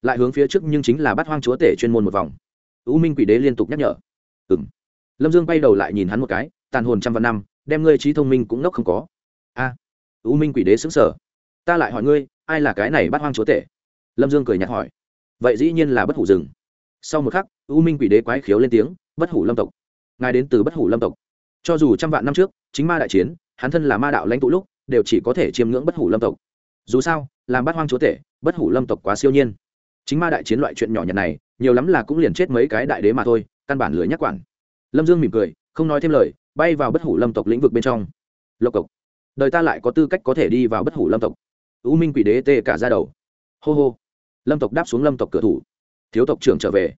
Lại hướng phía trước nhưng chính là bắt hoang chúa tể chuyên môn một vòng. U minh quỷ đế liên tục nhắc nhở. Ừ m lâm dương bay đầu lại nhìn hắn một cái, tàn hồn trăm vạn năm, đem ngươi trí thông minh cũng nốc không có. A. U minh quỷ đế xứng sở ta lại hỏi ngươi, ai là cái này bắt hoang chúa tể? Lâm dương cười nhạt hỏi. Vậy dĩ nhiên là bất hủ rừng. Sau một khắc, u minh quỷ đế quái khiếu lên tiếng, bất hủ lâm tộc. Ngài đến từ bất hủ lâm tộc cho dù trăm vạn năm trước, chính ma đại chiến, hắn thân là ma đạo lãnh tụ lúc, đều chỉ có thể chiêm ngưỡng bất hủ lâm tộc. Dù sao, làm bát hoang chúa tể, bất hủ lâm tộc quá siêu nhiên. Chính ma đại chiến loại chuyện nhỏ nhặt này, nhiều lắm là cũng liền chết mấy cái đại đế mà thôi, căn bản lưới nhắc quản. Lâm dương mỉm cười, không nói thêm lời, bay vào bất hủ lâm tộc lĩnh vực bên trong. Lộc cộc. Đời ta lại có tư cách có thể đi vào bất hủ lâm tộc. U minh quỷ đế tê cả ra đầu. Hô hô. Lâm tộc đáp xuống lâm tộc cửa thủ. Thiếu tộc trưởng trở về.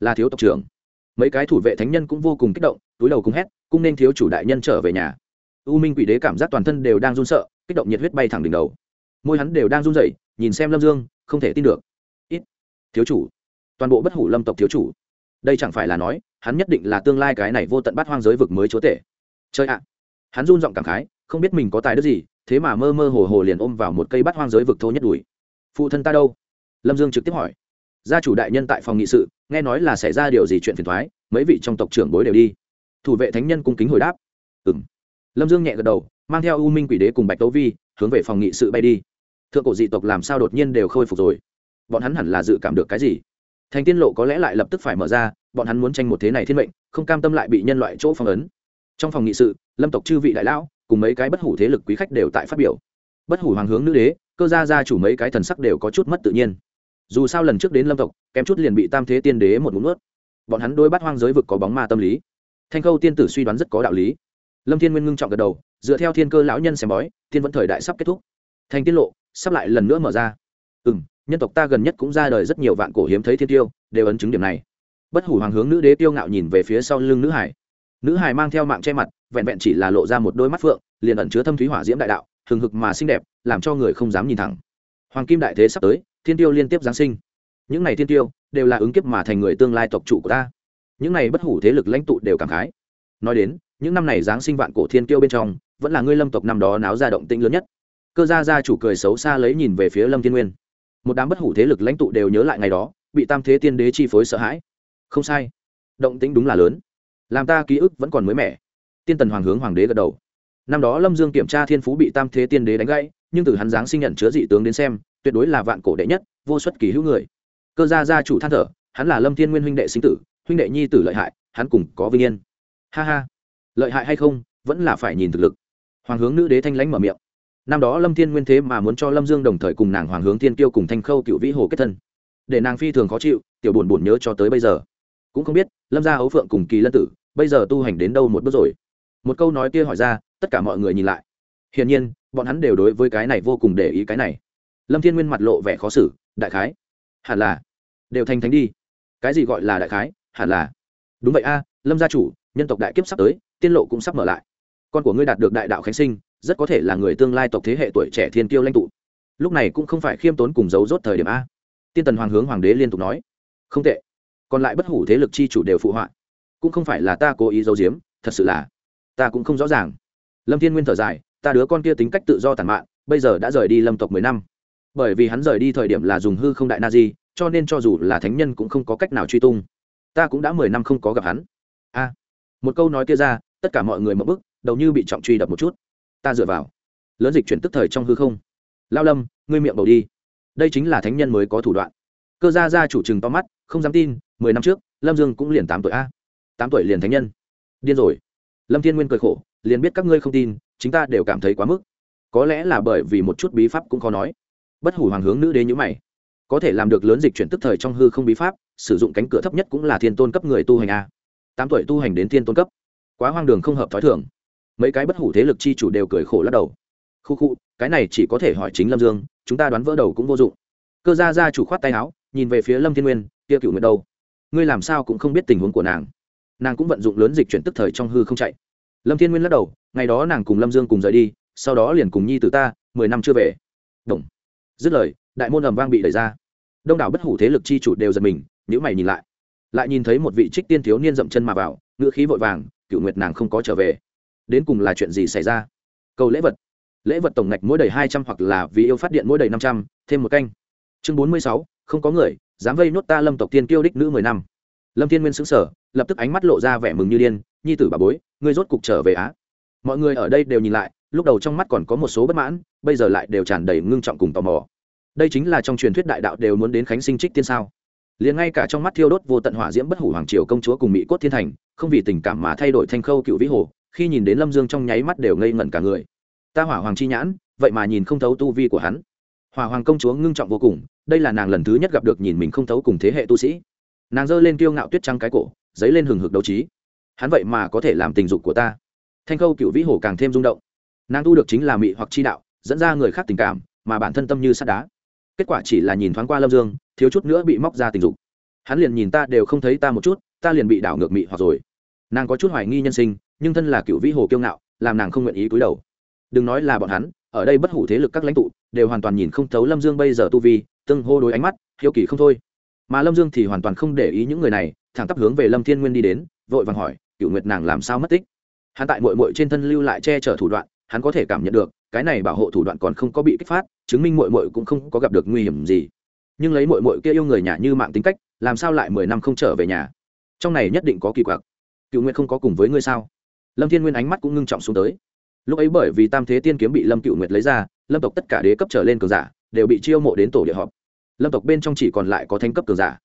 Là thiếu tộc trưởng. Mấy cái thủ vệ thánh nhân cũng vô cùng kích động, túi đầu cùng hét cũng nên thiếu chủ đại nhân trở về nhà. U minh quỷ đế cảm giác toàn thân đều đang run sợ, kích động nhiệt huyết bay thẳng đỉnh đầu. Môi hắn đều đang run rẩy, nhìn xem lâm dương, không thể tin được. Ít. Thiếu chủ. Toàn bộ bất hủ lâm tộc thiếu chủ. Đây chẳng phải là nói, hắn nhất định là tương lai cái này vô tận bắt hoang giới vực mới chúa tể. Chơi ạ. Hắn run giọng cảm khái, không biết mình có tài đức gì, thế mà mơ mơ hồ hồ liền ôm vào một cây bắt hoang giới vực thô nhất đùi. Phụ thân ta đâu? Lâm dương trực tiếp hỏi. Gia chủ đại nhân tại phòng nghị sự, nghe nói là xảy ra điều gì chuyện phiền thoái mấy vị trong tộc trưởng bối đều đi thủ vệ thánh nhân cung kính hồi đáp. Ừ m lâm dương nhẹ gật đầu, mang theo u minh quỷ đế cùng bạch tấu vi, hướng về phòng nghị sự bay đi. Thượng cổ dị tộc làm sao đột nhiên đều khôi phục rồi? Bọn hắn hẳn là dự cảm được cái gì? Thành tiên lộ có lẽ lại lập tức phải mở ra, bọn hắn muốn tranh một thế này thiên mệnh, không cam tâm lại bị nhân loại chỗ phong ấn. Trong phòng nghị sự, lâm tộc chư vị đại lão, cùng mấy cái bất hủ thế lực quý khách đều tại phát biểu. Bất hủ hoàng hướng nữ đế, cơ gia gia chủ mấy cái thần sắc đều có chút mất tự nhiên. Dù sao lần trước đến lâm tộc, kém chút liền bị tam thế tiên đế một ngụm nuốt. bọn hắn đôi bắt hoang giới vực có bóng ma tâm lý thanh khâu tiên tử suy đoán rất có đạo lý. Lâm thiên nguyên ngưng trọng gật đầu, dựa theo thiên cơ lão nhân xem bói thiên vẫn thời đại sắp kết thúc. Thành tiết lộ, sắp lại lần nữa mở ra. Ừ m nhân tộc ta gần nhất cũng ra đời rất nhiều vạn cổ hiếm thấy thiên tiêu, đều ấn chứng điểm này. Bất hủ hoàng hướng nữ đế tiêu ngạo nhìn về phía sau lưng nữ hải. Nữ hải mang theo mạng che mặt, vẹn vẹn chỉ là lộ ra một đôi mắt phượng, liền ẩn chứa thâm thúy hỏa diễm đại đạo, hừng hực mà xinh đẹp, làm cho người không dám nhìn thẳng. Hoàng kim đại thế sắp tới, thiên tiêu liên tiếp giáng sinh. Những n à y thiên tiêu, đều là ứng kiếp mà thành người tương lai tộc chủ của ta những này bất hủ thế lực lãnh tụ đều cảm khái. Nói đến, những năm này giáng sinh vạn cổ thiên kiêu bên trong, vẫn là ngươi lâm tộc năm đó náo ra động tĩnh lớn nhất. Cơ gia gia chủ cười xấu xa lấy nhìn về phía lâm thiên nguyên. Một đám bất hủ thế lực lãnh tụ đều nhớ lại ngày đó, bị tam thế tiên đế chi phối sợ hãi. Không sai, động tĩnh đúng là lớn. Làm ta ký ức vẫn còn mới mẻ. Tiên tần hoàng hướng hoàng đế gật đầu. Năm đó lâm dương kiểm tra thiên phú bị tam thế tiên đế đánh gãy, nhưng từ hắn giáng sinh nhận chứa dị tướng đến xem, tuyệt đối là vạn cổ đệ nhất, vô xuất kỳ hữu người. Cơ gia gia chủ than thở, hắn là lâm thiên nguyên huynh đệ sinh tử huynh đệ nhi tử lợi hại, hắn cùng có vinh yên. Ha ha. Lợi hại hay không, vẫn là phải nhìn thực lực. Hoàng hướng nữ đế thanh lãnh mở miệng. Năm đó lâm thiên nguyên thế mà muốn cho lâm dương đồng thời cùng nàng hoàng hướng thiên tiêu cùng thanh khâu cựu vĩ hồ kết thân. Để nàng phi thường khó chịu, tiểu buồn buồn nhớ cho tới bây giờ. Cũng không biết, lâm gia ấu phượng cùng kỳ lân tử, bây giờ tu hành đến đâu một bước rồi? Một câu nói kia hỏi ra, tất cả mọi người nhìn lại. Hiển nhiên, bọn hắn đều đối với cái này vô cùng để ý cái này. Lâm thiên nguyên mặt lộ vẻ khó xử, đại khái. Hẳn là, đều thành thánh đi. Cái gì gọi là đại khái? Hẳn là. Đúng vậy a, lâm gia chủ, nhân tộc đại kiếp sắp tới, tiên lộ cũng sắp mở lại. Con của ngươi đạt được đại đạo khánh sinh, rất có thể là người tương lai tộc thế hệ tuổi trẻ thiên tiêu lãnh tụ. Lúc này cũng không phải khiêm tốn cùng giấu rốt thời điểm a. Tiên tần hoàng hướng hoàng đế liên tục nói. Không tệ. Còn lại bất hủ thế lực chi chủ đều phụ họa. Cũng không phải là ta cố ý giấu giếm, thật sự là. Ta cũng không rõ ràng. Lâm thiên nguyên thở dài, ta đứa con kia tính cách tự do tàn mạn, bây giờ đã rời đi lâm tộc mười năm. Bởi vì hắn rời đi thời điểm là dùng hư không đại na di, cho nên cho dù là thánh nhân cũng không có cách nào truy tung ta cũng đã mười năm không có gặp hắn. A, một câu nói kia ra, tất cả mọi người mất bức, đầu như bị trọng truy đập một chút. Ta dựa vào. Lớn dịch chuyển tức thời trong hư không. Lao lâm, ngươi miệng bầu đi. Đây chính là thánh nhân mới có thủ đoạn. Cơ gia gia chủ trừng to mắt, không dám tin, mười năm trước, lâm dương cũng liền tám tuổi a. Tám tuổi liền thánh nhân. Điên rồi. Lâm thiên nguyên cười khổ, liền biết các ngươi không tin chúng ta đều cảm thấy quá mức. Có lẽ là bởi vì một chút bí pháp cũng khó nói. Bất hủ hoàng hướng nữ đế nhữ mày có thể làm được lớn dịch chuyển tức thời trong hư không bí pháp, sử dụng cánh cửa thấp nhất cũng là thiên tôn cấp người tu hành a. Tám tuổi tu hành đến thiên tôn cấp. Quá hoang đường không hợp t h ó i thường. Mấy cái bất hủ thế lực chi chủ đều cười khổ lắc đầu. Khu khu, cái này chỉ có thể hỏi chính lâm dương, chúng ta đoán vỡ đầu cũng vô dụng. Cơ gia gia chủ khoát tay áo, nhìn về phía lâm thiên nguyên, kia cựu nguyệt đâu? Ngươi làm sao cũng không biết tình huống của nàng. Nàng cũng vận dụng lớn dịch chuyển tức thời trong hư không chạy. Lâm thiên nguyên lắc đầu, ngày đó nàng cùng lâm dương cùng rời đi, sau đó liền cùng nhi từ ta, mười năm chưa về. Đồng. dứt lời, đại môn ầm vang bị đẩy ra đông đảo bất hủ thế lực chi chủ đều giật mình nhữ mày nhìn lại. Lại nhìn thấy một vị trích tiên thiếu niên dậm chân mà vào, ngữ khí vội vàng cựu nguyệt nàng không có trở về. Đến cùng là chuyện gì xảy ra? Cầu lễ vật. Lễ vật tổng ngạch mỗi đầy hai trăm hoặc là vì yêu phát điện mỗi đầy năm trăm, thêm một canh. Chương bốn mươi sáu, không có người, dám vây nốt ta lâm tộc tiên kiêu đích nữ mười năm. Lâm thiên nguyên xứng sở lập tức ánh mắt lộ ra vẻ mừng như điên, nhi tử bà bối, ngươi rốt cục trở về á? Mọi người ở đây đều nhìn lại, lúc đầu trong mắt còn có một số bất mãn, bây giờ lại đều tràn đầy ngưng trọng cùng tò mò đây chính là trong truyền thuyết đại đạo đều muốn đến khánh sinh trích tiên sao? Liền ngay cả trong mắt thiêu đốt vô tận hỏa diễm bất hủ hoàng triều công chúa cùng mỹ cốt thiên thành, không vì tình cảm mà thay đổi thanh khâu cựu vĩ hồ, khi nhìn đến lâm dương trong nháy mắt đều ngây ngẩn cả người. Ta hỏa hoàng chi nhãn, vậy mà nhìn không thấu tu vi của hắn. Hỏa hoàng công chúa ngưng trọng vô cùng, đây là nàng lần thứ nhất gặp được nhìn mình không thấu cùng thế hệ tu sĩ. Nàng giơ lên kiêu ngạo tuyết trắng cái cổ dấy lên hừng hực đấu trí. Hắn vậy mà có thể làm tình dục của ta. Thanh khâu cựu vĩ hồ càng thêm rung động. Nàng tu được chính là mị hoặc chi đạo, dẫn ra người khác tình cảm, mà bản thân tâm như sắt đá kết quả chỉ là nhìn thoáng qua lâm dương, thiếu chút nữa bị móc ra tình dục. Hắn liền nhìn ta đều không thấy ta một chút, ta liền bị đảo ngược mị hoặc rồi. Nàng có chút hoài nghi nhân sinh, nhưng thân là cựu vĩ hồ kiêu ngạo, làm nàng không nguyện ý cúi đầu. Đừng nói là bọn hắn, ở đây bất hủ thế lực các lãnh tụ, đều hoàn toàn nhìn không thấu lâm dương bây giờ tu vi, tương hô đối ánh mắt, hiếu kỳ không thôi. Mà lâm dương thì hoàn toàn không để ý những người này, thẳng tắp hướng về lâm thiên nguyên đi đến, vội vàng hỏi cựu nguyệt nàng làm sao mất tích? Hắn tại mội mội trên thân lưu lại che chở thủ đoạn, hắn có thể cảm nhận được cái này bảo hộ thủ đoạn còn không có bị kích phát, chứng minh mội mội cũng không có gặp được nguy hiểm gì. Nhưng lấy mội mội kia yêu người nhà như mạng tính cách, làm sao lại mười năm không trở về nhà? Trong này nhất định có kỳ quặc. Cựu nguyệt không có cùng với ngươi sao? Lâm thiên nguyên ánh mắt cũng ngưng trọng xuống tới. Lúc ấy bởi vì tam thế tiên kiếm bị lâm cựu nguyệt lấy ra, lâm tộc tất cả đế cấp trở lên cường giả đều bị chiêu mộ đến tổ địa họp. Lâm tộc bên trong chỉ còn lại có thanh cấp cường giả.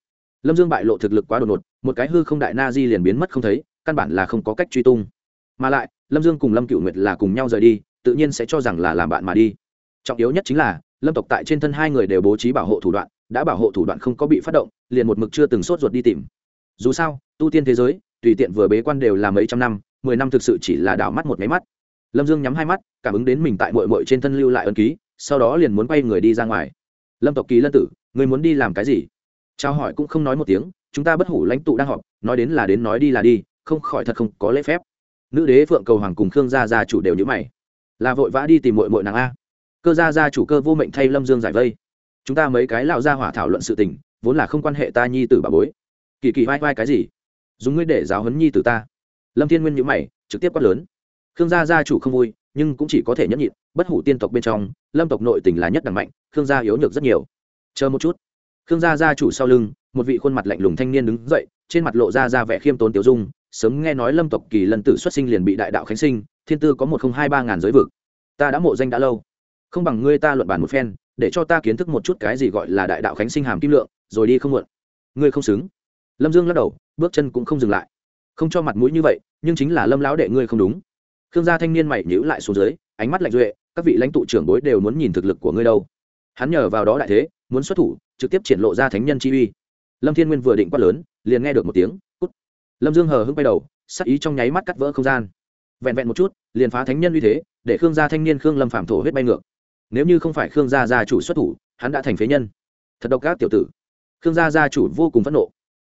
Lâm dương bại lộ thực lực quá đột ngột, một cái hư không đại na di liền biến mất không thấy, căn bản là không có cách truy tung. Mà lại, lâm dương cùng lâm cựu nguyệt là cùng nhau rời đi tự nhiên sẽ cho rằng là làm bạn mà đi. Trọng yếu nhất chính là, lâm tộc tại trên thân hai người đều bố trí bảo hộ thủ đoạn, đã bảo hộ thủ đoạn không có bị phát động, liền một mực chưa từng sốt ruột đi tìm. Dù sao, tu tiên thế giới, tùy tiện vừa bế quan đều là mấy trăm năm, mười năm thực sự chỉ là đảo mắt một máy mắt. Lâm dương nhắm hai mắt, cảm ứng đến mình tại mội mội trên thân lưu lại ân ký, sau đó liền muốn quay người đi ra ngoài. Lâm tộc kỳ lân tử người muốn đi làm cái gì? Trao hỏi cũng không nói một tiếng, chúng ta bất hủ lãnh tụ đang họp, nói đến là đến nói đi là đi, không khỏi thật không có lễ phép. Nữ đế phượng cầu hoàng cùng khương gia gia chủ đều nhữ mày là vội vã đi tìm mội mội nàng a. Cơ gia gia chủ cơ vô mệnh thay lâm dương giải vây. Chúng ta mấy cái lão gia hỏa thảo luận sự tình, vốn là không quan hệ ta nhi tử bà bối. Kỳ kỳ vai vai cái gì? Dùng ngươi để giáo huấn nhi tử ta. Lâm thiên nguyên nhữ mày, trực tiếp quát lớn. Khương gia gia chủ không vui, nhưng cũng chỉ có thể nhẫn nhịn, bất hủ tiên tộc bên trong, lâm tộc nội tình là nhất đẳng mạnh, khương gia yếu nhược rất nhiều. Chờ một chút. Khương gia gia chủ sau lưng, một vị khuôn mặt lạnh lùng thanh niên đứng dậy, trên mặt lộ ra ra vẻ khiêm tốn tiểu dung, sớm nghe nói lâm tộc kỳ lân tử xuất sinh liền bị đại đạo khánh sinh thiên tư có một không hai ba ngàn giới vực. Ta đã mộ danh đã lâu. Không bằng ngươi ta luận bàn một phen, để cho ta kiến thức một chút cái gì gọi là đại đạo khánh sinh hàm kim lượng, rồi đi không muộn. Ngươi không xứng. Lâm dương lắc đầu, bước chân cũng không dừng lại. Không cho mặt mũi như vậy, nhưng chính là lâm lão đệ ngươi không đúng. Khương gia thanh niên mày nhữ lại xuống dưới, ánh mắt lạnh duệ, các vị lãnh tụ trưởng bối đều muốn nhìn thực lực của ngươi đâu. Hắn nhờ vào đó đại thế, muốn xuất thủ, trực tiếp triển lộ ra thánh nhân chi uy. Lâm thiên nguyên vừa định quát lớn, liền nghe được một tiếng, cút. Lâm dương hờ hưng bay đầu, sắc ý trong nháy mắt cắt vỡ không gian vẹn vẹn một chút, liền phá thánh nhân uy thế, để khương gia thanh niên khương lâm phạm thổ huyết bay ngược. Nếu như không phải khương gia gia chủ xuất thủ, hắn đã thành phế nhân. Thật độc các tiểu tử. Khương gia gia chủ vô cùng phẫn nộ.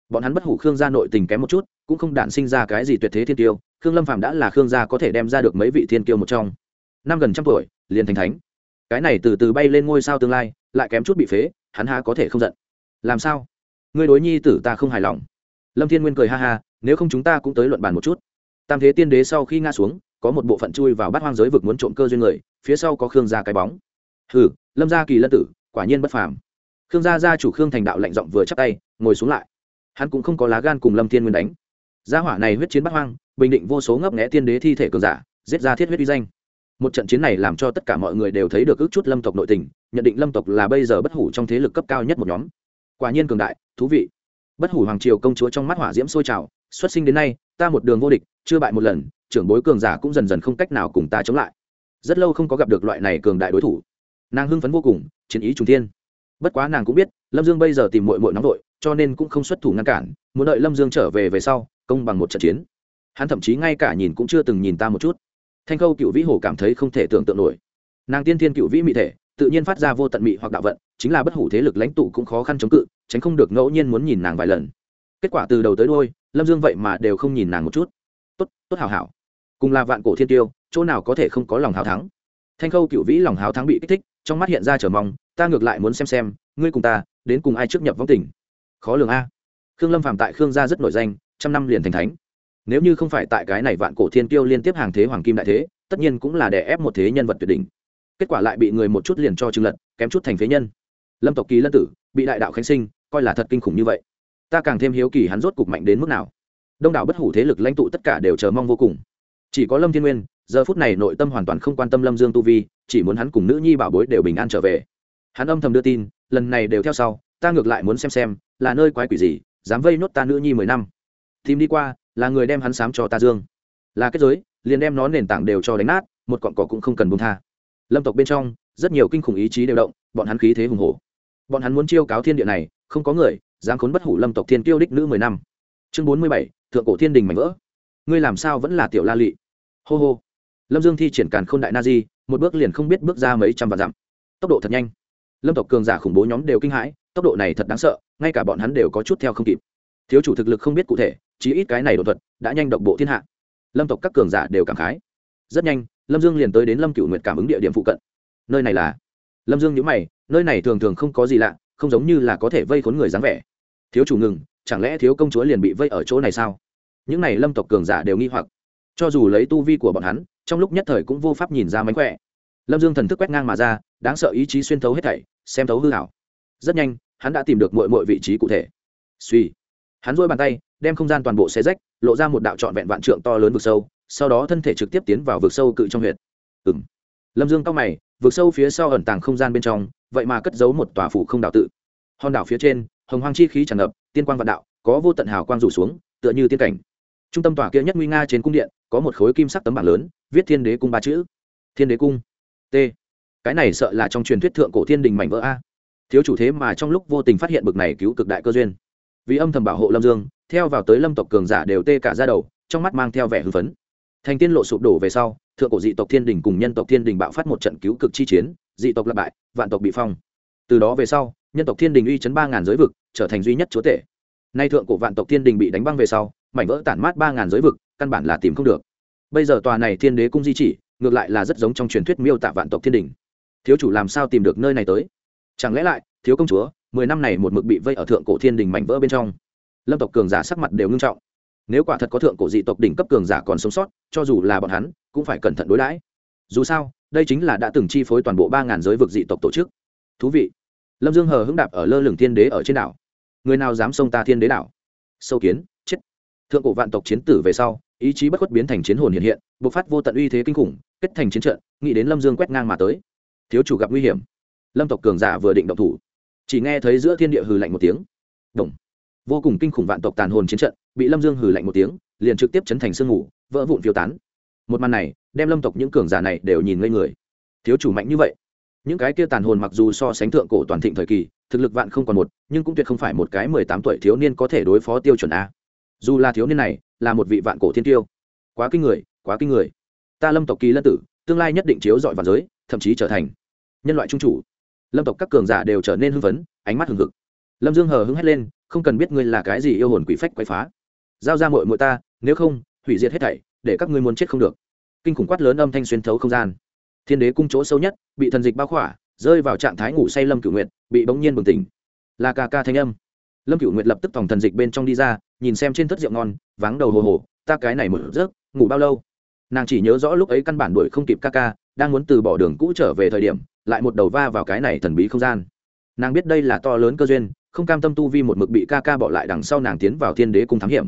Bọn hắn bất hủ khương gia nội tình kém một chút, cũng không đản sinh ra cái gì tuyệt thế thiên tiêu, khương lâm phạm đã là khương gia có thể đem ra được mấy vị thiên tiêu một trong. Năm gần trăm tuổi, liền thành thánh. Cái này từ từ bay lên ngôi sao tương lai, lại kém chút bị phế, hắn ha có thể không giận. Làm sao? Ngươi đối nhi tử ta không hài lòng. Lâm thiên nguyên cười ha ha, nếu không chúng ta cũng tới luận bàn một chút tam thế tiên đế sau khi ngã xuống, có một bộ phận chui vào bát hoang giới vực muốn trộm cơ duyên người, phía sau có khương gia cái bóng. Hừ, lâm gia kỳ lân tử, quả nhiên bất phàm. Khương gia gia chủ khương thành đạo lạnh giọng vừa chắc tay, ngồi xuống lại. Hắn cũng không có lá gan cùng lâm thiên nguyên đánh. Gia hỏa này huyết chiến bát hoang, bình định vô số ngấp nghẽ tiên đế thi thể cường giả, giết ra thiết huyết uy danh. Một trận chiến này làm cho tất cả mọi người đều thấy được ước chút lâm tộc nội tình, nhận định lâm tộc là bây giờ bất hủ trong thế lực cấp cao nhất một nhóm. Quả nhiên cường đại, thú vị. Bất hủ hoàng triều công chúa trong mắt hỏa diễm sôi trào, xuất sinh đến nay, ta một đường vô địch chưa bại một lần, trưởng bối cường giả cũng dần dần không cách nào cùng ta chống lại. Rất lâu không có gặp được loại này cường đại đối thủ. Nàng hưng phấn vô cùng, chiến ý trùng thiên. Bất quá nàng cũng biết, lâm dương bây giờ tìm mội mội nóng vội, cho nên cũng không xuất thủ ngăn cản, muốn đợi lâm dương trở về về sau, công bằng một trận chiến. Hắn thậm chí ngay cả nhìn cũng chưa từng nhìn ta một chút. Thanh khâu cựu vĩ hồ cảm thấy không thể tưởng tượng nổi. Nàng tiên thiên cựu vĩ mị thể, tự nhiên phát ra vô tận mị hoặc đạo vận, chính là bất hủ thế lực lãnh tụ cũng khó khăn chống cự, tránh không được ngẫu nhiên muốn nhìn nàng vài lần. Kết quả từ đầu tới đôi lâm dương vậy mà đều không nhìn nàng một chút tốt tốt hảo hảo. Cùng là vạn cổ thiên tiêu, chỗ nào có thể không có lòng hào thắng. Thanh khâu cựu vĩ lòng hào thắng bị kích thích, trong mắt hiện ra trở mong, ta ngược lại muốn xem xem, ngươi cùng ta, đến cùng ai trước nhập vong tình? Khó lường a. Khương lâm phạm tại khương gia rất nổi danh, trăm năm liền thành thánh. Nếu như không phải tại cái này vạn cổ thiên tiêu liên tiếp hàng thế hoàng kim đại thế, tất nhiên cũng là đè ép một thế nhân vật tuyệt đỉnh. Kết quả lại bị người một chút liền cho trừng lật, kém chút thành phế nhân. Lâm tộc kỳ lân tử, bị đại đạo khánh sinh, coi là thật kinh khủng như vậy. Ta càng thêm hiếu kỳ hắn rốt cục mạnh đến mức nào đông đảo bất hủ thế lực lãnh tụ tất cả đều chờ mong vô cùng. Chỉ có lâm thiên nguyên, giờ phút này nội tâm hoàn toàn không quan tâm lâm dương tu vi, chỉ muốn hắn cùng nữ nhi bảo bối đều bình an trở về. Hắn âm thầm đưa tin, lần này đều theo sau, ta ngược lại muốn xem xem, là nơi quái quỷ gì, dám vây nốt ta nữ nhi mười năm. Tìm đi qua, là người đem hắn sám cho ta dương. Là kết giới, liền đem nó nền tảng đều cho đánh nát, một cọn cỏ cũng không cần buông tha. Lâm tộc bên trong, rất nhiều kinh khủng ý chí đều động, bọn hắn khí thế hùng hổ. Bọn hắn muốn chiêu cáo thiên địa này, không có người dám khốn bất hủ lâm tộc thiên tiêu đích nữ mười năm. Chương bốn mươi bảy thượng cổ thiên đình mảnh vỡ. Ngươi làm sao vẫn là tiểu la lị? Hô hô. Lâm dương thi triển càn k h ô n đại na di, một bước liền không biết bước ra mấy trăm vạn dặm. Tốc độ thật nhanh. Lâm tộc cường giả khủng bố nhóm đều kinh hãi, tốc độ này thật đáng sợ, ngay cả bọn hắn đều có chút theo không kịp. Thiếu chủ thực lực không biết cụ thể, chí ít cái này đột thuật đã nhanh độc bộ thiên hạ. Lâm tộc các cường giả đều cảm khái. Rất nhanh, lâm dương liền tới đến lâm cựu nguyệt cảm ứng địa điểm phụ cận. Nơi này là? Lâm dương nhữ mày, nơi này thường thường không có gì lạ, không giống như là có thể vây khốn người dáng vẻ. Thiếu chủ ngừng chẳng lẽ thiếu công chúa liền bị vây ở chỗ này sao? Những này lâm tộc cường giả đều nghi hoặc. Cho dù lấy tu vi của bọn hắn, trong lúc nhất thời cũng vô pháp nhìn ra mánh khỏe. Lâm dương thần thức quét ngang mà ra, đáng sợ ý chí xuyên thấu hết thảy, xem thấu hư hảo rất nhanh, hắn đã tìm được mọi mọi vị trí cụ thể. Suy hắn dôi bàn tay, đem không gian toàn bộ xe rách, lộ ra một đạo trọn vẹn vạn trượng to lớn vực sâu, sau đó thân thể trực tiếp tiến vào vực sâu cự trong huyện ừng lâm dương cao mày, vực sâu phía sau ẩn tàng không gian bên trong, vậy mà cất giấu một tòa phủ không đạo tự. Hòn đảo phía trên hồng hoang chi khí tràn ngập, tiên quang vạn đạo, có vô tận hào quang rủ xuống, tựa như tiên cảnh. Trung tâm tòa kia nhất nguy nga trên cung điện, có một khối kim sắc tấm bảng lớn, viết thiên đế cung ba chữ. Thiên đế cung. T. Cái này sợ là trong truyền thuyết thượng cổ thiên đình mảnh vỡ a. Thiếu chủ thế mà trong lúc vô tình phát hiện bực này cứu cực đại cơ duyên. Vì âm thầm bảo hộ lâm dương, theo vào tới lâm tộc cường giả đều tê cả ra đầu, trong mắt mang theo vẻ hưng phấn. Thành tiên lộ sụp đổ về sau, thượng cổ dị tộc thiên đình cùng nhân tộc thiên đình bạo phát một trận cứu cực chi chiến, dị tộc lập bại, vạn tộc bị phong. Từ đó về sau nhân tộc thiên đình uy chấn ba ngàn giới vực, trở thành duy nhất chúa tể. Nay thượng cổ vạn tộc thiên đình bị đánh băng về sau, mảnh vỡ tản mát ba ngàn giới vực, căn bản là tìm không được. Bây giờ tòa này thiên đế cung di chỉ, ngược lại là rất giống trong truyền thuyết miêu tả vạn tộc thiên đình. Thiếu chủ làm sao tìm được nơi này tới? Chẳng lẽ lại, thiếu công chúa, mười năm này một mực bị vây ở thượng cổ thiên đình mảnh vỡ bên trong. Lâm tộc cường giả sắc mặt đều ngưng trọng. Nếu quả thật có thượng cổ dị tộc đỉnh cấp cường giả còn sống sót, cho dù là bọn hắn, cũng phải cẩn thận đối đãi. Dù sao, đây chính là đã từng chi phối toàn bộ ba ngàn giới vực dị tộc tổ chức. Thú vị lâm dương hờ hững đạp ở lơ lửng thiên đế ở trên đảo. Người nào dám xông ta thiên đế đảo? Sâu kiến, chết. Thượng cổ vạn tộc chiến tử về sau, ý chí bất khuất biến thành chiến hồn hiện hiện, bộc phát vô tận uy thế kinh khủng, kết thành chiến trận, nghĩ đến lâm dương quét ngang mà tới. Thiếu chủ gặp nguy hiểm. Lâm tộc cường giả vừa định động thủ. Chỉ nghe thấy giữa thiên địa hừ lạnh một tiếng. Đồng. Vô cùng kinh khủng vạn tộc tàn hồn chiến trận, bị lâm dương hừ lạnh một tiếng, liền trực tiếp chấn thành sương ngủ vỡ vụn phiêu tán. Một màn này, đem lâm tộc những cường giả này đều nhìn ngây người. Thiếu chủ mạnh như vậy những cái kia tàn hồn mặc dù so sánh thượng cổ toàn thịnh thời kỳ, thực lực vạn không còn một, nhưng cũng tuyệt không phải một cái mười tám tuổi thiếu niên có thể đối phó tiêu chuẩn a. Dù là thiếu niên này, là một vị vạn cổ thiên tiêu. Quá kinh người, quá kinh người. Ta lâm tộc kỳ lân tử, tương lai nhất định chiếu dọi vào giới, thậm chí trở thành nhân loại trung chủ. Lâm tộc các cường giả đều trở nên hưng phấn, ánh mắt hừng hực. Lâm dương hờ hưng hét lên, không cần biết ngươi là cái gì yêu hồn quỷ phách quay phá. Giao ra mội mội ta, nếu không, hủy diệt hết thảy, để các ngươi muốn chết không được. Kinh khủng quát lớn âm thanh xuyên thấu không gian thiên đế cung chỗ sâu nhất, bị thần dịch bao khỏa, rơi vào trạng thái ngủ say lâm cửu nguyệt, bị bỗng nhiên bừng tỉnh. Là ca ca thanh âm. Lâm cửu nguyệt lập tức phòng thần dịch bên trong đi ra, nhìn xem trên thất rượu ngon vắng đầu hồ hồ, ta cái này mở rớt ngủ bao lâu? Nàng chỉ nhớ rõ lúc ấy căn bản đuổi không kịp ca ca, đang muốn từ bỏ đường cũ trở về thời điểm, lại một đầu va vào cái này thần bí không gian. Nàng biết đây là to lớn cơ duyên, không cam tâm tu vi một mực bị ca ca bỏ lại đằng sau nàng tiến vào thiên đế cung thám hiểm.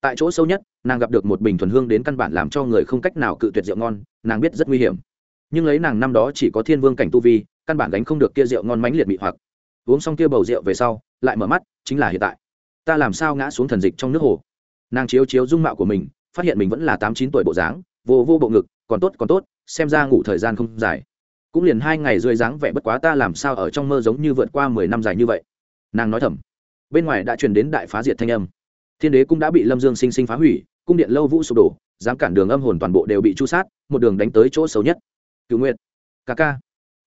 Tại chỗ sâu nhất, nàng gặp được một bình thuần hương đến căn bản làm cho người không cách nào cự tuyệt rượu ngon, nàng biết rất nguy hiểm nhưng lấy nàng năm đó chỉ có thiên vương cảnh tu vi, căn bản gánh không được kia rượu ngon mánh liệt bị hoặc. Uống xong kia bầu rượu về sau, lại mở mắt, chính là hiện tại. Ta làm sao ngã xuống thần dịch trong nước hồ? Nàng chiếu chiếu dung mạo của mình, phát hiện mình vẫn là tám chín tuổi bộ dáng, vô vô bộ ngực, còn tốt còn tốt, xem ra ngủ thời gian không dài. Cũng liền hai ngày rơi dáng vẻ bất quá ta làm sao ở trong mơ giống như vượt qua mười năm dài như vậy. Nàng nói thầm. Bên ngoài đã truyền đến đại phá diệt thanh âm. Thiên đế cũng đã bị lâm dương sinh sinh phá hủy, cung điện lâu vũ sụp đổ, dám cản đường âm hồn toàn bộ đều bị chu sát, một đường đánh tới chỗ xấu nhất cựu nguyệt. Ca ca.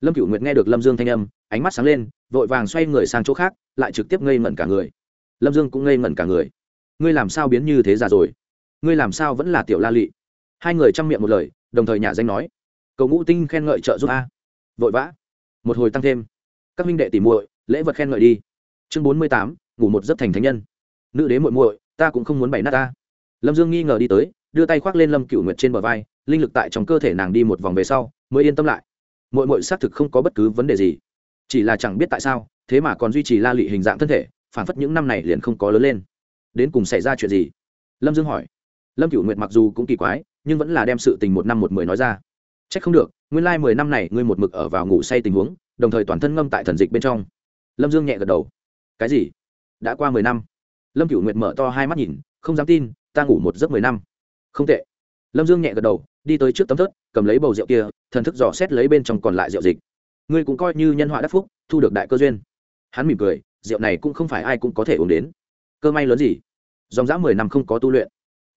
Lâm cựu nguyệt nghe được lâm dương thanh âm, ánh mắt sáng lên, vội vàng xoay người sang chỗ khác, lại trực tiếp ngây ngẩn cả người. Lâm dương cũng ngây ngẩn cả người. Ngươi làm sao biến như thế già rồi? Ngươi làm sao vẫn là tiểu la lị? Hai người chăm miệng một lời, đồng thời nhà danh nói. Cầu ngũ tinh khen ngợi trợ giúp a. Vội vã. Một hồi tăng thêm. Các minh đệ tỉ muội, lễ vật khen ngợi đi. Chương bốn mươi tám, ngủ một giấc thành thánh nhân. Nữ đế muội muội, ta cũng không muốn bày nát ta. Lâm dương nghi ngờ đi tới, đưa tay khoác lên lâm cựu nguyệt trên bờ vai, linh lực tại trong cơ thể nàng đi một vòng về sau mới yên tâm lại. Muội muội xác thực không có bất cứ vấn đề gì. Chỉ là chẳng biết tại sao, thế mà còn duy trì la lị hình dạng thân thể, phản phất những năm này liền không có lớn lên. Đến cùng xảy ra chuyện gì? Lâm dương hỏi. Lâm cựu nguyệt mặc dù cũng kỳ quái, nhưng vẫn là đem sự tình một năm một mười nói ra. C h ắ c không được, nguyên lai mười năm này ngươi một mực ở vào ngủ say tình huống, đồng thời toàn thân ngâm tại thần dịch bên trong. Lâm dương nhẹ gật đầu. Cái gì? Đã qua mười năm. Lâm cựu nguyệt mở to hai mắt nhìn, không dám tin, ta ngủ một giấc mười năm. Không tệ. Lâm dương nhẹ gật đầu, đi tới trước tấm thớt, cầm lấy bầu rượu kia thần thức dò xét lấy bên trong còn lại rượu dịch. Ngươi cũng coi như nhân họa đắc phúc, thu được đại cơ duyên. Hắn mỉm cười, rượu này cũng không phải ai cũng có thể uống đến. Cơ may lớn gì? Dòng dã mười năm không có tu luyện.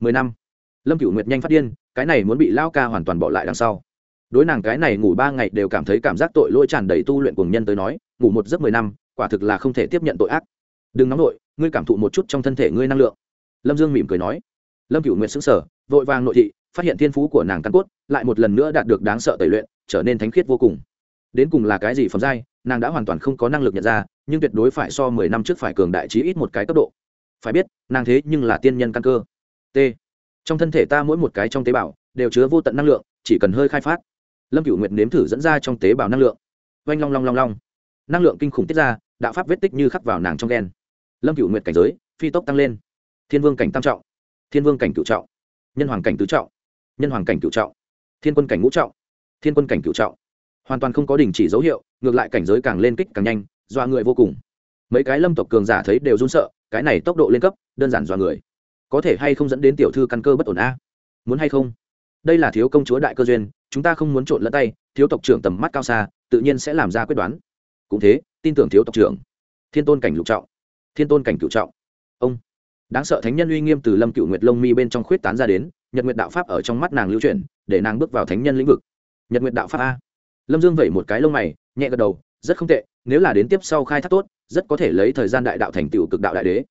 Mười năm. Lâm cựu nguyệt nhanh phát điên, cái này muốn bị lao ca hoàn toàn bỏ lại đằng sau. Đối nàng cái này ngủ ba ngày đều cảm thấy cảm giác tội lỗi tràn đầy tu luyện cùng nhân tới nói, ngủ một giấc mười năm, quả thực là không thể tiếp nhận tội ác. Đừng nóng nội, ngươi cảm thụ một chút trong thân thể ngươi năng lượng. Lâm dương mỉm cười nói. Lâm cựu nguyệt xứng sở vội vàng nội thị phát hiện thiên phú của nàng căn cốt, lại một lần nữa đạt được đáng sợ tẩy luyện, trở nên thánh khiết vô cùng. Đến cùng là cái gì phẩm giai, nàng đã hoàn toàn không có năng lực nhận ra, nhưng tuyệt đối phải so mười năm trước phải cường đại trí ít một cái cấp độ. Phải biết, nàng thế nhưng là tiên nhân căn cơ. T. Trong thân thể ta mỗi một cái trong tế bào, đều chứa vô tận năng lượng, chỉ cần hơi khai phát. Lâm cựu nguyệt nếm thử dẫn ra trong tế bào năng lượng. Oanh long long long long. Năng lượng kinh khủng tiết ra đạo pháp vết tích như khắc vào nàng trong đen lâm cựu nguyệt cảnh giới, phi tốc tăng lên. Thiên vương cảnh tam trọng. Thiên vương cảnh cựu trọng. Nhân hoàng cảnh tứ trọng nhân hoàng cảnh cựu trọng, thiên quân cảnh ngũ trọng, thiên quân cảnh cựu trọng. Hoàn toàn không có đình chỉ dấu hiệu, ngược lại cảnh giới càng lên kích càng nhanh, dọa người vô cùng. Mấy cái lâm tộc cường giả thấy đều run sợ, cái này tốc độ lên cấp, đơn giản dọa người. Có thể hay không dẫn đến tiểu thư căn cơ bất ổn a? Muốn hay không? Đây là thiếu công chúa đại cơ duyên, chúng ta không muốn trộn lẫn tay, thiếu tộc trưởng tầm mắt cao xa, tự nhiên sẽ làm ra quyết đoán. Cũng thế, tin tưởng thiếu tộc trưởng. Thiên tôn cảnh lục trọng, thiên tôn cảnh cựu trọng. Ông, đáng sợ thánh nhân uy nghiêm từ lâm cựu nguyệt lông mi bên trong khuyết tán ra đến nhật nguyệt đạo pháp ở trong mắt nàng lưu chuyển, để nàng bước vào thánh nhân lĩnh vực. Nhật nguyệt đạo pháp a. Lâm dương vẩy một cái lông mày, nhẹ gật đầu, rất không tệ, nếu là đến tiếp sau khai thác tốt, rất có thể lấy thời gian đại đạo thành tựu cực đạo đại đế.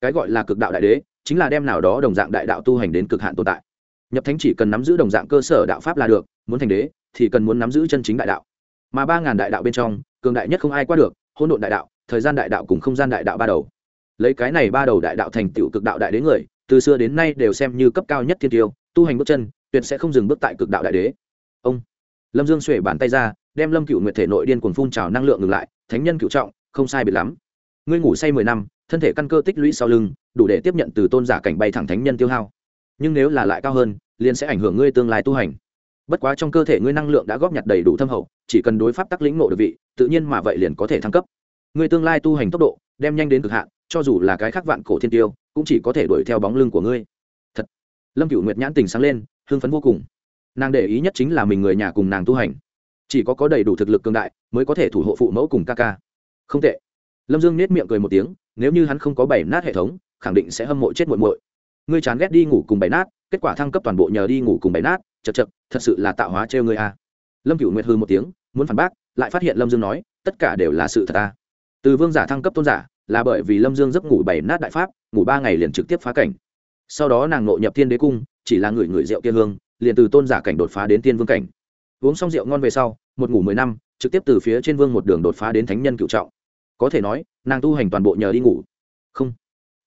Cái gọi là cực đạo đại đế, chính là đem nào đó đồng dạng đại đạo tu hành đến cực hạn tồn tại. Nhập thánh chỉ cần nắm giữ đồng dạng cơ sở đạo pháp là được, muốn thành đế, thì cần muốn nắm giữ chân chính đại đạo. Mà ba ngàn đại đạo bên trong, cường đại nhất không ai qua được hôn độn đại đạo, thời gian đại đạo cùng không gian đại đạo ba đầu. Lấy cái này ba đầu đại đạo thành tựu cực đạo đại đế người từ xưa đến nay đều xem như cấp cao nhất thiên tiêu, tu hành bước chân, tuyệt sẽ không dừng bước tại cực đạo đại đế. Ông lâm dương xuể bàn tay ra, đem lâm cựu nguyệt thể nội điên cuồng phun trào năng lượng ngừng lại, thánh nhân cựu trọng, không sai biệt lắm. Ngươi ngủ say mười năm, thân thể căn cơ tích lũy sau lưng, đủ để tiếp nhận từ tôn giả cảnh bay thẳng thánh nhân tiêu hao. Nhưng nếu là lại cao hơn, liền sẽ ảnh hưởng ngươi tương lai tu hành. Bất quá trong cơ thể ngươi năng lượng đã góp nhặt đầy đủ thâm hậu, chỉ cần đối pháp tắc lĩnh nộ được vị, tự nhiên mà vậy liền có thể thăng cấp. Ngươi tương lai tu hành tốc độ, đem nhanh đến cực hạn, cho dù là cái khác vạn cổ thiên tiêu cũng chỉ có thể đuổi theo bóng lưng của ngươi. Thật. Lâm cựu nguyệt nhãn tình sáng lên, hưng phấn vô cùng. Nàng để ý nhất chính là mình người nhà cùng nàng tu hành. Chỉ có có đầy đủ thực lực cường đại mới có thể thủ hộ phụ mẫu cùng ca ca. Không tệ. Lâm dương nết miệng cười một tiếng, nếu như hắn không có bảy nát hệ thống, khẳng định sẽ hâm mộ chết muộn muội. Ngươi chán ghét đi ngủ cùng bảy nát, kết quả thăng cấp toàn bộ nhờ đi ngủ cùng bảy nát, chật chật, thật sự là tạo hóa trêu ngươi a. Lâm cựu nguyệt hư một tiếng, muốn phản bác, lại phát hiện lâm dương nói, tất cả đều là sự thật a. Từ vương giả thăng cấp tôn giả là bởi vì lâm dương giấc ngủ bảy nát đại pháp, ngủ ba ngày liền trực tiếp phá cảnh. Sau đó nàng nội nhập thiên đế cung, chỉ là người người rượu kia hương, liền từ tôn giả cảnh đột phá đến tiên vương cảnh. Uống xong rượu ngon về sau, một ngủ mười năm, trực tiếp từ phía trên vương một đường đột phá đến thánh nhân cựu trọng. Có thể nói, nàng tu hành toàn bộ nhờ đi ngủ. Không.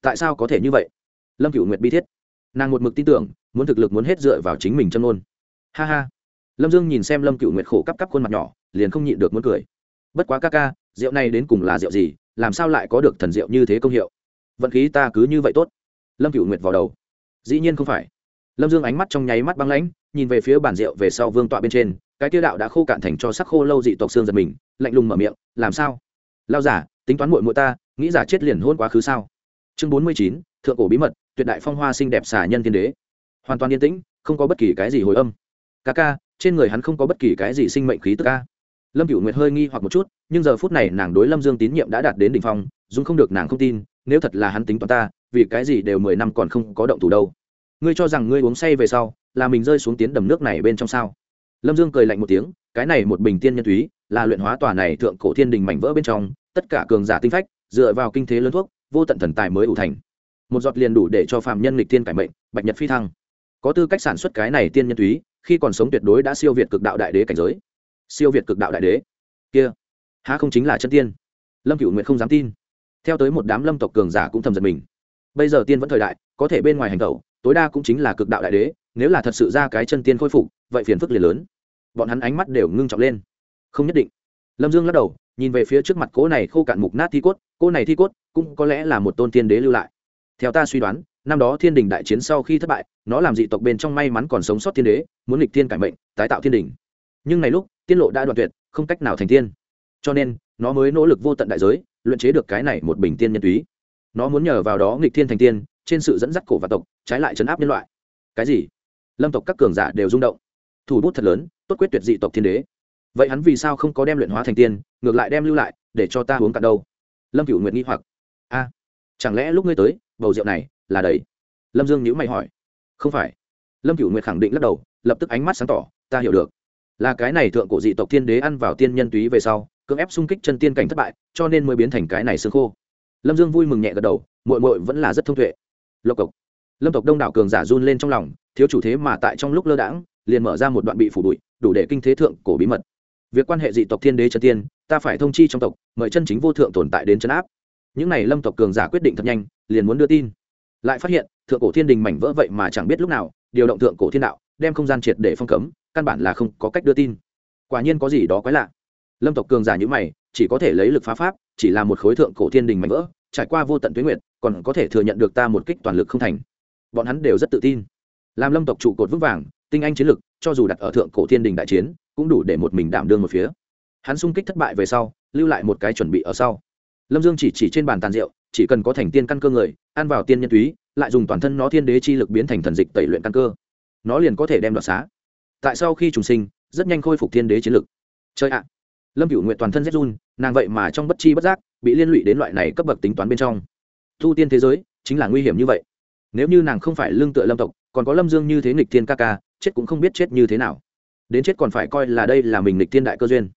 Tại sao có thể như vậy? Lâm cựu nguyệt bi thiết. Nàng một mực tin tưởng, muốn thực lực muốn hết dựa vào chính mình chân ôn ha ha. Lâm dương nhìn xem lâm cựu nguyệt khổ cắp cắp khuôn mặt nhỏ, liền không nhịn được muốn cười. Bất quá ca ca, rượu này đến cùng là rượu gì? Làm sao lại có được thần diệu như thế công hiệu? Vận khí ta cứ như vậy tốt. Lâm cựu nguyệt vào đầu. Dĩ nhiên không phải. Lâm dương ánh mắt trong nháy mắt băng lãnh, nhìn về phía bàn rượu về sau vương tọa bên trên, cái tiêu đạo đã khô cạn thành cho sắc khô lâu dị tộc xương giật mình, lạnh lùng mở miệng, làm sao? Lao giả, tính toán muội muội ta, nghĩ giả chết liền hôn quá khứ sao? Chương bốn mươi chín, thượng cổ bí mật, tuyệt đại phong hoa xinh đẹp xà nhân thiên đế. Hoàn toàn yên tĩnh, không có bất kỳ cái gì hồi âm. Ca ca, trên người hắn không có bất kỳ cái gì sinh mệnh khí tức ca lâm cựu nguyệt hơi nghi hoặc một chút, nhưng giờ phút này nàng đối lâm dương tín nhiệm đã đạt đến đ ỉ n h phong dung không được nàng không tin, nếu thật là hắn tính toán ta, vì cái gì đều mười năm còn không có động thủ đâu. Ngươi cho rằng ngươi uống say về sau, là mình rơi xuống tiến đầm nước này bên trong sao? Lâm dương cười lạnh một tiếng, cái này một bình tiên nhân túy, là luyện hóa tòa này thượng cổ thiên đình mảnh vỡ bên trong, tất cả cường giả tinh phách, dựa vào kinh thế lớn thuốc, vô tận thần tài mới ủ thành. Một giọt liền đủ để cho phạm nhân lịch tiên cải mệnh, bạch nhật phi thăng. Có tư cách sản xuất cái này tiên nhân túy, khi còn sống tuyệt đối đã siêu việt cực đạo đại đế cảnh giới siêu việt cực đạo đại đế. Kia, há không chính là chân tiên? Lâm cựu nguyện không dám tin. Theo tới một đám lâm tộc cường giả cũng thầm giật mình. Bây giờ tiên vẫn thời đại, có thể bên ngoài hành tẩu, tối đa cũng chính là cực đạo đại đế, nếu là thật sự ra cái chân tiên khôi phục, vậy phiền phức liền lớn. Bọn hắn ánh mắt đều ngưng trọng lên. Không nhất định. Lâm dương lắc đầu, nhìn về phía trước mặt cỗ này khô cạn mục nát thi cốt cỗ này thi cốt cũng có lẽ là một tôn tiên đế lưu lại. Theo ta suy đoán, năm đó thiên đình đại chiến sau khi thất bại, nó làm dị tộc bên trong may mắn còn sống sót thiên đế, muốn lịch thiên cải mệnh, tái tạo thiên đình. Nhưng này lúc tiên lộ đã đoạn tuyệt, không cách nào thành tiên. Cho nên, nó mới nỗ lực vô tận đại giới, luyện chế được cái này một bình tiên nhân túy. Nó muốn nhờ vào đó nghịch thiên thành tiên, trên sự dẫn dắt cổ và tộc, trái lại chấn áp nhân loại. Cái gì? Lâm tộc các cường giả đều rung động. Thủ bút thật lớn, tốt quyết tuyệt dị tộc thiên đế. Vậy hắn vì sao không có đem luyện hóa thành tiên, ngược lại đem lưu lại, để cho ta uống cạn đâu? Lâm cựu nguyện nghi hoặc. A, chẳng lẽ lúc ngươi tới, bầu rượu này là đầy? Lâm dương nhữ mày hỏi. Không phải. Lâm cựu nguyệt khẳng định lắc đầu, lập tức ánh mắt sáng tỏ, ta hiểu được là cái này thượng cổ dị tộc thiên đế ăn vào tiên nhân túy về sau, cưỡng ép xung kích chân tiên cảnh thất bại, cho nên mới biến thành cái này xương khô. Lâm dương vui mừng nhẹ gật đầu mội mội vẫn là rất thông tuệ. Lộc cộc. Lâm tộc đông đảo cường giả run lên trong lòng, thiếu chủ thế mà tại trong lúc lơ đãng, liền mở ra một đoạn bị phủ bụi, đủ để kinh thế thượng cổ bí mật. Việc quan hệ dị tộc thiên đế chân tiên, ta phải thông chi trong tộc, mời chân chính vô thượng tồn tại đến chấn áp. Những n à y lâm tộc cường giả quyết định thật nhanh, liền muốn đưa tin. Lại phát hiện, thượng cổ thiên đình mảnh vỡ vậy mà chẳng biết lúc nào, điều động thượng cổ thiên đạo, đem không gian triệt để phong cấm căn bản là không có cách đưa tin. Quả nhiên có gì đó quái lạ. Lâm tộc cường giả như mày, chỉ có thể lấy lực phá pháp, chỉ là một khối thượng cổ thiên đình mạnh vỡ, trải qua vô tận tuyến nguyện còn có thể thừa nhận được ta một kích toàn lực không thành. Bọn hắn đều rất tự tin. Làm lâm tộc trụ cột vững vàng, tinh anh chiến lực, cho dù đặt ở thượng cổ thiên đình đại chiến, cũng đủ để một mình đảm đương một phía. Hắn xung kích thất bại về sau, lưu lại một cái chuẩn bị ở sau. Lâm dương chỉ chỉ trên bàn tàn rượu, chỉ cần có thành tiên căn cơ người, ăn vào tiên nhân túy, lại dùng toàn thân nó thiên đế chi lực biến thành thần dịch tẩy luyện căn cơ. Nó liền có thể đem đoạt xá tại sau khi trùng sinh, rất nhanh khôi phục thiên đế chiến lực. Chơi ạ. Lâm cựu nguyện toàn thân rét run, nàng vậy mà trong bất chi bất giác bị liên lụy đến loại này cấp bậc tính toán bên trong. Thu tiên thế giới chính là nguy hiểm như vậy. Nếu như nàng không phải lương tựa lâm tộc, còn có lâm dương như thế nghịch thiên ca ca, chết cũng không biết chết như thế nào. Đến chết còn phải coi là đây là mình nghịch thiên đại cơ duyên.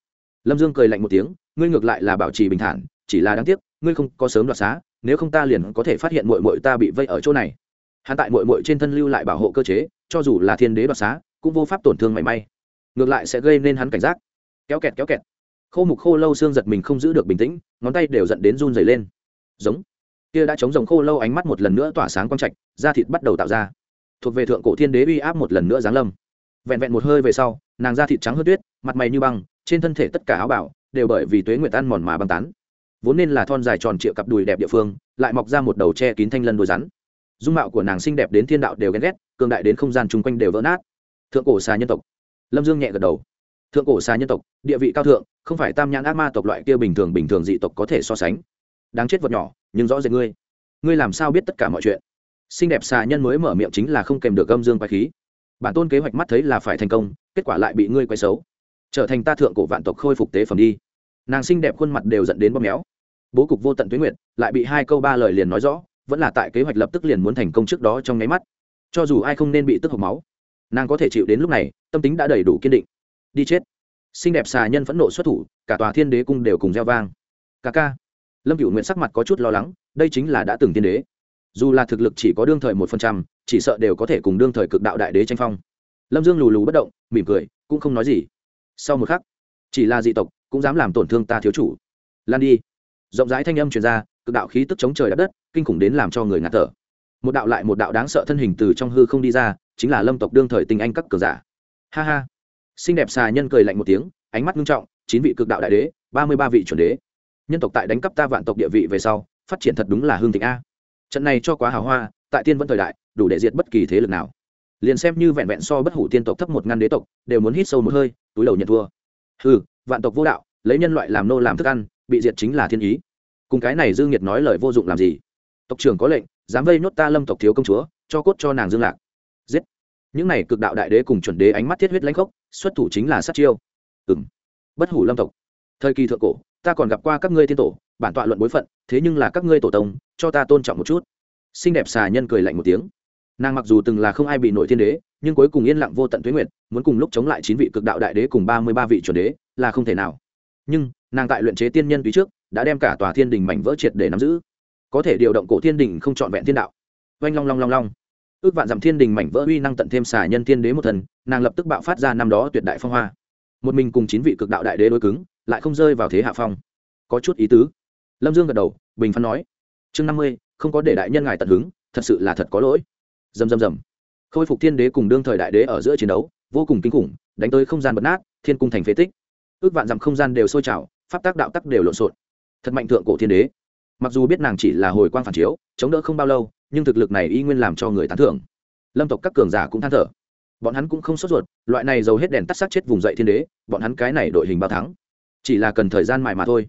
Lâm dương cười lạnh một tiếng, ngươi ngược lại là bảo trì bình thản, chỉ là đáng tiếc, ngươi không có sớm đoạt xá, nếu không ta liền có thể phát hiện mội mội ta bị vây ở chỗ này. Hắn tại mội mội trên thân lưu lại bảo hộ cơ chế, cho dù là thiên đế đoạt xá cũng vô pháp tổn thương mảy may. Ngược lại sẽ gây nên hắn cảnh giác. Kéo kẹt kéo kẹt. Khô mục khô lâu xương giật mình không giữ được bình tĩnh, ngón tay đều dẫn đến run dày lên. Giống. Kia đã chống rồng khô lâu ánh mắt một lần nữa tỏa sáng quang trạch, da thịt bắt đầu tạo ra. Thuộc về thượng cổ thiên đế uy áp một lần nữa giáng lâm. Vẹn vẹn một hơi về sau, nàng da thịt trắng hơn tuyết, mặt mày như băng, trên thân thể tất cả áo bảo đều bởi vì tuế nguyệt ăn mòn mà băng tán. Vốn nên là thon dài tròn trịa cặp đùi đẹp địa phương, lại mọc ra một đầu che kín thanh lân đôi rắn. Dung mạo của nàng xinh đẹp đến thiên đạo đều ghen ghét, cường đại đến không gian chung quanh đều vỡ nát thượng cổ xà nhân tộc. Lâm dương nhẹ gật đầu. Thượng cổ xà nhân tộc, địa vị cao thượng, không phải tam nhãn ác ma tộc loại kia bình thường bình thường dị tộc có thể so sánh. Đáng chết vật nhỏ, nhưng rõ rệt ngươi. Ngươi làm sao biết tất cả mọi chuyện? Xinh đẹp xà nhân mới mở miệng chính là không kèm được âm dương quay khí. Bản tôn kế hoạch mắt thấy là phải thành công, kết quả lại bị ngươi quay xấu. Trở thành ta thượng cổ vạn tộc khôi phục tế phẩm đi. Nàng xinh đẹp khuôn mặt đều dẫn đến bóp méo. Bố cục vô tận tuyến nguyện lại bị hai câu ba lời liền nói rõ, vẫn là tại kế hoạch lập tức liền muốn thành công trước đó trong nháy mắt. Cho dù ai không nên bị tức hộc máu nàng có thể chịu đến lúc này, tâm tính đã đầy đủ kiên định. Đi chết. Xinh đẹp xà nhân phẫn nộ xuất thủ, cả tòa thiên đế cung đều cùng gieo vang. Ca ca. Lâm cựu nguyện sắc mặt có chút lo lắng, đây chính là đã từng thiên đế. Dù là thực lực chỉ có đương thời một phần trăm, chỉ sợ đều có thể cùng đương thời cực đạo đại đế tranh phong. Lâm dương lù lù bất động, mỉm cười, cũng không nói gì. Sau một khắc, chỉ là dị tộc, cũng dám làm tổn thương ta thiếu chủ. Lan đi. Rộng rãi thanh âm truyền ra, cực đạo khí tức chống trời đất đất, kinh khủng đến làm cho người ngạt thở. Một đạo lại một đạo đáng sợ thân hình từ trong hư không đi ra chính là lâm tộc đương thời tình anh các cờ giả. Ha ha. Xinh đẹp xà nhân cười lạnh một tiếng, ánh mắt nghiêm trọng, chín vị cực đạo đại đế, ba mươi ba vị chuẩn đế. Nhân tộc tại đánh cắp ta vạn tộc địa vị về sau, phát triển thật đúng là hương thịnh a. Trận này cho quá hào hoa, tại tiên vẫn thời đại, đủ để diệt bất kỳ thế lực nào. Liền xem như vẹn vẹn so bất hủ tiên tộc thấp một ngăn đế tộc, đều muốn hít sâu một hơi, túi đầu nhận thua. Ừ vạn tộc vô đạo, lấy nhân loại làm nô làm thức ăn, bị diệt chính là thiên ý. Cùng cái này dương nhiệt nói lời vô dụng làm gì? Tộc trưởng có lệnh, dám vây nhốt ta lâm tộc thiếu công chúa, cho cốt cho nàng dương lạc giết. Những này cực đạo đại đế cùng chuẩn đế ánh mắt thiết huyết lãnh khốc, xuất thủ chính là sát chiêu. Ừ m bất hủ lâm tộc. Thời kỳ thượng cổ, ta còn gặp qua các ngươi thiên tổ, bản tọa luận bối phận, thế nhưng là các ngươi tổ tông, cho ta tôn trọng một chút. Xinh đẹp xà nhân cười lạnh một tiếng. Nàng mặc dù từng là không ai bị nổi thiên đế, nhưng cuối cùng yên lặng vô tận tuế nguyện muốn cùng lúc chống lại chín vị cực đạo đại đế cùng ba mươi ba vị chuẩn đế, là không thể nào. Nhưng, nàng tại luyện chế tiên nhân túy trước, đã đem cả tòa thiên đình mảnh vỡ triệt để nắm giữ. Có thể điều động cổ thiên đình không trọn vẹn thiên đạo. Oanh long long long long ước vạn dặm thiên đình mảnh vỡ uy năng tận thêm xả nhân thiên đế một thần, nàng lập tức bạo phát ra năm đó tuyệt đại phong hoa. Một mình cùng chín vị cực đạo đại đế đối cứng, lại không rơi vào thế hạ phong. Có chút ý tứ. Lâm dương gật đầu, bình phán nói, chương năm mươi, không có để đại nhân ngài tận hứng, thật sự là thật có lỗi. Dầm dầm dầm khôi phục thiên đế cùng đương thời đại đế ở giữa chiến đấu, vô cùng kinh khủng, đánh tới không gian bật nát, thiên cung thành phế tích. Ước vạn dặm không gian đều sôi trào, pháp tác đạo tắc đều lộn xộn. Thật mạnh thượng cổ thiên đế. Mặc dù biết nàng chỉ là hồi quang phản chiếu, chống đỡ không bao lâu nhưng thực lực này y nguyên làm cho người tán thưởng. Lâm tộc các cường giả cũng than thở. Bọn hắn cũng không sốt ruột, loại này giàu hết đèn tắt sát chết vùng dậy thiên đế, bọn hắn cái này đội hình bao thắng. Chỉ là cần thời gian mài mà thôi.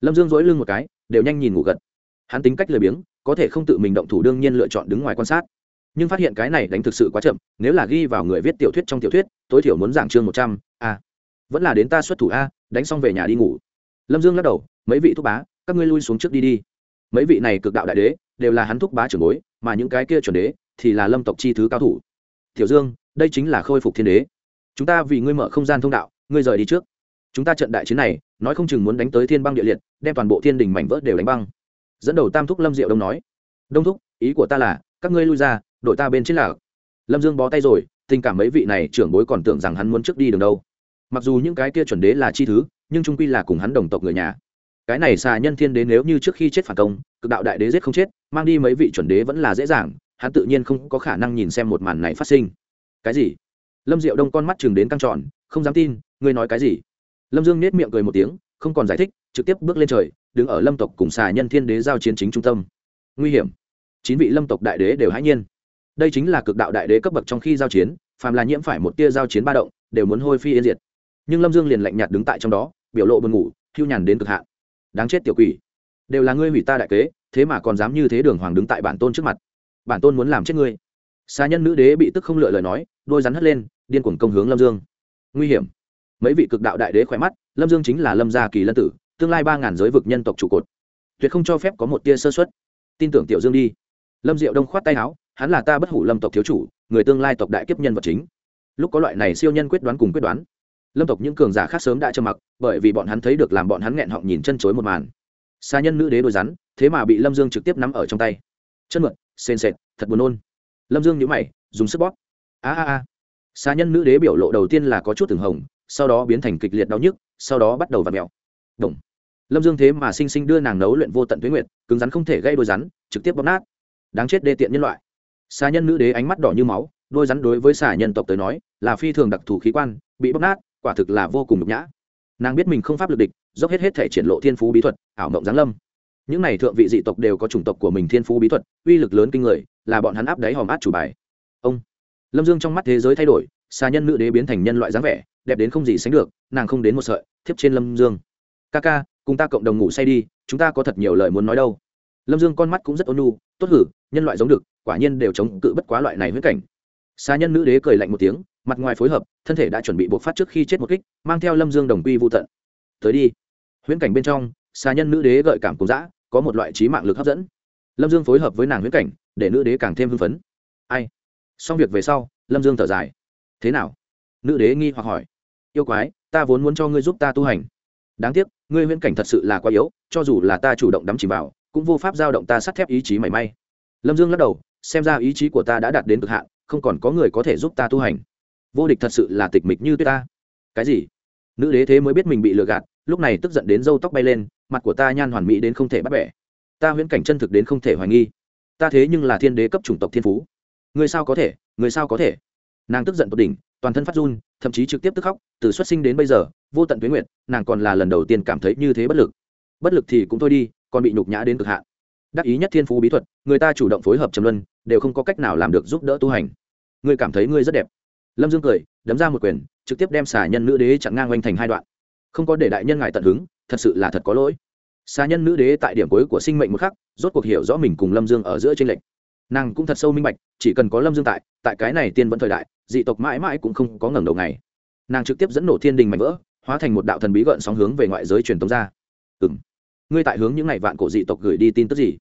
Lâm dương dỗi lưng một cái, đều nhanh nhìn ngủ gật. Hắn tính cách lười biếng, có thể không tự mình động thủ đương nhiên lựa chọn đứng ngoài quan sát. Nhưng phát hiện cái này đánh thực sự quá chậm, nếu là ghi vào người viết tiểu thuyết trong tiểu thuyết, tối thiểu muốn giảng chương một trăm a vẫn là đến ta xuất thủ a, đánh xong về nhà đi ngủ. Lâm dương lắc đầu, mấy vị thúc bá, các ngươi lui xuống trước đi đi. Mấy vị này cực đạo đại đế đều là hắn thúc bá trưởng bối, mà những cái kia chuẩn đế thì là lâm tộc chi thứ cao thủ. Tiểu dương, đây chính là khôi phục thiên đế. Chúng ta vì ngươi mở không gian thông đạo, ngươi rời đi trước. Chúng ta trận đại chiến này, nói không chừng muốn đánh tới thiên băng địa liệt, đem toàn bộ thiên đình mảnh vỡ đều đánh băng. Dẫn đầu tam thúc lâm diệu đông nói, đông thúc, ý của ta là, các ngươi lui ra, đội ta bên trên là lâm dương bó tay rồi, tình cảm mấy vị này trưởng bối còn tưởng rằng hắn muốn trước đi đường đâu. Mặc dù những cái kia chuẩn đế là chi thứ, nhưng trung quy là cùng hắn đồng tộc người nhà cái này xà nhân thiên đế nếu như trước khi chết phản công, cực đạo đại đế giết không chết, mang đi mấy vị chuẩn đế vẫn là dễ dàng, hắn tự nhiên không có khả năng nhìn xem một màn này phát sinh. Cái gì? Lâm diệu đông con mắt chừng đến căng tròn, không dám tin, ngươi nói cái gì? Lâm dương nết miệng cười một tiếng, không còn giải thích, trực tiếp bước lên trời, đứng ở lâm tộc cùng xà nhân thiên đế giao chiến chính trung tâm. Nguy hiểm. Chín vị lâm tộc đại đế đều hãy nhiên. Đây chính là cực đạo đại đế cấp bậc trong khi giao chiến, phàm là nhiễm phải một tia giao chiến ba động, đều muốn hôi phi yên diệt. Nhưng lâm dương liền lạnh nhạt đứng tại trong đó, biểu lộ buồn ngủ, hưu nhàn đến cực hạn đáng chết tiểu quỷ. Đều là ngươi hủy ta đại kế, thế mà còn dám như thế đường hoàng đứng tại bản tôn trước mặt. Bản tôn muốn làm chết ngươi. Xa nhân nữ đế bị tức không lựa lời nói, đôi rắn hất lên, điên cuồng công hướng lâm dương. Nguy hiểm. Mấy vị cực đạo đại đế khỏe mắt, lâm dương chính là lâm gia kỳ lân tử, tương lai ba ngàn giới vực nhân tộc trụ cột. Tuyệt không cho phép có một tia sơ xuất tin tưởng tiểu dương đi. Lâm diệu đông khoát tay áo, hắn là ta bất hủ lâm tộc thiếu chủ, người tương lai tộc đại kiếp nhân vật chính. Lúc có loại này siêu nhân quyết đoán cùng quyết đoán lâm tộc những cường giả khác sớm đã trầm mặc, bởi vì bọn hắn thấy được làm bọn hắn nghẹn họng nhìn chân chối một màn. Xa nhân nữ đế đôi rắn, thế mà bị lâm dương trực tiếp nắm ở trong tay. Chân mượn sền sệt, thật buồn nôn. Lâm dương nhữ mày, dùng sức bóp. A a a. Xa nhân nữ đế biểu lộ đầu tiên là có chút từng hồng, sau đó biến thành kịch liệt đau nhức, sau đó bắt đầu v ặ mẹo đồng lâm dương thế mà sinh sinh đưa nàng nấu luyện vô tận tuyến nguyệt, cứng rắn không thể gây đôi rắn, trực tiếp bóp nát. Đáng chết đê tiện nhân loại. Xa nhân nữ đế ánh mắt đỏ như máu, đôi rắn đối với xả nhân tộc tới nói, là phi thường đặc thù khí quan, bị bóp nát quả thực là vô cùng nhục nhã. Nàng biết mình không pháp lực địch, dốc hết hết thể triển lộ thiên phú bí thuật, ảo mộng giáng lâm. Những này thượng vị dị tộc đều có chủng tộc của mình thiên phú bí thuật, uy lực lớn kinh người, là bọn hắn áp đáy hòm át chủ bài. Ông. Lâm dương trong mắt thế giới thay đổi, xà nhân nữ đế biến thành nhân loại dáng vẻ, đẹp đến không gì sánh được, nàng không đến một sợi, thiếp trên lâm dương. Ca ca, cùng ta cộng đồng ngủ say đi, chúng ta có thật nhiều lời muốn nói đâu. Lâm dương con mắt cũng rất ôn nhu, tốt hử, nhân loại giống được, quả nhiên đều chống cự bất quá loại này huyết cảnh. Xà nhân nữ đế cười lạnh một tiếng mặt ngoài phối hợp, thân thể đã chuẩn bị buộc phát trước khi chết một kích, mang theo lâm dương đồng quy vô tận. Tới đi. Huyễn cảnh bên trong, xà nhân nữ đế gợi cảm cùng dã, có một loại trí mạng lực hấp dẫn. Lâm dương phối hợp với nàng huyễn cảnh, để nữ đế càng thêm hưng phấn. Ai? Xong việc về sau, lâm dương thở dài. Thế nào? Nữ đế nghi hoặc hỏi. Yêu quái, ta vốn muốn cho ngươi giúp ta tu hành. Đáng tiếc, ngươi huyễn cảnh thật sự là quá yếu, cho dù là ta chủ động đắm chìm vào, cũng vô pháp giao động ta sắt thép ý chí mảy may. Lâm dương lắc đầu, xem ra ý chí của ta đã đạt đến cực hạn, không còn có người có thể giúp ta tu hành vô địch thật sự là tịch mịch như tuyết ta. Cái gì? Nữ đế thế mới biết mình bị lừa gạt, lúc này tức giận đến râu tóc bay lên, mặt của ta nhan hoàn mỹ đến không thể bắt bẻ. Ta huyễn cảnh chân thực đến không thể hoài nghi. Ta thế nhưng là thiên đế cấp chủng tộc thiên phú. Người sao có thể? Người sao có thể? Nàng tức giận tột đỉnh, toàn thân phát run, thậm chí trực tiếp tức khóc, từ xuất sinh đến bây giờ, vô tận tuyến nguyện nàng còn là lần đầu tiên cảm thấy như thế bất lực. Bất lực thì cũng thôi đi, còn bị nhục nhã đến cực hạn. Đắc ý nhất thiên phú bí thuật, người ta chủ động phối hợp trầm luân, đều không có cách nào làm được giúp đỡ tu hành. Ngươi cảm thấy ngươi rất đẹp lâm dương cười, đấm ra một quyền, trực tiếp đem xà nhân nữ đế chặn ngang oanh thành hai đoạn. Không có để đại nhân ngài tận hứng, thật sự là thật có lỗi. Xà nhân nữ đế tại điểm cuối của sinh mệnh một khắc, rốt cuộc hiểu rõ mình cùng lâm dương ở giữa tranh lệch. Nàng cũng thật sâu minh bạch, chỉ cần có lâm dương tại tại cái này tiên vẫn thời đại, dị tộc mãi mãi cũng không có ngẩng đầu ngày. Nàng trực tiếp dẫn nổ thiên đình mạnh vỡ, hóa thành một đạo thần bí gợn sóng hướng về ngoại giới truyền tống ra. Ừ m ngươi tại hướng những ngày vạn cổ dị tộc gửi đi tin tức gì?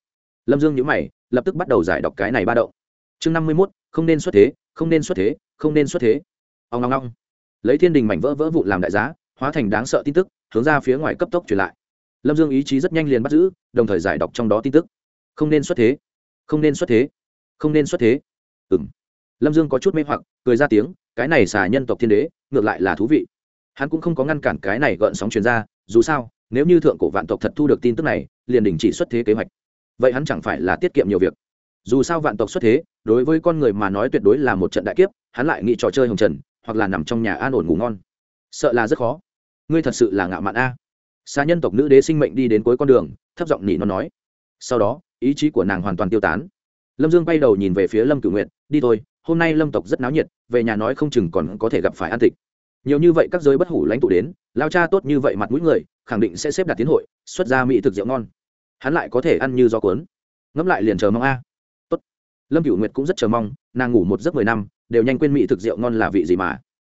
Lâm dương nhữ mày, lập tức bắt đầu giải đọc cái này ba động. Chương năm mươi mốt không nên xuất thế, không nên xuất thế, không nên xuất thế. Ông ngong ngong lấy thiên đình mảnh vỡ vỡ vụn làm đại giá, hóa thành đáng sợ tin tức, hướng ra phía ngoài cấp tốc truyền lại. Lâm dương ý chí rất nhanh liền bắt giữ, đồng thời giải đọc trong đó tin tức. Không nên xuất thế, không nên xuất thế, không nên xuất thế. Ừ m lâm dương có chút mê hoặc, cười ra tiếng, cái này xà nhân tộc thiên đế, ngược lại là thú vị. Hắn cũng không có ngăn cản cái này gợn sóng truyền ra, dù sao, nếu như thượng cổ vạn tộc thật thu được tin tức này, liền đình chỉ xuất thế kế hoạch. Vậy hắn chẳng phải là tiết kiệm nhiều việc dù sao vạn tộc xuất thế, đối với con người mà nói tuyệt đối là một trận đại kiếp, hắn lại nghĩ trò chơi hồng trần, hoặc là nằm trong nhà an ổn ngủ ngon. Sợ là rất khó. Ngươi thật sự là ngạo mạn a. Xa nhân tộc nữ đế sinh mệnh đi đến cuối con đường, thấp giọng nỉ nó nói. Sau đó, ý chí của nàng hoàn toàn tiêu tán. Lâm dương bay đầu nhìn về phía lâm cửu nguyện đi thôi, hôm nay lâm tộc rất náo nhiệt, về nhà nói không chừng còn có thể gặp phải an tịch. Nhiều như vậy các giới bất hủ lãnh tụ đến, lao cha tốt như vậy mặt mũi người, khẳng định sẽ xếp đặt tiến hội, xuất ra mỹ thực rượu ngon. Hắn lại có thể ăn như gió cuốn. Ngẫm lại liền chờ mong a lâm cựu nguyệt cũng rất chờ mong, nàng ngủ một giấc mười năm, đều nhanh quên mỹ thực rượu ngon là vị gì mà.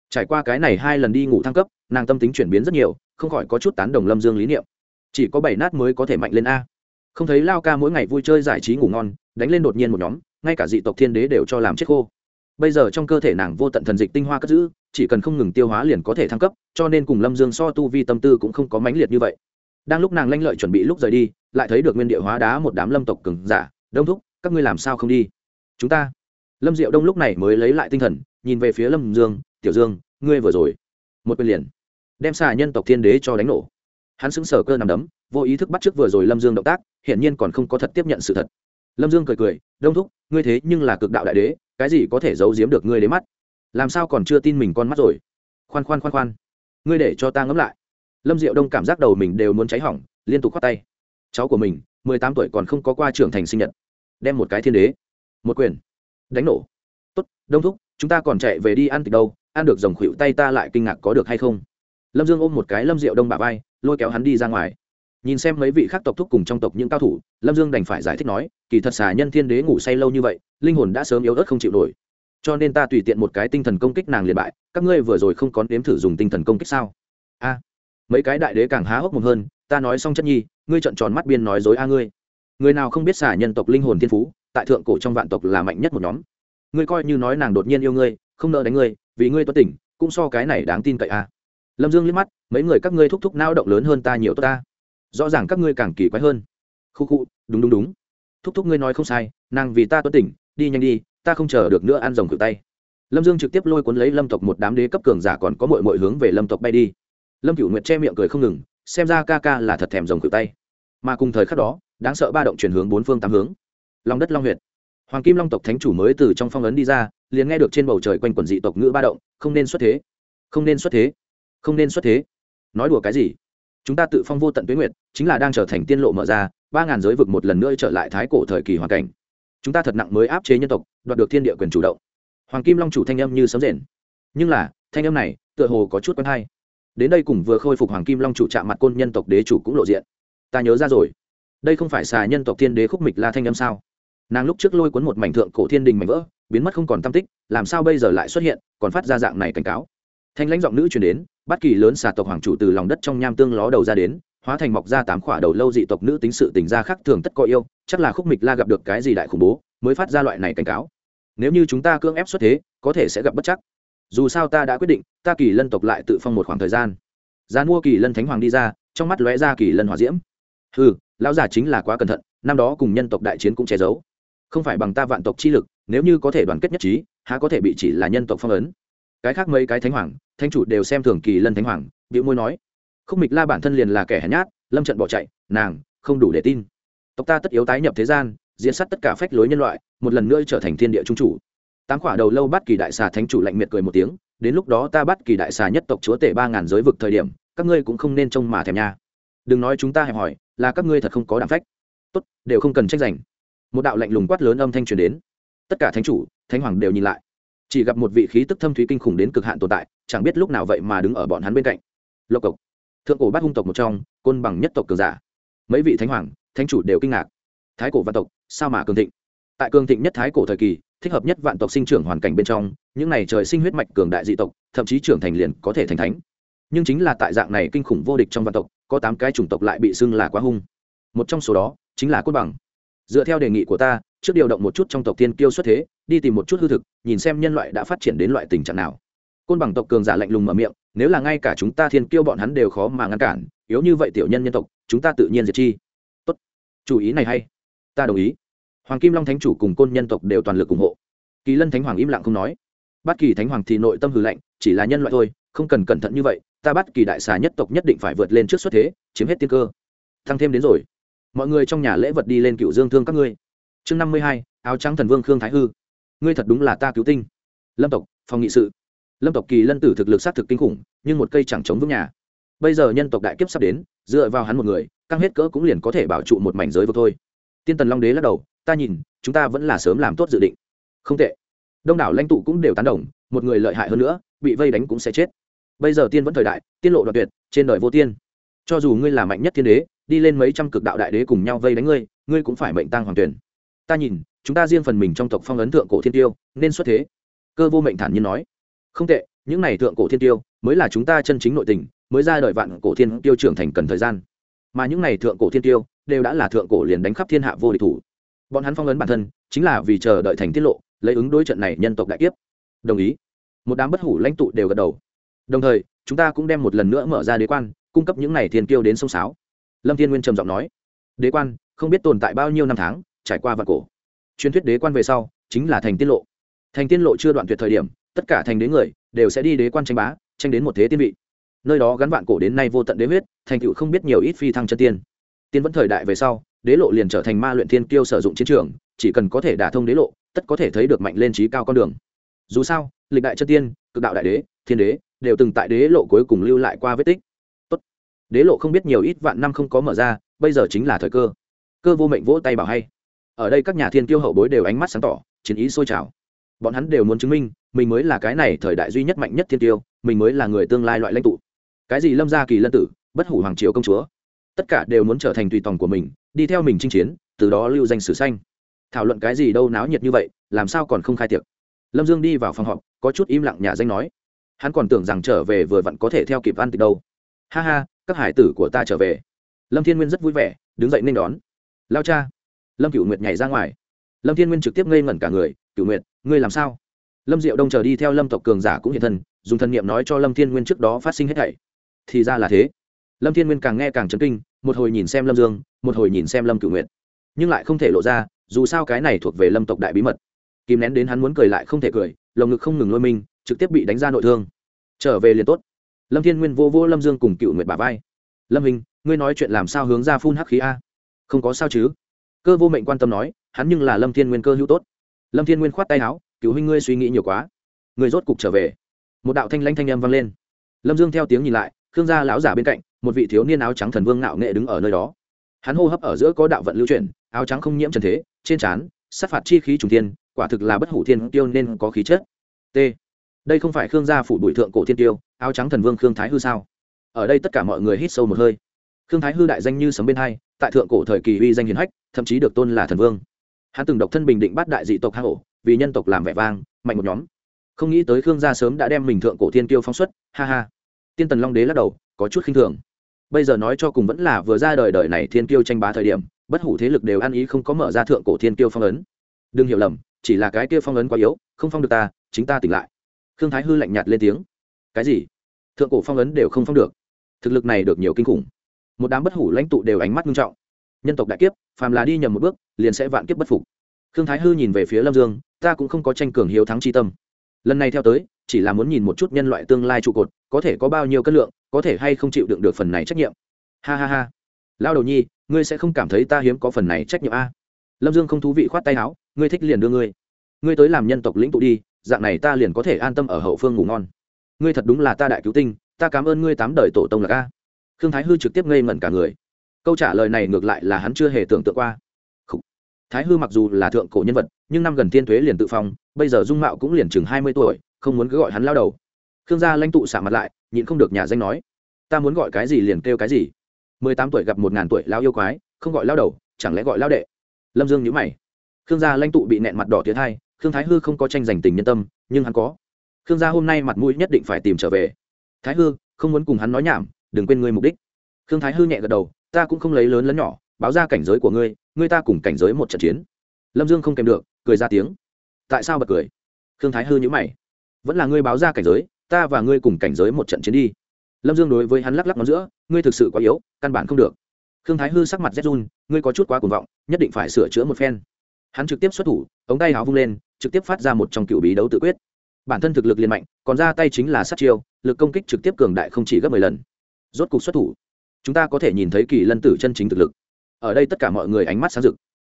Trải qua cái này hai lần đi ngủ thăng cấp, nàng tâm tính chuyển biến rất nhiều, không khỏi có chút tán đồng lâm dương lý niệm. Chỉ có bảy nát mới có thể mạnh lên a. Không thấy lao ca mỗi ngày vui chơi giải trí ngủ ngon, đánh lên đột nhiên một nhóm, ngay cả dị tộc thiên đế đều cho làm chết khô. Bây giờ trong cơ thể nàng vô tận thần dịch tinh hoa cất giữ, chỉ cần không ngừng tiêu hóa liền có thể thăng cấp, cho nên cùng lâm dương so tu vi tâm tư cũng không có mãnh liệt như vậy. Đang lúc nàng lanh lợi chuẩn bị lúc rời đi, lại thấy được nguyên địa hóa đá một đám lâm tộc cừng giả, đông thúc, các ngươi làm sao không đi? Chúng ta. Lâm diệu đông lúc này mới lấy lại tinh thần, nhìn về phía lâm dương, tiểu dương, ngươi vừa rồi. Một quyền liền, đem xà nhân tộc thiên đế cho đánh nổ. Hắn sững sờ cơ nằm đấm, vô ý thức bắt trước vừa rồi lâm dương động tác, hiển nhiên còn không có thật tiếp nhận sự thật. Lâm dương cười cười, đông thúc, ngươi thế nhưng là cực đạo đại đế, cái gì có thể giấu giếm được ngươi đến mắt? Làm sao còn chưa tin mình con mắt rồi? Khoan khoan khoan khoan, ngươi để cho ta ngẫm lại. Lâm diệu đông cảm giác đầu mình đều muốn cháy hỏng, liên tục khoác tay. Cháu của mình, mười tám tuổi còn không có qua trưởng thành sinh nhật, đem một cái thiên đế một quyền. Đánh nổ. Tốt, đông thúc, chúng ta còn chạy về đi ăn thịt đâu, ăn được dòng khuỵu tay ta lại kinh ngạc có được hay không? Lâm dương ôm một cái lâm diệu đông bà vai, lôi kéo hắn đi ra ngoài. Nhìn xem mấy vị khác tộc thúc cùng trong tộc những cao thủ, lâm dương đành phải giải thích nói, kỳ thật xà nhân thiên đế ngủ say lâu như vậy, linh hồn đã sớm yếu ớt không chịu nổi. Cho nên ta tùy tiện một cái tinh thần công kích nàng liền bại, các ngươi vừa rồi không có nếm thử dùng tinh thần công kích sao? A. Mấy cái đại đế càng há hốc mồm hơn, ta nói xong chất nhi, ngươi trận tròn mắt biên nói dối a ngươi. Người nào không biết xả nhân tộc linh hồn thiên phú tại thượng cổ trong vạn tộc là mạnh nhất một nhóm. Ngươi coi như nói nàng đột nhiên yêu ngươi, không nợ đánh ngươi, vì ngươi tuất tỉnh cũng so cái này đáng tin cậy a lâm dương liếc mắt, mấy người các ngươi thúc thúc nao động lớn hơn ta nhiều tốt ta. Rõ ràng các ngươi càng kỳ quái hơn. Khu khu, đúng đúng đúng. Thúc thúc ngươi nói không sai, nàng vì ta tuất tỉnh đi nhanh đi, ta không chờ được nữa ăn rồng cự tay. Lâm dương trực tiếp lôi cuốn lấy lâm tộc một đám đế cấp cường giả còn có mội mội hướng về lâm tộc bay đi. Lâm cựu nguyệt che miệng cười không ngừng, xem ra ca ca là thật thèm rồng cự tay. Mà cùng thời khắc đó, đáng sợ ba động chuyển hướng bốn phương tám hướng lòng đất long huyệt. Hoàng kim long tộc thánh chủ mới từ trong phong ấn đi ra, liền nghe được trên bầu trời quanh quần dị tộc ngữ ba động, không nên xuất thế. Không nên xuất thế. Không nên xuất thế. Nói đùa cái gì? Chúng ta tự phong vô tận tuyến nguyệt, chính là đang trở thành tiên lộ mở ra, ba ngàn giới vực một lần nữa trở lại thái cổ thời kỳ hoàn cảnh. Chúng ta thật nặng mới áp chế nhân tộc, đoạt được thiên địa quyền chủ động. Hoàng kim long chủ thanh âm như sấm rền. Nhưng là, thanh âm này, tựa hồ có chút quen hay. Đến đây cùng vừa khôi phục hoàng kim long chủ chạm mặt côn nhân tộc đế chủ cũng lộ diện. Ta nhớ ra rồi. Đây không phải xà nhân tộc thiên đế khúc mịch la thanh âm sao? Nàng lúc trước lôi cuốn một mảnh thượng cổ thiên đình mảnh vỡ, biến mất không còn tam tích, làm sao bây giờ lại xuất hiện, còn phát ra dạng này cảnh cáo. Thanh lãnh giọng nữ truyền đến, bất kỳ lớn xà tộc hoàng chủ từ lòng đất trong nham tương ló đầu ra đến, hóa thành mọc ra tám khỏa đầu lâu dị tộc nữ tính sự tình ra khác thường tất có yêu, chắc là khúc mịch la gặp được cái gì đại khủng bố, mới phát ra loại này cảnh cáo. Nếu như chúng ta cưỡng ép xuất thế, có thể sẽ gặp bất chắc. Dù sao ta đã quyết định, ta kỳ lân tộc lại tự phong một khoảng thời gian. Gian mua kỳ lân thánh hoàng đi ra, trong mắt lóe ra kỳ lân hòa diễm. Ừ lão già chính là quá cẩn thận, năm đó cùng nhân tộc đại chiến cũng che giấu không phải bằng ta vạn tộc chi lực, nếu như có thể đoàn kết nhất trí, há có thể bị chỉ là nhân tộc phong ấn. Cái khác mấy cái thánh hoàng thanh chủ đều xem thường kỳ lân thánh hoàng biểu môi nói. Không mịch la bản thân liền là kẻ hèn nhát, lâm trận bỏ chạy, nàng, không đủ để tin. Tộc ta tất yếu tái nhập thế gian diễn sát tất cả phách lối nhân loại, một lần nữa trở thành thiên địa trung chủ. Tám quả đầu lâu bắt kỳ đại xà thánh chủ lạnh miệt cười một tiếng, đến lúc đó ta bắt kỳ đại xà nhất tộc chúa tể ba ngàn giới vực thời điểm, các ngươi cũng không nên trông mà thèm nha. Đừng nói chúng ta hẹp hỏi, là các ngươi thật không có đảm phách. Tốt, đều không cần trách giành một đạo lạnh lùng quát lớn âm thanh truyền đến. Tất cả thánh chủ, thánh hoàng đều nhìn lại. Chỉ gặp một vị khí tức thâm thúy kinh khủng đến cực hạn tồn tại, chẳng biết lúc nào vậy mà đứng ở bọn hắn bên cạnh. Lộc cộc. Thượng cổ bát hung tộc một trong, côn bằng nhất tộc cường giả. Mấy vị thánh hoàng, thánh chủ đều kinh ngạc. Thái cổ văn tộc, sao mà cường thịnh? Tại cường thịnh nhất thái cổ thời kỳ, thích hợp nhất vạn tộc sinh trưởng hoàn cảnh bên trong, những này trời sinh huyết mạch cường đại dị tộc, thậm chí trưởng thành liền có thể thành thánh. Nhưng chính là tại dạng này kinh khủng vô địch trong vạn tộc, có tám cái chủng tộc lại bị xưng là quá hung. Một trong số đó, chính là cốt bằng dựa theo đề nghị của ta, trước điều động một chút trong tộc tiên kiêu xuất thế, đi tìm một chút hư thực, nhìn xem nhân loại đã phát triển đến loại tình trạng nào. Côn bằng tộc cường giả lạnh lùng mở miệng, nếu là ngay cả chúng ta thiên kiêu bọn hắn đều khó mà ngăn cản, yếu như vậy tiểu nhân nhân tộc, chúng ta tự nhiên diệt chi. Tốt. Chủ ý này hay. Ta đồng ý. Hoàng kim long thánh chủ cùng côn nhân tộc đều toàn lực ủng hộ. Kỳ lân thánh hoàng im lặng không nói. Bất kỳ thánh hoàng thì nội tâm hư lạnh, chỉ là nhân loại thôi, không cần cẩn thận như vậy, ta bắt kỳ đại xà nhất tộc nhất định phải vượt lên trước xuất thế, chiếm hết tiên cơ. Thăng thêm đến rồi mọi người trong nhà lễ vật đi lên cựu dương thương các ngươi. Chương năm mươi hai, áo trắng thần vương khương thái hư. Ngươi thật đúng là ta cứu tinh. Lâm tộc, phòng nghị sự. Lâm tộc kỳ lân tử thực lực s á t thực kinh khủng, nhưng một cây chẳng chống vững nhà. Bây giờ nhân tộc đại kiếp sắp đến, dựa vào hắn một người, căng hết cỡ cũng liền có thể bảo trụ một mảnh giới vực thôi. Tiên tần long đế lắc đầu, ta nhìn, chúng ta vẫn là sớm làm tốt dự định. Không tệ. Đông đảo lãnh tụ cũng đều tán đồng, một người lợi hại hơn nữa, bị vây đánh cũng sẽ chết. Bây giờ tiên vẫn thời đại, tiên lộ đoạn tuyệt, trên đời vô tiên. Cho dù ngươi là mạnh nhất thiên đế đi lên mấy trăm cực đạo đại đế cùng nhau vây đánh ngươi ngươi cũng phải mệnh tăng hoàng tuyển. Ta nhìn, chúng ta riêng phần mình trong tộc phong ấn thượng cổ thiên tiêu, nên xuất thế. Cơ vô mệnh thản nhiên nói. Không tệ, những này thượng cổ thiên tiêu, mới là chúng ta chân chính nội tình, mới ra đời vạn cổ thiên tiêu trưởng thành cần thời gian. Mà những này thượng cổ thiên tiêu, đều đã là thượng cổ liền đánh khắp thiên hạ vô địch thủ. Bọn hắn phong ấn bản thân, chính là vì chờ đợi thành tiết lộ, lấy ứng đối trận này nhân tộc đại kiếp. Đồng ý. Một đám bất hủ lãnh tụ đều gật đầu. Đồng thời, chúng ta cũng đem một lần nữa mở ra đế quan, cung cấp những này thiên tiêu đến sông sáo lâm thiên nguyên trầm giọng nói, đế quan, không biết tồn tại bao nhiêu năm tháng, trải qua vạn cổ. Truyền thuyết đế quan về sau, chính là thành tiết lộ. Thành tiên lộ chưa đoạn tuyệt thời điểm, tất cả thành đế người đều sẽ đi đế quan tranh bá, tranh đến một thế tiên vị. Nơi đó gắn vạn cổ đến nay vô tận đế huyết, thành tựu không biết nhiều ít phi thăng chân tiên. Tiên vẫn thời đại về sau, đế lộ liền trở thành ma luyện thiên kiêu sử dụng chiến trường, chỉ cần có thể đả thông đế lộ, tất có thể thấy được mạnh lên trí cao con đường. Dù sao, lịch đại chân tiên, cực đạo đại đế, thiên đế, đều từng tại đế lộ cuối cùng lưu lại qua vết tích đế lộ không biết nhiều ít vạn năm không có mở ra, bây giờ chính là thời cơ. Cơ vô mệnh vỗ tay bảo hay. Ở đây các nhà thiên kiêu hậu bối đều ánh mắt sáng tỏ, chiến ý sôi trào. Bọn hắn đều muốn chứng minh, mình mới là cái này thời đại duy nhất mạnh nhất thiên tiêu mình mới là người tương lai loại lãnh tụ. Cái gì lâm gia kỳ lân tử, bất hủ hoàng triều công chúa. Tất cả đều muốn trở thành tùy tòng của mình, đi theo mình chinh chiến, từ đó lưu danh sử xanh thảo luận cái gì đâu náo nhiệt như vậy, làm sao còn không khai tiệc. Lâm dương đi vào phòng họp, có chút im lặng nhà danh nói. Hắn còn tưởng rằng trở về vừa vặn có thể theo kịp ăn từ đâu ha ha, các hải tử của ta trở về. Lâm thiên nguyên rất vui vẻ, đứng dậy nên đón. Lao cha. Lâm cựu nguyệt nhảy ra ngoài. Lâm thiên nguyên trực tiếp ngây ngẩn cả người. Cựu nguyệt, ngươi làm sao? Lâm diệu đông chờ đi theo lâm tộc cường giả cũng hiện thân, dùng thần niệm nói cho lâm thiên nguyên trước đó phát sinh hết thảy. Thì ra là thế. Lâm thiên nguyên càng nghe càng chấn kinh, một hồi nhìn xem lâm dương, một hồi nhìn xem lâm cựu nguyệt. Nhưng lại không thể lộ ra, dù sao cái này thuộc về lâm tộc đại bí mật. Kìm nén đến hắn muốn cười lại không thể cười, lồng ngực không ngừng lôi mình, trực tiếp bị đánh ra nội thương. Trở về liền tốt lâm thiên nguyên vô vô lâm dương cùng cựu nguyệt bà vai. Lâm hình ngươi nói chuyện làm sao hướng ra phun hắc khí a? Không có sao chứ. Cơ vô mệnh quan tâm nói, hắn nhưng là lâm thiên nguyên cơ hữu tốt. Lâm thiên nguyên khoát tay áo, Cựu huynh ngươi suy nghĩ nhiều quá. Người rốt cục trở về. Một đạo thanh lanh thanh âm vang lên. Lâm dương theo tiếng nhìn lại, khương gia lão giả bên cạnh, một vị thiếu niên áo trắng thần vương ngạo nghệ đứng ở nơi đó. Hắn hô hấp ở giữa có đạo vận lưu chuyển, áo trắng không nhiễm trần thế, trên trán, sát phạt chi khí trùng thiên, quả thực là bất hủ thiên tiêu nên có khí chất. T. Đây không phải khương gia phủ bụi thượng cổ thiên tiêu áo trắng thần vương khương thái hư sao? Ở đây tất cả mọi người hít sâu một hơi. Khương thái hư đại danh như sấm bên hai, tại thượng cổ thời kỳ uy danh hiền hách, thậm chí được tôn là thần vương. Hắn từng độc thân bình định bắt đại dị tộc hạ hổ, vì nhân tộc làm vẻ vang, mạnh một nhóm. Không nghĩ tới khương gia sớm đã đem mình thượng cổ thiên tiêu phóng xuất, ha ha. Tiên tần long đế lắc đầu, có chút khinh thường. Bây giờ nói cho cùng vẫn là vừa ra đời đời này thiên tiêu tranh bá thời điểm, bất hủ thế lực đều ăn ý không có mở ra thượng cổ thiên tiêu phong ấn. Đừng hiểu lầm, chỉ là cái kia phong ấn quá yếu, không phong được ta, chính ta tỉnh lại. Khương thái hư lạnh nhạt lên tiếng cái gì? Thượng cổ phong ấn đều không phong được. Thực lực này được nhiều kinh khủng. Một đám bất hủ lãnh tụ đều ánh mắt nghiêm trọng. Nhân tộc đại kiếp, phàm là đi nhầm một bước, liền sẽ vạn kiếp bất phục. Khương thái hư nhìn về phía lâm dương, ta cũng không có tranh cường hiếu thắng chi tâm. Lần này theo tới, chỉ là muốn nhìn một chút nhân loại tương lai trụ cột, có thể có bao nhiêu cân lượng, có thể hay không chịu đựng được phần này trách nhiệm. Ha ha ha. Lao đầu nhi, ngươi sẽ không cảm thấy ta hiếm có phần này trách nhiệm a? Lâm dương không thú vị khoát tay áo, ngươi thích liền đưa ngươi. Ngươi tới làm nhân tộc lĩnh tụ đi, dạng này ta liền có thể an tâm ở hậu phương ngủ ngon ngươi thật đúng là ta đại cứu tinh, ta cảm ơn ngươi tám đời tổ tông là ca. Khương thái hư trực tiếp ngây ngẩn cả người. Câu trả lời này ngược lại là hắn chưa hề tưởng tượng qua. Thái hư mặc dù là thượng cổ nhân vật, nhưng năm gần tiên thuế liền tự phong, bây giờ dung mạo cũng liền chừng hai mươi tuổi, không muốn cứ gọi hắn lao đầu. Khương gia lãnh tụ xả mặt lại, nhịn không được nhà danh nói, ta muốn gọi cái gì liền kêu cái gì. Mười tám tuổi gặp một ngàn tuổi lao yêu quái, không gọi lao đầu, chẳng lẽ gọi lao đệ? Lâm dương nhữ mày. Khương gia lãnh tụ bị nẹn mặt đỏ tiến hai, khương thái hư không có tranh giành tình nhân tâm, nhưng hắn có khương gia hôm nay mặt mũi nhất định phải tìm trở về. Thái hư, không muốn cùng hắn nói nhảm, đừng quên ngươi mục đích. Khương thái hư nhẹ gật đầu, ta cũng không lấy lớn lẫn nhỏ, báo ra cảnh giới của ngươi ngươi ta cùng cảnh giới một trận chiến. Lâm dương không kèm được, cười ra tiếng. Tại sao bật cười? Khương thái hư nhữ mày. Vẫn là ngươi báo ra cảnh giới, ta và ngươi cùng cảnh giới một trận chiến đi. Lâm dương đối với hắn lắc lắc ngón giữa, ngươi thực sự quá yếu, căn bản không được. Khương thái hư sắc mặt rét run, ngươi có chút quá cuồng vọng, nhất định phải sửa chữa một phen. Hắn trực tiếp xuất thủ, ống tay háo vung lên, trực tiếp phát ra một trong cựu bí đấu tự quyết bản thân thực lực liền mạnh, còn ra tay chính là sát chiêu, lực công kích trực tiếp cường đại không chỉ gấp mười lần. Rốt cục xuất thủ, chúng ta có thể nhìn thấy kỳ lân tử chân chính thực lực. Ở đây tất cả mọi người ánh mắt sáng rực.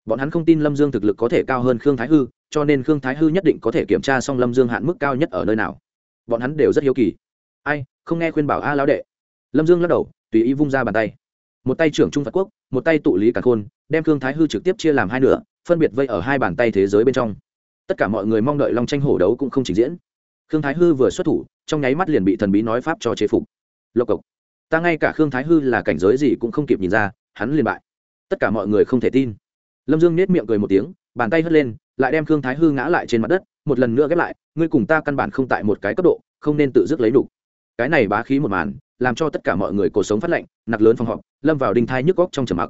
Bọn hắn không tin lâm dương thực lực có thể cao hơn khương thái hư, cho nên khương thái hư nhất định có thể kiểm tra xong lâm dương hạn mức cao nhất ở nơi nào. Bọn hắn đều rất hiếu kỳ. Ai, không nghe khuyên bảo a lão đệ. Lâm dương lắc đầu, tùy ý vung ra bàn tay. Một tay trưởng trung phật quốc, một tay tụ lý cả khôn, đem khương thái hư trực tiếp chia làm hai nửa, phân biệt vây ở hai bàn tay thế giới bên trong tất cả mọi người mong đợi long tranh hổ đấu cũng không trình diễn. Khương thái hư vừa xuất thủ, trong nháy mắt liền bị thần bí nói pháp cho chế phục. Lộc cộc. Ta ngay cả khương thái hư là cảnh giới gì cũng không kịp nhìn ra, hắn liền bại. Tất cả mọi người không thể tin. Lâm dương nết miệng cười một tiếng, bàn tay hất lên, lại đem khương thái hư ngã lại trên mặt đất, một lần nữa ghép lại, ngươi cùng ta căn bản không tại một cái cấp độ, không nên tự dứt lấy đủ. Cái này bá khí một màn, làm cho tất cả mọi người cuộc sống phát lệnh, nặc lớn phòng họp, lâm vào đinh thai nhức góc trong trầm mặc.